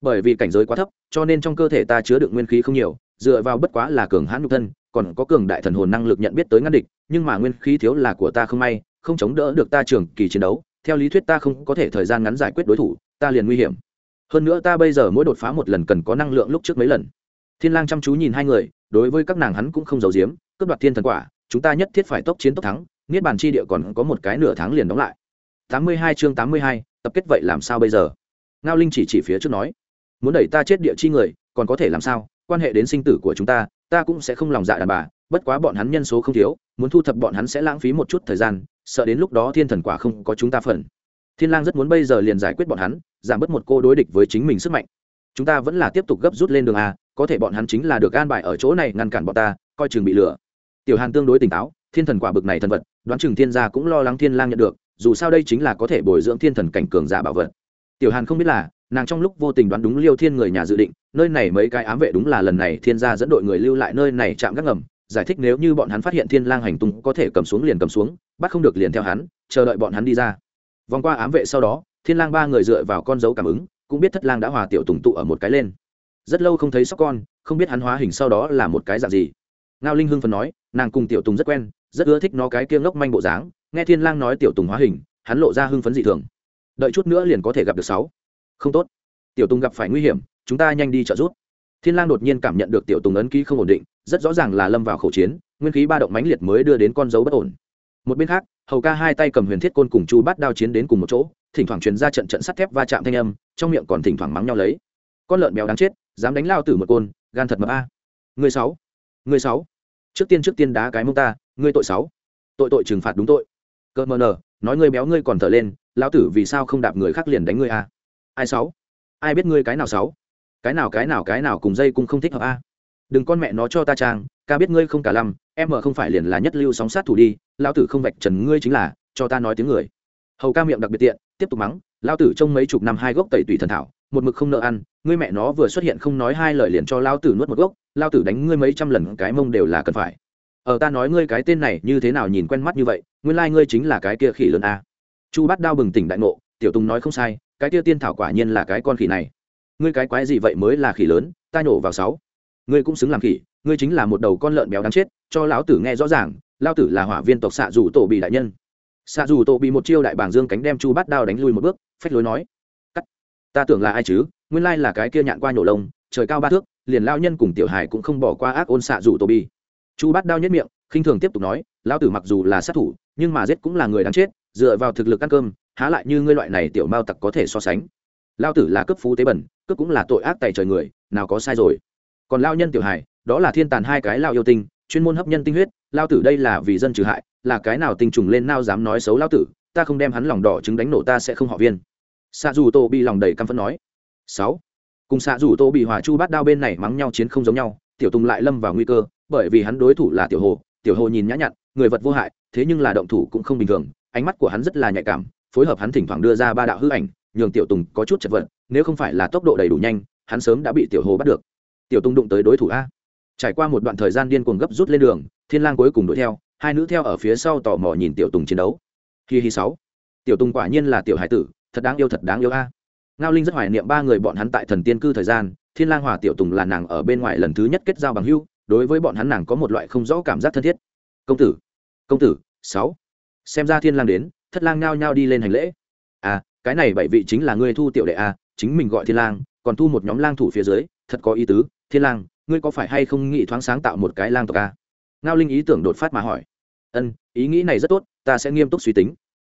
Bởi vì cảnh giới quá thấp, cho nên trong cơ thể ta chứa đựng nguyên khí không nhiều, dựa vào bất quá là cường hãn nhục thân, còn có cường đại thần hồn năng lực nhận biết tới ngăn địch, nhưng mà nguyên khí thiếu là của ta không may, không chống đỡ được ta trường kỳ chiến đấu, theo lý thuyết ta không có thể thời gian ngắn giải quyết đối thủ, ta liền nguy hiểm hơn nữa ta bây giờ mỗi đột phá một lần cần có năng lượng lúc trước mấy lần. Thiên lang chăm chú nhìn hai người đối với các nàng hắn cũng không giấu giếm cướp đoạt thiên thần quả chúng ta nhất thiết phải tốc chiến tốc thắng niết bàn chi địa còn có một cái nửa tháng liền đóng lại. 82 chương 82, tập kết vậy làm sao bây giờ? Ngao linh chỉ chỉ phía trước nói muốn đẩy ta chết địa chi người còn có thể làm sao? Quan hệ đến sinh tử của chúng ta ta cũng sẽ không lòng dạ đàn bà bất quá bọn hắn nhân số không thiếu muốn thu thập bọn hắn sẽ lãng phí một chút thời gian sợ đến lúc đó thiên thần quả không có chúng ta phần. Thiên lang rất muốn bây giờ liền giải quyết bọn hắn giảm bớt một cô đối địch với chính mình sức mạnh. Chúng ta vẫn là tiếp tục gấp rút lên đường a, có thể bọn hắn chính là được an bài ở chỗ này ngăn cản bọn ta, coi chừng bị lừa. Tiểu hàn tương đối tỉnh táo, thiên thần quả bực này thần vật, đoán chừng thiên gia cũng lo lắng thiên lang nhận được, dù sao đây chính là có thể bồi dưỡng thiên thần cảnh cường giả bảo vật. Tiểu hàn không biết là, nàng trong lúc vô tình đoán đúng liêu thiên người nhà dự định, nơi này mấy cái ám vệ đúng là lần này thiên gia dẫn đội người lưu lại nơi này chạm gác ngầm, giải thích nếu như bọn hắn phát hiện thiên lang hành tung có thể cầm xuống liền cầm xuống, bắt không được liền theo hắn, chờ đợi bọn hắn đi ra. Vòng qua ám vệ sau đó thiên lang ba người dựa vào con dấu cảm ứng, cũng biết thất lang đã hòa tiểu tùng tụ ở một cái lên. Rất lâu không thấy sóc con, không biết hắn hóa hình sau đó là một cái dạng gì. Ngao linh hưng phần nói, nàng cùng tiểu tùng rất quen, rất ưa thích nó cái kiêng ngốc manh bộ dáng. Nghe thiên lang nói tiểu tùng hóa hình, hắn lộ ra hưng phấn dị thường. Đợi chút nữa liền có thể gặp được sáu. Không tốt. Tiểu tùng gặp phải nguy hiểm, chúng ta nhanh đi trợ giúp. Thiên lang đột nhiên cảm nhận được tiểu tùng ấn ký không ổn định, rất rõ ràng là lâm vào khẩu chiến, nguyên khí ba động mãnh liệt mới đưa đến con dấu bất ổn. Một bên khác hầu ca hai tay cầm huyền thiết côn cùng chu Bát đao chiến đến cùng một chỗ, thỉnh thoảng truyền ra trận trận sắt thép va chạm thanh âm, trong miệng còn thỉnh thoảng mắng nhau lấy. Con lợn béo đáng chết, dám đánh lao tử một côn, gan thật mập a. À. Người sáu người sáu. Trước tiên trước tiên đá cái mông ta ngươi tội sáu. Tội tội trừng phạt đúng tội. Cơ mờ nờ, nói ngươi béo ngươi còn thở lên, lão tử vì sao không đạp người khác liền đánh ngươi a? À? Ai sáu? Ai biết ngươi cái nào sáu? Cái nào cái nào cái nào cùng dây cũng không thích hợp a? Đừng con mẹ nó cho ta trang ca biết ngươi không cả lăm, em mờ không phải liền là nhất lưu sóng sát thủ đi, lão tử không vạch trần ngươi chính là, cho ta nói tiếng người. Hầu ca miệng đặc biệt tiện, tiếp tục mắng, lão tử trong mấy chục năm hai gốc tẩy tùy thần thảo, một mực không nợ ăn, ngươi mẹ nó vừa xuất hiện không nói hai lời liền cho lão tử nuốt một gốc, lão tử đánh ngươi mấy trăm lần cái mông đều là cần phải. Ở ta nói ngươi cái tên này như thế nào nhìn quen mắt như vậy, nguyên lai ngươi chính là cái kia khỉ lớn a. Chu bắt đao bừng tỉnh đại ngộ, tiểu tùng nói không sai, cái kia tiên thảo quả nhiên là cái con khỉ này. Ngươi cái quái gì vậy mới là khỉ lớn, ta nhổ vào sáu ngươi cũng xứng làm khỉ, ngươi chính là một đầu con lợn béo đáng chết, cho lão tử nghe rõ ràng lao tử là hỏa viên tộc xạ dù tổ bị đại nhân. Xạ dù tổ bị một chiêu đại bảng dương cánh đem chu bát đao đánh lui một bước, phách lối nói, cắt, ta tưởng là ai chứ? Nguyên lai là cái kia nhạn qua nhổ lông, trời cao ba thước, liền lao nhân cùng tiểu hải cũng không bỏ qua ác ôn xạ dù tổ bị chu bát đao nhất miệng, khinh thường tiếp tục nói, lão tử mặc dù là sát thủ, nhưng mà giết cũng là người đáng chết, dựa vào thực lực ăn cơm, há lại như ngươi loại này tiểu mao tặc có thể so sánh. Lao tử là cấp phú tế bẩn cấp cũng là tội ác tài trời người, nào có sai rồi còn lao nhân tiểu hải đó là thiên tàn hai cái lao yêu tinh, chuyên môn hấp nhân tinh huyết lao tử đây là vì dân trừ hại, là cái nào tinh trùng lên nao dám nói xấu lao tử, ta không đem hắn lòng đỏ trứng đánh nổ ta sẽ không họ viên. Xạ dù tô bị lòng đầy căm phẫn nói. Sáu. Cùng xạ dù tô bị hòa chu bát đao bên này mắng nhau chiến không giống nhau, tiểu tùng lại lâm vào nguy cơ, bởi vì hắn đối thủ là tiểu hồ tiểu hồ nhìn nhã nhặn, người vật vô hại, thế nhưng là động thủ cũng không bình thường, ánh mắt của hắn rất là nhạy cảm, phối hợp hắn thỉnh thoảng đưa ra ba đạo hư ảnh, nhường tiểu tùng có chút chật vật, nếu không phải là tốc độ đầy đủ nhanh, hắn sớm đã bị tiểu hồ bắt được tiểu Tung đụng tới đối thủ a. Trải qua một đoạn thời gian điên cuồng gấp rút lên đường, thiên lang cuối cùng đuổi theo, hai nữ theo ở phía sau tò mò nhìn tiểu tùng chiến đấu. Hi hi sáu. Tiểu tùng quả nhiên là tiểu hải tử, thật đáng yêu thật đáng yêu a. Ngao linh rất hoài niệm ba người bọn hắn tại thần tiên cư thời gian, thiên lang hòa tiểu tùng là nàng ở bên ngoài lần thứ nhất kết giao bằng hữu, đối với bọn hắn nàng có một loại không rõ cảm giác thân thiết. Công tử công tử, sáu. Xem ra thiên lang đến, thất lang nhao nhao đi lên hành lễ. À cái này bảy vị chính là ngươi thu tiểu đệ a, chính mình gọi thiên lang, còn thu một nhóm lang thủ phía dưới, thật có ý tứ thiên lang, ngươi có phải hay không nghĩ thoáng sáng tạo một cái lang tộc a ngao linh ý tưởng đột phát mà hỏi. Ân, ý nghĩ này rất tốt, ta sẽ nghiêm túc suy tính.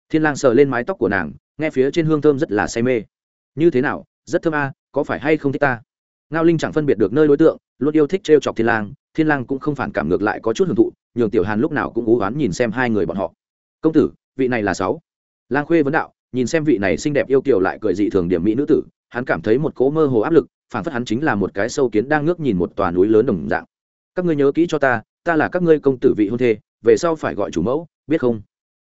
Thiên lang sờ lên mái tóc của nàng, nghe phía trên hương thơm rất là say mê. Như thế nào, rất thơm a có phải hay không thích ta? Ngao linh chẳng phân biệt được nơi đối tượng, luôn yêu thích trêu chọc thiên lang. Thiên lang cũng không phản cảm ngược lại có chút hưởng thụ, nhường tiểu hàn lúc nào cũng cố oán nhìn xem hai người bọn họ. Công tử, vị này là sáu. Lang khuê vấn đạo, nhìn xem vị này xinh đẹp yêu kiều lại cười dị thường điểm mỹ nữ tử, hắn cảm thấy một cỗ mơ hồ áp lực phản phất hắn chính là một cái sâu kiến đang ngước nhìn một tòa núi lớn đồng dạng. Các ngươi nhớ kỹ cho ta ta là các ngươi công tử vị hôn thê, về sau phải gọi chủ mẫu, biết không?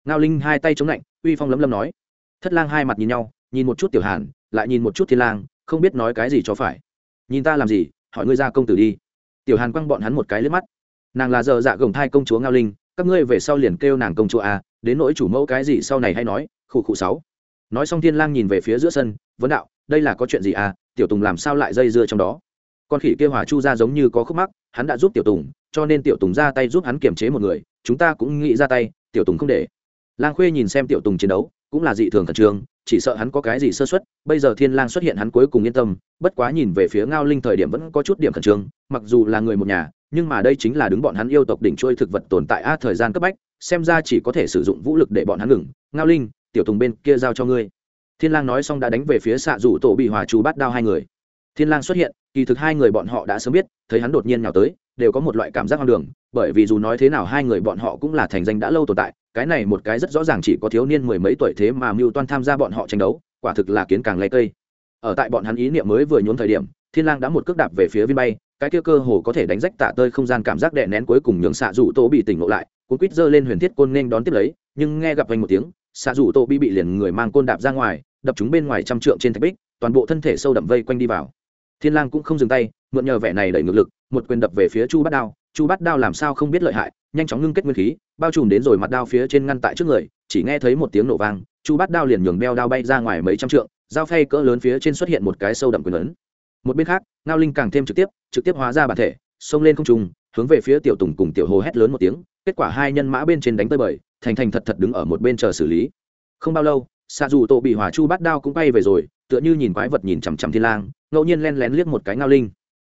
Ngao linh hai tay chống lạnh uy phong lấm lấm nói. Thất lang hai mặt nhìn nhau, nhìn một chút tiểu hàn, lại nhìn một chút thiên lang, không biết nói cái gì cho phải. Nhìn ta làm gì, hỏi ngươi ra công tử đi. Tiểu hàn quăng bọn hắn một cái lướt mắt. Nàng là giờ dạ gồng thai công chúa ngao linh, các ngươi về sau liền kêu nàng công chúa à đến nỗi chủ mẫu cái gì sau này hay nói, khụ khụ sáu. Nói xong thiên lang nhìn về phía giữa sân, vấn đạo đây là có chuyện gì à tiểu tùng làm sao lại dây dưa trong đó? Con khỉ kia hòa chu ra giống như có khúc mắc, hắn đã giúp tiểu tùng, cho nên tiểu tùng ra tay giúp hắn kiềm chế một người, chúng ta cũng nghĩ ra tay, tiểu tùng không để. Lang khuê nhìn xem tiểu tùng chiến đấu, cũng là dị thường khẩn trương, chỉ sợ hắn có cái gì sơ xuất bây giờ thiên lang xuất hiện hắn cuối cùng yên tâm, bất quá nhìn về phía ngao linh thời điểm vẫn có chút điểm khẩn trương, mặc dù là người một nhà, nhưng mà đây chính là đứng bọn hắn yêu tộc đỉnh trôi thực vật tồn tại a thời gian cấp bách, xem ra chỉ có thể sử dụng vũ lực để bọn hắn ngừng. Ngao linh, tiểu tùng bên kia giao cho ngươi thiên lang nói xong đã đánh về phía xạ rủ tổ bị hòa chú bắt đao hai người. Thiên lang xuất hiện, kỳ thực hai người bọn họ đã sớm biết, thấy hắn đột nhiên nhào tới, đều có một loại cảm giác hoang đường, bởi vì dù nói thế nào hai người bọn họ cũng là thành danh đã lâu tồn tại, cái này một cái rất rõ ràng chỉ có thiếu niên mười mấy tuổi thế mà mưu toan tham gia bọn họ tranh đấu, quả thực là kiến càng lấy cây. Ở tại bọn hắn ý niệm mới vừa nhốn thời điểm, thiên lang đã một cước đạp về phía viên bay, cái kia cơ hồ có thể đánh rách tạ tơi không gian cảm giác đè nén cuối cùng nhường xạ rủ tổ bị tỉnh ngộ lại, cuốn quít giơ lên huyền thiết côn nên đón tiếp lấy, nhưng nghe gặp vang một tiếng, xạ rủ tổ bị bị liền người mang côn đạp ra ngoài đập chúng bên ngoài trăm trượng trên thạch bích, toàn bộ thân thể sâu đậm vây quanh đi vào. Thiên lang cũng không dừng tay, mượn nhờ vẻ này đẩy ngược lực, một quyền đập về phía chu bát đao. Chu bát đao làm sao không biết lợi hại, nhanh chóng ngưng kết nguyên khí, bao trùm đến rồi mặt đao phía trên ngăn tại trước người, chỉ nghe thấy một tiếng nổ vang, chu bát đao liền nhường đeo đao bay ra ngoài mấy trăm trượng, dao phay cỡ lớn phía trên xuất hiện một cái sâu đậm quyền ấn. Một bên khác, ngao linh càng thêm trực tiếp trực tiếp hóa ra bản thể, xông lên không trung, hướng về phía tiểu tùng cùng tiểu hồ hét lớn một tiếng, kết quả hai nhân mã bên trên đánh tới bời, thành thành thật thật đứng ở một bên chờ xử lý. Không bao lâu xạ dù tổ bị hỏa chu bát đao cũng bay về rồi, tựa như nhìn quái vật nhìn chằm chằm thiên lang, ngẫu nhiên len lén liếc một cái ngao linh.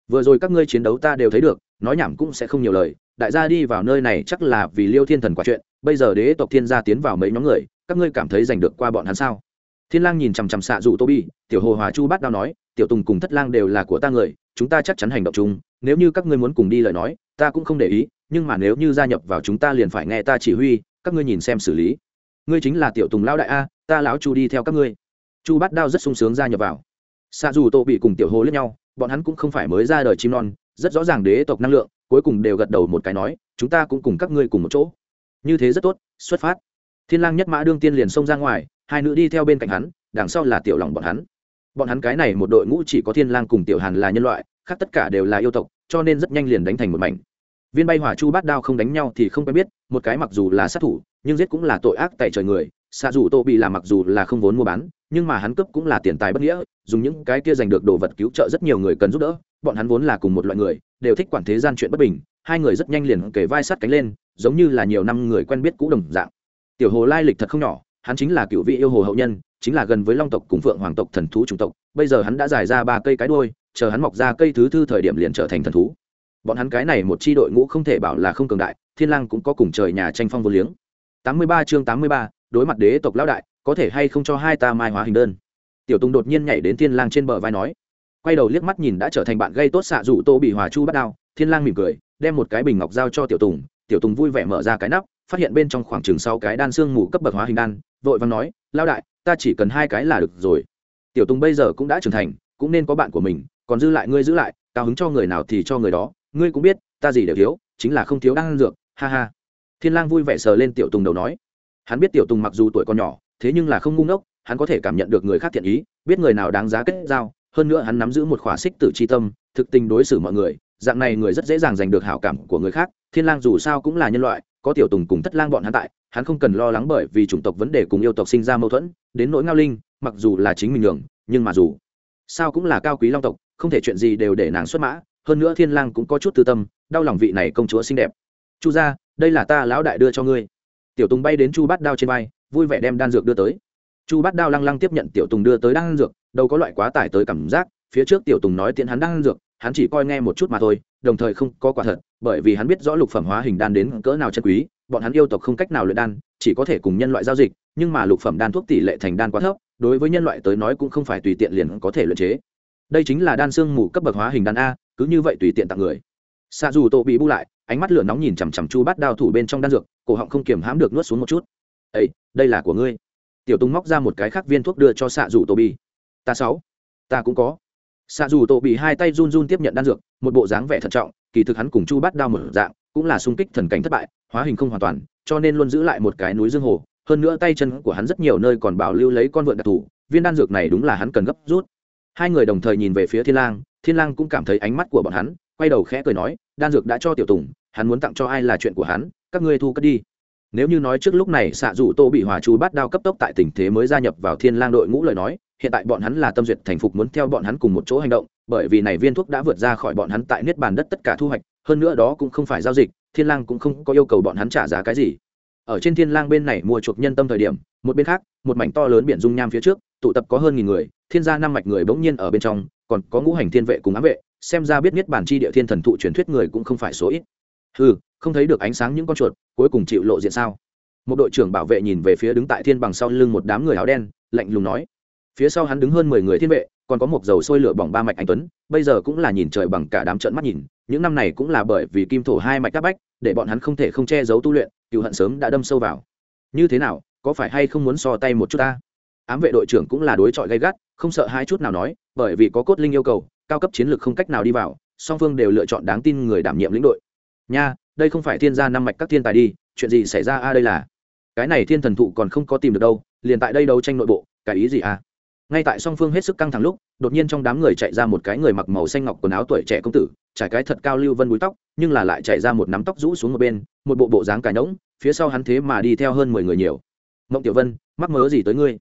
Vừa rồi các ngươi chiến đấu ta đều thấy được, nói nhảm cũng sẽ không nhiều lời, đại gia đi vào nơi này chắc là vì liêu thiên thần quả chuyện, bây giờ đế tộc thiên gia tiến vào mấy nhóm người, các ngươi cảm thấy giành được qua bọn hắn sao? Thiên lang nhìn chằm chằm xạ dù tô bi tiểu hồ hòa chu bát đao nói, tiểu tùng cùng thất lang đều là của ta người, chúng ta chắc chắn hành động chung, nếu như các ngươi muốn cùng đi lời nói, ta cũng không để ý, nhưng mà nếu như gia nhập vào chúng ta liền phải nghe ta chỉ huy, các ngươi nhìn xem xử lý ngươi chính là tiểu tùng lão đại a, ta lão chu đi theo các ngươi. Chu bát đao rất sung sướng gia nhập vào. Xa dù tô bị cùng tiểu hồ lẫn nhau, bọn hắn cũng không phải mới ra đời chim non, rất rõ ràng đế tộc năng lượng, cuối cùng đều gật đầu một cái nói, chúng ta cũng cùng các ngươi cùng một chỗ. Như thế rất tốt, xuất phát. Thiên lang nhất mã đương tiên liền xông ra ngoài, hai nữ đi theo bên cạnh hắn, đằng sau là tiểu lòng bọn hắn. Bọn hắn cái này một đội ngũ chỉ có thiên lang cùng tiểu hàn là nhân loại, khác tất cả đều là yêu tộc, cho nên rất nhanh liền đánh thành một mảnh viên bay hỏa chu bát đao không đánh nhau thì không quen biết, một cái mặc dù là sát thủ, nhưng giết cũng là tội ác tại trời người. Xạ dù tô bị làm mặc dù là không vốn mua bán, nhưng mà hắn cướp cũng là tiền tài bất nghĩa, dùng những cái kia giành được đồ vật cứu trợ rất nhiều người cần giúp đỡ. Bọn hắn vốn là cùng một loại người, đều thích quản thế gian chuyện bất bình, hai người rất nhanh liền kể vai sát cánh lên, giống như là nhiều năm người quen biết cũ đồng dạng. Tiểu hồ lai lịch thật không nhỏ, hắn chính là cựu vị yêu hồ hậu nhân, chính là gần với long tộc cùng phượng hoàng tộc thần thú chủng tộc. Bây giờ hắn đã dài ra ba cây cái đôi chờ hắn mọc ra cây thứ thư thời điểm liền trở thành thần thú bọn hắn cái này một chi đội ngũ không thể bảo là không cường đại thiên lang cũng có cùng trời nhà tranh phong vô liếng. 83 chương 83, đối mặt đế tộc lão đại có thể hay không cho hai ta mai hóa hình đơn? Tiểu tùng đột nhiên nhảy đến thiên lang trên bờ vai nói. Quay đầu liếc mắt nhìn đã trở thành bạn gây tốt xạ dụ tô bị hòa chu bắt đao thiên lang mỉm cười đem một cái bình ngọc giao cho tiểu tùng. Tiểu tùng vui vẻ mở ra cái nắp phát hiện bên trong khoảng chừng sau cái đan xương mù cấp bậc hóa hình đan vội vàng nói lao đại ta chỉ cần hai cái là được rồi. Tiểu tùng bây giờ cũng đã trưởng thành cũng nên có bạn của mình còn dư lại ngươi giữ lại cao hứng cho người nào thì cho người đó ngươi cũng biết, ta gì đều thiếu, chính là không thiếu đan dược, ha ha. Thiên lang vui vẻ sờ lên tiểu tùng đầu nói, hắn biết tiểu tùng mặc dù tuổi còn nhỏ, thế nhưng là không ngu ngốc, hắn có thể cảm nhận được người khác thiện ý, biết người nào đáng giá kết giao, hơn nữa hắn nắm giữ một khóa xích tử c h i tâm, thực tình đối xử mọi người, dạng này người rất dễ dàng giành được hảo cảm của người khác, thiên lang dù sao cũng là nhân loại, có tiểu tùng cùng thất lang bọn hắn tại, hắn không cần lo lắng bởi vì chủng tộc vấn đề cùng yêu tộc sinh ra mâu thuẫn, đến nỗi ngao linh, mặc dù là chính mình đường nhưng mà dù sao cũng là cao quý long tộc, không thể chuyện gì đều để nàng xuất mã hơn nữa thiên lang cũng có chút tư tâm, đau lòng vị này công chúa xinh đẹp. Chu gia, đây là ta lão đại đưa cho ngươi. Tiểu tùng bay đến chu bát đao trên vai, vui vẻ đem đan dược đưa tới. Chu bát đao lăng lăng tiếp nhận tiểu tùng đưa tới đan dược, đâu có loại quá tải tới cảm giác, phía trước tiểu tùng nói tiện hắn đan dược, hắn chỉ coi nghe một chút mà thôi, đồng thời không có quả thật, bởi vì hắn biết rõ lục phẩm hóa hình đan đến cỡ nào chân quý, bọn hắn yêu tộc không cách nào luyện đan, chỉ có thể cùng nhân loại giao dịch, nhưng mà lục phẩm đan thuốc tỷ lệ thành đan quá thấp, đối với nhân loại tới nói cũng không phải tùy tiện liền có thể luyện chế. Đây chính là đan xương mù cấp bậc hóa hình đan a cứ như vậy tùy tiện tặng người. Xa dù tổ bị bu lại, ánh mắt lửa nóng nhìn chằm chằm chu bát đao thủ bên trong đan dược, cổ họng không kiềm hãm được nuốt xuống một chút. Ấy đây là của ngươi. Tiểu tùng móc ra một cái khác viên thuốc đưa cho xạ dù tô bị. Ta sáu, ta cũng có. Xạ dù tô bị hai tay run run tiếp nhận đan dược, một bộ dáng vẻ thận trọng, kỳ thực hắn cùng chu bắt đao mở dạng, cũng là sung kích thần cảnh thất bại, hóa hình không hoàn toàn, cho nên luôn giữ lại một cái núi dương hồ. Hơn nữa tay chân của hắn rất nhiều nơi còn bảo lưu lấy con vượn đặc thù viên đan dược này đúng là hắn cần gấp rút hai người đồng thời nhìn về phía thiên lang thiên lang cũng cảm thấy ánh mắt của bọn hắn, quay đầu khẽ cười nói, đan dược đã cho tiểu tùng, hắn muốn tặng cho ai là chuyện của hắn, các ngươi thu cất đi. Nếu như nói trước lúc này xạ dù tô bị hòa chú bắt đao cấp tốc tại tình thế mới gia nhập vào thiên lang đội ngũ lời nói, hiện tại bọn hắn là tâm duyệt thành phục muốn theo bọn hắn cùng một chỗ hành động, bởi vì này viên thuốc đã vượt ra khỏi bọn hắn tại niết bàn đất tất cả thu hoạch, hơn nữa đó cũng không phải giao dịch, thiên lang cũng không có yêu cầu bọn hắn trả giá cái gì. Ở trên thiên lang bên này mua chuộc nhân tâm thời điểm, một bên khác, một mảnh to lớn biển dung nham phía trước tụ tập có hơn nghìn người, thiên gia năm mạch người bỗng nhiên ở bên trong, còn có ngũ hành thiên vệ cùng ám vệ, xem ra biết nhất bản chi địa thiên thần thụ truyền thuyết người cũng không phải số ít. Ừ không thấy được ánh sáng những con chuột, cuối cùng chịu lộ diện sao? Một đội trưởng bảo vệ nhìn về phía đứng tại thiên bằng sau lưng một đám người áo đen, lạnh lùng nói. Phía sau hắn đứng hơn mười người thiên vệ, còn có một dầu sôi lửa bỏng ba mạch anh tuấn, bây giờ cũng là nhìn trời bằng cả đám trận mắt nhìn, những năm này cũng là bởi vì kim thổ hai mạch các bách, để bọn hắn không thể không che giấu tu luyện cựu hận sớm đã đâm sâu vào. Như thế nào, có phải hay không muốn so tay một chút ta? Ám vệ đội trưởng cũng là đối chọi gay gắt không sợ hai chút nào nói bởi vì có cốt linh yêu cầu cao cấp chiến lược không cách nào đi vào song phương đều lựa chọn đáng tin người đảm nhiệm lĩnh đội. Nha đây không phải thiên gia năm mạch các thiên tài đi chuyện gì xảy ra a đây là? Cái này thiên thần thụ còn không có tìm được đâu liền tại đây đấu tranh nội bộ cái ý gì à ngay tại song phương hết sức căng thẳng lúc đột nhiên trong đám người chạy ra một cái người mặc màu xanh ngọc quần áo tuổi trẻ công tử trải cái thật cao lưu vân búi tóc nhưng là lại chạy ra một nắm tóc rũ xuống một bên một bộ bộ dáng cài nõng, phía sau hắn thế mà đi theo hơn mười người nhiều. Mộng tiểu vân mắc mớ gì tới ngươi?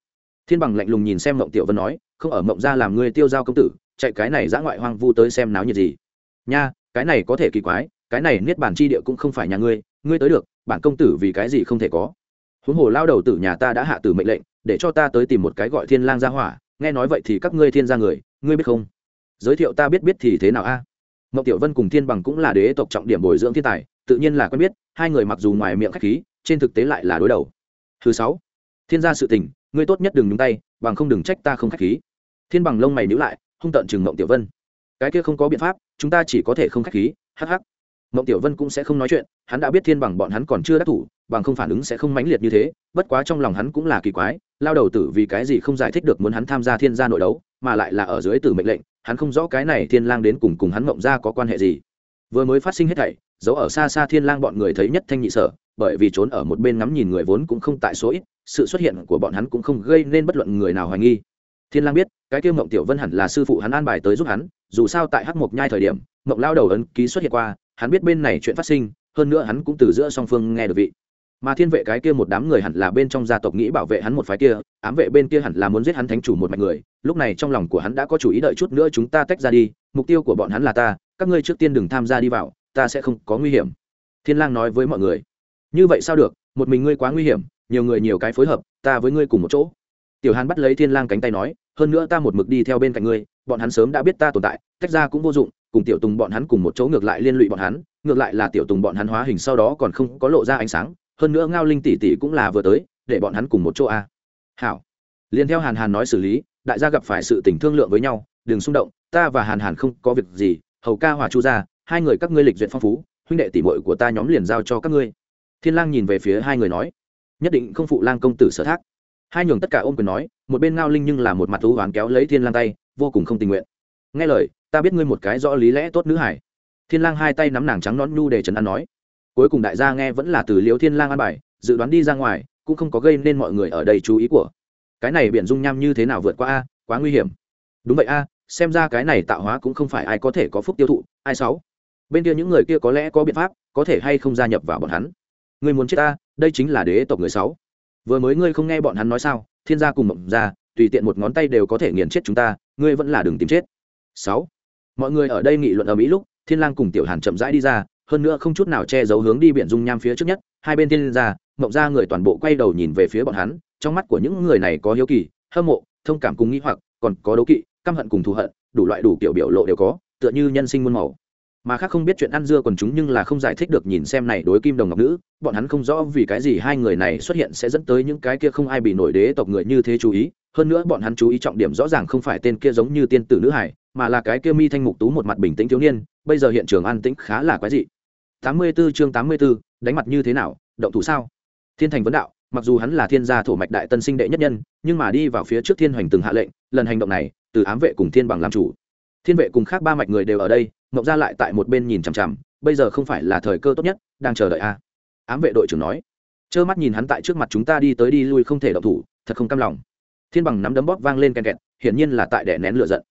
Thiên bằng lạnh lùng nhìn xem mộng tiểu vân nói, không ở mộng ra làm ngươi tiêu giao công tử, chạy cái này dã ngoại hoang vu tới xem náo nhiệt gì? Nha, cái này có thể kỳ quái, cái này niết bản chi địa cũng không phải nhà ngươi ngươi tới được, bản công tử vì cái gì không thể có? Huống hồ lao đầu tử nhà ta đã hạ tử mệnh lệnh, để cho ta tới tìm một cái gọi thiên lang gia hỏa, nghe nói vậy thì các ngươi thiên gia người, ngươi biết không? Giới thiệu ta biết biết thì thế nào a? À? mậu tiểu vân cùng thiên bằng cũng là đế tộc trọng điểm bồi dưỡng thiên tài, tự nhiên là quen biết, hai người mặc dù ngoài miệng khách khí, trên thực tế lại là đối đầu. Thứ sáu, thiên gia sự tình ngươi tốt nhất đừng nhúng tay, bằng không đừng trách ta không khách khí. Thiên bằng lông mày nhíu lại, hung tợn chừng mộng tiểu vân. Cái kia không có biện pháp, chúng ta chỉ có thể không khách khí, hắc hắc. Tiểu vân cũng sẽ không nói chuyện, hắn đã biết thiên bằng bọn hắn còn chưa đắc thủ, bằng không phản ứng sẽ không mãnh liệt như thế, bất quá trong lòng hắn cũng là kỳ quái, lao đầu tử vì cái gì không giải thích được muốn hắn tham gia thiên gia nội đấu, mà lại là ở dưới tử mệnh lệnh, hắn không rõ cái này thiên lang đến cùng cùng hắn mộng ra có quan hệ gì. Vừa mới phát sinh hết thảy giấu ở xa xa thiên lang bọn người thấy nhất thanh nhị sở bởi vì trốn ở một bên ngắm nhìn người vốn cũng không tại số ít, sự xuất hiện của bọn hắn cũng không gây nên bất luận người nào hoài nghi. Thiên lang biết, cái kia mộng tiểu vân hẳn là sư phụ hắn an bài tới giúp hắn, dù sao tại hắc mộc nhai thời điểm, mộng lao đầu ấn ký xuất hiện qua, hắn biết bên này chuyện phát sinh, hơn nữa hắn cũng từ giữa song phương nghe được vị. Mà thiên vệ cái kia một đám người hẳn là bên trong gia tộc nghĩ bảo vệ hắn một phái kia, ám vệ bên kia hẳn là muốn giết hắn thánh chủ một mạch người, lúc này trong lòng của hắn đã có chủ ý đợi chút nữa chúng ta tách ra đi, mục tiêu của bọn hắn là ta, các ngươi trước tiên đừng tham gia đi vào, ta sẽ không có nguy hiểm. Thiên lang nói với mọi người như vậy sao được? Một mình ngươi quá nguy hiểm, nhiều người nhiều cái phối hợp, ta với ngươi cùng một chỗ. Tiểu hàn bắt lấy thiên lang cánh tay nói, hơn nữa ta một mực đi theo bên cạnh ngươi, bọn hắn sớm đã biết ta tồn tại, tách ra cũng vô dụng, cùng tiểu tùng bọn hắn cùng một chỗ ngược lại liên lụy bọn hắn, ngược lại là tiểu tùng bọn hắn hóa hình sau đó còn không có lộ ra ánh sáng, hơn nữa ngao linh tỷ tỷ cũng là vừa tới, để bọn hắn cùng một chỗ a. À. hảo. Liền theo hàn hàn nói xử lý, đại gia gặp phải sự tình thương lượng với nhau, đừng xung động, ta và hàn hàn không có việc gì, hầu ca, hòa chu ra hai người các ngươi lịch duyệt phong phú, huynh đệ tỷ muội của ta nhóm liền giao cho các ngươi thiên lang nhìn về phía hai người nói, nhất định không phụ lang công tử sở thác. Hai nhường tất cả ôm quyền nói, một bên ngao linh nhưng là một mặt thú hoán kéo lấy thiên lang tay, vô cùng không tình nguyện. Nghe lời, ta biết ngươi một cái rõ lý lẽ tốt nữ hải thiên lang hai tay nắm nàng trắng nón nhu để trần an nói, cuối cùng đại gia nghe vẫn là từ liễu thiên lang an bài, dự đoán đi ra ngoài, cũng không có gây nên mọi người ở đây chú ý của. Cái này biển dung nham như thế nào vượt qua a, quá nguy hiểm. Đúng vậy a, xem ra cái này tạo hóa cũng không phải ai có thể có phúc tiêu thụ, ai sáu bên kia những người kia có lẽ có biện pháp, có thể hay không gia nhập vào bọn hắn ngươi muốn chết ta, đây chính là đế tộc người sáu. Vừa mới ngươi không nghe bọn hắn nói sao, thiên gia cùng mộng gia, tùy tiện một ngón tay đều có thể nghiền chết chúng ta, ngươi vẫn là đừng tìm chết. Sáu. Mọi người ở đây nghị luận ở mỹ lúc, thiên lang cùng tiểu hàn chậm rãi đi ra, hơn nữa không chút nào che giấu hướng đi biển dung nham phía trước nhất, hai bên thiên gia, mộng gia người toàn bộ quay đầu nhìn về phía bọn hắn, trong mắt của những người này có hiếu kỳ, hâm mộ, thông cảm cùng nghĩ hoặc, còn có đấu kỵ, căm hận cùng thù hận, đủ loại đủ kiểu biểu lộ đều có, tựa như nhân sinh muôn màu mà khác không biết chuyện ăn dưa còn chúng nhưng là không giải thích được nhìn xem này đối kim đồng ngọc nữ. Bọn hắn không rõ vì cái gì hai người này xuất hiện sẽ dẫn tới những cái kia không ai bị nổi đế tộc người như thế chú ý. Hơn nữa bọn hắn chú ý trọng điểm rõ ràng không phải tên kia giống như tiên tử nữ hải mà là cái kia mi thanh mục tú một mặt bình tĩnh thiếu niên. Bây giờ hiện trường an tĩnh khá là quái dị. 84 chương 84, đánh mặt như thế nào động thủ sao? Thiên thành vấn đạo mặc dù hắn là thiên gia thổ mạch đại tân sinh đệ nhất nhân nhưng mà đi vào phía trước thiên hoành từng hạ lệnh lần hành động này từ ám vệ cùng thiên bằng làm chủ. Thiên vệ cùng khác ba mạch người đều ở đây mộng Gia lại tại một bên nhìn chằm chằm, bây giờ không phải là thời cơ tốt nhất, đang chờ đợi a ám vệ đội trưởng nói. Trơ mắt nhìn hắn tại trước mặt chúng ta đi tới đi lui không thể động thủ, thật không cam lòng. Thiên bằng nắm đấm bóp vang lên kèn kẹt, hiển nhiên là tại đẻ nén lửa giận.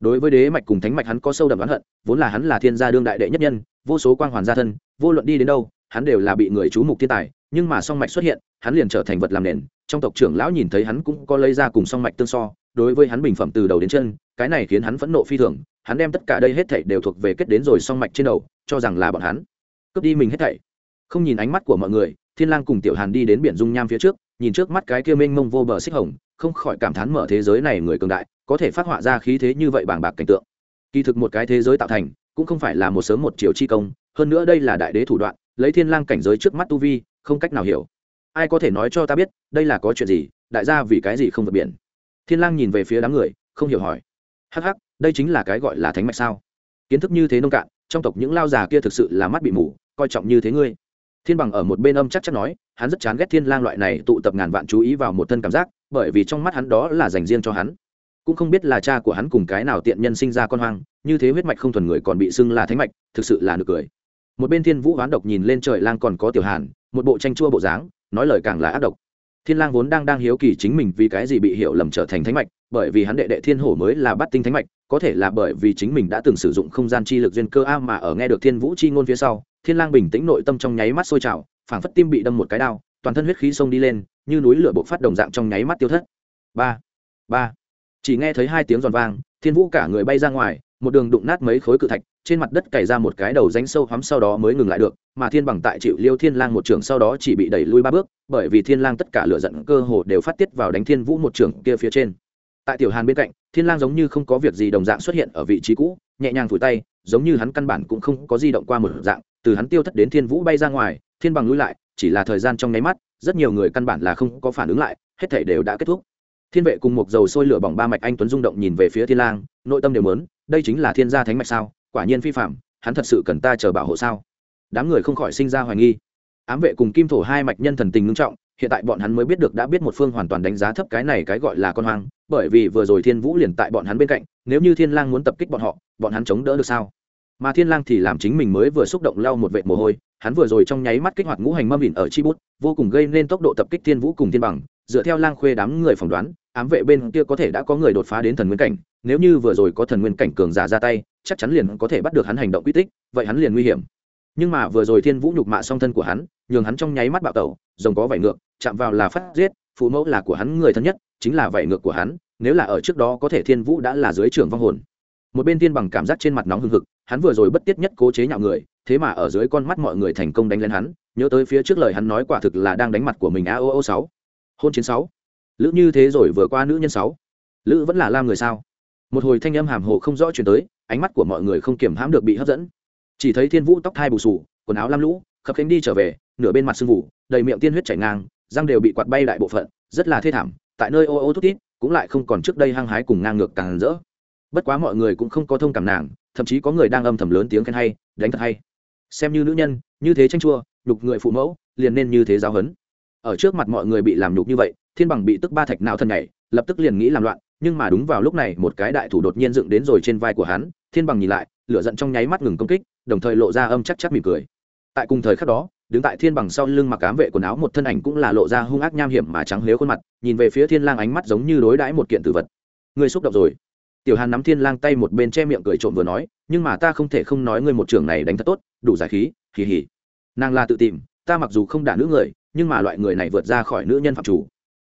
Đối với đế mạch cùng thánh mạch hắn có sâu đậm oán hận, vốn là hắn là thiên gia đương đại đệ nhất nhân, vô số quang hoàn gia thân, vô luận đi đến đâu, hắn đều là bị người chú mục thiên tài, nhưng mà song mạch xuất hiện, hắn liền trở thành vật làm nền. Trong tộc trưởng lão nhìn thấy hắn cũng có lấy ra cùng song mạch tương so, đối với hắn bình phẩm từ đầu đến chân, cái này khiến hắn phẫn nộ phi thường hắn đem tất cả đây hết thảy đều thuộc về kết đến rồi song mạch trên đầu, cho rằng là bọn hắn. Cướp đi mình hết thảy. Không nhìn ánh mắt của mọi người, thiên lang cùng tiểu hàn đi đến biển dung nham phía trước, nhìn trước mắt cái kia mênh mông vô bờ xích hồng, không khỏi cảm thán mở thế giới này người cường đại, có thể phát họa ra khí thế như vậy bàng bạc cảnh tượng. Kỳ thực một cái thế giới tạo thành, cũng không phải là một sớm một chiều chi công, hơn nữa đây là đại đế thủ đoạn, lấy thiên lang cảnh giới trước mắt tu vi, không cách nào hiểu. Ai có thể nói cho ta biết, đây là có chuyện gì, đại gia vì cái gì không vượt biển? Thiên lang nhìn về phía đám người, không hiểu hỏi. Hắc hắc đây chính là cái gọi là thánh mạch sao? Kiến thức như thế nông cạn, trong tộc những lao già kia thực sự là mắt bị mù, coi trọng như thế ngươi. Thiên bằng ở một bên âm chắc chắn nói, hắn rất chán ghét thiên lang loại này tụ tập ngàn vạn chú ý vào một thân cảm giác, bởi vì trong mắt hắn đó là dành riêng cho hắn. Cũng không biết là cha của hắn cùng cái nào tiện nhân sinh ra con hoang, như thế huyết mạch không thuần người còn bị xưng là thánh mạch, thực sự là nực cười. Một bên thiên vũ hoán độc nhìn lên trời lang còn có tiểu hàn, một bộ tranh chua bộ dáng, nói lời càng là ác độc. Thiên lang vốn đang đang hiếu kỳ chính mình vì cái gì bị hiểu lầm trở thành thánh mạch bởi vì hắn đệ đệ thiên hổ mới là bắt tinh thánh mạch, có thể là bởi vì chính mình đã từng sử dụng không gian chi lực duyên cơ a mà ở nghe được thiên vũ chi ngôn phía sau, thiên lang bình tĩnh nội tâm trong nháy mắt sôi trào, phảng phất tim bị đâm một cái đao, toàn thân huyết khí xông đi lên, như núi lửa bộc phát đồng dạng trong nháy mắt tiêu thất. Ba ba. Chỉ nghe thấy hai tiếng giòn vang, thiên vũ cả người bay ra ngoài, một đường đụng nát mấy khối cự thạch, trên mặt đất cày ra một cái đầu ránh sâu hắm sau đó mới ngừng lại được, mà thiên bằng tại chịu liêu thiên lang một trường sau đó chỉ bị đẩy lui ba bước, bởi vì thiên lang tất cả lửa giận cơ hồ đều phát tiết vào đánh thiên vũ một trường kia phía trên tại tiểu hàn bên cạnh, thiên lang giống như không có việc gì đồng dạng xuất hiện ở vị trí cũ, nhẹ nhàng phủi tay, giống như hắn căn bản cũng không có di động qua một dạng, từ hắn tiêu thất đến thiên vũ bay ra ngoài, thiên bằng lui lại, chỉ là thời gian trong nháy mắt, rất nhiều người căn bản là không có phản ứng lại, hết thảy đều đã kết thúc. Thiên vệ cùng một dầu sôi lửa bỏng ba mạch anh tuấn rung động nhìn về phía thiên lang, nội tâm đều muốn, đây chính là thiên gia thánh mạch sao, quả nhiên phi phạm, hắn thật sự cần ta chờ bảo hộ sao? Đám người không khỏi sinh ra hoài nghi. Ám vệ cùng kim thổ hai mạch nhân thần tình ngưng trọng, hiện tại bọn hắn mới biết được đã biết một phương hoàn toàn đánh giá thấp cái này cái gọi là con hoang bởi vì vừa rồi thiên vũ liền tại bọn hắn bên cạnh, nếu như thiên lang muốn tập kích bọn họ, bọn hắn chống đỡ được sao? Mà thiên lang thì làm chính mình mới vừa xúc động lau một vệt mồ hôi, hắn vừa rồi trong nháy mắt kích hoạt ngũ hành mâm ỉn ở chi bút, vô cùng gây nên tốc độ tập kích thiên vũ cùng thiên bằng, dựa theo lang khuê đám người phỏng đoán, ám vệ bên kia có thể đã có người đột phá đến thần nguyên cảnh, nếu như vừa rồi có thần nguyên cảnh cường giả ra tay, chắc chắn liền có thể bắt được hắn hành động quy tích, vậy hắn liền nguy hiểm. Nhưng mà vừa rồi thiên vũ nhục mạ song thân của hắn, nhường hắn trong nháy mắt bạo tẩu, rồng có vảy ngược, chạm vào là phát giết phụ mẫu là của hắn người thân nhất, chính là vảy ngược của hắn, nếu là ở trước đó có thể thiên vũ đã là dưới trưởng vong hồn. Một bên thiên bằng cảm giác trên mặt nóng hừng hực, hắn vừa rồi bất tiết nhất cố chế nhạo người, thế mà ở dưới con mắt mọi người thành công đánh lên hắn, nhớ tới phía trước lời hắn nói quả thực là đang đánh mặt của mình a o o sáu. Hôn chiến sáu. Lữ như thế rồi vừa qua nữ nhân sáu. Lữ vẫn là lam người sao? Một hồi thanh âm hàm hồ không rõ chuyển tới, ánh mắt của mọi người không kiểm hãm được bị hấp dẫn. Chỉ thấy thiên vũ tóc thai bù sù quần áo lam lũ, khập khánh đi trở về, nửa bên mặt sưng vụ, đầy miệng tiên huyết chảy ngang răng đều bị quạt bay đại bộ phận, rất là thê thảm, tại nơi ô ô thút tít cũng lại không còn trước đây hăng hái cùng ngang ngược càng rỡ. Bất quá mọi người cũng không có thông cảm nàng, thậm chí có người đang âm thầm lớn tiếng khen hay, đánh thật hay. Xem như nữ nhân, như thế tranh chua, nhục người phụ mẫu, liền nên như thế giáo hấn ở trước mặt mọi người bị làm nhục như vậy, thiên bằng bị tức ba thạch não thần nhảy, lập tức liền nghĩ làm loạn, nhưng mà đúng vào lúc này một cái đại thủ đột nhiên dựng đến rồi trên vai của hắn, thiên bằng nhìn lại, lửa giận trong nháy mắt ngừng công kích, đồng thời lộ ra âm chắc chắc mỉm cười. Tại cùng thời khắc đó đứng tại thiên bằng sau lưng mặc cám vệ quần áo một thân ảnh cũng là lộ ra hung ác nham hiểm mà trắng lếu khuôn mặt, nhìn về phía thiên lang ánh mắt giống như đối đãi một kiện tử vật. Người xúc động rồi. Tiểu hàn nắm thiên lang tay một bên che miệng cười trộm vừa nói, nhưng mà ta không thể không nói ngươi một trưởng này đánh thật tốt, đủ giải khí, hì hì. Nàng là tự tìm, ta mặc dù không đả nữ người, nhưng mà loại người này vượt ra khỏi nữ nhân phạm chủ.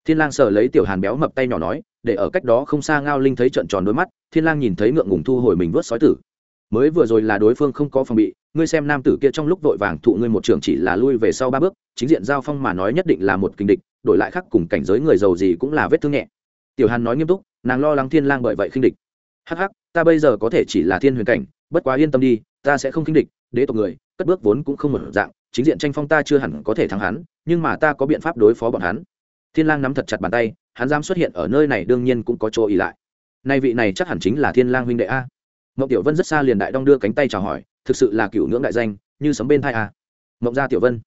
Thiên lang sờ lấy tiểu hàn béo mập tay nhỏ nói, để ở cách đó không xa ngao linh thấy trận tròn đôi mắt, thiên lang nhìn thấy ngượng ngùng thu hồi mình vớt sói tử. Mới vừa rồi là đối phương không có phòng bị ngươi xem nam tử kia trong lúc vội vàng thụ ngươi một trường chỉ là lui về sau ba bước, chính diện giao phong mà nói nhất định là một kinh địch, đổi lại khác cùng cảnh giới người giàu gì cũng là vết thương nhẹ. Tiểu hàn nói nghiêm túc, nàng lo lắng thiên lang bởi vậy khinh địch. Hắc hắc, ta bây giờ có thể chỉ là thiên huyền cảnh, bất quá yên tâm đi, ta sẽ không khinh địch, đế tộc người, cất bước vốn cũng không một dạng, chính diện tranh phong ta chưa hẳn có thể thắng hắn, nhưng mà ta có biện pháp đối phó bọn hắn. Thiên lang nắm thật chặt bàn tay, hắn dám xuất hiện ở nơi này đương nhiên cũng có chỗ ý lại. Nay vị này chắc hẳn chính là thiên lang huynh đệ a. Ngọc tiểu vân rất xa liền đại đong đưa cánh tay chào hỏi thực sự là cựu ngưỡng đại danh, như sấm bên thai a mộng gia tiểu vân.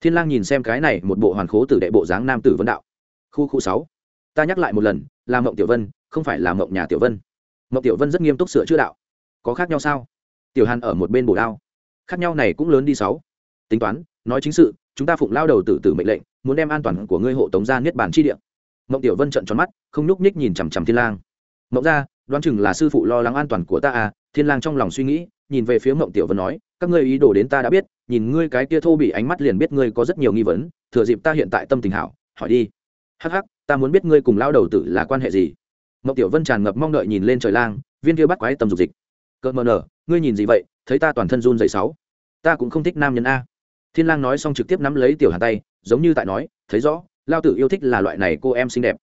Thiên lang nhìn xem cái này một bộ hoàn khố tử đệ bộ dáng nam tử vân đạo. Khu khu sáu. Ta nhắc lại một lần, là mộng tiểu vân, không phải là mộng nhà tiểu vân. Mộng tiểu vân rất nghiêm túc sửa chữa đạo. Có khác nhau sao? Tiểu hàn ở một bên bổ đao. Khác nhau này cũng lớn đi sáu. Tính toán, nói chính sự, chúng ta phụng lao đầu tử tử mệnh lệnh, muốn đem an toàn của ngươi hộ tống ra niết bàn chi địa. Mộng tiểu vân trợn tròn mắt, không nhúc nhích nhìn chằm chằm thiên lang. Mộng ra đoán chừng là sư phụ lo lắng an toàn của ta à thiên lang trong lòng suy nghĩ nhìn về phía mộng tiểu vân nói, các ngươi ý đồ đến ta đã biết, nhìn ngươi cái kia thô bị ánh mắt liền biết ngươi có rất nhiều nghi vấn, thừa dịp ta hiện tại tâm tình hảo, hỏi đi. Hắc hắc, ta muốn biết ngươi cùng lao đầu tử là quan hệ gì? Mộng tiểu vân tràn ngập mong đợi nhìn lên trời lang, viên kia bắt quái tâm dục dịch. Cợt mờ nở, ngươi nhìn gì vậy? Thấy ta toàn thân run dậy sáu. Ta cũng không thích nam nhân a. Thiên lang nói xong trực tiếp nắm lấy tiểu hàn tay, giống như tại nói, thấy rõ lao tử yêu thích là loại này cô em xinh đẹp.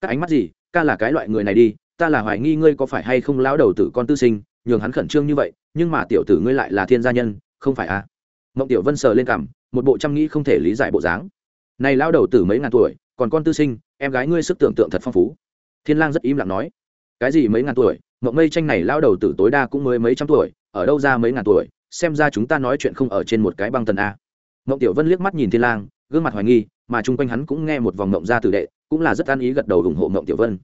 Các ánh mắt gì? Ca là cái loại người này đi, ta là hoài nghi ngươi có phải hay không lão đầu tử con tư sinh nhường hắn khẩn trương như vậy, nhưng mà tiểu tử ngươi lại là thiên gia nhân, không phải à? Mộng tiểu vân sờ lên cằm, một bộ trăm nghĩ không thể lý giải bộ dáng. Này lão đầu tử mấy ngàn tuổi, còn con tư sinh, em gái ngươi sức tưởng tượng thật phong phú. Thiên lang rất im lặng nói. Cái gì mấy ngàn tuổi? Mộng mây tranh này lão đầu tử tối đa cũng mới mấy trăm tuổi, ở đâu ra mấy ngàn tuổi? Xem ra chúng ta nói chuyện không ở trên một cái băng tần a. Mộng tiểu vân liếc mắt nhìn thiên lang, gương mặt hoài nghi, mà chung quanh hắn cũng nghe một vòng mộng ra tử đệ, cũng là rất an ý gật đầu ủng hộ mộng tiểu vân.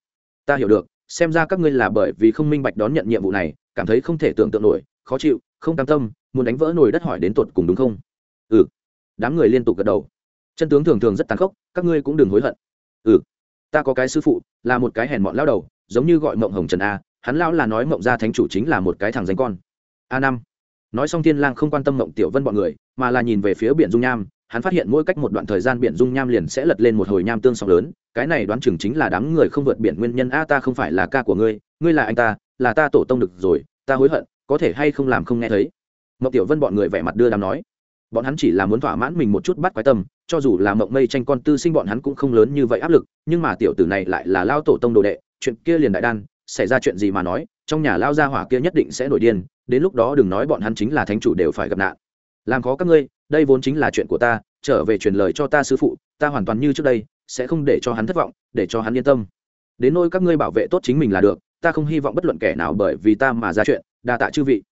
Ta hiểu được, xem ra các ngươi là bởi vì không minh bạch đón nhận nhiệm vụ này cảm thấy không thể tưởng tượng nổi, khó chịu, không cam tâm, muốn đánh vỡ nồi đất hỏi đến tột cùng đúng không? Ừ. Đám người liên tục gật đầu. Chân tướng thường thường rất tàn khốc, các ngươi cũng đừng hối hận. Ừ. Ta có cái sư phụ, là một cái hèn mọn lao đầu, giống như gọi mộng hồng trần a, hắn lão là nói mộng gia thánh chủ chính là một cái thằng danh con. A năm. Nói xong thiên lang không quan tâm mộng tiểu vân bọn người, mà là nhìn về phía biển dung nham, hắn phát hiện mỗi cách một đoạn thời gian biển dung nham liền sẽ lật lên một hồi nham tương sóng lớn, cái này đoán chừng chính là đám người không vượt biển nguyên nhân a, ta không phải là ca của ngươi ngươi là anh ta là ta tổ tông được rồi, ta hối hận, có thể hay không làm không nghe thấy. Mộng tiểu vân bọn người vẻ mặt đưa đàm nói. Bọn hắn chỉ là muốn thỏa mãn mình một chút bắt quái tâm, cho dù là mộng mây tranh con tư sinh bọn hắn cũng không lớn như vậy áp lực, nhưng mà tiểu tử này lại là lao tổ tông đồ đệ, chuyện kia liền đại đan, xảy ra chuyện gì mà nói, trong nhà lao gia hỏa kia nhất định sẽ nổi điên, đến lúc đó đừng nói bọn hắn chính là thánh chủ đều phải gặp nạn. Làm khó các ngươi, đây vốn chính là chuyện của ta, trở về truyền lời cho ta sư phụ, ta hoàn toàn như trước đây, sẽ không để cho hắn thất vọng, để cho hắn yên tâm. Đến nôi các ngươi bảo vệ tốt chính mình là được ta không hy vọng bất luận kẻ nào bởi vì ta mà ra chuyện, đa tạ chư vị.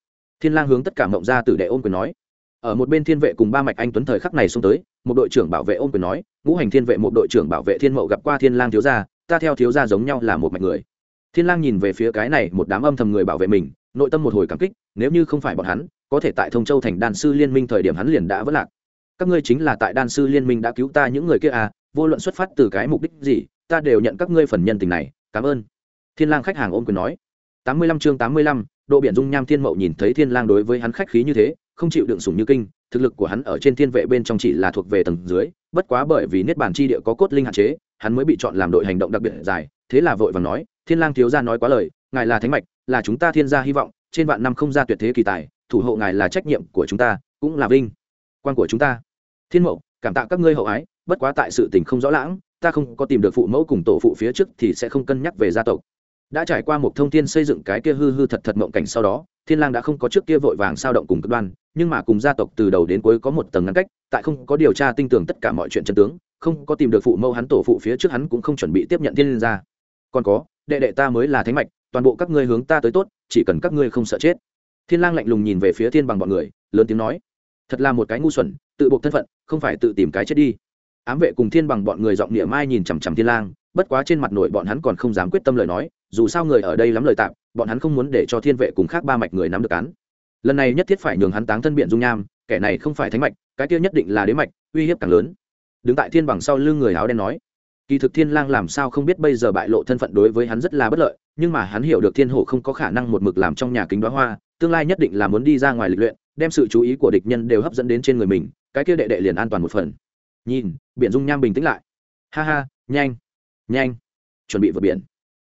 Thiên lang hướng tất cả mộng gia tử đệ ôm quyền nói. Ở một bên thiên vệ cùng ba mạch anh tuấn thời khắc này xông tới, một đội trưởng bảo vệ ôm quyền nói, ngũ hành thiên vệ một đội trưởng bảo vệ thiên mậu gặp qua thiên lang thiếu gia, ta theo thiếu gia giống nhau là một mạch người. Thiên lang nhìn về phía cái này một đám âm thầm người bảo vệ mình, nội tâm một hồi cảm kích, nếu như không phải bọn hắn, có thể tại thông châu thành đan sư liên minh thời điểm hắn liền đã vỡ lạc. Các ngươi chính là tại đan sư liên minh đã cứu ta những người kia à vô luận xuất phát từ cái mục đích gì, ta đều nhận các ngươi phần nhân tình này, cảm ơn thiên lang khách hàng ôm quyền nói. Tám mươi lăm chương tám mươi lăm, độ biển dung nham thiên mậu nhìn thấy thiên lang đối với hắn khách khí như thế, không chịu đựng sủng như kinh, thực lực của hắn ở trên thiên vệ bên trong chỉ là thuộc về tầng dưới, bất quá bởi vì niết bàn chi địa có cốt linh hạn chế, hắn mới bị chọn làm đội hành động đặc biệt dài, thế là vội vàng nói, thiên lang thiếu gia nói quá lời, ngài là thánh mạch, là chúng ta thiên gia hy vọng, trên vạn năm không ra tuyệt thế kỳ tài, thủ hộ ngài là trách nhiệm của chúng ta, cũng là vinh quan của chúng ta. Thiên mậu, cảm tạ các ngươi hậu ái, bất quá tại sự tình không rõ lãng, ta không có tìm được phụ mẫu cùng tổ phụ phía trước thì sẽ không cân nhắc về gia tộc đã trải qua một thông tin xây dựng cái kia hư hư thật thật mộng cảnh sau đó, thiên lang đã không có trước kia vội vàng sao động cùng cực đoan, nhưng mà cùng gia tộc từ đầu đến cuối có một tầng ngăn cách, tại không có điều tra tinh tường tất cả mọi chuyện chân tướng, không có tìm được phụ mẫu hắn, tổ phụ phía trước hắn cũng không chuẩn bị tiếp nhận thiên gia còn có, đệ đệ ta mới là thánh mạch, toàn bộ các ngươi hướng ta tới tốt, chỉ cần các ngươi không sợ chết. Thiên lang lạnh lùng nhìn về phía thiên bằng bọn người, lớn tiếng nói, thật là một cái ngu xuẩn, tự buộc thân phận, không phải tự tìm cái chết đi. Ám vệ cùng thiên bằng bọn người giọng địa mai nhìn chằm chằm thiên lang, bất quá trên mặt nội bọn hắn còn không dám quyết tâm lời nói dù sao người ở đây lắm lời tạm bọn hắn không muốn để cho thiên vệ cùng khác ba mạch người nắm được án. Lần này nhất thiết phải nhường hắn táng thân biện dung nham, kẻ này không phải thánh mạch, cái kia nhất định là đế mạch, uy hiếp càng lớn. Đứng tại thiên bằng sau lưng người áo đen nói, kỳ thực thiên lang làm sao không biết bây giờ bại lộ thân phận đối với hắn rất là bất lợi, nhưng mà hắn hiểu được thiên hổ không có khả năng một mực làm trong nhà kính đóa hoa, tương lai nhất định là muốn đi ra ngoài lịch luyện, đem sự chú ý của địch nhân đều hấp dẫn đến trên người mình, cái kia đệ đệ liền an toàn một phần. Nhìn biển dung nham bình tĩnh lại. Ha ha, nhanh nhanh, chuẩn bị vượt biển.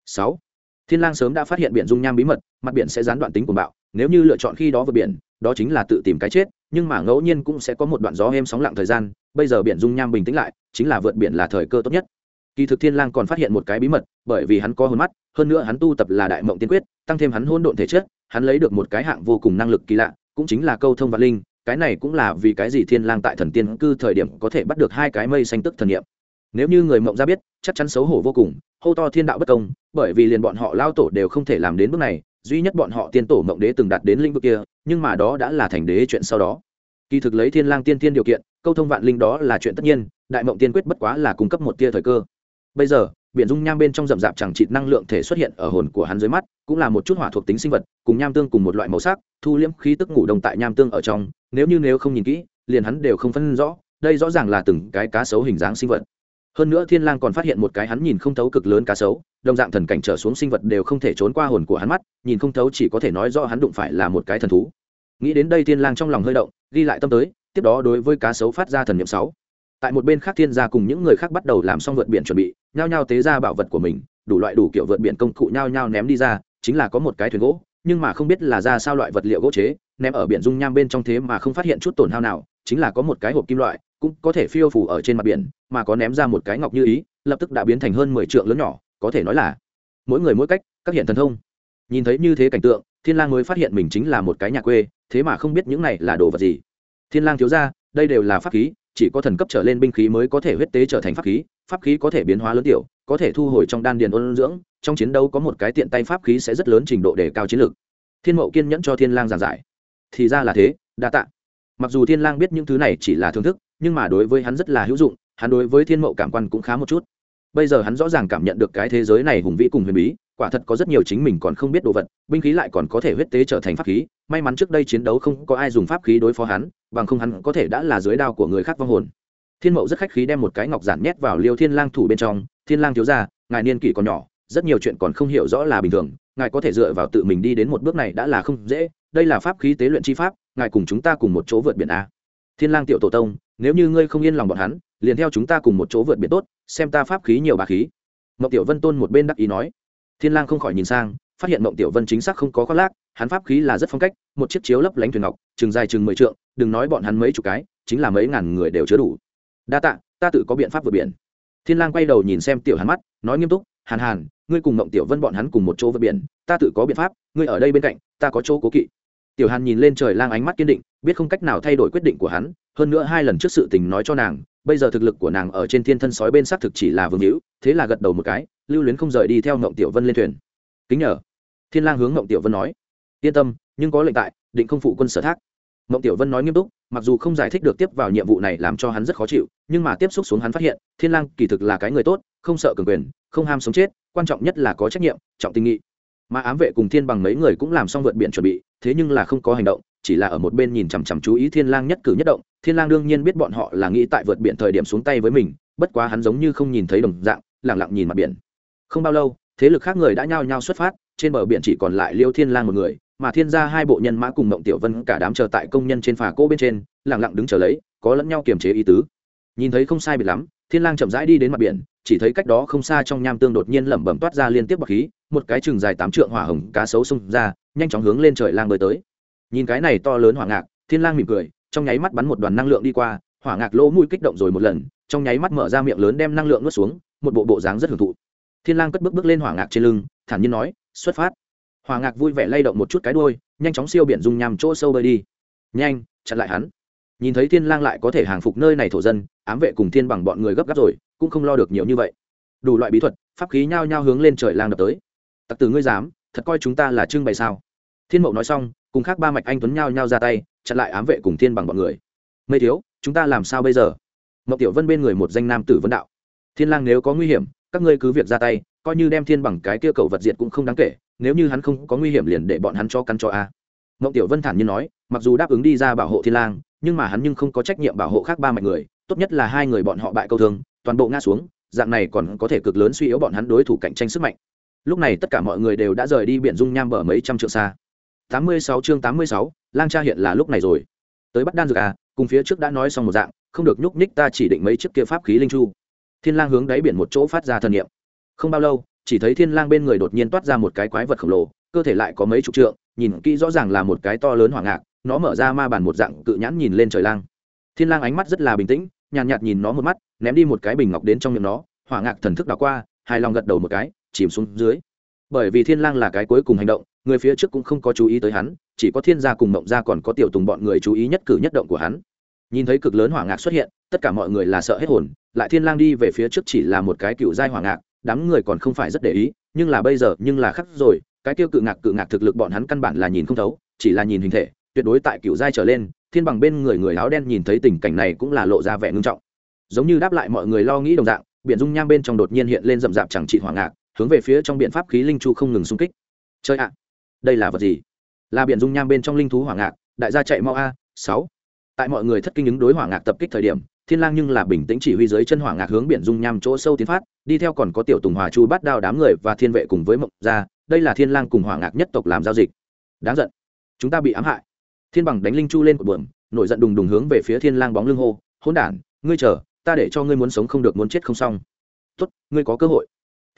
Sáu thiên lang sớm đã phát hiện biển dung nham bí mật, mặt biển sẽ gián đoạn tính của bạo, nếu như lựa chọn khi đó vượt biển, đó chính là tự tìm cái chết, nhưng mà ngẫu nhiên cũng sẽ có một đoạn gió êm sóng lặng thời gian, bây giờ biển dung nham bình tĩnh lại, chính là vượt biển là thời cơ tốt nhất. Kỳ thực thiên lang còn phát hiện một cái bí mật, bởi vì hắn có hồn mắt, hơn nữa hắn tu tập là đại mộng tiên quyết, tăng thêm hắn hôn độn thể chất, hắn lấy được một cái hạng vô cùng năng lực kỳ lạ, cũng chính là câu thông vạn linh, cái này cũng là vì cái gì thiên lang tại thần tiên cư thời điểm có thể bắt được hai cái mây xanh tức thần niệm nếu như người mộng ra biết, chắc chắn xấu hổ vô cùng, hô to thiên đạo bất công, bởi vì liền bọn họ lao tổ đều không thể làm đến bước này, duy nhất bọn họ tiên tổ mộng đế từng đạt đến lĩnh vực kia, nhưng mà đó đã là thành đế chuyện sau đó. Kỳ thực lấy thiên lang tiên tiên điều kiện, câu thông vạn linh đó là chuyện tất nhiên, đại mộng tiên quyết bất quá là cung cấp một tia thời cơ. Bây giờ, biển dung nham bên trong rậm rạp chẳng chịt năng lượng thể xuất hiện ở hồn của hắn dưới mắt, cũng là một chút hỏa thuộc tính sinh vật, cùng nham tương cùng một loại màu sắc, thu liễm khí tức ngủ đông tại nham tương ở trong, nếu như nếu không nhìn kỹ, liền hắn đều không phân rõ, đây rõ ràng là từng cái cá sấu hình dáng sinh vật hơn nữa thiên lang còn phát hiện một cái hắn nhìn không thấu cực lớn cá sấu, đồng dạng thần cảnh trở xuống sinh vật đều không thể trốn qua hồn của hắn mắt, nhìn không thấu chỉ có thể nói rõ hắn đụng phải là một cái thần thú. Nghĩ đến đây thiên lang trong lòng hơi động, ghi lại tâm tới, tiếp đó đối với cá sấu phát ra thần niệm sáu. Tại một bên khác thiên gia cùng những người khác bắt đầu làm xong vượt biển chuẩn bị, nhao nhao tế ra bảo vật của mình, đủ loại đủ kiểu vượt biển công cụ nhao nhao ném đi ra, chính là có một cái thuyền gỗ, nhưng mà không biết là ra sao loại vật liệu gỗ chế, ném ở biển dung nham bên trong thế mà không phát hiện chút tổn hao nào chính là có một cái hộp kim loại, cũng có thể phiêu phủ ở trên mặt biển, mà có ném ra một cái ngọc như ý, lập tức đã biến thành hơn mười trượng lớn nhỏ, có thể nói là mỗi người mỗi cách, các hiện thần thông. Nhìn thấy như thế cảnh tượng, thiên lang mới phát hiện mình chính là một cái nhà quê, thế mà không biết những này là đồ vật gì. Thiên lang thiếu ra đây đều là pháp khí, chỉ có thần cấp trở lên binh khí mới có thể huyết tế trở thành pháp khí pháp khí có thể biến hóa lớn tiểu, có thể thu hồi trong đan điền ôn dưỡng, trong chiến đấu có một cái tiện tay pháp khí sẽ rất lớn trình độ để cao chiến lược. Thiên mậu kiên nhẫn cho thiên lang giảng giải. Thì ra là thế, đa tạ mặc dù thiên lang biết những thứ này chỉ là thưởng thức nhưng mà đối với hắn rất là hữu dụng hắn đối với thiên mậu cảm quan cũng khá một chút. Bây giờ hắn rõ ràng cảm nhận được cái thế giới này hùng vĩ cùng huyền bí quả thật có rất nhiều chính mình còn không biết đồ vật binh khí lại còn có thể huyết tế trở thành pháp khí may mắn trước đây chiến đấu không có ai dùng pháp khí đối phó hắn bằng không hắn có thể đã là dưới đao của người khác vong hồn. Thiên mậu rất khách khí đem một cái ngọc giản nhét vào liêu thiên lang thủ bên trong thiên lang thiếu gia, ngài niên kỷ còn nhỏ rất nhiều chuyện còn không hiểu rõ là bình thường ngài có thể dựa vào tự mình đi đến một bước này đã là không dễ đây là pháp khí tế luyện chi pháp, ngài cùng chúng ta cùng một chỗ vượt biển a. Thiên lang tiểu tổ tông, nếu như ngươi không yên lòng bọn hắn, liền theo chúng ta cùng một chỗ vượt biển tốt, xem ta pháp khí nhiều bà khí. Mộng tiểu vân tôn một bên đắc ý nói. Thiên lang không khỏi nhìn sang, phát hiện mộng tiểu vân chính xác không có khoác lác, hắn pháp khí là rất phong cách, một chiếc chiếu lấp lánh thuyền ngọc, chừng dài chừng mười trượng, đừng nói bọn hắn mấy chục cái, chính là mấy ngàn người đều chứa đủ. Đa tạ, ta tự có biện pháp vượt biển. Thiên lang quay đầu nhìn xem tiểu hàn mắt, nói nghiêm túc, hàn hàn, ngươi cùng mộng tiểu vân bọn hắn cùng một chỗ vượt biển, ta tự có biện pháp, ngươi ở đây bên cạnh, ta có chỗ cố kỵ tiểu hàn nhìn lên trời lang ánh mắt kiên định, biết không cách nào thay đổi quyết định của hắn, hơn nữa hai lần trước sự tình nói cho nàng, bây giờ thực lực của nàng ở trên thiên thân sói bên xác thực chỉ là vương hữu, thế là gật đầu một cái, lưu luyến không rời đi theo ngộng tiểu vân lên thuyền. Kính nhờ. Thiên lang hướng ngộng tiểu vân nói. Yên tâm, nhưng có lệnh tại, định không phụ quân sở thác. Ngộng tiểu vân nói nghiêm túc, mặc dù không giải thích được tiếp vào nhiệm vụ này làm cho hắn rất khó chịu, nhưng mà tiếp xúc xuống hắn phát hiện, thiên lang kỳ thực là cái người tốt, không sợ cường quyền, không ham sống chết, quan trọng nhất là có trách nhiệm, trọng tình nghị mà ám vệ cùng thiên bằng mấy người cũng làm xong vượt biển chuẩn bị, thế nhưng là không có hành động, chỉ là ở một bên nhìn chằm chằm chú ý thiên lang nhất cử nhất động. Thiên lang đương nhiên biết bọn họ là nghĩ tại vượt biển thời điểm xuống tay với mình, bất quá hắn giống như không nhìn thấy đồng dạng, lặng lặng nhìn mặt biển. Không bao lâu, thế lực khác người đã nhao nhao xuất phát, trên bờ biển chỉ còn lại liêu thiên lang một người, mà thiên gia hai bộ nhân mã cùng mộng tiểu vân cả đám chờ tại công nhân trên phà cô bên trên, lặng lặng đứng chờ lấy, có lẫn nhau kiềm chế ý tứ. Nhìn thấy không sai biệt lắm, thiên lang chậm rãi đi đến mặt biển, chỉ thấy cách đó không xa trong nham tương đột nhiên lẩm bẩm toát ra liên tiếp bọt khí một cái chừng dài tám trượng hỏa hồng cá sấu xông ra, nhanh chóng hướng lên trời lang bơi tới. Nhìn cái này to lớn hỏa ngạc, thiên lang mỉm cười, trong nháy mắt bắn một đoàn năng lượng đi qua, hỏa ngạc lỗ mũi kích động rồi một lần, trong nháy mắt mở ra miệng lớn đem năng lượng nuốt xuống, một bộ bộ dáng rất hưởng thụ. Thiên lang cất bước bước lên hỏa ngạc trên lưng, thản nhiên nói, xuất phát. Hỏa ngạc vui vẻ lay động một chút cái đuôi, nhanh chóng siêu biển dung nhằm chỗ sâu bơi đi. Nhanh, chặn lại hắn. Nhìn thấy thiên lang lại có thể hàng phục nơi này thổ dân, ám vệ cùng thiên bằng bọn người gấp gáp rồi, cũng không lo được nhiều như vậy. Đủ loại bí thuật, pháp khí nhao nhao hướng lên trời lang đập tới tặc tử ngươi dám, thật coi chúng ta là trưng bày sao? Thiên mậu nói xong, cùng khác ba mạch anh tuấn nhao nhao ra tay, chặn lại ám vệ cùng thiên bằng bọn người. Mây thiếu, chúng ta làm sao bây giờ? Mậu tiểu vân bên người một danh nam tử vân đạo. Thiên lang nếu có nguy hiểm, các ngươi cứ việc ra tay, coi như đem thiên bằng cái kia cầu vật diệt cũng không đáng kể, nếu như hắn không có nguy hiểm liền để bọn hắn cho cắn cho a. Mậu tiểu vân thản nhiên nói, mặc dù đáp ứng đi ra bảo hộ thiên lang, nhưng mà hắn nhưng không có trách nhiệm bảo hộ khác ba mạch người, tốt nhất là hai người bọn họ bại câu thương, toàn bộ ngã xuống, dạng này còn có thể cực lớn suy yếu bọn hắn đối thủ cạnh tranh sức mạnh lúc này tất cả mọi người đều đã rời đi biển dung nham bờ mấy trăm trượng xa. 86 chương 86, lang cha hiện là lúc này rồi. Tới bắt đan dược à cùng phía trước đã nói xong một dạng không được nhúc nhích ta chỉ định mấy chiếc kia pháp khí linh chu. Thiên lang hướng đáy biển một chỗ phát ra thần niệm. Không bao lâu chỉ thấy thiên lang bên người đột nhiên toát ra một cái quái vật khổng lồ cơ thể lại có mấy chục trượng nhìn kỹ rõ ràng là một cái to lớn hoảng ngạc nó mở ra ma bàn một dạng cự nhãn nhìn lên trời lang. Thiên lang ánh mắt rất là bình tĩnh nhàn nhạt, nhạt nhìn nó một mắt ném đi một cái bình ngọc đến trong miệng nó Hoảng ngạc thần thức đảo qua hài lòng gật đầu một cái chìm xuống dưới. Bởi vì thiên lang là cái cuối cùng hành động, người phía trước cũng không có chú ý tới hắn, chỉ có thiên gia cùng mộng gia còn có tiểu tùng bọn người chú ý nhất cử nhất động của hắn. Nhìn thấy cực lớn hỏa ngạc xuất hiện, tất cả mọi người là sợ hết hồn, lại thiên lang đi về phía trước chỉ là một cái cựu giai hỏa ngạc, đám người còn không phải rất để ý, nhưng là bây giờ, nhưng là khắc rồi, cái tiêu cự ngạc cự ngạc thực lực bọn hắn căn bản là nhìn không thấu, chỉ là nhìn hình thể, tuyệt đối tại cựu giai trở lên, thiên bằng bên người người áo đen nhìn thấy tình cảnh này cũng là lộ ra vẻ ngưng trọng. Giống như đáp lại mọi người lo nghĩ đồng dạng, biển dung nham bên trong đột nhiên hiện lên rậm rạp chẳng trị hỏa ngạc hướng về phía trong biện pháp khí linh chu không ngừng xung kích. Chơi ạ, đây là vật gì? Là biển dung nham bên trong linh thú hỏa ngạc, đại gia chạy mau a, sáu. Tại mọi người thất kinh ứng đối hỏa ngạc tập kích thời điểm, thiên lang nhưng là bình tĩnh chỉ huy dưới chân hỏa ngạc hướng biển dung nham chỗ sâu tiến phát, đi theo còn có tiểu tùng hòa chu bắt đao đám người và thiên vệ cùng với mộng gia, đây là thiên lang cùng hỏa ngạc nhất tộc làm giao dịch. Đáng giận, chúng ta bị ám hại. Thiên bằng đánh linh chu lên cột buồm, nổi giận đùng đùng hướng về phía thiên lang bóng lưng hô, hỗn đản, ngươi chờ, ta để cho ngươi muốn sống không được muốn chết không xong. Tốt, ngươi có cơ hội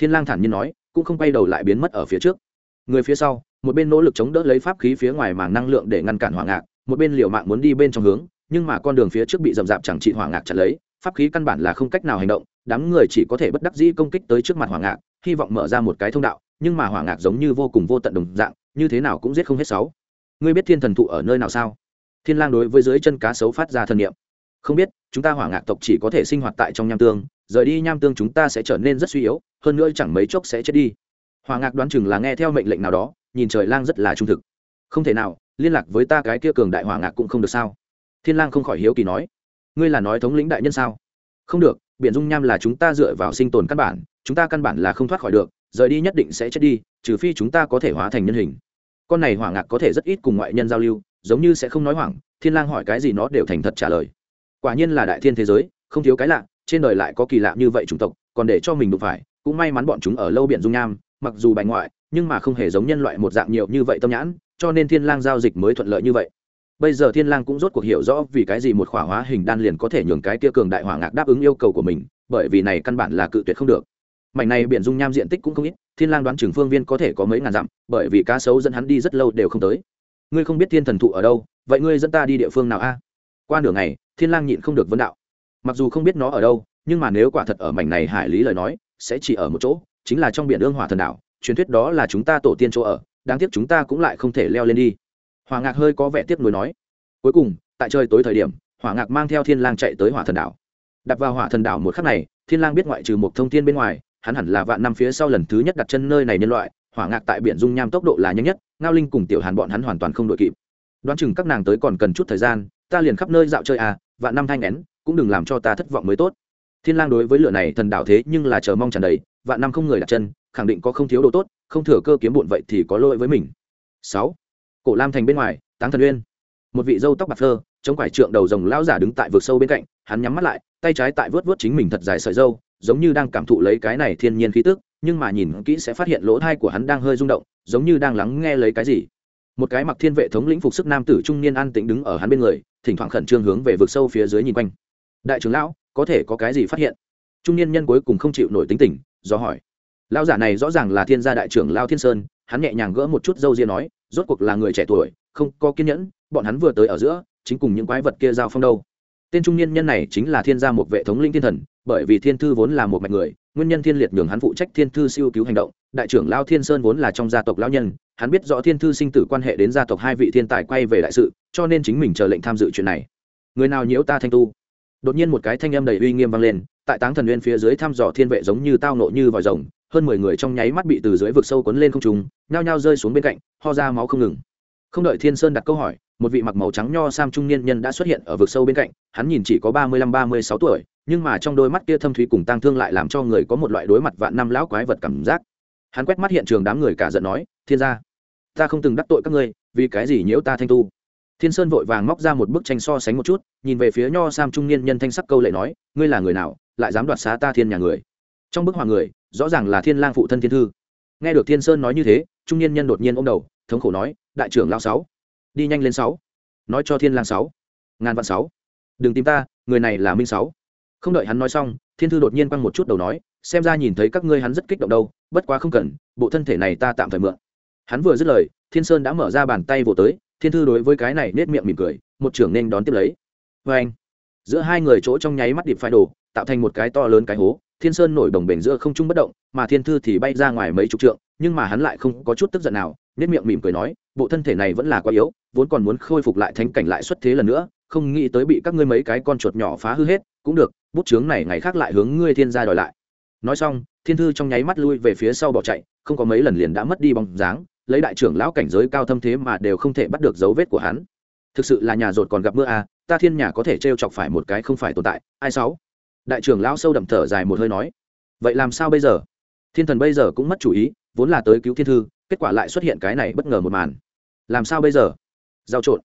thiên lang thản nhiên nói, cũng không quay đầu lại biến mất ở phía trước. Người phía sau, một bên nỗ lực chống đỡ lấy pháp khí phía ngoài màng năng lượng để ngăn cản hỏa ngạc, một bên liều mạng muốn đi bên trong hướng, nhưng mà con đường phía trước bị rậm rạp chẳng trị hỏa ngạc chặn lấy, pháp khí căn bản là không cách nào hành động, đám người chỉ có thể bất đắc dĩ công kích tới trước mặt hỏa ngạc, hy vọng mở ra một cái thông đạo, nhưng mà hỏa ngạc giống như vô cùng vô tận đồng dạng, như thế nào cũng giết không hết sáu. Ngươi biết thiên thần thụ ở nơi nào sao? Thiên lang đối với dưới chân cá sấu phát ra thần niệm. Không biết, chúng ta hỏa ngạc tộc chỉ có thể sinh hoạt tại trong nham tương, rời đi nham tương chúng ta sẽ trở nên rất suy yếu hơn nữa chẳng mấy chốc sẽ chết đi. Hỏa ngạc đoán chừng là nghe theo mệnh lệnh nào đó, nhìn trời lang rất là trung thực. Không thể nào, liên lạc với ta cái kia cường đại hỏa ngạc cũng không được sao? Thiên lang không khỏi hiếu kỳ nói. Ngươi là nói thống lĩnh đại nhân sao? Không được, biển dung nham là chúng ta dựa vào sinh tồn căn bản, chúng ta căn bản là không thoát khỏi được, rời đi nhất định sẽ chết đi, trừ phi chúng ta có thể hóa thành nhân hình. Con này hỏa ngạc có thể rất ít cùng ngoại nhân giao lưu, giống như sẽ không nói hoảng, thiên lang hỏi cái gì nó đều thành thật trả lời. Quả nhiên là đại thiên thế giới, không thiếu cái lạ, trên đời lại có kỳ lạ như vậy chủng tộc, còn để cho mình đụng phải cũng may mắn bọn chúng ở lâu biển dung nham, mặc dù bài ngoại, nhưng mà không hề giống nhân loại một dạng nhiều như vậy tâm nhãn, cho nên thiên lang giao dịch mới thuận lợi như vậy. Bây giờ thiên lang cũng rốt cuộc hiểu rõ vì cái gì một khỏa hóa hình đan liền có thể nhường cái kia cường đại hỏa ngạc đáp ứng yêu cầu của mình, bởi vì này căn bản là cự tuyệt không được. Mảnh này biển dung nham diện tích cũng không ít, thiên lang đoán trường phương viên có thể có mấy ngàn dặm, bởi vì cá sấu dẫn hắn đi rất lâu đều không tới. Ngươi không biết thiên thần thụ ở đâu, vậy ngươi dẫn ta đi địa phương nào a? Qua nửa ngày, thiên lang nhịn không được vấn đạo. Mặc dù không biết nó ở đâu, nhưng mà nếu quả thật ở mảnh này hải lý lời nói sẽ chỉ ở một chỗ, chính là trong biển ương hỏa thần đảo, truyền thuyết đó là chúng ta tổ tiên chỗ ở, đáng tiếc chúng ta cũng lại không thể leo lên đi. Hỏa ngạc hơi có vẻ tiếc nuối nói. Cuối cùng, tại trời tối thời điểm, hỏa ngạc mang theo thiên lang chạy tới hỏa thần đảo. Đặt vào hỏa thần đảo một khắc này, thiên lang biết ngoại trừ một thông thiên bên ngoài, hắn hẳn là vạn năm phía sau lần thứ nhất đặt chân nơi này nhân loại, hỏa ngạc tại biển dung nham tốc độ là nhanh nhất, ngao linh cùng tiểu hàn bọn hắn hoàn toàn không đội kịp. Đoán chừng các nàng tới còn cần chút thời gian, ta liền khắp nơi dạo chơi à vạn năm thanh nén, cũng đừng làm cho ta thất vọng mới tốt thiên lang đối với lửa này thần đạo thế nhưng là chờ mong tràn đầy vạn năm không người đặt chân khẳng định có không thiếu đồ tốt không thừa cơ kiếm bụn vậy thì có lỗi với mình. Sáu, cổ lam thành bên ngoài táng thần uyên. Một vị dâu tóc bạc phơ chống quải trượng đầu rồng lão giả đứng tại vực sâu bên cạnh hắn nhắm mắt lại tay trái tại vớt vớt chính mình thật dài sợi dâu giống như đang cảm thụ lấy cái này thiên nhiên khí tức nhưng mà nhìn kỹ sẽ phát hiện lỗ thai của hắn đang hơi rung động giống như đang lắng nghe lấy cái gì. Một cái mặc thiên vệ thống lĩnh phục sức nam tử trung niên an tĩnh đứng ở hắn bên người thỉnh thoảng khẩn trương hướng về vực sâu phía dưới nhìn quanh. Đại trưởng lão có thể có cái gì phát hiện? Trung niên nhân cuối cùng không chịu nổi tính tình, do hỏi. Lão giả này rõ ràng là thiên gia đại trưởng lao thiên sơn, hắn nhẹ nhàng gỡ một chút râu ria nói, rốt cuộc là người trẻ tuổi, không có kiên nhẫn, bọn hắn vừa tới ở giữa, chính cùng những quái vật kia giao phong đâu. Tên trung niên nhân này chính là thiên gia một vệ thống linh thiên thần, bởi vì thiên thư vốn là một mạch người, nguyên nhân thiên liệt nhường hắn phụ trách thiên thư siêu cứu hành động, đại trưởng lao thiên sơn vốn là trong gia tộc lão nhân, hắn biết rõ thiên thư sinh tử quan hệ đến gia tộc hai vị thiên tài quay về đại sự, cho nên chính mình chờ lệnh tham dự chuyện này. Người nào nhiễu ta thanh tu? Đột nhiên một cái thanh âm đầy uy nghiêm vang lên, tại táng thần nguyên phía dưới thăm dò thiên vệ giống như tao nộ như vòi rồng, hơn mười người trong nháy mắt bị từ dưới vực sâu cuốn lên không trùng nhao nhao rơi xuống bên cạnh, ho ra máu không ngừng. Không đợi thiên sơn đặt câu hỏi, một vị mặc màu trắng nho sam trung niên nhân đã xuất hiện ở vực sâu bên cạnh, hắn nhìn chỉ có ba mươi lăm, ba mươi sáu tuổi, nhưng mà trong đôi mắt kia thâm thúy cùng tang thương lại làm cho người có một loại đối mặt vạn năm lão quái vật cảm giác. Hắn quét mắt hiện trường đám người cả giận nói, thiên gia, ta không từng đắc tội các ngươi, vì cái gì nhiễu ta thanh tu? Thiên sơn vội vàng móc ra một bức tranh so sánh một chút, nhìn về phía nho sam trung niên nhân thanh sắc câu lệ nói, ngươi là người nào, lại dám đoạt xá ta thiên nhà người? Trong bức họa người, rõ ràng là thiên lang phụ thân thiên thư. Nghe được thiên sơn nói như thế, trung niên nhân đột nhiên ôm đầu, thống khổ nói, đại trưởng lao sáu, đi nhanh lên sáu, nói cho thiên lang sáu, ngàn vạn sáu, đừng tìm ta, người này là minh sáu. Không đợi hắn nói xong, thiên thư đột nhiên quăng một chút đầu nói, xem ra nhìn thấy các ngươi hắn rất kích động đâu, bất quá không cần, bộ thân thể này ta tạm thời mượn. Hắn vừa dứt lời, thiên sơn đã mở ra bàn tay vỗ tới thiên thư đối với cái này nết miệng mỉm cười, một trưởng nên đón tiếp lấy. Vê anh, giữa hai người chỗ trong nháy mắt điệp phai đổ tạo thành một cái to lớn cái hố, thiên sơn nổi đồng bể giữa không trung bất động, mà thiên thư thì bay ra ngoài mấy chục trượng, nhưng mà hắn lại không có chút tức giận nào, nết miệng mỉm cười nói, bộ thân thể này vẫn là quá yếu, vốn còn muốn khôi phục lại thánh cảnh lại xuất thế lần nữa, không nghĩ tới bị các ngươi mấy cái con chuột nhỏ phá hư hết, cũng được, bút chướng này ngày khác lại hướng ngươi thiên gia đòi lại. Nói xong, thiên thư trong nháy mắt lui về phía sau bỏ chạy, không có mấy lần liền đã mất đi bóng dáng lấy đại trưởng lão cảnh giới cao thâm thế mà đều không thể bắt được dấu vết của hắn. Thực sự là nhà rột còn gặp mưa à ta thiên nhà có thể t r e o chọc phải một cái không phải tồn tại, ai sáu? Đại trưởng lão sâu đậm thở dài một hơi nói. Vậy làm sao bây giờ? Thiên thần bây giờ cũng mất chủ ý, vốn là tới cứu thiên thư, kết quả lại xuất hiện cái này bất ngờ một màn. Làm sao bây giờ? Giao trộn.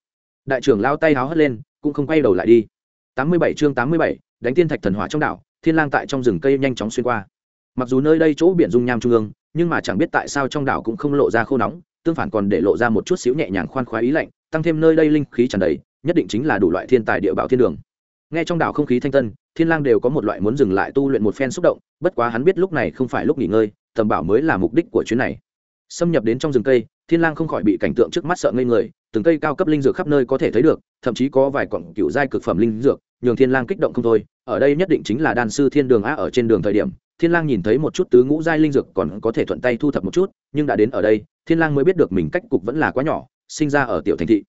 Đại trưởng lao tay háo hất lên, cũng không quay đầu lại đi. Tám mươi bảy chương tám mươi bảy, đánh tiên thạch thần hỏa trong đảo, thiên lang tại trong rừng cây nhanh chóng xuyên qua. Mặc dù nơi đây chỗ biển dung nham trung ương nhưng mà chẳng biết tại sao trong đảo cũng không lộ ra khô nóng, tương phản còn để lộ ra một chút xíu nhẹ nhàng khoan khoái ý lạnh, tăng thêm nơi đây linh khí tràn đầy, nhất định chính là đủ loại thiên tài địa bảo thiên đường. Nghe trong đảo không khí thanh tân, thiên lang đều có một loại muốn dừng lại tu luyện một phen xúc động, bất quá hắn biết lúc này không phải lúc nghỉ ngơi, tầm bảo mới là mục đích của chuyến này. Xâm nhập đến trong rừng cây, thiên lang không khỏi bị cảnh tượng trước mắt sợ ngây người, từng cây cao cấp linh dược khắp nơi có thể thấy được, thậm chí có vài cọng cựu giai cực phẩm linh dược, nhường thiên lang kích động không thôi, ở đây nhất định chính là đan sư thiên đường á ở trên đường thời điểm thiên lang nhìn thấy một chút tứ ngũ giai linh dược còn có thể thuận tay thu thập một chút, nhưng đã đến ở đây, thiên lang mới biết được mình cách cục vẫn là quá nhỏ, sinh ra ở tiểu thành thị.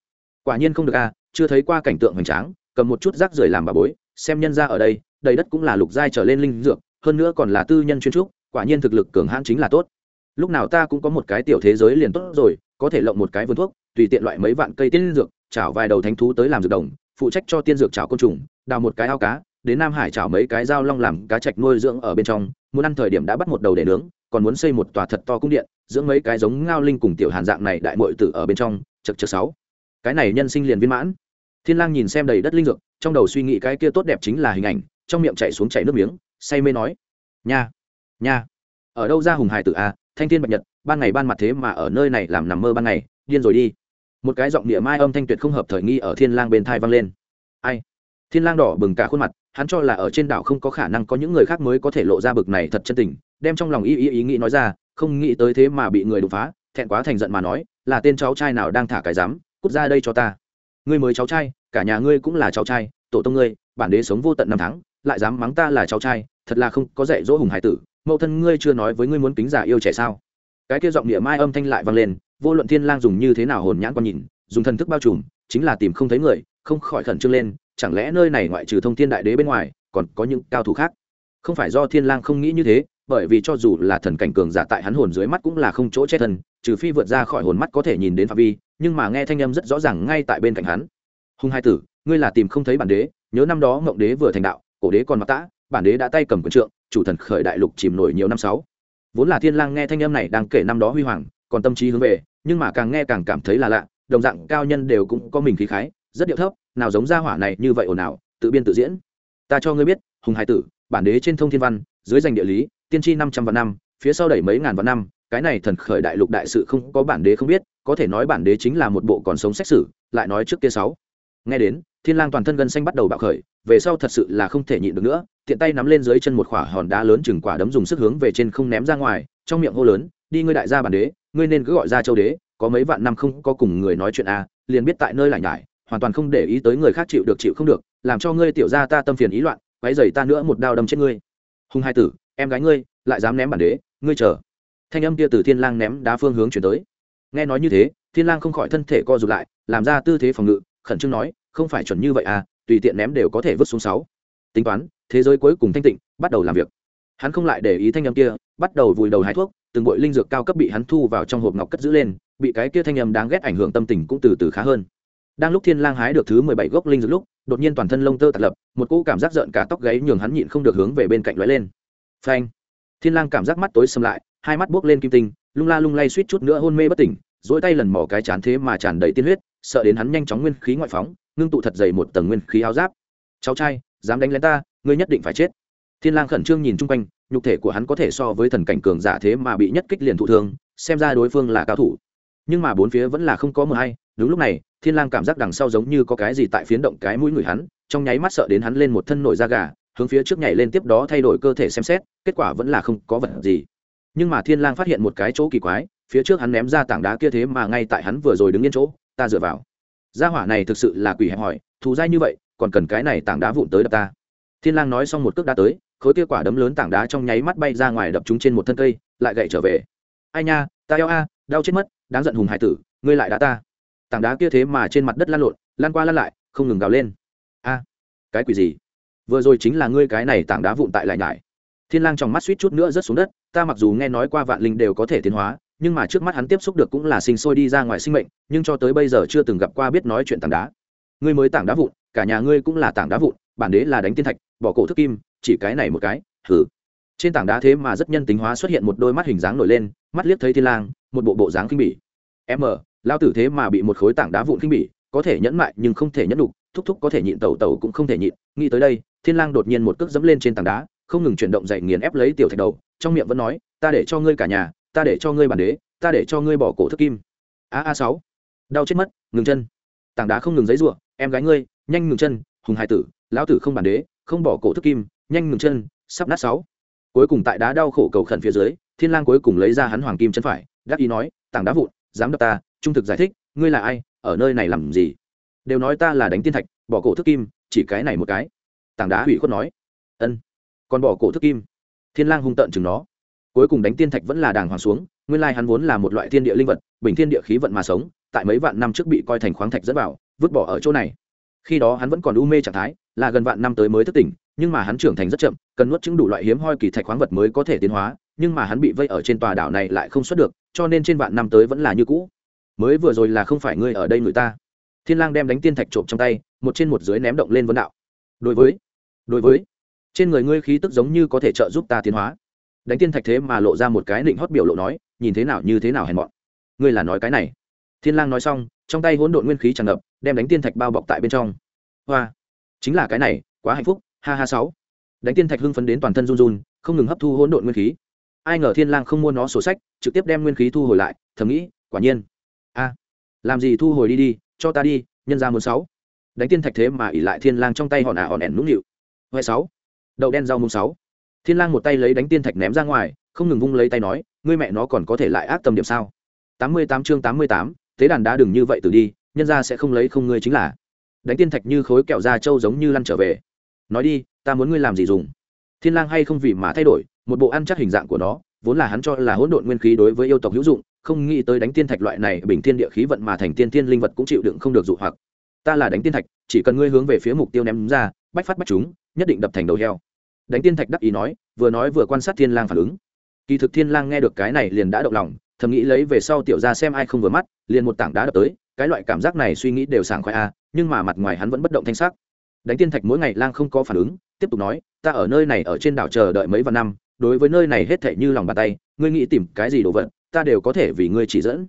Quả nhiên không được a, chưa thấy qua cảnh tượng hoành tráng, cầm một chút rác rưởi làm bà bối, xem nhân ra ở đây, đầy đất cũng là lục giai trở lên linh dược, hơn nữa còn là tư nhân chuyên trúc, quả nhiên thực lực cường hãn chính là tốt. Lúc nào ta cũng có một cái tiểu thế giới liền tốt rồi, có thể lộng một cái vườn thuốc, tùy tiện loại mấy vạn cây tiên dược, chảo vài đầu thánh thú tới làm dược đồng, phụ trách cho tiên dược chảo côn trùng, đào một cái ao cá đến nam hải chảo mấy cái dao long làm cá trạch nuôi dưỡng ở bên trong, muốn ăn thời điểm đã bắt một đầu để nướng, còn muốn xây một tòa thật to cung điện, dưỡng mấy cái giống ngao linh cùng tiểu hàn dạng này đại mội tử ở bên trong chật chật sáu. Cái này nhân sinh liền viên mãn. Thiên lang nhìn xem đầy đất linh dược, trong đầu suy nghĩ cái kia tốt đẹp chính là hình ảnh, trong miệng chảy xuống chảy nước miếng, say mê nói, nha nha, ở đâu ra hùng hải tử a thanh thiên bạch nhật, ban ngày ban mặt thế mà ở nơi này làm nằm mơ ban ngày, điên rồi đi. Một cái giọng địa mai âm thanh tuyệt không hợp thời nghi ở thiên lang bên thai vang lên. Ai? Thiên lang đỏ bừng cả khuôn mặt, hắn cho là ở trên đảo không có khả năng có những người khác mới có thể lộ ra bực này thật chân tình, đem trong lòng ý ý ý nghĩ nói ra, không nghĩ tới thế mà bị người đột phá, thẹn quá thành giận mà nói, là tên cháu trai nào đang thả cái dám cút ra đây cho ta. Ngươi mới cháu trai, cả nhà ngươi cũng là cháu trai, tổ tông ngươi, bản đế sống vô tận năm tháng, lại dám mắng ta là cháu trai, thật là không có dạy dỗ hùng hải tử, mẫu thân ngươi chưa nói với ngươi muốn kính giả yêu trẻ sao? Cái kia giọng địa mai âm thanh lại vang lên, vô luận thiên lang dùng như thế nào hồn nhãn quan nhìn, dùng thần thức bao trùm, chính là tìm không thấy người, không khỏi khẩn trương lên chẳng lẽ nơi này ngoại trừ thông thiên đại đế bên ngoài, còn có những cao thủ khác? Không phải do thiên lang không nghĩ như thế, bởi vì cho dù là thần cảnh cường giả tại hắn hồn dưới mắt cũng là không chỗ chết thần trừ phi vượt ra khỏi hồn mắt có thể nhìn đến phạm vi, nhưng mà nghe thanh âm rất rõ ràng ngay tại bên cạnh hắn. Hung hai tử, ngươi là tìm không thấy bản đế, nhớ năm đó ngộng đế vừa thành đạo, cổ đế còn mặc tã, bản đế đã tay cầm quyền trượng, chủ thần khởi đại lục chìm nổi nhiều năm sáu. Vốn là thiên lang nghe thanh âm này đang kể năm đó huy hoàng, còn tâm trí hướng về, nhưng mà càng nghe càng cảm thấy là lạ, đồng dạng cao nhân đều cũng có mình khí khái, rất điệu thấp nào giống gia hỏa này như vậy ồn ào tự biên tự diễn. Ta cho ngươi biết hùng hải tử bản đế trên thông thiên văn dưới danh địa lý tiên tri năm trăm vạn năm phía sau đẩy mấy ngàn vạn năm cái này thần khởi đại lục đại sự không có bản đế không biết có thể nói bản đế chính là một bộ còn sống xét xử lại nói trước kia sáu. Nghe đến thiên lang toàn thân gân xanh bắt đầu bạo khởi về sau thật sự là không thể nhịn được nữa tiện tay nắm lên dưới chân một khỏa hòn đá lớn chừng quả đấm dùng sức hướng về trên không ném ra ngoài trong miệng hô lớn đi ngươi đại gia bản đế ngươi nên cứ gọi ra châu đế có mấy vạn năm không có cùng người nói chuyện a à, liền biết tại nơi lại nhải hoàn toàn không để ý tới người khác chịu được chịu không được, làm cho ngươi tiểu gia ta tâm phiền ý loạn, quấy rầy ta nữa một đao đâm chết ngươi. Hùng hai tử, em gái ngươi, lại dám ném bản đế, ngươi chờ. Thanh âm kia từ thiên lang ném đá phương hướng chuyển tới. Nghe nói như thế, thiên lang không khỏi thân thể co rụt lại, làm ra tư thế phòng ngự, khẩn trương nói, không phải chuẩn như vậy à tùy tiện ném đều có thể vứt xuống sáu. Tính toán, thế giới cuối cùng thanh tịnh, bắt đầu làm việc. Hắn không lại để ý thanh âm kia, bắt đầu vùi đầu hái thuốc, từng bội linh dược cao cấp bị hắn thu vào trong hộp ngọc cất giữ lên, bị cái kia thanh âm đáng ghét ảnh hưởng tâm tình cũng từ từ khá hơn đang lúc thiên lang hái được thứ mười bảy gốc linh dược lúc, đột nhiên toàn thân lông tơ tạt lập, một cỗ cảm giác giận cả tóc gáy nhường hắn nhịn không được hướng về bên cạnh lóe lên. Phanh! Thiên lang cảm giác mắt tối sầm lại, hai mắt buốc lên kim tinh, lung la lung lay suýt chút nữa hôn mê bất tỉnh dỗi tay lần mò cái chán thế mà tràn đầy tiên huyết, sợ đến hắn nhanh chóng nguyên khí ngoại phóng, ngưng tụ thật dày một tầng nguyên khí áo giáp. Cháu trai, dám đánh lén ta, ngươi nhất định phải chết. Thiên lang khẩn trương nhìn chung quanh, nhục thể của hắn có thể so với thần cảnh cường giả thế mà bị nhất kích liền thụ thương, xem ra đối phương là cao thủ. Nhưng mà bốn phía vẫn là không có mưa hay đúng lúc này, thiên lang cảm giác đằng sau giống như có cái gì tại phiến động cái mũi người hắn, trong nháy mắt sợ đến hắn lên một thân nổi da gà, hướng phía trước nhảy lên tiếp đó thay đổi cơ thể xem xét, kết quả vẫn là không có vật gì. Nhưng mà thiên lang phát hiện một cái chỗ kỳ quái, phía trước hắn ném ra tảng đá kia thế mà ngay tại hắn vừa rồi đứng yên chỗ, ta dựa vào. Gia hỏa này thực sự là quỷ hẹp hỏi thù dai như vậy, còn cần cái này tảng đá vụn tới đập ta. Thiên lang nói xong một cước đá tới, khối kia quả đấm lớn tảng đá trong nháy mắt bay ra ngoài đập chúng trên một thân cây, lại gậy trở về. Ai nha, ta eo a, đau chết mất, đáng giận hùng hải tử, ngươi lại đá ta tảng đá kia thế mà trên mặt đất lăn lộn lan qua lan lại, không ngừng gào lên. A, cái quỷ gì? Vừa rồi chính là ngươi cái này tảng đá vụn tại lại nhải. Thiên lang trong mắt suýt chút nữa rớt xuống đất, ta mặc dù nghe nói qua vạn linh đều có thể tiến hóa, nhưng mà trước mắt hắn tiếp xúc được cũng là sinh sôi đi ra ngoài sinh mệnh, nhưng cho tới bây giờ chưa từng gặp qua biết nói chuyện tảng đá. Ngươi mới tảng đá vụn, cả nhà ngươi cũng là tảng đá vụn, bản đế là đánh tiên thạch, bỏ cổ thức kim, chỉ cái này một cái thử trên tảng đá thế mà rất nhân tính hóa xuất hiện một đôi mắt hình dáng nổi lên, mắt liếc thấy thiên lang, một bộ bộ dáng kinh bỉ. Em lao tử thế mà bị một khối tảng đá vụn kinh bỉ, có thể nhẫn mại nhưng không thể nhẫn đục thúc thúc có thể nhịn tẩu tẩu cũng không thể nhịn. Nghĩ tới đây, thiên lang đột nhiên một cước dẫm lên trên tảng đá, không ngừng chuyển động dậy nghiền ép lấy tiểu thạch đầu, trong miệng vẫn nói, ta để cho ngươi cả nhà, ta để cho ngươi bản đế, ta để cho ngươi bỏ cổ thức kim. A a sáu. Đau chết mất, ngừng chân. Tảng đá không ngừng giấy rủa em gái ngươi, nhanh ngừng chân, hùng hải tử, lão tử không bản đế, không bỏ cổ thức kim, nhanh ngừng chân, sắp nát sáu. Cuối cùng tại đá đau khổ cầu khẩn phía dưới, thiên lang cuối cùng lấy ra hắn hoàng kim chân phải đáp ý nói, tảng đá vụn, dám đập ta trung thực giải thích, ngươi là ai? Ở nơi này làm gì? Đều nói ta là đánh tiên thạch, bỏ cổ thức kim, chỉ cái này một cái. Tảng đá hủy khuất nói. Ân, còn bỏ cổ thức kim. Thiên lang hung tợn chừng nó. Cuối cùng đánh tiên thạch vẫn là đàng hoàng xuống, nguyên lai hắn vốn là một loại thiên địa linh vật, bình thiên địa khí vận mà sống, tại mấy vạn năm trước bị coi thành khoáng thạch dẫn vào, vứt bỏ ở chỗ này. Khi đó hắn vẫn còn u mê trạng thái, là gần vạn năm tới mới thức tỉnh, nhưng mà hắn trưởng thành rất chậm, cần nuốt chứng đủ loại hiếm hoi kỳ thạch khoáng vật mới có thể tiến hóa, nhưng mà hắn bị vây ở trên tòa đảo này lại không xuất được, cho nên trên vạn năm tới vẫn là như cũ mới vừa rồi là không phải ngươi ở đây người ta. Thiên lang đem đánh tiên thạch trộm trong tay, một trên một dưới ném động lên vấn đạo. Đối với đối với, trên người ngươi khí tức giống như có thể trợ giúp ta tiến hóa. Đánh tiên thạch thế mà lộ ra một cái định hót biểu lộ nói, nhìn thế nào như thế nào hèn mọn. Ngươi là nói cái này. Thiên lang nói xong, trong tay hỗn độn nguyên khí tràn ngập, đem đánh tiên thạch bao bọc tại bên trong. Hoa, chính là cái này, quá hạnh phúc, ha ha sáu. Đánh tiên thạch hưng phấn đến toàn thân run run, không ngừng hấp thu hỗn độn nguyên khí. Ai ngờ thiên lang không mua nó sổ sách, trực tiếp đem nguyên khí thu hồi lại, thầm nghĩ, quả nhiên a làm gì thu hồi đi đi, cho ta đi, nhân ra muốn sáu. Đánh tiên thạch thế mà ỉ lại thiên lang trong tay hòn ả hòn ẻn nũng nịu. Huệ sáu. Đậu đen rau mùng sáu. Thiên lang một tay lấy đánh tiên thạch ném ra ngoài, không ngừng vung lấy tay nói, ngươi mẹ nó còn có thể lại ác tâm điểm sao? Tám mươi tám chương tám mươi tám, thế đàn đá đừng như vậy từ đi, nhân ra sẽ không lấy không ngươi chính là. Đánh tiên thạch như khối kẹo da trâu giống như lăn trở về. Nói đi, ta muốn ngươi làm gì dùng? Thiên lang hay không vì mà thay đổi, một bộ ăn chắc hình dạng của nó, vốn là hắn cho là hỗn độn nguyên khí đối với yêu tộc hữu dụng không nghĩ tới đánh tiên thạch loại này, bình thiên địa khí vận mà thành tiên tiên linh vật cũng chịu đựng không được dụ hoặc. Ta là đánh tiên thạch, chỉ cần ngươi hướng về phía mục tiêu ném ra, bách phát bách chúng, nhất định đập thành đầu heo. Đánh tiên thạch đắc ý nói, vừa nói vừa quan sát thiên lang phản ứng. Kỳ thực thiên lang nghe được cái này liền đã động lòng, thầm nghĩ lấy về sau tiểu ra xem ai không vừa mắt, liền một tảng đá đập tới, cái loại cảm giác này suy nghĩ đều sảng khoái a nhưng mà mặt ngoài hắn vẫn bất động thanh sắc. Đánh tiên thạch mỗi ngày lang không có phản ứng, tiếp tục nói, ta ở nơi này ở trên đảo chờ đợi mấy vạn năm, đối với nơi này hết thảy như lòng bàn tay, ngươi nghĩ tìm cái gì đồ vật? Ta đều có thể vì ngươi chỉ dẫn.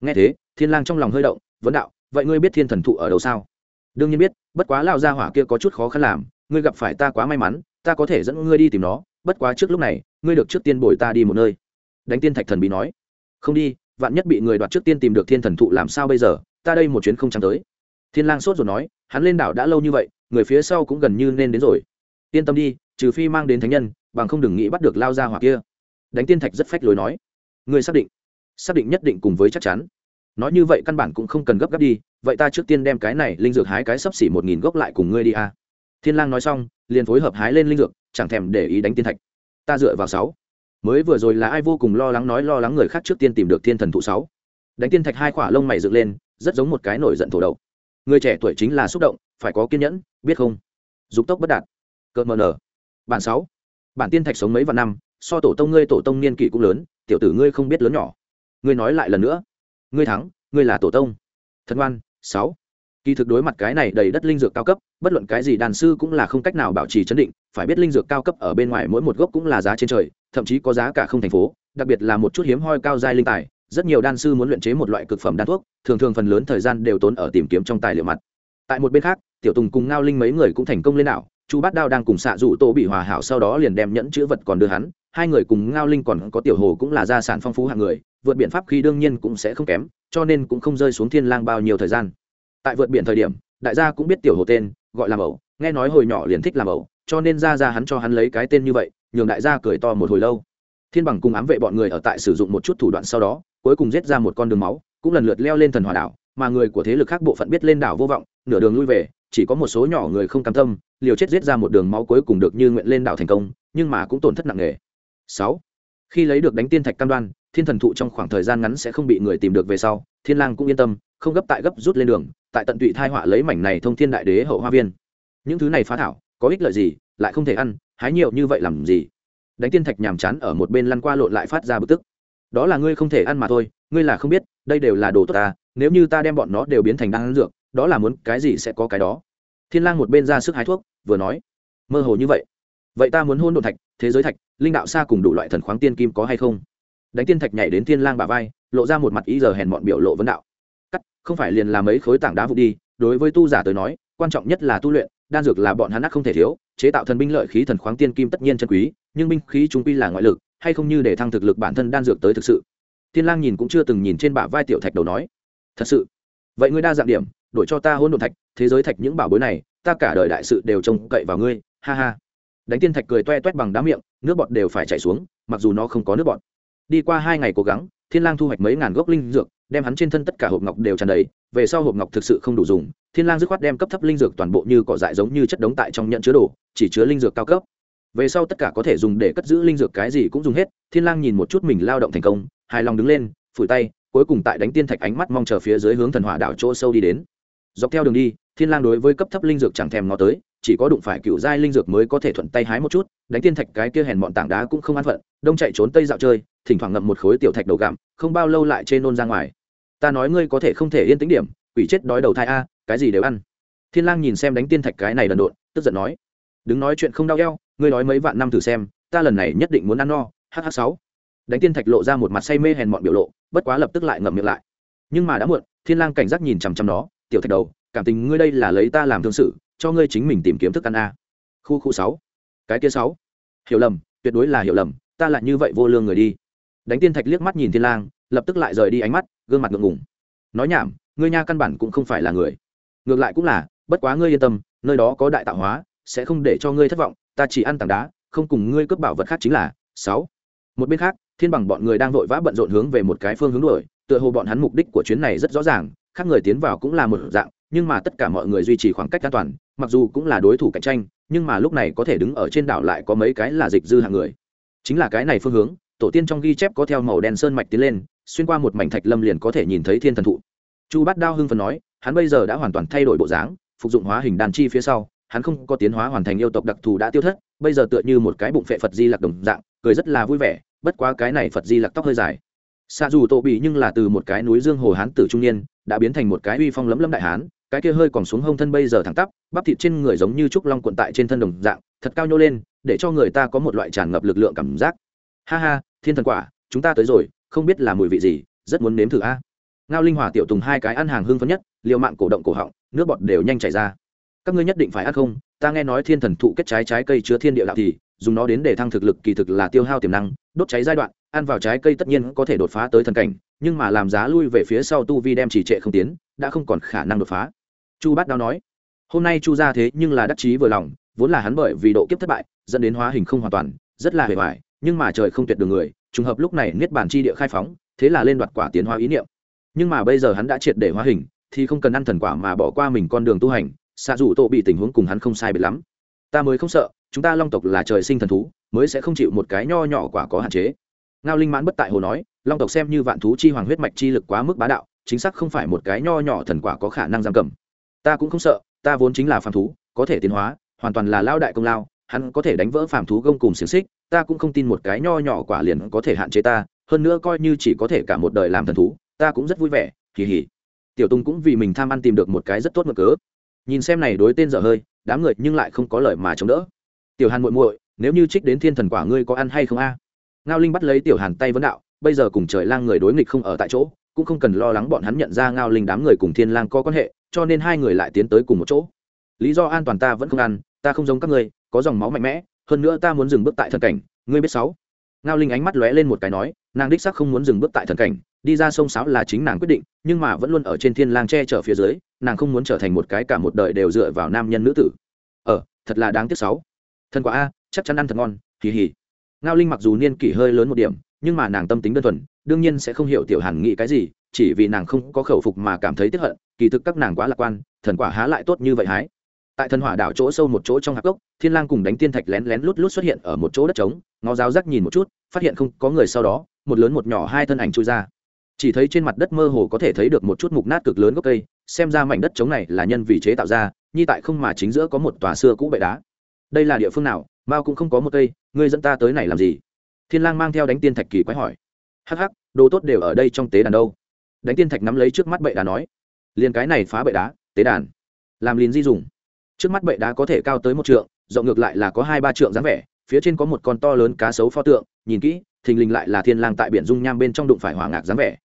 Nghe thế, thiên lang trong lòng hơi động, vấn đạo, vậy ngươi biết thiên thần thụ ở đâu sao? Đương nhiên biết, bất quá lao gia hỏa kia có chút khó khăn làm, ngươi gặp phải ta quá may mắn, ta có thể dẫn ngươi đi tìm nó, bất quá trước lúc này, ngươi được trước tiên bồi ta đi một nơi. Đánh tiên thạch thần bí nói. Không đi, vạn nhất bị người đoạt trước tiên tìm được thiên thần thụ làm sao bây giờ, ta đây một chuyến không chẳng tới. Thiên lang sốt rồi nói, hắn lên đảo đã lâu như vậy, người phía sau cũng gần như nên đến rồi. Yên tâm đi, trừ phi mang đến thánh nhân, bằng không đừng nghĩ bắt được lao ra hỏa kia. Đánh tiên thạch rất phách lối nói ngươi xác định xác định nhất định cùng với chắc chắn. Nói như vậy căn bản cũng không cần gấp gáp đi, vậy ta trước tiên đem cái này linh dược hái cái sấp xỉ một nghìn gốc lại cùng ngươi đi a thiên lang nói xong, liền phối hợp hái lên linh dược, chẳng thèm để ý đánh tiên thạch. Ta dựa vào sáu. Mới vừa rồi là ai vô cùng lo lắng nói lo lắng người khác trước tiên tìm được thiên thần thụ sáu. Đánh tiên thạch hai khỏa lông mày dựng lên, rất giống một cái nổi giận thổ đầu người trẻ tuổi chính là xúc động, phải có kiên nhẫn, biết không? Dục tốc bất đạt. Cợt mờ nở. Bản sáu. Bản tiên thạch sống mấy vạn năm so tổ tông ngươi tổ tông niên kỷ cũng lớn, tiểu tử ngươi không biết lớn nhỏ. Ngươi nói lại lần nữa. Ngươi thắng, ngươi là tổ tông. Thật ngoan, sáu. Kỳ thực đối mặt cái này đầy đất linh dược cao cấp, bất luận cái gì đàn sư cũng là không cách nào bảo trì chấn định, phải biết linh dược cao cấp ở bên ngoài mỗi một gốc cũng là giá trên trời, thậm chí có giá cả không thành phố, đặc biệt là một chút hiếm hoi cao giai linh tài, rất nhiều đan sư muốn luyện chế một loại cực phẩm đan thuốc, thường thường phần lớn thời gian đều tốn ở tìm kiếm trong tài liệu mặt. Tại một bên khác, tiểu tùng cùng ngao linh mấy người cũng thành công lên đảo chu bát đao đang cùng xạ rủ tô bị hòa hảo sau đó liền đem nhẫn chữ vật còn đưa hắn, hai người cùng ngao linh còn có tiểu hồ cũng là gia sản phong phú hạng người, vượt biện pháp khi đương nhiên cũng sẽ không kém, cho nên cũng không rơi xuống thiên lang bao nhiêu thời gian. Tại vượt biển thời điểm, đại gia cũng biết tiểu hồ tên, gọi là ẩu nghe nói hồi nhỏ liền thích làm ẩu cho nên ra ra hắn cho hắn lấy cái tên như vậy, nhường đại gia cười to một hồi lâu. Thiên bằng cùng ám vệ bọn người ở tại sử dụng một chút thủ đoạn sau đó, cuối cùng giết ra một con đường máu, cũng lần lượt leo lên thần hỏa đảo, mà người của thế lực khác bộ phận biết lên đảo vô vọng, nửa đường lui về chỉ có một số nhỏ người không cam tâm, liều chết giết ra một đường máu cuối cùng được như nguyện lên đảo thành công, nhưng mà cũng tổn thất nặng nề. Sáu, khi lấy được đánh tiên thạch cam đoan, thiên thần thụ trong khoảng thời gian ngắn sẽ không bị người tìm được về sau, thiên lang cũng yên tâm, không gấp tại gấp rút lên đường, tại tận tụy thai họa lấy mảnh này thông thiên đại đế hậu hoa viên. Những thứ này phá thảo, có ích lợi gì, lại không thể ăn, hái nhiều như vậy làm gì? Đánh tiên thạch nhàm chán ở một bên lăn qua lộn lại phát ra bực tức. Đó là ngươi không thể ăn mà thôi, ngươi là không biết, đây đều là đồ tốt ta, nếu như ta đem bọn nó đều biến thành đan dược đó là muốn cái gì sẽ có cái đó. Thiên lang một bên ra sức hái thuốc, vừa nói, mơ hồ như vậy. Vậy ta muốn hôn đồn thạch, thế giới thạch, linh đạo xa cùng đủ loại thần khoáng tiên kim có hay không? Đánh tiên thạch nhảy đến thiên lang bả vai, lộ ra một mặt ý giờ hèn mọn biểu lộ vấn đạo. Cắt, không phải liền làm mấy khối tảng đá vụ đi, đối với tu giả tới nói, quan trọng nhất là tu luyện, đan dược là bọn hắn ác không thể thiếu, chế tạo thần binh lợi khí thần khoáng tiên kim tất nhiên chân quý, nhưng binh khí chúng quy là ngoại lực, hay không như để thăng thực lực bản thân đan dược tới thực sự? Thiên lang nhìn cũng chưa từng nhìn trên bả vai tiểu thạch đầu nói, thật sự? Vậy ngươi đa dạng điểm đổi cho ta hôn độn thạch, thế giới thạch những bảo bối này, ta cả đời đại sự đều trông cậy vào ngươi, ha ha. Đánh tiên thạch cười toe toét bằng đá miệng, nước bọt đều phải chảy xuống, mặc dù nó không có nước bọt. Đi qua hai ngày cố gắng, thiên lang thu hoạch mấy ngàn gốc linh dược, đem hắn trên thân tất cả hộp ngọc đều tràn đầy, về sau hộp ngọc thực sự không đủ dùng, thiên lang dứt khoát đem cấp thấp linh dược toàn bộ như cỏ dại giống như chất đống tại trong nhận chứa đồ, chỉ chứa linh dược cao cấp. Về sau tất cả có thể dùng để cất giữ linh dược cái gì cũng dùng hết, thiên lang nhìn một chút mình lao động thành công, hài lòng đứng lên, phủi tay, cuối cùng tại đánh tiên thạch ánh mắt mong chờ phía dưới hướng thần hỏa đảo chỗ sâu đi đến dọc theo đường đi, thiên lang đối với cấp thấp linh dược chẳng thèm ngó tới, chỉ có đụng phải cựu giai linh dược mới có thể thuận tay hái một chút, đánh tiên thạch cái kia hèn bọn tảng đá cũng không an phận, đông chạy trốn tây dạo chơi, thỉnh thoảng ngậm một khối tiểu thạch đầu gặm, không bao lâu lại trên nôn ra ngoài. Ta nói ngươi có thể không thể yên tĩnh điểm, quỷ chết đói đầu thai a, cái gì đều ăn. Thiên lang nhìn xem đánh tiên thạch cái này đần độn, tức giận nói, đứng nói chuyện không đau eo, ngươi nói mấy vạn năm thử xem, ta lần này nhất định muốn ăn no hh sáu. Đánh tiên thạch lộ ra một mặt say mê hèn mọn biểu lộ, bất quá lập tức lại ngậm miệng lại. Nhưng mà đã muộn, thiên lang cảnh giác nhìn chằm chằm nó tiểu thạch đầu, cảm tình ngươi đây là lấy ta làm thương sự, cho ngươi chính mình tìm kiếm thức ăn a. Khu khu sáu. Cái kia sáu. Hiểu lầm, tuyệt đối là hiểu lầm, ta lại như vậy vô lương người đi. Đánh tiên thạch liếc mắt nhìn thiên lang, lập tức lại rời đi ánh mắt, gương mặt ngượng ngùng. Nói nhảm, ngươi nha căn bản cũng không phải là người. Ngược lại cũng là, bất quá ngươi yên tâm, nơi đó có đại tạo hóa, sẽ không để cho ngươi thất vọng, ta chỉ ăn tảng đá, không cùng ngươi cướp bảo vật khác chính là sáu. Một bên khác, thiên bằng bọn người đang vội vã bận rộn hướng về một cái phương hướng đuổi, tựa hồ bọn hắn mục đích của chuyến này rất rõ ràng khác người tiến vào cũng là một dạng, nhưng mà tất cả mọi người duy trì khoảng cách an toàn, mặc dù cũng là đối thủ cạnh tranh, nhưng mà lúc này có thể đứng ở trên đảo lại có mấy cái là dịch dư hạng người. Chính là cái này phương hướng, tổ tiên trong ghi chép có theo màu đen sơn mạch tiến lên, xuyên qua một mảnh thạch lâm liền có thể nhìn thấy thiên thần thụ. Chu bát đao hưng phần nói, hắn bây giờ đã hoàn toàn thay đổi bộ dáng, phục dụng hóa hình đàn chi phía sau, hắn không có tiến hóa hoàn thành yêu tộc đặc thù đã tiêu thất, bây giờ tựa như một cái bụng phệ phật di lặc đồng dạng, cười rất là vui vẻ, bất quá cái này phật di lặc tóc hơi dài. Xa dù tổ bị nhưng là từ một cái núi dương hồ hán tử trung niên đã biến thành một cái uy phong lấm lấm đại hán, cái kia hơi còn xuống hông thân bây giờ thẳng tắp, bắp thịt trên người giống như trúc long cuộn tại trên thân đồng dạng, thật cao nhô lên, để cho người ta có một loại tràn ngập lực lượng cảm giác. Ha ha, thiên thần quả, chúng ta tới rồi, không biết là mùi vị gì, rất muốn nếm thử a. À. Ngao linh hỏa tiểu tùng hai cái ăn hàng hương phấn nhất, liều mạng cổ động cổ họng, nước bọt đều nhanh chảy ra. Các ngươi nhất định phải ăn không, ta nghe nói thiên thần thụ kết trái trái cây chứa thiên địa đạo thì, dùng nó đến để thăng thực lực kỳ thực là tiêu hao tiềm năng, đốt cháy giai đoạn, ăn vào trái cây tất nhiên có thể đột phá tới thần cảnh nhưng mà làm giá lui về phía sau tu vi đem chỉ trệ không tiến, đã không còn khả năng đột phá. Chu bát đao nói, hôm nay chu ra thế nhưng là đắc chí vừa lòng, vốn là hắn bởi vì độ kiếp thất bại, dẫn đến hóa hình không hoàn toàn, rất là hề hoài, nhưng mà trời không tuyệt đường người, trùng hợp lúc này niết bàn chi địa khai phóng, thế là lên đoạt quả tiến hóa ý niệm. Nhưng mà bây giờ hắn đã triệt để hóa hình, thì không cần ăn thần quả mà bỏ qua mình con đường tu hành, xạ dù tổ bị tình huống cùng hắn không sai biệt lắm. Ta mới không sợ, chúng ta long tộc là trời sinh thần thú, mới sẽ không chịu một cái nho nhỏ quả có hạn chế ngao linh mãn bất tại hồ nói, long tộc xem như vạn thú chi hoàng huyết mạch chi lực quá mức bá đạo, chính xác không phải một cái nho nhỏ thần quả có khả năng giam cầm. Ta cũng không sợ, ta vốn chính là phàm thú, có thể tiến hóa, hoàn toàn là lao đại công lao, hắn có thể đánh vỡ phàm thú gông cùng xiềng xích, ta cũng không tin một cái nho nhỏ quả liền có thể hạn chế ta, hơn nữa coi như chỉ có thể cả một đời làm thần thú, ta cũng rất vui vẻ, kỳ hỉ. Tiểu tùng cũng vì mình tham ăn tìm được một cái rất tốt mực cớ. Nhìn xem này đối tên dở hơi, đám người nhưng lại không có lời mà chống đỡ. Tiểu hàn muội muội, nếu như trích đến thiên thần quả ngươi có ăn hay không a? Ngao linh bắt lấy tiểu hàn tay vấn đạo, bây giờ cùng trời lang người đối nghịch không ở tại chỗ, cũng không cần lo lắng bọn hắn nhận ra ngao linh đám người cùng thiên lang có quan hệ, cho nên hai người lại tiến tới cùng một chỗ. Lý do an toàn ta vẫn không ăn, ta không giống các ngươi, có dòng máu mạnh mẽ, hơn nữa ta muốn dừng bước tại thần cảnh, ngươi biết sáu. Ngao linh ánh mắt lóe lên một cái nói, nàng đích sắc không muốn dừng bước tại thần cảnh, đi ra sông sáo là chính nàng quyết định, nhưng mà vẫn luôn ở trên thiên lang che chở phía dưới, nàng không muốn trở thành một cái cả một đời đều dựa vào nam nhân nữ tử. Ờ thật là đáng tiếc sáu. Thần quả a, chắc chắn ăn thật ngon, hì hì ngao linh mặc dù niên kỷ hơi lớn một điểm, nhưng mà nàng tâm tính đơn thuần, đương nhiên sẽ không hiểu tiểu hàn nghĩ cái gì, chỉ vì nàng không có khẩu phục mà cảm thấy tiếc hận, kỳ thực các nàng quá lạc quan, thần quả há lại tốt như vậy hái. Tại thần hỏa đảo chỗ sâu một chỗ trong hạp gốc thiên lang cùng đánh tiên thạch lén lén lút lút xuất hiện ở một chỗ đất trống, ngó giáo giác nhìn một chút, phát hiện không có người sau đó, một lớn một nhỏ hai thân ảnh chui ra. Chỉ thấy trên mặt đất mơ hồ có thể thấy được một chút mục nát cực lớn gốc cây, xem ra mảnh đất trống này là nhân vì chế tạo ra, nhi tại không mà chính giữa có một tòa xưa cũ bệ đá. Đây là địa phương nào? Mao cũng không có một cây, ngươi dẫn ta tới này làm gì? Thiên lang mang theo đánh tiên thạch kỳ quái hỏi. Hắc hắc, đồ tốt đều ở đây trong tế đàn đâu. Đánh tiên thạch nắm lấy trước mắt bệ đá nói. Liền cái này phá bệ đá, tế đàn. Làm liền di dùng. Trước mắt bệ đá có thể cao tới một trượng, rộng ngược lại là có hai ba trượng dáng vẻ, phía trên có một con to lớn cá sấu pho tượng, nhìn kỹ, thình lình lại là thiên lang tại biển dung nham bên trong đụng phải hỏa ngạc dáng vẻ.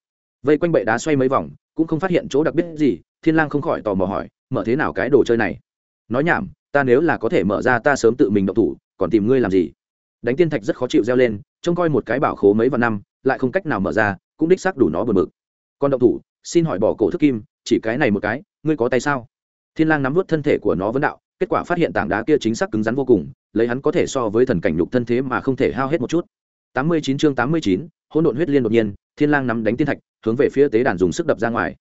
Vây quanh bệ đá xoay mấy vòng, cũng không phát hiện chỗ đặc biệt gì, thiên lang không khỏi tò mò hỏi, mở thế nào cái đồ chơi này? Nói nhảm, ta nếu là có thể mở ra, ta sớm tự mình động thủ còn tìm ngươi làm gì? Đánh tiên thạch rất khó chịu reo lên, trông coi một cái bảo khố mấy vạn năm, lại không cách nào mở ra, cũng đích xác đủ nó bờ mực còn động thủ, xin hỏi bỏ cổ thức kim, chỉ cái này một cái, ngươi có tay sao? Thiên lang nắm vút thân thể của nó vấn đạo, kết quả phát hiện tảng đá kia chính xác cứng rắn vô cùng, lấy hắn có thể so với thần cảnh nhục thân thế mà không thể hao hết một chút. Tám mươi chín chương tám mươi chín, hỗn độn huyết liên đột nhiên, thiên lang nắm đánh tiên thạch, hướng về phía tế đàn dùng sức đập ra ngoài.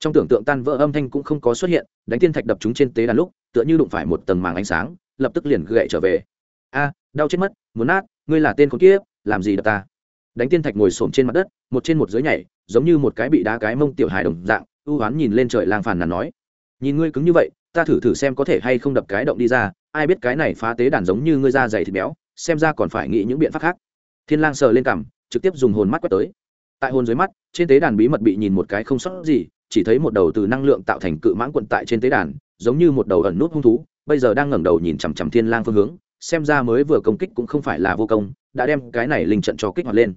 Trong tưởng tượng tan vỡ âm thanh cũng không có xuất hiện, đánh tiên thạch đập chúng trên tế đàn lúc, tựa như đụng phải một tầng màng ánh sáng, lập tức liền gậy trở về a, đau chết mất, muốn nát, ngươi là tên con kia làm gì đập ta? Đánh tiên thạch ngồi xổm trên mặt đất, một trên một dưới nhảy, giống như một cái bị đá cái mông tiểu hài đồng dạng, ưu hoán nhìn lên trời lang phàn nàn nói. Nhìn ngươi cứng như vậy, ta thử thử xem có thể hay không đập cái động đi ra, ai biết cái này phá tế đàn giống như ngươi da dày thịt béo, xem ra còn phải nghĩ những biện pháp khác. Thiên lang sờ lên cằm, trực tiếp dùng hồn mắt quét tới. Tại hồn dưới mắt, trên tế đàn bí mật bị nhìn một cái không sót gì, chỉ thấy một đầu từ năng lượng tạo thành cự mãng quận tại trên tế đàn, giống như một đầu ẩn nút hung thú, bây giờ đang ngẩng đầu nhìn chằm chằm thiên lang phương hướng xem ra mới vừa công kích cũng không phải là vô công, đã đem cái này linh trận cho kích hoạt lên.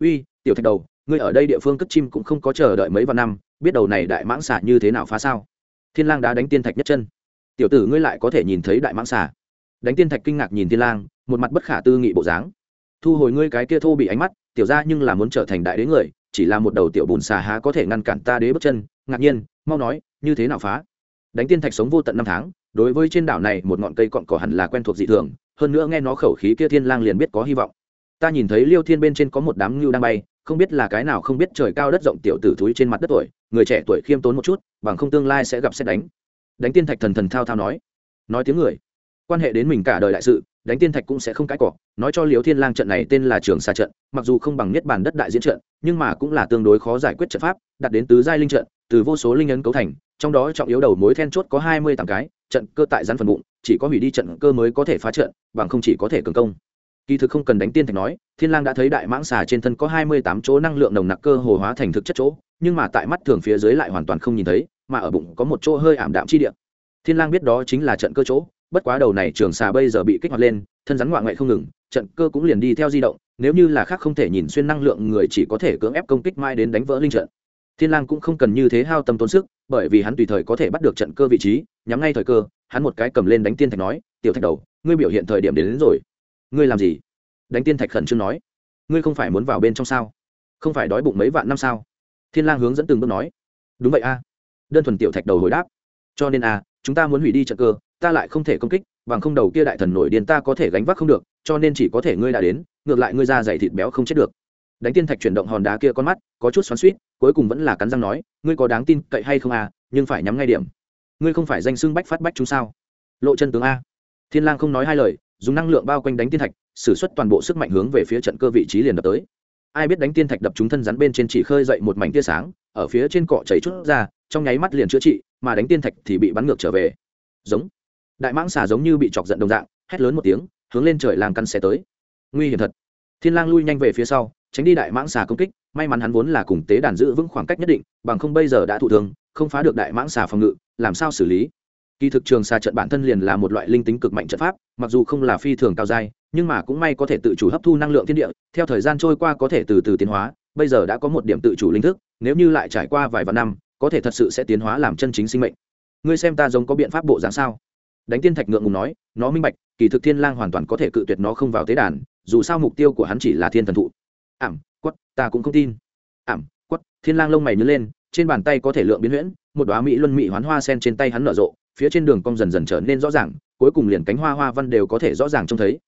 Uy, tiểu thạch đầu, ngươi ở đây địa phương cất chim cũng không có chờ đợi mấy vạn năm, biết đầu này đại mãng xà như thế nào phá sao? Thiên lang đã đánh tiên thạch nhất chân. Tiểu tử ngươi lại có thể nhìn thấy đại mãng xà. Đánh tiên thạch kinh ngạc nhìn thiên lang, một mặt bất khả tư nghị bộ dáng. Thu hồi ngươi cái kia thô bị ánh mắt, tiểu ra nhưng là muốn trở thành đại đế người, chỉ là một đầu tiểu bùn xà há có thể ngăn cản ta đế bước chân. Ngạc nhiên, mau nói, như thế nào phá? Đánh tiên thạch sống vô tận năm tháng đối với trên đảo này, một ngọn cây cọn cỏ hẳn là quen thuộc dị thường, hơn nữa nghe nó khẩu khí kia thiên lang liền biết có hy vọng. Ta nhìn thấy liêu thiên bên trên có một đám ngưu đang bay, không biết là cái nào không biết trời cao đất rộng tiểu tử thúi trên mặt đất tuổi, người trẻ tuổi khiêm tốn một chút, bằng không tương lai sẽ gặp xét đánh. Đánh tiên thạch thần thần thao thao nói. Nói tiếng người. Quan hệ đến mình cả đời đại sự, đánh tiên thạch cũng sẽ không cãi cọ. Nói cho liêu thiên lang trận này tên là trường xa trận, mặc dù không bằng nhất bản đất đại diễn trận, nhưng mà cũng là tương đối khó giải quyết trận pháp, đặt đến tứ giai linh trận, từ vô số linh ấn cấu thành, trong đó trọng yếu đầu mối then chốt có hai mươi tám cái trận cơ tại rắn phần bụng, chỉ có hủy đi trận cơ mới có thể phá trận, bằng không chỉ có thể cường công. Kỳ thực không cần đánh tiên thạch nói, thiên lang đã thấy đại mãng xà trên thân có hai mươi tám chỗ năng lượng nồng nặc cơ hồ hóa thành thực chất chỗ, nhưng mà tại mắt thường phía dưới lại hoàn toàn không nhìn thấy, mà ở bụng có một chỗ hơi ảm đạm chi địa. Thiên lang biết đó chính là trận cơ chỗ, bất quá đầu này trường xà bây giờ bị kích hoạt lên, thân rắn ngoại ngoại không ngừng, trận cơ cũng liền đi theo di động, nếu như là khác không thể nhìn xuyên năng lượng người chỉ có thể cưỡng ép công kích mai đến đánh vỡ linh trận thiên lang cũng không cần như thế hao tâm tốn sức bởi vì hắn tùy thời có thể bắt được trận cơ vị trí nhắm ngay thời cơ hắn một cái cầm lên đánh tiên thạch nói tiểu thạch đầu ngươi biểu hiện thời điểm đến, đến rồi. Ngươi làm gì? Đánh tiên thạch khẩn trương nói ngươi không phải muốn vào bên trong sao? Không phải đói bụng mấy vạn năm sao? Thiên lang hướng dẫn từng bước nói đúng vậy a. Đơn thuần tiểu thạch đầu hồi đáp cho nên a chúng ta muốn hủy đi trận cơ ta lại không thể công kích bằng không đầu kia đại thần nổi điên ta có thể gánh vác không được cho nên chỉ có thể ngươi đã đến ngược lại ngươi ra dày thịt béo không chết được đánh tiên thạch chuyển động hòn đá kia con mắt, có chút xoắn suýt cuối cùng vẫn là cắn răng nói, ngươi có đáng tin cậy hay không à nhưng phải nhắm ngay điểm. Ngươi không phải danh xưng bách phát bách chúng sao? Lộ chân tướng a. Thiên lang không nói hai lời, dùng năng lượng bao quanh đánh tiên thạch, sử xuất toàn bộ sức mạnh hướng về phía trận cơ vị trí liền đập tới. Ai biết đánh tiên thạch đập chúng thân rắn bên trên chỉ khơi dậy một mảnh tia sáng, ở phía trên cọ chảy chút ra, trong nháy mắt liền chữa trị, mà đánh tiên thạch thì bị bắn ngược trở về. Giống. Đại mãng xà giống như bị chọc giận đồng dạng, hét lớn một tiếng, hướng lên trời lang căn xe tới. Nguy hiểm thật. Thiên lang lui nhanh về phía sau tránh đi đại mãng xà công kích, may mắn hắn vốn là cùng tế đàn giữ vững khoảng cách nhất định, bằng không bây giờ đã thụ thương, không phá được đại mãng xà phòng ngự, làm sao xử lý? Kỳ thực trường xà trận bản thân liền là một loại linh tính cực mạnh trận pháp, mặc dù không là phi thường cao dai nhưng mà cũng may có thể tự chủ hấp thu năng lượng thiên địa, theo thời gian trôi qua có thể từ từ tiến hóa, bây giờ đã có một điểm tự chủ linh thức, nếu như lại trải qua vài vạn năm, có thể thật sự sẽ tiến hóa làm chân chính sinh mệnh. Ngươi xem ta giống có biện pháp bộ dáng sao? Đánh tiên thạch ngượng ngùng nói, nó minh bạch, kỳ thực thiên lang hoàn toàn có thể cự tuyệt nó không vào tế đàn, dù sao mục tiêu của hắn chỉ là thiên thần thụ ảm, quất, ta cũng không tin. Ảm, quất, thiên lang lông mày nhớ lên, trên bàn tay có thể lượng biến huyễn, một đóa mỹ luân mỹ hoán hoa sen trên tay hắn nở rộ, phía trên đường cong dần dần trở nên rõ ràng, cuối cùng liền cánh hoa hoa văn đều có thể rõ ràng trông thấy.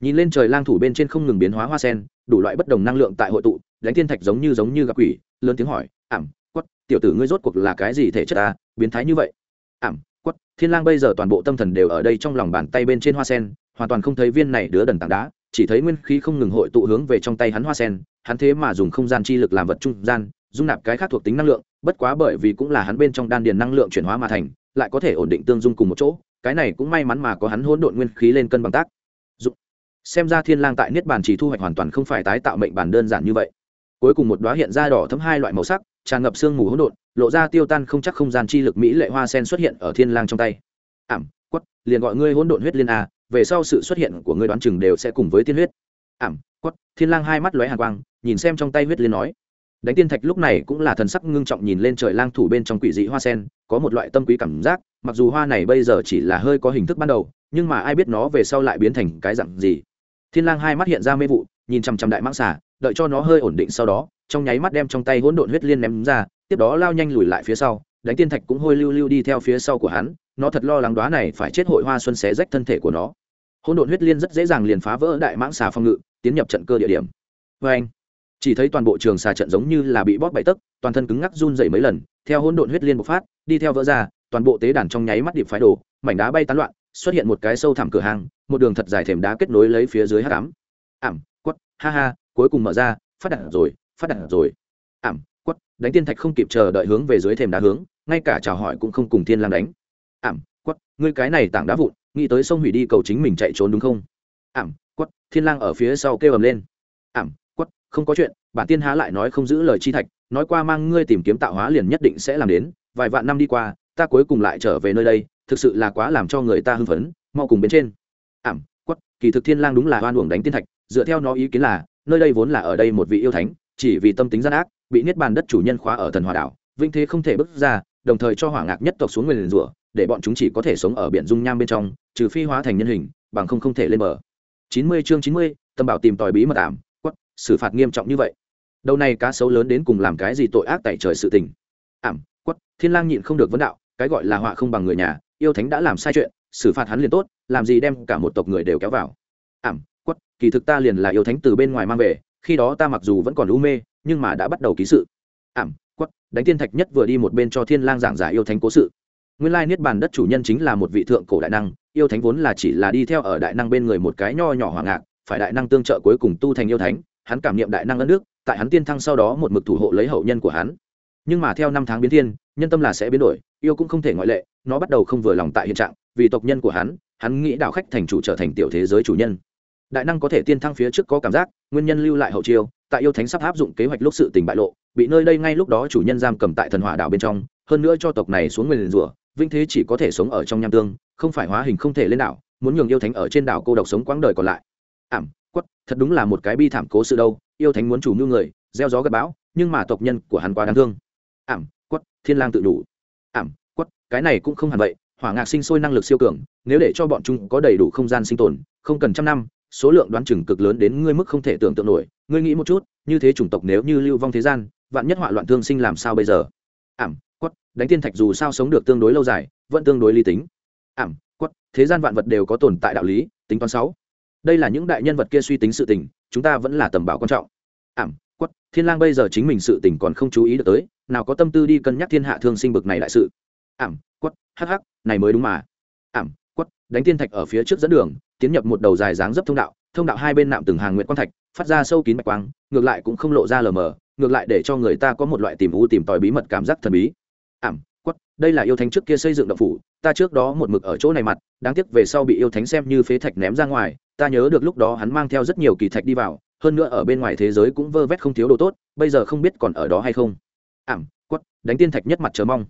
Nhìn lên trời lang thủ bên trên không ngừng biến hóa hoa sen, đủ loại bất đồng năng lượng tại hội tụ, đánh thiên thạch giống như giống như gặp quỷ, lớn tiếng hỏi, ảm, quất, tiểu tử ngươi rốt cuộc là cái gì thể chất ta biến thái như vậy? Ảm, quất, thiên lang bây giờ toàn bộ tâm thần đều ở đây trong lòng bàn tay bên trên hoa sen, hoàn toàn không thấy viên này đứa đần tảng đá chỉ thấy nguyên khí không ngừng hội tụ hướng về trong tay hắn hoa sen, hắn thế mà dùng không gian chi lực làm vật trung gian, dung nạp cái khác thuộc tính năng lượng, bất quá bởi vì cũng là hắn bên trong đan điền năng lượng chuyển hóa mà thành, lại có thể ổn định tương dung cùng một chỗ, cái này cũng may mắn mà có hắn hỗn độn nguyên khí lên cân bằng tác. Dụng. Xem ra thiên lang tại niết bàn chỉ thu hoạch hoàn toàn không phải tái tạo mệnh bản đơn giản như vậy. Cuối cùng một đóa hiện ra đỏ thấm hai loại màu sắc, tràn ngập sương mù hỗn độn, lộ ra tiêu tan không chắc không gian chi lực mỹ lệ hoa sen xuất hiện ở thiên lang trong tay. Ảm quất liền gọi ngươi hỗn độn huyết liên a về sau sự xuất hiện của ngươi đoán chừng đều sẽ cùng với tiên huyết. Ảm quất thiên lang hai mắt lóe hàn quang, nhìn xem trong tay huyết liên nói. Đánh tiên thạch lúc này cũng là thần sắc ngưng trọng nhìn lên trời lang thủ bên trong quỷ dị hoa sen, có một loại tâm quý cảm giác, mặc dù hoa này bây giờ chỉ là hơi có hình thức ban đầu, nhưng mà ai biết nó về sau lại biến thành cái dạng gì. Thiên lang hai mắt hiện ra mê vụ, nhìn chăm chăm đại mãng xà, đợi cho nó hơi ổn định sau đó, trong nháy mắt đem trong tay hỗn độn huyết liên ném ra, tiếp đó lao nhanh lùi lại phía sau, đánh tiên thạch cũng hôi lưu lưu đi theo phía sau của hắn, nó thật lo lắng đoá này phải chết hội hoa xuân xé rách thân thể của nó hỗn độn huyết liên rất dễ dàng liền phá vỡ đại mãng xà phong ngự, tiến nhập trận cơ địa điểm. Vê anh, chỉ thấy toàn bộ trường xà trận giống như là bị bóp bậy tấc, toàn thân cứng ngắc run dậy mấy lần, theo hỗn độn huyết liên bộc phát, đi theo vỡ ra, toàn bộ tế đàn trong nháy mắt điệp phái đổ, mảnh đá bay tán loạn, xuất hiện một cái sâu thẳm cửa hàng, một đường thật dài thềm đá kết nối lấy phía dưới hát ám. Ảm, quất, ha ha, cuối cùng mở ra, phát đạn rồi, phát đạn rồi. Ảm, quất, đánh tiên thạch không kịp chờ đợi hướng về dưới thềm đá hướng, ngay cả chào hỏi cũng không cùng thiên lang đánh. Ảm, quất, ngươi cái này tảng đá vụn nghĩ tới sông hủy đi cầu chính mình chạy trốn đúng không? Ảm quất thiên lang ở phía sau kêu ầm lên. Ảm quất không có chuyện, bản tiên há lại nói không giữ lời chi thạch, nói qua mang ngươi tìm kiếm tạo hóa liền nhất định sẽ làm đến. Vài vạn năm đi qua, ta cuối cùng lại trở về nơi đây, thực sự là quá làm cho người ta hưng phấn, mau cùng bên trên. Ảm quất kỳ thực thiên lang đúng là oan uổng đánh tiên thạch, dựa theo nó ý kiến là, nơi đây vốn là ở đây một vị yêu thánh, chỉ vì tâm tính gian ác, bị niết bàn đất chủ nhân khóa ở thần hòa đảo vinh thế không thể bước ra đồng thời cho hỏa ngạc nhất tộc xuống nguyền rủa để bọn chúng chỉ có thể sống ở biển dung nham bên trong trừ phi hóa thành nhân hình bằng không không thể lên bờ. 90 chương 90, tâm bảo tìm tòi bí mật ảm quất xử phạt nghiêm trọng như vậy. Đầu này cá sấu lớn đến cùng làm cái gì tội ác tại trời sự tình? Ảm quất thiên lang nhịn không được vấn đạo cái gọi là họa không bằng người nhà yêu thánh đã làm sai chuyện xử phạt hắn liền tốt làm gì đem cả một tộc người đều kéo vào. Ảm quất kỳ thực ta liền là yêu thánh từ bên ngoài mang về khi đó ta mặc dù vẫn còn u mê nhưng mà đã bắt đầu ký sự. Ảm đánh tiên thạch nhất vừa đi một bên cho thiên lang giảng giải yêu thánh cố sự. Nguyên lai niết bàn đất chủ nhân chính là một vị thượng cổ đại năng, yêu thánh vốn là chỉ là đi theo ở đại năng bên người một cái nho nhỏ hoàng ngạc, phải đại năng tương trợ cuối cùng tu thành yêu thánh, hắn cảm niệm đại năng ân nước tại hắn tiên thăng sau đó một mực thủ hộ lấy hậu nhân của hắn. Nhưng mà theo năm tháng biến thiên, nhân tâm là sẽ biến đổi, yêu cũng không thể ngoại lệ, nó bắt đầu không vừa lòng tại hiện trạng, vì tộc nhân của hắn hắn nghĩ đạo khách thành chủ trở thành tiểu thế giới chủ nhân đại năng có thể tiên thăng phía trước có cảm giác, nguyên nhân lưu lại hậu chiêu, tại yêu thánh sắp áp dụng kế hoạch lúc sự tình bại lộ, bị nơi đây ngay lúc đó chủ nhân giam cầm tại thần hỏa đảo bên trong, hơn nữa cho tộc này xuống nguyền rủa, vinh thế chỉ có thể sống ở trong nham tương, không phải hóa hình không thể lên đảo, muốn nhường yêu thánh ở trên đảo cô độc sống quãng đời còn lại. Ảm, quất, thật đúng là một cái bi thảm cố sự đâu, yêu thánh muốn chủ mưu người, gieo gió gặp bão, nhưng mà tộc nhân của hắn quá đáng thương. Ảm, quất, thiên lang tự đủ. Ảm, quất, cái này cũng không hẳn vậy, hỏa ngạc sinh sôi năng lực siêu cường, nếu để cho bọn chúng có đầy đủ không gian sinh tồn, không cần trăm năm số lượng đoán chừng cực lớn đến ngươi mức không thể tưởng tượng nổi. Ngươi nghĩ một chút, như thế chủng tộc nếu như lưu vong thế gian, vạn nhất họa loạn thương sinh làm sao bây giờ? Ảm, quất, đánh tiên thạch dù sao sống được tương đối lâu dài, vẫn tương đối lý tính. Ảm, quất, thế gian vạn vật đều có tồn tại đạo lý, tính toán sáu. Đây là những đại nhân vật kia suy tính sự tình, chúng ta vẫn là tầm bảo quan trọng. Ảm, quất, thiên lang bây giờ chính mình sự tình còn không chú ý được tới, nào có tâm tư đi cân nhắc thiên hạ thương sinh bực này đại sự. Ảm, quất, hắc hắc, này mới đúng mà. Ảm, quất, đánh tiên thạch ở phía trước dẫn đường tiến nhập một đầu dài dáng dấp thông đạo thông đạo hai bên nạm từng hàng nguyện quang thạch, phát ra sâu kín bạch quang, ngược lại cũng không lộ ra lờ mờ, ngược lại để cho người ta có một loại tìm u, tìm tòi bí mật cảm giác thần bí. Ảm, quất, đây là yêu thánh trước kia xây dựng động phủ, ta trước đó một mực ở chỗ này mặt, đáng tiếc về sau bị yêu thánh xem như phế thạch ném ra ngoài, ta nhớ được lúc đó hắn mang theo rất nhiều kỳ thạch đi vào, hơn nữa ở bên ngoài thế giới cũng vơ vét không thiếu đồ tốt, bây giờ không biết còn ở đó hay không. Ảm, quất, đánh tiên thạch nhất mặt chờ mong.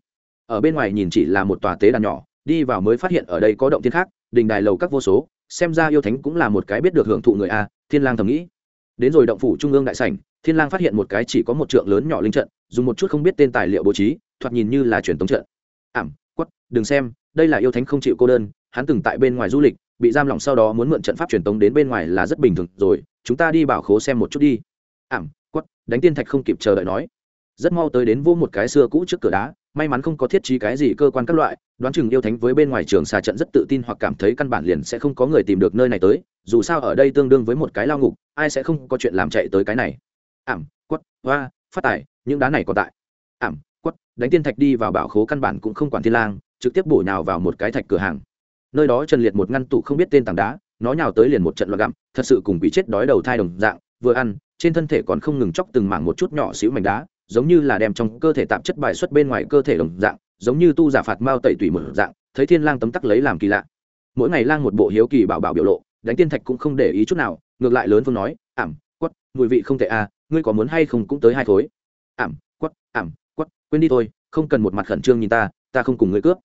Ở bên ngoài nhìn chỉ là một tòa tế đàn nhỏ, đi vào mới phát hiện ở đây có động tiên khác đình đài lầu các vô số, xem ra yêu thánh cũng là một cái biết được hưởng thụ người a, thiên lang thầm nghĩ. Đến rồi động phủ trung ương đại sảnh, thiên lang phát hiện một cái chỉ có một trượng lớn nhỏ linh trận, dùng một chút không biết tên tài liệu bố trí, thoạt nhìn như là truyền tống trận. Ảm, quất, đừng xem, đây là yêu thánh không chịu cô đơn, hắn từng tại bên ngoài du lịch, bị giam lỏng sau đó muốn mượn trận pháp truyền tống đến bên ngoài là rất bình thường rồi, chúng ta đi bảo khố xem một chút đi. Ảm, quất, đánh tiên thạch không kịp chờ đợi nói rất mau tới đến vô một cái xưa cũ trước cửa đá, may mắn không có thiết trí cái gì cơ quan các loại, đoán chừng yêu thánh với bên ngoài trường xà trận rất tự tin hoặc cảm thấy căn bản liền sẽ không có người tìm được nơi này tới, dù sao ở đây tương đương với một cái lao ngục, ai sẽ không có chuyện làm chạy tới cái này. Ảm, quất, hoa, phát tài, những đá này còn tại. Ảm, quất, đánh tiên thạch đi vào bảo khố căn bản cũng không quản thiên lang, trực tiếp bổ nhào vào một cái thạch cửa hàng. Nơi đó trần liệt một ngăn tủ không biết tên tảng đá, nó nhào tới liền một trận loạn gặm, thật sự cùng bị chết đói đầu thai đồng dạng, vừa ăn, trên thân thể còn không ngừng chóc từng mảng một chút nhỏ xíu mảnh đá giống như là đem trong cơ thể tạp chất bài xuất bên ngoài cơ thể đồng dạng, giống như tu giả phạt mao tẩy tủy mở dạng, thấy thiên lang tấm tắc lấy làm kỳ lạ. Mỗi ngày lang một bộ hiếu kỳ bảo bảo biểu lộ, đánh tiên thạch cũng không để ý chút nào, ngược lại lớn phương nói, ảm quất mùi vị không tệ à ngươi có muốn hay không cũng tới hai khối ảm quất ảm quất quên đi thôi, không cần một mặt khẩn trương nhìn ta ta không cùng ngươi cướp.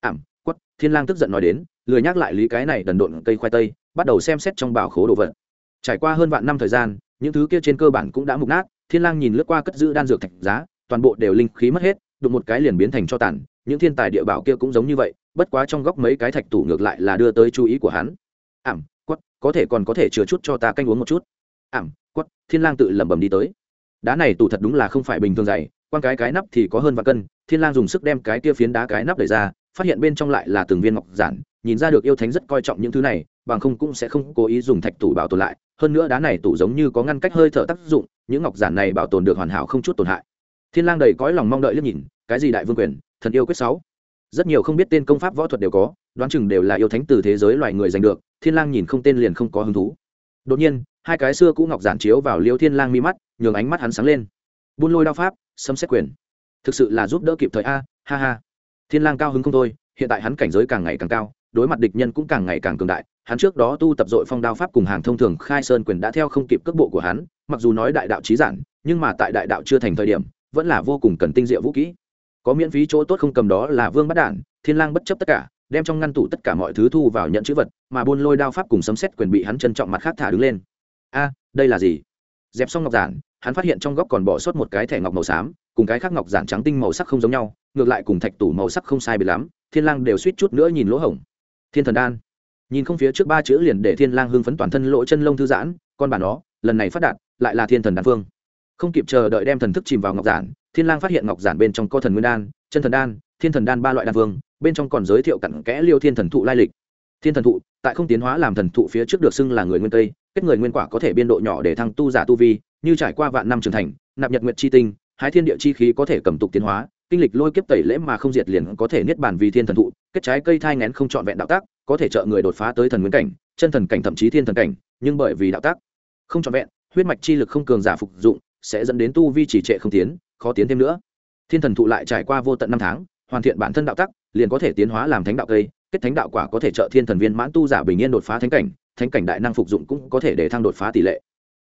Ảm quất thiên lang tức giận nói đến, lười nhắc lại lý cái này đần độn cây khoai tây, bắt đầu xem xét trong bảo khố đồ vật. Trải qua hơn vạn năm thời gian, những thứ kia trên cơ bản cũng đã mục nát thiên lang nhìn lướt qua cất giữ đan dược thạch giá, toàn bộ đều linh khí mất hết, đụng một cái liền biến thành cho tàn, những thiên tài địa bảo kia cũng giống như vậy, bất quá trong góc mấy cái thạch tủ ngược lại là đưa tới chú ý của hắn. Ảm, quất, có thể còn có thể chứa chút cho ta canh uống một chút. Ảm, quất, thiên lang tự lẩm bẩm đi tới. Đá này tủ thật đúng là không phải bình thường dày quan cái cái nắp thì có hơn vạn cân, thiên lang dùng sức đem cái kia phiến đá cái nắp đẩy ra, phát hiện bên trong lại là từng viên ngọc giản, nhìn ra được yêu thánh rất coi trọng những thứ này bằng không cũng sẽ không cố ý dùng thạch tủ bảo tồn lại. Hơn nữa đá này tủ giống như có ngăn cách hơi thở tác dụng, những ngọc giản này bảo tồn được hoàn hảo không chút tổn hại. Thiên lang đầy cõi lòng mong đợi liếc nhìn, cái gì đại vương quyền, thần yêu quyết sáu. Rất nhiều không biết tên công pháp võ thuật đều có, đoán chừng đều là yêu thánh từ thế giới loài người giành được, thiên lang nhìn không tên liền không có hứng thú. Đột nhiên, hai cái xưa cũ ngọc giản chiếu vào liêu thiên lang mi mắt, nhường ánh mắt hắn sáng lên. Buôn lôi đao pháp, sấm xét quyền. Thực sự là giúp đỡ kịp thời a, ha ha. Thiên lang cao hứng không thôi, hiện tại hắn cảnh giới càng ngày càng cao, đối mặt địch nhân cũng càng ngày càng cường đại hắn trước đó tu tập dội phong đao pháp cùng hàng thông thường khai sơn quyền đã theo không kịp cước bộ của hắn, mặc dù nói đại đạo trí giản, nhưng mà tại đại đạo chưa thành thời điểm, vẫn là vô cùng cần tinh diệu vũ kỹ. Có miễn phí chỗ tốt không cầm đó là vương bắt đản, thiên lang bất chấp tất cả, đem trong ngăn tủ tất cả mọi thứ thu vào nhận chữ vật, mà buôn lôi đao pháp cùng sấm xét quyền bị hắn trân trọng mặt khác thả đứng lên. A, đây là gì? Dẹp xong ngọc giản, hắn phát hiện trong góc còn bỏ sót một cái thẻ ngọc màu xám, cùng cái khác ngọc giản trắng tinh màu sắc không giống nhau, ngược lại cùng thạch tủ màu sắc không sai biệt lắm, thiên lang đều suýt chút nữa nhìn lỗ hổng. Thiên thần đan nhìn không phía trước ba chữ liền để thiên lang hưng phấn toàn thân lỗ chân lông thư giãn con bản đó, lần này phát đạt lại là thiên thần đan phương. Không kịp chờ đợi đem thần thức chìm vào ngọc giản thiên lang phát hiện ngọc giản bên trong có thần nguyên đan chân thần đan thiên thần đan ba loại đan phương bên trong còn giới thiệu cặn kẽ liêu thiên thần thụ lai lịch. Thiên thần thụ tại không tiến hóa làm thần thụ phía trước được xưng là người nguyên tây kết người nguyên quả có thể biên độ nhỏ để thăng tu giả tu vi như trải qua vạn năm trưởng thành nạp nhật nguyệt chi tinh hái thiên địa chi khí có thể cầm tục tiến hóa kinh lịch lôi kiếp tẩy lễ mà không diệt liền có thể niết bàn vì thiên thần thụ kết trái cây thai ngén không trọn vẹn đạo tác có thể trợ người đột phá tới thần nguyên cảnh, chân thần cảnh thậm chí thiên thần cảnh, nhưng bởi vì đạo tác không trọn vẹn, huyết mạch chi lực không cường giả phục dụng, sẽ dẫn đến tu vi chỉ trệ không tiến, khó tiến thêm nữa. Thiên thần thụ lại trải qua vô tận năm tháng, hoàn thiện bản thân đạo tắc liền có thể tiến hóa làm thánh đạo cây, kết thánh đạo quả có thể trợ thiên thần viên mãn tu giả bình yên đột phá thánh cảnh thánh cảnh đại năng phục dụng cũng có thể để thăng đột phá tỷ lệ.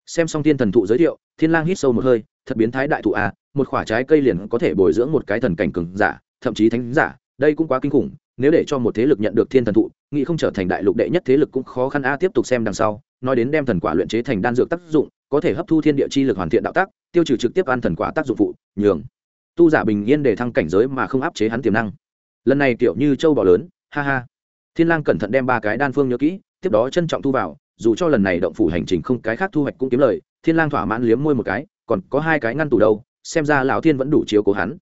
Xem xong thiên thần thụ giới thiệu, thiên lang hít sâu một hơi, thật biến thái đại thụ a một quả trái cây liền có thể bồi dưỡng một cái thần cảnh cường giả, thậm chí thánh giả, đây cũng quá kinh khủng nếu để cho một thế lực nhận được thiên thần thụ, nghĩ không trở thành đại lục đệ nhất thế lực cũng khó khăn a, tiếp tục xem đằng sau, nói đến đem thần quả luyện chế thành đan dược tác dụng, có thể hấp thu thiên địa chi lực hoàn thiện đạo tác, tiêu trừ trực tiếp ăn thần quả tác dụng phụ, nhường. Tu giả bình yên để thăng cảnh giới mà không áp chế hắn tiềm năng. Lần này kiểu như châu bò lớn, ha ha. Thiên lang cẩn thận đem ba cái đan phương nhớ kỹ, tiếp đó trân trọng thu vào, dù cho lần này động phủ hành trình không cái khác thu hoạch cũng kiếm lời, thiên lang thỏa mãn liếm môi một cái, còn có hai cái ngăn tủ đâu, xem ra lão thiên vẫn đủ chiếu cố hắn.